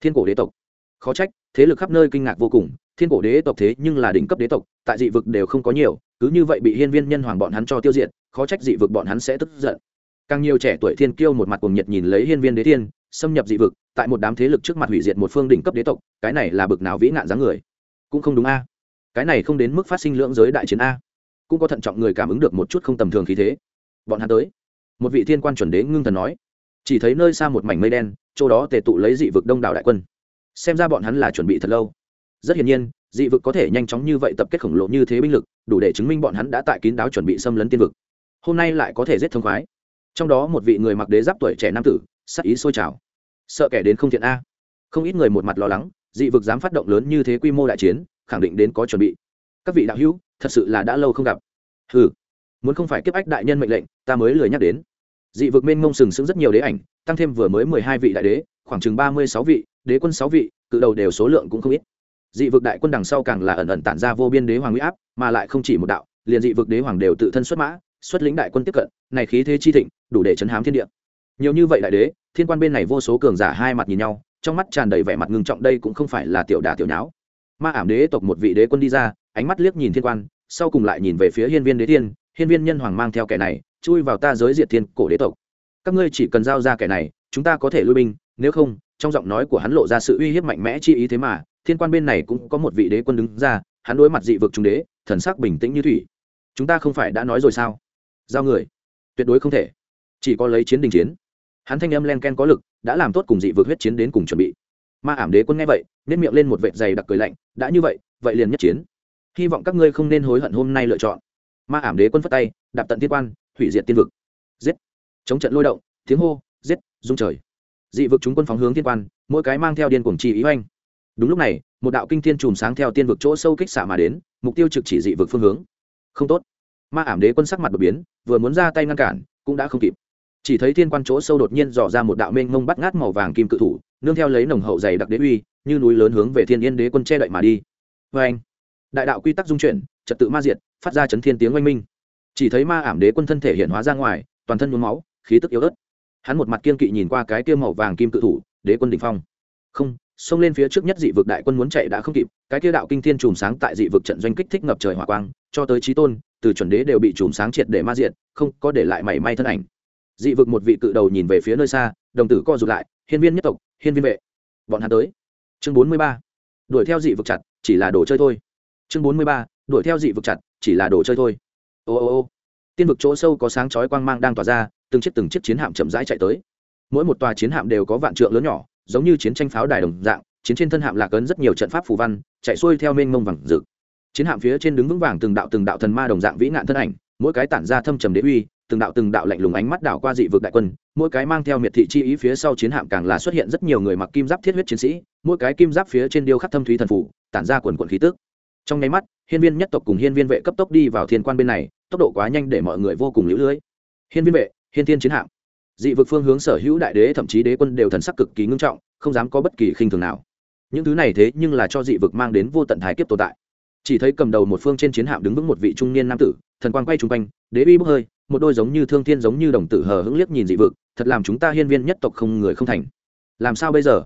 Thiên cổ đế tộc? Khó trách, thế lực khắp nơi kinh ngạc vô cùng thiên cổ đế tộc thế nhưng là đỉnh cấp đế tộc, tại dị vực đều không có nhiều, cứ như vậy bị hiên viên nhân hoàng bọn hắn cho tiêu diệt, khó trách dị vực bọn hắn sẽ tức giận. Càng nhiều trẻ tuổi thiên kiêu một mặt cùng nhiệt nhìn lấy hiên viên đế thiên, xâm nhập dị vực, tại một đám thế lực trước mặt hủy diệt một phương đỉnh cấp đế tộc, cái này là bực nào vĩ nạn dáng người. Cũng không đúng a. Cái này không đến mức phát sinh lưỡng giới đại chiến a. Cũng có thận trọng người cảm ứng được một chút không tầm thường khí thế. Bọn hắn tới. Một vị thiên quan chuẩn đế ngưng thần nói. Chỉ thấy nơi xa một mảnh mây đen, chỗ đó tề tụ lấy dị vực đông đảo đại quân. Xem ra bọn hắn là chuẩn bị thật lâu rất hiển nhiên, dị vực có thể nhanh chóng như vậy tập kết khổng lồ như thế binh lực, đủ để chứng minh bọn hắn đã tại kín đáo chuẩn bị xâm lấn tiên vực. Hôm nay lại có thể giết thông khoái. Trong đó một vị người mặc đế giáp tuổi trẻ nam tử, sắc ý sôi trào. Sợ kẻ đến không thiện a. Không ít người một mặt lo lắng, dị vực dám phát động lớn như thế quy mô đại chiến, khẳng định đến có chuẩn bị. Các vị đạo hữu, thật sự là đã lâu không gặp. Ừ muốn không phải kiếp ách đại nhân mệnh lệnh, ta mới lười nhắc đến. Dị vực mênh mông sừng sững rất nhiều đế ảnh, tăng thêm vừa mới mười hai vị đại đế, khoảng chừng ba mươi sáu vị, đế quân sáu vị, cự đầu đều số lượng cũng không ít dị vực đại quân đằng sau càng là ẩn ẩn tản ra vô biên đế hoàng huy áp, mà lại không chỉ một đạo, liền dị vực đế hoàng đều tự thân xuất mã, xuất lĩnh đại quân tiếp cận, này khí thế chi thịnh, đủ để chấn hám thiên địa. Nhiều như vậy đại đế, thiên quan bên này vô số cường giả hai mặt nhìn nhau, trong mắt tràn đầy vẻ mặt ngưng trọng, đây cũng không phải là tiểu đà tiểu nháo. Ma ảm đế tộc một vị đế quân đi ra, ánh mắt liếc nhìn thiên quan, sau cùng lại nhìn về phía hiên viên đế thiên hiên viên nhân hoàng mang theo kẻ này, chui vào ta giới diệt thiên cổ đế tộc. Các ngươi chỉ cần giao ra kẻ này, chúng ta có thể lui binh, nếu không, trong giọng nói của hắn lộ ra sự uy hiếp mạnh mẽ chi ý thế mà thiên quan bên này cũng có một vị đế quân đứng ra, hắn đối mặt dị vực trung đế, thần sắc bình tĩnh như thủy. Chúng ta không phải đã nói rồi sao? Giao người. Tuyệt đối không thể. Chỉ có lấy chiến đình chiến. Hắn thanh âm len ken có lực, đã làm tốt cùng dị vực huyết chiến đến cùng chuẩn bị. Ma ảm đế quân nghe vậy nên miệng lên một vệt dày đặc cười lạnh, đã như vậy vậy liền nhất chiến. Hy vọng các ngươi không nên hối hận hôm nay lựa chọn. Ma ảm đế quân phất tay, đạp tận tiên quan, hủy diệt tiên vực. Giết. Chống trận lôi động, tiếng hô, giết dung trời. Dị vực chúng quân phóng hướng tiên quan, mỗi cái mang theo điên cuồng chi ý oanh đúng lúc này, một đạo kinh thiên chùm sáng theo tiên vực chỗ sâu kích xạ mà đến, mục tiêu trực chỉ dị vực phương hướng. Không tốt. Ma ảm đế quân sắc mặt đột biến, vừa muốn ra tay ngăn cản, cũng đã không kịp. Chỉ thấy thiên quan chỗ sâu đột nhiên dò ra một đạo mênh mông bắt ngát màu vàng kim cự thủ, nương theo lấy nồng hậu dày đặc đế uy, như núi lớn hướng về thiên yên đế quân che đậy mà đi. Vê anh đại đạo quy tắc dung chuyển, trật tự ma diệt, phát ra chấn thiên tiếng oanh minh. Chỉ thấy ma ảm đế quân thân thể hiện hóa ra ngoài, toàn thân nhuốm máu, khí tức yếu ớt. Hắn một mặt kiên kỵ nhìn qua cái kia màu vàng kim cự thủ, đế quân đ ỉ n h phong. Không xông lên phía trước nhất dị vực đại quân muốn chạy đã không kịp, cái kia đạo kinh thiên chùm sáng tại dị vực trận doanh kích thích ngập trời hỏa quang, cho tới trí tôn, từ chuẩn đế đều bị chùm sáng triệt để ma diện không có để lại mảy may thân ảnh. Dị vực một vị cự đầu nhìn về phía nơi xa, đồng tử co rụt lại, hiên viên nhất tộc, hiên viên vệ. Bọn hắn tới. Chương bốn mươi ba. Đuổi theo dị vực chặt, chỉ là đồ chơi thôi. Chương bốn mươi ba. Đuổi theo dị vực chặt, chỉ là đồ chơi thôi. Ô ô ô. Tiên vực chỗ sâu có sáng chói quang mang đang tỏa ra, từng chiếc từng chiếc chiến hạm chậm rãi chạy tới. Mỗi một tòa chiến hạm đều có vạn trượng lớn nhỏ giống như chiến tranh pháo đài đồng dạng, chiến trên thân hạm lạc ấn rất nhiều trận pháp phù văn, chạy xuôi theo mênh mông vẳng rực. Chiến hạm phía trên đứng vững vàng từng đạo từng đạo thần ma đồng dạng vĩ nạn thân ảnh, mỗi cái tản ra thâm trầm đế uy, từng đạo từng đạo lạnh lùng ánh mắt đảo qua dị vực đại quân, mỗi cái mang theo miệt thị chi ý phía sau chiến hạm càng là xuất hiện rất nhiều người mặc kim giáp thiết huyết chiến sĩ, mỗi cái kim giáp phía trên điêu khắc thâm thúy thần phủ tản ra quần quần khí tức. Trong nháy mắt, hiên viên nhất tộc cùng hiên viên vệ cấp tốc đi vào thiên quan bên này, tốc độ quá nhanh để mọi người vô cùng lũ lưỡi hiên viên vệ, hiên thiên chiến hạm dị vực phương hướng sở hữu đại đế, thậm chí đế quân đều thần sắc cực kỳ ngưng trọng, không dám có bất kỳ khinh thường nào. Những thứ này thế nhưng là cho dị vực mang đến vô tận thái kiếp tồn tại. Chỉ thấy cầm đầu một phương trên chiến hạm đứng vững một vị trung niên nam tử, thần quang quay chung quanh, đế uy bốc hơi, một đôi giống như thương thiên giống như đồng tử hờ hững liếc nhìn dị vực, thật làm chúng ta hiên viên nhất tộc không người không thành. Làm sao bây giờ?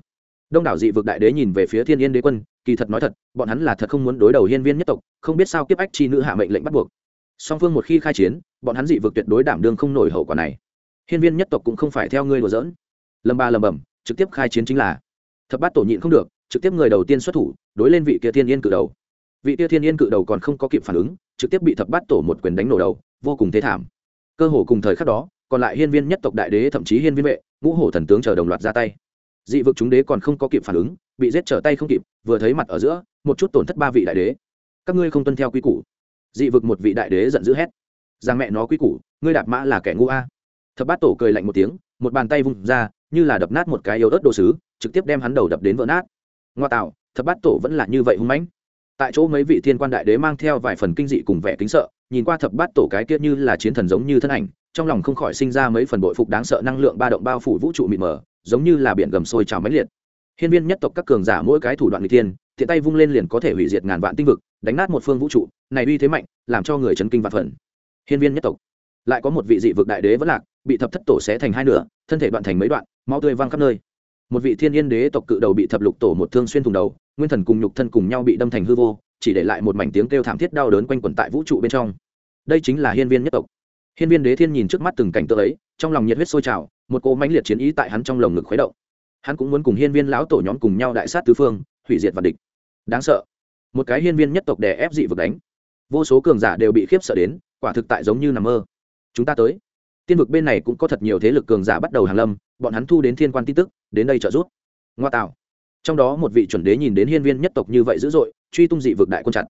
Đông đảo dị vực đại đế nhìn về phía thiên yên đế quân, kỳ thật nói thật, bọn hắn là thật không muốn đối đầu hiên viên nhất tộc, không biết sao kiếp ách chi nữ hạ mệnh lệnh bắt buộc. Song phương một khi khai chiến, bọn hắn dị vực tuyệt đối đảm đương không nổi hậu quả này hiên viên nhất tộc cũng không phải theo ngươi đùa giỡn. Lâm ba lầm bẩm, trực tiếp khai chiến chính là. Thập bát tổ nhịn không được, trực tiếp người đầu tiên xuất thủ, đối lên vị kia thiên yên cự đầu. Vị kia thiên yên cự đầu còn không có kịp phản ứng, trực tiếp bị thập bát tổ một quyền đánh nổ đầu, vô cùng thế thảm. Cơ hồ cùng thời khắc đó, còn lại hiên viên nhất tộc đại đế thậm chí hiên viên vệ, ngũ hổ thần tướng chờ đồng loạt ra tay. Dị vực chúng đế còn không có kịp phản ứng, bị giết trở tay không kịp, vừa thấy mặt ở giữa, một chút tổn thất ba vị đại đế. Các ngươi không tuân theo quy củ. Dị vực một vị đại đế giận dữ hét. Rằng mẹ nó quy củ, ngươi đạp mã là kẻ ngu a thập bát tổ cười lạnh một tiếng, một bàn tay vung ra, như là đập nát một cái yếu ớt đồ sứ, trực tiếp đem hắn đầu đập đến vỡ nát. Ngoa tạo, thập bát tổ vẫn là như vậy hung mãnh. Tại chỗ mấy vị thiên quan đại đế mang theo vài phần kinh dị cùng vẻ kính sợ, nhìn qua thập bát tổ cái kia như là chiến thần giống như thân ảnh, trong lòng không khỏi sinh ra mấy phần bội phục đáng sợ năng lượng ba động bao phủ vũ trụ mịt mờ, giống như là biển gầm sôi trào mãnh liệt. Hiên viên nhất tộc các cường giả mỗi cái thủ đoạn người thiên thiện tay vung lên liền có thể hủy diệt ngàn vạn tinh vực, đánh nát một phương vũ trụ, này uy thế mạnh, làm cho người chấn kinh vạn phần. Hiên viên nhất tộc, lại có một vị dị vực đại đế vẫn lạc bị thập thất tổ xé thành hai nửa, thân thể đoạn thành mấy đoạn, máu tươi văng khắp nơi. Một vị thiên yên đế tộc cự đầu bị thập lục tổ một thương xuyên thùng đầu, nguyên thần cùng nhục thân cùng nhau bị đâm thành hư vô, chỉ để lại một mảnh tiếng kêu thảm thiết đau đớn quanh quẩn tại vũ trụ bên trong. Đây chính là hiên viên nhất tộc. Hiên viên đế thiên nhìn trước mắt từng cảnh tượng ấy, trong lòng nhiệt huyết sôi trào, một cỗ mãnh liệt chiến ý tại hắn trong lồng ngực khuấy động. Hắn cũng muốn cùng hiên viên lão tổ nhóm cùng nhau đại sát tứ phương, hủy diệt và địch. Đáng sợ. Một cái hiên viên nhất tộc đè ép dị vực đánh. Vô số cường giả đều bị khiếp sợ đến, quả thực tại giống như nằm mơ. Chúng ta tới tiên vực bên này cũng có thật nhiều thế lực cường giả bắt đầu hàng lâm, bọn hắn thu đến thiên quan tin tức, đến đây trợ giúp. Ngoa tạo. Trong đó một vị chuẩn đế nhìn đến hiên viên nhất tộc như vậy dữ dội, truy tung dị vực đại quân chặt.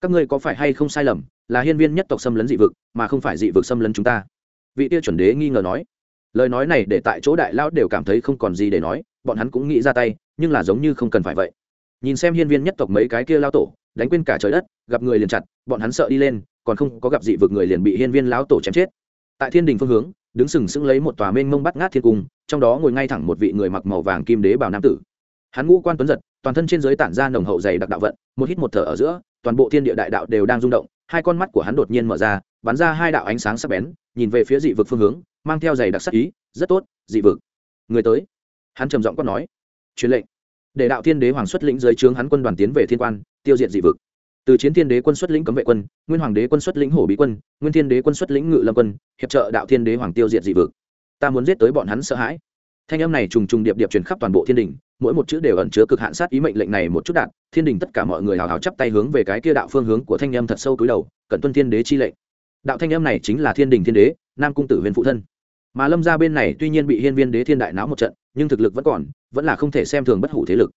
Các ngươi có phải hay không sai lầm, là hiên viên nhất tộc xâm lấn dị vực, mà không phải dị vực xâm lấn chúng ta? Vị tia chuẩn đế nghi ngờ nói. Lời nói này để tại chỗ đại lão đều cảm thấy không còn gì để nói, bọn hắn cũng nghĩ ra tay, nhưng là giống như không cần phải vậy. Nhìn xem hiên viên nhất tộc mấy cái kia lao tổ, đánh quên cả trời đất, gặp người liền chặt, bọn hắn sợ đi lên, còn không có gặp dị vực người liền bị hiên viên lão tổ chém chết tại thiên đình phương hướng, đứng sừng sững lấy một tòa mênh mông bắt ngát thiên cung, trong đó ngồi ngay thẳng một vị người mặc màu vàng kim đế bảo nam tử. Hắn ngũ quan tuấn giật, toàn thân trên giới tản ra nồng hậu dày đặc đạo vận, một hít một thở ở giữa, toàn bộ thiên địa đại đạo đều đang rung động, hai con mắt của hắn đột nhiên mở ra, bắn ra hai đạo ánh sáng sắc bén, nhìn về phía dị vực phương hướng, mang theo dày đặc sắc ý, rất tốt, dị vực. Người tới. Hắn trầm giọng quát nói. Truyền lệnh. Để đạo thiên đế hoàng xuất lĩnh dưới trướng hắn quân đoàn tiến về thiên quan, tiêu diệt dị vực từ chiến thiên đế quân xuất lĩnh cấm vệ quân, nguyên hoàng đế quân xuất lĩnh hổ bí quân, nguyên thiên đế quân xuất lĩnh ngự lâm quân, hiệp trợ đạo thiên đế hoàng tiêu diệt dị vực. Ta muốn giết tới bọn hắn sợ hãi. Thanh âm này trùng trùng điệp điệp truyền khắp toàn bộ thiên đình, mỗi một chữ đều ẩn chứa cực hạn sát ý mệnh lệnh này một chút đạn, thiên đình tất cả mọi người hào hào chắp tay hướng về cái kia đạo phương hướng của thanh âm thật sâu túi đầu cận tuân thiên đế chi lệnh. Đạo thanh âm này chính là thiên đình thiên đế, nam cung tử viên phụ thân. Mà lâm ra bên này tuy nhiên bị hiên viên đế thiên đại náo một trận, nhưng thực lực vẫn còn, vẫn là không thể xem thường bất hủ thế lực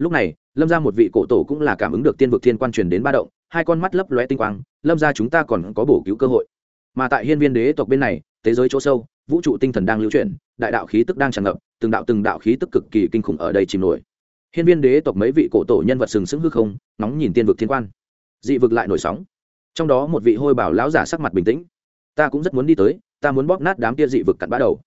lúc này, lâm ra một vị cổ tổ cũng là cảm ứng được tiên vực thiên quan truyền đến ba động, hai con mắt lấp lóe tinh quang, lâm ra chúng ta còn có bổ cứu cơ hội. Mà tại hiên viên đế tộc bên này, thế giới chỗ sâu, vũ trụ tinh thần đang lưu chuyển, đại đạo khí tức đang tràn ngập, từng đạo từng đạo khí tức cực kỳ kinh khủng ở đây chìm nổi. Hiên viên đế tộc mấy vị cổ tổ nhân vật sừng sững hư không nóng nhìn tiên vực thiên quan. Dị vực lại nổi sóng. Trong đó một vị hôi bảo lão giả sắc mặt bình tĩnh. Ta cũng rất muốn đi tới, ta muốn bóp nát đám kia dị vực cặn bã đầu.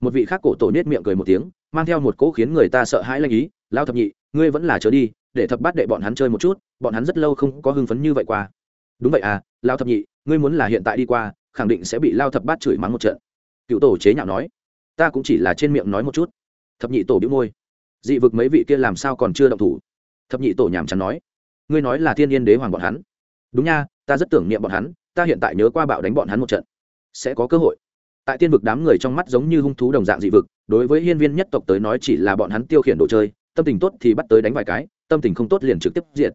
Một vị khác cổ tổ nết miệng cười một tiếng, mang theo một cỗ khiến người ta sợ hãi lanh ý lao thập nhị ngươi vẫn là chớ đi, để thập bát đệ bọn hắn chơi một chút, bọn hắn rất lâu không có hưng phấn như vậy qua. Đúng vậy à lao thập nhị, ngươi muốn là hiện tại đi qua, khẳng định sẽ bị lao thập bát chửi mắng một trận. Cựu tổ chế nhạo nói, ta cũng chỉ là trên miệng nói một chút. Thập nhị tổ biếu môi. Dị vực mấy vị kia làm sao còn chưa động thủ? Thập nhị tổ nhàm chán nói, ngươi nói là thiên yên đế hoàng bọn hắn. Đúng nha, ta rất tưởng niệm bọn hắn, ta hiện tại nhớ qua bạo đánh bọn hắn một trận. Sẽ có cơ hội. Tại tiên vực đám người trong mắt giống như hung thú đồng dạng dị vực, đối với hiên viên nhất tộc tới nói chỉ là bọn hắn tiêu khiển đồ chơi tâm tình tốt thì bắt tới đánh vài cái, tâm tình không tốt liền trực tiếp diệt.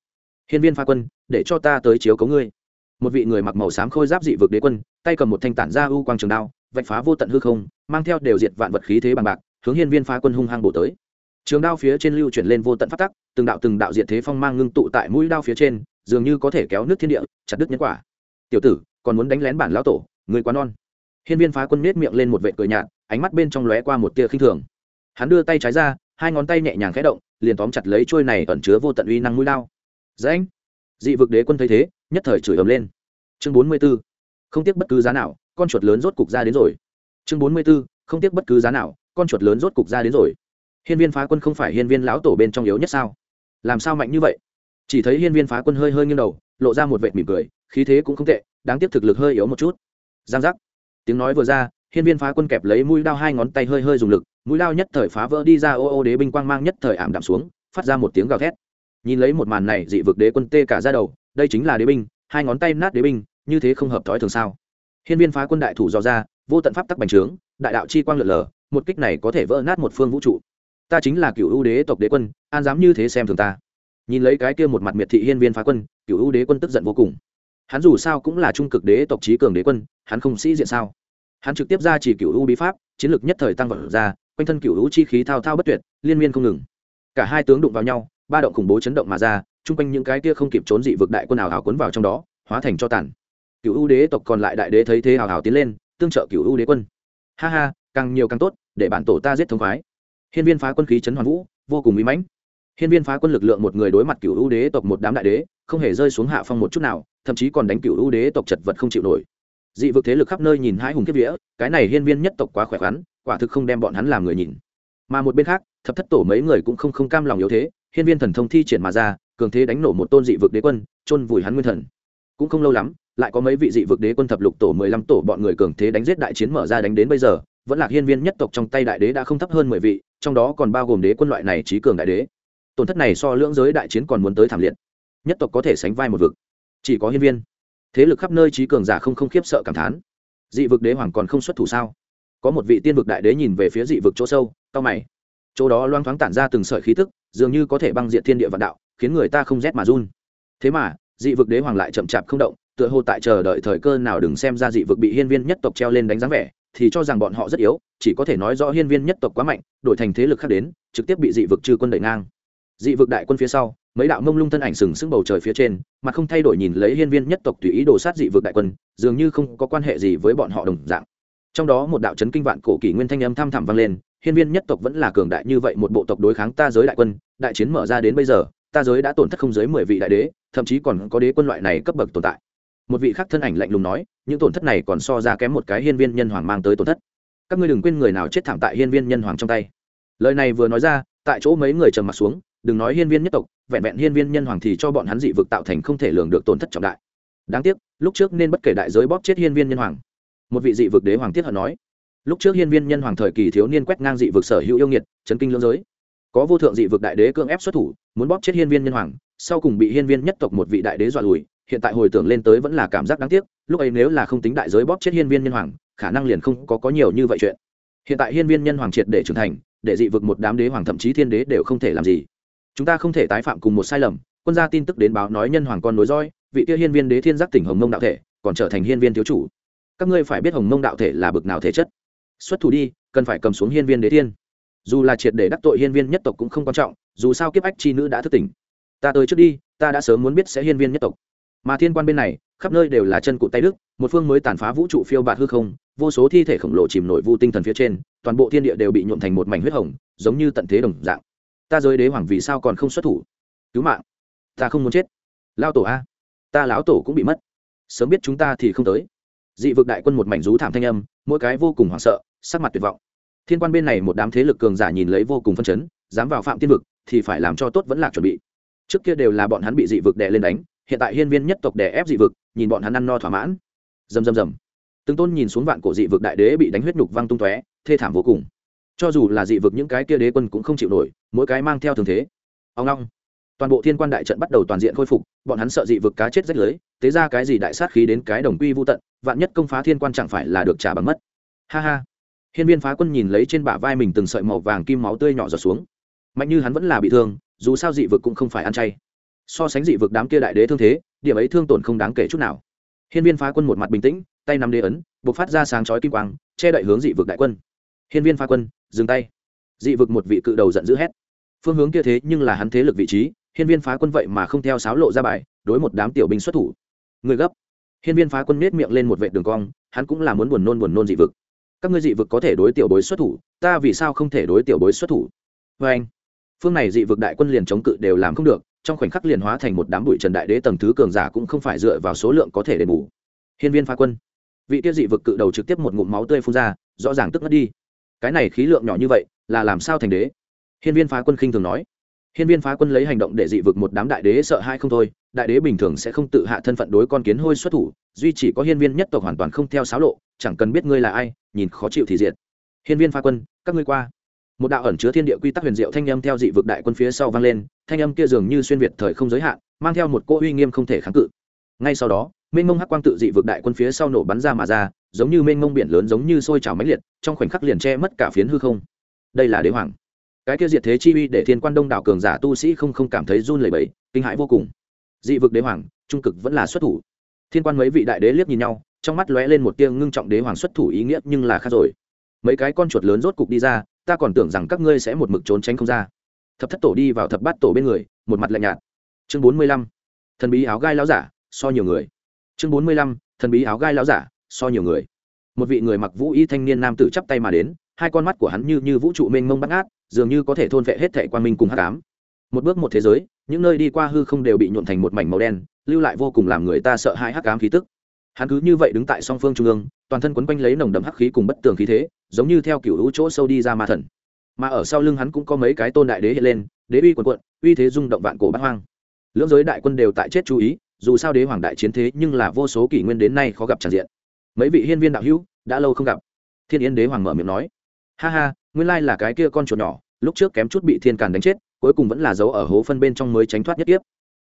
Hiên viên pha quân, để cho ta tới chiếu cấu ngươi. Một vị người mặc màu xám khôi giáp dị vực đế quân, tay cầm một thanh tản ra u quang trường đao, vạch phá vô tận hư không, mang theo đều diệt vạn vật khí thế bằng bạc, hướng hiên viên phá quân hung hăng bổ tới. Trường đao phía trên lưu chuyển lên vô tận phát tắc, từng đạo từng đạo diệt thế phong mang ngưng tụ tại mũi đao phía trên, dường như có thể kéo nước thiên địa, chặt đứt nhân quả. Tiểu tử, còn muốn đánh lén bản lão tổ người quá non. Hiên viên phá quân nết miệng lên một vệ cười nhạt, ánh mắt bên trong lóe qua một tia khinh thường. Hắn đưa tay trái ra hai ngón tay nhẹ nhàng khẽ động, liền tóm chặt lấy trôi này ẩn chứa vô tận uy năng mũi lao. Dễ anh dị vực đế quân thấy thế, nhất thời chửi ầm lên. Chương bốn mươi b ố không tiếc bất cứ giá nào, con chuột lớn rốt cục ra đến rồi. Chương bốn mươi b ố không tiếc bất cứ giá nào, con chuột lớn rốt cục ra đến rồi. Hiên viên phá quân không phải hiên viên lão tổ bên trong yếu nhất sao? Làm sao mạnh như vậy? Chỉ thấy hiên viên phá quân hơi hơi nghiêng đầu, lộ ra một vệ mỉm cười, khí thế cũng không tệ, đáng tiếc thực lực hơi yếu một chút. Giang giác. Tiếng nói vừa ra, hiên viên phá quân kẹp lấy mũi đao hai ngón tay hơi hơi dùng lực mũi lao nhất thời phá vỡ đi ra ô ô đế binh quang mang nhất thời ảm đạm xuống, phát ra một tiếng gào thét. Nhìn lấy một màn này, dị vực đế quân tê cả ra đầu, đây chính là đế binh, hai ngón tay nát đế binh, như thế không hợp thói thường sao? Hiên viên phá quân đại thủ dò ra, vô tận pháp tắc bành trướng, đại đạo chi quang lượn lờ, một kích này có thể vỡ nát một phương vũ trụ. Ta chính là cựu ưu đế tộc đế quân, an dám như thế xem thường ta. Nhìn lấy cái kia một mặt miệt thị hiên viên phá quân, cựu ưu đế quân tức giận vô cùng. Hắn dù sao cũng là trung cực đế tộc trí cường đế quân, hắn không sĩ diện sao? Hắn trực tiếp ra chỉ cựu ưu bí pháp, chiến lược nhất thời tăng vật ra quanh thân cựu lũ chi khí thao thao bất tuyệt, liên miên không ngừng. Cả hai tướng đụng vào nhau, ba động khủng bố chấn động mà ra, chung quanh những cái kia không kịp trốn dị vực đại quân ảo hào cuốn vào trong đó, hóa thành cho tàn. Cựu ưu đế tộc còn lại đại đế thấy thế hào hào tiến lên, tương trợ cựu ưu đế quân. Ha ha, càng nhiều càng tốt, để bản tổ ta giết thống khoái. Hiên viên phá quân khí chấn hoàn vũ, vô cùng mỹ mãnh. Hiên viên phá quân lực lượng một người đối mặt cựu ưu đế tộc một đám đại đế, không hề rơi xuống hạ phong một chút nào, thậm chí còn đánh cựu ưu đế tộc chật vật không chịu nổi dị vực thế lực khắp nơi nhìn hai hùng kiếp vía, cái này hiên viên nhất tộc quá khỏe khoắn, quả thực không đem bọn hắn làm người nhìn. Mà một bên khác, thập thất tổ mấy người cũng không không cam lòng yếu thế, hiên viên thần thông thi triển mà ra, cường thế đánh nổ một tôn dị vực đế quân, chôn vùi hắn nguyên thần. Cũng không lâu lắm, lại có mấy vị dị vực đế quân thập lục tổ mười lăm tổ bọn người cường thế đánh giết đại chiến mở ra đánh đến bây giờ, vẫn là hiên viên nhất tộc trong tay đại đế đã không thấp hơn mười vị, trong đó còn bao gồm đế quân loại này trí cường đại đế. Tổn thất này so lưỡng giới đại chiến còn muốn tới thảm liệt. Nhất tộc có thể sánh vai một vực, chỉ có hiên viên thế lực khắp nơi trí cường giả không không khiếp sợ cảm thán. Dị vực đế hoàng còn không xuất thủ sao? Có một vị tiên vực đại đế nhìn về phía dị vực chỗ sâu cao mày. Chỗ đó loang thoáng tản ra từng sợi khí tức, dường như có thể băng diện thiên địa vạn đạo, khiến người ta không rét mà run. Thế mà, dị vực đế hoàng lại chậm chạp không động, tựa hồ tại chờ đợi thời cơ nào đừng xem ra dị vực bị hiên viên nhất tộc treo lên đánh giá vẻ, thì cho rằng bọn họ rất yếu, chỉ có thể nói rõ hiên viên nhất tộc quá mạnh, đổi thành thế lực khác đến, trực tiếp bị dị vực trừ quân đẩy ngang. Dị vực đại quân phía sau mấy đạo mông lung thân ảnh sừng sững bầu trời phía trên, mà không thay đổi nhìn lấy hiên viên nhất tộc tùy ý đồ sát dị vực đại quân, dường như không có quan hệ gì với bọn họ đồng dạng. Trong đó một đạo chấn kinh vạn cổ kỷ nguyên thanh âm thăm thẳm vang lên, hiên viên nhất tộc vẫn là cường đại như vậy, một bộ tộc đối kháng ta giới đại quân, đại chiến mở ra đến bây giờ, ta giới đã tổn thất không dưới mười vị đại đế, thậm chí còn có đế quân loại này cấp bậc tồn tại. Một vị khác thân ảnh lạnh lùng nói, những tổn thất này còn so ra kém một cái hiên viên nhân hoàng mang tới tổn thất. Các ngươi đừng quên người nào chết thảm tại hiên viên nhân hoàng trong tay. Lời này vừa nói ra, tại chỗ mấy người trầm mặt xuống, đừng nói hiên viên nhất tộc vẹn vẹn hiên viên nhân hoàng thì cho bọn hắn dị vực tạo thành không thể lường được tổn thất trọng đại. Đáng tiếc, lúc trước nên bất kể đại giới bóp chết hiên viên nhân hoàng. Một vị dị vực đế hoàng tiết hận nói, lúc trước hiên viên nhân hoàng thời kỳ thiếu niên quét ngang dị vực sở hữu yêu nghiệt, chấn kinh lưỡng giới. Có vô thượng dị vực đại đế cưỡng ép xuất thủ, muốn bóp chết hiên viên nhân hoàng, sau cùng bị hiên viên nhất tộc một vị đại đế dọa lùi, hiện tại hồi tưởng lên tới vẫn là cảm giác đáng tiếc, lúc ấy nếu là không tính đại giới bóp chết hiên viên nhân hoàng, khả năng liền không có có nhiều như vậy chuyện. Hiện tại hiên viên nhân hoàng triệt để trưởng thành, để dị vực một đám đế hoàng thậm chí thiên đế đều không thể làm gì chúng ta không thể tái phạm cùng một sai lầm, quân gia tin tức đến báo nói nhân hoàng con nối roi, vị kia hiên viên đế thiên giác tỉnh hồng mông đạo thể, còn trở thành hiên viên thiếu chủ. Các ngươi phải biết hồng mông đạo thể là bực nào thể chất. Xuất thủ đi, cần phải cầm xuống hiên viên đế thiên. Dù là triệt để đắc tội hiên viên nhất tộc cũng không quan trọng, dù sao kiếp ách chi nữ đã thức tỉnh. Ta tới trước đi, ta đã sớm muốn biết sẽ hiên viên nhất tộc. Mà thiên quan bên này, khắp nơi đều là chân cụ tay đức, một phương mới tàn phá vũ trụ phiêu bạt hư không, vô số thi thể khổng lồ chìm nổi vu tinh thần phía trên, toàn bộ thiên địa đều bị nhuộm thành một mảnh huyết hồng, giống như tận thế đồng dạng ta giới đế hoàng vì sao còn không xuất thủ? Cứu mạng. Ta không muốn chết. Lao tổ a. Ta lão tổ cũng bị mất. Sớm biết chúng ta thì không tới. Dị vực đại quân một mảnh rú thảm thanh âm, mỗi cái vô cùng hoảng sợ, sắc mặt tuyệt vọng. Thiên quan bên này một đám thế lực cường giả nhìn lấy vô cùng phân chấn, dám vào phạm tiên vực thì phải làm cho tốt vẫn lạc chuẩn bị. Trước kia đều là bọn hắn bị dị vực đè lên đánh, hiện tại hiên viên nhất tộc đè ép dị vực, nhìn bọn hắn ăn no thỏa mãn. Rầm rầm rầm. Từng tôn nhìn xuống vạn cổ dị vực đại đế bị đánh huyết nhục văng tung tóe, thê thảm vô cùng. Cho dù là dị vực những cái kia đế quân cũng không chịu nổi mỗi cái mang theo thường thế. Ông long. Toàn bộ thiên quan đại trận bắt đầu toàn diện khôi phục, bọn hắn sợ dị vực cá chết rách lưới, thế ra cái gì đại sát khí đến cái đồng quy vô tận, vạn nhất công phá thiên quan chẳng phải là được trả bằng mất. Ha ha. Hiên viên phá quân nhìn lấy trên bả vai mình từng sợi màu vàng kim máu tươi nhỏ giọt xuống. Mạnh như hắn vẫn là bị thương, dù sao dị vực cũng không phải ăn chay. So sánh dị vực đám kia đại đế thương thế, điểm ấy thương tổn không đáng kể chút nào. Hiên viên phá quân một mặt bình tĩnh, tay nắm đế ấn buộc phát ra sáng chói kim quang, che đậy hướng dị vực đại quân. Hiên viên phá quân, dừng tay. Dị vực một vị cự đầu giận dữ hét phương hướng kia thế nhưng là hắn thế lực vị trí, hiên viên phá quân vậy mà không theo sáo lộ ra bài, đối một đám tiểu binh xuất thủ. Người gấp. Hiên viên phá quân nết miệng lên một vệ đường cong, hắn cũng là muốn buồn nôn buồn nôn dị vực. Các ngươi dị vực có thể đối tiểu bối xuất thủ, ta vì sao không thể đối tiểu bối xuất thủ? Vê anh, phương này dị vực đại quân liền chống cự đều làm không được, trong khoảnh khắc liền hóa thành một đám bụi trần đại đế tầng thứ cường giả cũng không phải dựa vào số lượng có thể đền bù. Hiên viên phá quân. Vị tiêu dị vực cự đầu trực tiếp một ngụm máu tươi phun ra, rõ ràng tức mất đi. Cái này khí lượng nhỏ như vậy, là làm sao thành đế? Hiên viên phá quân khinh thường nói. Hiên viên phá quân lấy hành động để dị vực một đám đại đế sợ hai không thôi, đại đế bình thường sẽ không tự hạ thân phận đối con kiến hôi xuất thủ, duy chỉ có hiên viên nhất tộc hoàn toàn không theo sáo lộ, chẳng cần biết ngươi là ai, nhìn khó chịu thì diệt. Hiên viên phá quân, các ngươi qua. Một đạo ẩn chứa thiên địa quy tắc huyền diệu thanh âm theo dị vực đại quân phía sau vang lên, thanh âm kia dường như xuyên việt thời không giới hạn, mang theo một cỗ uy nghiêm không thể kháng cự. Ngay sau đó, mênh mông hắc quang tự dị vực đại quân phía sau nổ bắn ra mà ra, giống như mênh mông biển lớn giống như sôi trào mãnh liệt, trong khoảnh khắc liền che mất cả phiến hư không. Đây là đế hoàng cái kia diệt thế chi uy để thiên quan đông đảo cường giả tu sĩ không không cảm thấy run lẩy bẩy, kinh hãi vô cùng. Dị vực đế hoàng, trung cực vẫn là xuất thủ. Thiên quan mấy vị đại đế liếc nhìn nhau, trong mắt lóe lên một tia ngưng trọng đế hoàng xuất thủ ý nghĩa nhưng là khác rồi. Mấy cái con chuột lớn rốt cục đi ra, ta còn tưởng rằng các ngươi sẽ một mực trốn tránh không ra. Thập thất tổ đi vào thập bát tổ bên người, một mặt lạnh nhạt. Chương bốn mươi lăm, thần bí áo gai láo giả, so nhiều người. Chương bốn mươi lăm, thần bí áo gai láo giả, so nhiều người. Một vị người mặc vũ y thanh niên nam tử chắp tay mà đến hai con mắt của hắn như như vũ trụ mênh mông bắt ngát, dường như có thể thôn vệ hết thệ quan minh cùng hát cám một bước một thế giới, những nơi đi qua hư không đều bị nhuộn thành một mảnh màu đen, lưu lại vô cùng làm người ta sợ hãi hắc ám khí tức. Hắn cứ như vậy đứng tại song phương trung ương, toàn thân quấn quanh lấy nồng đậm hắc khí cùng bất tường khí thế, giống như theo kiểu hữu chỗ sâu đi ra ma thần. Mà ở sau lưng hắn cũng có mấy cái tôn đại đế hiện lên, đế uy quần quận uy thế rung động vạn cổ bát hoang. Lưỡng giới đại quân đều tại chết chú ý, dù sao đế hoàng đại chiến thế nhưng là vô số kỷ nguyên đến nay khó gặp tràn diện. Mấy vị hiên viên đạo hữu, đã lâu không gặp. Thiên yên đế hoàng mở miệng nói ha ha nguyên lai là cái kia con chuột nhỏ lúc trước kém chút bị thiên càn đánh chết cuối cùng vẫn là giấu ở hố phân bên trong mới tránh thoát nhất tiếp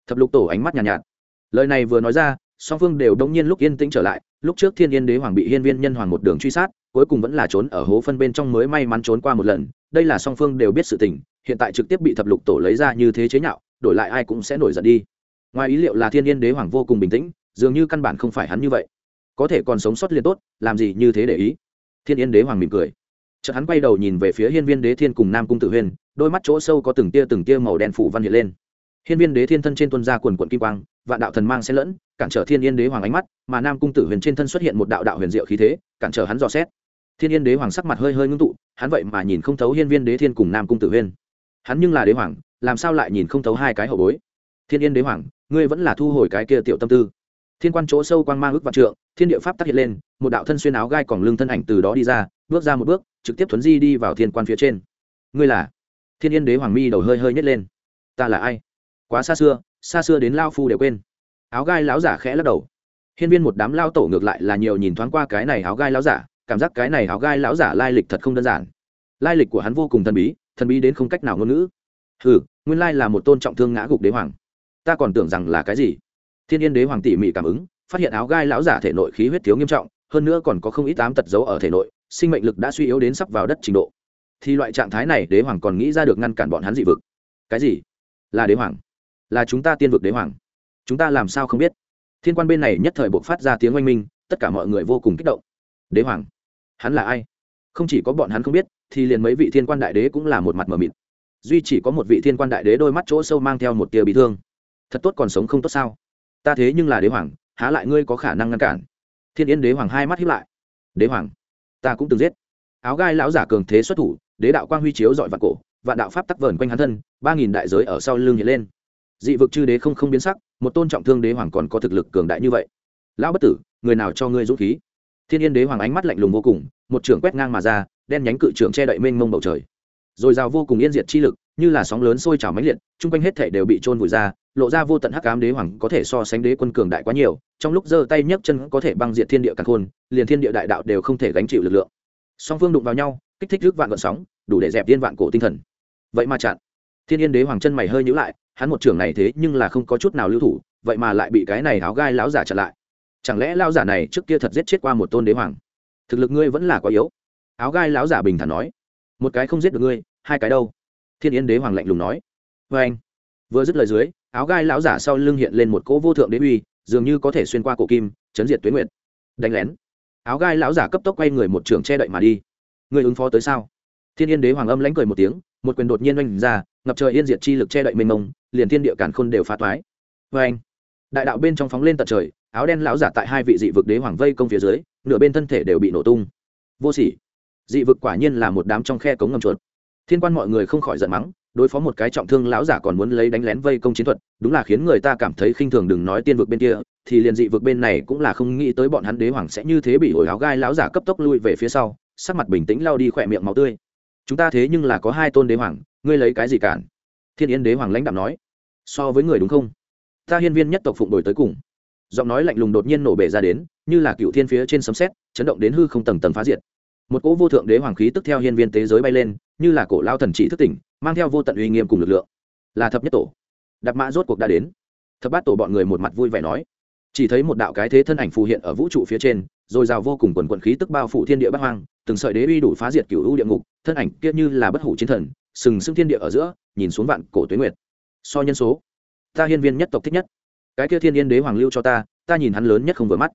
thập lục tổ ánh mắt nhàn nhạt, nhạt. Lời này vừa nói ra song phương đều đông nhiên lúc yên tĩnh trở lại lúc trước thiên yên đế hoàng bị hiên viên nhân hoàng một đường truy sát cuối cùng vẫn là trốn ở hố phân bên trong mới may mắn trốn qua một lần đây là song phương đều biết sự tình hiện tại trực tiếp bị thập lục tổ lấy ra như thế chế nhạo đổi lại ai cũng sẽ nổi giận đi. Ngoài ý liệu là thiên yên đế hoàng vô cùng bình tĩnh dường như căn bản không phải hắn như vậy. Có thể còn sống sót liên tốt làm gì như thế để ý? Thiên yên đế hoàng mỉm cười chợt hắn quay đầu nhìn về phía hiên viên đế thiên cùng nam cung tử huyên, đôi mắt chỗ sâu có từng tia từng tia màu đen phủ văn hiện lên. Hiên viên đế thiên thân trên tuân ra quần quận kim quang, vạn đạo thần mang xen lẫn, cản trở thiên yên đế hoàng ánh mắt, mà nam cung tử huyền trên thân xuất hiện một đạo đạo huyền diệu khí thế, cản trở hắn dò xét. Thiên yên đế hoàng sắc mặt hơi hơi ngưng tụ, hắn vậy mà nhìn không thấu hiên viên đế thiên cùng nam cung tử huyên. Hắn nhưng là đế hoàng, làm sao lại nhìn không thấu hai cái hậu bối? Thiên yên đế hoàng, ngươi vẫn là thu hồi cái kia tiểu tâm tư thiên quan chỗ sâu quang mang ước vạn trượng, thiên địa pháp tác hiện lên, một đạo thân xuyên áo gai còn lưng thân ảnh từ đó đi ra, bước ra một bước, trực tiếp thuấn di đi vào thiên quan phía trên. Ngươi là? Thiên yên đế hoàng mi đầu hơi hơi nhét lên. Ta là ai? Quá xa xưa xa xưa đến lao phu đều quên. Áo gai láo giả khẽ lắc đầu. Hiên viên một đám lao tổ ngược lại là nhiều nhìn thoáng qua cái này áo gai láo giả, cảm giác cái này áo gai láo giả lai lịch thật không đơn giản. Lai lịch của hắn vô cùng thần bí thần bí đến không cách nào ngôn ngữ. Ừ nguyên lai là một tôn trọng thương ngã gục đế hoàng. Ta còn tưởng rằng là cái gì? Thiên yên đế hoàng tỉ mỉ cảm ứng, phát hiện áo gai lão giả thể nội khí huyết thiếu nghiêm trọng, hơn nữa còn có không ít tám tật giấu ở thể nội, sinh mệnh lực đã suy yếu đến sắp vào đất trình độ. Thì loại trạng thái này, đế hoàng còn nghĩ ra được ngăn cản bọn hắn dị vực. Cái gì? Là đế hoàng? Là chúng ta tiên vực đế hoàng? Chúng ta làm sao không biết? Thiên quan bên này nhất thời buộc phát ra tiếng oanh minh, tất cả mọi người vô cùng kích động. Đế hoàng? Hắn là ai? Không chỉ có bọn hắn không biết, thì liền mấy vị thiên quan đại đế cũng là một mặt mờ mịt. Duy chỉ có một vị thiên quan đại đế đôi mắt chỗ sâu mang theo một tia bị thương. Thật tốt còn sống không tốt sao? Ta thế nhưng là đế hoàng, há lại ngươi có khả năng ngăn cản? Thiên yên đế hoàng hai mắt hiếp lại. Đế hoàng, ta cũng từng giết. Áo gai lão giả cường thế xuất thủ, đế đạo quang huy chiếu dọi vạn cổ, vạn đạo pháp tắc vờn quanh hắn thân, ba nghìn đại giới ở sau lưng hiện lên. Dị vực chư đế không không biến sắc, một tôn trọng thương đế hoàng còn có thực lực cường đại như vậy. Lão bất tử, người nào cho ngươi dũng khí? Thiên yên đế hoàng ánh mắt lạnh lùng vô cùng, một trưởng quét ngang mà ra, đen nhánh cự trưởng che đậy mênh mông bầu trời. Rồi rào vô cùng yên diệt chi lực, như là sóng lớn sôi trào máy liệt, chung quanh hết thể đều bị trôn vùi ra lộ ra vô tận hắc ám đế hoàng có thể so sánh đế quân cường đại quá nhiều, trong lúc giơ tay nhấc chân có thể băng diệt thiên địa càng khôn, liền thiên địa đại đạo đều không thể gánh chịu lực lượng. Song phương đụng vào nhau, kích thích rước vạn gợn sóng, đủ để dẹp tiên vạn cổ tinh thần. Vậy mà chặn. Thiên yên đế hoàng chân mày hơi nhữ lại, hắn một trưởng này thế nhưng là không có chút nào lưu thủ, vậy mà lại bị cái này áo gai láo giả chặn lại. Chẳng lẽ lao giả này trước kia thật giết chết qua một tôn đế hoàng? Thực lực ngươi vẫn là quá yếu. Áo gai láo giả bình thản nói. Một cái không giết được ngươi, hai cái đâu? Thiên yên đế hoàng lạnh lùng nói. Vê anh vừa dứt lời dưới áo gai lão giả sau lưng hiện lên một cỗ vô thượng đế uy, dường như có thể xuyên qua cổ kim, chấn diệt tuyến nguyện đánh lén. Áo gai lão giả cấp tốc quay người một trường che đậy mà đi. Người ứng phó tới sao? Thiên yên đế hoàng âm lánh cười một tiếng, một quyền đột nhiên oanh ra, ngập trời yên diệt chi lực che đậy mênh mông, liền thiên địa cản khôn đều phá toái. Vê anh đại đạo bên trong phóng lên tận trời, áo đen lão giả tại hai vị dị vực đế hoàng vây công phía dưới, nửa bên thân thể đều bị nổ tung. Vô sỉ. Dị vực quả nhiên là một đám trong khe cống ngầm chuột. Thiên quan mọi người không khỏi giận mắng đối phó một cái trọng thương lão giả còn muốn lấy đánh lén vây công chiến thuật, đúng là khiến người ta cảm thấy khinh thường đừng nói tiên vực bên kia, thì liền dị vực bên này cũng là không nghĩ tới bọn hắn đế hoàng sẽ như thế bị ổi áo gai lão giả cấp tốc lui về phía sau, sắc mặt bình tĩnh lao đi khỏe miệng máu tươi. Chúng ta thế nhưng là có hai tôn đế hoàng, ngươi lấy cái gì cản? Thiên yến đế hoàng lãnh đạo nói. So với người đúng không? Ta hiên viên nhất tộc phụng đổi tới cùng. Giọng nói lạnh lùng đột nhiên nổ bể ra đến, như là cựu thiên phía trên sấm xét chấn động đến hư không tầng tầng phá diệt. Một cỗ vô thượng đế hoàng khí tức theo hiên viên tế giới bay lên như là cổ lao thần chỉ thức tỉnh, mang theo vô tận uy nghiêm cùng lực lượng. Là thập nhất tổ. Đạp mã rốt cuộc đã đến. Thập bát tổ bọn người một mặt vui vẻ nói. Chỉ thấy một đạo cái thế thân ảnh phù hiện ở vũ trụ phía trên, rồi rào vô cùng quần quận khí tức bao phủ thiên địa bát hoang, từng sợi đế uy đủ phá diệt cựu u địa ngục, thân ảnh kia như là bất hủ chiến thần, sừng sững thiên địa ở giữa, nhìn xuống vạn cổ tuyến nguyệt. So nhân số, ta hiên viên nhất tộc thích nhất. Cái kia thiên yên đế hoàng lưu cho ta ta nhìn hắn lớn nhất không vừa mắt.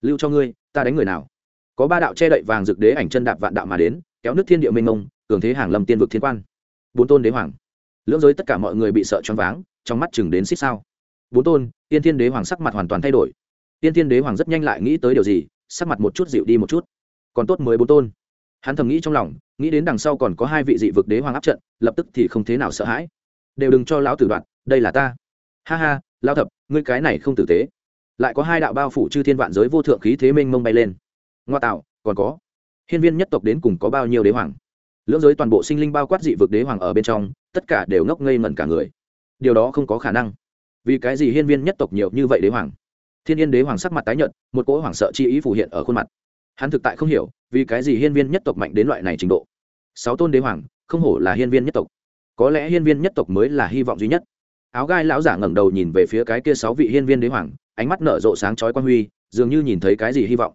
Lưu cho ngươi, ta đánh người nào? Có ba đạo che đậy vàng rực đế ảnh chân đạp vạn đạo mà đến, kéo nước thiên địa mênh mông cường thế hàng lâm tiên vực thiên quan. Bốn tôn đế hoàng. Lưỡng giới tất cả mọi người bị sợ choáng váng, trong mắt chừng đến xích sao. Bốn tôn, tiên thiên đế hoàng sắc mặt hoàn toàn thay đổi. Tiên thiên đế hoàng rất nhanh lại nghĩ tới điều gì, sắc mặt một chút dịu đi một chút. Còn tốt mới bốn tôn. Hắn thầm nghĩ trong lòng, nghĩ đến đằng sau còn có hai vị dị vực đế hoàng áp trận, lập tức thì không thế nào sợ hãi. Đều đừng cho lão tử đoạn, đây là ta. Ha ha lao thập, ngươi cái này không tử tế. Lại có hai đạo bao phủ chư thiên vạn giới vô thượng khí thế mênh mông bay lên. Ngoa tạo, còn có. Hiên viên nhất tộc đến cùng có bao nhiêu đế hoàng? Lưỡng giới toàn bộ sinh linh bao quát dị vực đế hoàng ở bên trong, tất cả đều ngốc ngây ngẩn cả người. Điều đó không có khả năng. Vì cái gì hiên viên nhất tộc nhiều như vậy đế hoàng? Thiên yên đế hoàng sắc mặt tái nhợt, một cỗ hoàng sợ chi ý phủ hiện ở khuôn mặt. Hắn thực tại không hiểu, vì cái gì hiên viên nhất tộc mạnh đến loại này trình độ? Sáu tôn đế hoàng, không hổ là hiên viên nhất tộc. Có lẽ hiên viên nhất tộc mới là hy vọng duy nhất. Áo gai lão giả ngẩng đầu nhìn về phía cái kia sáu vị hiên viên đế hoàng, ánh mắt nở rộ sáng chói quan huy, dường như nhìn thấy cái gì hy vọng.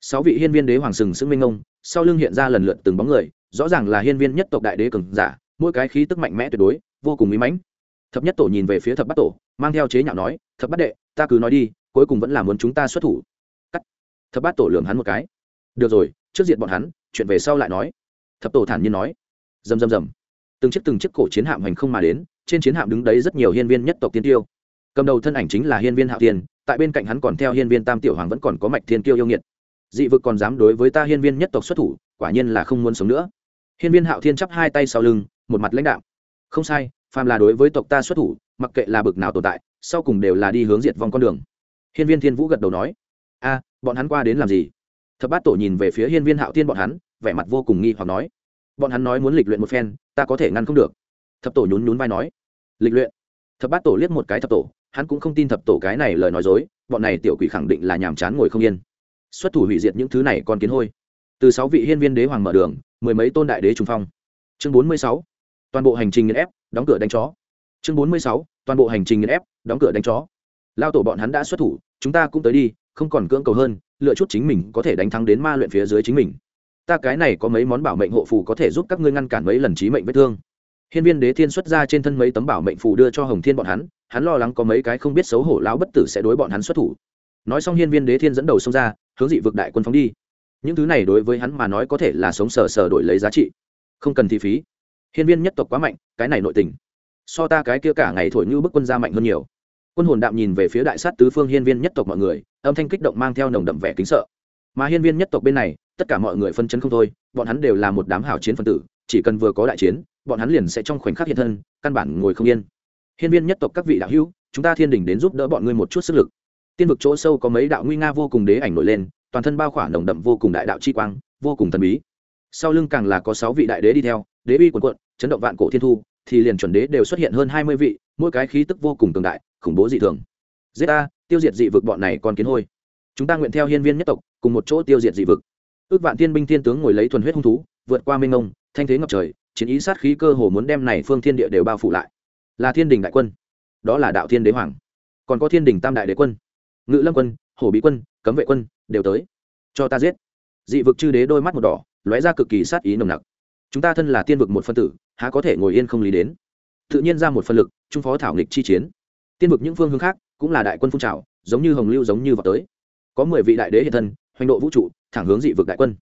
Sáu vị hiên viên đế hoàng sừng sững minh ông sau lưng hiện ra lần lượt từng bóng người rõ ràng là hiên viên nhất tộc đại đế cường giả, mỗi cái khí tức mạnh mẽ tuyệt đối, vô cùng mỹ mãnh. Thập nhất tổ nhìn về phía thập bát tổ, mang theo chế nhạo nói, thập bát đệ, ta cứ nói đi, cuối cùng vẫn là muốn chúng ta xuất thủ. Cắt. Thập bát tổ lường hắn một cái. Được rồi, trước diện bọn hắn, chuyện về sau lại nói. Thập tổ thản nhiên nói. Rầm rầm rầm. Từng chiếc từng chiếc cổ chiến hạm hành không mà đến, trên chiến hạm đứng đấy rất nhiều hiên viên nhất tộc tiên tiêu. Cầm đầu thân ảnh chính là hiên viên hạo tiên tại bên cạnh hắn còn theo hiên viên tam tiểu hoàng vẫn còn có mạch thiên tiêu yêu nghiệt. Dị vực còn dám đối với ta hiên viên nhất tộc xuất thủ, quả nhiên là không muốn sống nữa hiên viên hạo thiên chắp hai tay sau lưng, một mặt lãnh đạo không sai, phàm là đối với tộc ta xuất thủ, mặc kệ là bực nào tồn tại, sau cùng đều là đi hướng diệt vong con đường. Hiên viên thiên vũ gật đầu nói, a, bọn hắn qua đến làm gì? Thập bát tổ nhìn về phía hiên viên hạo thiên bọn hắn, vẻ mặt vô cùng nghi hoặc nói, bọn hắn nói muốn lịch luyện một phen, ta có thể ngăn không được. Thập tổ nhún nhún vai nói, lịch luyện? Thập bát tổ liếc một cái thập tổ, hắn cũng không tin thập tổ cái này lời nói dối, bọn này tiểu quỷ khẳng định là nhàm chán ngồi không yên. Xuất thủ hủy diệt những thứ này còn kiến hôi. Từ sáu vị hiên viên đế hoàng mở đường mười mấy tôn đại đế trùng phong. Chương bốn mươi sáu, toàn bộ hành trình nghiền ép, đóng cửa đánh chó. Chương bốn mươi sáu, toàn bộ hành trình nghiền ép, đóng cửa đánh chó. Lao tổ bọn hắn đã xuất thủ, chúng ta cũng tới đi, không còn cưỡng cầu hơn, lựa chút chính mình có thể đánh thắng đến ma luyện phía dưới chính mình. Ta cái này có mấy món bảo mệnh hộ phù có thể giúp các ngươi ngăn cản mấy lần trí mệnh vết thương. Hiên viên đế thiên xuất ra trên thân mấy tấm bảo mệnh phù đưa cho hồng thiên bọn hắn hắn lo lắng có mấy cái không biết xấu hổ lão bất tử sẽ đối bọn hắn xuất thủ. Nói xong hiên viên đế thiên dẫn đầu xông ra, hướng dị vực đại quân phóng đi những thứ này đối với hắn mà nói có thể là sống sờ sờ đổi lấy giá trị. Không cần thi phí. Hiên viên nhất tộc quá mạnh, cái này nội tình. So ta cái kia cả ngày thổi như bức quân gia mạnh hơn nhiều. Quân hồn đạm nhìn về phía đại sát tứ phương hiên viên nhất tộc mọi người, âm thanh kích động mang theo nồng đậm vẻ kính sợ. Mà hiên viên nhất tộc bên này, tất cả mọi người phân chấn không thôi, bọn hắn đều là một đám hảo chiến phân tử, chỉ cần vừa có đại chiến, bọn hắn liền sẽ trong khoảnh khắc hiện thân, căn bản ngồi không yên. Hiên viên nhất tộc các vị đạo hữu, chúng ta thiên đình đến giúp đỡ bọn ngươi một chút sức lực. Tiên vực chỗ sâu có mấy đạo nguy nga vô cùng đế ảnh nổi lên toàn thân bao khỏa nồng đậm vô cùng đại đạo chi quang vô cùng thần bí. Sau lưng càng là có sáu vị đại đế đi theo đế uy quần quận chấn động vạn cổ thiên thu thì liền chuẩn đế đều xuất hiện hơn hai mươi vị mỗi cái khí tức vô cùng cường đại khủng bố dị thường. Giết ta tiêu diệt dị vực bọn này còn kiến hôi. Chúng ta nguyện theo hiên viên nhất tộc cùng một chỗ tiêu diệt dị vực. Ước vạn thiên binh thiên tướng ngồi lấy thuần huyết hung thú vượt qua mênh mông, thanh thế ngập trời chiến ý sát khí cơ hồ muốn đem này phương thiên địa đều bao phủ lại. Là thiên đình đại quân đó là đạo thiên đế hoàng. Còn có thiên đình tam đại đế quân. Ngự lâm quân hổ bí quân cấm vệ quân đều tới. Cho ta giết. Dị vực chư đế đôi mắt một đỏ, lóe ra cực kỳ sát ý nồng nặc. Chúng ta thân là tiên vực một phân tử, há có thể ngồi yên không lý đến? Tự nhiên ra một phân lực, trung phó thảo nghịch chi chiến. Tiên vực những phương hướng khác cũng là đại quân phun trào, giống như hồng lưu giống như vào tới. Có mười vị đại đế hiện thân, hoành độ vũ trụ, thẳng hướng dị vực đại quân.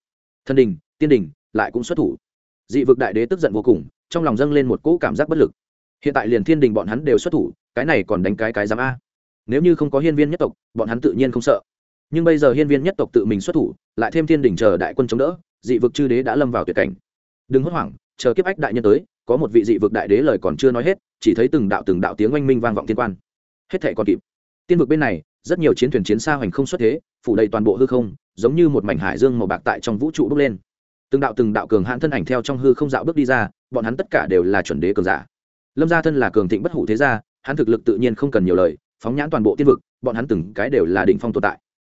Thân đình, tiên đình lại cũng xuất thủ. Dị vực đại đế tức giận vô cùng, trong lòng dâng lên một cỗ cảm giác bất lực. Hiện tại liền thiên đình bọn hắn đều xuất thủ, cái này còn đánh cái cái giám a. Nếu như không có hiên viên nhất tộc, bọn hắn tự nhiên không sợ nhưng bây giờ hiên viên nhất tộc tự mình xuất thủ, lại thêm thiên đỉnh chờ đại quân chống đỡ, dị vực chư đế đã lâm vào tuyệt cảnh. Đừng hốt hoảng, chờ kiếp ách đại nhân tới, có một vị dị vực đại đế lời còn chưa nói hết, chỉ thấy từng đạo từng đạo tiếng oanh minh vang vọng thiên quan. Hết thệ còn kịp. Tiên vực bên này, rất nhiều chiến thuyền chiến xa hoành không xuất thế, phủ đầy toàn bộ hư không, giống như một mảnh hải dương màu bạc tại trong vũ trụ bốc lên. Từng đạo từng đạo cường hãn thân ảnh theo trong hư không dạo bước đi ra, bọn hắn tất cả đều là chuẩn đế cường giả. Lâm gia thân là cường thịnh bất hủ thế gia, hắn thực lực tự nhiên không cần nhiều lời, phóng nhãn toàn bộ tiên vực, bọn hắn từng cái đều là đỉnh phong tồn tại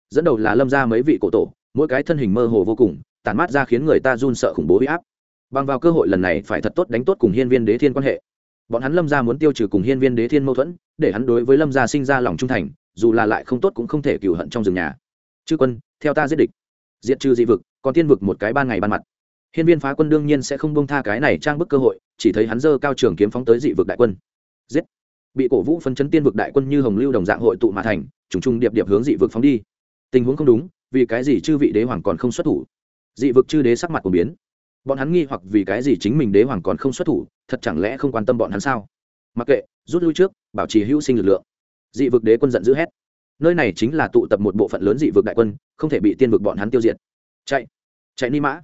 dẫn đầu là lâm gia mấy vị cổ tổ, mỗi cái thân hình mơ hồ vô cùng tàn mát ra khiến người ta run sợ khủng bố huy áp. Bằng vào cơ hội lần này phải thật tốt đánh tốt cùng hiên viên đế thiên quan hệ. Bọn hắn lâm gia muốn tiêu trừ cùng hiên viên đế thiên mâu thuẫn, để hắn đối với lâm gia sinh ra lòng trung thành, dù là lại không tốt cũng không thể cửu hận trong rừng nhà. Chư quân, theo ta giết địch. Diệt trừ dị vực, còn tiên vực một cái ban ngày ban mặt. Hiên viên phá quân đương nhiên sẽ không bông tha cái này trang bức cơ hội, chỉ thấy hắn dơ cao trường kiếm phóng tới dị vực đại quân. Giết! Bị cổ vũ phân chấn tiên vực đại quân như hồng lưu đồng dạng hội tụ mà thành, trùng trùng điệp điệp hướng dị vực phóng đi tình huống không đúng, vì cái gì chư vị đế hoàng còn không xuất thủ? Dị vực chư đế sắc mặt của biến. Bọn hắn nghi hoặc vì cái gì chính mình đế hoàng còn không xuất thủ, thật chẳng lẽ không quan tâm bọn hắn sao? Mặc kệ, rút lui trước, bảo trì hữu sinh lực lượng. Dị vực đế quân giận dữ hét. Nơi này chính là tụ tập một bộ phận lớn dị vực đại quân, không thể bị tiên vực bọn hắn tiêu diệt. Chạy chạy ni mã.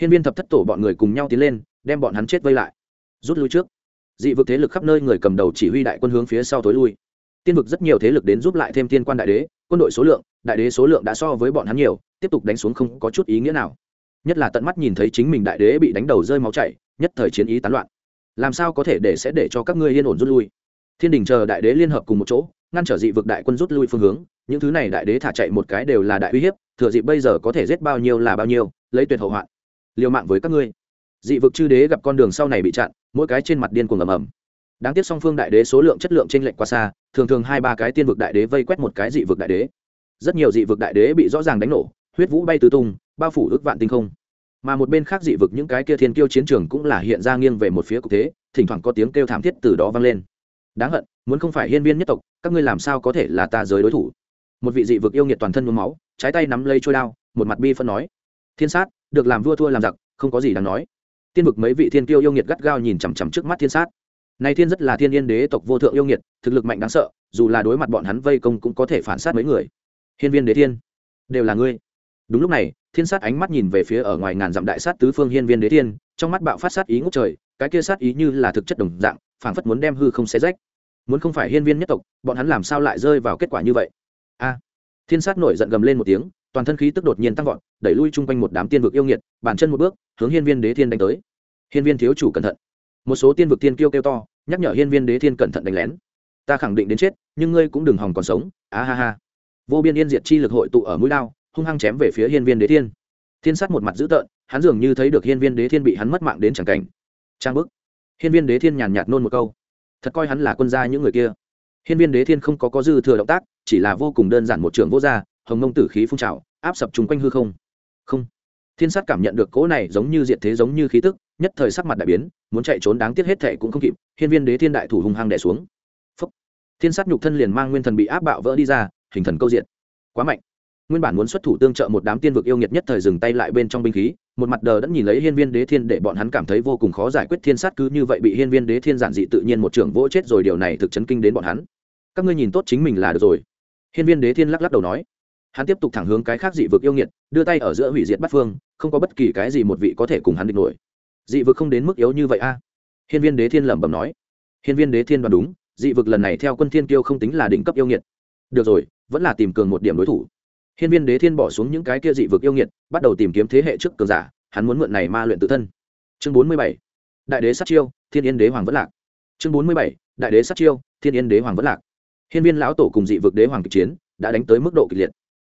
Hiên viên thập thất tổ bọn người cùng nhau tiến lên, đem bọn hắn chết vây lại. Rút lui trước. Dị vực thế lực khắp nơi người cầm đầu chỉ huy đại quân hướng phía sau tối lui tiên vực rất nhiều thế lực đến giúp lại thêm tiên quan đại đế, quân đội số lượng, đại đế số lượng đã so với bọn hắn nhiều, tiếp tục đánh xuống không có chút ý nghĩa nào. Nhất là tận mắt nhìn thấy chính mình đại đế bị đánh đầu rơi máu chảy, nhất thời chiến ý tán loạn. Làm sao có thể để sẽ để cho các ngươi yên ổn rút lui? Thiên đình chờ đại đế liên hợp cùng một chỗ, ngăn trở dị vực đại quân rút lui phương hướng, những thứ này đại đế thả chạy một cái đều là đại uy hiếp, thừa dịp bây giờ có thể giết bao nhiêu là bao nhiêu, lấy tuyệt hậu hoạn. Liều mạng với các ngươi. Dị vực chư đế gặp con đường sau này bị chặn, mỗi cái trên mặt điên cuồng ầm ầm đáng tiếc song phương đại đế số lượng chất lượng trên lệnh quá xa, thường thường hai ba cái tiên vực đại đế vây quét một cái dị vực đại đế. Rất nhiều dị vực đại đế bị rõ ràng đánh nổ, huyết vũ bay tứ tung, bao phủ ước vạn tinh không. Mà một bên khác dị vực những cái kia thiên kiêu chiến trường cũng là hiện ra nghiêng về một phía cục thế, thỉnh thoảng có tiếng kêu thảm thiết từ đó vang lên. Đáng hận, muốn không phải hiên viên nhất tộc, các ngươi làm sao có thể là ta giới đối thủ? Một vị dị vực yêu nghiệt toàn thân nhuốm máu, trái tay nắm lây trôi đao, một mặt bi phân nói. Thiên sát, được làm vua thua làm giặc, không có gì đáng nói. Tiên vực mấy vị thiên kiêu yêu nghiệt gắt gao nhìn chằm chằm trước mắt thiên sát này thiên rất là thiên yên đế tộc vô thượng yêu nghiệt, thực lực mạnh đáng sợ, dù là đối mặt bọn hắn vây công cũng có thể phản sát mấy người. Hiên viên đế thiên, đều là ngươi. Đúng lúc này, thiên sát ánh mắt nhìn về phía ở ngoài ngàn dặm đại sát tứ phương hiên viên đế thiên, trong mắt bạo phát sát ý ngút trời, cái kia sát ý như là thực chất đồng dạng, phảng phất muốn đem hư không xé rách. Muốn không phải hiên viên nhất tộc, bọn hắn làm sao lại rơi vào kết quả như vậy? A! Thiên sát nổi giận gầm lên một tiếng, toàn thân khí tức đột nhiên tăng vọt, đẩy lui chung quanh một đám tiên vực yêu nghiệt, bàn chân một bước, hướng hiên viên đế thiên đánh tới. Hiên viên thiếu chủ cẩn thận. Một số tiên vực tiên kêu kêu to nhắc nhở hiên viên đế thiên cẩn thận đánh lén. Ta khẳng định đến chết, nhưng ngươi cũng đừng hòng còn sống, á ha ha. Vô biên yên diệt chi lực hội tụ ở mũi lao, hung hăng chém về phía hiên viên đế thiên. Thiên sát một mặt dữ tợn, hắn dường như thấy được hiên viên đế thiên bị hắn mất mạng đến c cảnh. Trang bức. Hiên viên đế thiên nhàn nhạt nôn một câu. Thật coi hắn là quân gia những người kia. Hiên viên đế thiên không có có dư thừa động tác, chỉ là vô cùng đơn giản một trường vô gia, hồng mông tử khí phun trào, áp sập chung quanh hư không. Không. Thiên sát cảm nhận được cỗ này giống như diện thế giống như khí tức nhất thời sắc mặt đại biến, muốn chạy trốn đáng tiếc hết thệ cũng không kịp, hiên viên đế thiên đại thủ hung hăng đẻ xuống. Phúc. thiên sát nhục thân liền mang nguyên thần bị áp bạo vỡ đi ra, hình thần câu diện quá mạnh. Nguyên bản muốn xuất thủ tương trợ một đám tiên vực yêu nghiệt nhất thời dừng tay lại bên trong binh khí, một mặt đờ đẫn nhìn lấy hiên viên đế thiên để bọn hắn cảm thấy vô cùng khó giải quyết thiên sát cứ như vậy bị hiên viên đế thiên giản dị tự nhiên một trưởng vỗ chết rồi, điều này thực chấn kinh đến bọn hắn. Các ngươi nhìn tốt chính mình là được rồi. Hiên viên đế thiên lắc lắc đầu nói. Hắn tiếp tục thẳng hướng cái khác dị vực yêu nghiệt, đưa tay ở giữa hủy diệt bắt phương, không có bất kỳ cái gì một vị có thể cùng hắn địch nổi dị vực không đến mức yếu như vậy a. Hiên viên đế thiên lẩm bẩm nói. Hiên viên đế thiên đoán đúng, dị vực lần này theo quân thiên kiêu không tính là đỉnh cấp yêu nghiệt. Được rồi, vẫn là tìm cường một điểm đối thủ. Hiên viên đế thiên bỏ xuống những cái kia dị vực yêu nghiệt, bắt đầu tìm kiếm thế hệ trước cường giả, hắn muốn mượn này ma luyện tự thân. Chương bốn mươi bảy, đại đế sát chiêu, thiên yên đế hoàng vẫn lạc. Chương bốn mươi bảy, đại đế sát chiêu, thiên yên đế hoàng vẫn lạc. Hiên viên lão tổ cùng dị vực đế hoàng kịch chiến đã đánh tới mức độ kịch liệt.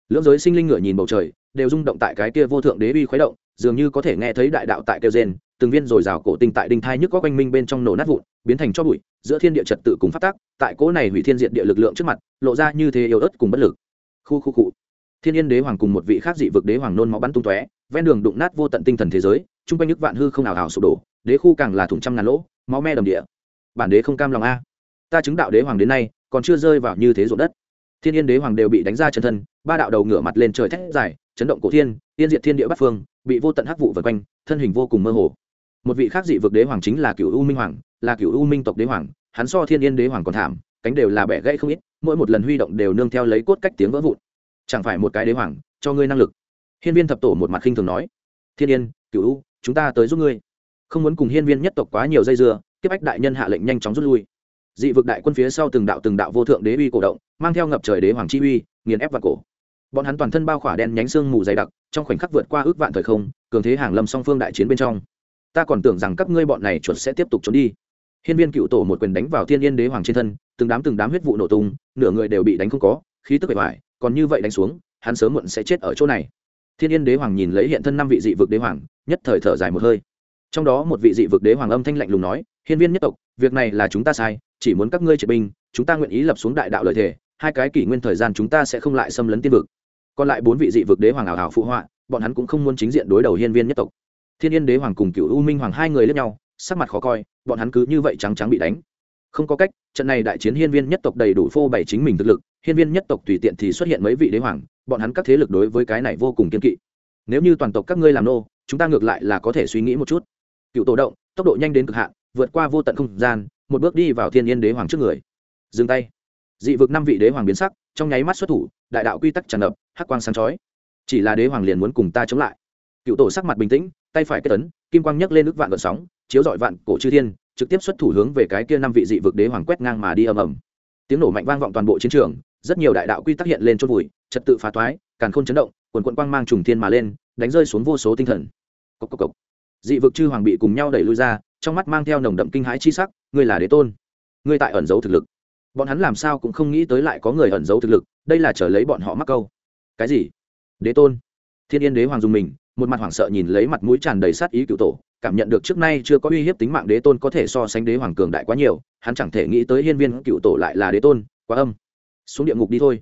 Lưỡng giới sinh linh ngửa nhìn bầu trời, đều rung động tại cái kia vô thượng đế uy khuấy động, dường như có thể nghe thấy đại đạo tại kêu gen từng viên rồi rào cổ tinh tại đinh thai nhức có quanh minh bên trong nổ nát vụn, biến thành cho bụi, giữa thiên địa trật tự cùng phát tác, tại cỗ này hủy thiên diện địa lực lượng trước mặt, lộ ra như thế yếu ớt cùng bất lực. Khu khu cụ thiên yên đế hoàng cùng một vị khác dị vực đế hoàng nôn máu bắn tung tóe, ven đường đụng nát vô tận tinh thần thế giới, chung quanh nước vạn hư không nào ảo sụp đổ, đế khu càng là thủng trăm ngàn lỗ, máu me đầm địa. Bản đế không cam lòng a. Ta chứng đạo đế hoàng đến nay, còn chưa rơi vào như thế ruộng đất. Thiên yên đế hoàng đều bị đánh ra chân thân, ba đạo đầu ngửa mặt lên trời thét dài, chấn động cổ thiên, yên diệt thiên địa bắc phương, bị vô tận hắc vụ vượt quanh, thân hình vô cùng mơ hồ một vị khác dị vực đế hoàng chính là cựu u minh hoàng, là cựu u minh tộc đế hoàng, hắn so thiên yên đế hoàng còn thảm, cánh đều là bẻ gãy không ít, mỗi một lần huy động đều nương theo lấy cốt cách tiếng vỡ vụn. Chẳng phải một cái đế hoàng, cho ngươi năng lực. Hiên viên thập tổ một mặt khinh thường nói, thiên yên cựu u, chúng ta tới giúp ngươi. Không muốn cùng hiên viên nhất tộc quá nhiều dây dưa, tiếp ách đại nhân hạ lệnh nhanh chóng rút lui. Dị vực đại quân phía sau từng đạo từng đạo vô thượng đế uy cổ động, mang theo ngập trời đế hoàng chi uy, nghiền ép vào cổ. Bọn hắn toàn thân bao khỏa đen nhánh xương mù dày đặc, trong khoảnh khắc vượt qua ước vạn thời không, cường thế hàng lâm song phương đại chiến bên trong ta còn tưởng rằng các ngươi bọn này chuột sẽ tiếp tục trốn đi. Hiên viên cựu tổ một quyền đánh vào thiên yên đế hoàng trên thân, từng đám từng đám huyết vụ nổ tung, nửa người đều bị đánh không có, khí tức bề ngoài còn như vậy đánh xuống, hắn sớm muộn sẽ chết ở chỗ này. Thiên yên đế hoàng nhìn lấy hiện thân năm vị dị vực đế hoàng, nhất thời thở dài một hơi. Trong đó một vị dị vực đế hoàng âm thanh lạnh lùng nói, hiên viên nhất tộc, việc này là chúng ta sai, chỉ muốn các ngươi triệt binh, chúng ta nguyện ý lập xuống đại đạo lợi thể hai cái kỷ nguyên thời gian chúng ta sẽ không lại xâm lấn tiên vực. Còn lại bốn vị dị vực đế hoàng ảo hảo phụ họa, bọn hắn cũng không muốn chính diện đối đầu hiên viên nhất tộc thiên yên đế hoàng cùng cựu u minh hoàng hai người lẫn nhau, sắc mặt khó coi, bọn hắn cứ như vậy trắng trắng bị đánh. Không có cách, trận này đại chiến hiên viên nhất tộc đầy đủ phô bày chính mình thực lực, hiên viên nhất tộc tùy tiện thì xuất hiện mấy vị đế hoàng, bọn hắn các thế lực đối với cái này vô cùng kiên kỵ. Nếu như toàn tộc các ngươi làm nô, chúng ta ngược lại là có thể suy nghĩ một chút. Cựu tổ động, tốc độ nhanh đến cực hạn, vượt qua vô tận không gian, một bước đi vào thiên yên đế hoàng trước người. Dừng tay. Dị vực năm vị đế hoàng biến sắc, trong nháy mắt xuất thủ, đại đạo quy tắc tràn ngập, hắc quang sáng chói. Chỉ là đế hoàng liền muốn cùng ta chống lại. Cựu tổ sắc mặt bình tĩnh tay phải kết tấn kim quang nhấc lên nước vạn vận sóng, chiếu dọi vạn cổ chư thiên, trực tiếp xuất thủ hướng về cái kia năm vị dị vực đế hoàng quét ngang mà đi ầm ầm. Tiếng nổ mạnh vang vọng toàn bộ chiến trường, rất nhiều đại đạo quy tắc hiện lên chôn vùi, trật tự phá toái, càn khôn chấn động, quần quận quang mang trùng thiên mà lên, đánh rơi xuống vô số tinh thần. Cốc cốc cốc. dị vực chư hoàng bị cùng nhau đẩy lui ra, trong mắt mang theo nồng đậm kinh hãi chi sắc, ngươi là đế tôn. Ngươi tại ẩn giấu thực lực. Bọn hắn làm sao cũng không nghĩ tới lại có người ẩn giấu thực lực, đây là trở lấy bọn họ mắc câu. Cái gì? Đế tôn? Thiên yên đế hoàng dùng mình một mặt hoảng sợ nhìn lấy mặt mũi tràn đầy sát ý cựu tổ, cảm nhận được trước nay chưa có uy hiếp tính mạng đế tôn có thể so sánh đế hoàng cường đại quá nhiều, hắn chẳng thể nghĩ tới hiên viên cựu tổ lại là đế tôn, quá âm. Xuống địa ngục đi thôi.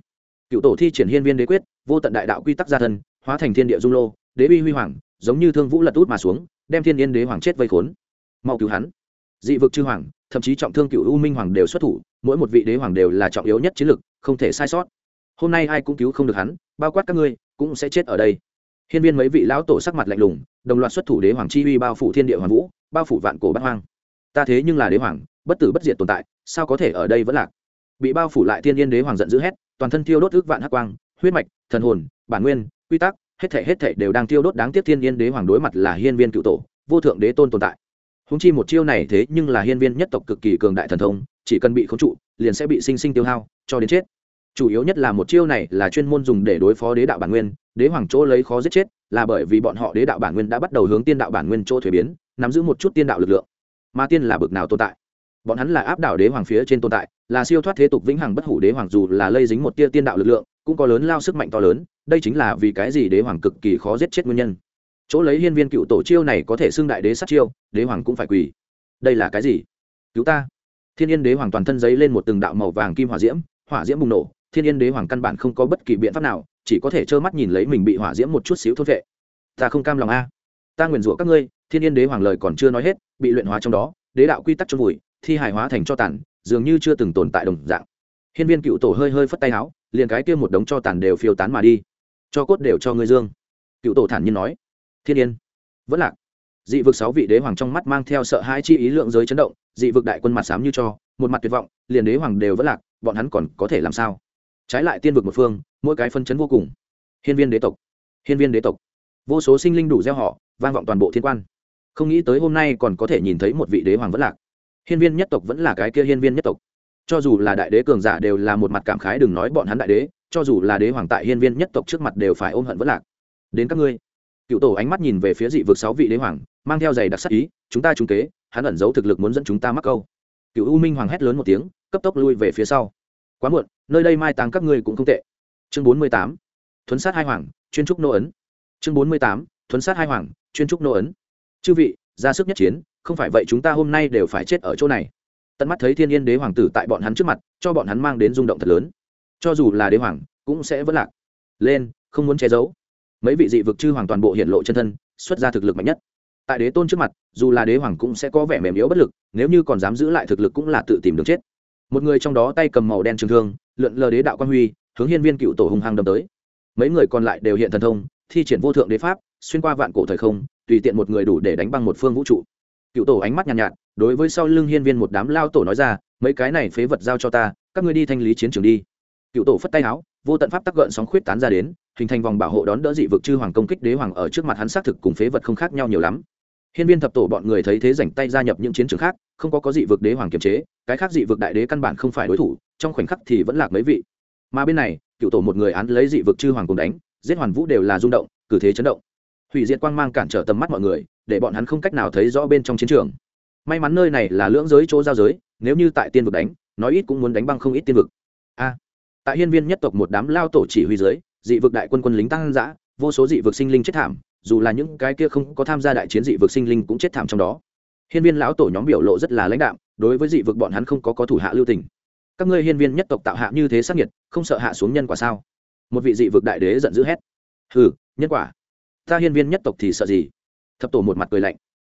Cựu tổ thi triển hiên viên đế quyết, vô tận đại đạo quy tắc gia thân, hóa thành thiên địa dung lô, đế uy huy hoàng, giống như thương vũ lật út mà xuống, đem thiên yên đế hoàng chết vây khốn. Mau cứu hắn. Dị vực chư hoàng, thậm chí trọng thương cựu u minh hoàng đều xuất thủ, mỗi một vị đế hoàng đều là trọng yếu nhất chiến lực, không thể sai sót. Hôm nay ai cũng cứu không được hắn, bao quát các ngươi, cũng sẽ chết ở đây hiên viên mấy vị lão tổ sắc mặt lạnh lùng, đồng loạt xuất thủ đế hoàng chi uy bao phủ thiên địa hoàng vũ, bao phủ vạn cổ bát hoang. Ta thế nhưng là đế hoàng, bất tử bất diệt tồn tại, sao có thể ở đây vẫn lạc? Bị bao phủ lại thiên yên đế hoàng giận dữ hét, toàn thân thiêu đốt ước vạn hắc quang, huyết mạch, thần hồn, bản nguyên, quy tắc, hết thể hết thể đều đang thiêu đốt đáng tiếc thiên yên đế hoàng đối mặt là hiên viên cựu tổ, vô thượng đế tôn tồn tại. Húng chi một chiêu này thế nhưng là hiên viên nhất tộc cực kỳ cường đại thần thông, chỉ cần bị khống trụ, liền sẽ bị sinh sinh tiêu hao, cho đến chết. Chủ yếu nhất là một chiêu này là chuyên môn dùng để đối phó đế đạo bản nguyên đế hoàng chỗ lấy khó giết chết, là bởi vì bọn họ đế đạo bản nguyên đã bắt đầu hướng tiên đạo bản nguyên chỗ thuế biến, nắm giữ một chút tiên đạo lực lượng. Mà tiên là bực nào tồn tại? Bọn hắn là áp đảo đế hoàng phía trên tồn tại, là siêu thoát thế tục vĩnh hằng bất hủ đế hoàng dù là lây dính một tia tiên đạo lực lượng, cũng có lớn lao sức mạnh to lớn, đây chính là vì cái gì đế hoàng cực kỳ khó giết chết nguyên nhân. Chỗ lấy hiên viên cựu tổ chiêu này có thể xưng đại đế sát chiêu, đế hoàng cũng phải quỳ. Đây là cái gì? Cứu ta. Thiên yên đế hoàng toàn thân giấy lên một từng đạo màu vàng kim hỏa diễm hỏa diễm bùng nổ, thiên yên đế hoàng căn bản không có bất kỳ biện pháp nào chỉ có thể trơ mắt nhìn lấy mình bị hỏa diễm một chút xíu thốt vệ. Ta không cam lòng a. Ta nguyền rủa các ngươi, thiên yên đế hoàng lời còn chưa nói hết, bị luyện hóa trong đó, đế đạo quy tắc trong vùi, thi hài hóa thành cho tàn, dường như chưa từng tồn tại đồng dạng. Hiên viên cựu tổ hơi hơi phất tay áo liền cái kia một đống cho tàn đều phiêu tán mà đi. Cho cốt đều cho ngươi dương. Cựu tổ thản nhiên nói. Thiên yên. Vẫn lạc. Dị vực sáu vị đế hoàng trong mắt mang theo sợ hãi chi ý lượng giới chấn động, dị vực đại quân mặt sám như cho, một mặt tuyệt vọng, liền đế hoàng đều vẫn lạc, bọn hắn còn có thể làm sao? Trái lại tiên vực một phương, mỗi cái phân chấn vô cùng. Hiên viên đế tộc, hiên viên đế tộc. Vô số sinh linh đủ gieo họ, vang vọng toàn bộ thiên quan. Không nghĩ tới hôm nay còn có thể nhìn thấy một vị đế hoàng vẫn lạc. Hiên viên nhất tộc vẫn là cái kia hiên viên nhất tộc. Cho dù là đại đế cường giả đều là một mặt cảm khái đừng nói bọn hắn đại đế, cho dù là đế hoàng tại hiên viên nhất tộc trước mặt đều phải ôm hận vẫn lạc. Đến các ngươi. Cựu tổ ánh mắt nhìn về phía dị vực sáu vị đế hoàng, mang theo giày đặc sắc ý, chúng ta trúng kế, hắn ẩn giấu thực lực muốn dẫn chúng ta mắc câu. Cựu u minh hoàng hét lớn một tiếng, cấp tốc lui về phía sau quá muộn, nơi đây mai táng các ngươi cũng không tệ. Chương bốn mươi tám, thuấn sát hai hoàng, chuyên trúc nô ấn. Chương bốn mươi tám, thuấn sát hai hoàng, chuyên trúc nô ấn. Chư vị, ra sức nhất chiến, không phải vậy chúng ta hôm nay đều phải chết ở chỗ này. Tận mắt thấy thiên yên đế hoàng tử tại bọn hắn trước mặt, cho bọn hắn mang đến rung động thật lớn. Cho dù là đế hoàng, cũng sẽ vẫn lạc. Lên, không muốn che giấu. Mấy vị dị vực chư hoàng toàn bộ hiện lộ chân thân, xuất ra thực lực mạnh nhất. Tại đế tôn trước mặt, dù là đế hoàng cũng sẽ có vẻ mềm yếu bất lực, nếu như còn dám giữ lại thực lực cũng là tự tìm đường chết một người trong đó tay cầm màu đen trường thương lượn lờ đế đạo quan huy hướng hiên viên cựu tổ hung hăng đâm tới. Mấy người còn lại đều hiện thần thông thi triển vô thượng đế pháp xuyên qua vạn cổ thời không tùy tiện một người đủ để đánh băng một phương vũ trụ. Cựu tổ ánh mắt nhàn nhạt, nhạt đối với sau lưng hiên viên một đám lao tổ nói ra mấy cái này phế vật giao cho ta các ngươi đi thanh lý chiến trường đi. Cựu tổ phất tay áo vô tận pháp tắc gợn sóng khuyết tán ra đến hình thành vòng bảo hộ đón đỡ dị vực chư hoàng công kích đế hoàng ở trước mặt hắn xác thực cùng phế vật không khác nhau nhiều lắm hiên viên thập tổ bọn người thấy thế rảnh tay gia nhập những chiến trường khác không có có dị vực đế hoàng kiềm chế cái khác dị vực đại đế căn bản không phải đối thủ trong khoảnh khắc thì vẫn lạc mấy vị. Mà bên này cựu tổ một người án lấy dị vực chư hoàng cùng đánh giết hoàn vũ đều là rung động cử thế chấn động. Hủy diệt quang mang cản trở tầm mắt mọi người để bọn hắn không cách nào thấy rõ bên trong chiến trường. May mắn nơi này là lưỡng giới chỗ giao giới nếu như tại tiên vực đánh nói ít cũng muốn đánh băng không ít tiên vực. A. À, tại hiên viên nhất tộc một đám lao tổ chỉ huy dưới dị vực đại quân quân lính tăng dã, vô số dị vực sinh linh chết thảm dù là những cái kia không có tham gia đại chiến dị vực sinh linh cũng chết thảm trong đó. Hiên viên lão tổ nhóm biểu lộ rất là lãnh đạm, đối với dị vực bọn hắn không có có thủ hạ lưu tình. Các ngươi hiên viên nhất tộc tạo hạ như thế sắc nhiệt không sợ hạ xuống nhân quả sao? Một vị dị vực đại đế giận dữ hét. Hừ, nhân quả. Ta hiên viên nhất tộc thì sợ gì? Thập tổ một mặt cười lạnh.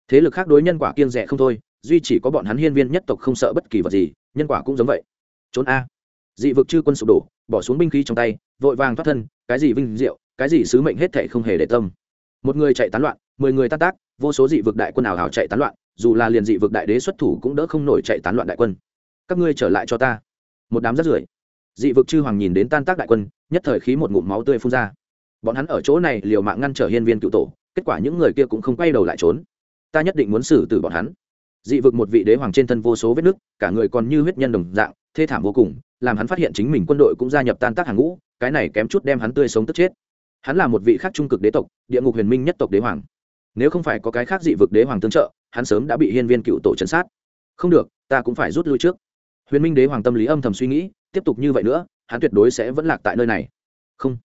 Thế lực khác đối nhân quả kiêng rẻ không thôi, duy chỉ có bọn hắn hiên viên nhất tộc không sợ bất kỳ vật gì, nhân quả cũng giống vậy. Trốn a. Dị vực chư quân sụp đổ, bỏ xuống binh khí trong tay, vội vàng thoát thân, cái gì vinh diệu, cái gì sứ mệnh hết thệ không hề để tâm một người chạy tán loạn, mười người tan tác, vô số dị vực đại quân ảo hảo chạy tán loạn, dù là liền dị vực đại đế xuất thủ cũng đỡ không nổi chạy tán loạn đại quân. Các ngươi trở lại cho ta. Một đám rắt rưởi. Dị vực chư hoàng nhìn đến tan tác đại quân, nhất thời khí một ngụm máu tươi phun ra. Bọn hắn ở chỗ này liều mạng ngăn trở hiên viên cựu tổ, kết quả những người kia cũng không quay đầu lại trốn. Ta nhất định muốn xử tử bọn hắn. Dị vực một vị đế hoàng trên thân vô số vết nứt, cả người còn như huyết nhân đồng dạng, thê thảm vô cùng, làm hắn phát hiện chính mình quân đội cũng gia nhập tan tác hàng ngũ, cái này kém chút đem hắn tươi sống tức chết hắn là một vị khác trung cực đế tộc, địa ngục huyền minh nhất tộc đế hoàng. Nếu không phải có cái khác dị vực đế hoàng tương trợ, hắn sớm đã bị hiên viên cựu tổ chấn sát. Không được, ta cũng phải rút lui trước. Huyền minh đế hoàng tâm lý âm thầm suy nghĩ, tiếp tục như vậy nữa, hắn tuyệt đối sẽ vẫn lạc tại nơi này. Không.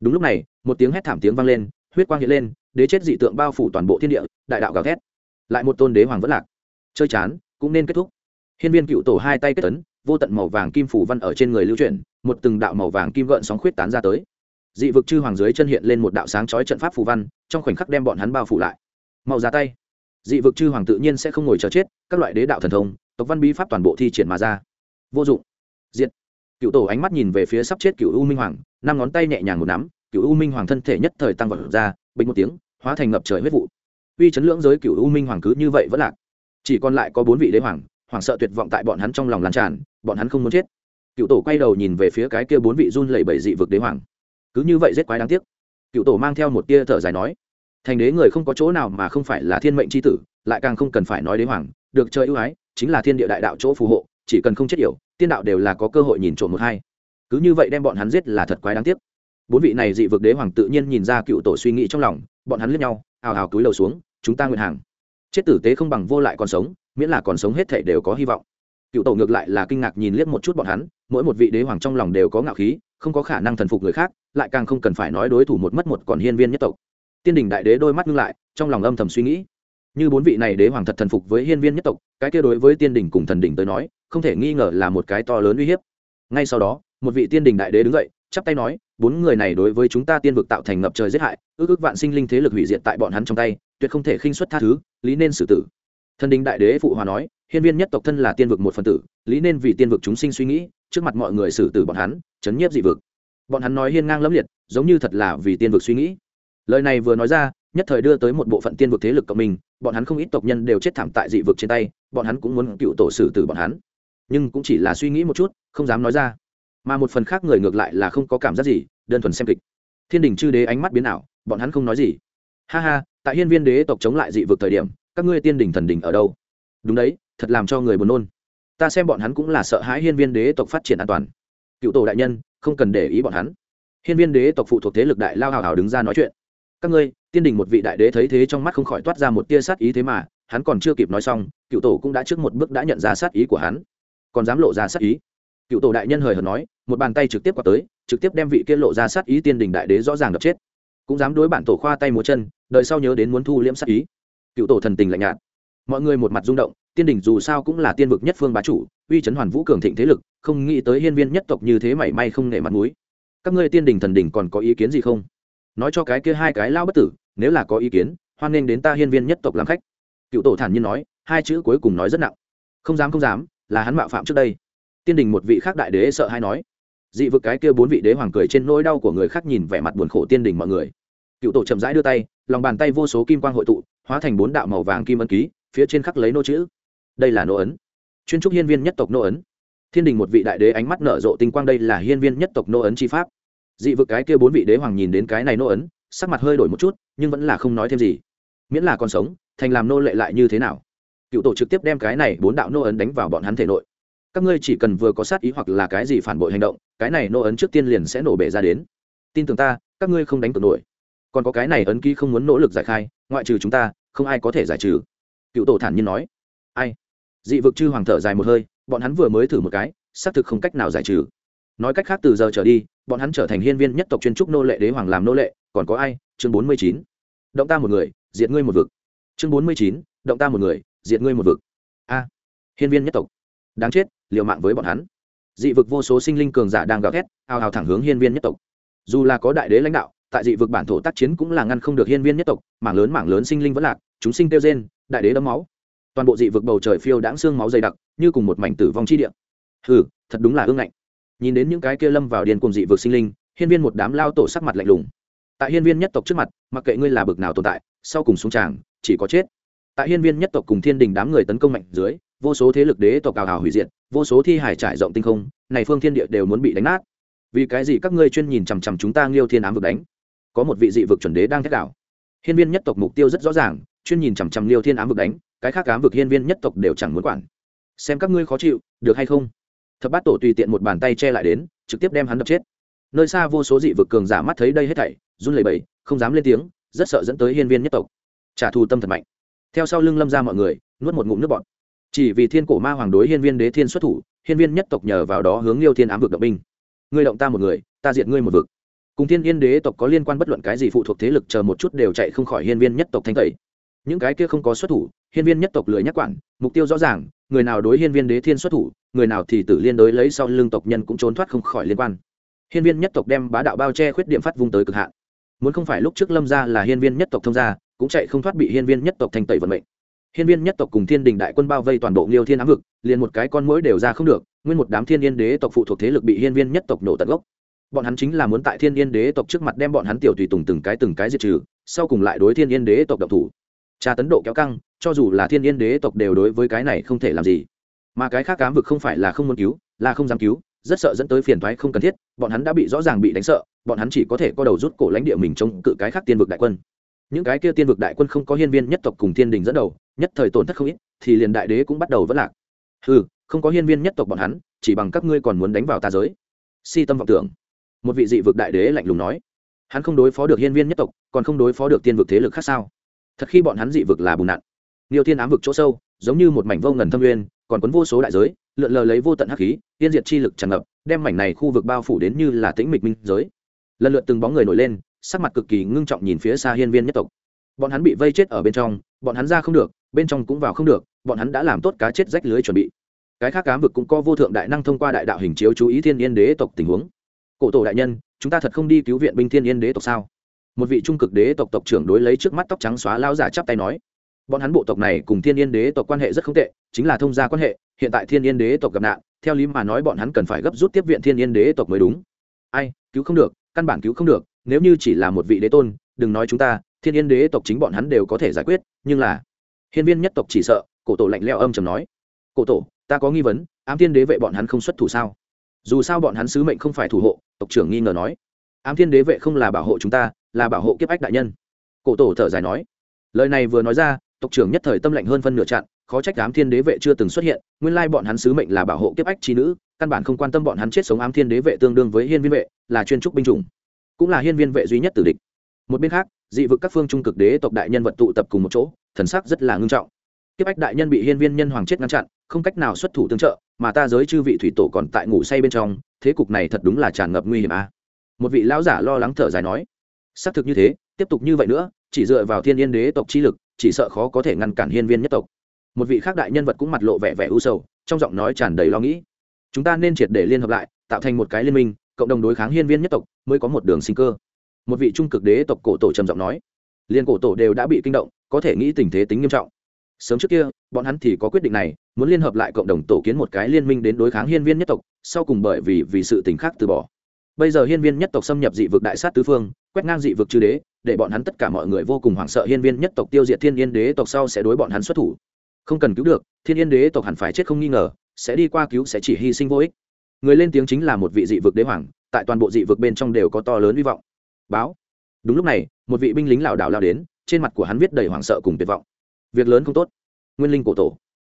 Đúng lúc này, một tiếng hét thảm tiếng vang lên, huyết quang hiện lên, đế chết dị tượng bao phủ toàn bộ thiên địa, đại đạo gào thét. Lại một tôn đế hoàng vẫn lạc. Chơi chán, cũng nên kết thúc. Hiên viên cựu tổ hai tay kết tấn vô tận màu vàng kim phủ văn ở trên người lưu chuyển, một từng đạo màu vàng kim gợn sóng khuyết tán ra tới dị vực chư hoàng dưới chân hiện lên một đạo sáng chói trận pháp phù văn, trong khoảnh khắc đem bọn hắn bao phủ lại. Mau ra tay. Dị vực chư hoàng tự nhiên sẽ không ngồi chờ chết, các loại đế đạo thần thông, tộc văn bí pháp toàn bộ thi triển mà ra. Vô dụng. Diện cựu tổ ánh mắt nhìn về phía sắp chết cựu u minh hoàng, năm ngón tay nhẹ nhàng một nắm, cựu u minh hoàng thân thể nhất thời tăng vật ra bình một tiếng, hóa thành ngập trời huyết vụ. Uy chấn lưỡng giới cựu u minh hoàng cứ như vậy vẫn lạc. Chỉ còn lại có bốn vị đế hoàng hoàng sợ tuyệt vọng tại bọn hắn trong lòng lan tràn, bọn hắn không muốn chết. Cựu tổ quay đầu nhìn về phía cái kia bốn vị run lẩy bẩy dị vực đế hoàng cứ như vậy rất quái đáng tiếc. Cựu tổ mang theo một tia thở dài nói, thành đế người không có chỗ nào mà không phải là thiên mệnh c h i tử, lại càng không cần phải nói đế hoàng, được chơi ưu ái, chính là thiên địa đại đạo chỗ phù hộ, chỉ cần không chết yểu, tiên đạo đều là có cơ hội nhìn trộm một hai. Cứ như vậy đem bọn hắn giết là thật quái đáng tiếc. Bốn vị này dị vực đế hoàng tự nhiên nhìn ra cựu tổ suy nghĩ trong lòng, bọn hắn liếc nhau ào ào cúi đầu xuống, chúng ta nguyện hàng. Chết tử tế không bằng vô lại còn sống, miễn là còn sống hết thể đều có hy vọng. Cựu tổ ngược lại là kinh ngạc nhìn liếc một chút bọn hắn mỗi một vị đế hoàng trong lòng đều có ngạo khí, không có khả năng thần phục người khác, lại càng không cần phải nói đối thủ một mất một còn hiên viên nhất tộc. Tiên đình đại đế đôi mắt ngưng lại, trong lòng âm thầm suy nghĩ. Như bốn vị này đế hoàng thật thần phục với hiên viên nhất tộc, cái kia đối với tiên đình cùng thần đình tới nói, không thể nghi ngờ là một cái to lớn uy hiếp. Ngay sau đó, một vị tiên đình đại đế đứng dậy, chắp tay nói, bốn người này đối với chúng ta tiên vực tạo thành ngập trời giết hại, ước ước vạn sinh linh thế lực hủy diệt tại bọn hắn trong tay, tuyệt không thể khinh xuất tha thứ, lý nên xử tử. Thần đình đại đế phụ hòa nói, hiên viên nhất tộc thân là tiên vực một phần tử lý nên vì tiên vực chúng sinh suy nghĩ, trước mặt mọi người xử tử bọn hắn, chấn nhiếp dị vực. Bọn hắn nói hiên ngang lẫm liệt, giống như thật là vì tiên vực suy nghĩ. Lời này vừa nói ra, nhất thời đưa tới một bộ phận tiên vực thế lực cộng mình, bọn hắn không ít tộc nhân đều chết thảm tại dị vực trên tay, bọn hắn cũng muốn cựu tổ xử tử bọn hắn. Nhưng cũng chỉ là suy nghĩ một chút, không dám nói ra. Mà một phần khác người ngược lại là không có cảm giác gì, đơn thuần xem kịch. Thiên đình chư đế ánh mắt biến ảo, bọn hắn không nói gì. Ha ha, tại hiên viên đế tộc chống lại dị vực thời điểm, các ngươi tiên đình thần đình ở đâu? Đúng đấy, thật làm cho người buồn nôn ta xem bọn hắn cũng là sợ hãi hiên viên đế tộc phát triển an toàn. Cựu tổ đại nhân, không cần để ý bọn hắn. Hiên viên đế tộc phụ thuộc thế lực đại lao hào hào đứng ra nói chuyện. Các ngươi, tiên đình một vị đại đế thấy thế trong mắt không khỏi toát ra một tia sát ý thế mà, hắn còn chưa kịp nói xong, cựu tổ cũng đã trước một bước đã nhận ra sát ý của hắn. Còn dám lộ ra sát ý? Cựu tổ đại nhân hời hợt nói, một bàn tay trực tiếp qua tới, trực tiếp đem vị kia lộ ra sát ý tiên đình đại đế rõ ràng đập chết. Cũng dám đối bản tổ khoa tay múa chân, đợi sau nhớ đến muốn thu liễm sát ý. Cựu tổ thần tình lạnh nhạt. Mọi người một mặt rung động tiên đình dù sao cũng là tiên vực nhất phương bá chủ, uy chấn hoàn vũ cường thịnh thế lực, không nghĩ tới hiên viên nhất tộc như thế mảy may không nể mặt mũi. Các ngươi tiên đình thần đình còn có ý kiến gì không? Nói cho cái kia hai cái lao bất tử, nếu là có ý kiến, hoan nghênh đến ta hiên viên nhất tộc làm khách. Cựu tổ thản nhiên nói, hai chữ cuối cùng nói rất nặng. Không dám không dám, là hắn mạo phạm trước đây. Tiên đình một vị khác đại đế sợ hay nói. Dị vực cái kia bốn vị đế hoàng cười trên nỗi đau của người khác nhìn vẻ mặt buồn khổ tiên đình mọi người. Cựu tổ chậm rãi đưa tay, lòng bàn tay vô số kim quang hội tụ, hóa thành bốn đạo màu vàng kim ân ký, phía trên khắc lấy nô chữ đây là nô ấn. Chuyên trúc hiên viên nhất tộc nô ấn. Thiên đình một vị đại đế ánh mắt nở rộ tinh quang đây là hiên viên nhất tộc nô ấn chi pháp. Dị vực cái kia bốn vị đế hoàng nhìn đến cái này nô ấn, sắc mặt hơi đổi một chút, nhưng vẫn là không nói thêm gì. Miễn là còn sống, thành làm nô lệ lại như thế nào? Cựu tổ trực tiếp đem cái này bốn đạo nô ấn đánh vào bọn hắn thể nội. Các ngươi chỉ cần vừa có sát ý hoặc là cái gì phản bội hành động, cái này nô ấn trước tiên liền sẽ nổ bể ra đến. Tin tưởng ta, các ngươi không đánh cược nổi. Còn có cái này ấn ký không muốn nỗ lực giải khai, ngoại trừ chúng ta, không ai có thể giải trừ. Cựu tổ thản nhiên nói. Ai? Dị vực chư hoàng thở dài một hơi, bọn hắn vừa mới thử một cái, xác thực không cách nào giải trừ. Nói cách khác, từ giờ trở đi, bọn hắn trở thành hiên viên nhất tộc chuyên trúc nô lệ đế hoàng làm nô lệ, còn có ai? Chương bốn mươi chín. Động ta một người, diệt ngươi một vực. Chương bốn mươi chín, động ta một người, diệt ngươi một vực. A, hiên viên nhất tộc. Đáng chết, liều mạng với bọn hắn. Dị vực vô số sinh linh cường giả đang gào thét, ao ào thẳng hướng hiên viên nhất tộc. Dù là có đại đế lãnh đạo, tại dị vực bản thổ tác chiến cũng là ngăn không được hiên viên nhất tộc, mảng lớn mảng lớn sinh linh vẫn lạc, chúng sinh tiêu gen đại đế đấm máu toàn bộ dị vực bầu trời phiêu đãng xương máu dày đặc, như cùng một mảnh tử vong chi địa. Hừ, thật đúng là ương ngạnh. Nhìn đến những cái kia lâm vào điên cùng dị vực sinh linh, hiên viên một đám lao tổ sắc mặt lạnh lùng. Tại hiên viên nhất tộc trước mặt, mặc kệ ngươi là bực nào tồn tại, sau cùng xuống tràng, chỉ có chết. Tại hiên viên nhất tộc cùng thiên đình đám người tấn công mạnh dưới, vô số thế lực đế tộc cào hào hủy diệt, vô số thi hải trải rộng tinh không, này phương thiên địa đều muốn bị đánh nát. Vì cái gì các ngươi chuyên nhìn chằm chằm chúng ta nghiêu thiên ám vực đánh? Có một vị dị vực chuẩn đế đang thét đảo hiên viên nhất tộc mục tiêu rất rõ ràng, chuyên nhìn chằm chằm liêu thiên ám vực đánh cái khác ám vực hiên viên nhất tộc đều chẳng muốn quản. Xem các ngươi khó chịu, được hay không? Thập bát tổ tùy tiện một bàn tay che lại đến, trực tiếp đem hắn đập chết. Nơi xa vô số dị vực cường giả mắt thấy đây hết thảy, run lẩy bẩy, không dám lên tiếng, rất sợ dẫn tới hiên viên nhất tộc. Trả thù tâm thật mạnh. Theo sau lưng lâm ra mọi người, nuốt một ngụm nước bọt. Chỉ vì thiên cổ ma hoàng đối hiên viên đế thiên xuất thủ, hiên viên nhất tộc nhờ vào đó hướng liêu thiên ám vực động binh. Ngươi động ta một người, ta diệt ngươi một vực. Cùng thiên yên đế tộc có liên quan bất luận cái gì phụ thuộc thế lực chờ một chút đều chạy không khỏi hiên viên nhất tộc thanh tẩy những cái kia không có xuất thủ, hiên viên nhất tộc lười nhắc quản, mục tiêu rõ ràng, người nào đối hiên viên đế thiên xuất thủ, người nào thì tử liên đối lấy sau lưng tộc nhân cũng trốn thoát không khỏi liên quan. Hiên viên nhất tộc đem bá đạo bao che khuyết điểm phát vung tới cực hạn. Muốn không phải lúc trước lâm ra là hiên viên nhất tộc thông gia, cũng chạy không thoát bị hiên viên nhất tộc thành tẩy vận mệnh. Hiên viên nhất tộc cùng thiên đình đại quân bao vây toàn bộ nghiêu thiên ám vực, liền một cái con mũi đều ra không được, nguyên một đám thiên yên đế tộc phụ thuộc thế lực bị hiên viên nhất tộc nổ tận gốc. Bọn hắn chính là muốn tại thiên yên đế tộc trước mặt đem bọn hắn tiểu tùy tùng từng cái từng cái diệt trừ, sau cùng lại đối thiên yên đế tộc độc thủ tra tấn độ kéo căng, cho dù là thiên yên đế tộc đều đối với cái này không thể làm gì. Mà cái khác cám vực không phải là không muốn cứu, là không dám cứu, rất sợ dẫn tới phiền thoái không cần thiết, bọn hắn đã bị rõ ràng bị đánh sợ, bọn hắn chỉ có thể co đầu rút cổ lãnh địa mình chống cự cái khác tiên vực đại quân. Những cái kia tiên vực đại quân không có hiên viên nhất tộc cùng thiên đình dẫn đầu, nhất thời tổn thất không ít, thì liền đại đế cũng bắt đầu vất lạc. Ừ không có hiên viên nhất tộc bọn hắn, chỉ bằng các ngươi còn muốn đánh vào ta giới. Si tâm vọng tưởng. Một vị dị vực đại đế lạnh lùng nói. Hắn không đối phó được hiên viên nhất tộc, còn không đối phó được tiên vực thế lực khác sao? Thật khi bọn hắn dị vực là bùn nặn. Nhiều thiên ám vực chỗ sâu, giống như một mảnh vô ngần thâm nguyên, còn cuốn vô số đại giới, lượn lờ lấy vô tận hắc khí, tiên diệt chi lực tràn ngập, đem mảnh này khu vực bao phủ đến như là tĩnh mịch minh giới. Lần lượt từng bóng người nổi lên, sắc mặt cực kỳ ngưng trọng nhìn phía xa hiên viên nhất tộc. Bọn hắn bị vây chết ở bên trong, bọn hắn ra không được, bên trong cũng vào không được, bọn hắn đã làm tốt cá chết rách lưới chuẩn bị. Cái khác cám vực cũng có vô thượng đại năng thông qua đại đạo hình chiếu chú ý thiên yên đế tộc tình huống. Cổ tổ đại nhân, chúng ta thật không đi cứu viện binh thiên yên đế tộc sao? Một vị trung cực đế tộc tộc trưởng đối lấy trước mắt tóc trắng xóa lao giả chắp tay nói, bọn hắn bộ tộc này cùng thiên yên đế tộc quan hệ rất không tệ, chính là thông gia quan hệ, hiện tại thiên yên đế tộc gặp nạn, theo lý mà nói bọn hắn cần phải gấp rút tiếp viện thiên yên đế tộc mới đúng. Ai, cứu không được, căn bản cứu không được, nếu như chỉ là một vị đế tôn, đừng nói chúng ta, thiên yên đế tộc chính bọn hắn đều có thể giải quyết, nhưng là hiên viên nhất tộc chỉ sợ, cổ tổ lạnh leo âm chầm nói, cổ tổ, ta có nghi vấn, ám thiên đế vệ bọn hắn không xuất thủ sao? Dù sao bọn hắn sứ mệnh không phải thủ hộ, tộc trưởng nghi ngờ nói. Ám thiên đế vệ không là bảo hộ chúng ta là bảo hộ kiếp ách đại nhân. Cổ tổ thở dài nói, lời này vừa nói ra, tộc trưởng nhất thời tâm lạnh hơn phân nửa chặn, khó trách ám thiên đế vệ chưa từng xuất hiện, nguyên lai bọn hắn sứ mệnh là bảo hộ kiếp ách trí nữ, căn bản không quan tâm bọn hắn chết sống ám thiên đế vệ tương đương với hiên viên vệ, là chuyên trúc binh chủng, cũng là hiên viên vệ duy nhất tử địch. Một bên khác, dị vực các phương trung cực đế tộc đại nhân vật tụ tập cùng một chỗ, thần sắc rất là ngưng trọng. Kiếp ách đại nhân bị hiên viên nhân hoàng chết ngăn chặn, không cách nào xuất thủ tương trợ, mà ta giới chư vị thủy tổ còn tại ngủ say bên trong, thế cục này thật đúng là tràn ngập nguy hiểm a. À? một vị lão giả lo lắng thở dài nói xác thực như thế, tiếp tục như vậy nữa, chỉ dựa vào thiên yên đế tộc chi lực, chỉ sợ khó có thể ngăn cản hiên viên nhất tộc. Một vị khác đại nhân vật cũng mặt lộ vẻ vẻ u sầu, trong giọng nói tràn đầy lo nghĩ. Chúng ta nên triệt để liên hợp lại, tạo thành một cái liên minh, cộng đồng đối kháng hiên viên nhất tộc, mới có một đường sinh cơ. Một vị trung cực đế tộc cổ tổ trầm giọng nói. Liên cổ tổ đều đã bị kinh động, có thể nghĩ tình thế tính nghiêm trọng. Sớm trước kia, bọn hắn thì có quyết định này, muốn liên hợp lại cộng đồng tổ kiến một cái liên minh đến đối kháng hiên viên nhất tộc, sau cùng bởi vì vì sự tình khác từ bỏ bây giờ hiên viên nhất tộc xâm nhập dị vực đại sát tứ phương, quét ngang dị vực chư đế, để bọn hắn tất cả mọi người vô cùng hoảng sợ hiên viên nhất tộc tiêu diệt thiên yên đế tộc sau sẽ đối bọn hắn xuất thủ. Không cần cứu được, thiên yên đế tộc hẳn phải chết không nghi ngờ, sẽ đi qua cứu sẽ chỉ hy sinh vô ích. Người lên tiếng chính là một vị dị vực đế hoàng, tại toàn bộ dị vực bên trong đều có to lớn hy vọng. Báo. Đúng lúc này, một vị binh lính lảo đảo lao đến, trên mặt của hắn viết đầy hoảng sợ cùng tuyệt vọng. Việc lớn không tốt. Nguyên linh cổ tổ.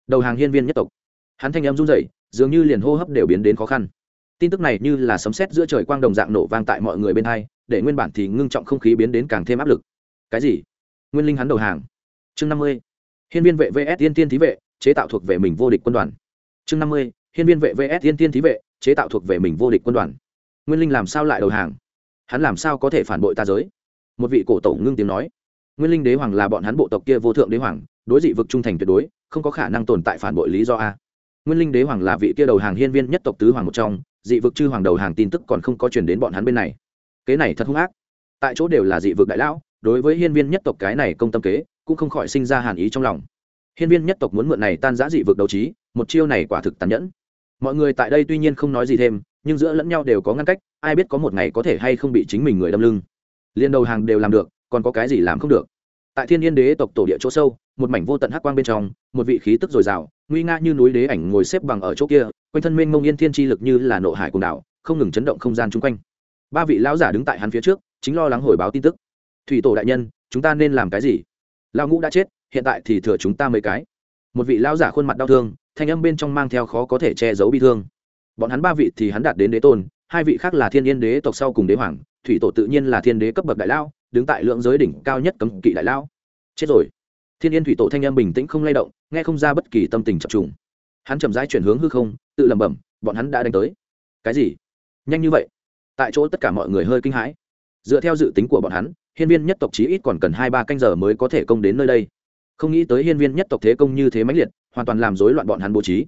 Đầu hàng hiên viên nhất tộc. Hắn thanh em run rẩy, dường như liền hô hấp đều biến đến khó khăn tin tức này như là sấm sét giữa trời quang đồng dạng nổ vang tại mọi người bên hai, để nguyên bản thì ngưng trọng không khí biến đến càng thêm áp lực. Cái gì? Nguyên linh hắn đầu hàng. Chương năm mươi. Hiên viên vệ vs tiên tiên thí vệ, chế tạo thuộc về mình vô địch quân đoàn. Chương năm mươi. Hiên viên vệ vs tiên tiên thí vệ, chế tạo thuộc về mình vô địch quân đoàn. Nguyên linh làm sao lại đầu hàng? Hắn làm sao có thể phản bội ta giới? Một vị cổ tổ ngưng tiếng nói. Nguyên linh đế hoàng là bọn hắn bộ tộc kia vô thượng đế hoàng, đối dị vực trung thành tuyệt đối, không có khả năng tồn tại phản bội lý do a. Nguyên linh đế hoàng là vị kia đầu hàng hiên viên nhất tộc tứ hoàng một trong dị vực chư hoàng đầu hàng tin tức còn không có truyền đến bọn hắn bên này. Kế này thật hung ác. Tại chỗ đều là dị vực đại lão, đối với hiên viên nhất tộc cái này công tâm kế, cũng không khỏi sinh ra hàn ý trong lòng. Hiên viên nhất tộc muốn mượn này tan giã dị vực đấu trí, một chiêu này quả thực tàn nhẫn. Mọi người tại đây tuy nhiên không nói gì thêm, nhưng giữa lẫn nhau đều có ngăn cách, ai biết có một ngày có thể hay không bị chính mình người đâm lưng. Liên đầu hàng đều làm được, còn có cái gì làm không được. Tại thiên yên đế tộc tổ địa chỗ sâu, một mảnh vô tận hắc quang bên trong, một vị khí tức dồi dào, nguy nga như núi đế ảnh ngồi xếp bằng ở chỗ kia quanh thân mênh mông yên thiên chi lực như là nộ hải cùng đảo, không ngừng chấn động không gian chung quanh. Ba vị lão giả đứng tại hắn phía trước, chính lo lắng hồi báo tin tức. Thủy tổ đại nhân, chúng ta nên làm cái gì? Lão ngũ đã chết, hiện tại thì thừa chúng ta mấy cái. Một vị lão giả khuôn mặt đau thương, thanh âm bên trong mang theo khó có thể che giấu bi thương. Bọn hắn ba vị thì hắn đạt đến đế tôn, hai vị khác là thiên yên đế tộc sau cùng đế hoàng, thủy tổ tự nhiên là thiên đế cấp bậc đại lao đứng tại lượng giới đỉnh cao nhất cấm kỵ đại lao chết rồi. Thiên yên thủy tổ thanh âm bình tĩnh không lay động, nghe không ra bất kỳ tâm tình chập trùng hắn chậm rãi chuyển hướng hư không, tự lẩm bẩm, bọn hắn đã đánh tới. Cái gì? Nhanh như vậy. Tại chỗ tất cả mọi người hơi kinh hãi. Dựa theo dự tính của bọn hắn, hiên viên nhất tộc chí ít còn cần hai ba canh giờ mới có thể công đến nơi đây. Không nghĩ tới hiên viên nhất tộc thế công như thế mãnh liệt, hoàn toàn làm rối loạn bọn hắn bố trí.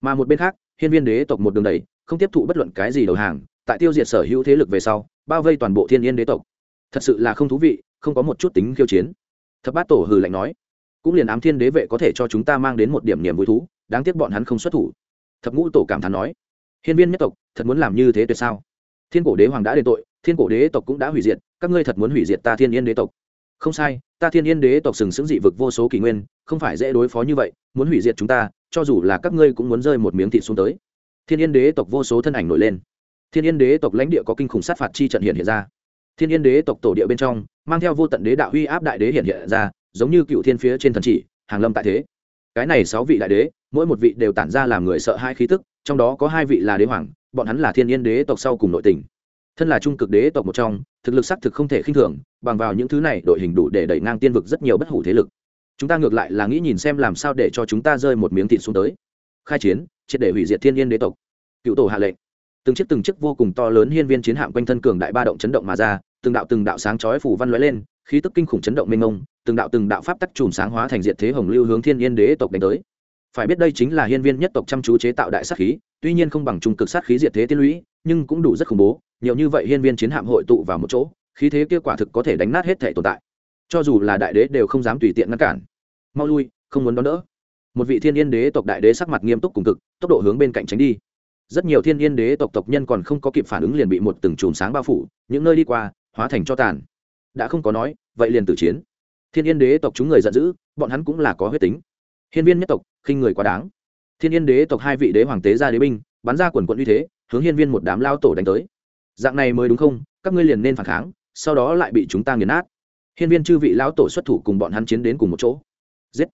Mà một bên khác, hiên viên đế tộc một đường đầy không tiếp thụ bất luận cái gì đầu hàng, tại tiêu diệt sở hữu thế lực về sau, bao vây toàn bộ thiên yên đế tộc. Thật sự là không thú vị, không có một chút tính khiêu chiến. Thập bát tổ hừ lạnh nói, cũng liền ám thiên đế vệ có thể cho chúng ta mang đến một điểm niềm vui thú đáng tiếc bọn hắn không xuất thủ. Thập ngũ tổ cảm thán nói, hiên viên nhất tộc, thật muốn làm như thế tuyệt sao? Thiên cổ đế hoàng đã đền tội, thiên cổ đế tộc cũng đã hủy diệt, các ngươi thật muốn hủy diệt ta thiên yên đế tộc? Không sai, ta thiên yên đế tộc sừng sững dị vực vô số kỷ nguyên, không phải dễ đối phó như vậy, muốn hủy diệt chúng ta, cho dù là các ngươi cũng muốn rơi một miếng thịt xuống tới. Thiên yên đế tộc vô số thân ảnh nổi lên. Thiên yên đế tộc lãnh địa có kinh khủng sát phạt chi trận hiện hiện ra. Thiên yên đế tộc tổ địa bên trong, mang theo vô tận đế đạo huy áp đại đế hiện hiện ra, giống như cựu thiên phía trên thần chỉ, hàng lâm tại thế. Cái này sáu vị đại đế mỗi một vị đều tản ra làm người sợ hai khí tức, trong đó có hai vị là đế hoàng, bọn hắn là thiên yên đế tộc sau cùng nội tình. Thân là trung cực đế tộc một trong, thực lực xác thực không thể khinh thường, bằng vào những thứ này đội hình đủ để đẩy ngang tiên vực rất nhiều bất hủ thế lực. Chúng ta ngược lại là nghĩ nhìn xem làm sao để cho chúng ta rơi một miếng thịt xuống tới. Khai chiến, triệt để hủy diệt thiên yên đế tộc. Cựu tổ hạ lệnh. Từng chiếc từng chiếc vô cùng to lớn hiên viên chiến hạm quanh thân cường đại ba động chấn động mà ra, từng đạo từng đạo sáng chói phủ văn lóe lên, khí tức kinh khủng chấn động mênh mông, từng đạo từng đạo pháp tắc chùm sáng hóa thành diệt thế hồng lưu hướng thiên yên đế tộc đánh tới phải biết đây chính là hiên viên nhất tộc chăm chú chế tạo đại sát khí, tuy nhiên không bằng trung cực sát khí diệt thế tiên lũy, nhưng cũng đủ rất khủng bố. Nhiều như vậy hiên viên chiến hạm hội tụ vào một chỗ, khí thế kia quả thực có thể đánh nát hết thể tồn tại. Cho dù là đại đế đều không dám tùy tiện ngăn cản. Mau lui, không muốn đón đỡ. Một vị thiên yên đế tộc đại đế sắc mặt nghiêm túc cùng cực, tốc độ hướng bên cạnh tránh đi. Rất nhiều thiên yên đế tộc tộc nhân còn không có kịp phản ứng liền bị một từng chùm sáng bao phủ, những nơi đi qua, hóa thành cho tàn. Đã không có nói, vậy liền tử chiến. Thiên yên đế tộc chúng người giận dữ, bọn hắn cũng là có huyết tính hiên viên nhất tộc, khinh người quá đáng. Thiên yên đế tộc hai vị đế hoàng tế ra đế binh, bắn ra quần quận uy thế, hướng hiên viên một đám lao tổ đánh tới. Dạng này mới đúng không? Các ngươi liền nên phản kháng, sau đó lại bị chúng ta nghiền nát. Hiên viên chư vị lão tổ xuất thủ cùng bọn hắn chiến đến cùng một chỗ. Giết!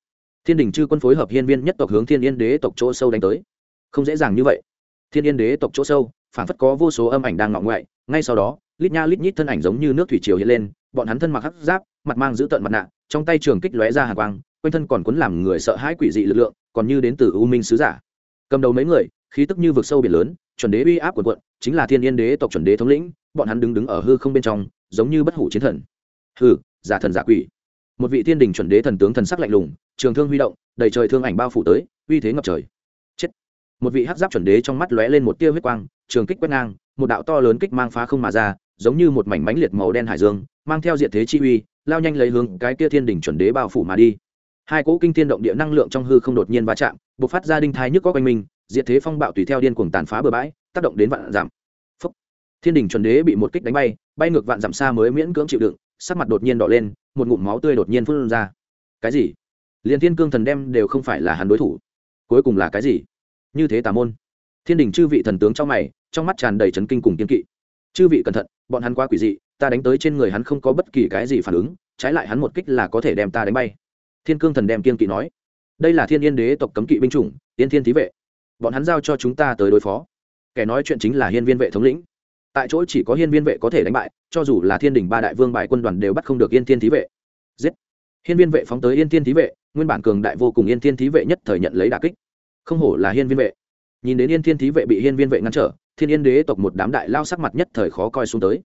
Thiên đình chư quân phối hợp hiên viên nhất tộc hướng thiên yên đế tộc chỗ sâu đánh tới. Không dễ dàng như vậy. Thiên yên đế tộc chỗ sâu, phản phất có vô số âm ảnh đang ngọng ngoại, ngay sau đó, lít nha lít nhít thân ảnh giống như nước thủy triều hiện lên, bọn hắn thân mặc hắc giáp, mặt mang giữ tận mặt nạ, trong tay trường kích lóe ra hàng quang quanh thân còn cuốn làm người sợ hãi quỷ dị lực lượng, còn như đến từ u minh sứ giả. Cầm đầu mấy người, khí tức như vực sâu biển lớn, chuẩn đế uy áp quần quận, chính là thiên yên đế tộc chuẩn đế thống lĩnh, bọn hắn đứng đứng ở hư không bên trong, giống như bất hủ chiến thần. Hư giả thần giả quỷ. Một vị thiên đình chuẩn đế thần tướng thần sắc lạnh lùng, trường thương huy động, đầy trời thương ảnh bao phủ tới, uy thế ngập trời. Chết. Một vị hắc giáp chuẩn đế trong mắt lóe lên một tia huyết quang, trường kích quét ngang, một đạo to lớn kích mang phá không mà ra, giống như một mảnh mánh liệt màu đen hải dương, mang theo diện thế chi uy, lao nhanh lấy hướng cái kia thiên đình chuẩn đế bao phủ mà đi hai cỗ kinh thiên động địa năng lượng trong hư không đột nhiên va chạm b ộ c phát ra đinh thái nhức có quanh mình, diệt thế phong bạo tùy theo điên cuồng tàn phá bừa bãi, tác động đến vạn giảm. Phúc. thiên đình chuẩn đế bị một kích đánh bay bay ngược vạn giảm xa mới miễn cưỡng chịu đựng, sắc mặt đột nhiên đỏ lên, một ngụm máu tươi đột nhiên phun ra. Cái gì? Liền thiên cương thần đem đều không phải là hắn đối thủ. Cuối cùng là cái gì? Như thế tà môn. Thiên đình chư vị thần tướng trong mày, trong mắt tràn đầy trấn kinh cùng kiên kỵ. Chư vị cẩn thận, bọn hắn quá quỷ dị, ta đánh tới trên người hắn không có bất kỳ cái gì phản ứng, trái lại hắn một kích là có thể đem ta đánh bay thiên cương thần đem kiên kỵ nói, đây là thiên yên đế tộc cấm kỵ binh chủng tiên thiên thí vệ. Bọn hắn giao cho chúng ta tới đối phó. Kẻ nói chuyện chính là hiên viên vệ thống lĩnh. Tại chỗ chỉ có hiên viên vệ có thể đánh bại, cho dù là thiên đình ba đại vương bài quân đoàn đều bắt không được yên thiên thí vệ. Giết! Hiên viên vệ phóng tới yên thiên thí vệ, nguyên bản cường đại vô cùng yên thiên thí vệ nhất thời nhận lấy đà kích. Không hổ là hiên viên vệ. Nhìn đến yên thiên thí vệ bị hiên viên vệ ngăn trở, thiên yên đế tộc một đám đại lao sắc mặt nhất thời khó coi xuống tới.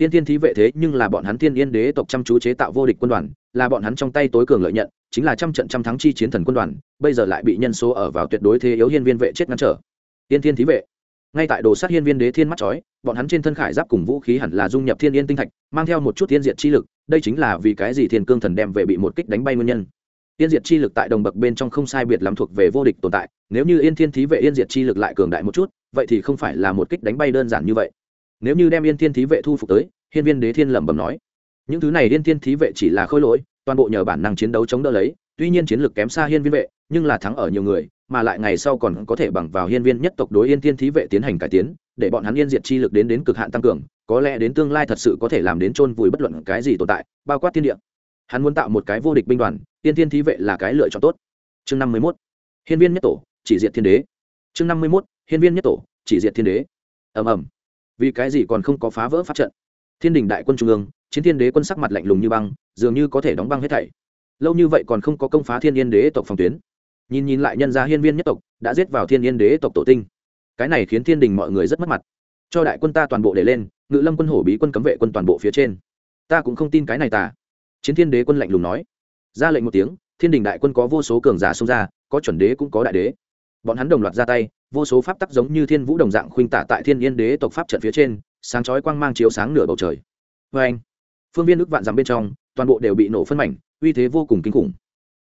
Tiên thiên thí vệ thế nhưng là bọn hắn thiên yên đế tộc chăm chú chế tạo vô địch quân đoàn, là bọn hắn trong tay tối cường lợi nhận, chính là trăm trận trăm thắng chi chiến thần quân đoàn, bây giờ lại bị nhân số ở vào tuyệt đối thế yếu hiên viên vệ chết ngăn trở. Tiên thiên thí vệ. Ngay tại đồ sát hiên viên đế thiên mắt chói, bọn hắn trên thân khải giáp cùng vũ khí hẳn là dung nhập thiên yên tinh thạch, mang theo một chút Tiên diệt chi lực, đây chính là vì cái gì thiên cương thần đem về bị một kích đánh bay nguyên nhân. Yên diệt chi lực tại đồng bậc bên trong không sai biệt lắm thuộc về vô địch tồn tại, nếu như yên thiên thí vệ yên diệt chi lực lại cường đại một chút, vậy thì không phải là một kích đánh bay đơn giản như vậy nếu như đem yên thiên thí vệ thu phục tới, hiên viên đế thiên lẩm bẩm nói, những thứ này yên thiên thí vệ chỉ là khôi lỗi, toàn bộ nhờ bản năng chiến đấu chống đỡ lấy, tuy nhiên chiến lược kém xa hiên viên vệ, nhưng là thắng ở nhiều người, mà lại ngày sau còn có thể bằng vào hiên viên nhất tộc đối yên thiên thí vệ tiến hành cải tiến, để bọn hắn yên diệt chi lực đến đến cực hạn tăng cường, có lẽ đến tương lai thật sự có thể làm đến chôn vùi bất luận cái gì tồn tại, bao quát thiên địa. Hắn muốn tạo một cái vô địch binh đoàn tiên thiên thí vệ là cái lựa chọn tốt. Chương năm mươi mốt, hiên viên nhất tổ, chỉ diệt thiên đế. Chương năm mươi mốt, hiên viên nhất tổ, chỉ diệt thiên đế. Ầm ầm vì cái gì còn không có phá vỡ pháp trận? Thiên đình đại quân trung ương, chiến thiên đế quân sắc mặt lạnh lùng như băng, dường như có thể đóng băng hết thảy. Lâu như vậy còn không có công phá thiên yên đế tộc phòng tuyến. Nhìn nhìn lại nhân gia hiên viên nhất tộc, đã giết vào thiên yên đế tộc tổ tinh. Cái này khiến thiên đình mọi người rất mất mặt. Cho đại quân ta toàn bộ để lên, ngự lâm quân hổ bí quân cấm vệ quân toàn bộ phía trên. Ta cũng không tin cái này tả chiến thiên đế quân lạnh lùng nói. Ra lệnh một tiếng, thiên đình đại quân có vô số cường giả xông ra, có chuẩn đế cũng có đại đế. Bọn hắn đồng loạt ra tay vô số pháp tắc giống như thiên vũ đồng dạng khuynh tả tại thiên yên đế tộc pháp trận phía trên, sáng chói quang mang chiếu sáng nửa bầu trời. Vê anh, phương viên ước vạn dặm bên trong, toàn bộ đều bị nổ phân mảnh, uy thế vô cùng kinh khủng.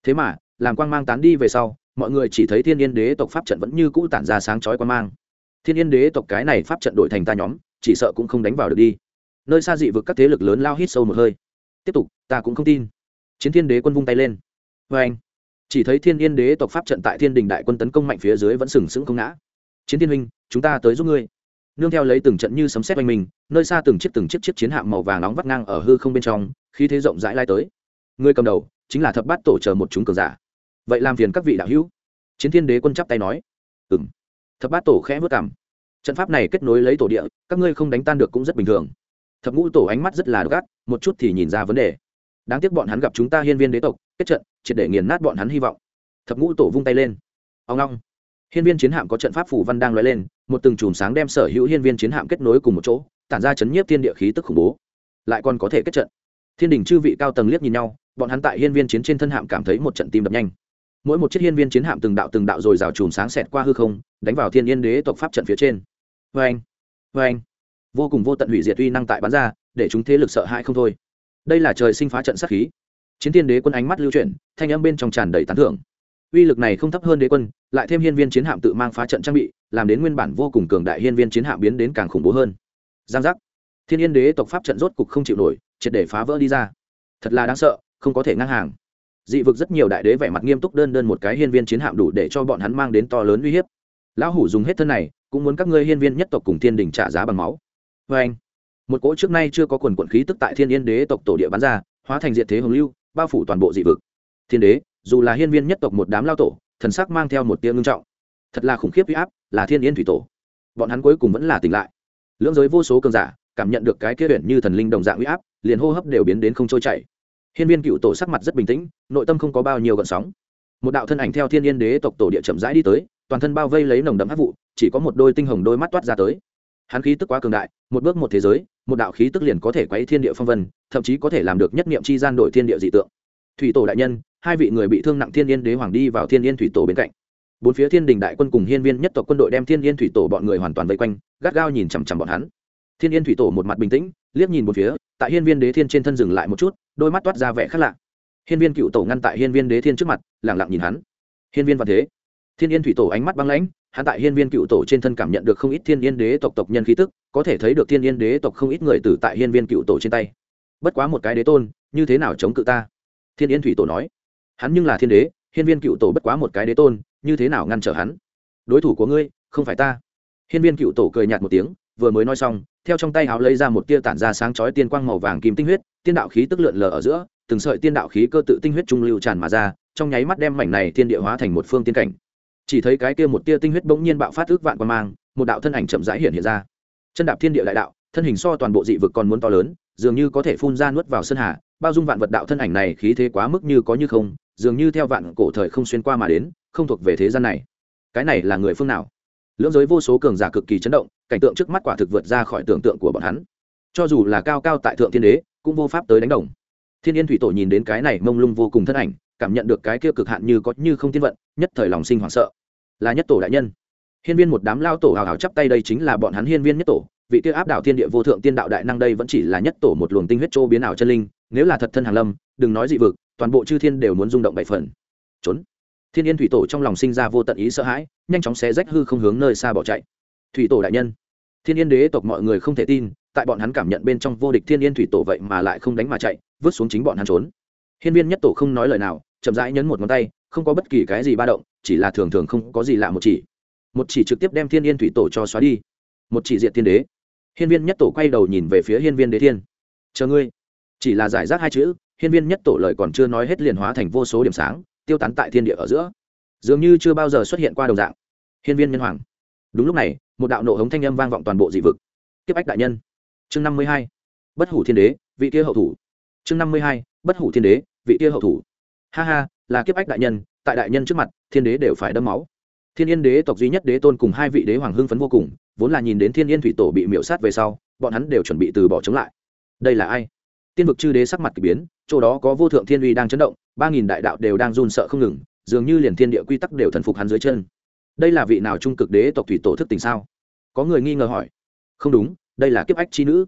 Thế mà, làm quang mang tán đi về sau, mọi người chỉ thấy thiên yên đế tộc pháp trận vẫn như cũ tản ra sáng chói quang mang. Thiên yên đế tộc cái này pháp trận đổi thành ta nhóm, chỉ sợ cũng không đánh vào được đi. Nơi xa dị vực các thế lực lớn lao hít sâu một hơi. Tiếp tục, ta cũng không tin. Chiến thiên đế quân vung tay lên. Vê anh chỉ thấy thiên yên đế tộc pháp trận tại thiên đình đại quân tấn công mạnh phía dưới vẫn sừng sững không ngã. Chiến thiên huynh, chúng ta tới giúp ngươi. Nương theo lấy từng trận như sấm sét quanh mình, nơi xa từng chiếc từng chiếc chiếc chiến hạm màu vàng nóng vắt ngang ở hư không bên trong khi thế rộng rãi lai tới. Người cầm đầu, chính là thập bát tổ chờ một chúng cường giả. Vậy làm phiền các vị đạo hữu. Chiến thiên đế quân chắp tay nói. Ừ m thập bát tổ khẽ vất cảm trận pháp này kết nối lấy tổ địa, các ngươi không đánh tan được cũng rất bình thường. Thập ngũ tổ ánh mắt rất là gắt một chút thì nhìn ra vấn đề đáng tiếc bọn hắn gặp chúng ta hiên viên đế tộc, kết trận, triệt để nghiền nát bọn hắn hy vọng. Thập ngũ tổ vung tay lên. Ông long hiên viên chiến hạm có trận pháp phủ văn đang l lên, một từng chùm sáng đem sở hữu hiên viên chiến hạm kết nối cùng một chỗ, tản ra chấn nhiếp thiên địa khí tức khủng bố. Lại còn có thể kết trận. Thiên đình chư vị cao tầng liếc nhìn nhau, bọn hắn tại hiên viên chiến trên thân hạm cảm thấy một trận tim đập nhanh. Mỗi một chiếc hiên viên chiến hạm từng đạo từng đạo rồi rào chùm sáng xẹt qua hư không, đánh vào thiên yên đế tộc pháp trận phía trên. Vê anh vê anh vô cùng vô tận hủy diệt uy năng tại bắn ra, để chúng thế lực sợ hãi không thôi đây là trời sinh phá trận sát khí. Chiến thiên đế quân ánh mắt lưu chuyển, thanh âm bên trong tràn đầy tán thưởng. Uy lực này không thấp hơn đế quân, lại thêm hiên viên chiến hạm tự mang phá trận trang bị, làm đến nguyên bản vô cùng cường đại hiên viên chiến hạm biến đến càng khủng bố hơn. Giang giác. Thiên yên đế tộc pháp trận rốt cục không chịu nổi, triệt để phá vỡ đi ra. Thật là đáng sợ, không có thể ngang hàng. Dị vực rất nhiều đại đế vẻ mặt nghiêm túc đơn đơn một cái hiên viên chiến hạm đủ để cho bọn hắn mang đến to lớn uy hiếp. Lão hủ dùng hết thân này, cũng muốn các ngươi hiên viên nhất tộc cùng thiên đình trả giá bằng máu. Vê anh một cỗ trước nay chưa có quần quận khí tức tại thiên yên đế tộc tổ địa bắn ra, hóa thành diện thế hồng lưu, bao phủ toàn bộ dị vực. Thiên đế, dù là hiên viên nhất tộc một đám lao tổ, thần sắc mang theo một tiếng ngưng trọng. Thật là khủng khiếp huy áp, là thiên yên thủy tổ. Bọn hắn cuối cùng vẫn là tỉnh lại. Lưỡng giới vô số cường giả, cảm nhận được cái kia huyện như thần linh đồng dạng huy áp, liền hô hấp đều biến đến không trôi chảy. Hiên viên cựu tổ sắc mặt rất bình tĩnh, nội tâm không có bao nhiêu gợn sóng. Một đạo thân ảnh theo thiên yên đế tộc tổ địa chậm rãi đi tới, toàn thân bao vây lấy nồng đậm hắc vụ, chỉ có một đôi tinh hồng đôi mắt toát ra tới hắn khí tức quá cường đại, một bước một thế giới, một đạo khí tức liền có thể quấy thiên địa phong vân, thậm chí có thể làm được nhất niệm chi gian đổi thiên địa dị tượng. Thủy tổ đại nhân, hai vị người bị thương nặng thiên yên đế hoàng đi vào thiên yên thủy tổ bên cạnh. Bốn phía thiên đình đại quân cùng hiên viên nhất tộc quân đội đem thiên yên thủy tổ bọn người hoàn toàn vây quanh, gắt gao nhìn chằm chằm bọn hắn. Thiên yên thủy tổ một mặt bình tĩnh, liếc nhìn một phía, tại hiên viên đế thiên trên thân dừng lại một chút, đôi mắt toát ra vẻ khác lạ. Hiên viên cựu tổ ngăn tại hiên viên đế thiên trước mặt lẳng lặng nhìn hắn. Hiên viên văn thế. Thiên yên thủy tổ ánh mắt băng lãnh hắn tại hiên viên cựu tổ trên thân cảm nhận được không ít thiên yên đế tộc tộc nhân khí tức, có thể thấy được thiên yên đế tộc không ít người tử tại hiên viên cựu tổ trên tay. Bất quá một cái đế tôn, như thế nào chống cự ta? Thiên yên thủy tổ nói. Hắn nhưng là thiên đế, hiên viên cựu tổ bất quá một cái đế tôn, như thế nào ngăn trở hắn? Đối thủ của ngươi, không phải ta. Hiên viên cựu tổ cười nhạt một tiếng, vừa mới nói xong, theo trong tay áo lấy ra một tia tản ra sáng chói tiên quang màu vàng kim tinh huyết, tiên đạo khí tức lượn lờ ở giữa, từng sợi tiên đạo khí cơ tự tinh huyết trung lưu tràn mà ra, trong nháy mắt đem mảnh này thiên địa hóa thành một phương tiên cảnh chỉ thấy cái kia một tia tinh huyết bỗng nhiên bạo phát ước vạn quan mang, một đạo thân ảnh chậm rãi hiện hiện ra. Chân đạp thiên địa đại đạo, thân hình so toàn bộ dị vực còn muốn to lớn, dường như có thể phun ra nuốt vào sơn hà, bao dung vạn vật đạo thân ảnh này khí thế quá mức như có như không, dường như theo vạn cổ thời không xuyên qua mà đến, không thuộc về thế gian này. Cái này là người phương nào? Lưỡng giới vô số cường giả cực kỳ chấn động, cảnh tượng trước mắt quả thực vượt ra khỏi tưởng tượng của bọn hắn. Cho dù là cao cao tại thượng thiên đế, cũng vô pháp tới đánh đồng. Thiên yên thủy tổ nhìn đến cái này mông lung vô cùng thân ảnh cảm nhận được cái kia cực hạn như có như không tiên vận, nhất thời lòng sinh hoảng sợ. Là nhất tổ đại nhân. Hiên viên một đám lao tổ hào hào chắp tay đây chính là bọn hắn hiên viên nhất tổ, vị kia áp đảo thiên địa vô thượng tiên đạo đại năng đây vẫn chỉ là nhất tổ một luồng tinh huyết châu biến ảo chân linh, nếu là thật thân hàng lâm, đừng nói dị vực, toàn bộ chư thiên đều muốn rung động bảy phần. Trốn. Thiên yên thủy tổ trong lòng sinh ra vô tận ý sợ hãi, nhanh chóng xé rách hư không hướng nơi xa bỏ chạy. Thủy tổ đại nhân. Thiên yên đế tộc mọi người không thể tin, tại bọn hắn cảm nhận bên trong vô địch thiên yên thủy tổ vậy mà lại không đánh mà chạy, vứt xuống chính bọn hắn trốn. Hiên viên nhất tổ không nói lời nào chậm rãi nhấn một ngón tay, không có bất kỳ cái gì ba động, chỉ là thường thường không có gì lạ một chỉ. Một chỉ trực tiếp đem thiên yên thủy tổ cho xóa đi. Một chỉ diệt thiên đế. Hiên viên nhất tổ quay đầu nhìn về phía hiên viên đế thiên. Chờ ngươi. Chỉ là giải rác hai chữ, hiên viên nhất tổ lời còn chưa nói hết liền hóa thành vô số điểm sáng, tiêu tán tại thiên địa ở giữa. Dường như chưa bao giờ xuất hiện qua đồng dạng. Hiên viên nhân hoàng. Đúng lúc này, một đạo nộ hống thanh âm vang vọng toàn bộ dị vực. Tiếp ách đại nhân. Chương năm mươi hai. Bất hủ thiên đế, vị kia hậu thủ. Chương năm mươi hai. Bất hủ thiên đế, vị kia hậu thủ ha ha, là kiếp ách đại nhân, tại đại nhân trước mặt, thiên đế đều phải đâm máu. Thiên yên đế tộc duy nhất đế tôn cùng hai vị đế hoàng hưng phấn vô cùng, vốn là nhìn đến thiên yên thủy tổ bị miễu sát về sau, bọn hắn đều chuẩn bị từ bỏ chống lại. Đây là ai? Tiên vực chư đế sắc mặt k ỳ biến, chỗ đó có vô thượng thiên uy đang chấn động, ba nghìn đại đạo đều đang run sợ không ngừng, dường như liền thiên địa quy tắc đều thần phục hắn dưới chân. Đây là vị nào trung cực đế tộc thủy tổ thức tình sao? Có người nghi ngờ hỏi. Không đúng, đây là kiếp ách chi nữ.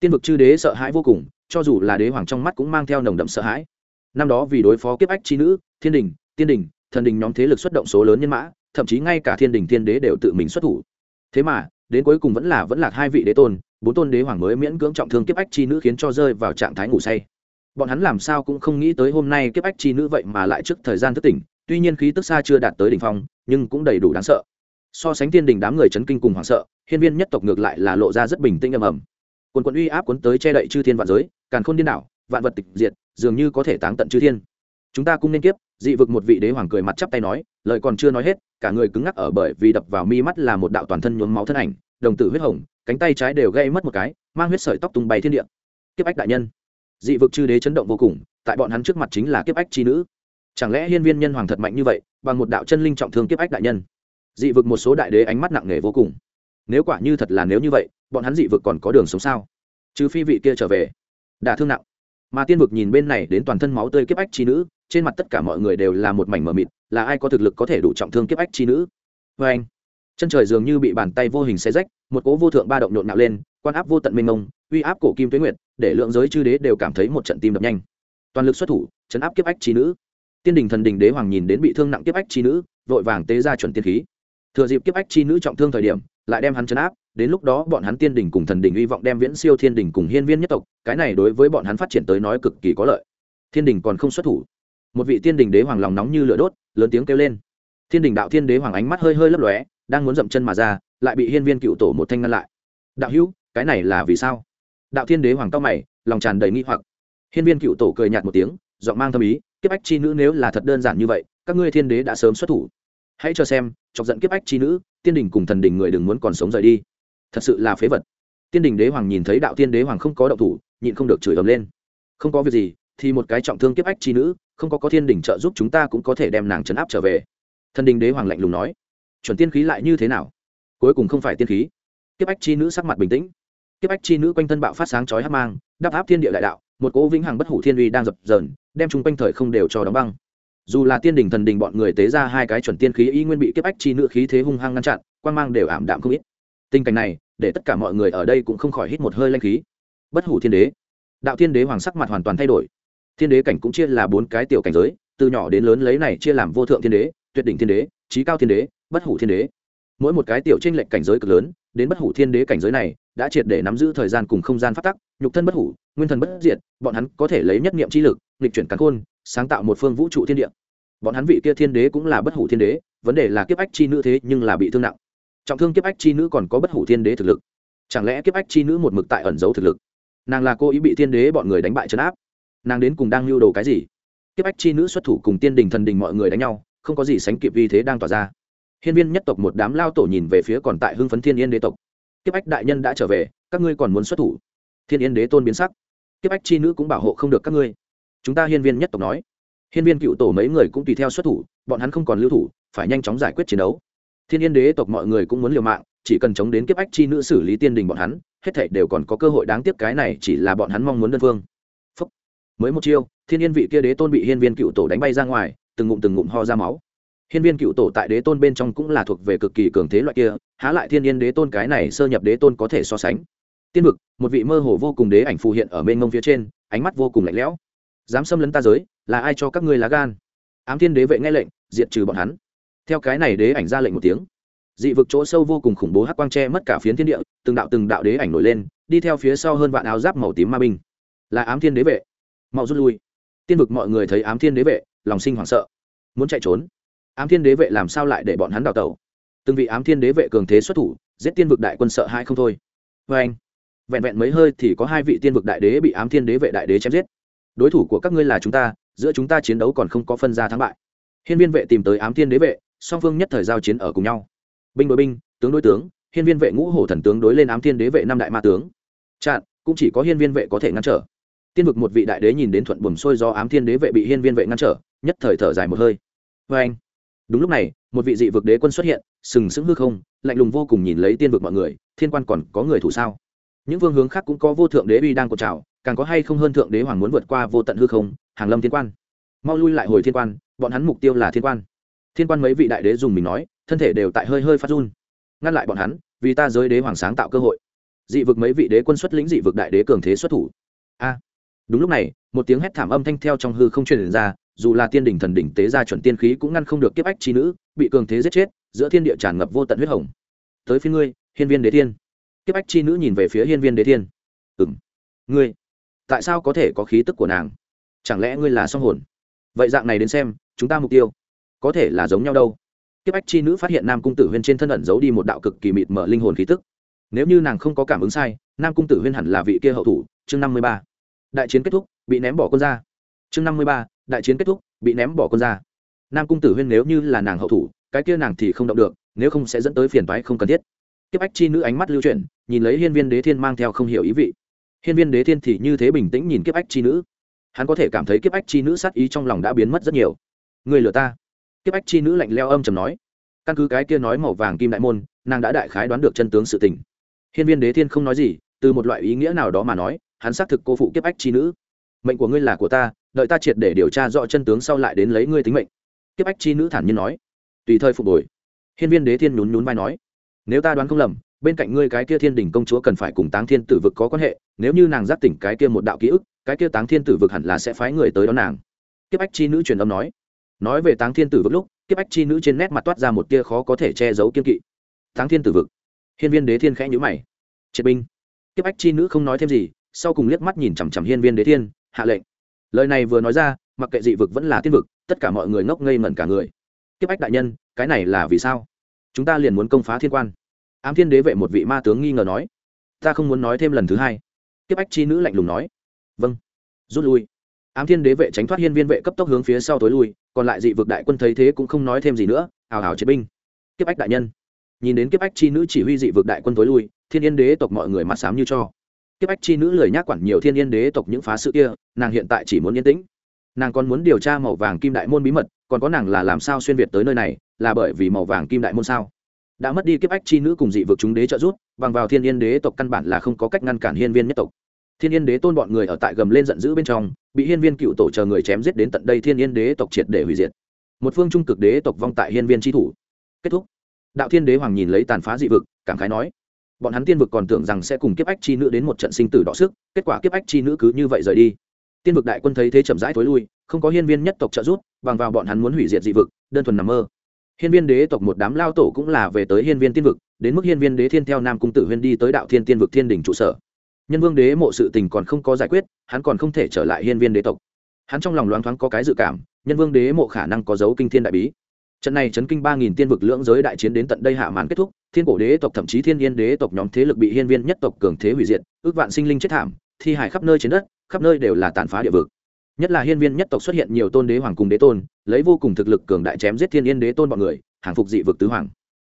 Tiên vực chư đế sợ hãi vô cùng, cho dù là đế hoàng trong mắt cũng mang theo nồng đậm sợ hãi năm đó vì đối phó kiếp ách chi nữ, thiên đình, tiên đình, thần đình nhóm thế lực xuất động số lớn nhân mã, thậm chí ngay cả thiên đình thiên đế đều tự mình xuất thủ. Thế mà, đến cuối cùng vẫn là vẫn là hai vị đế tôn, bốn tôn đế hoàng mới miễn cưỡng trọng thương kiếp ách chi nữ khiến cho rơi vào trạng thái ngủ say. Bọn hắn làm sao cũng không nghĩ tới hôm nay kiếp ách chi nữ vậy mà lại trước thời gian thức tỉnh, tuy nhiên khí tức xa chưa đạt tới đỉnh phong, nhưng cũng đầy đủ đáng sợ. So sánh thiên đình đám người chấn kinh cùng hoảng sợ, hiên viên nhất tộc ngược lại là lộ ra rất bình tĩnh ầm ầm. Quần quần uy áp cuốn tới che đậy chư thiên vạn giới, càn khôn điên đảo, vạn vật tịch diệt dường như có thể táng tận chư thiên. Chúng ta cũng nên kiếp, dị vực một vị đế hoàng cười mặt chắp tay nói, lời còn chưa nói hết, cả người cứng ngắc ở bởi vì đập vào mi mắt là một đạo toàn thân nhuốm máu thân ảnh, đồng tử huyết hồng, cánh tay trái đều gây mất một cái, mang huyết sợi tóc tung bay thiên địa. Kiếp ách đại nhân. Dị vực chư đế chấn động vô cùng, tại bọn hắn trước mặt chính là kiếp ách chi nữ. Chẳng lẽ hiên viên nhân hoàng thật mạnh như vậy, bằng một đạo chân linh trọng thương kiếp ách đại nhân? Dị vực một số đại đế ánh mắt nặng nề vô cùng. Nếu quả như thật là nếu như vậy, bọn hắn dị vực còn có đường sống sao? Trừ phi vị kia trở về. Đả thương nặng mà tiên vực nhìn bên này đến toàn thân máu tươi kiếp ách chi nữ, trên mặt tất cả mọi người đều là một mảnh mờ mịt, là ai có thực lực có thể đủ trọng thương kiếp ách chi nữ? Vê anh, chân trời dường như bị bàn tay vô hình xé rách, một cố vô thượng ba động nhộn nạo lên, quan áp vô tận mênh mông, uy áp cổ kim tuế nguyệt, để lượng giới chư đế đều cảm thấy một trận tim đập nhanh. Toàn lực xuất thủ, chấn áp kiếp ách chi nữ. Tiên đình thần đình đế hoàng nhìn đến bị thương nặng kiếp ách chi nữ, vội vàng tế ra chuẩn tiên khí. Thừa dịp kiếp ách chi nữ trọng thương thời điểm, lại đem hắn chấn áp đến lúc đó bọn hắn tiên đình cùng thần đình hy vọng đem viễn siêu thiên đình cùng hiên viên nhất tộc, cái này đối với bọn hắn phát triển tới nói cực kỳ có lợi. Thiên đình còn không xuất thủ. Một vị tiên đình đế hoàng lòng nóng như lửa đốt, lớn tiếng kêu lên. Thiên đình đạo thiên đế hoàng ánh mắt hơi hơi lấp lóe, đang muốn dậm chân mà ra, lại bị hiên viên cựu tổ một thanh ngăn lại. Đạo hữu, cái này là vì sao? Đạo thiên đế hoàng cao mày, lòng tràn đầy nghi hoặc. Hiên viên cựu tổ cười nhạt một tiếng, giọng mang thâm ý, kiếp ách chi nữ nếu là thật đơn giản như vậy, các ngươi thiên đế đã sớm xuất thủ. Hãy cho xem, chọc giận kiếp ách chi nữ, tiên đình cùng thần đình người đừng muốn còn sống rời đi thật sự là phế vật. Tiên đình đế hoàng nhìn thấy đạo tiên đế hoàng không có động thủ, nhịn không được chửi ầm lên. Không có việc gì, thì một cái trọng thương kiếp ách chi nữ, không có có thiên đình trợ giúp chúng ta cũng có thể đem nàng chấn áp trở về. Thần đình đế hoàng lạnh lùng nói, chuẩn tiên khí lại như thế nào? Cuối cùng không phải tiên khí. Kiếp ách chi nữ sắc mặt bình tĩnh. Kiếp ách chi nữ quanh thân bạo phát sáng chói hát mang đáp áp thiên địa đại đạo, một cỗ vĩnh hằng bất hủ thiên uy đang dập dờn, đem chung quanh thời không đều cho đóng băng. Dù là tiên đình thần đình bọn người tế ra hai cái chuẩn tiên khí y nguyên bị kiếp ách chi nữ khí thế hung hăng ngăn chặn quan mang đều ảm đạm không ít. Tình cảnh này để tất cả mọi người ở đây cũng không khỏi hít một hơi lanh khí. Bất hủ thiên đế. Đạo thiên đế hoàng sắc mặt hoàn toàn thay đổi. Thiên đế cảnh cũng chia là bốn cái tiểu cảnh giới, từ nhỏ đến lớn lấy này chia làm vô thượng thiên đế, tuyệt đỉnh thiên đế trí cao thiên đế, bất hủ thiên đế. Mỗi một cái tiểu tranh lệch cảnh giới cực lớn, đến bất hủ thiên đế cảnh giới này, đã triệt để nắm giữ thời gian cùng không gian phát tắc, nhục thân bất hủ, nguyên thần bất diệt, bọn hắn có thể lấy nhất niệm chi lực lịch chuyển cắn khôn, sáng tạo một phương vũ trụ thiên địa. Bọn hắn vị kia thiên đế cũng là bất hủ thiên đế, vấn đề là kiếp ách chi nữ thế nhưng là bị thương nặng trọng thương kiếp ách chi nữ còn có bất hủ thiên đế thực lực. Chẳng lẽ kiếp ách chi nữ một mực tại ẩn giấu thực lực? Nàng là cô ý bị thiên đế bọn người đánh bại trấn áp. Nàng đến cùng đang lưu đồ cái gì? Kiếp ách chi nữ xuất thủ cùng tiên đình thần đình mọi người đánh nhau, không có gì sánh kịp vì thế đang tỏa ra. Hiên viên nhất tộc một đám lao tổ nhìn về phía còn tại hưng phấn thiên yên đế tộc. Kiếp ách đại nhân đã trở về, các ngươi còn muốn xuất thủ? Thiên yên đế tôn biến sắc. Kiếp ách chi nữ cũng bảo hộ không được các ngươi. Chúng ta hiên viên nhất tộc nói. Hiên viên cựu tổ mấy người cũng tùy theo xuất thủ, bọn hắn không còn lưu thủ, phải nhanh chóng giải quyết chiến đấu thiên yên đế tộc mọi người cũng muốn liều mạng, chỉ cần chống đến kiếp ách chi nữ xử lý tiên đình bọn hắn, hết thảy đều còn có cơ hội đáng tiếc cái này chỉ là bọn hắn mong muốn đơn phương. Phúc. mới một chiêu, thiên yên vị kia đế tôn bị hiên viên cựu tổ đánh bay ra ngoài, từng ngụm từng ngụm ho ra máu. Hiên viên cựu tổ tại đế tôn bên trong cũng là thuộc về cực kỳ cường thế loại kia, há lại thiên yên đế tôn cái này sơ nhập đế tôn có thể so sánh. Tiên vực, một vị mơ hồ vô cùng đế ảnh phù hiện ở bên ngông phía trên, ánh mắt vô cùng lạnh lẽo. Dám xâm lấn ta giới, là ai cho các ngươi lá gan? Ám thiên đế vệ nghe lệnh, diệt trừ bọn hắn theo cái này đế ảnh ra lệnh một tiếng, dị vực chỗ sâu vô cùng khủng bố hắc quang tre mất cả phiến thiên địa, từng đạo từng đạo đế ảnh nổi lên, đi theo phía sau hơn vạn áo giáp màu tím ma binh. Là ám thiên đế vệ. Mau rút lui. Tiên vực mọi người thấy ám thiên đế vệ, lòng sinh hoảng sợ, muốn chạy trốn. Ám thiên đế vệ làm sao lại để bọn hắn đào tẩu? Từng vị ám thiên đế vệ cường thế xuất thủ, giết tiên vực đại quân sợ hai không thôi. Vê anh, vẹn vẹn mấy hơi thì có hai vị tiên vực đại đế bị ám thiên đế vệ đại đế chém giết. Đối thủ của các ngươi là chúng ta, giữa chúng ta chiến đấu còn không có phân ra thắng bại. Hiên viên vệ tìm tới ám thiên đế vệ song phương nhất thời giao chiến ở cùng nhau. Binh đối binh, tướng đối tướng, hiên viên vệ ngũ hổ thần tướng đối lên ám thiên đế vệ năm đại ma tướng. Chặn, cũng chỉ có hiên viên vệ có thể ngăn trở. Tiên vực một vị đại đế nhìn đến thuận buồm sôi do ám thiên đế vệ bị hiên viên vệ ngăn trở, nhất thời thở dài một hơi. Vê anh, đúng lúc này, một vị dị vực đế quân xuất hiện, sừng sững hư không, lạnh lùng vô cùng nhìn lấy tiên vực mọi người, thiên quan còn có người thủ sao? Những vương hướng khác cũng có vô thượng đế uy đang cột trào, càng có hay không hơn thượng đế hoàng muốn vượt qua vô tận hư không, hàng lâm thiên quan. Mau lui lại hồi thiên quan, bọn hắn mục tiêu là thiên quan thiên quan mấy vị đại đế dùng mình nói, thân thể đều tại hơi hơi phát run. Ngăn lại bọn hắn, vì ta giới đế hoàng sáng tạo cơ hội. Dị vực mấy vị đế quân xuất lĩnh, dị vực đại đế cường thế xuất thủ. A. Đúng lúc này, một tiếng hét thảm âm thanh theo trong hư không truyền ra, dù là tiên đỉnh thần đỉnh tế ra chuẩn tiên khí cũng ngăn không được kiếp ách chi nữ, bị cường thế giết chết, giữa thiên địa tràn ngập vô tận huyết hồng. Tới phía ngươi, hiên viên đế thiên. Kiếp ách chi nữ nhìn về phía hiên viên đế thiên. Ừ m ngươi, tại sao có thể có khí tức của nàng? Chẳng lẽ ngươi là song hồn? Vậy dạng này đến xem, chúng ta mục tiêu có thể là giống nhau đâu. Kiếp ách chi nữ phát hiện nam cung tử huyên trên thân ẩn giấu đi một đạo cực kỳ mịt mở linh hồn khí tức. Nếu như nàng không có cảm ứng sai, nam cung tử huyên hẳn là vị kia hậu thủ, chương năm mươi ba. Đại chiến kết thúc, bị ném bỏ quân ra. Chương năm mươi ba, đại chiến kết thúc, bị ném bỏ quân ra. Nam cung tử huyên nếu như là nàng hậu thủ, cái kia nàng thì không động được, nếu không sẽ dẫn tới phiền toái không cần thiết. Kiếp ách chi nữ ánh mắt lưu chuyển, nhìn lấy hiên viên đế thiên mang theo không hiểu ý vị. Hiên viên đế thiên thì như thế bình tĩnh nhìn kiếp ách chi nữ. Hắn có thể cảm thấy kiếp ách chi nữ sát ý trong lòng đã biến mất rất nhiều. Người lừa ta kiếp ách chi nữ lạnh leo âm trầm nói, căn cứ cái kia nói màu vàng kim đại môn, nàng đã đại khái đoán được chân tướng sự tình. Hiên viên đế thiên không nói gì, từ một loại ý nghĩa nào đó mà nói, hắn xác thực cô phụ kiếp ách chi nữ. Mệnh của ngươi là của ta, đợi ta triệt để điều tra rõ chân tướng sau lại đến lấy ngươi tính mệnh. Kiếp ách chi nữ thản nhiên nói. Tùy thời phục hồi, hiên viên đế thiên nhún nhún vai nói, nếu ta đoán không lầm, bên cạnh ngươi cái kia thiên đình công chúa cần phải cùng táng thiên tử vực có quan hệ, nếu như nàng giác tỉnh cái kia một đạo ký ức, cái kia táng thiên tử vực hẳn là sẽ phái người tới đón nàng. Kiếp ách chi nữ truyền âm nói nói về táng thiên tử vực lúc, kiếp ách chi nữ trên nét mặt toát ra một tia khó có thể che giấu kiên kỵ. Táng thiên tử vực. Hiên viên đế thiên khẽ nhữ mày. Triệt binh. Kiếp ách chi nữ không nói thêm gì, sau cùng liếc mắt nhìn chằm chằm hiên viên đế thiên, hạ lệnh. Lời này vừa nói ra, mặc kệ dị vực vẫn là tiên vực, tất cả mọi người ngốc ngây ngẩn cả người. Kiếp ách đại nhân, cái này là vì sao? Chúng ta liền muốn công phá thiên quan. Ám thiên đế vệ một vị ma tướng nghi ngờ nói. Ta không muốn nói thêm lần thứ hai. Kiếp ách chi nữ lạnh lùng nói. Vâng. Rút lui ám thiên đế vệ tránh thoát hiên viên vệ cấp tốc hướng phía sau tối lui, còn lại dị vực đại quân thấy thế cũng không nói thêm gì nữa hào hào chế binh. Kiếp ách đại nhân. Nhìn đến kiếp ách chi nữ chỉ huy dị vực đại quân tối lui, thiên yên đế tộc mọi người mặt sám như cho. Kiếp ách chi nữ lời nhắc quản nhiều thiên yên đế tộc những phá sự kia, nàng hiện tại chỉ muốn yên tĩnh. Nàng còn muốn điều tra màu vàng kim đại môn bí mật, còn có nàng là làm sao xuyên việt tới nơi này, là bởi vì màu vàng kim đại môn sao? Đã mất đi kiếp ách chi nữ cùng dị vực chúng đế trợ giúp, bằng vào thiên yên đế tộc căn bản là không có cách ngăn cản hiên viên nhất tộc thiên yên đế tôn bọn người ở tại gầm lên giận dữ bên trong, bị hiên viên cựu tổ chờ người chém giết đến tận đây thiên yên đế tộc triệt để hủy diệt. Một phương trung cực đế tộc vong tại hiên viên tri thủ. Kết thúc. Đạo thiên đế hoàng nhìn lấy tàn phá dị vực, cảm khái nói, bọn hắn tiên vực còn tưởng rằng sẽ cùng kiếp ách chi nữ đến một trận sinh tử đọ sức, kết quả kiếp ách chi nữ cứ như vậy rời đi. Tiên vực đại quân thấy thế chậm rãi thối lui, không có hiên viên nhất tộc trợ giúp, bằng vào bọn hắn muốn hủy diệt dị vực, đơn thuần nằm mơ. Hiên viên đế tộc một đám lao tổ cũng là về tới hiên viên tiên vực, đến mức hiên viên đế thiên theo nam cung tử huyên đi tới đạo thiên tiên vực thiên đình trụ sở nhân vương đế mộ sự tình còn không có giải quyết, hắn còn không thể trở lại hiên viên đế tộc. Hắn trong lòng loáng thoáng có cái dự cảm, nhân vương đế mộ khả năng có dấu kinh thiên đại bí. Trận này chấn kinh ba nghìn tiên vực lưỡng giới đại chiến đến tận đây hạ màn kết thúc, thiên cổ đế tộc thậm chí thiên yên đế tộc nhóm thế lực bị hiên viên nhất tộc cường thế hủy diệt, ước vạn sinh linh chết thảm, thi hải khắp nơi trên đất, khắp nơi đều là tàn phá địa vực. Nhất là hiên viên nhất tộc xuất hiện nhiều tôn đế hoàng cùng đế tôn, lấy vô cùng thực lực cường đại chém giết thiên yên đế tôn bọn người, hàng phục dị vực tứ hoàng.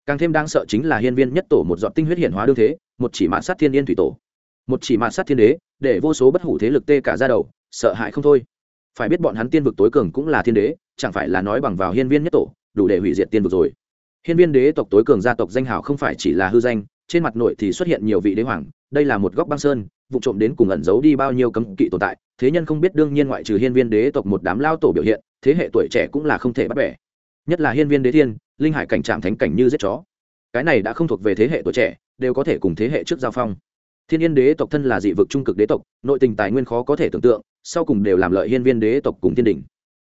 Càng thêm đáng sợ chính là hiên viên nhất tổ một dọn tinh huyết hiển hóa đương thế, một chỉ mạn sát thiên yên thủy tổ một chỉ mạt sát thiên đế, để vô số bất hủ thế lực tê cả ra đầu, sợ hãi không thôi. Phải biết bọn hắn tiên vực tối cường cũng là thiên đế, chẳng phải là nói bằng vào hiên viên nhất tổ, đủ để hủy diệt tiên vực rồi. Hiên viên đế tộc tối cường gia tộc danh hào không phải chỉ là hư danh, trên mặt nội thì xuất hiện nhiều vị đế hoàng, đây là một góc băng sơn, vụ trộm đến cùng ẩn giấu đi bao nhiêu cấm kỵ tồn tại, thế nhân không biết đương nhiên ngoại trừ hiên viên đế tộc một đám lao tổ biểu hiện, thế hệ tuổi trẻ cũng là không thể bắt bẻ. Nhất là hiên viên đế thiên, linh hải cảnh trạm thánh cảnh như giết chó. Cái này đã không thuộc về thế hệ tuổi trẻ, đều có thể cùng thế hệ trước giao phong thiên yên đế tộc thân là dị vực trung cực đế tộc, nội tình tài nguyên khó có thể tưởng tượng, sau cùng đều làm lợi hiên viên đế tộc cùng thiên đình.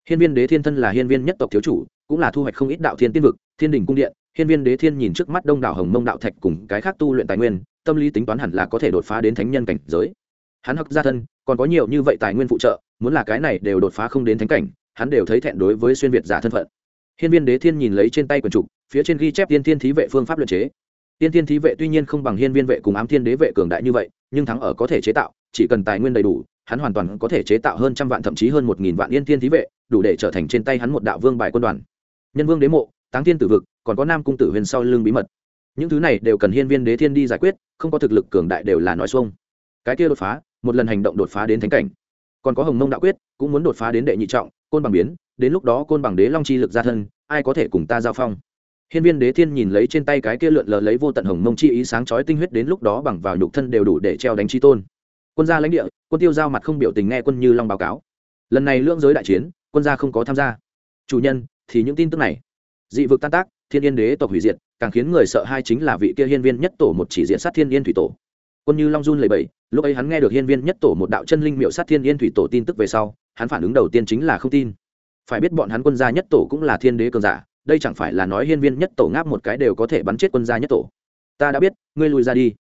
Hiên viên đế thiên thân là hiên viên nhất tộc thiếu chủ, cũng là thu hoạch không ít đạo thiên tiên vực, thiên đình cung điện, hiên viên đế thiên nhìn trước mắt đông đảo hồng mông đạo thạch cùng cái khác tu luyện tài nguyên, tâm lý tính toán hẳn là có thể đột phá đến thánh nhân cảnh giới. Hắn hắc gia thân, còn có nhiều như vậy tài nguyên phụ trợ, muốn là cái này đều đột phá không đến thánh cảnh, hắn đều thấy thẹn đối với xuyên việt giả thân phận. Hiên viên đế thiên nhìn lấy trên tay quần trục, phía trên ghi chép tiên thiên thí vệ phương pháp luyện chế tiên thiên thí vệ tuy nhiên không bằng hiên viên vệ cùng ám thiên đế vệ cường đại như vậy, nhưng thắng ở có thể chế tạo, chỉ cần tài nguyên đầy đủ, hắn hoàn toàn có thể chế tạo hơn trăm vạn thậm chí hơn một nghìn vạn yên thiên thí vệ, đủ để trở thành trên tay hắn một đạo vương bài quân đoàn. Nhân vương đế mộ, táng thiên tử vực, còn có nam cung tử huyền sau lưng bí mật. Những thứ này đều cần hiên viên đế thiên đi giải quyết, không có thực lực cường đại đều là nói xuông. Cái kia đột phá, một lần hành động đột phá đến thánh cảnh. Còn có hồng mông đạo quyết, cũng muốn đột phá đến đệ nhị trọng, côn bằng biến, đến lúc đó côn bằng đế long chi lực ra thân, ai có thể cùng ta giao phong? Hiên viên đế thiên nhìn lấy trên tay cái kia lượn lờ lấy vô tận hồng mông chi ý sáng chói tinh huyết đến lúc đó bằng vào nhục thân đều đủ để treo đánh chi tôn. Quân gia lãnh địa quân tiêu giao mặt không biểu tình nghe quân như long báo cáo. Lần này lưỡng giới đại chiến quân gia không có tham gia. Chủ nhân thì những tin tức này. Dị vực tan tác thiên yên đế tộc hủy diệt càng khiến người sợ hai chính là vị kia hiên viên nhất tổ một chỉ diện sát thiên yên thủy tổ. Quân như long run lẩy bẩy, lúc ấy hắn nghe được hiên viên nhất tổ một đạo chân linh miệu sát thiên yên thủy tổ tin tức về sau hắn phản ứng đầu tiên chính là không tin. Phải biết bọn hắn quân gia nhất tổ cũng là thiên đế cường giả đây chẳng phải là nói hiên viên nhất tổ ngáp một cái đều có thể bắn chết quân gia nhất tổ. Ta đã biết, ngươi lùi ra đi.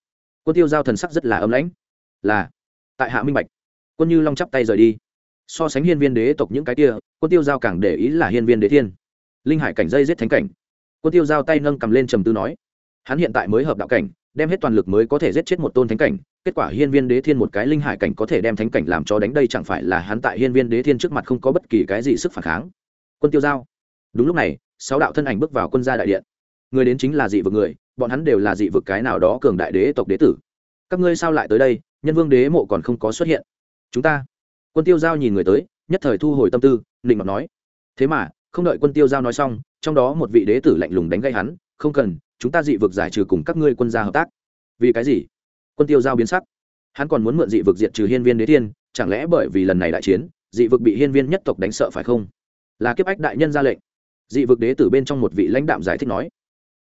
Quân tiêu giao thần sắc rất là âm lãnh. Là, tại hạ minh bạch, quân như long chắp tay rời đi. So sánh hiên viên đế tộc những cái kia, quân tiêu giao càng để ý là hiên viên đế thiên. Linh hải cảnh dây giết thánh cảnh. Quân tiêu giao tay nâng cầm lên trầm tư nói, hắn hiện tại mới hợp đạo cảnh, đem hết toàn lực mới có thể giết chết một tôn thánh cảnh. Kết quả hiên viên đế thiên một cái linh hải cảnh có thể đem thánh cảnh làm cho đánh đây chẳng phải là hắn tại hiên viên đế thiên trước mặt không có bất kỳ cái gì sức phản kháng. Quân tiêu giao, đúng lúc này sáu đạo thân ảnh bước vào quân gia đại điện. Người đến chính là dị vực người, bọn hắn đều là dị vực cái nào đó cường đại đế tộc đế tử. Các ngươi sao lại tới đây, nhân vương đế mộ còn không có xuất hiện. Chúng ta. Quân tiêu giao nhìn người tới, nhất thời thu hồi tâm tư, nịnh mặt nói. Thế mà, không đợi quân tiêu giao nói xong, trong đó một vị đế tử lạnh lùng đánh gây hắn, không cần, chúng ta dị vực giải trừ cùng các ngươi quân gia hợp tác. Vì cái gì? Quân tiêu giao biến sắc. Hắn còn muốn mượn dị vực diệt trừ hiên viên đế thiên, chẳng lẽ bởi vì lần này đại chiến, dị vực bị hiên viên nhất tộc đánh sợ phải không? Là kiếp ách đại nhân ra lệnh dị vực đế tử bên trong một vị lãnh đạm giải thích nói